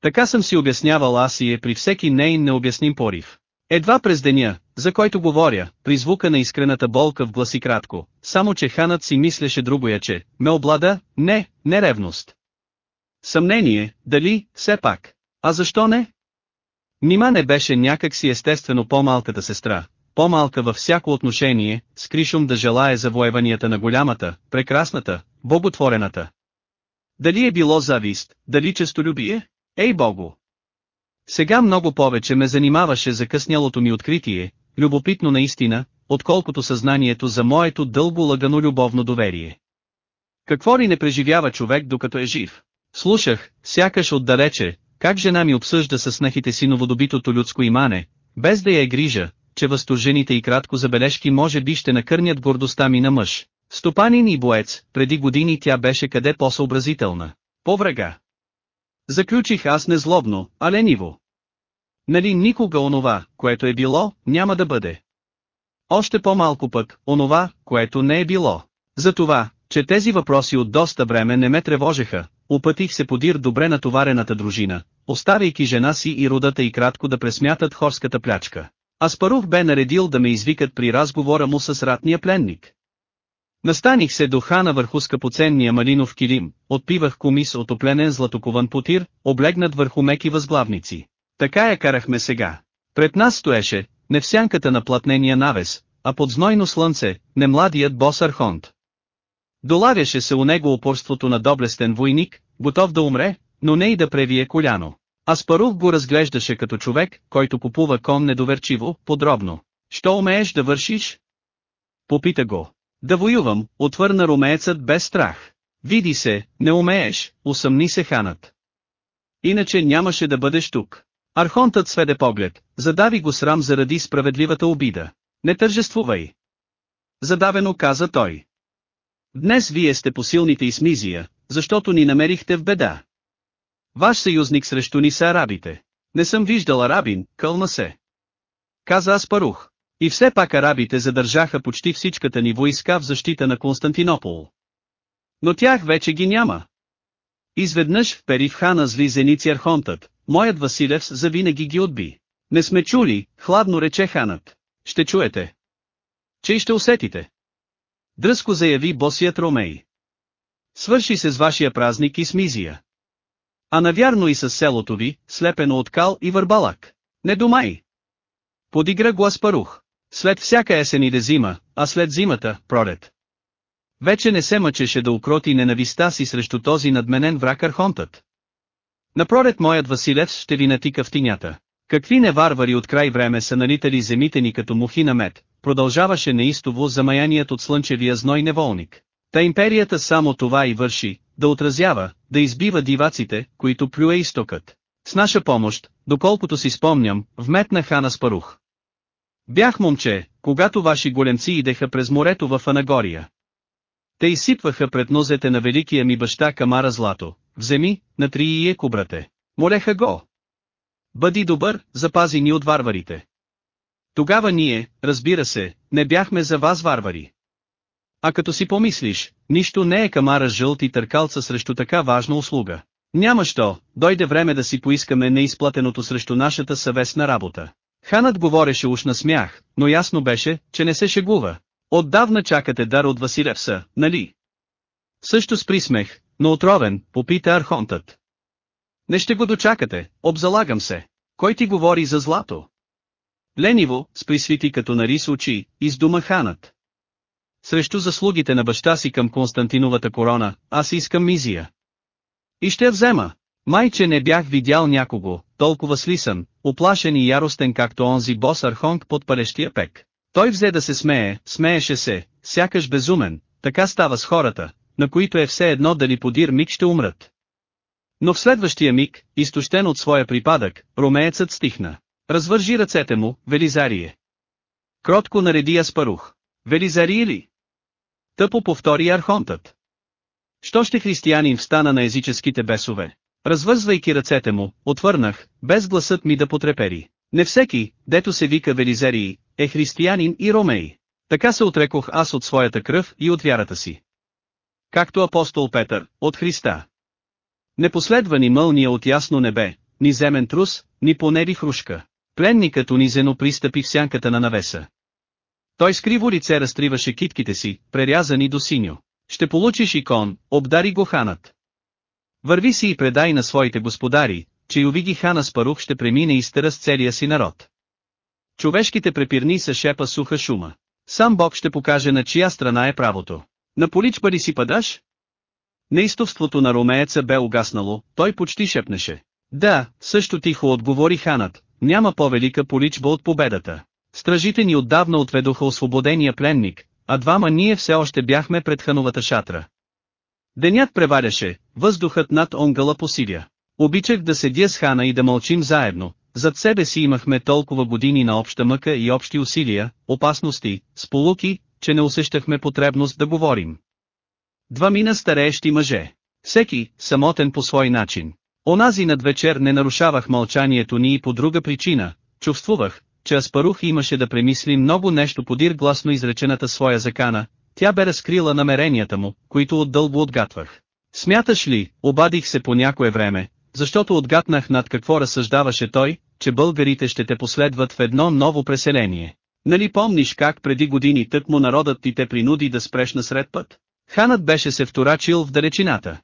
Така съм си обяснявал аз и е при всеки нейн необясним порив. Едва през деня, за който говоря, при звука на искрената болка в гласи кратко, само че ханът си мислеше другоя, че ме облада, не, не ревност. Съмнение, дали, все пак. А защо не? Нима не беше някак си естествено по-малката сестра, по-малка във всяко отношение, с Кришум да желая завоеванията на голямата, прекрасната, боготворената. Дали е било завист, дали честолюбие? Ей богу! Сега много повече ме занимаваше закъснялото ми откритие, любопитно наистина, отколкото съзнанието за моето дълго лъгано любовно доверие. Какво ли не преживява човек докато е жив? Слушах, сякаш отдалече, как жена ми обсъжда със снахите си новодобитото людско имане, без да я е грижа, че възторжените и кратко забележки може би ще накърнят гордостта ми на мъж. Стопанин и боец, преди години тя беше къде по-съобразителна. По врага. Заключих аз незлобно, а лениво. Нали никога онова, което е било, няма да бъде. Още по-малко пък, онова, което не е било. Затова, че тези въпроси от доста време не ме тревожеха, опътих се подир добре натоварената дружина, оставяйки жена си и родата и кратко да пресмятат хорската плячка. Аспарух бе наредил да ме извикат при разговора му с ратния пленник. Настаних се до хана върху скъпоценния малинов килим, отпивах комис отопленен златокован потир, облегнат върху меки възглавници. Така я карахме сега. Пред нас стоеше, не в сянката на платнения навес, а под знойно слънце, не младият бос Архонт. Долавяше се у него упорството на доблестен войник, готов да умре, но не и да превие коляно. Аспарух го разглеждаше като човек, който купува кон недоверчиво, подробно. Що умееш да вършиш? Попита го. Да воювам, отвърна румеецът без страх. Види се, не умееш, усъмни се ханът. Иначе нямаше да бъдеш тук. Архонтът сведе поглед, задави го срам заради справедливата обида. Не тържествувай. Задавено каза той. Днес вие сте посилните и с мизия, защото ни намерихте в беда. Ваш съюзник срещу ни са арабите. Не съм виждал арабин, кълна се. Каза Аспарух. И все пак арабите задържаха почти всичката ни войска в защита на Константинопол. Но тях вече ги няма. Изведнъж в хана зли зеници архонтът, моят Василев завинаги ги отби. Не сме чули, хладно рече ханът. Ще чуете. Че и ще усетите. Дръско заяви босият Ромей. Свърши се с вашия празник и с мизия. А навярно и с селото ви, слепено от кал и върбалак. Не домай. Подигра глас парух. След всяка есен иде зима, а след зимата, пролет. Вече не се мъчеше да укроти ненависта си срещу този надменен враг Архонтът. Напроред моят Василев ще ви натика в тинята. Какви неварвари от край време са налитали земите ни като мухи на мед, продължаваше неистово замаяният от слънчевия зной неволник. Та империята само това и върши, да отразява, да избива диваците, които плюе изтокът. С наша помощ, доколкото си спомням, вметна хана Спарух. Бях момче, когато ваши големци идеха през морето в Анагория. Те изсипваха пред нозете на великия ми баща камара злато, вземи, натри и е кубрате. Молеха го. Бъди добър, запази ни от варварите. Тогава ние, разбира се, не бяхме за вас варвари. А като си помислиш, нищо не е камара жълти търкалца срещу така важна услуга. Няма що, дойде време да си поискаме неизплатеното срещу нашата съвестна работа. Ханът говореше уж на смях, но ясно беше, че не се шегува. Отдавна чакате дар от Василевса, нали? Също с присмех, но отровен, попита архонтът. Не ще го дочакате, обзалагам се. Кой ти говори за злато? Лениво, с присвити като нарис очи, издума ханът. Срещу заслугите на баща си към Константиновата корона, аз искам мизия. И ще взема. Майче не бях видял някого, толкова слисан, оплашен и яростен както онзи бос архонг под парещия пек. Той взе да се смее, смееше се, сякаш безумен, така става с хората, на които е все едно дали подир миг ще умрат. Но в следващия миг, изтощен от своя припадък, ромеецът стихна. Развържи ръцете му, Велизарие. Кротко нареди Аспарух. Велизарие ли? Тъпо повтори архонтът. Що ще християнин встана на езическите бесове? Развързвайки ръцете му, отвърнах, без гласът ми да потрепери. Не всеки, дето се вика Велизерии, е християнин и ромей. Така се отрекох аз от своята кръв и от вярата си. Както апостол Петър, от Христа. Не последва ни мълния от ясно небе, ни земен трус, ни понеди хрушка. Пленникът унизено пристъпи в сянката на навеса. Той с криво лице разтриваше китките си, прерязани до синьо. Ще получиш икон, обдари го ханът. Върви си и предай на своите господари, че Ювиги хана Спарух ще премине и стъра с целия си народ. Човешките препирни са шепа суха шума. Сам Бог ще покаже на чия страна е правото. На поличба ли си падаш? Неистовството на ромееца бе угаснало, той почти шепнеше. Да, също тихо отговори ханът, няма по-велика поличба от победата. Стражите ни отдавна отведоха освободения пленник, а двама ние все още бяхме пред хановата шатра. Денят преваряше, въздухът над онгъла посиля. Обичах да седя с хана и да мълчим заедно, зад себе си имахме толкова години на обща мъка и общи усилия, опасности, сполуки, че не усещахме потребност да говорим. Два мина стареещи мъже. Всеки, самотен по свой начин. Онази над вечер не нарушавах мълчанието ни и по друга причина, чувствувах, че Аспарух имаше да премисли много нещо подир гласно изречената своя закана, тя бе разкрила намеренията му, които отдълго отгатвах. Смяташ ли, обадих се по някое време, защото отгатнах над какво разсъждаваше той, че българите ще те последват в едно ново преселение. Нали помниш как преди години тък му народът ти те принуди да спреш насред път? Ханът беше се вторачил в далечината.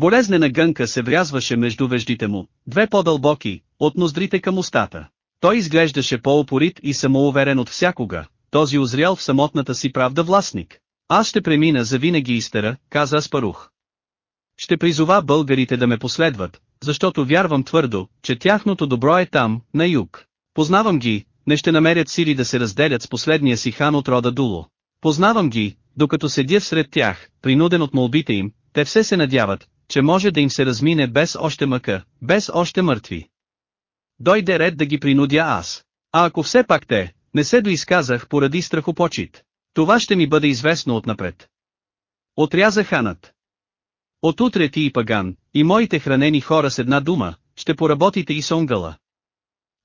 Болезнена гънка се врязваше между веждите му, две по-дълбоки, от ноздрите към устата. Той изглеждаше по-опорит и самоуверен от всякога, този озрял в самотната си правда властник. Аз ще премина за винаги изтера, каза Аспарух. Ще призова българите да ме последват, защото вярвам твърдо, че тяхното добро е там, на юг. Познавам ги, не ще намерят сили да се разделят с последния си хан от рода Дуло. Познавам ги, докато седя всред тях, принуден от молбите им, те все се надяват, че може да им се размине без още мъка, без още мъртви. Дойде ред да ги принудя аз. А ако все пак те, не се доизказах поради страхопочит. Това ще ми бъде известно отнапред. Отряза ханът. Отутре ти и паган, и моите хранени хора с една дума, ще поработите и с онгъла.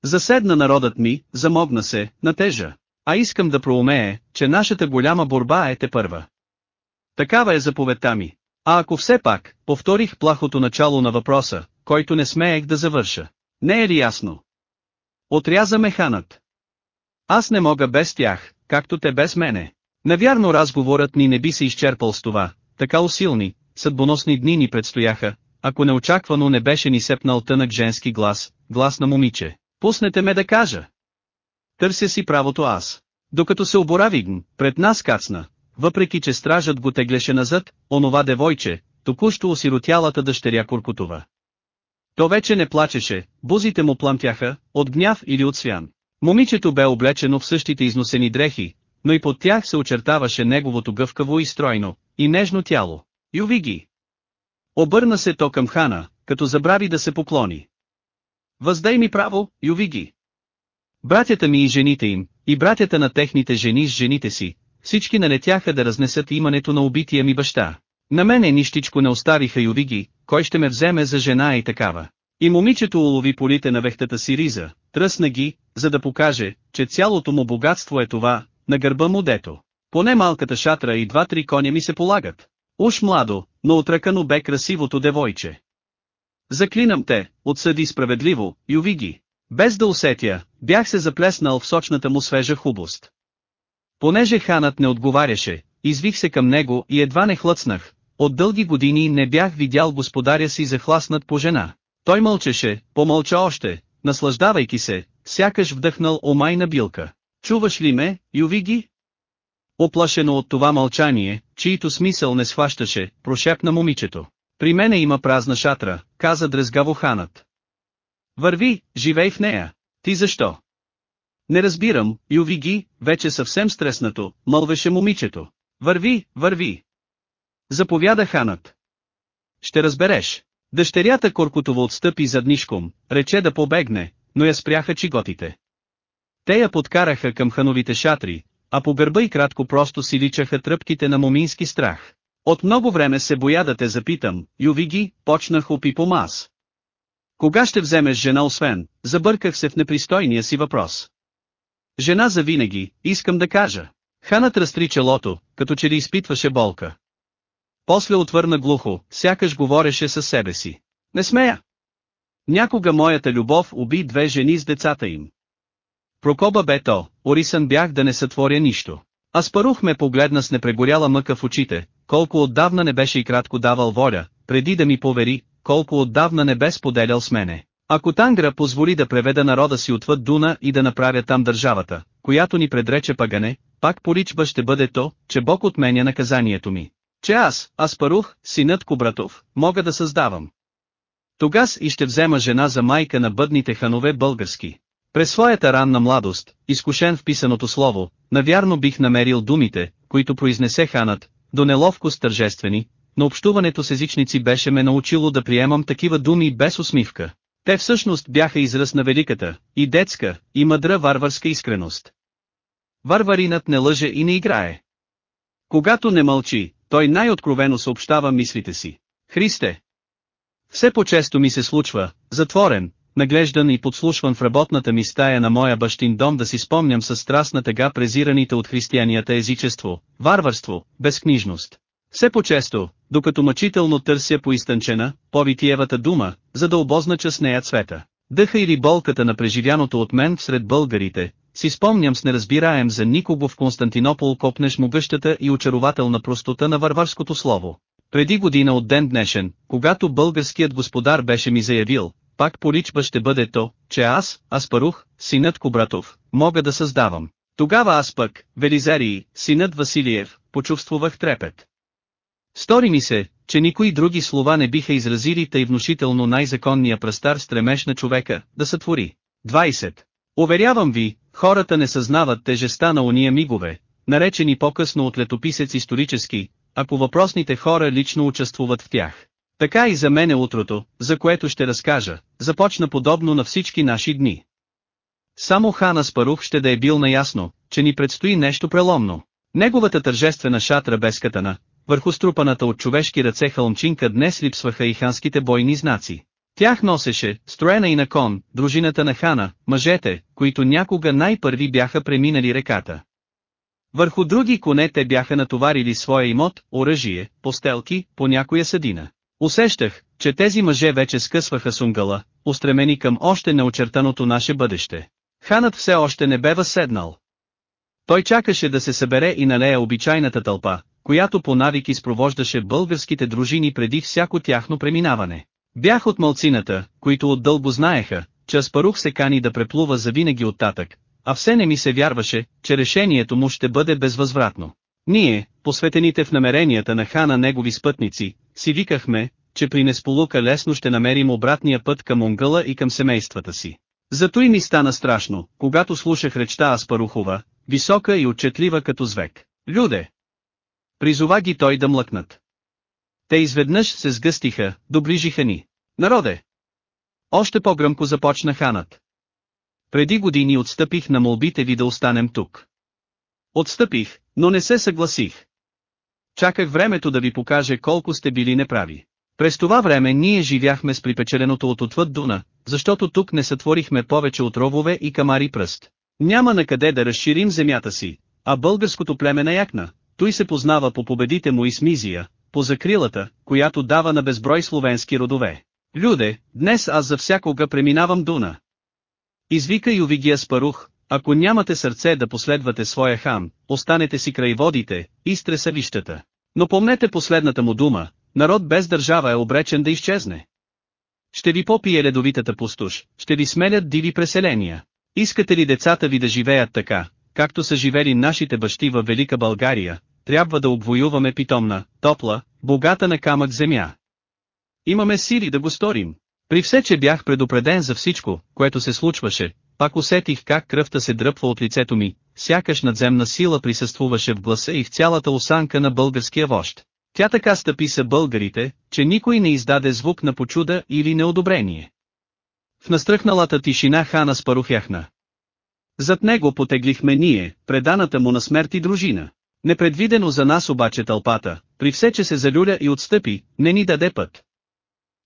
Заседна народът ми, замогна се, натежа. А искам да проумее, че нашата голяма борба е те първа. Такава е заповедта ми. А ако все пак, повторих плахото начало на въпроса, който не смеех да завърша. Не е ли ясно? Отряза механът. Аз не мога без тях, както те без мене. Навярно разговорът ни не би се изчерпал с това, така усилни, съдбоносни дни ни предстояха, ако неочаквано не беше ни сепнал тънък женски глас, глас на момиче. Пуснете ме да кажа. Търся си правото аз. Докато се оборавигн, пред нас кацна, въпреки че стражът го теглеше назад, онова девойче, току-що осиротялата дъщеря Куркутова. То вече не плачеше, бузите му пламтяха, от гняв или от свян. Момичето бе облечено в същите износени дрехи, но и под тях се очертаваше неговото гъвкаво и стройно, и нежно тяло. Ювиги! Обърна се то към хана, като забрави да се поклони. Въздай ми право, Ювиги! Братята ми и жените им, и братята на техните жени с жените си, всички налетяха да разнесат имането на убития ми баща. На мене нищичко не оставиха Ювиги, кой ще ме вземе за жена и такава. И момичето улови полите на вехтата си риза, тръсна ги, за да покаже, че цялото му богатство е това, на гърба му дето. Поне малката шатра и два-три коня ми се полагат. Уж младо, но отръкано бе красивото девойче. Заклинам те, отсъди справедливо, Юви ги. Без да усетя, бях се заплеснал в сочната му свежа хубост. Понеже ханът не отговаряше, извих се към него и едва не хлъцнах. От дълги години не бях видял господаря си захласнат по жена. Той мълчеше, помълча още, наслаждавайки се, сякаш вдъхнал омайна билка. Чуваш ли ме, Ювиги? Оплашено от това мълчание, чието смисъл не схващаше, прошепна момичето. При мене има празна шатра, каза дрезгаво ханът. Върви, живей в нея. Ти защо? Не разбирам, Ювиги, вече съвсем стреснато, мълвеше момичето. Върви, върви. Заповяда ханът. Ще разбереш. Дъщерята Коркотова отстъпи заднишком, рече да побегне, но я спряха чиготите. Те я подкараха към хановите шатри, а по гърба и кратко просто си личаха тръпките на момински страх. От много време се боя да те запитам, Ювиги, почнах опи по мас. Кога ще вземеш жена освен, забърках се в непристойния си въпрос. Жена за винаги, искам да кажа. Ханът разтри челото, като че ли изпитваше болка. После отвърна глухо, сякаш говореше със себе си. Не смея. Някога моята любов уби две жени с децата им. Прокоба бе то, орисън бях да не сътворя нищо. А спарух ме погледна с непрегоряла мъка в очите, колко отдавна не беше и кратко давал воля, преди да ми повери, колко отдавна не бе споделял с мене. Ако Тангра позволи да преведа народа си отвъд Дуна и да направя там държавата, която ни предрече пагане, пак поричба ще бъде то, че Бог отменя наказанието ми. Че аз, Аспарух, синът Кобратов, мога да създавам. Тогас и ще взема жена за майка на бъдните ханове български. През своята ранна младост, изкушен в писаното слово, навярно бих намерил думите, които произнесе ханът, до неловкост тържествени, но общуването с езичници беше ме научило да приемам такива думи без усмивка. Те всъщност бяха израз на великата, и детска, и мъдра варварска искреност. Варваринът не лъже и не играе. Когато не мълчи, той най-откровено съобщава мислите си. Христе! Все по-често ми се случва, затворен, наглеждан и подслушван в работната ми стая на моя бащин дом да си спомням със страстна тъга презираните от християнията езичество, варварство, безкнижност. Все по-често, докато мъчително търся по изтънчена, по-витиевата дума, за да обознача с нея цвета. Дъха или болката на преживяното от мен сред българите, си спомням с неразбираем за никого в Константинопол копнеш могъщата и очарователна простота на варварското слово. Преди година от ден днешен, когато българският господар беше ми заявил, пак поличба ще бъде то, че аз, Аспарух, синът Кобратов, мога да създавам. Тогава аз пък, Велизарий, синът Василиев, почувствувах трепет. Стори ми се, че никои други слова не биха изразили тъй внушително най-законния пръстар стремеж на човека, да сътвори. 20. Уверявам ви, хората не съзнават тежеста на уния мигове, наречени по-късно от летописец исторически, ако въпросните хора лично участвуват в тях. Така и за мен е утрото, за което ще разкажа, започна подобно на всички наши дни. Само Хана Спарух ще да е бил наясно, че ни предстои нещо преломно. Неговата тържествена шатра без катана, върху струпаната от човешки ръце хълмчинка днес липсваха и ханските бойни знаци. Тях носеше, строена и на кон, дружината на хана, мъжете, които някога най-първи бяха преминали реката. Върху други коне те бяха натоварили своя имот, оръжие, постелки, по някоя съдина. Усещах, че тези мъже вече скъсваха сунгала, устремени към още неочертаното наше бъдеще. Ханът все още не бе възседнал. Той чакаше да се събере и налея обичайната тълпа, която по навик изпровождаше българските дружини преди всяко тяхно преминаване. Бях от малцината, които отдълго знаеха, че Аспарух се кани да преплува завинаги оттатък, а все не ми се вярваше, че решението му ще бъде безвъзвратно. Ние, посветените в намеренията на хана негови спътници, си викахме, че при несполука лесно ще намерим обратния път към Унгъла и към семействата си. Зато и ми стана страшно, когато слушах речта Аспарухова, висока и отчетлива като звек. Люде! Призова ги той да млъкнат. Те изведнъж се сгъстиха, доближиха ни. Народе! Още по-гръмко започна ханът. Преди години отстъпих на молбите ви да останем тук. Отстъпих, но не се съгласих. Чаках времето да ви покаже колко сте били неправи. През това време ние живяхме с припечеленото от отвъд Дуна, защото тук не сътворихме повече от ровове и камари пръст. Няма на къде да разширим земята си, а българското племе наякна. Той се познава по победите му и с мизия, по закрилата, която дава на безброй словенски родове. Люде, днес аз за всякога преминавам Дуна. Извика Ювигия Спарух, ако нямате сърце да последвате своя хан, останете си край водите, и стресавищата. Но помнете последната му дума, народ без държава е обречен да изчезне. Ще ви попие ледовитата пустош, ще ви смелят диви преселения. Искате ли децата ви да живеят така, както са живели нашите бащи във Велика България, трябва да обвоюваме питомна, топла, богата на камък земя. Имаме сили да го сторим. При все, че бях предупреден за всичко, което се случваше, пак усетих как кръвта се дръпва от лицето ми, сякаш надземна сила присъствуваше в гласа и в цялата осанка на българския вожд. Тя така стъпи са българите, че никой не издаде звук на почуда или неодобрение. В настръхналата тишина хана спарухяхна. Зад него потеглихме ние, преданата му на смърт и дружина. Непредвидено за нас обаче тълпата, при все че се залюля и отстъпи, не ни даде път.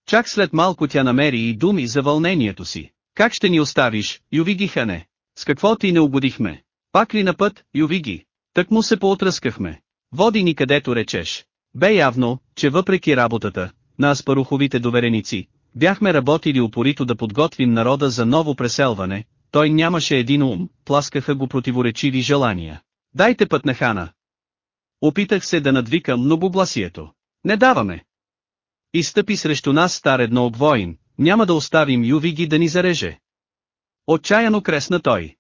Чак след малко тя намери и думи за вълнението си. Как ще ни оставиш, Ювиги Хане? С какво ти не угодихме? Пак ли на път, Ювиги? Так му се поотръскахме. Води ни където речеш. Бе явно, че въпреки работата, на аспаруховите довереници, бяхме работили упорито да подготвим народа за ново преселване, той нямаше един ум, пласкаха го противоречиви желания. Дайте път на хана. Опитах се да надвикам многогласието. Не даваме. Изстъпи срещу нас стар едно воин, няма да оставим Ювиги да ни зареже. Отчаяно кресна той.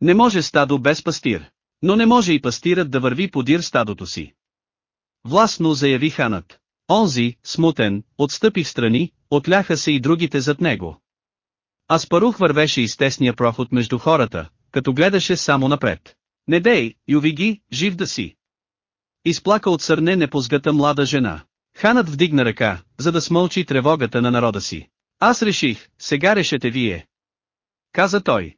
Не може стадо без пастир, но не може и пастирът да върви подир стадото си. Властно заяви ханът. Онзи, смутен, отстъпи в страни, отляха се и другите зад него. Аспарух вървеше из тесния проход между хората, като гледаше само напред. Не дей, Ювиги, жив да си. Изплака от сърне непозгата млада жена. Ханът вдигна ръка, за да смълчи тревогата на народа си. Аз реших, сега решете вие. Каза той.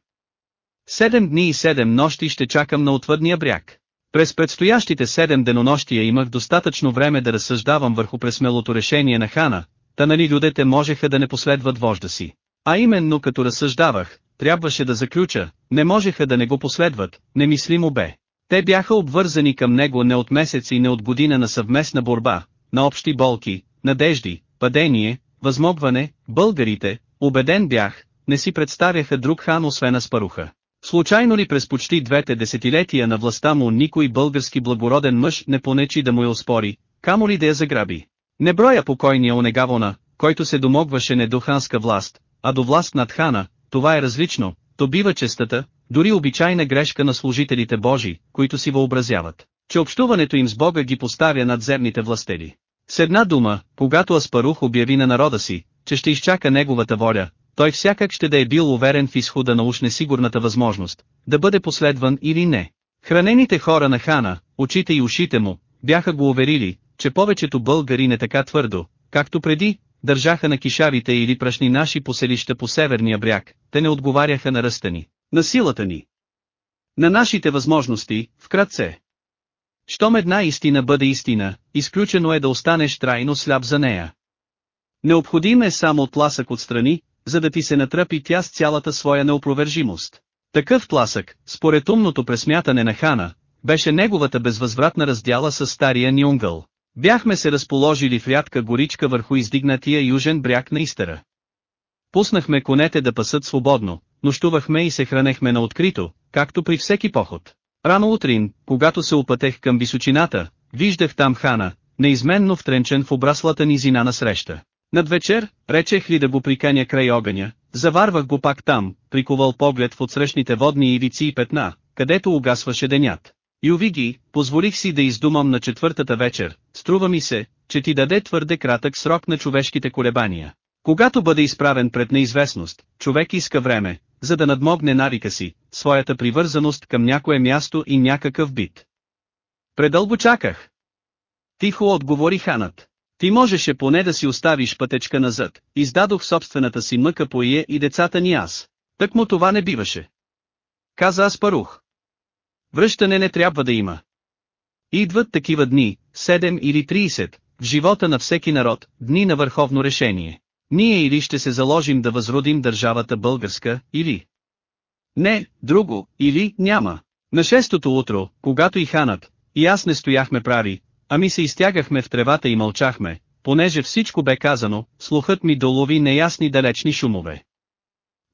Седем дни и седем нощи ще чакам на отвъдния бряг. През предстоящите седем денонощия имах достатъчно време да разсъждавам върху пресмелото решение на хана, та нали людете можеха да не последват вожда си. А именно като разсъждавах, трябваше да заключа, не можеха да не го последват, немислимо бе. Те бяха обвързани към него не от месец и не от година на съвместна борба, на общи болки, надежди, падение, възмогване, българите, убеден бях, не си представяха друг хан освен Аспаруха. Случайно ли през почти двете десетилетия на властта му никой български благороден мъж не понечи да му я оспори, камо ли да я заграби? Не броя покойния Онегавона, който се домогваше не до ханска власт, а до власт над хана, това е различно, то бива честата, дори обичайна грешка на служителите Божи, които си въобразяват, че общуването им с Бога ги поставя над земните властели. С една дума, когато Аспарух обяви на народа си, че ще изчака неговата воля, той всякак ще да е бил уверен в изхода на уж несигурната възможност, да бъде последван или не. Хранените хора на хана, очите и ушите му, бяха го уверили, че повечето българи не така твърдо, както преди, държаха на кишавите или прашни наши поселища по северния бряг, те не отговаряха на ръста ни, на силата ни. На нашите възможности, вкратце. Щом една истина бъде истина, изключено е да останеш трайно сляп за нея. Необходим е само тласък отстрани, за да ти се натръпи тя с цялата своя неопровержимост. Такъв тласък, според умното пресмятане на Хана, беше неговата безвъзвратна раздяла с стария Нюнгъл. Бяхме се разположили в рядка горичка върху издигнатия южен бряг на Истера. Пуснахме конете да пасат свободно, нощувахме и се хранехме на открито, както при всеки поход. Рано утрин, когато се опътех към височината, виждах там хана, неизменно втренчен в обраслата низина на среща. Над вечер, речех ли да го приканя край огъня, заварвах го пак там, приковал поглед в отсрещните водни ивици и петна, където угасваше денят. И увиги, позволих си да издумам на четвъртата вечер, струва ми се, че ти даде твърде кратък срок на човешките колебания. Когато бъде изправен пред неизвестност, човек иска време, за да надмогне навика си, своята привързаност към някое място и някакъв бит. Предълго чаках. Тихо отговори ханът. Ти можеше поне да си оставиш пътечка назад, издадох собствената си мъка по ие и децата ни аз. Тък му това не биваше. Каза аз парух. Връщане не трябва да има. Идват такива дни, 7 или 30, в живота на всеки народ, дни на върховно решение. Ние или ще се заложим да възродим държавата българска, или... Не, друго, или няма. На шестото утро, когато и ханът, и аз не стояхме прави, ами се изтягахме в тревата и мълчахме, понеже всичко бе казано, слухът ми долови неясни далечни шумове.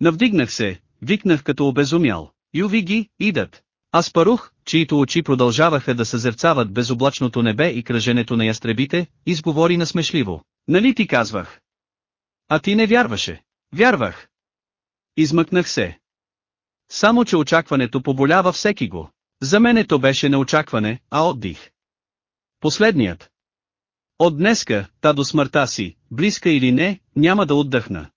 Навдигнах се, викнах като обезумял, юви ги, идат. Аз парух, чието очи продължаваха да съзерцават безоблачното небе и кръженето на ястребите, изговори насмешливо. Нали ти казвах? А ти не вярваше. Вярвах. Измъкнах се. Само че очакването поболява всеки го. За мене то беше не очакване, а отдих. Последният. От днеска, та до смъртта си, близка или не, няма да отдъхна.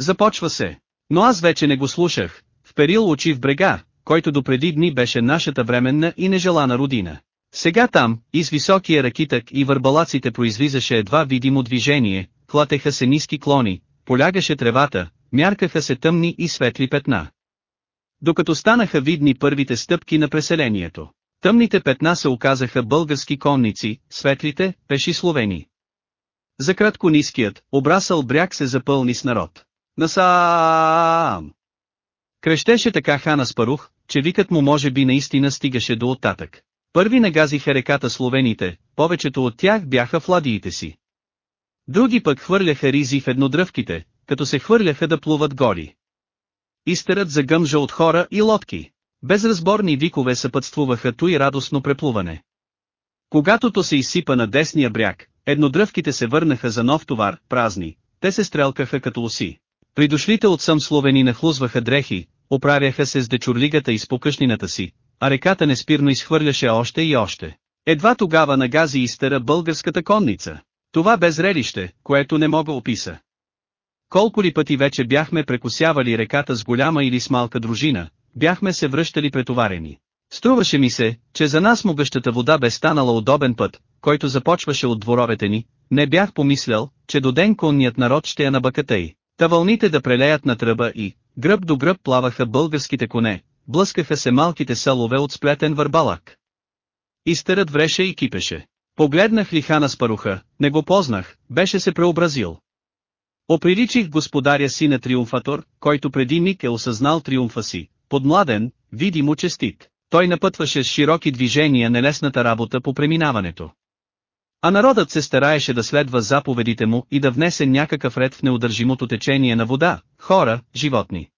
Започва се. Но аз вече не го слушах, вперил очи в брега, който допреди дни беше нашата временна и нежелана родина. Сега там, из високия ракитък и върбалаците произлизаше едва видимо движение, клатеха се ниски клони, полягаше тревата, мяркаха се тъмни и светли петна. Докато станаха видни първите стъпки на преселението, тъмните петна се оказаха български конници, светлите, пеши словени. За кратко ниският, обрасъл бряг се запълни с народ. Насам! Крещеше така хана Спарух, че викът му може би наистина стигаше до оттатък. Първи нагазиха реката словените, повечето от тях бяха в ладиите си. Други пък хвърляха ризи в еднодръвките, като се хвърляха да плуват гори. Изтерът загъмжа от хора и лодки. Безразборни викове съпътствуваха и радостно преплуване. Когато то се изсипа на десния бряг, еднодръвките се върнаха за нов товар, празни, те се стрелкаха като оси. Придошлите от сам словени нахлузваха дрехи, оправяха се с дечурлигата и с покъшнината си, а реката неспирно изхвърляше още и още. Едва тогава нагази изтера българската конница. Това бе зрелище, което не мога описа. Колко ли пъти вече бяхме прекусявали реката с голяма или с малка дружина, бяхме се връщали претоварени. Струваше ми се, че за нас могъщата вода бе станала удобен път, който започваше от дворовете ни, не бях помислял, че до ден конният народ ще е на баката й. Та вълните да прелеят на тръба и, гръб до гръб плаваха българските коне, блъскаха се малките салове от сплетен върбалак. Изтерът вреше и кипеше. Погледнах ли хана с паруха, не го познах, беше се преобразил. Оприличих господаря си на триумфатор, който преди миг е осъзнал триумфа си, подмладен, видимо честит. Той напътваше с широки движения нелесната работа по преминаването. А народът се стараеше да следва заповедите му и да внесе някакъв ред в неудържимото течение на вода, хора, животни.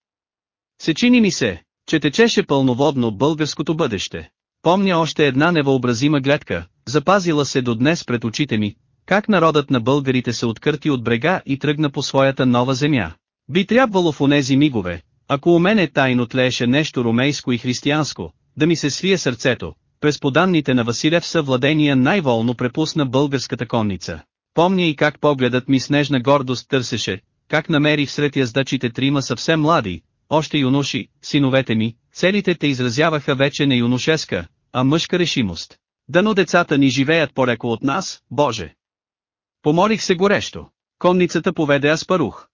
Сечини ми се, че течеше пълноводно българското бъдеще. Помня още една невъобразима гледка, запазила се до днес пред очите ми, как народът на българите се откърти от брега и тръгна по своята нова земя. Би трябвало в онези мигове, ако у мене тайно тлееше нещо ромейско и християнско, да ми се свие сърцето, през поданните на Василев съвладения най-волно препусна българската конница. Помня и как погледът ми с нежна гордост търсеше, как намери всред яздачите трима съвсем млади, още юноши, синовете ми, целите те изразяваха вече не юношеска, а мъжка решимост. Дано децата ни живеят по-леко от нас, Боже! Помолих се горещо. Конницата поведе аз парух.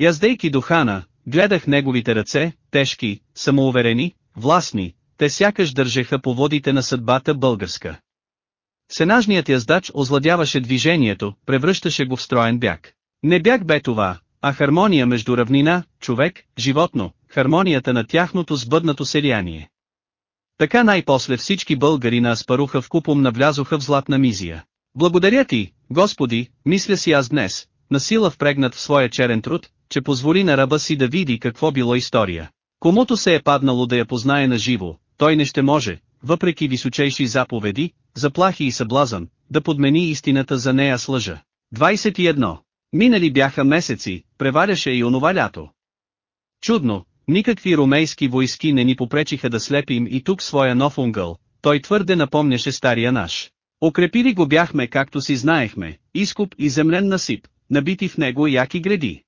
Яздейки до хана, гледах неговите ръце, тежки, самоуверени, властни, те сякаш държеха по водите на съдбата българска. Сенажният яздач озладяваше движението, превръщаше го в строен бяг. Не бяг бе това, а хармония между равнина, човек, животно, хармонията на тяхното сбъднато селяние. Така най-после всички българи на Аспаруха купом навлязоха в златна мизия. Благодаря ти, Господи, мисля си аз днес, насила впрегнат в своя черен труд, че позволи на ръба си да види какво било история. Комуто се е паднало да я познае на живо, той не ще може, въпреки височайши заповеди, заплахи и съблазън, да подмени истината за нея с лъжа. 21. Минали бяха месеци, преваряше и онова лято. Чудно, никакви ромейски войски не ни попречиха да слепим и тук своя нов унгъл, той твърде напомняше стария наш. Окрепили го бяхме както си знаехме, изкуп и землен насип, набити в него яки гради.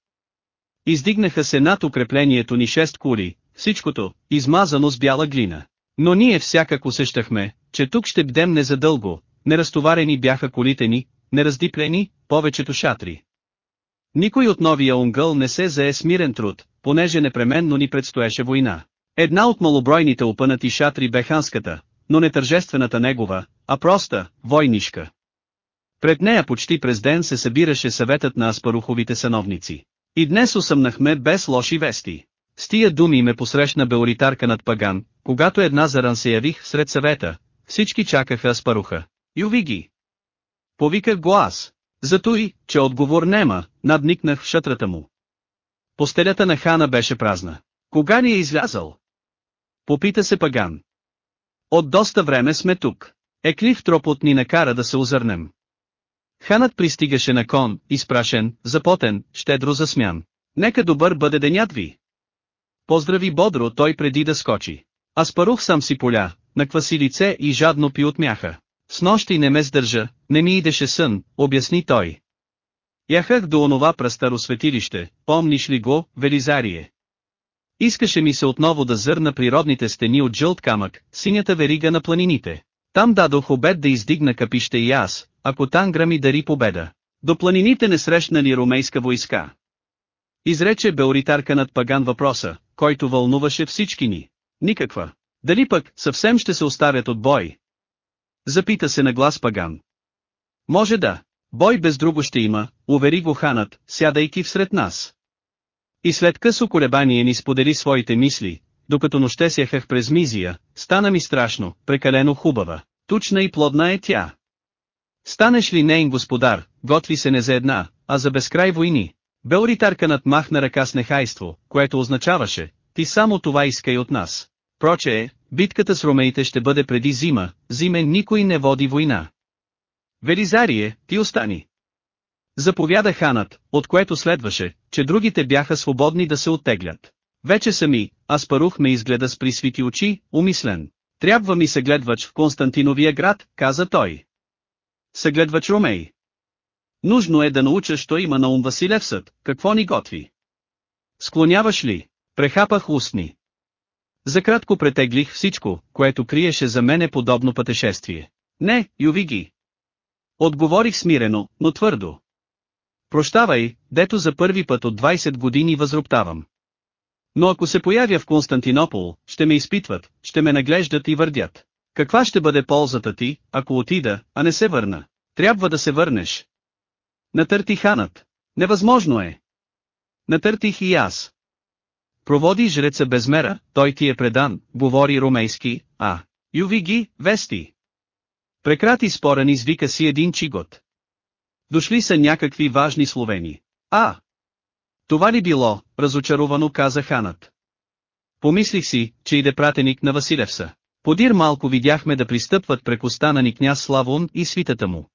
Издигнаха се над укреплението ни шест кули, всичкото, измазано с бяла глина. Но ние всякак усещахме, че тук ще бдем незадълго, неразтоварени бяха колите ни, нераздиплени, повечето шатри. Никой от новия унгъл не се зае с мирен труд, понеже непременно ни предстоеше война. Една от малобройните опънати шатри бе ханската, но не тържествената негова, а проста, войнишка. Пред нея почти през ден се събираше съветът на аспаруховите сановници. И днес усъмнахме без лоши вести. С тия думи ме посрещна беоритарка над паган, когато една заран се явих сред съвета. Всички чакаха Аспаруха. Юви ги! Повиках го аз. Зато и, че отговор нема, надникнах в шатрата му. Постелята на хана беше празна. Кога ни е излязъл? Попита се Паган. От доста време сме тук. Еклив тропот ни накара да се озърнем. Ханът пристигаше на кон, изпрашен, запотен, щедро засмян. Нека добър бъде денят ви. Поздрави бодро той преди да скочи. Аз парух сам си поля, накваси лице и жадно пи отмяха. С нощи не ме сдържа, не ми идеше сън, обясни той. Яхах до онова прастаро светилище, помниш ли го, Велизарие? Искаше ми се отново да зърна природните стени от жълт камък, синята верига на планините. Там дадох обед да издигна капище и аз, ако Тангра ми дари победа. До планините не срещнали ромейска войска. Изрече Беоритарка над паган въпроса, който вълнуваше всички ни. Никаква. Дали пък, съвсем ще се оставят от бой? Запита се на глас паган. Може да. Бой без друго ще има, увери го ханът, сядайки всред нас. И след късо колебание ни сподели своите мисли, докато нощте сяхах през Мизия, стана ми страшно, прекалено хубава, тучна и плодна е тя. Станеш ли нейн господар, готви се не за една, а за безкрай войни. Белритарканът махна ръка с нехайство, което означаваше, ти само това искай от нас. Проче е, битката с ромеите ще бъде преди зима, зиме никой не води война. Велизарие, ти остани. Заповяда ханът, от което следваше, че другите бяха свободни да се оттеглят. Вече сами, Аспарух ме изгледа с присвити очи, умислен. Трябва ми съгледвач в Константиновия град, каза той. Съгледвач Ромей. Нужно е да науча, що има на ум Василевсът, какво ни готви. Склоняваш ли? Прехапах устни. За кратко претеглих всичко, което криеше за мене подобно пътешествие. Не, Ювиги. Отговорих смирено, но твърдо. Прощавай, дето за първи път от 20 години възроптавам. Но ако се появя в Константинопол, ще ме изпитват, ще ме наглеждат и върдят. Каква ще бъде ползата ти, ако отида, а не се върна? Трябва да се върнеш. Натърти ханът. Невъзможно е. Натъртих и аз. Проводи жреца без мера, той ти е предан, говори ромейски, а, юви ги, вести. Прекрати спора ни извика си един чигот. Дошли са някакви важни словени. А! Това ли било, разочаровано каза ханът. Помислих си, че иде пратеник на Василевса. Подир малко видяхме да пристъпват прекостана ни княз Славун и свитата му.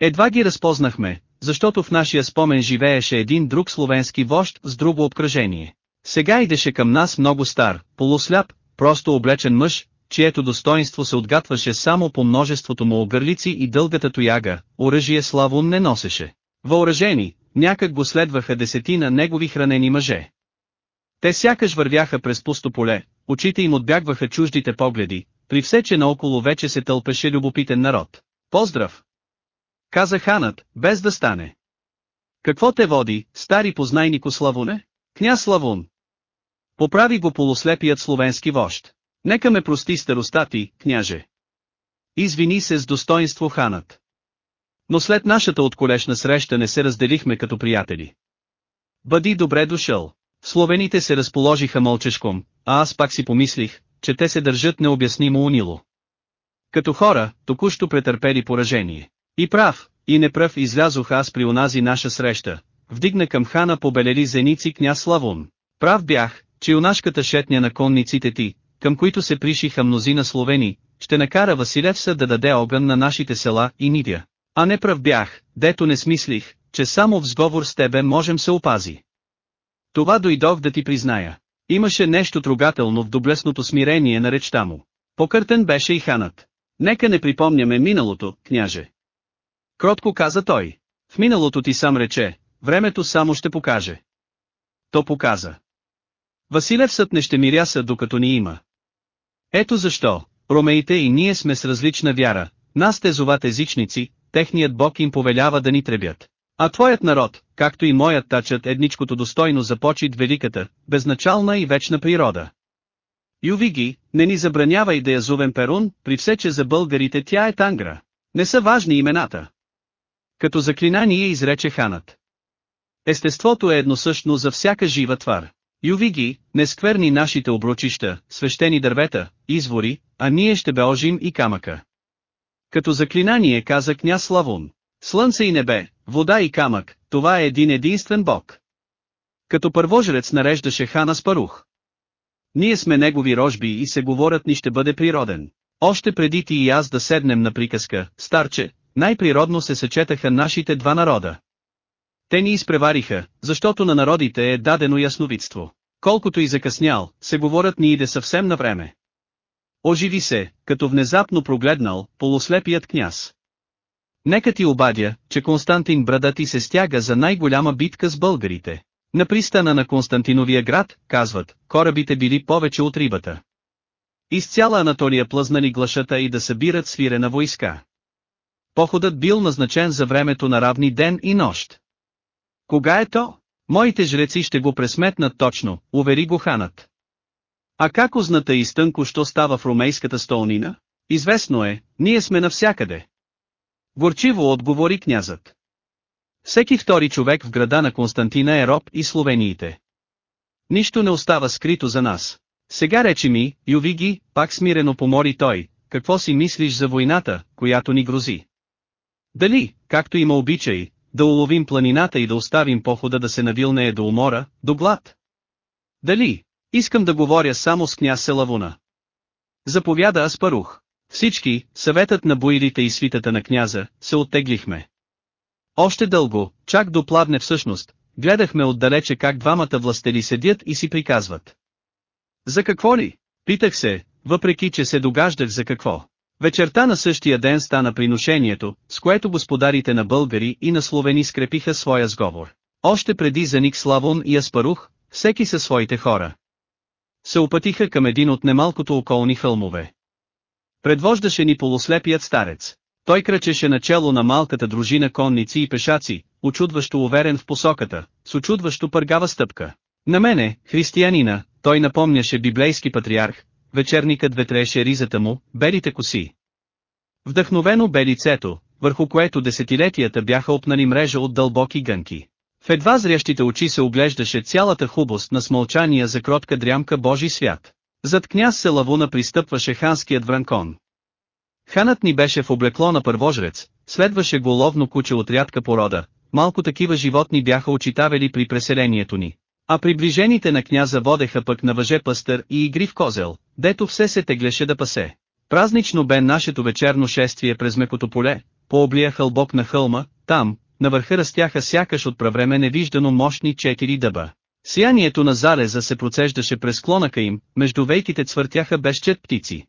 Едва ги разпознахме, защото в нашия спомен живееше един друг словенски вожд с друго обкръжение. Сега идеше към нас много стар, полусляп, просто облечен мъж, чието достоинство се отгатваше само по множеството му огърлици и дългата тояга, оръжие Славун не носеше. Въоръжени, някак го следваха десетина негови хранени мъже. Те сякаш вървяха през пусто поле, очите им отбягваха чуждите погледи, при все че наоколо вече се тълпеше любопитен народ. Поздрав! Каза ханът, без да стане. Какво те води, стари познайнико Славуне? Княз Славун. Поправи го полуслепият словенски вожд. Нека ме прости старостати, княже. Извини се с достоинство ханът. Но след нашата отколешна среща не се разделихме като приятели. Бъди добре дошъл. Словените се разположиха мълчешком, а аз пак си помислих, че те се държат необяснимо унило. Като хора, току-що претърпели поражение. И прав, и неправ излязох аз при онази наша среща. Вдигна към хана побелели зеници княз Славун. Прав бях, че юнашката шетня на конниците ти, към които се пришиха мнозина словени, ще накара Василевса да даде огън на нашите села и нивя. А не прав бях, дето не смислих, че само в сговор с тебе можем се опази. Това дойдох да ти призная. Имаше нещо трогателно в доблесното смирение на речта му. Покъртен беше и ханът. Нека не припомняме миналото, княже. Кротко каза той. В миналото ти сам рече, времето само ще покаже. То показа. Василевсът не ще миряса докато ни има. Ето защо, ромеите и ние сме с различна вяра, нас те зоват езичници, техният бог им повелява да ни требят. А твоят народ, както и моят тачат едничкото достойно започит великата, безначална и вечна природа. Юви ги, не ни забранявай да я зовем Перун, при все че за българите тя е Тангра. Не са важни имената. Като заклинание изрече ханът. Естеството е едносъщно за всяка жива твар. Юви ги, не скверни нашите обручища, свещени дървета, извори, а ние ще беожим и камъка. Като заклинание каза княз Славун. Слънце и небе, вода и камък, това е един единствен бог. Като първожрец нареждаше хана Спарух. Ние сме негови рожби и се говорят ни ще бъде природен. Още преди ти и аз да седнем на приказка, старче, най-природно се съчетаха нашите два народа. Те ни изпревариха, защото на народите е дадено ясновидство. Колкото и закъснял, се говорят ни иде съвсем на време. Оживи се, като внезапно прогледнал, полуслепият княз. Нека ти обадя, че Константин брада ти се стяга за най-голяма битка с българите. На пристана на Константиновия град, казват, корабите били повече от рибата. Из цяла Анатолия плъзнали глашата и да събират свирена войска. Походът бил назначен за времето на равни ден и нощ. Кога е то? Моите жреци ще го пресметнат точно, увери го ханът. А как узната и стънко що става в ромейската столнина? Известно е, ние сме навсякъде. Горчиво отговори князът. Всеки втори човек в града на Константина е роб и словениите. Нищо не остава скрито за нас. Сега речи ми, Ювиги, пак смирено помори той, какво си мислиш за войната, която ни грози? Дали, както има обичай, да уловим планината и да оставим похода да се навилнее до умора, до глад? Дали, искам да говоря само с княз Селавуна. Заповяда Аспарух. Всички, съветът на боилите и свитата на княза, се оттеглихме. Още дълго, чак до пладне всъщност, гледахме отдалече как двамата властели седят и си приказват. За какво ли? Питах се, въпреки че се догаждах за какво. Вечерта на същия ден стана приношението, с което господарите на българи и на словени скрепиха своя сговор. Още преди заник Славон и Аспарух, всеки със своите хора. Се опътиха към един от немалкото околни хълмове. Предвождаше ни полуслепият старец. Той кръчеше начало на малката дружина конници и пешаци, очудващо уверен в посоката, с очудващо пъргава стъпка. На мене, християнина, той напомняше библейски патриарх, вечерникът ветреше ризата му, белите коси. Вдъхновено бе лицето, върху което десетилетията бяха опнали мрежа от дълбоки гънки. В едва зрящите очи се оглеждаше цялата хубост на смълчания за кротка дрямка Божи свят. Зад княз Селавуна пристъпваше ханският вранкон. Ханът ни беше в облекло на първожрец, следваше го ловно куче от рядка порода, малко такива животни бяха очитавали при преселението ни. А приближените на княза водеха пък на въже пъстър и игри в козел, дето все се теглеше да пасе. Празнично бе нашето вечерно шествие през мекото поле, по облия хълбок на хълма, там, на върха растяха сякаш от правреме невиждано мощни четири дъба. Сиянието на залеза се процеждаше през клонака им, между вейките цвъртяха безчет птици.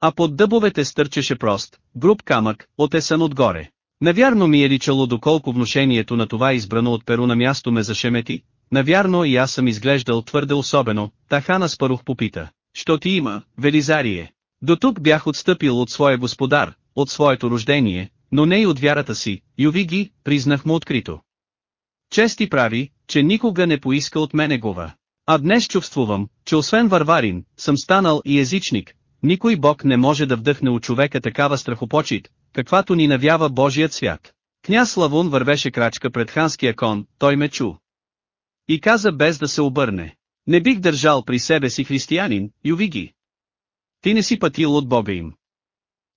А под дъбовете стърчеше прост, груб камък, отесан отгоре. Навярно ми е личало доколко внушението на това избрано от перу на място ме зашемети, навярно и аз съм изглеждал твърде особено, та хана спарух попита. Що ти има, Велизарие? До тук бях отстъпил от своя господар, от своето рождение, но не и от вярата си, юви ги, признах му открито. Чести прави, че никога не поиска от мене гова. А днес чувствувам, че освен варварин, съм станал и езичник, никой бог не може да вдъхне у човека такава страхопочит, каквато ни навява Божият свят. Княз Славун вървеше крачка пред ханския кон, той ме чу. И каза без да се обърне. Не бих държал при себе си християнин, ювиги. Ти не си пътил от Бога им.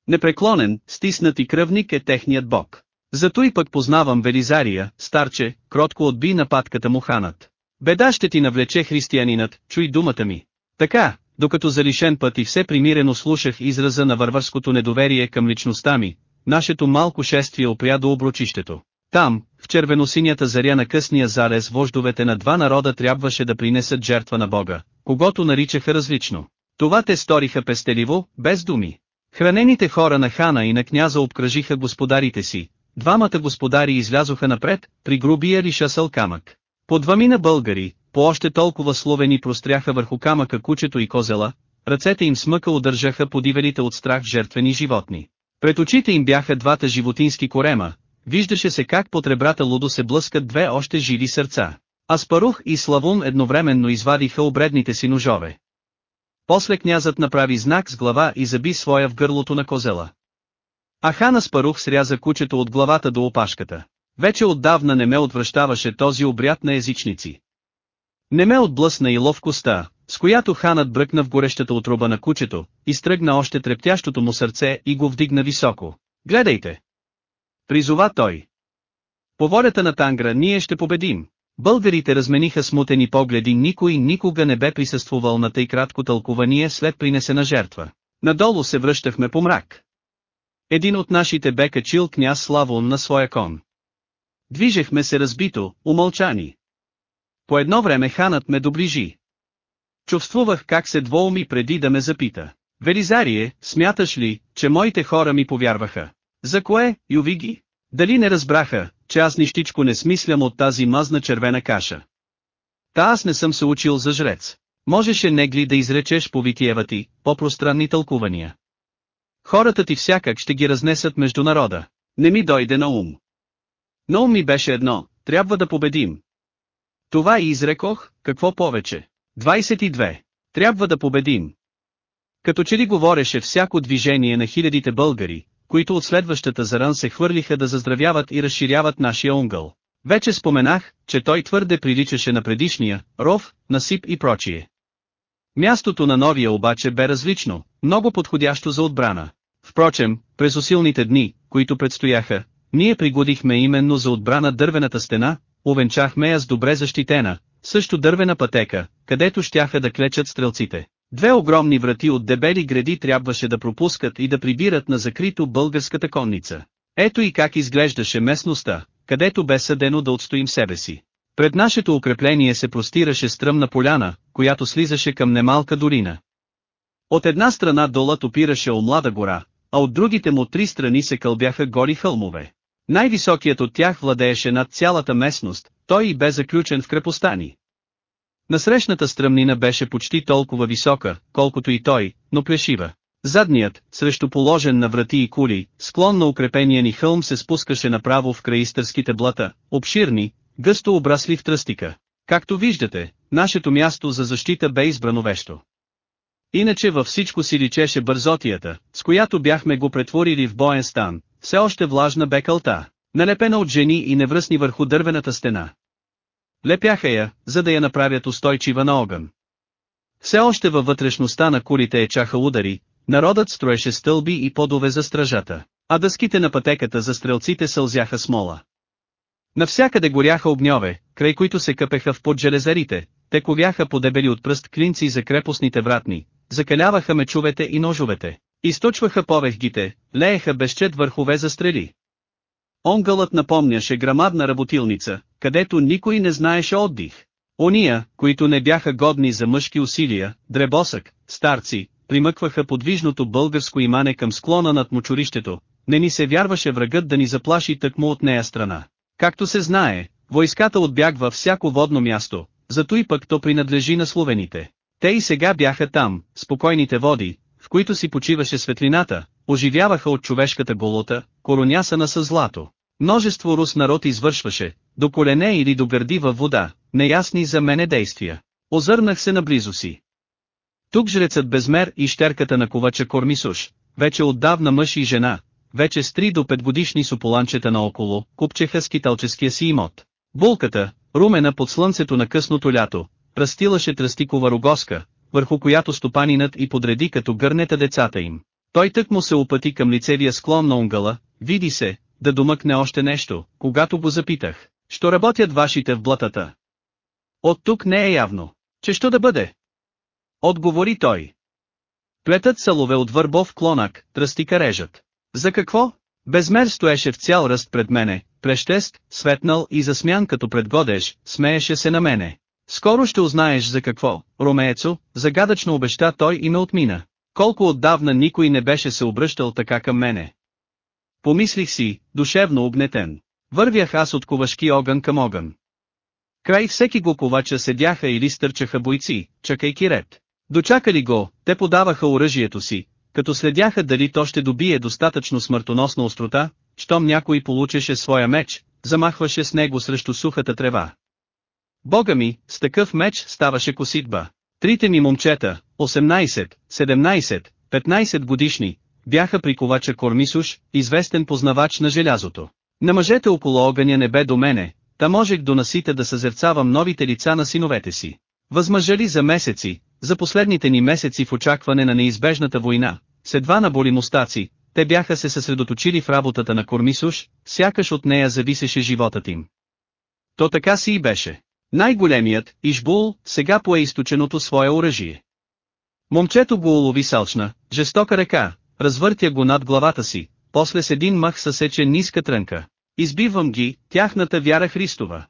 Непреклонен, стиснат и кръвник е техният Бог. Зато и пък познавам Велизария, старче, кротко отби нападката му ханат. Беда ще ти навлече християнинът, чуй думата ми. Така, докато за лишен път и все примирено слушах израза на върварското недоверие към личността ми, нашето малко шествие опря до оброчището. Там, в червеносинята заря на късния зарез вождовете на два народа трябваше да принесат жертва на Бога, когато наричаха различно. Това те сториха пестеливо, без думи. Хранените хора на хана и на княза обкръжиха господарите си, двамата господари излязоха напред, при грубия ришасъл камък. По двамина българи, по още толкова словени простряха върху камъка кучето и козела, ръцете им смъка удържаха подивелите от страх жертвени животни. Пред очите им бяха двата животински корема, виждаше се как под ребрата лудо се блъскат две още живи сърца. Аспарух и Славун едновременно извадиха обредните си ножове. После князът направи знак с глава и заби своя в гърлото на козела. А хан Аспарух сряза кучето от главата до опашката. Вече отдавна не ме отвръщаваше този обряд на езичници. Не ме отблъсна и ловкостта, с която ханът бръкна в горещата отруба на кучето, изтръгна още трептящото му сърце и го вдигна високо. Гледайте! Призова той. По волята на Тангра ние ще победим. Българите размениха смутени погледи никой никога не бе присъствувал на тъй кратко тълкование след принесена жертва. Надолу се връщахме по мрак. Един от нашите бе качил княз Славон на своя кон. Движехме се разбито, умълчани. По едно време ханът ме доближи. Чувствувах как се двоуми преди да ме запита. Велизарие, смяташ ли, че моите хора ми повярваха? За кое, Ювиги? Дали не разбраха, че аз нищичко не смислям от тази мазна червена каша? Та аз не съм се учил за жрец. Можеше негли да изречеш по витиева ти, по-пространни тълкувания. Хората ти всякак ще ги разнесат между народа. Не ми дойде на ум. На ум ми беше едно, трябва да победим. Това и изрекох, какво повече. 22. Трябва да победим. Като че ли говореше всяко движение на хилядите българи, които от следващата заран се хвърлиха да заздравяват и разширяват нашия унгъл. Вече споменах, че той твърде приличаше на предишния, ров, насип и прочие. Мястото на новия обаче бе различно, много подходящо за отбрана. Впрочем, през усилните дни, които предстояха, ние пригодихме именно за отбрана дървената стена, увенчахме я с добре защитена, също дървена пътека, където щяха да клечат стрелците. Две огромни врати от дебели гради трябваше да пропускат и да прибират на закрито българската конница. Ето и как изглеждаше местността, където бе съдено да отстоим себе си. Пред нашето укрепление се простираше стръмна поляна, която слизаше към немалка долина. От една страна долът опираше о млада гора, а от другите му три страни се кълбяха гори хълмове. Най-високият от тях владееше над цялата местност, той и бе заключен в крепостани. Насрещната стръмнина беше почти толкова висока, колкото и той, но плешива. Задният, срещу положен на врати и кули, склон на укрепения ни хълм се спускаше направо в краистърските блата, обширни, гъсто обрасли в тръстика. Както виждате, нашето място за защита бе избрано вещо. Иначе във всичко си личеше бързотията, с която бяхме го претворили в боен стан, все още влажна бе кълта, налепена от жени и невръсни върху дървената стена. Лепяха я, за да я направят устойчива на огън. Все още във вътрешността на кулите ечаха удари, народът строеше стълби и подове за стражата, а дъските на пътеката за стрелците сълзяха смола. Навсякъде горяха огньове, край които се къпеха в поджелезарите, те ковяха по дебели от пръст клинци за крепостните вратни, закаляваха мечовете и ножовете, източваха повехгите, лееха безчет върхове за стрели. Онгълът напомняше грамадна работилница, където никой не знаеше отдих. Ония, които не бяха годни за мъжки усилия, дребосък, старци, примъкваха подвижното българско имане към склона над мочурището, не ни се вярваше врагът да ни заплаши тъкмо от нея страна. Както се знае, войската отбягва всяко водно място, зато и пък то принадлежи на словените. Те и сега бяха там, спокойните води, в които си почиваше светлината, оживяваха от човешката голота, коронясана с злато. Множество рус народ извършваше, до колене или до гърди във вода, неясни за мене действия. Озърнах се наблизо си. Тук жрецът безмер и щерката на ковача Кормисуш, вече отдавна мъж и жена, вече с 3 до 5 годишни сополанчета наоколо, купчеха скиталческия си имот. Булката, румена под слънцето на късното лято, растилаше тръстикова рогоска, върху която стопанинът и подреди като гърнета децата им. Той тък му се опъти към лицевия склон на унгъла, види се, да домъкне още нещо, когато го запитах. Що работят вашите в блатата? От тук не е явно. Че що да бъде? Отговори той. Плетат салове от върбов клонак, тръстика режат. За какво? Безмер стоеше в цял ръст пред мене, плещест, светнал и засмян като пред годеж, смееше се на мене. Скоро ще узнаеш за какво, Ромеецо, загадъчно обеща той и ме отмина. Колко отдавна никой не беше се обръщал така към мене. Помислих си, душевно огнетен. Вървях аз от ковашки огън към огън. Край всеки го ковача седяха или стърчаха бойци, чакайки ред. Дочакали го, те подаваха оръжието си, като следяха дали то ще добие достатъчно смъртоносна острота, щом някой получеше своя меч, замахваше с него срещу сухата трева. Бога ми, с такъв меч ставаше коситба. Трите ми момчета, 18, 17, 15 годишни, бяха при ковача Кормисуш, известен познавач на желязото. На мъжете около огъня не бе до мене, та можех до насите да съзерцавам новите лица на синовете си. Възмъжали за месеци, за последните ни месеци в очакване на неизбежната война, с едва наболи мустаци, те бяха се съсредоточили в работата на Кормисуш, сякаш от нея зависеше животът им. То така си и беше. Най-големият, Ишбул, сега пое източеното свое оръжие. Момчето го улови салчна, жестока ръка, развъртя го над главата си, после с един мах съсече ниска трънка. Избивам ги, тяхната вяра Христова.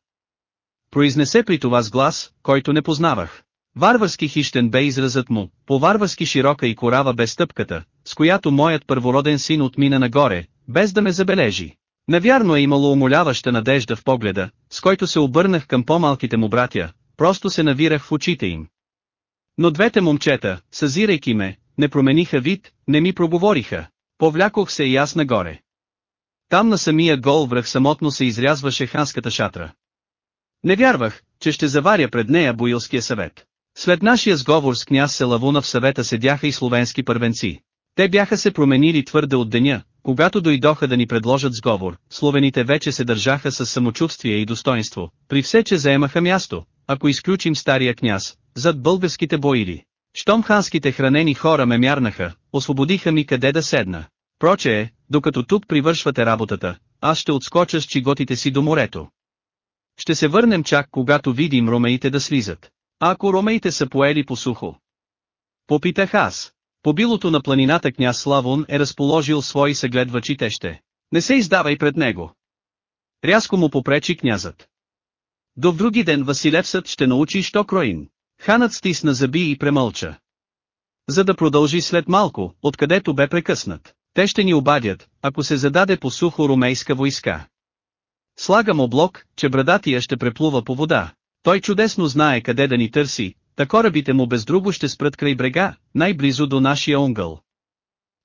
Произнесе при това с глас, който не познавах. Варварски хищен бе изразът му, по-варварски широка и корава бе стъпката, с която моят първороден син отмина нагоре, без да ме забележи. Навярно е имало умоляваща надежда в погледа, с който се обърнах към по-малките му братя, просто се навирах в очите им. Но двете момчета, съзирайки ме, не промениха вид, не ми проговориха. Повлякох се и аз нагоре. Там на самия гол връх самотно се изрязваше ханската шатра. Не вярвах, че ще заваря пред нея Боилския съвет. След нашия сговор с княз Селавуна в съвета седяха и словенски първенци. Те бяха се променили твърде от деня, когато дойдоха да ни предложат сговор, словените вече се държаха с самочувствие и достоинство, при все че заемаха място, ако изключим стария княз, зад българските боили. Щом ханските хранени хора ме мярнаха, освободиха ми къде да седна. Проче е, докато тук привършвате работата, аз ще отскоча с чиготите си до морето. Ще се върнем чак когато видим ромеите да слизат. Ако ромеите са поели по сухо? Попитах аз. По билото на планината княз Славон е разположил свои съгледвачи теще. Не се издавай пред него. Рязко му попречи князът. До други ден Василевсът ще научи що кроин. Ханът стисна зъби и премълча. За да продължи след малко, откъдето бе прекъснат. Те ще ни обадят, ако се зададе по сухо румейска войска. Слагам облог, че брадатия ще преплува по вода. Той чудесно знае къде да ни търси, та корабите му без друго ще спрат край брега, най-близо до нашия онгъл.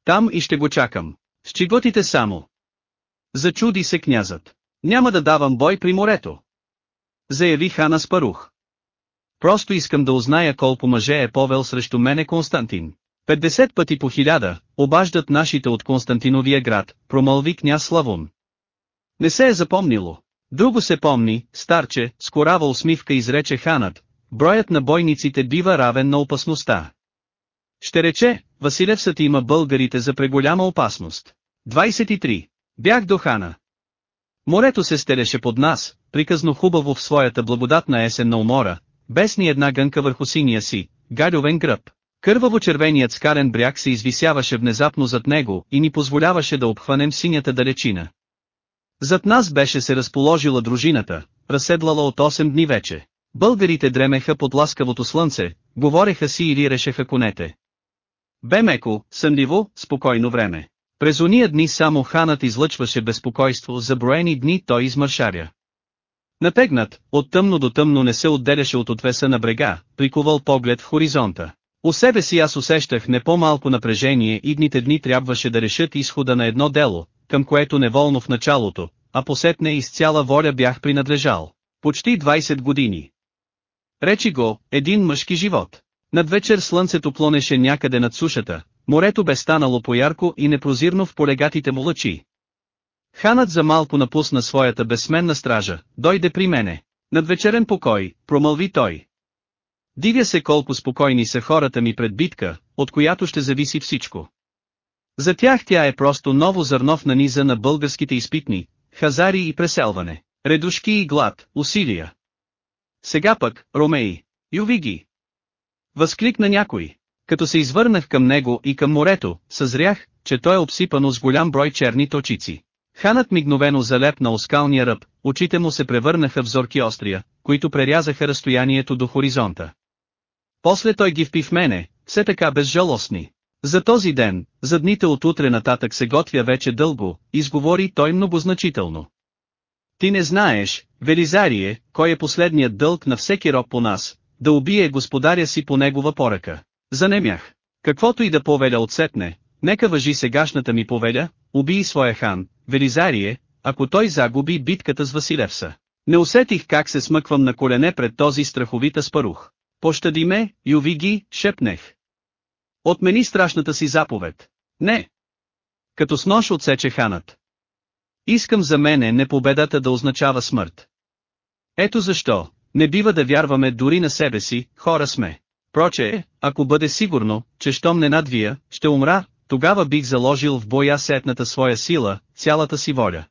Там и ще го чакам. С чиготите само. Зачуди се князът. Няма да давам бой при морето. Заяви хана Спарух. Просто искам да узная колко мъже е повел срещу мене Константин. 50 пъти по хиляда, обаждат нашите от Константиновия град, промълви княз Славун. Не се е запомнило. Друго се помни, старче, с корава усмивка изрече ханът, броят на бойниците бива равен на опасността. Ще рече, Василевсът има българите за преголяма опасност. 23. Бях до хана. Морето се стелеше под нас, приказно хубаво в своята благодатна есенна умора, без ни една гънка върху синия си, гадовен гръб. Кърваво-червеният скален бряг се извисяваше внезапно зад него и ни позволяваше да обхванем синята далечина. Зад нас беше се разположила дружината, разседлала от 8 дни вече. Българите дремеха под ласкавото слънце, говореха си или решеха конете. Бе меко, сънливо, спокойно време. През уния дни само ханът излъчваше безпокойство, за броени дни той измършаря. Натегнат, от тъмно до тъмно не се отделяше от отвеса на брега, приковал поглед в хоризонта. У себе си аз усещах не по-малко напрежение и дните дни трябваше да решат изхода на едно дело, към което неволно в началото, а посетне из цяла воля бях принадлежал. Почти 20 години. Речи го, един мъжки живот. Над вечер слънцето плонеше някъде над сушата, морето бе станало поярко и непрозирно в полегатите му лъчи. Ханът за малко напусна своята безсменна стража, дойде при мене. Над вечерен покой, промълви той. Дивя се колко спокойни са хората ми пред битка, от която ще зависи всичко. За тях тя е просто ново зърно в наниза на българските изпитни, хазари и преселване, редушки и глад, усилия. Сега пък, Ромеи, юви ги. Възкликна някой. Като се извърнах към него и към морето, съзрях, че той е обсипано с голям брой черни точици. Ханът мигновено залепна оскалния ръб, очите му се превърнаха в зорки острия, които прерязаха разстоянието до хоризонта. После той ги впи в мене, все така безжалостни. За този ден, за дните от утре нататък се готвя вече дълго, изговори той многозначително. Ти не знаеш, Велизарие, кой е последният дълг на всеки роб по нас, да убие господаря си по негова поръка. Занемях. Каквото и да повеля отсетне, нека въжи сегашната ми повеля, убий своя хан, Велизарие, ако той загуби битката с Василевса. Не усетих как се смъквам на колене пред този страховита спарух. Пощади ме, юви ги, шепнех. Отмени страшната си заповед. Не. Като с нож отсече ханът. Искам за мене не победата да означава смърт. Ето защо, не бива да вярваме дори на себе си, хора сме. Проче, ако бъде сигурно, че щом не надвия, ще умра, тогава бих заложил в боя сетната своя сила, цялата си воля.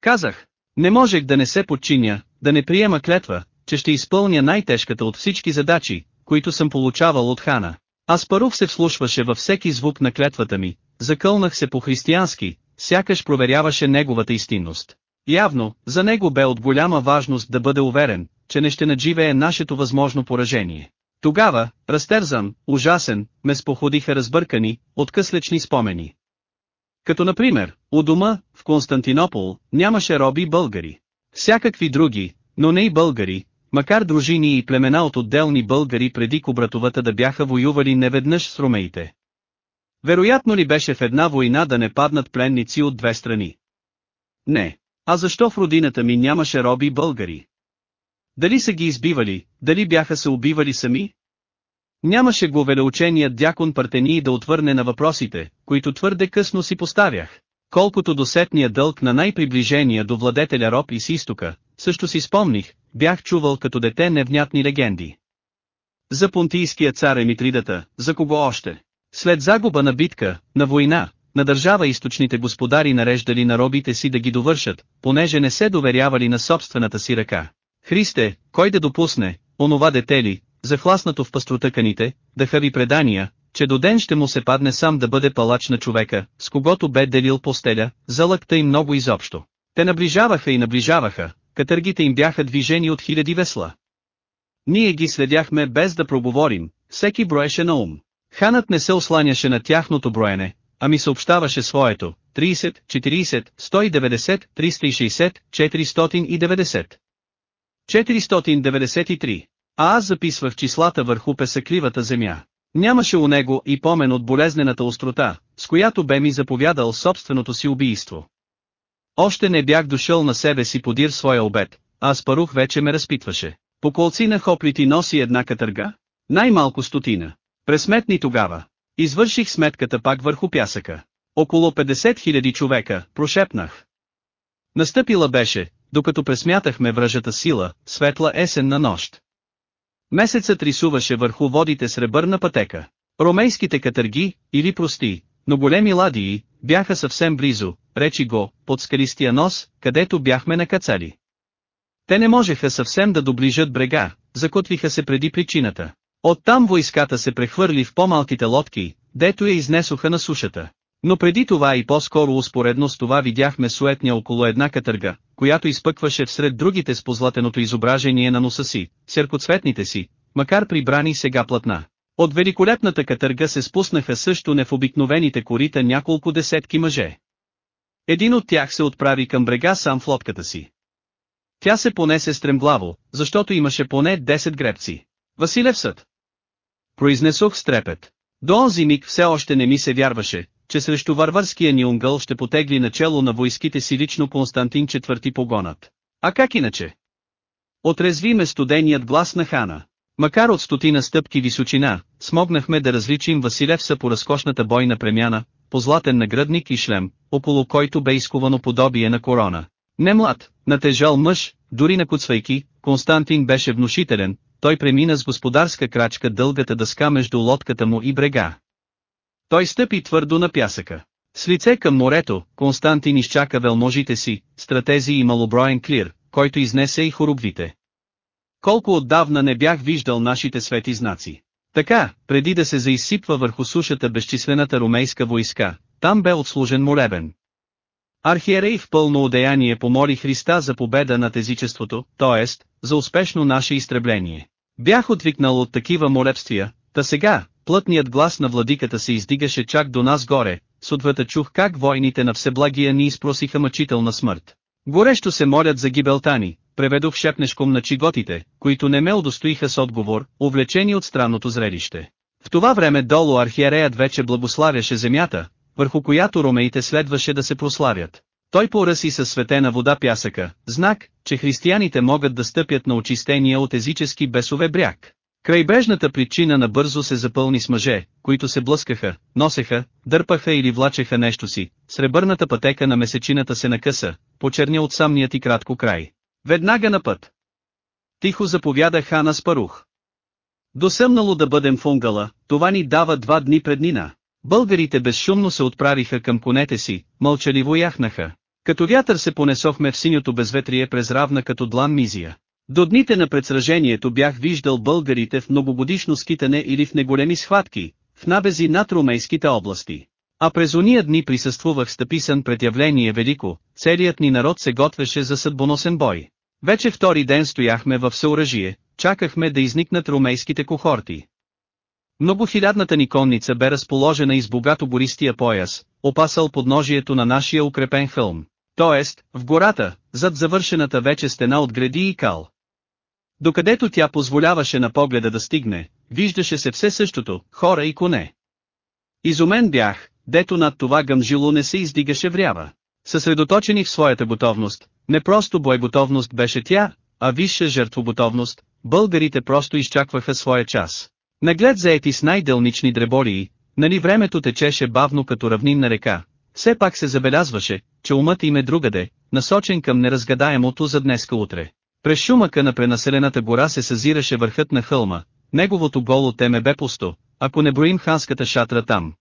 Казах, не можех да не се подчиня, да не приема клетва, че ще изпълня най-тежката от всички задачи, които съм получавал от хана. Аспарух се вслушваше във всеки звук на клетвата ми, закълнах се по-християнски, сякаш проверяваше неговата истинност. Явно, за него бе от голяма важност да бъде уверен, че не ще надживее нашето възможно поражение. Тогава, разтерзан, ужасен, ме споходиха разбъркани, откъслечни спомени. Като например, у дома, в Константинопол, нямаше роби българи. Всякакви други, но не и българи, макар дружини и племена от отделни българи преди кобратовата да бяха воювали неведнъж с ромеите. Вероятно ли беше в една война да не паднат пленници от две страни? Не. А защо в родината ми нямаше роби българи? Дали са ги избивали, дали бяха се убивали сами? Нямаше го велеученият дякон Партении да отвърне на въпросите, които твърде късно си поставях. Колкото до сетния дълг на най-приближения до владетеля роб и с изтока, също си спомних, бях чувал като дете невнятни легенди. За понтийския цар Емитридата, за кого още? След загуба на битка, на война, на държава източните господари нареждали на робите си да ги довършат, понеже не се доверявали на собствената си ръка. Христе, кой да допусне, онова дете ли, захласнато в пастротъканите, да хави предания, че до ден ще му се падне сам да бъде палач на човека, с когото бе делил постеля, залъкта и много изобщо. Те наближаваха и наближаваха, катъргите им бяха движени от хиляди весла. Ние ги следяхме без да проговорим, всеки броеше на ум. Ханът не се осланяше на тяхното броене, а ми съобщаваше своето, 30, 40, 190, 360, 490. 493. А аз записвах числата върху песъкливата земя. Нямаше у него и помен от болезнената острота, с която бе ми заповядал собственото си убийство. Още не бях дошъл на себе си подир своя обед, а Спарух вече ме разпитваше. По колци на хоплити носи една катърга? Най-малко стотина. Пресметни тогава. Извърших сметката пак върху пясъка. Около 50 000 човека, прошепнах. Настъпила беше, докато пресмятахме връжата сила, светла есенна нощ. Месецът рисуваше върху водите сребърна пътека. Ромейските катърги, или прости, но големи ладии, бяха съвсем близо, речи го, под скалистия нос, където бяхме накацали. Те не можеха съвсем да доближат брега, закотвиха се преди причината. Оттам войската се прехвърли в по-малките лодки, дето я изнесоха на сушата. Но преди това и по-скоро успоредно с това видяхме суетня около една катърга, която изпъкваше всред другите с позлатеното изображение на носа си, серкоцветните си, макар прибрани сега платна. От великолепната катърга се спуснаха също не в обикновените корита няколко десетки мъже. Един от тях се отправи към брега сам в лодката си. Тя се понесе стремглаво, защото имаше поне 10 гребци. Василев съд. Произнесох с трепет. До онзи миг все още не ми се вярваше, че срещу варварския ни унгъл ще потегли начало на войските си лично Константин IV погонът. А как иначе? Отрезви ме студеният глас на хана. Макар от стотина стъпки височина, смогнахме да различим Василевса по разкошната бойна премяна, по златен нагръдник и шлем, около който бе изковано подобие на корона. Не млад, натежал мъж, дори накуцвайки, Константин беше внушителен, той премина с господарска крачка дългата дъска между лодката му и брега. Той стъпи твърдо на пясъка. С лице към морето, Константин изчака велможите си, стратези и малоброен клир, който изнесе и хорубвите. Колко отдавна не бях виждал нашите свети знаци. Така, преди да се заизсипва върху сушата безчислената ромейска войска, там бе отслужен молебен. Архиерей в пълно одеяние помоли Христа за победа над езичеството, т.е. за успешно наше изтребление. Бях отвикнал от такива молебствия, та сега, плътният глас на владиката се издигаше чак до нас горе, с отвъта чух как войните на Всеблагия ни изпросиха мъчителна смърт. Горещо се молят за гибелта ни, преведох шепнешком на чиготите, които не ме удостоиха с отговор, увлечени от странното зрелище. В това време долу архиереят вече благославяше земята, върху която ромеите следваше да се прославят. Той поръси със светена вода пясъка, знак, че християните могат да стъпят на очистения от езически бесове бряг. Крайбрежната причина набързо се запълни с мъже, които се блъскаха, носеха, дърпаха или влачеха нещо си, сребърната пътека на месечината се накъса, почерня от самният и кратко край. Веднага на път. Тихо заповяда Хана Спарух. Досъмнало да бъдем в Унгала, това ни дава два дни преднина. Българите безшумно се отправиха към конете си, мълчаливо яхнаха. Като вятър се понесохме в синьото безветрие през равна като длан мизия. До дните на предсражението бях виждал българите в многогодишно скитане или в неголеми схватки, в набези над румейските области. А през уния дни присъствувах стъписан пред явление велико, целият ни народ се готвеше за съдбоносен бой. Вече втори ден стояхме в съоръжие, чакахме да изникнат румейските кохорти. Многохилядната ни конница бе разположена из богато гористия пояс, опасал подножието на нашия укрепен хълм. Тоест, в гората, зад завършената вече стена от гради и кал. Докъдето тя позволяваше на погледа да стигне, виждаше се все същото, хора и коне. Изумен бях, дето над това гъмжило не се издигаше врява. Съсредоточени в своята готовност, не просто боеготовност беше тя, а висша жертвоботовност, българите просто изчакваха своя час. Наглед заети с най-дълнични дреболии, нали времето течеше бавно като равнинна река, все пак се забелязваше, че умът им е другаде, насочен към неразгадаемото за днеска утре. През шумъка на пренаселената гора се съзираше върхът на хълма, неговото голо теме бе пусто, ако не броим ханската шатра там.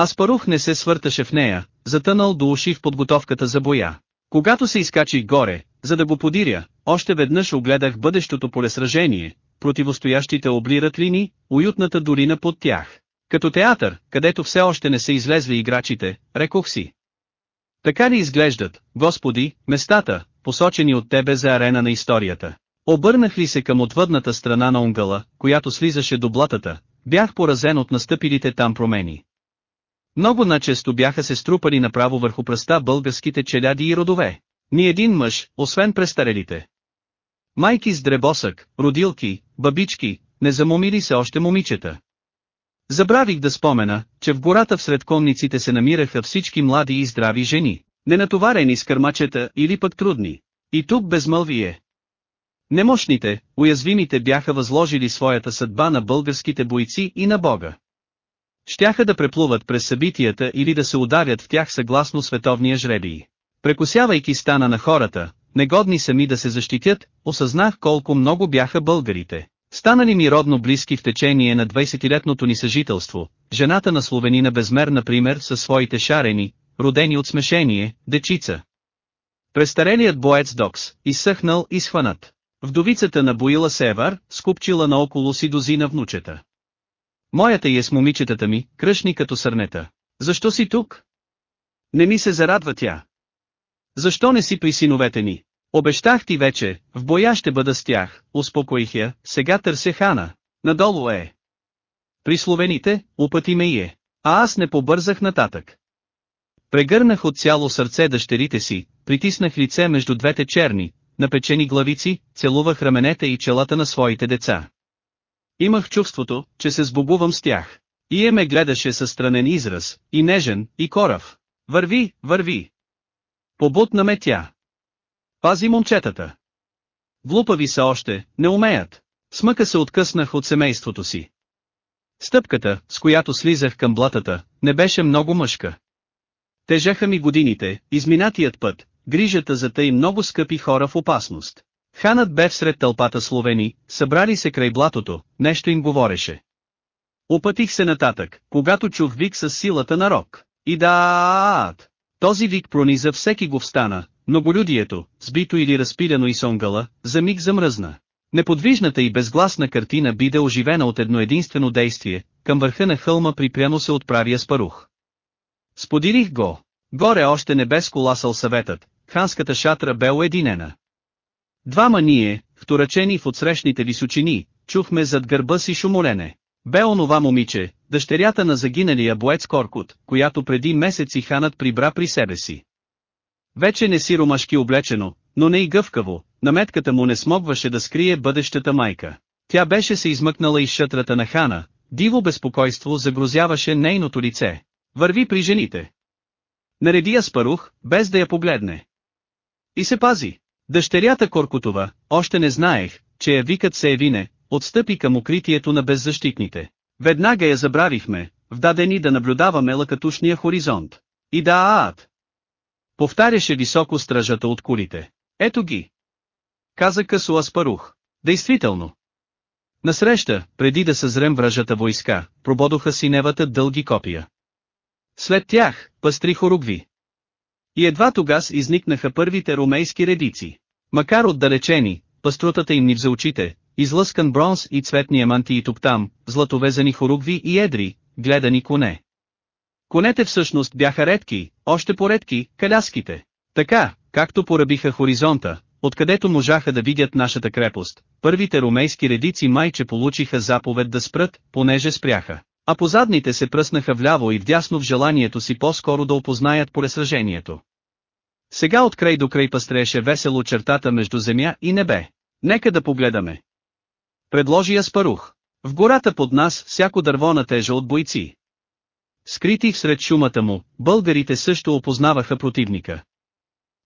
Аспарух не се свърташе в нея, затънал до уши в подготовката за боя. Когато се изкачих горе, за да го подиря, още веднъж огледах бъдещото полесражение, противостоящите облират лини, уютната долина под тях. Като театър, където все още не са излезли играчите, рекох си. Така ли изглеждат, Господи, местата, посочени от Тебе за арена на историята? Обърнах ли се към отвъдната страна на унгъла, която слизаше до блатата, бях поразен от настъпилите там промени. Много начесто бяха се струпали направо върху пръста българските челяди и родове. Ни един мъж, освен престарелите. Майки с дребосък, родилки, бабички, не замомили се още момичета. Забравих да спомена, че в гората всред конниците се намираха всички млади и здрави жени, ненатоварени с кърмачета или пък трудни. И тук безмълвие. Немощните, уязвимите бяха възложили своята съдба на българските бойци и на Бога. Щяха да преплуват през събитията или да се ударят в тях съгласно световния жребий. Прекосявайки стана на хората, негодни сами да се защитят, осъзнах колко много бяха българите. Станали ми родно близки в течение на 20-летното ни съжителство, жената на словенина безмер например със своите шарени, родени от смешение, дечица. Престарелият боец Докс, изсъхнал и схванат. Вдовицата на Боила Севар, скупчила наоколо си дозина внучета. Моята е с момичетата ми, кръшни като сърнета. Защо си тук? Не ми се зарадва тя. Защо не си при синовете ни? Обещах ти вече, в боя ще бъда с тях, успокоих я, сега търся хана. Надолу е. При словените, упъти ме и е. А аз не побързах нататък. Прегърнах от цяло сърце дъщерите си, притиснах лице между двете черни, напечени главици, целувах раменете и челата на своите деца. Имах чувството, че се сбогувам с тях. И е ме гледаше със странен израз, и нежен, и корав. Върви, върви. Побутна ме тя. Пази момчетата. Глупави са още, не умеят. Смъка се откъснах от семейството си. Стъпката, с която слизах към блатата, не беше много мъжка. Тежаха ми годините, изминатият път, грижата за тъй много скъпи хора в опасност. Ханът бе всред тълпата словени, събрали се край блатото, нещо им говореше. Опътих се нататък, когато чух вик с силата на рок. И да Този вик прониза всеки го встана, Многолюдието, сбито или разпиляно и сонгала, за миг замръзна. Неподвижната и безгласна картина биде оживена от едно единствено действие, към върха на хълма припряно се отправя с парух. Сподирих го. Горе още не бе сколасал съветът, ханската шатра бе уединена. Двама ние, вторачени в отсрещните височини, чухме зад гърба си шумолене. Бе онова момиче, дъщерята на загиналия боец Коркут, която преди месеци ханът прибра при себе си. Вече не си ромашки облечено, но не и гъвкаво, наметката му не смогваше да скрие бъдещата майка. Тя беше се измъкнала из шатрата на хана, диво безпокойство загрозяваше нейното лице. Върви при жените. Нареди я спарух, без да я погледне. И се пази. Дъщерята Коркутова, още не знаех, че я викат се Евине, отстъпи към укритието на беззащитните. Веднага я забравихме, вдадени да наблюдаваме лъкатушния хоризонт. И да аат. Повтаряше високо стражата от кулите. Ето ги. Каза късо Аспарух. Действително. Насреща, преди да съзрем вражата войска, прободоха синевата дълги копия. След тях, пъстри хоругви. И едва тогас изникнаха първите ромейски редици. Макар отдалечени, пъстротата им ни взе очите, излъскан бронз и цветния мантии тук там, златовезани хоругви и едри, гледани коне. Конете всъщност бяха редки, още поредки, каляските. Така, както поръбиха хоризонта, откъдето можаха да видят нашата крепост, първите ромейски редици майче получиха заповед да спрат, понеже спряха. А позадните се пръснаха вляво и вдясно в желанието си по-скоро да опознаят полесражението. Сега от край до край пастрееше весело чертата между земя и небе. Нека да погледаме. Предложи Аспарух. В гората под нас всяко дърво натежа от бойци. Скрити всред шумата му, българите също опознаваха противника.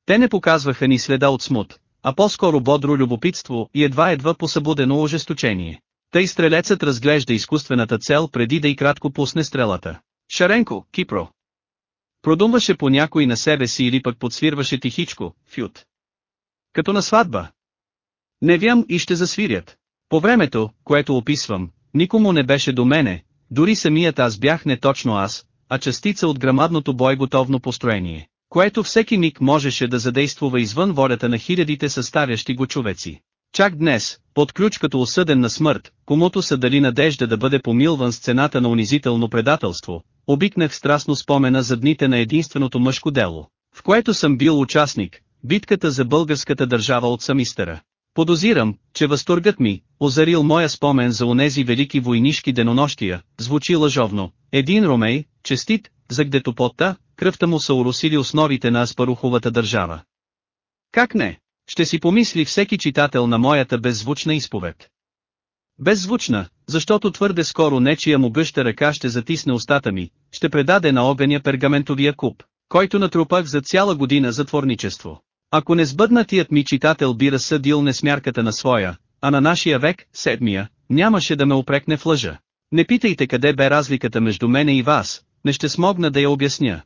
Те не показваха ни следа от смут, а по-скоро бодро любопитство и едва-едва посъбудено ожесточение. Тъй стрелецът разглежда изкуствената цел преди да и кратко пусне стрелата. Шаренко, Кипро. Продумваше по някой на себе си или пък подсвирваше тихичко, фют. Като на сватба. Не вям и ще засвирят. По времето, което описвам, никому не беше до мене, дори самият аз бях не точно аз, а частица от грамадното бойготовно построение, което всеки миг можеше да задействува извън волята на хилядите съставящи го човеци. Чак днес, под ключ като осъден на смърт, комуто са дали надежда да бъде помилван с цената на унизително предателство, обикнах страстно спомена за дните на единственото мъжко дело, в което съм бил участник, битката за българската държава от самистера. Подозирам, че възторгът ми, озарил моя спомен за онези велики войнишки денонощия, звучи лъжовно. Един ромей, честит, загдето потта, кръвта му са уросили основите на Аспаруховата държава. Как не? Ще си помисли всеки читател на моята беззвучна изповед. Беззвучна, защото твърде скоро нечия му гъща ръка ще затисне устата ми, ще предаде на огъня пергаментовия куп, който натрупах за цяла година затворничество. Ако не сбъднатият ми читател би разсъдил несмярката на своя, а на нашия век, седмия, нямаше да ме опрекне в лъжа. Не питайте къде бе разликата между мене и вас, не ще смогна да я обясня.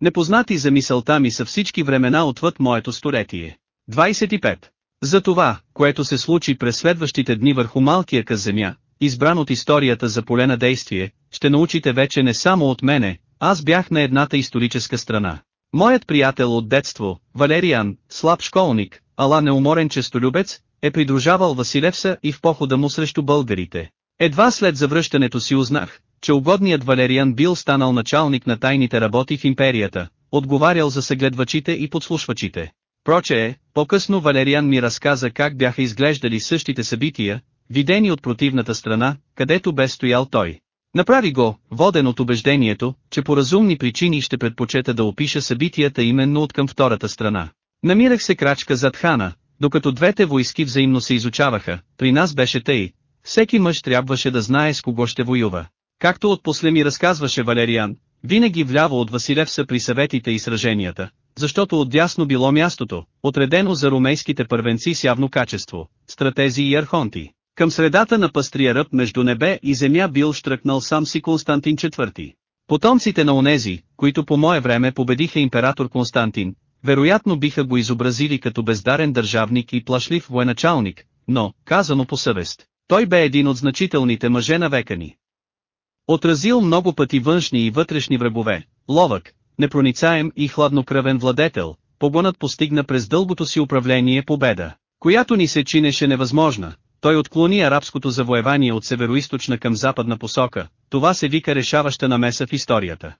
Непознати за мисълта ми са всички времена отвъд моето столетие. 25. За това, което се случи през следващите дни върху малкия къс земя, избран от историята за поле на действие, ще научите вече не само от мене, аз бях на едната историческа страна. Моят приятел от детство, Валериан, слаб школник, ала неуморен честолюбец, е придружавал Василевса и в похода му срещу българите. Едва след завръщането си узнах, че угодният Валериан бил станал началник на тайните работи в империята, отговарял за съгледвачите и подслушвачите. Проче е, по-късно Валериан ми разказа как бяха изглеждали същите събития, видени от противната страна, където бе стоял той. Направи го, воден от убеждението, че по разумни причини ще предпочета да опиша събитията именно от към втората страна. Намирах се крачка зад хана, докато двете войски взаимно се изучаваха, при нас беше тъй, всеки мъж трябваше да знае с кого ще воюва. Както отпосле ми разказваше Валериан, винаги вляво от Василев са при съветите и сраженията, защото отдясно било мястото, отредено за румейските първенци с явно качество, стратези и архонти. Към средата на пастрия ръб между небе и земя бил штръкнал сам си Константин IV. Потомците на онези, които по мое време победиха император Константин, вероятно биха го изобразили като бездарен държавник и плашлив военачалник, но, казано по съвест, той бе един от значителните мъже на века ни. Отразил много пъти външни и вътрешни врагове, ловък, непроницаем и хладнокръвен владетел, погонът постигна през дългото си управление победа, която ни се чинеше невъзможна. Той отклони арабското завоевание от североисточна към западна посока, това се вика решаваща намеса в историята.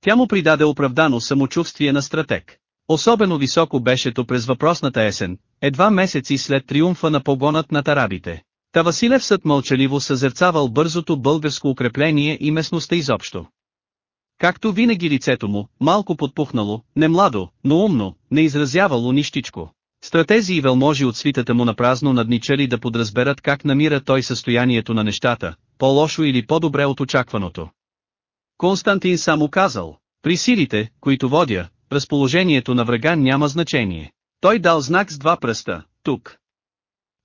Тя му придаде оправдано самочувствие на стратег. Особено високо беше то през въпросната есен, едва месеци след триумфа на погонът над арабите. Та Василев съд мълчаливо съзерцавал бързото българско укрепление и местността изобщо. Както винаги лицето му, малко подпухнало, не младо, но умно, не изразявало нищичко. Стратези и велможи от свитата му напразно надничали да подразберат как намира той състоянието на нещата, по-лошо или по-добре от очакваното. Константин само казал, при силите, които водя, разположението на врага няма значение. Той дал знак с два пръста, тук.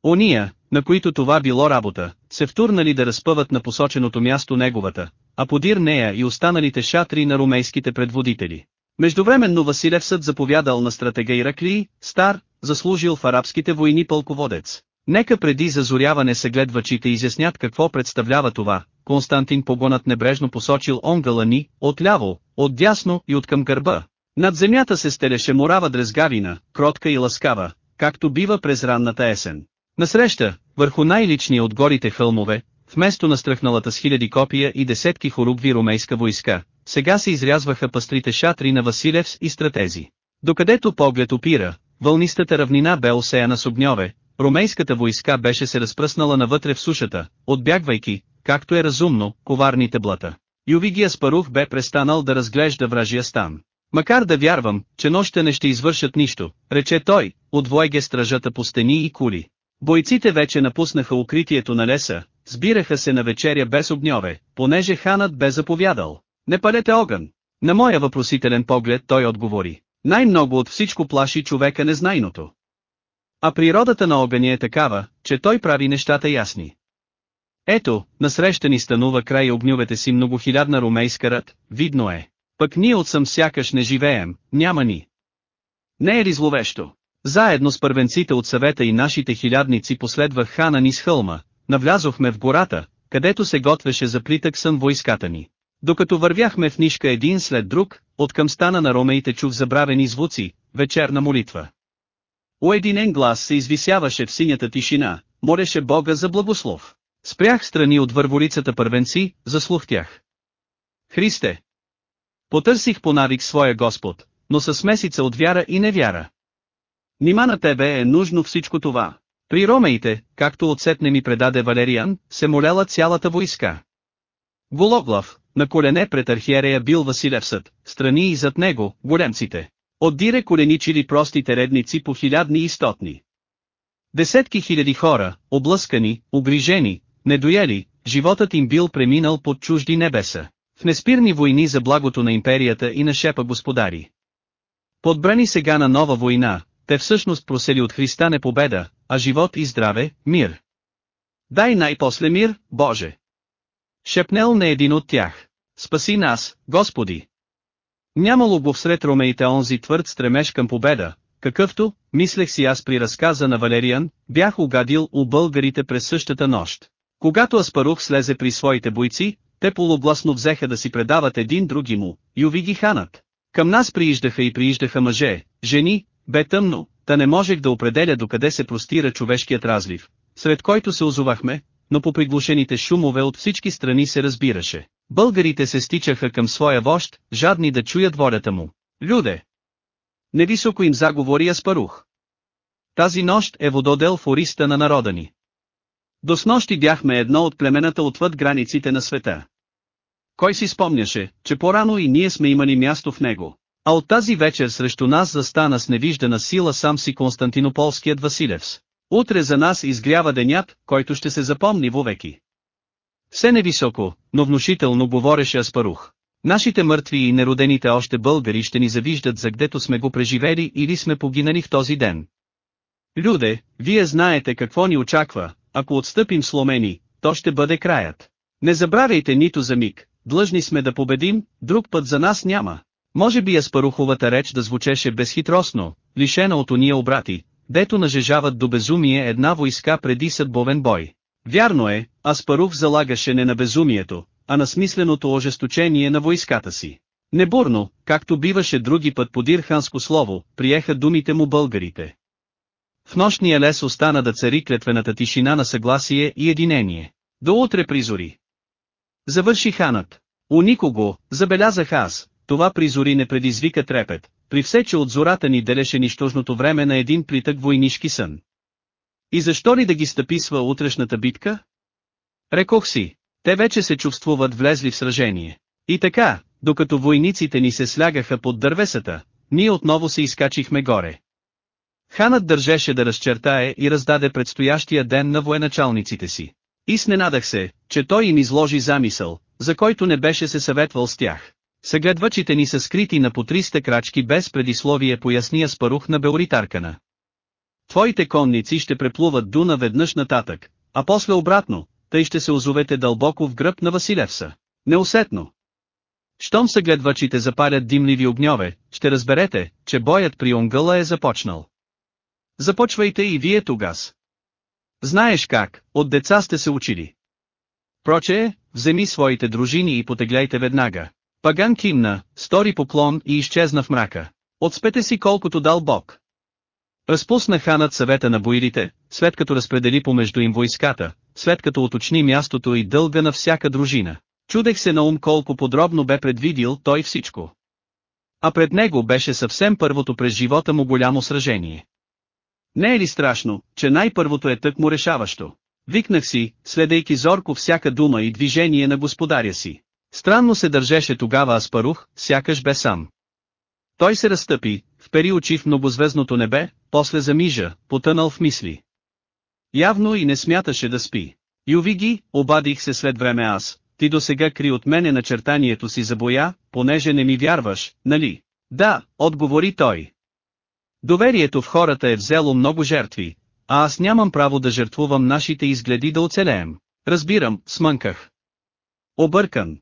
Ония, на които това било работа, се втурнали да разпъват на посоченото място неговата, а подир нея и останалите шатри на румейските предводители. Междувременно Василев съд заповядал на стратега Ираклии, стар, заслужил в арабските войни пълководец. Нека преди зазоряване съгледвачите изяснят какво представлява това, Константин погонът небрежно посочил онгъла ни, отляво, отдясно и от към гърба. Над земята се стелеше морава дрезгавина, кротка и ласкава, както бива през ранната есен. Насреща, върху най-личния от горите хълмове, вместо на стръхналата с хиляди копия и десетки хорубви ромейска войска, сега се изрязваха пастрите шатри на Василевс и стратези. Докъдето поглед опира, вълнистата равнина бе осеяна с огньове, ромейската войска беше се разпръснала навътре в сушата, отбягвайки, както е разумно, коварните блата. Ювиги Аспарух бе престанал да разглежда вражия стан. Макар да вярвам, че нощта не ще извършат нищо, рече той, отвойге стражата по стени и кули. Бойците вече напуснаха укритието на леса, сбираха се на вечеря без огньове, понеже ханът бе заповядал. Не палете огън. На моя въпросителен поглед той отговори. Най-много от всичко плаши човека незнайното. А природата на огъня е такава, че той прави нещата ясни. Ето, насреща ни станува край огнювете си многохилядна румейска рът, видно е. Пък ние отсъм сякаш не живеем, няма ни. Не е ли зловещо? Заедно с първенците от съвета и нашите хилядници последвах хана ни с хълма, навлязохме в гората, където се готвеше за плитък сън войската ни. Докато вървяхме в нишка един след друг, от към стана на ромеите чух забравени звуци, вечерна молитва. Уединен глас се извисяваше в синята тишина, молеше Бога за благослов. Спрях страни от върволицата първенци, заслухтях. Христе! Потърсих по навик своя Господ, но с месица от вяра и невяра. Нима на тебе е нужно всичко това. При ромеите, както отсетне ми предаде Валериан, се моляла цялата войска. Вологлав, на колене пред архиерея бил Василевсът, страни и зад него, големците. Отдире коленичили простите редници по хилядни и стотни. Десетки хиляди хора, облъскани, огрижени, недоели, животът им бил преминал под чужди небеса. В неспирни войни за благото на империята и на шепа господари. Подбрани сега на нова война, те всъщност просели от Христа не победа, а живот и здраве, мир. Дай най-после мир, Боже! Шепнел не един от тях. Спаси нас, Господи! Нямало го всред ромеите онзи твърд стремеж към победа, какъвто, мислех си аз при разказа на Валериан, бях угадил у българите през същата нощ. Когато Аспарух слезе при своите бойци, те полугласно взеха да си предават един други му, и увиги ханът. Към нас прииждаха и прииждаха мъже, жени, бе тъмно, та не можех да определя докъде се простира човешкият разлив, сред който се озовахме, но по приглушените шумове от всички страни се разбираше. Българите се стичаха към своя вожд, жадни да чуят волята му. Люде! Невисоко им заговори Аспарух. Тази нощ е вододел в ориста на народа ни. До снощи бяхме едно от племената отвъд границите на света. Кой си спомняше, че по-рано и ние сме имали място в него. А от тази вечер срещу нас застана с невиждана сила сам си Константинополският Василевс. Утре за нас изгрява денят, който ще се запомни вовеки. Все невисоко, но внушително говореше Аспарух. Нашите мъртви и неродените още българи ще ни завиждат за гдето сме го преживели или сме погинали в този ден. Люде, вие знаете какво ни очаква, ако отстъпим сломени, то ще бъде краят. Не забравяйте нито за миг, длъжни сме да победим, друг път за нас няма. Може би Аспаруховата реч да звучеше безхитростно, лишена от уния обрати, дето нажежават до безумие една войска преди съдбовен бой. Вярно е, Аспарух залагаше не на безумието, а на смисленото ожесточение на войската си. Небурно, както биваше други път подир ханско слово, приеха думите му българите. В нощния лес остана да цари клетвената тишина на съгласие и единение. До утре призори. Завърши ханът. У никого, забелязах аз, това призори не предизвика трепет, при все че от зората ни делеше нищожното време на един плитък войнишки сън. И защо ли да ги стъписва утрешната битка? Рекох си, те вече се чувствуват влезли в сражение. И така, докато войниците ни се слягаха под дървесата, ние отново се изкачихме горе. Ханът държеше да разчертае и раздаде предстоящия ден на военачалниците си. И сненадах се, че той им изложи замисъл, за който не беше се съветвал с тях. Съгледвачите ни са скрити на по 300 крачки без предисловие поясния спарух на Беоритаркана. Твоите конници ще преплуват Дуна веднъж нататък, а после обратно, тъй ще се озовете дълбоко в гръб на Василевса. Неусетно. Щом съгледвачите запалят димливи огньове, ще разберете, че боят при Онгъла е започнал. Започвайте и вие тогас. Знаеш как, от деца сте се учили. Проче, вземи своите дружини и потегляйте веднага. Паган кимна, стори поклон и изчезна в мрака. Отспете си колкото дал Бог. Разпусна ханът съвета на боирите, след като разпредели помежду им войската, след като уточни мястото и дълга на всяка дружина. Чудех се на ум колко подробно бе предвидил той всичко. А пред него беше съвсем първото през живота му голямо сражение. Не е ли страшно, че най-първото е тък му решаващо? Викнах си, следейки зорко всяка дума и движение на господаря си. Странно се държеше тогава Аспарух, сякаш бе сам. Той се разтъпи, впери очи в многозвездното небе, после замижа, потънал в мисли. Явно и не смяташе да спи. Юви ги, обадих се след време аз, ти до сега кри от мене начертанието си за боя, понеже не ми вярваш, нали? Да, отговори той. Доверието в хората е взело много жертви, а аз нямам право да жертвувам нашите изгледи да оцелеем. Разбирам, смънках. Объркан.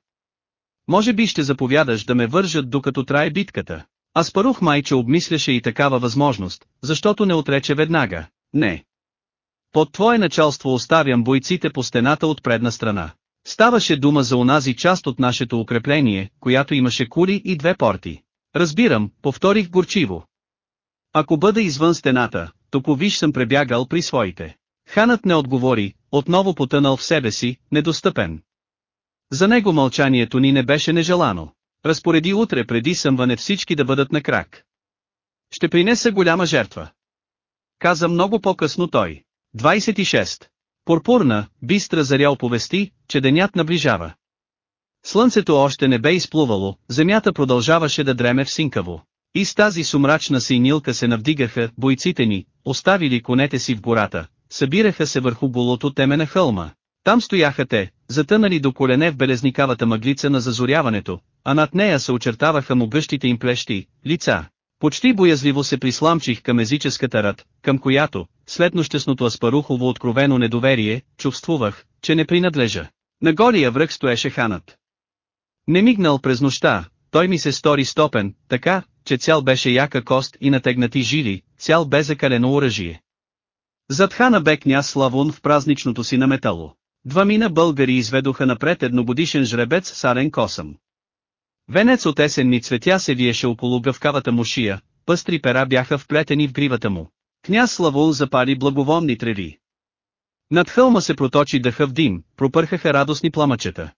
Може би ще заповядаш да ме вържат докато трае битката. Аспарух майче обмисляше и такава възможност, защото не отрече веднага. Не. Под твое началство оставям бойците по стената от предна страна. Ставаше дума за онази част от нашето укрепление, която имаше кули и две порти. Разбирам, повторих горчиво. Ако бъда извън стената, то виж съм пребягал при своите. Ханът не отговори, отново потънал в себе си, недостъпен. За него мълчанието ни не беше нежелано. Разпореди утре преди съмване всички да бъдат на крак. Ще принеса голяма жертва. Каза много по-късно той. 26. Пурпурна, бистра заря оповести, че денят наближава. Слънцето още не бе изплувало, земята продължаваше да дреме в синкаво. И с тази сумрачна синилка се навдигаха бойците ни, оставили конете си в гората, събираха се върху болото теме на хълма. Там стояха те, затънали до колене в белезникавата мъглица на зазоряването, а над нея се очертаваха могъщите им плещи, лица. Почти боязливо се присламчих към езическата рад, към която, след нощесното аспарухово откровено недоверие, чувствувах, че не принадлежа. На голия връх стоеше ханът. Не мигнал през нощта, той ми се стори стопен, така, че цял беше яка кост и натегнати жили, цял бе закалено оръжие. Зад хана бе княз Славун в празничното си наметало. Двамина българи изведоха напред едногодишен жребец с арен косъм. Венец от есенни цветя се виеше около гъвкавата му шия, пъстри пера бяха вплетени в гривата му. Княз Славул запали благоволни треви. Над хълма се проточи дъха в дим, пропърхаха радостни пламъчета.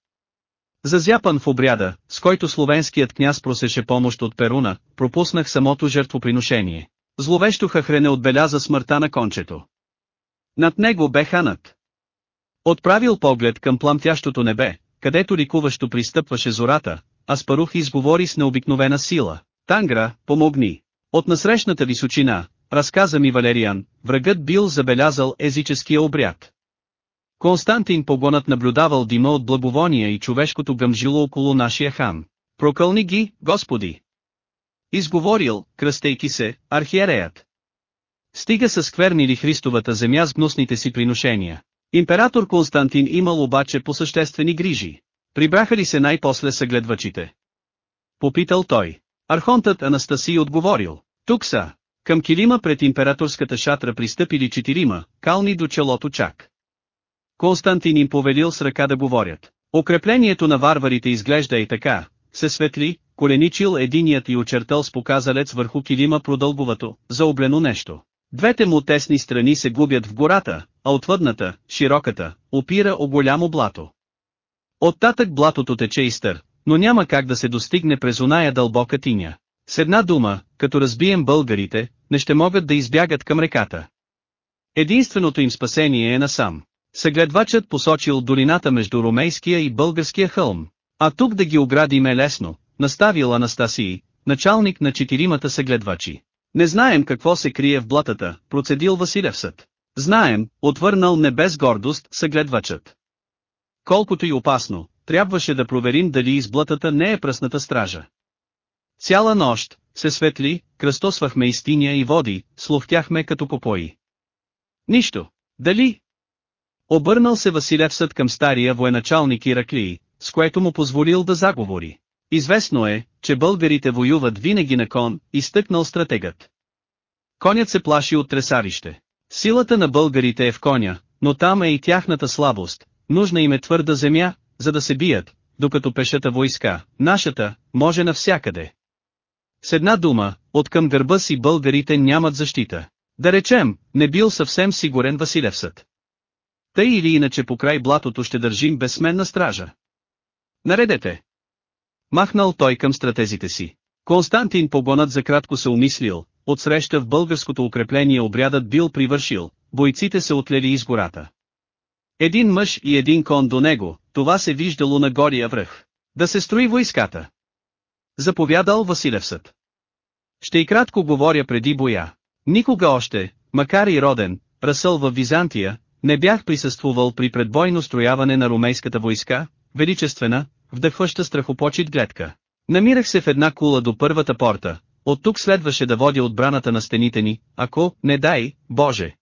Зазяпан в обряда, с който словенският княз просеше помощ от Перуна, пропуснах самото жертвоприношение. Зловещо хахрене отбеляза смъртта на кончето. Над него бе ханът. Отправил поглед към пламтящото небе, където ликуващо пристъпваше зората, а Спарух изговори с необикновена сила. Тангра, помогни. От насрещната височина, разказа ми Валериан, врагът бил забелязал езическия обряд. Константин погонът наблюдавал дима от благовония и човешкото гъмжило около нашия хан. Прокълни ги, господи! Изговорил, кръстейки се, архиереят. Стига са сквернили Христовата земя с гнусните си приношения. Император Константин имал обаче по съществени грижи. Прибраха ли се най-после съгледвачите? Попитал той. Архонтът Анастасий отговорил. Тук са. Към килима пред императорската шатра пристъпили четирима, кални до челото чак. Константин им повелил с ръка да говорят. Укреплението на варварите изглежда и така, се светли, коленичил единият и очертал с показалец върху килима продълговато, заоблено нещо. Двете му тесни страни се губят в гората, а отвъдната, широката, опира о голямо блато. Оттатък блатото тече изтър, но няма как да се достигне през оная дълбока тиня. С една дума, като разбием българите, не ще могат да избягат към реката. Единственото им спасение е насам. Съгледвачът посочил долината между Ромейския и Българския хълм. А тук да ги оградим е лесно, наставил Анастасии, началник на четиримата съгледвачи. Не знаем какво се крие в блатата, процедил Василевсът. Знаем, отвърнал не без гордост съгледвачът. Колкото и опасно, трябваше да проверим дали изблатата не е пръсната стража. Цяла нощ, се светли, кръстосвахме истиня и води, слухтяхме като попои. Нищо. Дали? Обърнал се Василевсът към стария военачалник Ираклии, с което му позволил да заговори. Известно е, че българите воюват винаги на кон, изтъкнал стратегът. Конят се плаши от тресарище. Силата на българите е в коня, но там е и тяхната слабост, нужна им е твърда земя, за да се бият, докато пешата войска, нашата, може навсякъде. С една дума, от към гърба си българите нямат защита. Да речем, не бил съвсем сигурен Василевсът. Тъй или иначе по край блатото ще държим безсменна стража. Наредете! Махнал той към стратезите си. Константин погонът за кратко се умислил, отсреща в българското укрепление обрядът бил привършил, бойците се отлели из гората. Един мъж и един кон до него, това се виждало на гория връх. Да се строи войската. Заповядал Василевсът. Ще и кратко говоря преди боя. Никога още, макар и роден, разсъл в Византия, не бях присъствувал при предбойно строяване на румейската войска, величествена, вдъхваща страхопочит гледка. Намирах се в една кула до първата порта, от тук следваше да водя отбраната на стените ни, ако, не дай, Боже.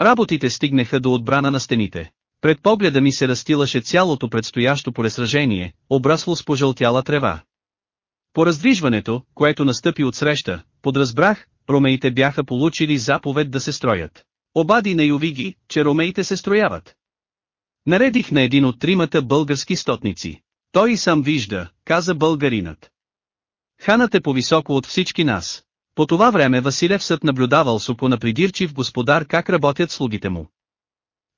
Работите стигнаха до отбрана на стените. Пред погледа ми се растилаше цялото предстоящо полесражение, обрасло с пожълтяла трева. По раздвижването, което настъпи от среща, подразбрах, ромеите бяха получили заповед да се строят. Обади на Ювиги, че ромеите се строяват. Наредих на един от тримата български стотници. Той и сам вижда, каза българинът. Ханът е по-високо от всички нас. По това време Василев съд наблюдавал супо на придирчив господар как работят слугите му.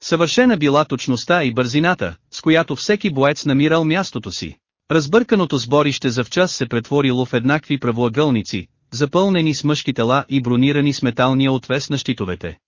Съвършена била точността и бързината, с която всеки боец намирал мястото си. Разбърканото сборище за вчас се претворило в еднакви правоъгълници, запълнени с мъжки тела и бронирани с металния отвес на щитовете.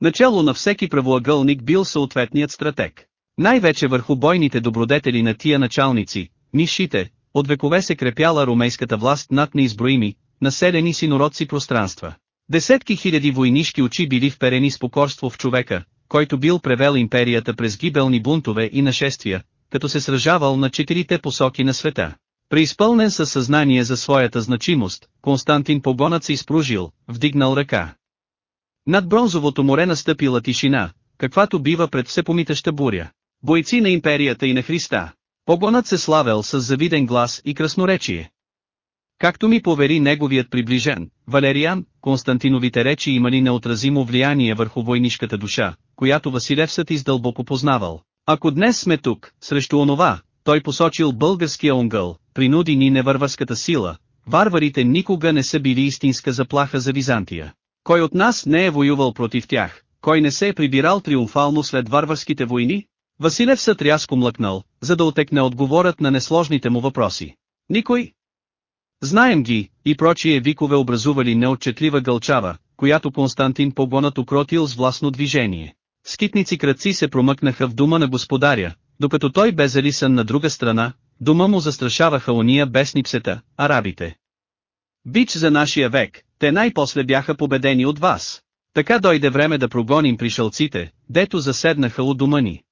Начало на всеки правоъгълник бил съответният стратег. Най-вече върху бойните добродетели на тия началници, нишите, от векове се крепяла ромейската власт над неизброими, населени синородци пространства. Десетки хиляди войнишки очи били вперени с покорство в човека, който бил превел империята през гибелни бунтове и нашествия, като се сражавал на четирите посоки на света. Преизпълнен със съзнание за своята значимост, Константин погонът се изпружил, вдигнал ръка. Над бронзовото море настъпила тишина, каквато бива пред всепомитаща буря. Бойци на империята и на Христа. Погонът се славел с завиден глас и красноречие. Както ми повери неговият приближен, Валериан, Константиновите речи имали неотразимо влияние върху войнишката душа, която Василевсът издълбоко познавал. Ако днес сме тук, срещу онова, той посочил българския онгъл, принуди ни невърварската сила, варварите никога не са били истинска заплаха за Византия. Кой от нас не е воювал против тях, кой не се е прибирал триумфално след варварските войни? Василев съд рязко млъкнал, за да отекне отговорът на несложните му въпроси. Никой? Знаем ги, и прочие викове образували неотчетлива гълчава, която Константин погонът укротил с властно движение. Скитници кръци се промъкнаха в дума на господаря, докато той бе залисан на друга страна, дома му застрашаваха ония бесни псета, арабите. Бич за нашия век, те най-после бяха победени от вас. Така дойде време да прогоним пришълците, дето заседнаха у дома ни.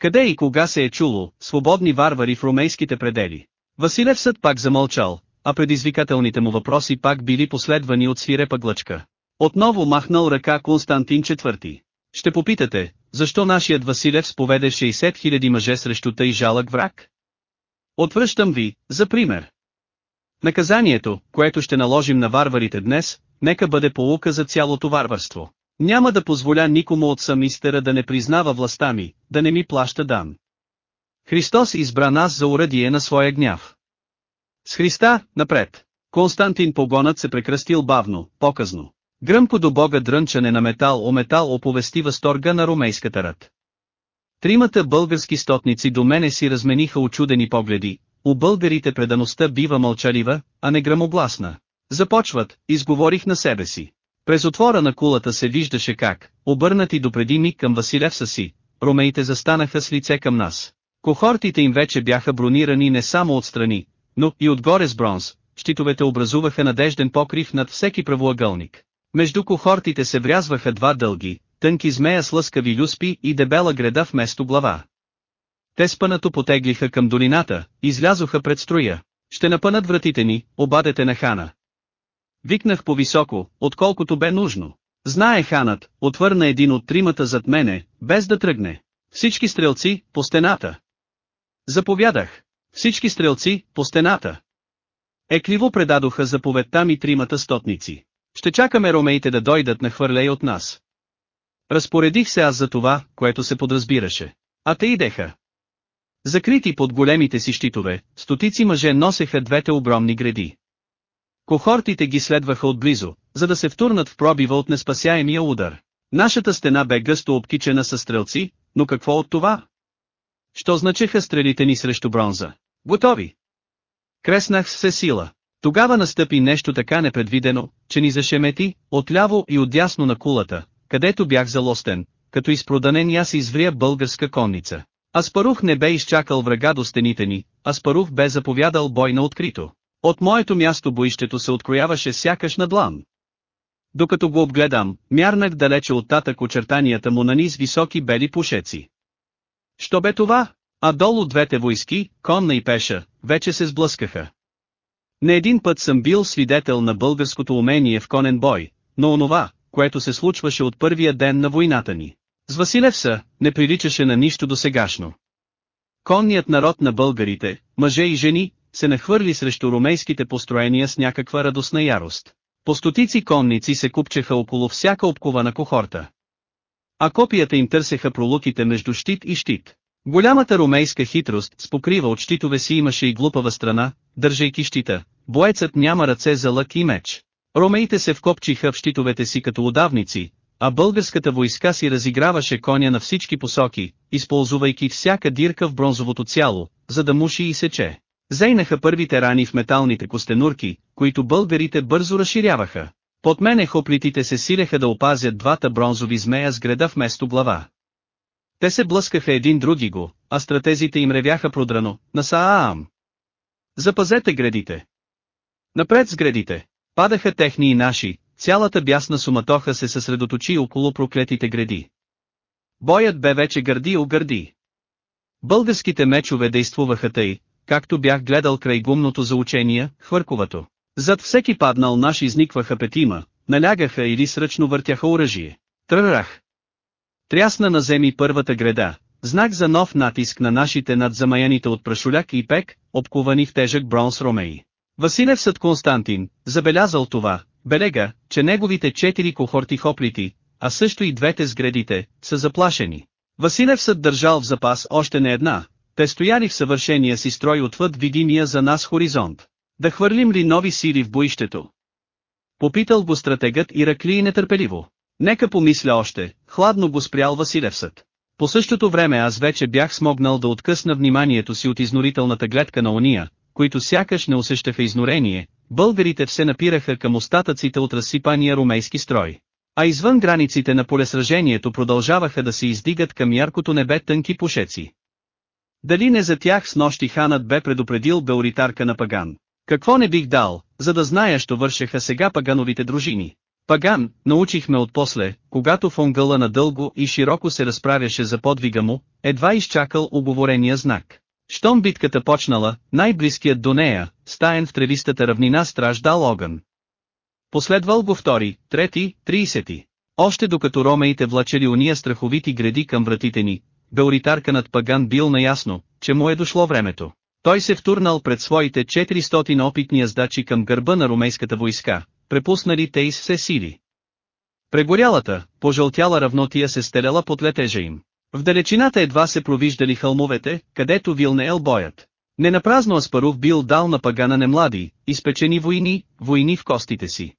Къде и кога се е чуло, свободни варвари в ромейските предели? Василев съд пак замълчал, а предизвикателните му въпроси пак били последвани от свирепа глъчка. Отново махнал ръка Константин IV. Ще попитате, защо нашият Василев споведе 60 000 мъже срещу тъй жалък враг? Отвръщам ви, за пример. Наказанието, което ще наложим на варварите днес, нека бъде полука за цялото варварство. Няма да позволя никому от самистера да не признава властта ми, да не ми плаща дан. Христос избра нас за уръдие на своя гняв. С Христа, напред. Константин погонът се прекръстил бавно, показно. Гръмко до бога дрънчане на метал о метал оповести възторга на ромейската ръд. Тримата български стотници до мене си размениха очудени погледи, у българите предаността бива мълчалива, а не грамогласна. Започват, изговорих на себе си. През отвора на кулата се виждаше как, обърнати допреди миг към Василевса си, ромеите застанаха с лице към нас. Кохортите им вече бяха бронирани не само отстрани, но и отгоре с бронз, щитовете образуваха надежден покрив над всеки правоъгълник. Между кохортите се врязваха два дълги, тънки змея с лъскави люспи и дебела греда вместо глава. Те спънато потеглиха към долината, излязоха пред строя. Ще напънат вратите ни, обадете на хана. Викнах по-високо, отколкото бе нужно. Знае ханът, отвърна един от тримата зад мене, без да тръгне. Всички стрелци, по стената. Заповядах. Всички стрелци, по стената. Екливо предадоха заповедта ми тримата стотници. Ще чакаме ромеите да дойдат на хвърлей от нас. Разпоредих се аз за това, което се подразбираше. А те идеха. Закрити под големите си щитове, стотици мъже носеха двете огромни гради. Кохортите ги следваха отблизо, за да се втурнат в пробива от неспасяемия удар. Нашата стена бе гъсто обкичена с стрелци, но какво от това? Що значеха стрелите ни срещу бронза? Готови! Креснах се сила. Тогава настъпи нещо така непредвидено, че ни зашемети, отляво и отдясно на кулата, където бях залостен, като изпроданен аз изврия българска конница. Аспарух не бе изчакал врага до стените ни, Аспарух бе заповядал бой на открито. От моето място боището се открояваше сякаш на длан. Докато го обгледам, мярнах далече от татък очертанията му на низ високи бели пушеци. Що бе това? А долу двете войски, конна и пеша, вече се сблъскаха. Не един път съм бил свидетел на българското умение в конен бой, но онова, което се случваше от първия ден на войната ни. С Василевса, не приличаше на нищо досегашно. Конният народ на българите, мъже и жени, се нахвърли срещу румейските построения с някаква радостна ярост. По стотици конници се купчеха около всяка обкована кохорта. А копията им търсеха пролуките между щит и щит. Голямата румейска хитрост с покрива от щитове си имаше и глупава страна, държайки щита, боецът няма ръце за лък и меч. Ромеите се вкопчиха в щитовете си като удавници, а българската войска си разиграваше коня на всички посоки, използвайки всяка дирка в бронзовото цяло, за да муши и сече. Зейнаха първите рани в металните костенурки, които българите бързо разширяваха. Под мене хоплитите се силеха да опазят двата бронзови змея с града вместо глава. Те се блъскаха един други го, а стратезите им ревяха продрано, на Саам. Запазете градите. Напред с градите. Падаха техни и наши, цялата бясна суматоха се съсредоточи около проклетите гради. Боят бе вече гърди о гърди. Българските мечове действуваха тъй, както бях гледал край гумното за учения, хвърковато. Зад всеки паднал наш изникваха петима, налягаха или сръчно въртяха оръжие. Трърах. Трясна на земи първата греда, знак за нов натиск на нашите над замаяните от прашуляк и пек, обкувани в тежък бронз ромеи. Василев съд Константин, забелязал това, белега, че неговите четири кохорти хоплити, а също и двете сгредите, са заплашени. Василев съд държал в запас още не една, те стояли в съвършения си строй отвъд видимия за нас хоризонт. Да хвърлим ли нови сили в боището? Попитал го стратегът и ръкли нетърпеливо. Нека помисля още, хладно го спрял Василевсът. По същото време аз вече бях смогнал да откъсна вниманието си от изнорителната гледка на ония, които сякаш не усещаха изнорение, българите все напираха към остатъците от разсипания румейски строй. А извън границите на полесражението продължаваха да се издигат към яркото небе тънки пушеци. Дали не за тях с нощи ханът бе предупредил беоритарка на Паган. Какво не бих дал, за да зная, що вършеха сега пагановите дружини. Паган, научихме отпосле, когато в онгъла надълго и широко се разправяше за подвига му, едва изчакал оговорения знак. Щом битката почнала, най-близкият до нея, стаен в тревистата равнина страж дал огън. Последвал го втори, трети, тридесети. Още докато ромеите влачели уния страховити гради към вратите ни, над Паган бил наясно, че му е дошло времето. Той се втурнал пред своите 400 опитни яздачи към гърба на румейската войска, препуснали те из все сили. Прегорялата, пожълтяла равнотия се стеляла под летежа им. В далечината едва се провиждали хълмовете, където вилнеел боят. Ненапразно Аспарух бил дал на пагана немлади, изпечени войни, войни в костите си.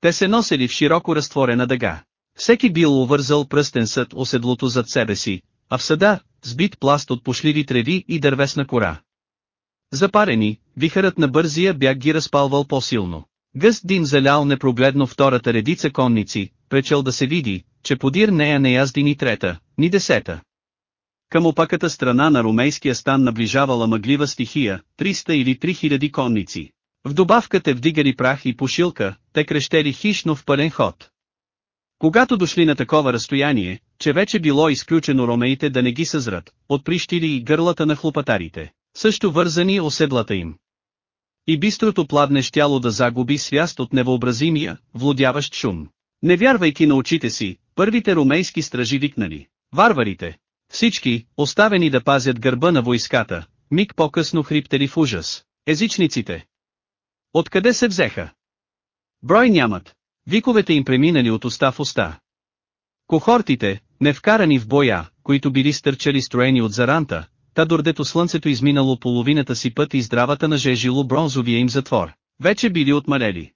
Те се носели в широко разтворена дъга. Всеки бил увързал пръстен съд оседлото зад себе си, а в съда, сбит пласт от пошливи треви и дървесна кора. Запарени, вихърът на бързия бяг ги разпалвал по-силно. Гъст дим залял непрогледно втората редица конници, пречел да се види, че подир нея не язди ни трета, ни десета. Към опаката страна на румейския стан наближавала мъглива стихия, 300 или 3000 конници. В добавката вдигали прах и пошилка, те крещели хищно в пълен ход. Когато дошли на такова разстояние, че вече било изключено ромеите да не ги съзрат, отприщили и гърлата на хлопатарите, също вързани оседлата им. И бистрото пладне щяло да загуби свяст от невъобразимия, влудяващ шум. Не вярвайки на очите си, първите ромейски стражи викнали. Варварите! Всички, оставени да пазят гърба на войската, миг по-късно хриптели в ужас. Езичниците! Откъде се взеха? Брой нямат. Виковете им преминали от уста в уста. Кохортите, не вкарани в боя, които били стърчали строени от заранта, та дордето слънцето изминало половината си път и здравата нажежило бронзовия им затвор, вече били отмалели.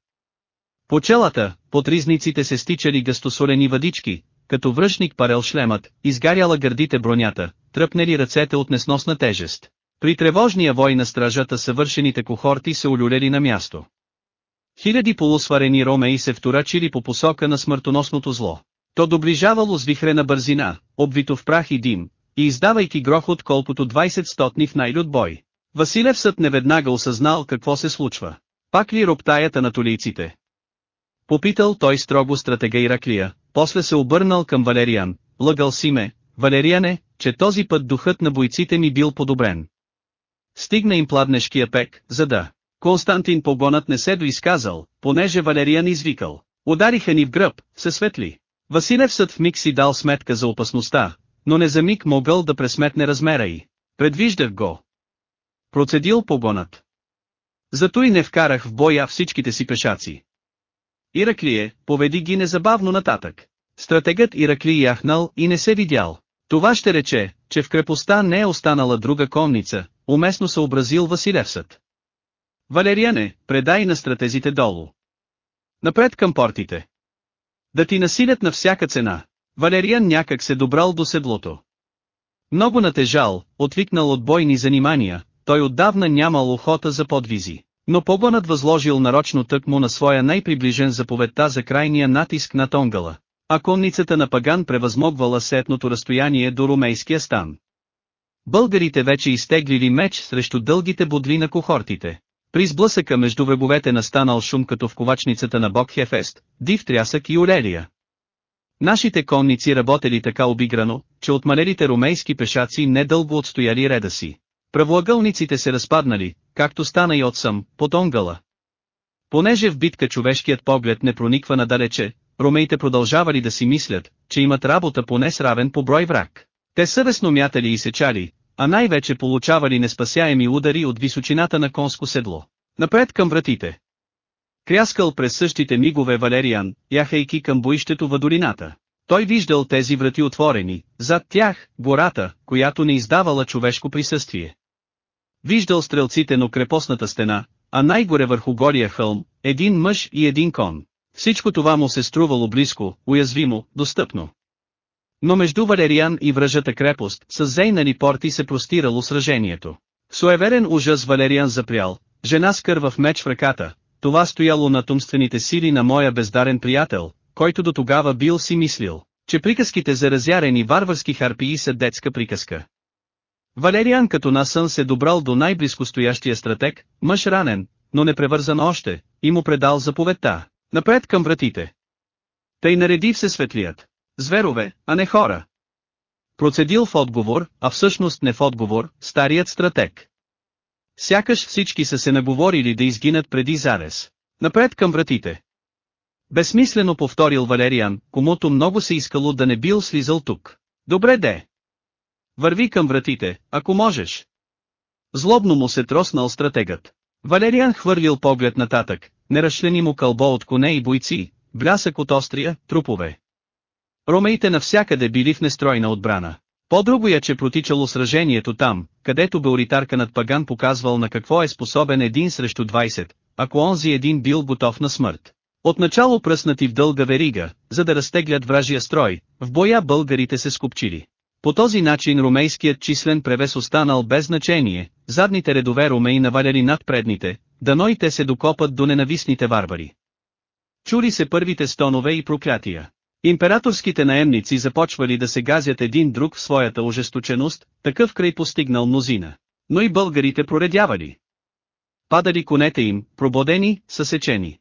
По челата, под ризниците се стичали гъстосолени въдички, като връшник парел шлемът, изгаряла гърдите бронята, тръпнели ръцете от несносна тежест. При тревожния вой на стражата съвършените кохорти се улюлели на място. Хиляди полусварени ромеи се вторачили по посока на смъртоносното зло. То доближавало с вихрена бързина, обвито в прах и дим, и издавайки грохот колкото 20 стотни в най-лют бой. Василев съд неведнага осъзнал какво се случва. Пак ли роптаята на толийците? Попитал той строго стратега Ираклия, после се обърнал към Валериан, лъгал си ме, Валериане, че този път духът на бойците ми бил подобрен. Стигна им пладнешкия пек, за да. Константин погонът не се доизказал, понеже Валериан извикал. Удариха ни в гръб, се светли. Василев съд в миг си дал сметка за опасността, но не за миг могъл да пресметне размера й. Предвиждах го. Процедил погонът. Зато и не вкарах в боя всичките си пешаци. Ираклие, поведи ги незабавно нататък. Стратегът Ираклий яхнал и не се видял. Това ще рече, че в крепостта не е останала друга конница, уместно съобразил Василевсът. Валериане, предай на стратезите долу. Напред към портите. Да ти насилят на всяка цена. Валериан някак се добрал до седлото. Много натежал, отвикнал от бойни занимания, той отдавна нямал охота за подвизи. Но погонът възложил нарочно тъкмо на своя най-приближен заповедта за крайния натиск на Тонгала, а конницата на Паган превъзмогвала сетното разстояние до румейския стан. Българите вече изтеглили меч срещу дългите бодли на кохортите. При сблъсъка между вребовете настанал шум като в ковачницата на Бог Хефест, Див Трясък и Олелия. Нашите конници работели така обиграно, че отмалелите румейски пешаци недълго отстояли реда си. Правоъгълниците се разпаднали, както стана и отсъм, под онгъла. Понеже в битка човешкият поглед не прониква надалече, ромеите продължавали да си мислят, че имат работа поне с равен по брой враг. Те съвестно мятали и сечали, а най-вече получавали неспасяеми удари от височината на конско седло. Напред към вратите. Кряскал през същите мигове Валериан, яхайки към боището във долината. Той виждал тези врати отворени, зад тях, гората, която не издавала човешко присъствие. Виждал стрелците на крепостната стена, а най-горе върху гория хълм, един мъж и един кон. Всичко това му се струвало близко, уязвимо, достъпно. Но между Валериан и връжата крепост, с зейнали порти се простирало сражението. Суеверен ужас Валериан запрял, жена с кърва в меч в ръката, това стояло над умствените сили на моя бездарен приятел, който до тогава бил си мислил, че приказките за разярени варварски харпии са детска приказка. Валериан като насън се добрал до най-близко стоящия стратег, мъж ранен, но не превързан още, и му предал заповедта. Напред към вратите. Тъй нареди все светлият. Зверове, а не хора. Процедил в отговор, а всъщност не в отговор, старият стратег. Сякаш всички са се наговорили да изгинат преди зарез. Напред към вратите. Безсмислено повторил Валериан, комуто много се искало да не бил слизал тук. Добре де. Върви към вратите, ако можеш. Злобно му се троснал стратегът. Валериан хвърлил поглед нататък, неразчлени му кълбо от коне и бойци, блясък от острия, трупове. Ромеите навсякъде били в нестройна отбрана. По-друго я, че протичало сражението там, където беоритарка над Паган показвал на какво е способен един срещу 20, ако онзи един бил готов на смърт. Отначало пръснати в дълга верига, за да разтеглят вражия строй, в боя българите се скупчили. По този начин румейският числен превес останал без значение, задните редове румеи наваляли над предните, дано и те се докопат до ненавистните варвари. Чули се първите стонове и проклятия. Императорските наемници започвали да се газят един друг в своята ожесточеност, такъв край постигнал мнозина. Но и българите проредявали. Падали конете им, прободени, съсечени.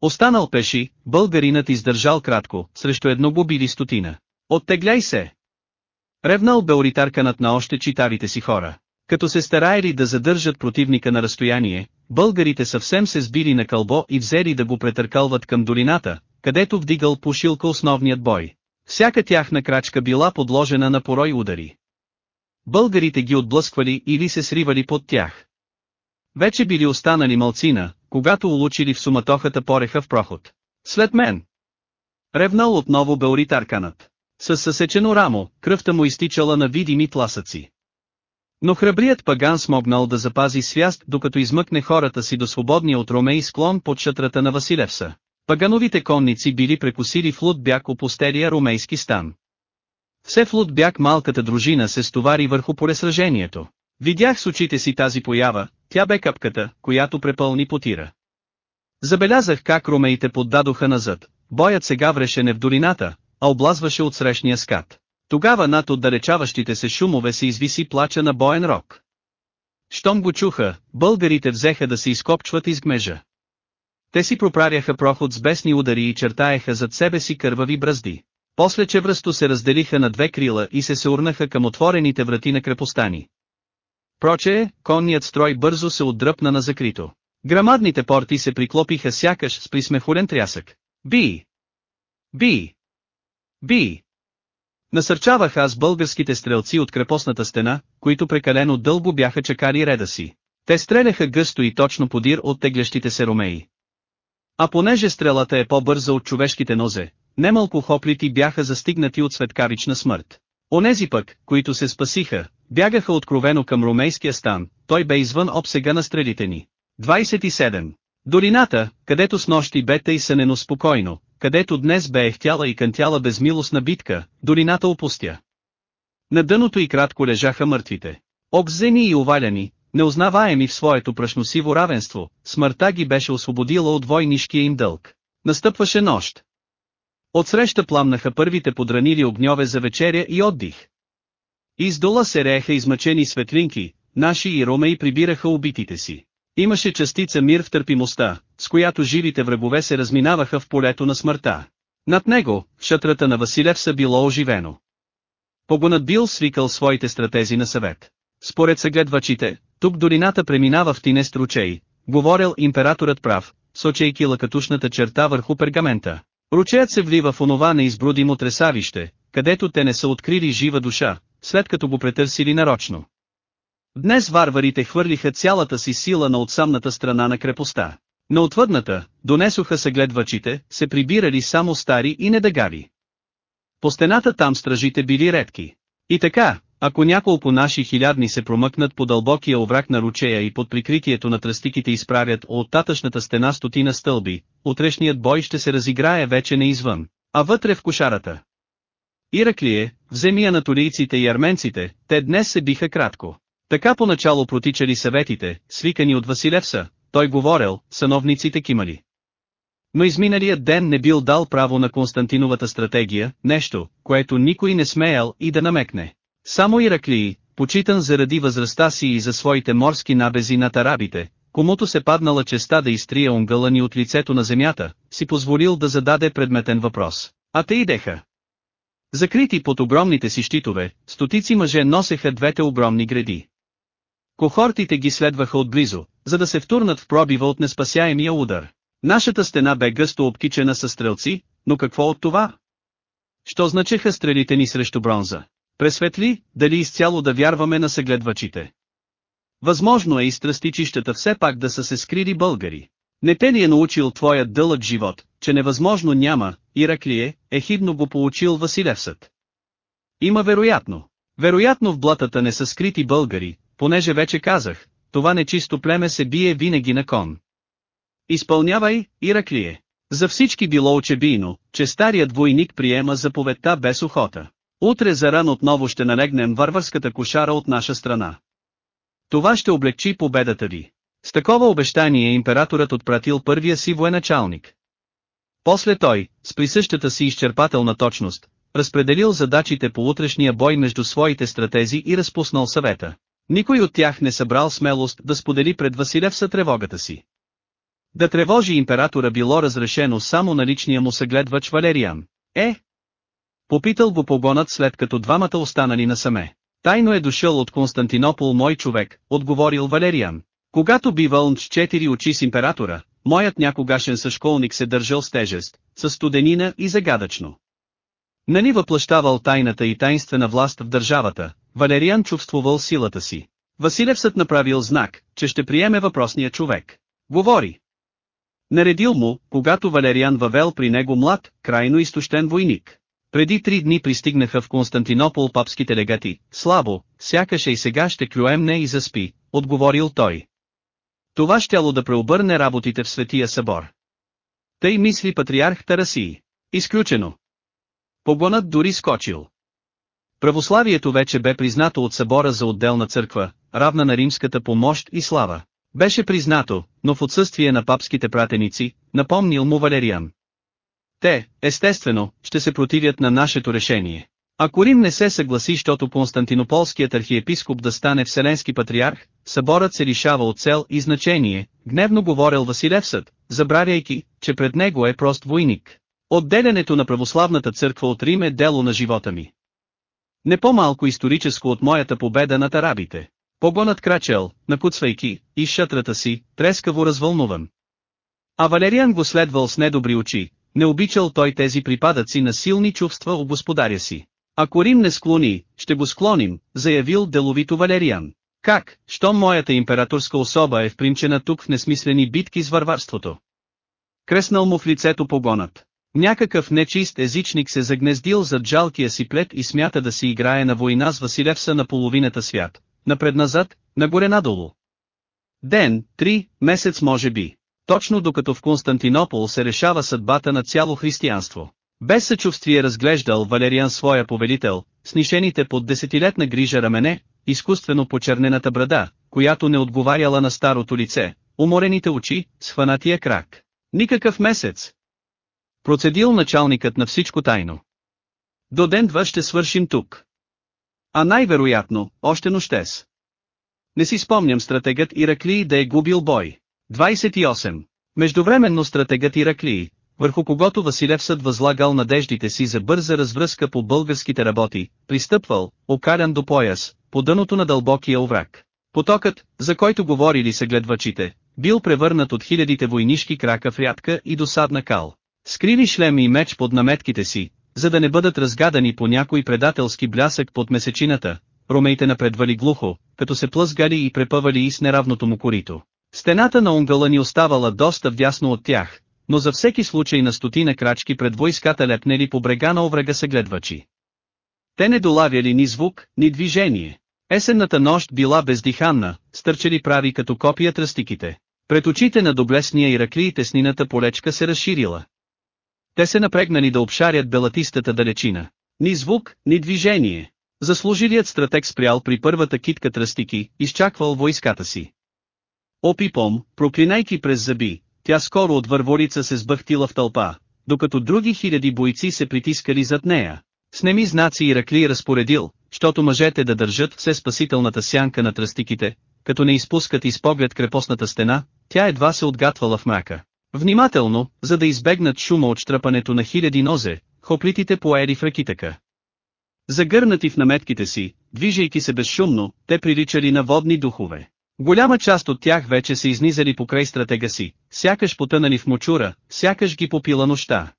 Останал пеши, българинът издържал кратко, срещу едногубили стотина. Оттегляй се! Ревнал беоритарканът на още читарите си хора. Като се стараели да задържат противника на разстояние, българите съвсем се сбили на кълбо и взели да го претъркалват към долината, където вдигал пушилка основният бой. Всяка тяхна крачка била подложена на порой удари. Българите ги отблъсквали или се сривали под тях. Вече били останали малцина, когато улучили в суматохата пореха в проход. След мен! Ревнал отново бе оритарканът. С съсечено рамо, кръвта му изтичала на видими тласъци. Но храбрият паган смогнал да запази свяст докато измъкне хората си до свободния от Ромей склон под шатрата на Василевса. Пагановите конници били прекусили бяг опустерия ромейски стан. Все бяг малката дружина се стовари върху полесражението. Видях с очите си тази поява, тя бе капката, която препълни потира. Забелязах как ромеите поддадоха назад, боят се гавреше не в долината, а облазваше от срещния скат. Тогава над отдалечаващите се шумове се извиси плача на боен рок. Щом го чуха, българите взеха да се изкопчват из гмежа. Те си проправяха проход с бесни удари и чертаеха зад себе си кървави бразди. После чевръсто се разделиха на две крила и се се урнаха към отворените врати на крепостани. Прочее, конният строй бързо се отдръпна на закрито. Грамадните порти се приклопиха сякаш с присмехулен трясък. Би! Би! Би! Насърчавах аз българските стрелци от крепостната стена, които прекалено дълго бяха чакали реда си. Те стреляха гъсто и точно подир от теглящите се ромеи. А понеже стрелата е по-бърза от човешките нозе, немалко хоплити бяха застигнати от светкавична смърт. Онези пък, които се спасиха, бягаха откровено към ромейския стан, той бе извън обсега на стрелите ни. 27. Долината, където с нощи бе тъй сънено спокойно, където днес бе ехтяла и кънтяла безмилостна битка, долината опустя. На дъното и кратко лежаха мъртвите. Обзени и оваляни, неузнаваеми в своето прашносиво равенство, смъртта ги беше освободила от войнишкия им дълг. Настъпваше нощ. Отсреща пламнаха първите подранили огньове за вечеря и отдих. Издола се рееха измъчени светлинки, наши и ромеи прибираха убитите си. Имаше частица мир в търпимостта, с която живите врагове се разминаваха в полето на смъртта. Над него, шатрата на Василев са било оживено. Погонът бил свикал своите стратези на съвет. Според съгледвачите, тук долината преминава в тинест ручей, говорил императорът прав, сочейки лакатушната черта върху пергамента. Ручеят се влива в онова неизбрудимо тресавище, където те не са открили жива душа, след като го претърсили нарочно. Днес варварите хвърлиха цялата си сила на отсамната страна на крепостта. На отвъдната, донесоха се гледвачите, се прибирали само стари и недагави. По стената там стражите били редки. И така, ако няколко наши хилядни се промъкнат по дълбокия овраг на ручея и под прикритието на тръстиките изправят от татъчната стена стотина стълби, утрешният бой ще се разиграе вече не извън, а вътре в кошарата. Ираклие, вземи анатолийците и арменците, те днес се биха кратко. Така поначало протичали съветите, свикани от Василевса, той говорил, сановниците кимали. Но изминалият ден не бил дал право на Константиновата стратегия, нещо, което никой не смеял и да намекне. Само Ираклии, почитан заради възрастта си и за своите морски набези над арабите, комуто се паднала честа да изтрие онгъла ни от лицето на земята, си позволил да зададе предметен въпрос. А те идеха. Закрити под огромните си щитове, стотици мъже носеха двете огромни гради. Кохортите ги следваха отблизо, за да се втурнат в пробива от неспасяемия удар. Нашата стена бе гъсто обкичена с стрелци, но какво от това? Що значеха стрелите ни срещу бронза? Пресветли, дали изцяло да вярваме на съгледвачите? Възможно е и страстичищата все пак да са се скрили българи. Не те ли е научил твоят дълъг живот, че невъзможно няма, Ираклие, ехидно го получил Василевсът. Има вероятно. Вероятно в блатата не са скрити българи, понеже вече казах, това нечисто племе се бие винаги на кон. Изпълнявай, Ираклие. За всички било очебийно, че старият войник приема заповедта без охота. Утре заран отново ще налегнем варварската кошара от наша страна. Това ще облегчи победата ви. С такова обещание императорът отпратил първия си военачалник. После той, с присъщата си изчерпателна точност, разпределил задачите по утрешния бой между своите стратези и разпуснал съвета. Никой от тях не събрал смелост да сподели пред Василевса тревогата си. Да тревожи императора било разрешено само на личния му съгледвач Валериан. Е? Попитал го погонът след като двамата останали насаме. Тайно е дошъл от Константинопол мой човек, отговорил Валериан. Когато бивал с четири очи с императора, моят някогашен съшколник се държал с тежест, с студенина и загадъчно. Нани въплащавал тайната и тайнствена власт в държавата, Валериан чувствувал силата си. Василевсът направил знак, че ще приеме въпросния човек. Говори. Наредил му, когато Валериан въвел при него млад, крайно изтощен войник. Преди три дни пристигнаха в Константинопол папските легати, слабо, сякаше и сега ще клюемне и заспи, отговорил той. Това щяло да преобърне работите в Светия събор. Тъй мисли патриарх Тарасий. Изключено. Погонът дори скочил. Православието вече бе признато от събора за отделна църква, равна на римската помощ и слава. Беше признато, но в отсъствие на папските пратеници, напомнил му Валериан. Те, естествено, ще се противят на нашето решение. Ако Рим не се съгласи, защото Константинополският архиепископ да стане Вселенски патриарх, съборът се лишава от цел и значение, гневно говорил Василевсът, забравяйки, че пред него е прост войник. Отделянето на православната църква от Рим е дело на живота ми. Не по-малко историческо от моята победа над арабите. Погонът крачел, накуцвайки, из шатрата си, трескаво развълнуван. А Валериан го следвал с недобри очи, не обичал той тези припадъци на силни чувства у господаря си. Ако Рим не склони, ще го склоним, заявил деловито Валериан. Как, щом моята императорска особа е впримчена тук в несмислени битки с варварството? Креснал му в лицето погонът. Някакъв нечист езичник се загнездил зад жалкия си плет и смята да си играе на война с Василевса на половината свят, напред-назад, нагоре-надолу. Ден, три, месец може би. Точно докато в Константинопол се решава съдбата на цяло християнство. Без съчувствие разглеждал Валериан своя повелител, снишените под десетилетна грижа рамене, изкуствено почернената брада, която не отговаряла на старото лице, уморените очи, схванатия крак. Никакъв месец. Процедил началникът на всичко тайно. До ден-два ще свършим тук. А най-вероятно, още нощес. Не си спомням стратегът Ираклий да е губил бой. 28. Междувременно стратегът Ираклий, върху когото Василевсът възлагал надеждите си за бърза развръзка по българските работи, пристъпвал, окалян до пояс, по дъното на дълбокия овраг. Потокът, за който говорили се гледвачите, бил превърнат от хилядите войнишки крака в рядка и досадна кал. Скрили шлем и меч под наметките си, за да не бъдат разгадани по някой предателски блясък под месечината, ромейте напредвали глухо, като се плъзгали и препъвали и с неравното му корито. Стената на унгъла ни оставала доста вдясно от тях, но за всеки случай на стотина крачки пред войската лепнели по брега на оврага се гледвачи. Те не долавяли ни звук, ни движение. Есенната нощ била бездиханна, стърчали прави като копия тръстиките. Пред очите на доблесния Ираклий теснината полечка се разширила. Те се напрегнали да обшарят белатистата далечина. Ни звук, ни движение. Заслужилият стратег спрял при първата китка тръстики, изчаквал войската си. Опипом, проклинайки през зъби, тя скоро от върворица се сбъхтила в тълпа, докато други хиляди бойци се притискали зад нея. С неми знаци Иракли разпоредил, щото мъжете да държат все спасителната сянка на тръстиките, като не изпускат из поглед крепостната стена, тя едва се отгатвала в мрака. Внимателно, за да избегнат шума от штръпането на хиляди нозе, хоплитите поели в ръкитъка. Загърнати в наметките си, движейки се безшумно, те приличали на водни духове. Голяма част от тях вече се изнизали покрай стратега си, сякаш потънали в мочура, сякаш ги попила нощта.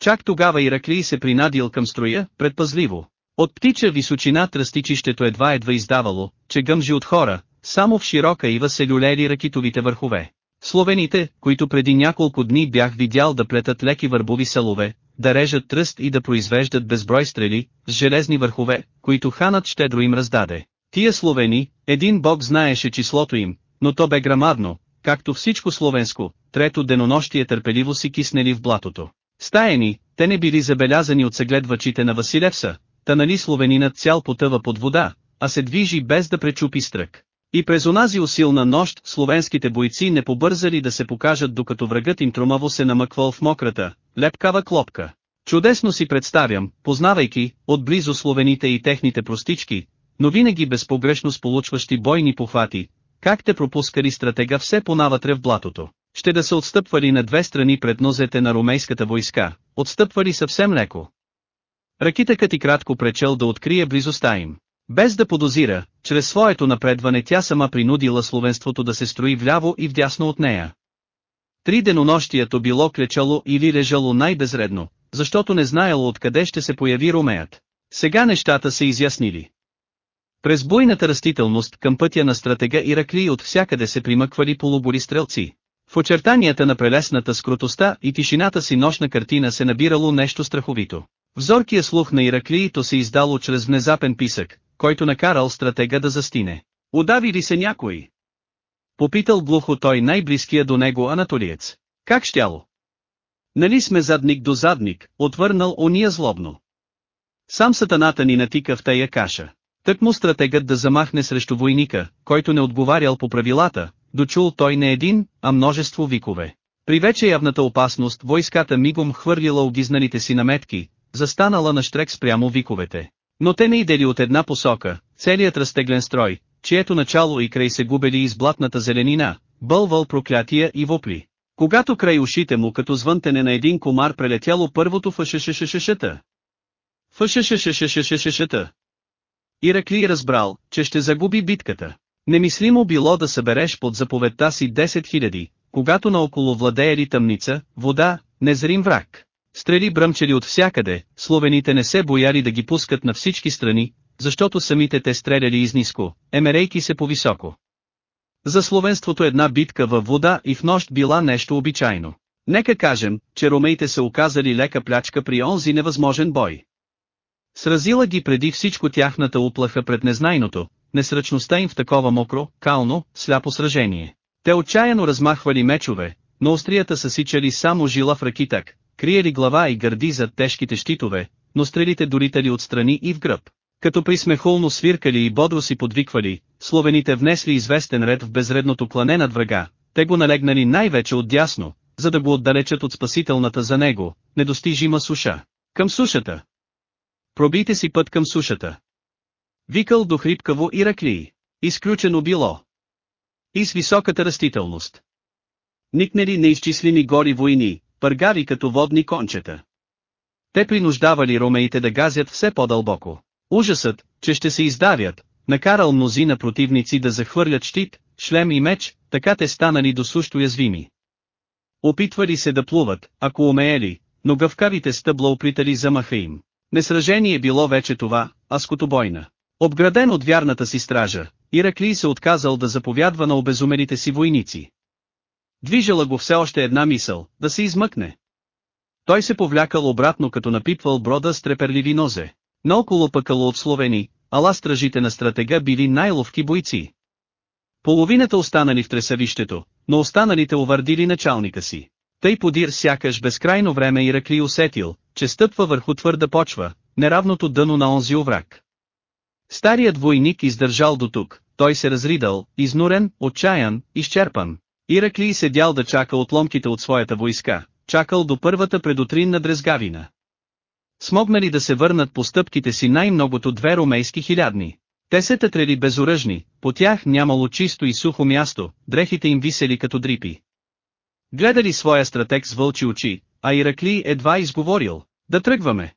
Чак тогава Ираклий се принадил към строя, предпазливо. От птича височина тръстичището едва-едва издавало, че гъмжи от хора, само в широка ива се люлели ракитовите върхове. Словените, които преди няколко дни бях видял да плетат леки върбови салове, да режат тръст и да произвеждат безброй стрели, с железни върхове, които ханът щедро им раздаде. Тия словени, един бог знаеше числото им, но то бе грамадно, както всичко словенско, трето денонощие търпеливо си киснели в блатото. Стаени, те не били забелязани от съгледвачите на Василевса, та нали словенинът цял потъва под вода, а се движи без да пречупи стрък. И през онази усилна нощ словенските бойци не побързали да се покажат докато врагът им тромаво се намъквал в мократа, лепкава клопка. Чудесно си представям, познавайки, отблизо словените и техните простички, но винаги безпогрешно сполучващи бойни похвати, как те пропускали стратега все понавътре в блатото. Ще да се отстъпвали на две страни пред нозете на ромейската войска, отстъпвали съвсем леко. Ракитъкът и кратко пречел да открие близостта им. Без да подозира, чрез своето напредване тя сама принудила словенството да се строи вляво и вдясно от нея. Три денонощието било клечало или лежало най-безредно, защото не знаело откъде ще се появи ромеят. Сега нещата се изяснили. През буйната растителност към пътя на стратега Иракли от всякъде се примъквали полубори стрелци. В очертанията на прелесната скрутостта и тишината си нощна картина се набирало нещо страховито. Взоркия слух на Ираклиито се издало чрез внезапен писък, който накарал стратега да застине. Удави ли се някой? Попитал глухо той най-близкия до него анатолиец. Как щяло? Нали сме задник до задник, отвърнал ония злобно. Сам сатаната ни натика в тая каша. Тък му стратегът да замахне срещу войника, който не отговарял по правилата, дочул той не един, а множество викове. При вече явната опасност войската мигом хвърлила огизнаните си наметки, застанала на штрек спрямо виковете. Но те не идели от една посока, целият разтеглен строй, чието начало и край се губели из блатната зеленина, бълвал проклятия и вопли. Когато край ушите му като звънтене на един комар прелетяло първото фъшешешешешета. Фъшешешешешешешета. Иракли разбрал, че ще загуби битката. Немислимо било да събереш под заповедта си 10 000, когато наоколо владеели тъмница, вода, незрим враг. Стрели бръмчели от всякъде, словените не се бояли да ги пускат на всички страни, защото самите те стреляли изниско, емерейки се по-високо. За словенството една битка във вода и в нощ била нещо обичайно. Нека кажем, че ромеите се оказали лека плячка при онзи невъзможен бой. Сразила ги преди всичко тяхната уплаха пред незнайното, несръчността им в такова мокро, кално, сляпо сражение. Те отчаяно размахвали мечове, но острията са сичали само жила в ракитак, криели глава и гърди зад тежките щитове, но стрелите доритали отстрани и в гръб. Като присмехулно свиркали и бодро си подвиквали, словените внесли известен ред в безредното клане над врага, те го налегнали най-вече от дясно, за да го отдалечат от спасителната за него, недостижима суша. Към сушата. Пробийте си път към сушата. Викал до хрипкаво Ираклии. Изключено било. И с високата растителност. Никнели неизчислими гори войни, пъргари като водни кончета. Те принуждавали ромеите да газят все по-дълбоко. Ужасът, че ще се издавят, накарал мнозина противници да захвърлят щит, шлем и меч, така те станали до сущо язвими. Опитвали се да плуват, ако умеели, но гъвкавите стъбла опритали замаха им. Не сражение било вече това, а скотобойна. Обграден от вярната си стража, Ираклий се отказал да заповядва на обезумените си войници. Движала го все още една мисъл, да се измъкне. Той се повлякал обратно като напипвал брода с треперливи нозе. Наоколо пъкало от словени, ала стражите на стратега били най-ловки бойци. Половината останали в тресавището, но останалите увърдили началника си. Тъй подир сякаш безкрайно време Иракли усетил, че стъпва върху твърда почва, неравното дъно на онзи овраг. Старият войник издържал до тук, той се разридал, изнурен, отчаян, изчерпан. Ираклий седял да чака отломките от своята войска, чакал до първата предутринна дрезгавина. Смогнали да се върнат по стъпките си най-многото две ромейски хилядни. Те се тътрели безоръжни, по тях нямало чисто и сухо място, дрехите им висели като дрипи. Гледали своя стратег с вълчи очи, а Иракли едва изговорил, да тръгваме.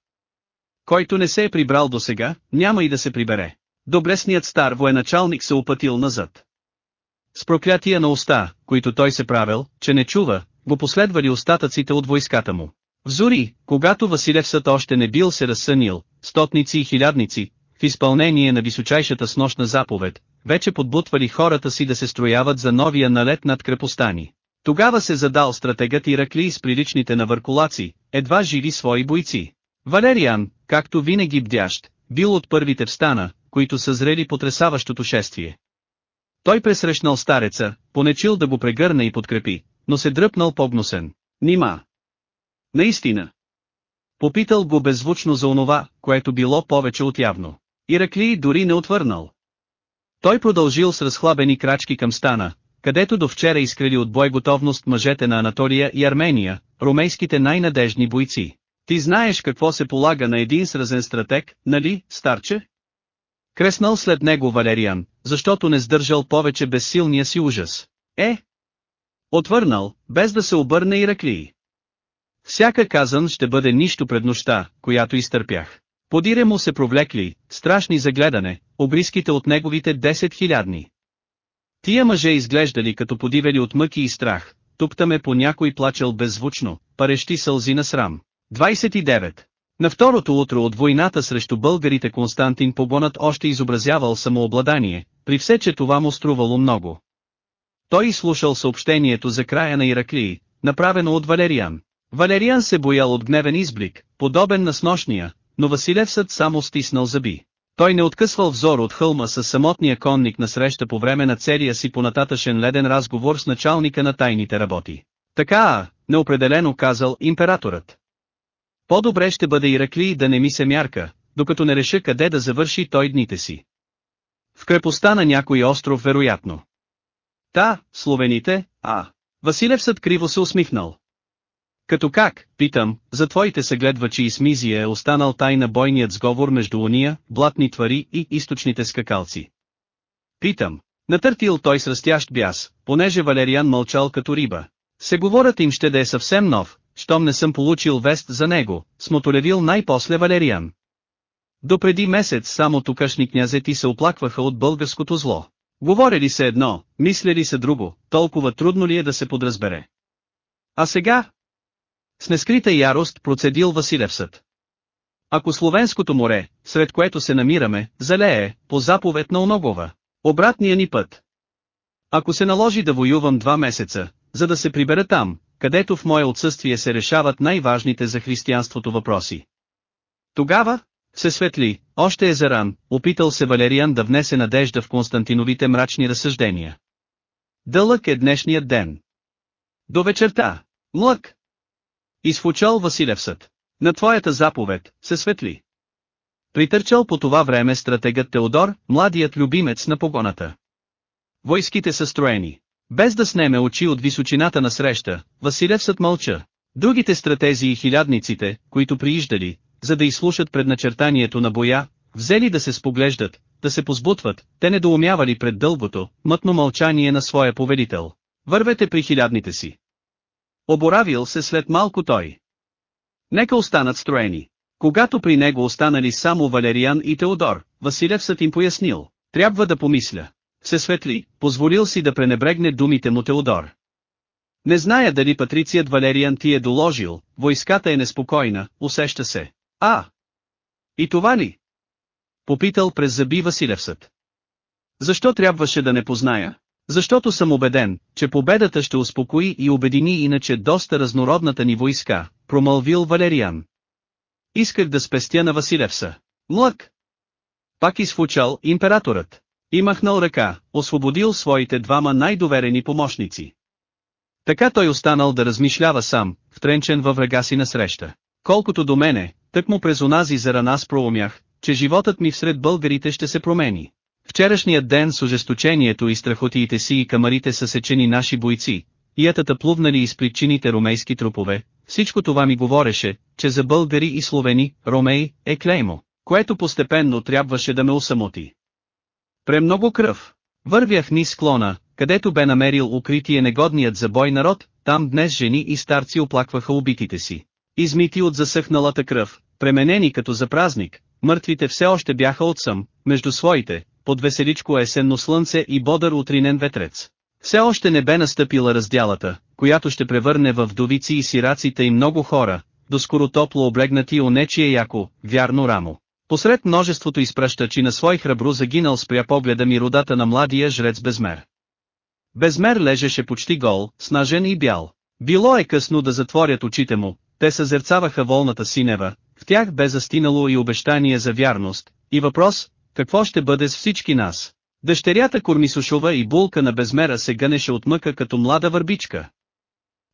Който не се е прибрал до сега, няма и да се прибере. Доблесният стар военачалник се опътил назад. С проклятия на уста, които той се правил, че не чува, го последвали остатъците от войската му. Взори, когато Василевсът още не бил се разсънил, стотници и хилядници, в изпълнение на височайшата снощна заповед, вече подбутвали хората си да се строяват за новия налет над крепостани. Тогава се задал стратегът Иракли с приличните навъркулаци, едва живи свои бойци. Валериан, както винаги бдящ, бил от първите в стана, които съзрели потрясаващото шествие. Той пресрещнал стареца, понечил да го прегърне и подкрепи, но се дръпнал погносен. Нима. Наистина. Попитал го беззвучно за онова, което било повече от явно. Ираклий дори не отвърнал. Той продължил с разхлабени крачки към стана, където до вчера изкрили от бой готовност мъжете на Анатолия и Армения, ромейските най-надежни бойци. Ти знаеш какво се полага на един сразен стратег, нали, старче? Креснал след него Валериан, защото не сдържал повече безсилния си ужас. Е! Отвърнал, без да се обърне Ираклий. Всяка казан ще бъде нищо пред нощта, която изтърпях. Подире му се провлекли, страшни за гледане, обриските от неговите 10 хилядни. Тия мъже изглеждали като подивели от мъки и страх, тук-таме по някой плачел беззвучно, парещи сълзи на срам. 29. На второто утро от войната срещу българите Константин Погонът още изобразявал самообладание, при все че това му струвало много. Той изслушал съобщението за края на Ираклии, направено от Валериан. Валериан се боял от гневен изблик, подобен на сношния, но Василевсът само стиснал зъби. Той не откъсвал взор от хълма с самотния конник на среща по време на целия си понататъшен леден разговор с началника на тайните работи. Така неопределено казал императорът. По-добре ще бъде Ираклий да не ми се мярка, докато не реша къде да завърши той дните си. В крепостта на някой остров вероятно. Та, словените, а. Василевсът криво се усмихнал. Като как, питам, за твоите съгледвачи и смизия е останал тайна бойният сговор между уния, блатни твари и източните скакалци. Питам, натъртил той с растящ бяс, понеже Валериан мълчал като риба. Се говорят им ще да е съвсем нов, щом не съм получил вест за него, смотолевил най-после Валериан. До преди месец само тукашни князети се оплакваха от българското зло. Говорили се едно, мислели се друго, толкова трудно ли е да се подразбере. А сега, с нескрита ярост процедил Василевсът. Ако Словенското море, сред което се намираме, залее, по заповед на Оногова, обратния ни път. Ако се наложи да воювам два месеца, за да се прибера там, където в мое отсъствие се решават най-важните за християнството въпроси. Тогава, се светли, още е заран, опитал се Валериан да внесе надежда в Константиновите мрачни разсъждения. Дълъг е днешният ден. До вечерта, млък, Изфучал Василевсът. На твоята заповед, се светли. Притърчал по това време стратегът Теодор, младият любимец на погоната. Войските са строени. Без да снеме очи от височината на среща, Василевсът мълча. Другите стратези и хилядниците, които прииждали, за да изслушат предначертанието на боя, взели да се споглеждат, да се позбутват, те недоумявали пред дългото, мътно мълчание на своя повелител. Вървете при хилядните си. Оборавил се след малко той. Нека останат строени. Когато при него останали само Валериан и Теодор, Василевсът им пояснил, трябва да помисля. Се светли, позволил си да пренебрегне думите му Теодор. Не зная дали патрицият Валериан ти е доложил, войската е неспокойна, усеща се. А! И това ли? Попитал през зъби Василевсът. Защо трябваше да не позная? Защото съм убеден, че победата ще успокои и обедини иначе доста разнородната ни войска, промълвил Валериан. Исках да спестя на Василевса. Млък! Пак изфучал императорът. И махнал ръка, освободил своите двама най-доверени помощници. Така той останал да размишлява сам, втренчен във врага си насреща. Колкото до мене, тък му през онази зарана аз проумях, че животът ми всред българите ще се промени. Вчерашният ден с ожесточението и страхотиите си и камарите са сечени наши бойци, ятата плувнали из причините ромейски трупове, всичко това ми говореше, че за българи и словени, ромей, е клеймо, което постепенно трябваше да ме усамоти. Премного кръв. Вървях низ склона, където бе намерил укритие негодният за бой народ, там днес жени и старци оплакваха убитите си. Измити от засъхналата кръв, пременени като за празник, мъртвите все още бяха отсъм, между своите, под веселичко есенно слънце и бодър утринен ветрец. Все още не бе настъпила разделата, която ще превърне в вдовици и сираците и много хора, доскоро топло облегнати нечие яко, вярно рамо. Посред множеството изпращачи на свой храбро загинал спря погледа ми родата на младия жрец Безмер. Безмер лежеше почти гол, снажен и бял. Било е късно да затворят очите му, те съзерцаваха волната синева, в тях бе застинало и обещание за вярност, и въпрос, какво ще бъде с всички нас? Дъщерята Кормисушова и булка на безмера се гънеше от мъка като млада върбичка.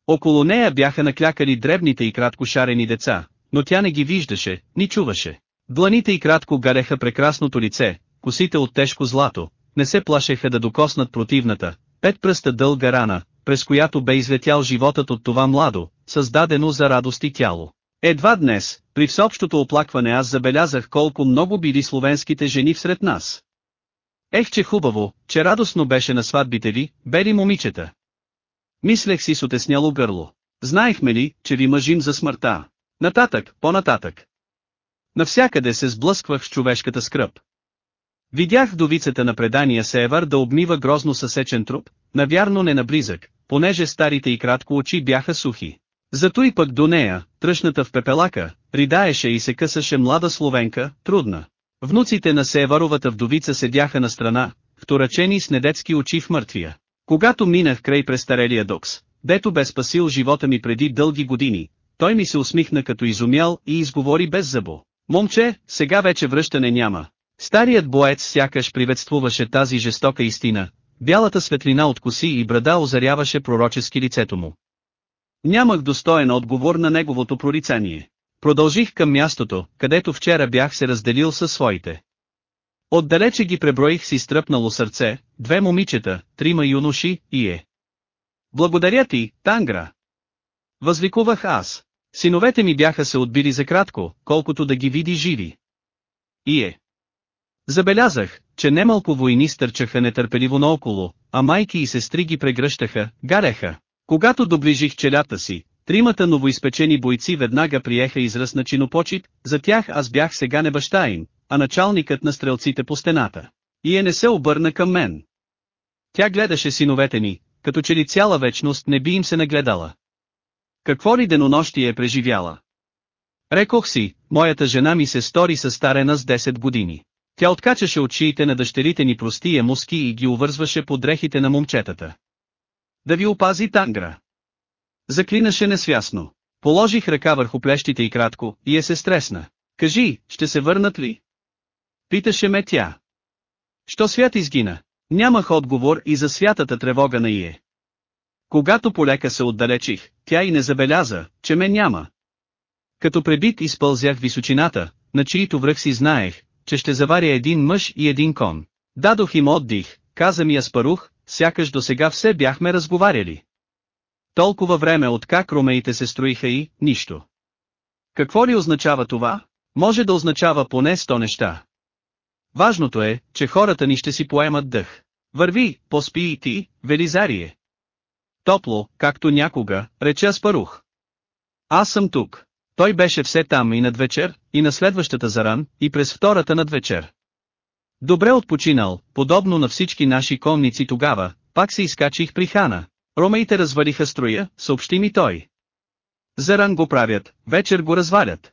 Около нея бяха наклякали дребните и кратко шарени деца, но тя не ги виждаше, ни чуваше. Дланите и кратко гареха прекрасното лице, косите от тежко злато, не се плашеха да докоснат противната, пет пръста дълга рана, през която бе излетял животът от това младо, създадено за радост и тяло. Едва днес, при всеобщото оплакване аз забелязах колко много били словенските жени всред нас. Ех че хубаво, че радостно беше на сватбите ви, бели момичета. Мислех си с отесняло гърло. Знаехме ли, че ви мъжим за смъртта? Нататък, по-нататък. Навсякъде се сблъсквах с човешката скръп. Видях вдовицата на предания Севър да обмива грозно съсечен труп, навярно не наблизък, понеже старите и кратко очи бяха сухи. Зато и пък до нея, тръщната в пепелака, ридаеше и се късаше млада словенка, трудна. Внуците на Севаровата вдовица седяха на страна, вторачени с недетски очи в мъртвия. Когато минах край престарелия докс, дето бе спасил живота ми преди дълги години, той ми се усмихна като изумял и изговори без зъбо. Момче, сега вече връщане няма. Старият боец сякаш приветствуваше тази жестока истина, бялата светлина от коси и брада озаряваше пророчески лицето му. Нямах достоен отговор на неговото прорицание. Продължих към мястото, където вчера бях се разделил със своите. Отдалече ги преброих си стръпнало сърце, две момичета, трима юноши, и е. Благодаря ти, Тангра. Възликувах аз. Синовете ми бяха се отбили за кратко, колкото да ги види живи. И е. Забелязах, че немалко войни стърчаха нетърпеливо наоколо, а майки и сестри ги прегръщаха, гареха. Когато доближих челята си, тримата новоизпечени бойци веднага приеха израз на чинопочит, за тях аз бях сега не баща им, а началникът на стрелците по стената. И е не се обърна към мен. Тя гледаше синовете ни, като че ли цяла вечност не би им се нагледала. Какво ли денонощие е преживяла? Рекох си, моята жена ми се стори състарена с 10 години. Тя откачаше очиите на дъщерите ни простия муски и ги увързваше по дрехите на момчетата. Да ви опази тангра. Заклинаше несвясно. Положих ръка върху плещите и кратко, и е се стресна. Кажи, ще се върнат ли? Питаше ме тя. Що свят изгина? Нямах отговор и за святата тревога на Ие. Когато полека се отдалечих, тя и не забеляза, че ме няма. Като пребит изпълзях височината, на чието връх си знаех, че ще заваря един мъж и един кон. Дадох им отдих, каза ми Аспарух, сякаш до сега все бяхме разговаряли. Толкова време от как ромеите се строиха и, нищо. Какво ли означава това? Може да означава поне сто неща. Важното е, че хората ни ще си поемат дъх. Върви, поспи и ти, Велизарие. Топло, както някога, рече Аспарух. Аз съм тук. Той беше все там и над вечер, и на следващата заран, и през втората над вечер. Добре отпочинал, подобно на всички наши конници тогава, пак се изкачих при хана. Ромеите развалиха строя, съобщи ми той. Заран го правят, вечер го развалят.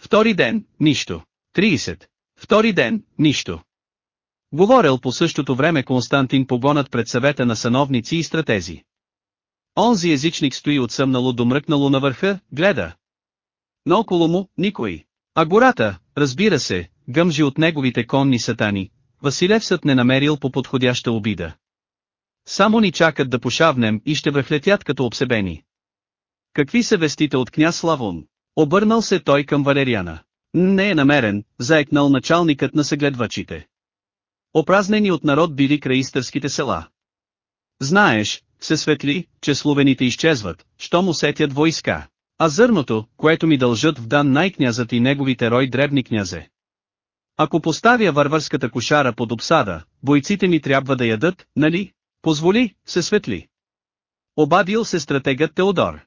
Втори ден, нищо. 30. Втори ден, нищо. Говорил по същото време Константин погонът пред съвета на сановници и стратези. Онзи езичник стои отсъмнало домръкнало на върха, гледа. Но около му, никой. А гората, разбира се, гъмжи от неговите конни сатани, Василевсът не намерил по подходяща обида. Само ни чакат да пошавнем и ще връхлетят като обсебени. Какви са вестите от княз Славон? Обърнал се той към Валериана. Не е намерен, заекнал началникът на съгледвачите. Опразнени от народ били краистърските села. Знаеш, се светли, че словените изчезват, що усетят войска. А зърното, което ми дължат в дан най-князът и неговите рой дребни князе. Ако поставя варварската кошара под обсада, бойците ми трябва да ядат, нали? Позволи, се светли. Обадил се стратегът Теодор.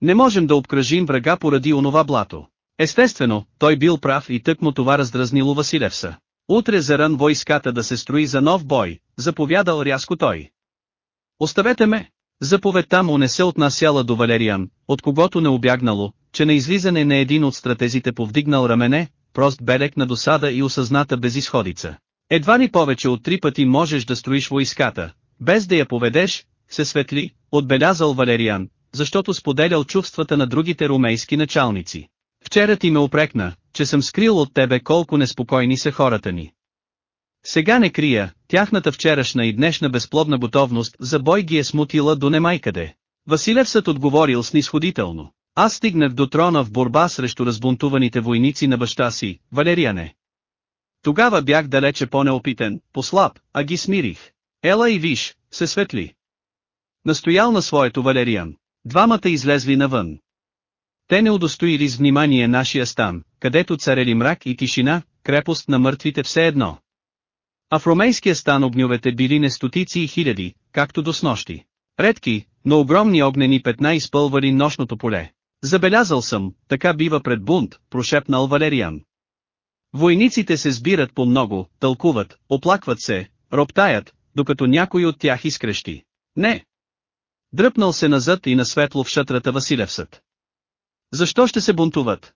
Не можем да обкръжим врага поради онова блато. Естествено, той бил прав и тък му това раздразнило Василевса. Утре заран войската да се строи за нов бой, заповядал рязко той. Оставете ме! Заповедта му не се отнасяла до Валериан, от когото не обягнало, че на излизане на един от стратезите повдигнал рамене, прост белек на досада и осъзната безисходица. Едва ли повече от три пъти можеш да строиш войската, без да я поведеш, се светли, отбелязал Валериан, защото споделял чувствата на другите румейски началници. Вчера ти ме опрекна, че съм скрил от тебе колко неспокойни са хората ни. Сега не крия, тяхната вчерашна и днешна безплодна готовност за бой ги е смутила до немайкъде. Василевсът отговорил снисходително. Аз стигнах до трона в борба срещу разбунтуваните войници на баща си, Валериане. Тогава бях далече по-неопитен, по-слаб, а ги смирих. Ела и виж, се светли. Настоял на своето Валериан. Двамата излезли навън. Те не удостоили с внимание нашия стан, където царели мрак и тишина, крепост на мъртвите все едно. А в ромейския стан огньовете били не стотици и хиляди, както до снощи. Редки, но огромни огнени петна изпълвали нощното поле. Забелязал съм, така бива пред бунт, прошепнал Валериан. Войниците се сбират по много, тълкуват, оплакват се, роптаят, докато някой от тях изкрещи. Не! Дръпнал се назад и на светло в шатрата Василевсът. Защо ще се бунтуват?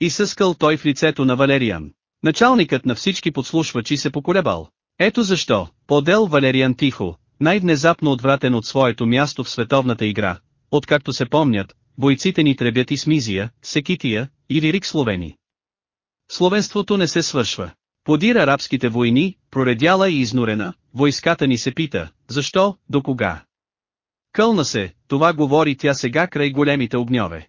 И съскал той в лицето на Валериан. Началникът на всички подслушвачи се поколебал. Ето защо, подел Валериан тихо, най-внезапно отвратен от своето място в световната игра, откакто се помнят, бойците ни требят и с Мизия, Секития, или Рик Словени. Словенството не се свършва. Подир арабските войни, проредяла и изнурена, войската ни се пита, защо, до кога? Кълна се, това говори тя сега край големите огньове.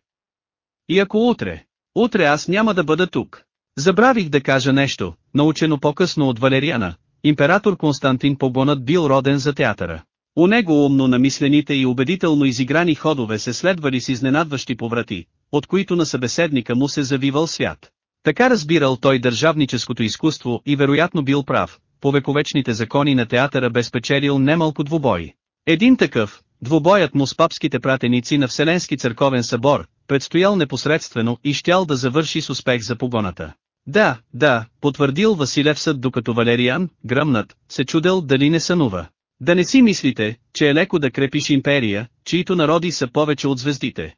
И ако утре, утре аз няма да бъда тук. Забравих да кажа нещо, научено по-късно от Валериана, император Константин Погонът бил роден за театъра. У него умно намислените и убедително изиграни ходове се следвали с изненадващи поврати, от които на събеседника му се завивал свят. Така разбирал той държавническото изкуство и вероятно бил прав, по вековечните закони на театъра безпечелил немалко двубой. Един такъв, двубоят му с папските пратеници на Вселенски църковен събор, предстоял непосредствено и щял да завърши с успех за погоната. Да, да, потвърдил Василев съд докато Валериан, гръмнат, се чудел дали не сънува. Да не си мислите, че е леко да крепиш империя, чието народи са повече от звездите.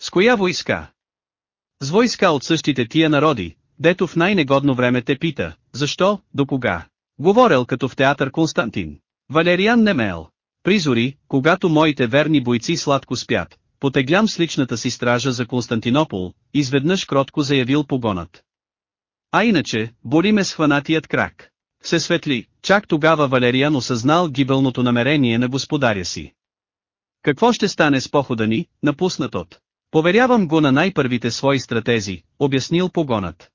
С коя войска? С войска от същите тия народи, дето в най-негодно време те пита, защо, до кога? Говорел като в театър Константин. Валериан Немел. Призори, когато моите верни бойци сладко спят, потеглям с личната си стража за Константинопол, изведнъж кротко заявил погонът. А иначе, боли ме схванатият крак. Се светли, чак тогава Валериан осъзнал гибелното намерение на господаря си. Какво ще стане с похода ни, напуснат от? Поверявам го на най-първите свои стратези, обяснил погонът.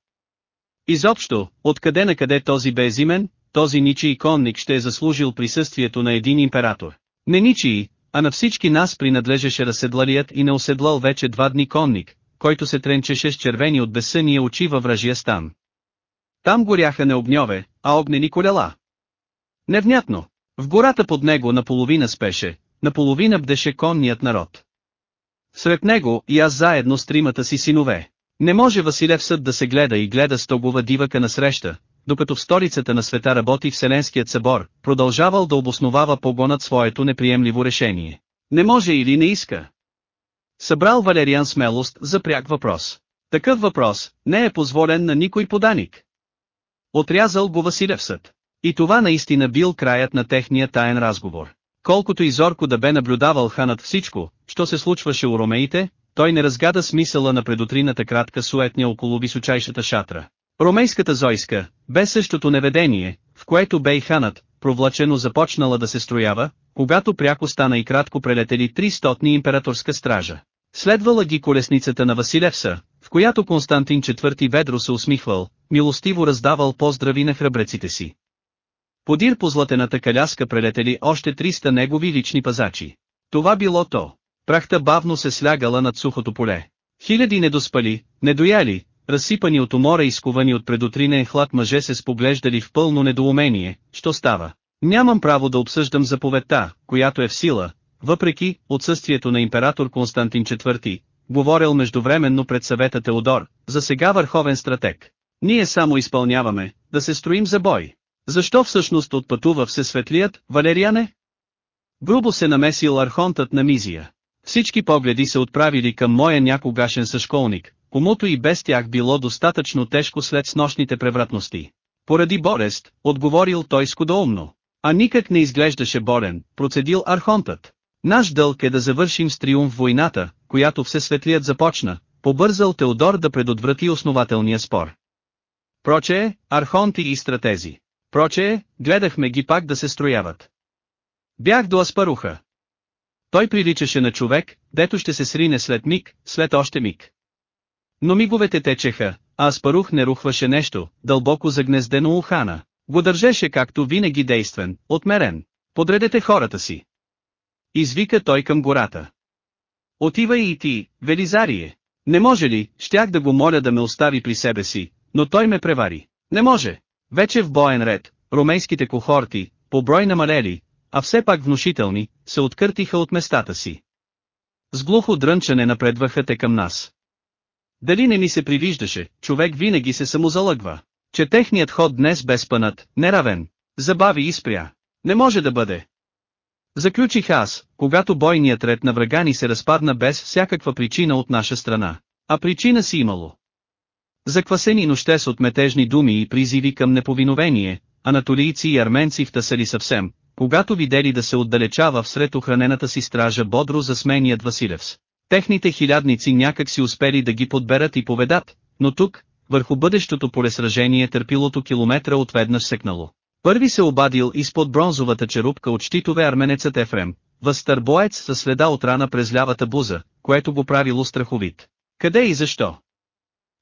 Изобщо, откъде на къде този безимен, този ничий конник ще е заслужил присъствието на един император. Не ничий, а на всички нас принадлежеше разседлалият и неоседлал вече два дни конник, който се тренчеше с червени от безсъние очи във вражия стан. Там горяха не огньове, а огнени колела. Невнятно. В гората под него наполовина спеше, наполовина бдеше конният народ. Сред него и аз заедно с тримата си синове. Не може Василев съд да се гледа и гледа стогова дивака на среща, докато в столицата на света работи Вселенският събор, продължавал да обосновава погонът своето неприемливо решение. Не може или не иска. Събрал Валериан смелост за пряк въпрос. Такъв въпрос не е позволен на никой поданик. Отрязал го Василев съд. И това наистина бил краят на техния таен разговор. Колкото и зорко да бе наблюдавал ханът всичко, що се случваше у ромеите, той не разгада смисъла на предутрината кратка суетня около височайшата шатра. Ромейската зойска, без същото неведение, в което бе и ханът, провлачено започнала да се строява, когато пряко стана и кратко прелетели 300 императорска стража. Следвала ги колесницата на Василевса, която Константин IV ведро се усмихвал, милостиво раздавал поздрави на храбреците си. Подир по златената каляска прелетели още 300 негови лични пазачи. Това било то. Прахта бавно се слягала над сухото поле. Хиляди недоспали, недояли, разсипани от умора и скувани от предутринен хлад мъже се споглеждали в пълно недоумение, що става. Нямам право да обсъждам заповедта, която е в сила, въпреки отсъствието на император Константин IV, говорил междувременно пред съвета Теодор, за сега върховен стратег. Ние само изпълняваме, да се строим за бой. Защо всъщност отпътува всесветлият, Валериане? Грубо се намесил архонтът на Мизия. Всички погледи се отправили към моя някогашен съшколник, комуто и без тях било достатъчно тежко след снощните превратности. Поради болест, отговорил той скудоумно. А никак не изглеждаше болен, процедил архонтът. Наш дълг е да завършим с триумф войната, която всесветлият започна, побързал Теодор да предотврати основателния спор. Проче, архонти и стратези. Проче, гледахме ги пак да се строяват. Бях до Аспаруха. Той приличаше на човек, дето ще се срине след миг, след още миг. Но миговете течеха, а Аспарух не рухваше нещо, дълбоко загнездено ухана. Го държеше както винаги действен, отмерен. Подредете хората си. Извика той към гората. Отивай и ти, Велизарие. Не може ли, щях да го моля да ме остави при себе си, но той ме превари. Не може. Вече в боен ред, ромейските кохорти, по брой намалели, а все пак внушителни, се откъртиха от местата си. С глухо дрънчане напредваха те към нас. Дали не ми се привиждаше, човек винаги се самозалъгва, че техният ход днес бе спънат, неравен, забави и спря. Не може да бъде. Заключих аз, когато бойният ред на врага ни се разпадна без всякаква причина от наша страна. А причина си имало. Заквасени ноще с отметежни думи и призиви към неповиновение, анатолийци и арменци втасали съвсем, когато видели да се отдалечава всред охранената си стража бодро засменият Василевс. Техните хилядници някак си успели да ги подберат и поведат, но тук, върху бъдещото полесражение търпилото километра отведнъж секнало. Първи се обадил изпод бронзовата черупка от щитове арменецът Ефрем, възстърбоец със следа от рана през лявата буза, което го правило страховит. Къде и защо?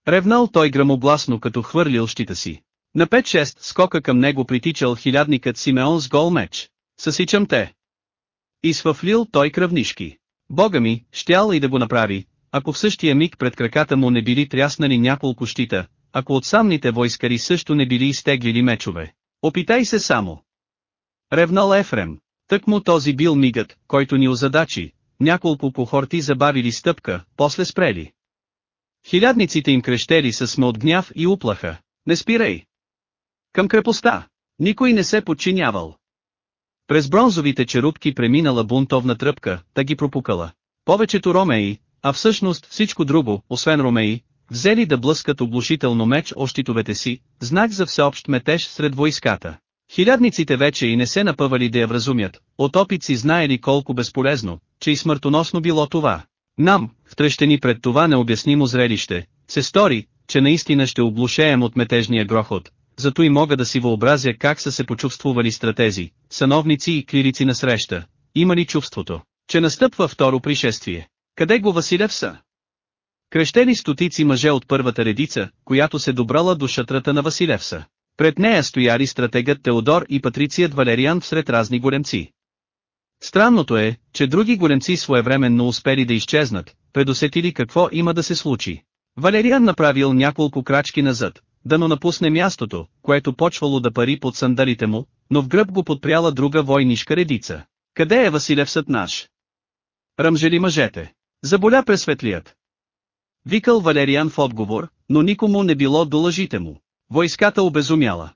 Ревнал той грамобласно като хвърлил щита си. На 5-6 скока към него притичал хилядникът Симеон с гол меч. Съсичам те. Изфъфлил той кръвнишки. Бога ми, щял и да го направи, ако в същия миг пред краката му не били тряснали няколко щита, ако от самните войскари също не били изтеглили мечове. Опитай се само. Ревнал Ефрем. Тък му този бил мигът, който ни озадачи. Няколко кохорти забавили стъпка, после спрели. Хилядниците им крещели с сме от гняв и уплаха. Не спирай! Към крепостта! Никой не се подчинявал. През бронзовите черупки преминала бунтовна тръпка, та ги пропукала. Повечето ромеи, а всъщност всичко друго, освен ромеи, взели да блъскат оглушително меч о щитовете си, знак за всеобщ метеж сред войската. Хилядниците вече и не се напъвали да я вразумят, от опит си знаели колко безполезно, че и смъртоносно било това. Нам, втрещени пред това необяснимо зрелище, се стори, че наистина ще облушеем от метежния грохот, зато и мога да си въобразя как са се почувствували стратези, сановници и клирици на среща, имали чувството, че настъпва второ пришествие. Къде го Василев са? Крещели стотици мъже от първата редица, която се добрала до шатрата на Василевса. Пред нея стояли стратегът Теодор и патрицият Валериан всред разни големци. Странното е, че други големци своевременно успели да изчезнат, предусетили какво има да се случи. Валериан направил няколко крачки назад, да но напусне мястото, което почвало да пари под сандалите му, но в гръб го подпряла друга войнишка редица. Къде е Василевсът наш? Ръмжели мъжете. Заболя пресветлият. Викал Валериан в отговор, но никому не било до лъжите му. Войската обезумяла.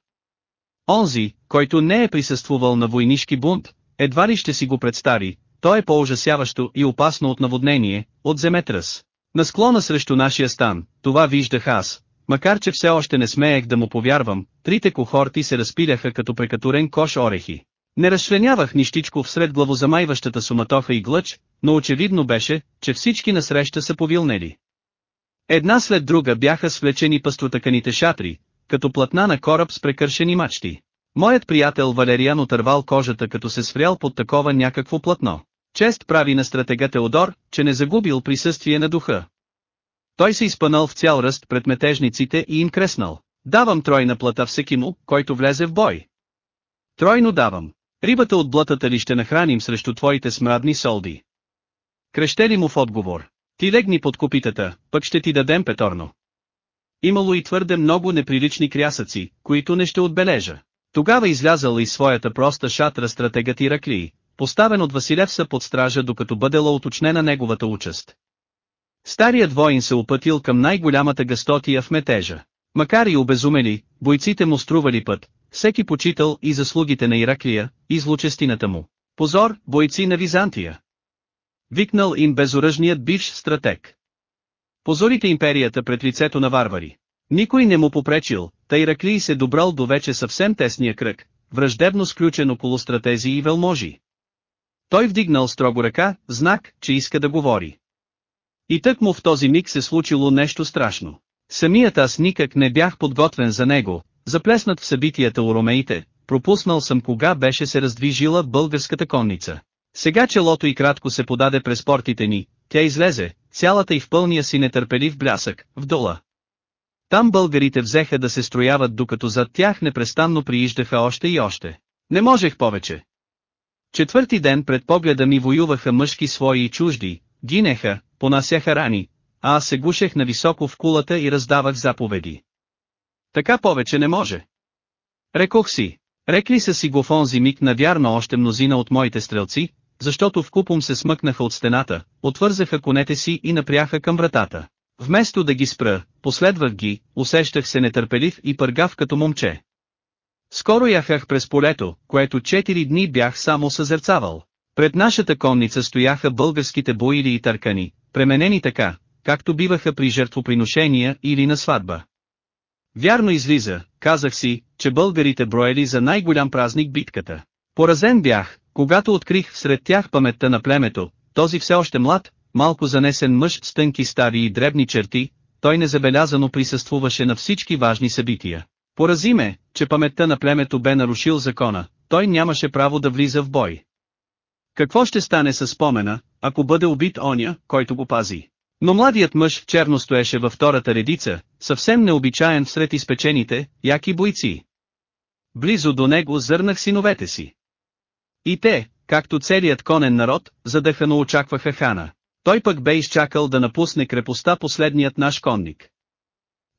Онзи, който не е присъствувал на войнишки бунт, едва ли ще си го представи, то е по-ужасяващо и опасно от наводнение, от земетръс. На склона срещу нашия стан, това виждах аз, макар че все още не смеех да му повярвам, трите кохорти се разпиляха като прекатурен кош орехи. Не разчленявах нищичко всред главозамайващата суматоха и глъч, но очевидно беше, че всички насреща са повилнели. Една след друга бяха свлечени пъстротъканите шатри, като платна на кораб с прекършени мачти. Моят приятел Валериан отървал кожата като се сврял под такова някакво платно. Чест прави на стратега Теодор, че не загубил присъствие на духа. Той се изпънал в цял ръст пред метежниците и им креснал. Давам тройна плата всеки му, който влезе в бой. Тройно давам. Рибата от блатата ли ще нахраним срещу твоите смрадни солди? Крещели му в отговор. Ти легни под купитата, пък ще ти дадем петорно. Имало и твърде много неприлични крясъци, които не ще отбележа. Тогава излязал из своята проста шатра стратегът Ираклий, поставен от Василевса под стража докато бъдела уточнена неговата участ. Старият воин се опътил към най-голямата гастотия в метежа. Макар и обезумели, бойците му стрували път, всеки почитал и заслугите на Ираклия, и злочестината му. Позор, бойци на Византия! Викнал им безоръжният бивш стратег. Позорите империята пред лицето на варвари. Никой не му попречил, тъй Раклий се добрал до вече съвсем тесния кръг, враждебно сключен около стратези и велможи. Той вдигнал строго ръка, знак, че иска да говори. И тък му в този миг се случило нещо страшно. Самият аз никак не бях подготвен за него, заплеснат в събитията у ромеите, пропуснал съм кога беше се раздвижила българската конница. Сега челото и кратко се подаде през портите ни, тя излезе, цялата и в пълния си нетърпелив блясък, в дола. Там българите взеха да се строяват докато зад тях непрестанно прииждаха още и още. Не можех повече. Четвърти ден пред погледа ми воюваха мъжки свои и чужди, гинеха, понасяха рани, а аз се гушех нависоко в кулата и раздавах заповеди. Така повече не може. Рекох си. Рекли са си го в онзи миг навярно още мнозина от моите стрелци, защото в купом се смъкнаха от стената, отвързаха конете си и напряха към вратата. Вместо да ги спра, последвах ги, усещах се нетърпелив и пъргав като момче. Скоро яхах през полето, което четири дни бях само съзерцавал. Пред нашата конница стояха българските боили и търкани, пременени така, както биваха при жертвоприношения или на сватба. Вярно излиза, казах си, че българите броели за най-голям празник битката. Поразен бях, когато открих сред тях паметта на племето, този все още млад, малко занесен мъж с тънки стари и дребни черти, той незабелязано присъствуваше на всички важни събития. Порази ме, че паметта на племето бе нарушил закона, той нямаше право да влиза в бой. Какво ще стане с спомена, ако бъде убит оня, който го пази? Но младият мъж в черно стоеше във втората редица, съвсем необичаен сред изпечените, яки бойци. Близо до него зърнах синовете си. И те, както целият конен народ, задъхано очакваха хана. Той пък бе изчакал да напусне крепостта последният наш конник.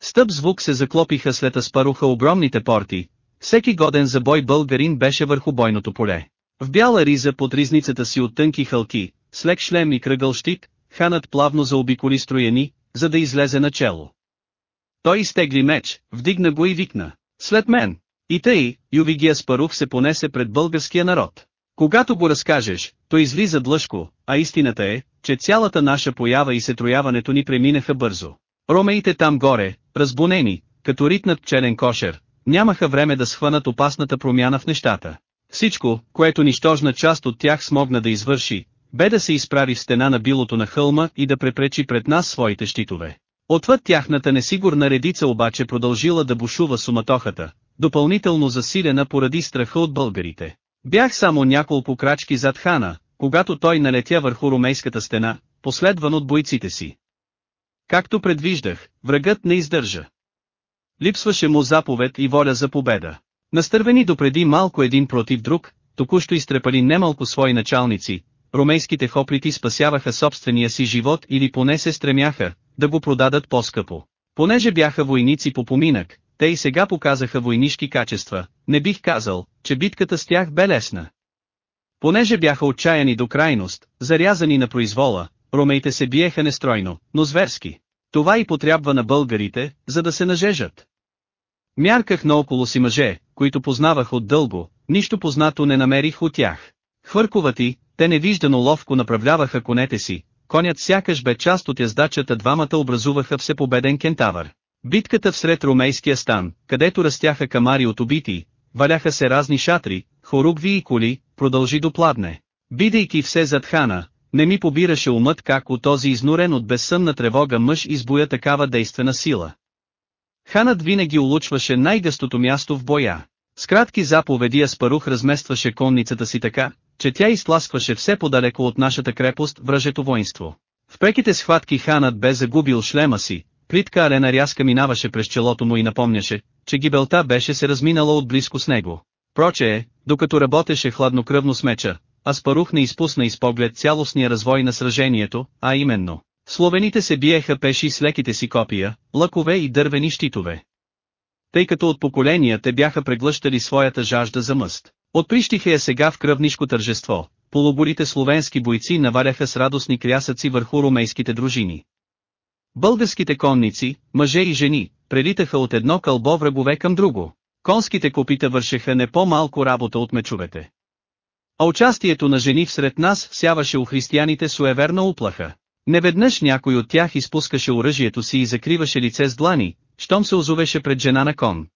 Стъп звук се заклопиха след аспаруха огромните порти, всеки годен за бой българин беше върху бойното поле. В бяла риза под ризницата си от тънки хълки, с лек шлем и кръгъл щит, ханът плавно заобиколи строени, за да излезе начело. Той изтегли меч, вдигна го и викна. След мен. И тъй, Ювигия Спарух се понесе пред българския народ. Когато го разкажеш, то излиза длъжко, а истината е, че цялата наша поява и сетрояването ни преминаха бързо. Ромеите там горе, разбунени, като ритнат пчелен кошер, нямаха време да схванат опасната промяна в нещата. Всичко, което нищожна част от тях смогна да извърши, бе да се изправи в стена на билото на хълма и да препречи пред нас своите щитове. Отвъд тяхната несигурна редица обаче продължила да бушува суматохата, допълнително засилена поради страха от българите. Бях само няколко крачки зад хана, когато той налетя върху румейската стена, последван от бойците си. Както предвиждах, врагът не издържа. Липсваше му заповед и воля за победа. Настървени допреди малко един против друг, току-що изтрепали немалко свои началници, ромейските хоплити спасяваха собствения си живот или поне се стремяха, да го продадат по-скъпо. Понеже бяха войници по поминък, те и сега показаха войнишки качества, не бих казал, че битката с тях бе лесна. Понеже бяха отчаяни до крайност, зарязани на произвола, ромеите се биеха нестройно, но зверски. Това и потрябва на българите, за да се нажежат. Мярках наоколо си мъже, които познавах от дълго, нищо познато не намерих от тях. Хвърковати, те невиждано ловко направляваха конете си, конят сякаш бе част от яздачата двамата образуваха всепобеден кентавър. Битката всред румейския стан, където растяха камари от убити, валяха се разни шатри, хоругви и коли, продължи до пладне. Бидейки все зад хана, не ми побираше умът как от този изнурен от безсънна тревога мъж избоя такава действена сила. Ханът винаги улучваше най-гъстото място в боя. С кратки заповеди Аспарух разместваше конницата си така, че тя изтласкваше все подалеко от нашата крепост вражето воинство. В преките схватки ханът бе загубил шлема си, плитка арена рязка минаваше през челото му и напомняше, че гибелта беше се разминала отблизко с него. Проче докато работеше хладнокръвно с меча, Аспарух не изпусна из поглед цялостния развой на сражението, а именно, словените се биеха пеши с леките си копия, лъкове и дървени щитове. Тъй като от поколения те бяха преглъщали своята жажда за мъст. Отприщиха я сега в кръвнишко тържество, полуборите словенски бойци наваляха с радостни крясъци върху румейските дружини. Българските конници, мъже и жени, прелитаха от едно кълбо врагове към друго. Конските копита вършеха не по-малко работа от мечовете. А участието на жени всред нас всяваше у християните суеверна уплаха. Неведнъж някой от тях изпускаше оръжието си и закриваше лице с длани, щом се озовеше пред жена на кон.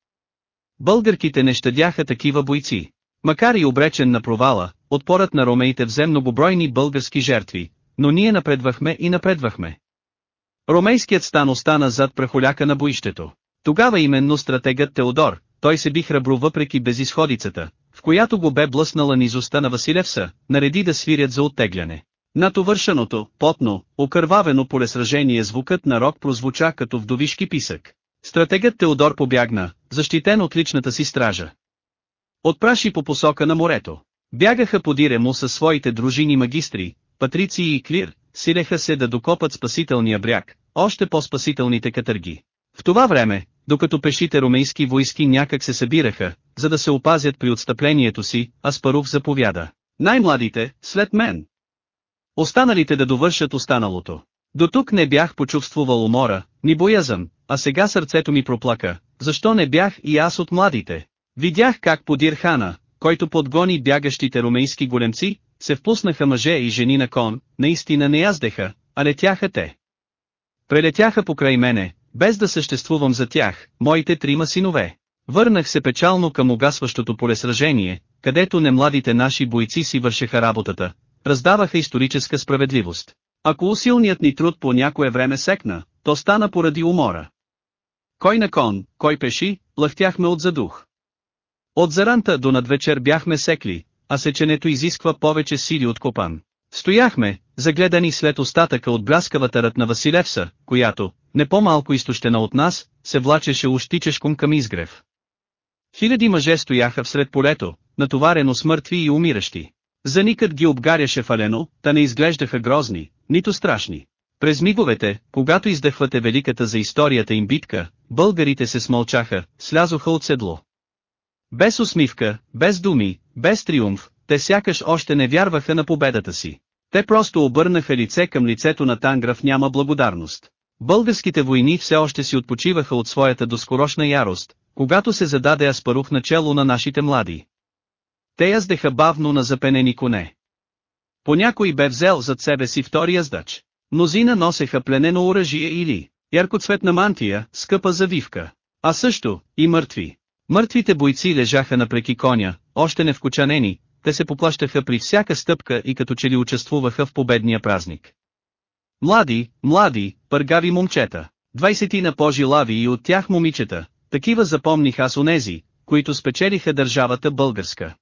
Българките не щадяха такива бойци. Макар и обречен на провала, отпорът на ромеите взе многобройни български жертви, но ние напредвахме и напредвахме. Ромейският стан остана зад прахоляка на боището. Тогава именно стратегът Теодор, той се би храбро въпреки безисходицата, в която го бе блъснала низостта на Василевса, нареди да свирят за оттегляне. Натовършеното, потно, окървавено полесражение звукът на рок прозвуча като вдовишки писък. Стратегът Теодор побягна, защитен от личната си стража. Отпраши по посока на морето. Бягаха подире му със своите дружини магистри, патриции и клир, силеха се да докопат спасителния бряг, още по-спасителните катърги. В това време, докато пешите ромейски войски някак се събираха, за да се опазят при отстъплението си, Аспарух заповяда. Най-младите, след мен. Останалите да довършат останалото. До тук не бях почувствувал умора, ни боязън, а сега сърцето ми проплака, защо не бях и аз от младите. Видях как подир хана, който подгони бягащите ромейски големци, се впуснаха мъже и жени на кон, наистина не яздеха, а летяха те. Прелетяха покрай мене, без да съществувам за тях, моите трима синове. Върнах се печално към угасващото полесражение, където немладите наши бойци си вършеха работата, раздаваха историческа справедливост. Ако усилният ни труд по някое време секна, то стана поради умора. Кой на кон, кой пеши, лъхтяхме от задух. От заранта до надвечер бяхме секли, а сеченето изисква повече сили от копан. Стояхме, загледани след остатъка от бляскавата рът на Василевса, която, не по-малко изтощена от нас, се влачеше ущичешком към изгрев. Хиляди мъже стояха всред полето, натоварено с мъртви и умиращи. Заникът ги обгаряше фалено, та не изглеждаха грозни, нито страшни. През миговете, когато издъхвате великата за историята им битка, българите се смълчаха, слязоха от седло. Без усмивка, без думи, без триумф, те сякаш още не вярваха на победата си. Те просто обърнаха лице към лицето на Танграф няма благодарност. Българските войни все още си отпочиваха от своята доскорошна ярост, когато се зададе Аспарух начало на нашите млади. Те яздеха бавно на запенени коне. По някой бе взел зад себе си втори яздач. Мнозина носеха пленено оръжие или яркоцветна мантия, скъпа завивка. А също, и мъртви. Мъртвите бойци лежаха напреки коня, още не вкочанени, те се поплащаха при всяка стъпка и като че ли участвуваха в победния празник. Млади, млади, пъргави момчета, двайсетина по-жилави и от тях момичета, такива запомних аз онези, които спечелиха държавата българска.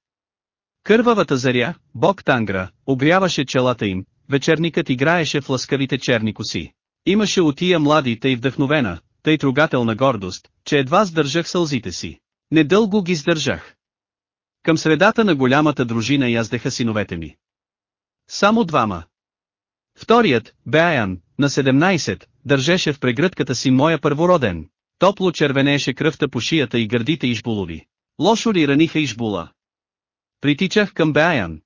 Кървавата заря, бог Тангра, огряваше челата им, вечерникът играеше в ласкавите черни коси. Имаше отия млади тъй вдъхновена, тъй трогателна гордост, че едва сдържах сълзите си. Недълго ги сдържах. Към средата на голямата дружина яздеха синовете ми. Само двама. Вторият, Беаян, на 17, държеше в прегръдката си моя първороден. Топло червенееше кръвта по шията и гърдите Ишбулови. Лошо ли раниха Ишбула? Притичах към Беаян.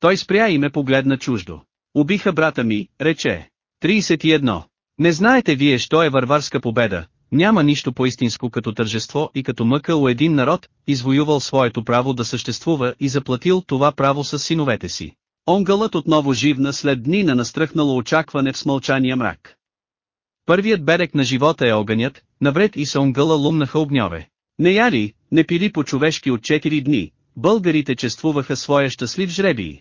Той спря и ме погледна чуждо. Убиха брата ми, рече. 31. Не знаете вие, що е варварска победа, няма нищо по-истинско като тържество и като мъка у един народ, извоювал своето право да съществува и заплатил това право с синовете си. Онгълът отново живна след дни на настръхнало очакване в смълчания мрак. Първият берег на живота е огънят, навред и са онгъла лумнаха огньове. Не яли, не пили по-човешки от 4 дни, българите чествуваха своя щастлив жребий.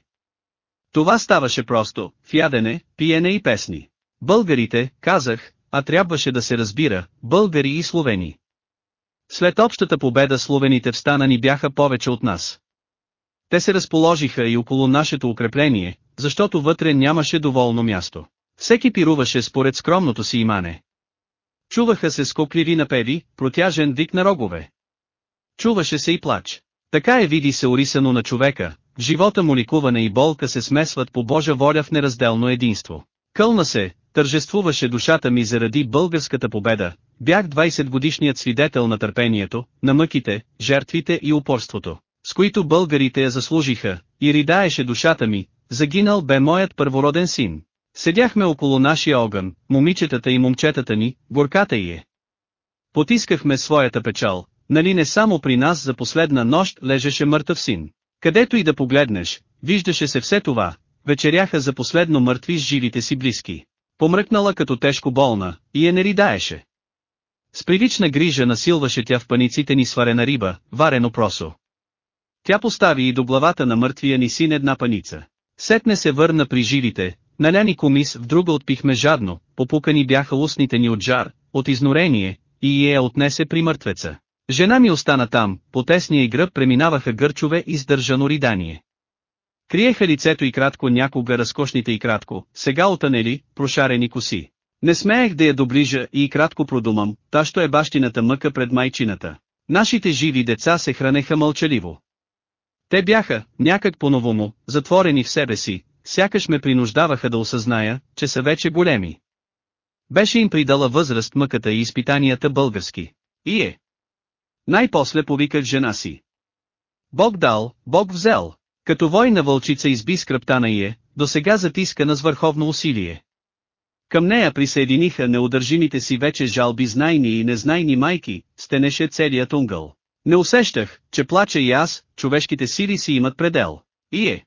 Това ставаше просто, в ядене, пиене и песни. Българите, казах, а трябваше да се разбира, българи и словени. След общата победа словените встанани бяха повече от нас. Те се разположиха и около нашето укрепление, защото вътре нямаше доволно място. Всеки пируваше според скромното си имане. Чуваха се скопливи напеви, протяжен вик на рогове. Чуваше се и плач. Така е види се орисано на човека, в живота му ликуване и болка се смесват по Божа воля в неразделно единство. Кълна се, тържествуваше душата ми заради българската победа, бях 20 годишният свидетел на търпението, на мъките, жертвите и упорството, с които българите я заслужиха, и ридаеше душата ми, загинал бе моят първороден син. Седяхме около нашия огън, момичетата и момчетата ни, горката й е. Потискахме своята печал, нали не само при нас за последна нощ лежеше мъртъв син. Където и да погледнеш, виждаше се все това, вечеряха за последно мъртви с живите си близки. Помръкнала като тежко болна, и е не ридаеше. С прилична грижа насилваше тя в паниците ни сварена риба, варено просо. Тя постави и до главата на мъртвия ни син една паница. Сетне се върна при живите, наляни комис в друга отпихме жадно, попукани бяха устните ни от жар, от изнорение, и я отнесе при мъртвеца. Жена ми остана там, по тесния и гръб преминаваха гърчове и сдържано ридание. Криеха лицето и кратко някога разкошните и кратко, сега отанели, прошарени коси. Не смеех да я доближа и кратко продумам, та що е бащината мъка пред майчината. Нашите живи деца се хранеха мълчаливо. Те бяха, някак по-новому, затворени в себе си, сякаш ме принуждаваха да осъзная, че са вече големи. Беше им придала възраст мъката и изпитанията български. И е. Най-после повиках жена си. Бог дал, Бог взел. Като война вълчица изби скръпта на Ие, до сега затискана с върховно усилие. Към нея присъединиха неудържимите си вече жалби знайни и незнайни майки, стенеше целият унгъл. Не усещах, че плача и аз, човешките сили си имат предел. И е.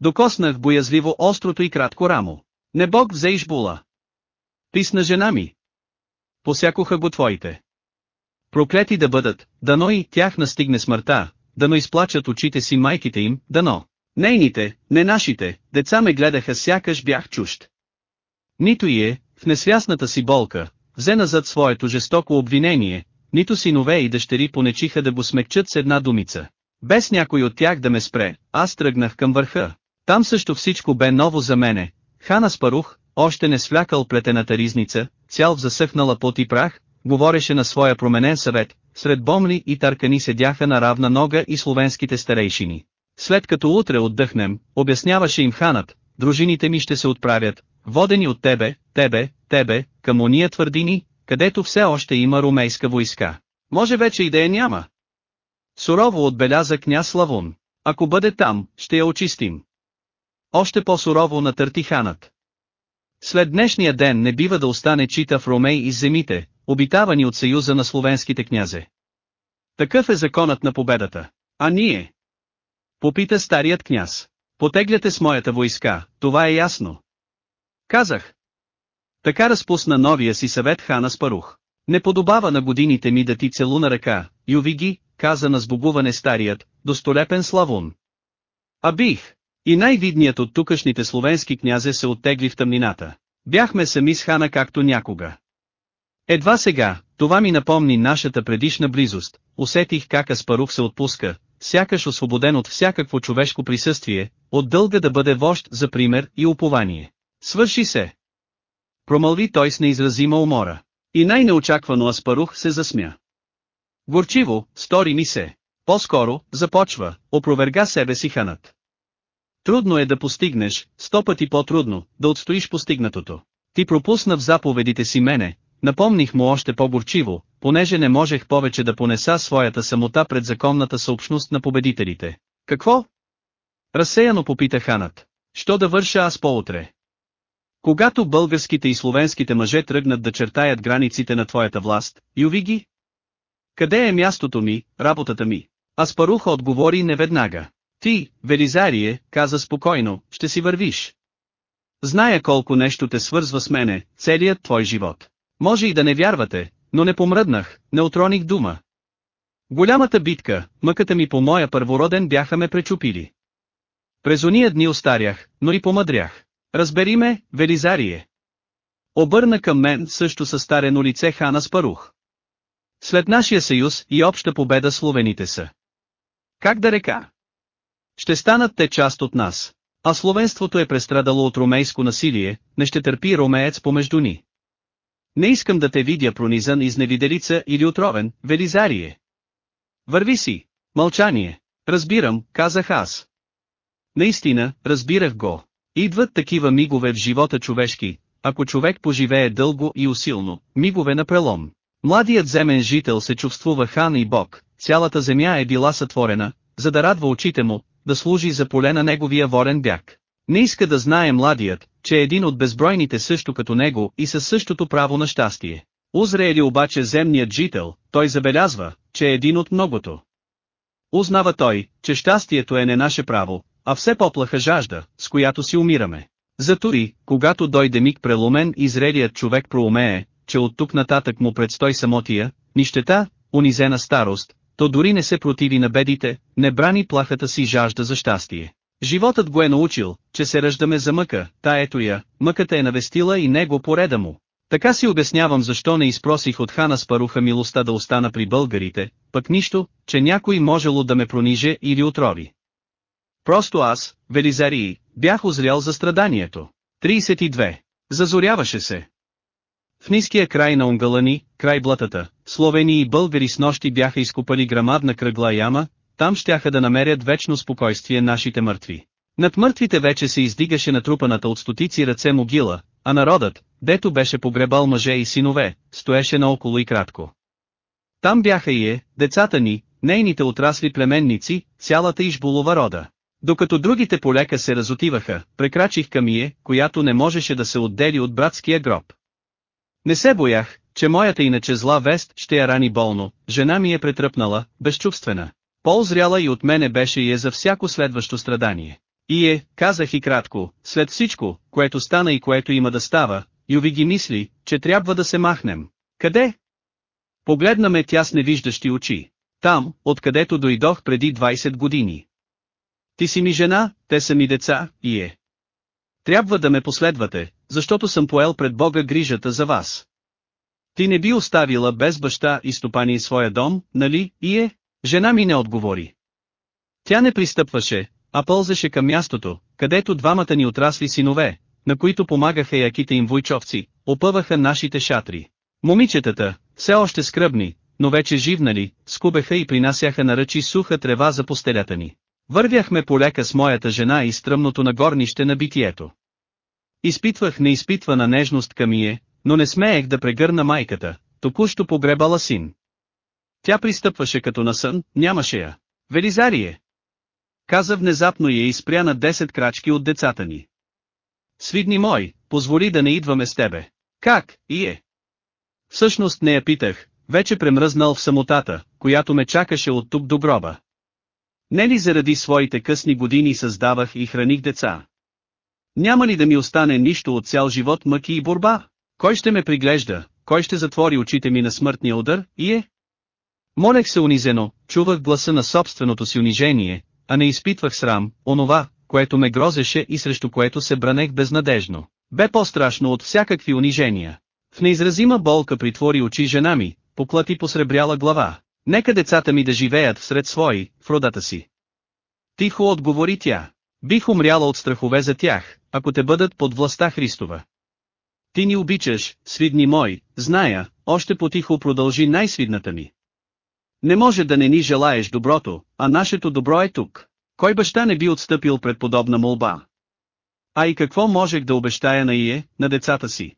Докоснах боязливо острото и кратко рамо. Не Бог взе Ишбула. Писна жена ми. Посякоха го твоите. Проклети да бъдат, дано и тях настигне смъртта, дано изплачат очите си майките им, дано. Нейните, не нашите, деца ме гледаха сякаш бях чужд. Нито и е, в несвясната си болка, взе назад своето жестоко обвинение, нито синове и дъщери понечиха да го смекчат с една думица. Без някой от тях да ме спре, аз тръгнах към върха. Там също всичко бе ново за мене. Хана Спарух, още не свлякал плетената ризница, цял в засъхнала пот и прах, говореше на своя променен съвет, сред бомли и търкани седяха на равна нога и словенските старейшини. След като утре отдъхнем, обясняваше им ханът, дружините ми ще се отправят, водени от тебе, тебе, тебе, към ония твърдини, където все още има румейска войска. Може вече и да я няма. Сурово отбеляза княз Славун. Ако бъде там, ще я очистим. Още по-сурово натърти ханът. След днешния ден не бива да остане чита в Ромей из земите, обитавани от съюза на словенските князе. Такъв е законът на победата. А ние? Попита старият княз. Потегляте с моята войска, това е ясно. Казах. Така разпусна новия си съвет хана Спарух. Не подобава на годините ми да ти целуна ръка, юви ги, каза на сбогуване старият, достолепен славун. А бих. И най-видният от тукашните словенски князе се оттегли в тъмнината. Бяхме сами с хана както някога. Едва сега, това ми напомни нашата предишна близост, усетих как Аспарух се отпуска, сякаш освободен от всякакво човешко присъствие, от дълга да бъде вожд за пример и упование. Свърши се! Промълви той с неизразима умора. И най-неочаквано Аспарух се засмя. Горчиво, стори ми се. По-скоро, започва, опроверга себе си ханът. Трудно е да постигнеш, сто пъти по-трудно, да отстоиш постигнатото. Ти пропусна в заповедите си мене, напомних му още по-горчиво, понеже не можех повече да понеса своята самота пред законната съобщност на победителите. Какво? Разсеяно попита ханът. Що да върша аз по-утре? Когато българските и словенските мъже тръгнат да чертаят границите на твоята власт, юви ги? Къде е мястото ми, работата ми? Аспаруха отговори неведнага. Ти, Велизарие, каза спокойно, ще си вървиш. Зная колко нещо те свързва с мене, целият твой живот. Може и да не вярвате, но не помръднах, не отроних дума. Голямата битка, мъката ми по моя първороден бяха ме пречупили. През ония дни остарях, но и помъдрях. Разбери ме, Велизарие. Обърна към мен също със старено лице хана Спарух. След нашия съюз и обща победа словените са. Как да река? Ще станат те част от нас. А словенството е престрадало от ромейско насилие, не ще търпи ромеец помежду ни. Не искам да те видя пронизан изневиделица или отровен, Велизарие. Върви си. Мълчание. Разбирам, казах аз. Наистина, разбирах го. Идват такива мигове в живота човешки, ако човек поживее дълго и усилно, мигове на прелом. Младият земен жител се чувствува хан и бог, цялата земя е била сътворена, за да радва очите му, да служи за поле на неговия ворен бяг. Не иска да знае младият, че е един от безбройните също като него и със същото право на щастие. Узре ли обаче земният жител, той забелязва, че е един от многото. Узнава той, че щастието е не наше право, а все по-плаха жажда, с която си умираме. Затори, когато дойде миг преломен и зрелият човек проумее, че от тук нататък му предстой самотия, нищета, унизена старост, то дори не се противи на бедите, не брани плахата си жажда за щастие. Животът го е научил, че се раждаме за мъка, та ето я, мъката е навестила и него пореда му. Така си обяснявам защо не изпросих от хана Спаруха милостта да остана при българите, пък нищо, че някой можело да ме прониже или отрови. Просто аз, Велизарии, бях озрял за страданието. 32. Зазоряваше се. В ниския край на Унгалани, край блатата, словени и българи с нощи бяха изкопали грамадна кръгла яма, там щяха да намерят вечно спокойствие нашите мъртви. Над мъртвите вече се издигаше натрупаната от стотици ръце могила, а народът, дето беше погребал мъже и синове, стоеше наоколо и кратко. Там бяха и е, децата ни, нейните отрасли племенници, цялата Ижбулова рода. Докато другите полека се разотиваха, прекрачих към Ие, която не можеше да се отдели от братския гроб. Не се боях, че моята иначе зла вест ще я рани болно, жена ми е претръпнала, безчувствена. По-озряла и от мене беше и е за всяко следващо страдание. И е, казах и кратко, след всичко, което стана и което има да става, Юви ги мисли, че трябва да се махнем. Къде? Погледна ме тя с невиждащи очи. там, откъдето дойдох преди 20 години. Ти си ми жена, те са ми деца, и е. Трябва да ме последвате, защото съм поел пред Бога грижата за вас. Ти не би оставила без баща и стопани своя дом, нали, и е? Жена ми не отговори. Тя не пристъпваше, а пълзаше към мястото, където двамата ни отрасли синове, на които помагаха яките им войчовци, опъваха нашите шатри. Момичетата, все още скръбни, но вече живнали, скубеха и принасяха на ръчи суха трева за постелята ни. Вървяхме полека с моята жена и стръмното нагорнище на битието. Изпитвах неизпитвана нежност към ие, но не смеех да прегърна майката, току-що погребала син. Тя пристъпваше като на сън, нямаше я. Велизарие! Каза внезапно и е изпря на 10 крачки от децата ни. Свидни мой, позволи да не идваме с тебе. Как, и е? Всъщност не я питах, вече премръзнал в самотата, която ме чакаше от тук до гроба. Не ли заради своите късни години създавах и храних деца? Няма ли да ми остане нищо от цял живот мъки и борба? Кой ще ме приглежда, кой ще затвори очите ми на смъртния удар, и е? Молех се унизено, чувах гласа на собственото си унижение, а не изпитвах срам, онова, което ме грозеше и срещу което се бранех безнадежно. Бе по-страшно от всякакви унижения. В неизразима болка притвори очи жена ми, поплати посребряла глава. Нека децата ми да живеят всред свои, в родата си. Тихо отговори тя. Бих умряла от страхове за тях, ако те бъдат под властта Христова. Ти ни обичаш, свидни мой, зная, още потихо продължи най-свидната ми. Не може да не ни желаеш доброто, а нашето добро е тук. Кой баща не би отстъпил пред подобна молба? А и какво можех да обещая на Ие, на децата си?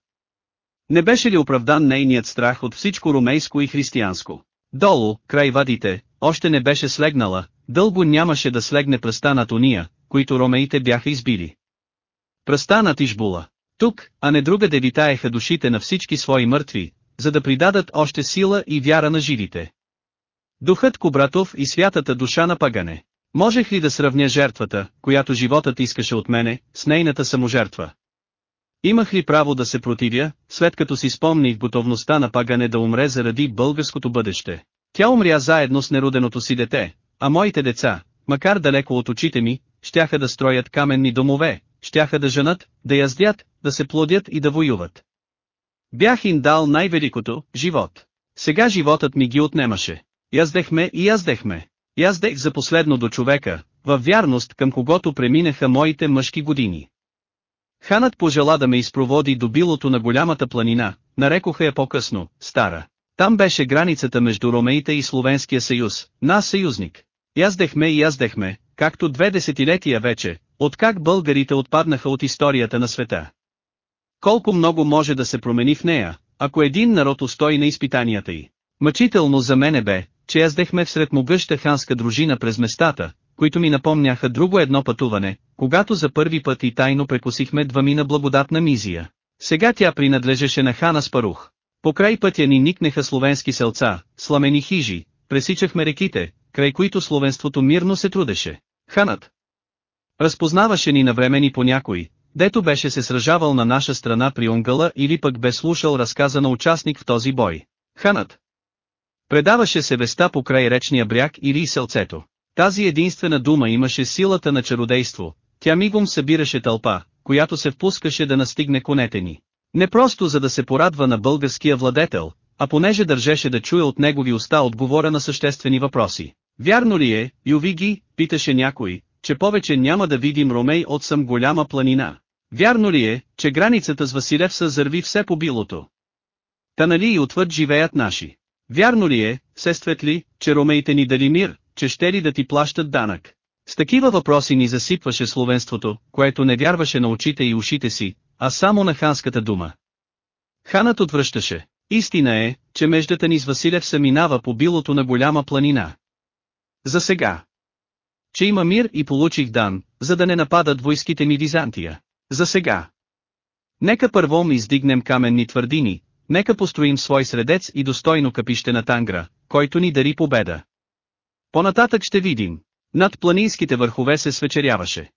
Не беше ли оправдан нейният страх от всичко ромейско и християнско? Долу, край вадите, още не беше слегнала, дълго нямаше да слегне пръста над уния, които ромеите бяха избили. Пръста над Ишбула. Тук, а не другаде витаеха душите на всички свои мъртви, за да придадат още сила и вяра на живите. Духът Кобратов и святата душа на пагане. Можех ли да сравня жертвата, която животът искаше от мене, с нейната саможертва? Имах ли право да се противя, след като си спомних готовността на пагане да умре заради българското бъдеще? Тя умря заедно с нероденото си дете, а моите деца, макар далеко от очите ми, щяха да строят каменни домове, щяха да женат, да яздят, да се плодят и да воюват. Бях им дал най-великото – живот. Сега животът ми ги отнемаше. Яздехме и яздехме. Яздех за последно до човека, във вярност към когото преминаха моите мъжки години. Ханът пожела да ме изпроводи до билото на голямата планина, нарекоха я по-късно, Стара. Там беше границата между Ромеите и Словенския съюз, нас съюзник. Яздехме и яздехме, както две десетилетия вече, откак българите отпаднаха от историята на света. Колко много може да се промени в нея, ако един народ устои на изпитанията й. Мъчително за мене бе, че яздехме всред могъща ханска дружина през местата, които ми напомняха друго едно пътуване, когато за първи път и тайно прекусихме двамина благодатна мизия. Сега тя принадлежеше на хана Спарух. По край пътя ни никнеха словенски селца, сламени хижи, пресичахме реките, край които словенството мирно се трудеше. Ханът разпознаваше ни навремени по някой, дето беше се сражавал на наша страна при Унгъла или пък бе слушал разказа на участник в този бой. Ханът предаваше се веста по край речния бряг или селцето. Тази единствена дума имаше силата на чародейство, тя мигом събираше тълпа, която се впускаше да настигне конете ни. Не просто за да се порадва на българския владетел, а понеже държеше да чуе от негови уста отговора на съществени въпроси. Вярно ли е, Ювиги, питаше някой, че повече няма да видим Ромей от съм голяма планина? Вярно ли е, че границата с Василев са зърви все по билото? Та нали и отвъд живеят наши? Вярно ли е, сестветли, че ромеите ни дали мир, че ще ли да ти плащат данък? С такива въпроси ни засипваше словенството, което не вярваше на очите и ушите си, а само на ханската дума. Ханът отвръщаше. Истина е, че междата ни с Василев се минава по билото на голяма планина. За сега. Че има мир и получих дан, за да не нападат войските ми Византия. За сега. Нека първом издигнем каменни твърдини, нека построим свой средец и достойно капище на Тангра, който ни дари победа. Понататък ще видим. Над планинските върхове се свечеряваше.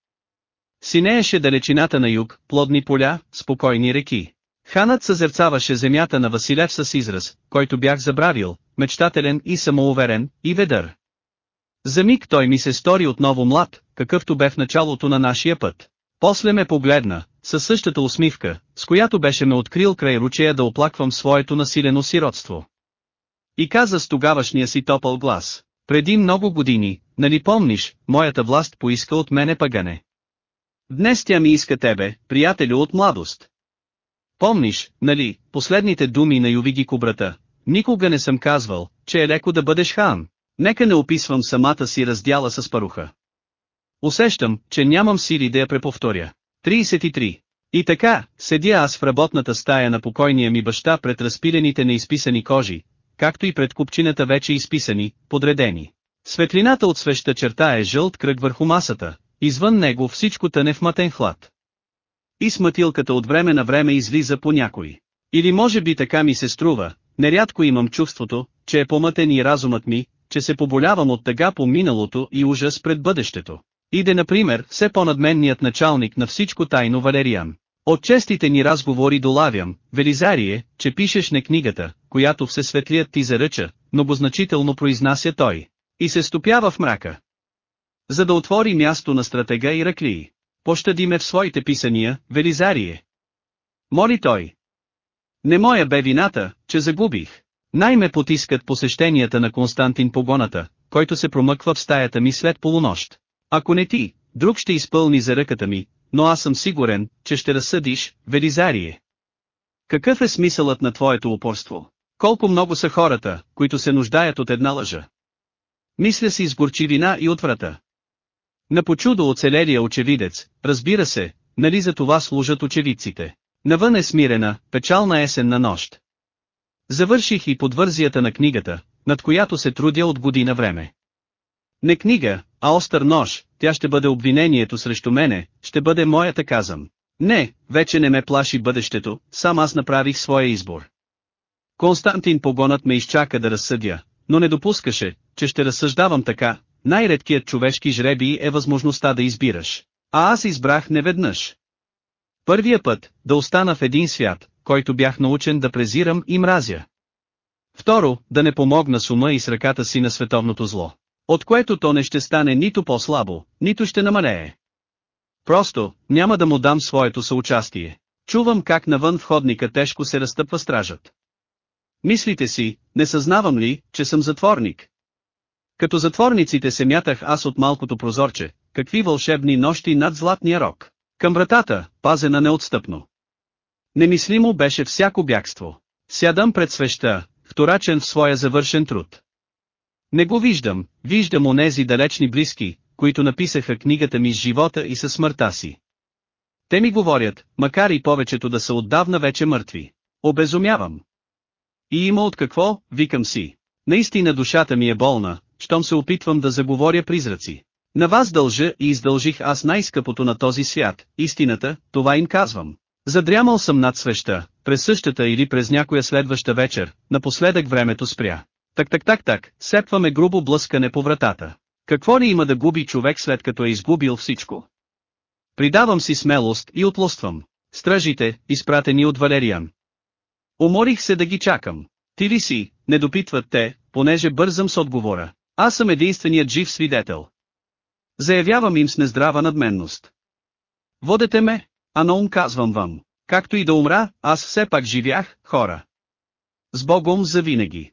Синееше далечината на юг, плодни поля, спокойни реки. Ханът съзерцаваше земята на Василев с израз, който бях забравил, мечтателен и самоуверен, и ведър. За миг той ми се стори отново млад, какъвто бе в началото на нашия път. После ме погледна, със същата усмивка, с която беше ме открил край ручея да оплаквам своето насилено сиротство. И каза с тогавашния си топъл глас, преди много години, нали помниш, моята власт поиска от мене пъгане. Днес тя ми иска тебе, приятелю от младост. Помниш, нали, последните думи на Ювиги Кубрата, никога не съм казвал, че е леко да бъдеш хан. Нека не описвам самата си раздяла с паруха. Усещам, че нямам сили да я преповторя. 33. И така, седя аз в работната стая на покойния ми баща пред разпилените неизписани кожи, както и пред купчината вече изписани, подредени. Светлината от свеща черта е жълт кръг върху масата, извън него всичко тъне в матен хлад. И смътилката от време на време излиза по някой. Или може би така ми се струва, нерядко имам чувството, че е помътен и разумът ми, че се поболявам от тъга по миналото и ужас пред бъдещето. Иде например все по-надменният началник на всичко тайно Валериан. От честите ни разговори долавям, Велизарие, че пишеш не книгата, която всесветлият ти заръча, многозначително произнася той. И се стопява в мрака. За да отвори място на стратега и раклии. Пощади ме в своите писания, Велизарие. Моли той. Не моя бе вината, че загубих. Най-ме потискат посещенията на Константин Погоната, който се промъква в стаята ми след полунощ. Ако не ти, друг ще изпълни за ръката ми, но аз съм сигурен, че ще разсъдиш, Велизарие. Какъв е смисълът на твоето упорство? Колко много са хората, които се нуждаят от една лъжа? Мисля си с горчивина и отврата. На почудо оцелелия очевидец, разбира се, нали за това служат очевидците. Навън е смирена, печална есенна нощ. Завърших и подвързията на книгата, над която се трудя от година време. Не книга, а остър нож, тя ще бъде обвинението срещу мене, ще бъде моята казам. Не, вече не ме плаши бъдещето, сам аз направих своя избор. Константин погонът ме изчака да разсъдя, но не допускаше, че ще разсъждавам така, най-редкият човешки жребий е възможността да избираш. А аз избрах неведнъж. Първия път, да остана в един свят, който бях научен да презирам и мразя. Второ, да не помогна с ума и с ръката си на световното зло. От което то не ще стане нито по-слабо, нито ще намалее. Просто, няма да му дам своето съучастие. Чувам как навън в ходника тежко се разтъпва стражът. Мислите си, не съзнавам ли, че съм затворник? Като затворниците се мятах аз от малкото прозорче, какви вълшебни нощи над златния рок. Към вратата, пазена неотстъпно. Немислимо беше всяко бягство. Сядам пред свеща, вторачен в своя завършен труд. Не го виждам, виждам онези далечни близки, които написаха книгата ми с живота и със смъртта си. Те ми говорят, макар и повечето да са отдавна вече мъртви. Обезумявам. И има от какво, викам си. Наистина душата ми е болна, щом се опитвам да заговоря призраци. На вас дължа и издължих аз най-скъпото на този свят, истината, това им казвам. Задрямал съм над свеща, през същата или през някоя следваща вечер, напоследък времето спря. Так так так так, сепваме грубо блъскане по вратата. Какво ли има да губи човек след като е изгубил всичко? Придавам си смелост и отлоствам. Стражите, изпратени от Валериан. Уморих се да ги чакам. Ти ли си, не допитват те, понеже бързам с отговора. Аз съм единственият жив свидетел. Заявявам им с нездрава надменност. Водете ме, а на ум казвам вам, както и да умра, аз все пак живях, хора. С Богом завинаги.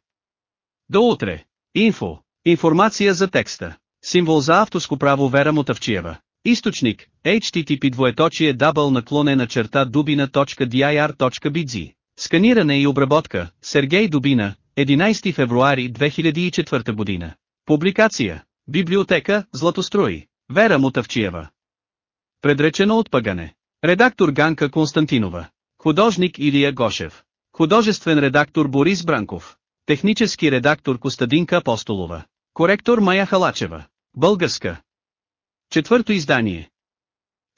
До утре. Инфо. Информация за текста. Символ за авторско право Вера Мотавчиева. Източник. HTTP двоеточие дабъл наклонена черта dubina.dir.bg. Сканиране и обработка. Сергей Дубина. 11 февруари 2004 година. Публикация. Библиотека, Златострои. Вера Мутавчиева. Предречено от пъгане. Редактор Ганка Константинова. Художник Илия Гошев. Художествен редактор Борис Бранков. Технически редактор Костадинка Апостолова. Коректор Майя Халачева. Българска. Четвърто издание.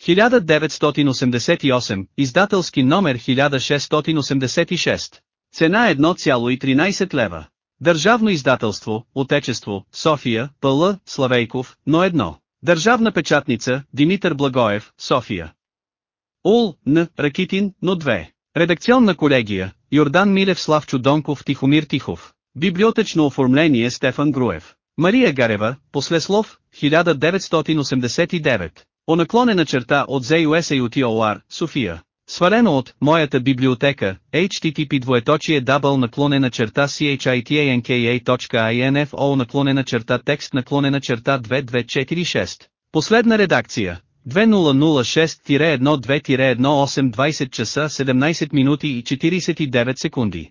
1988, издателски номер 1686. Цена 1,13 лева. Държавно издателство, Отечество, София, Пъл. Славейков, но едно. Държавна печатница, Димитър Благоев, София. Ул, Н. Ракитин, но две. Редакционна колегия, Йордан Милев Славчо Донков Тихомир Тихов. Библиотечно оформление Стефан Груев. Мария Гарева, Послеслов, 1989. О наклонена черта от ZUSAUTOR, София. Свалено от моята библиотека, http двоеточие дабл наклонена черта chitanka.info наклонена черта текст наклонена черта 2246. Последна редакция. 2006-12-1820 часа 17 минути и 49 секунди.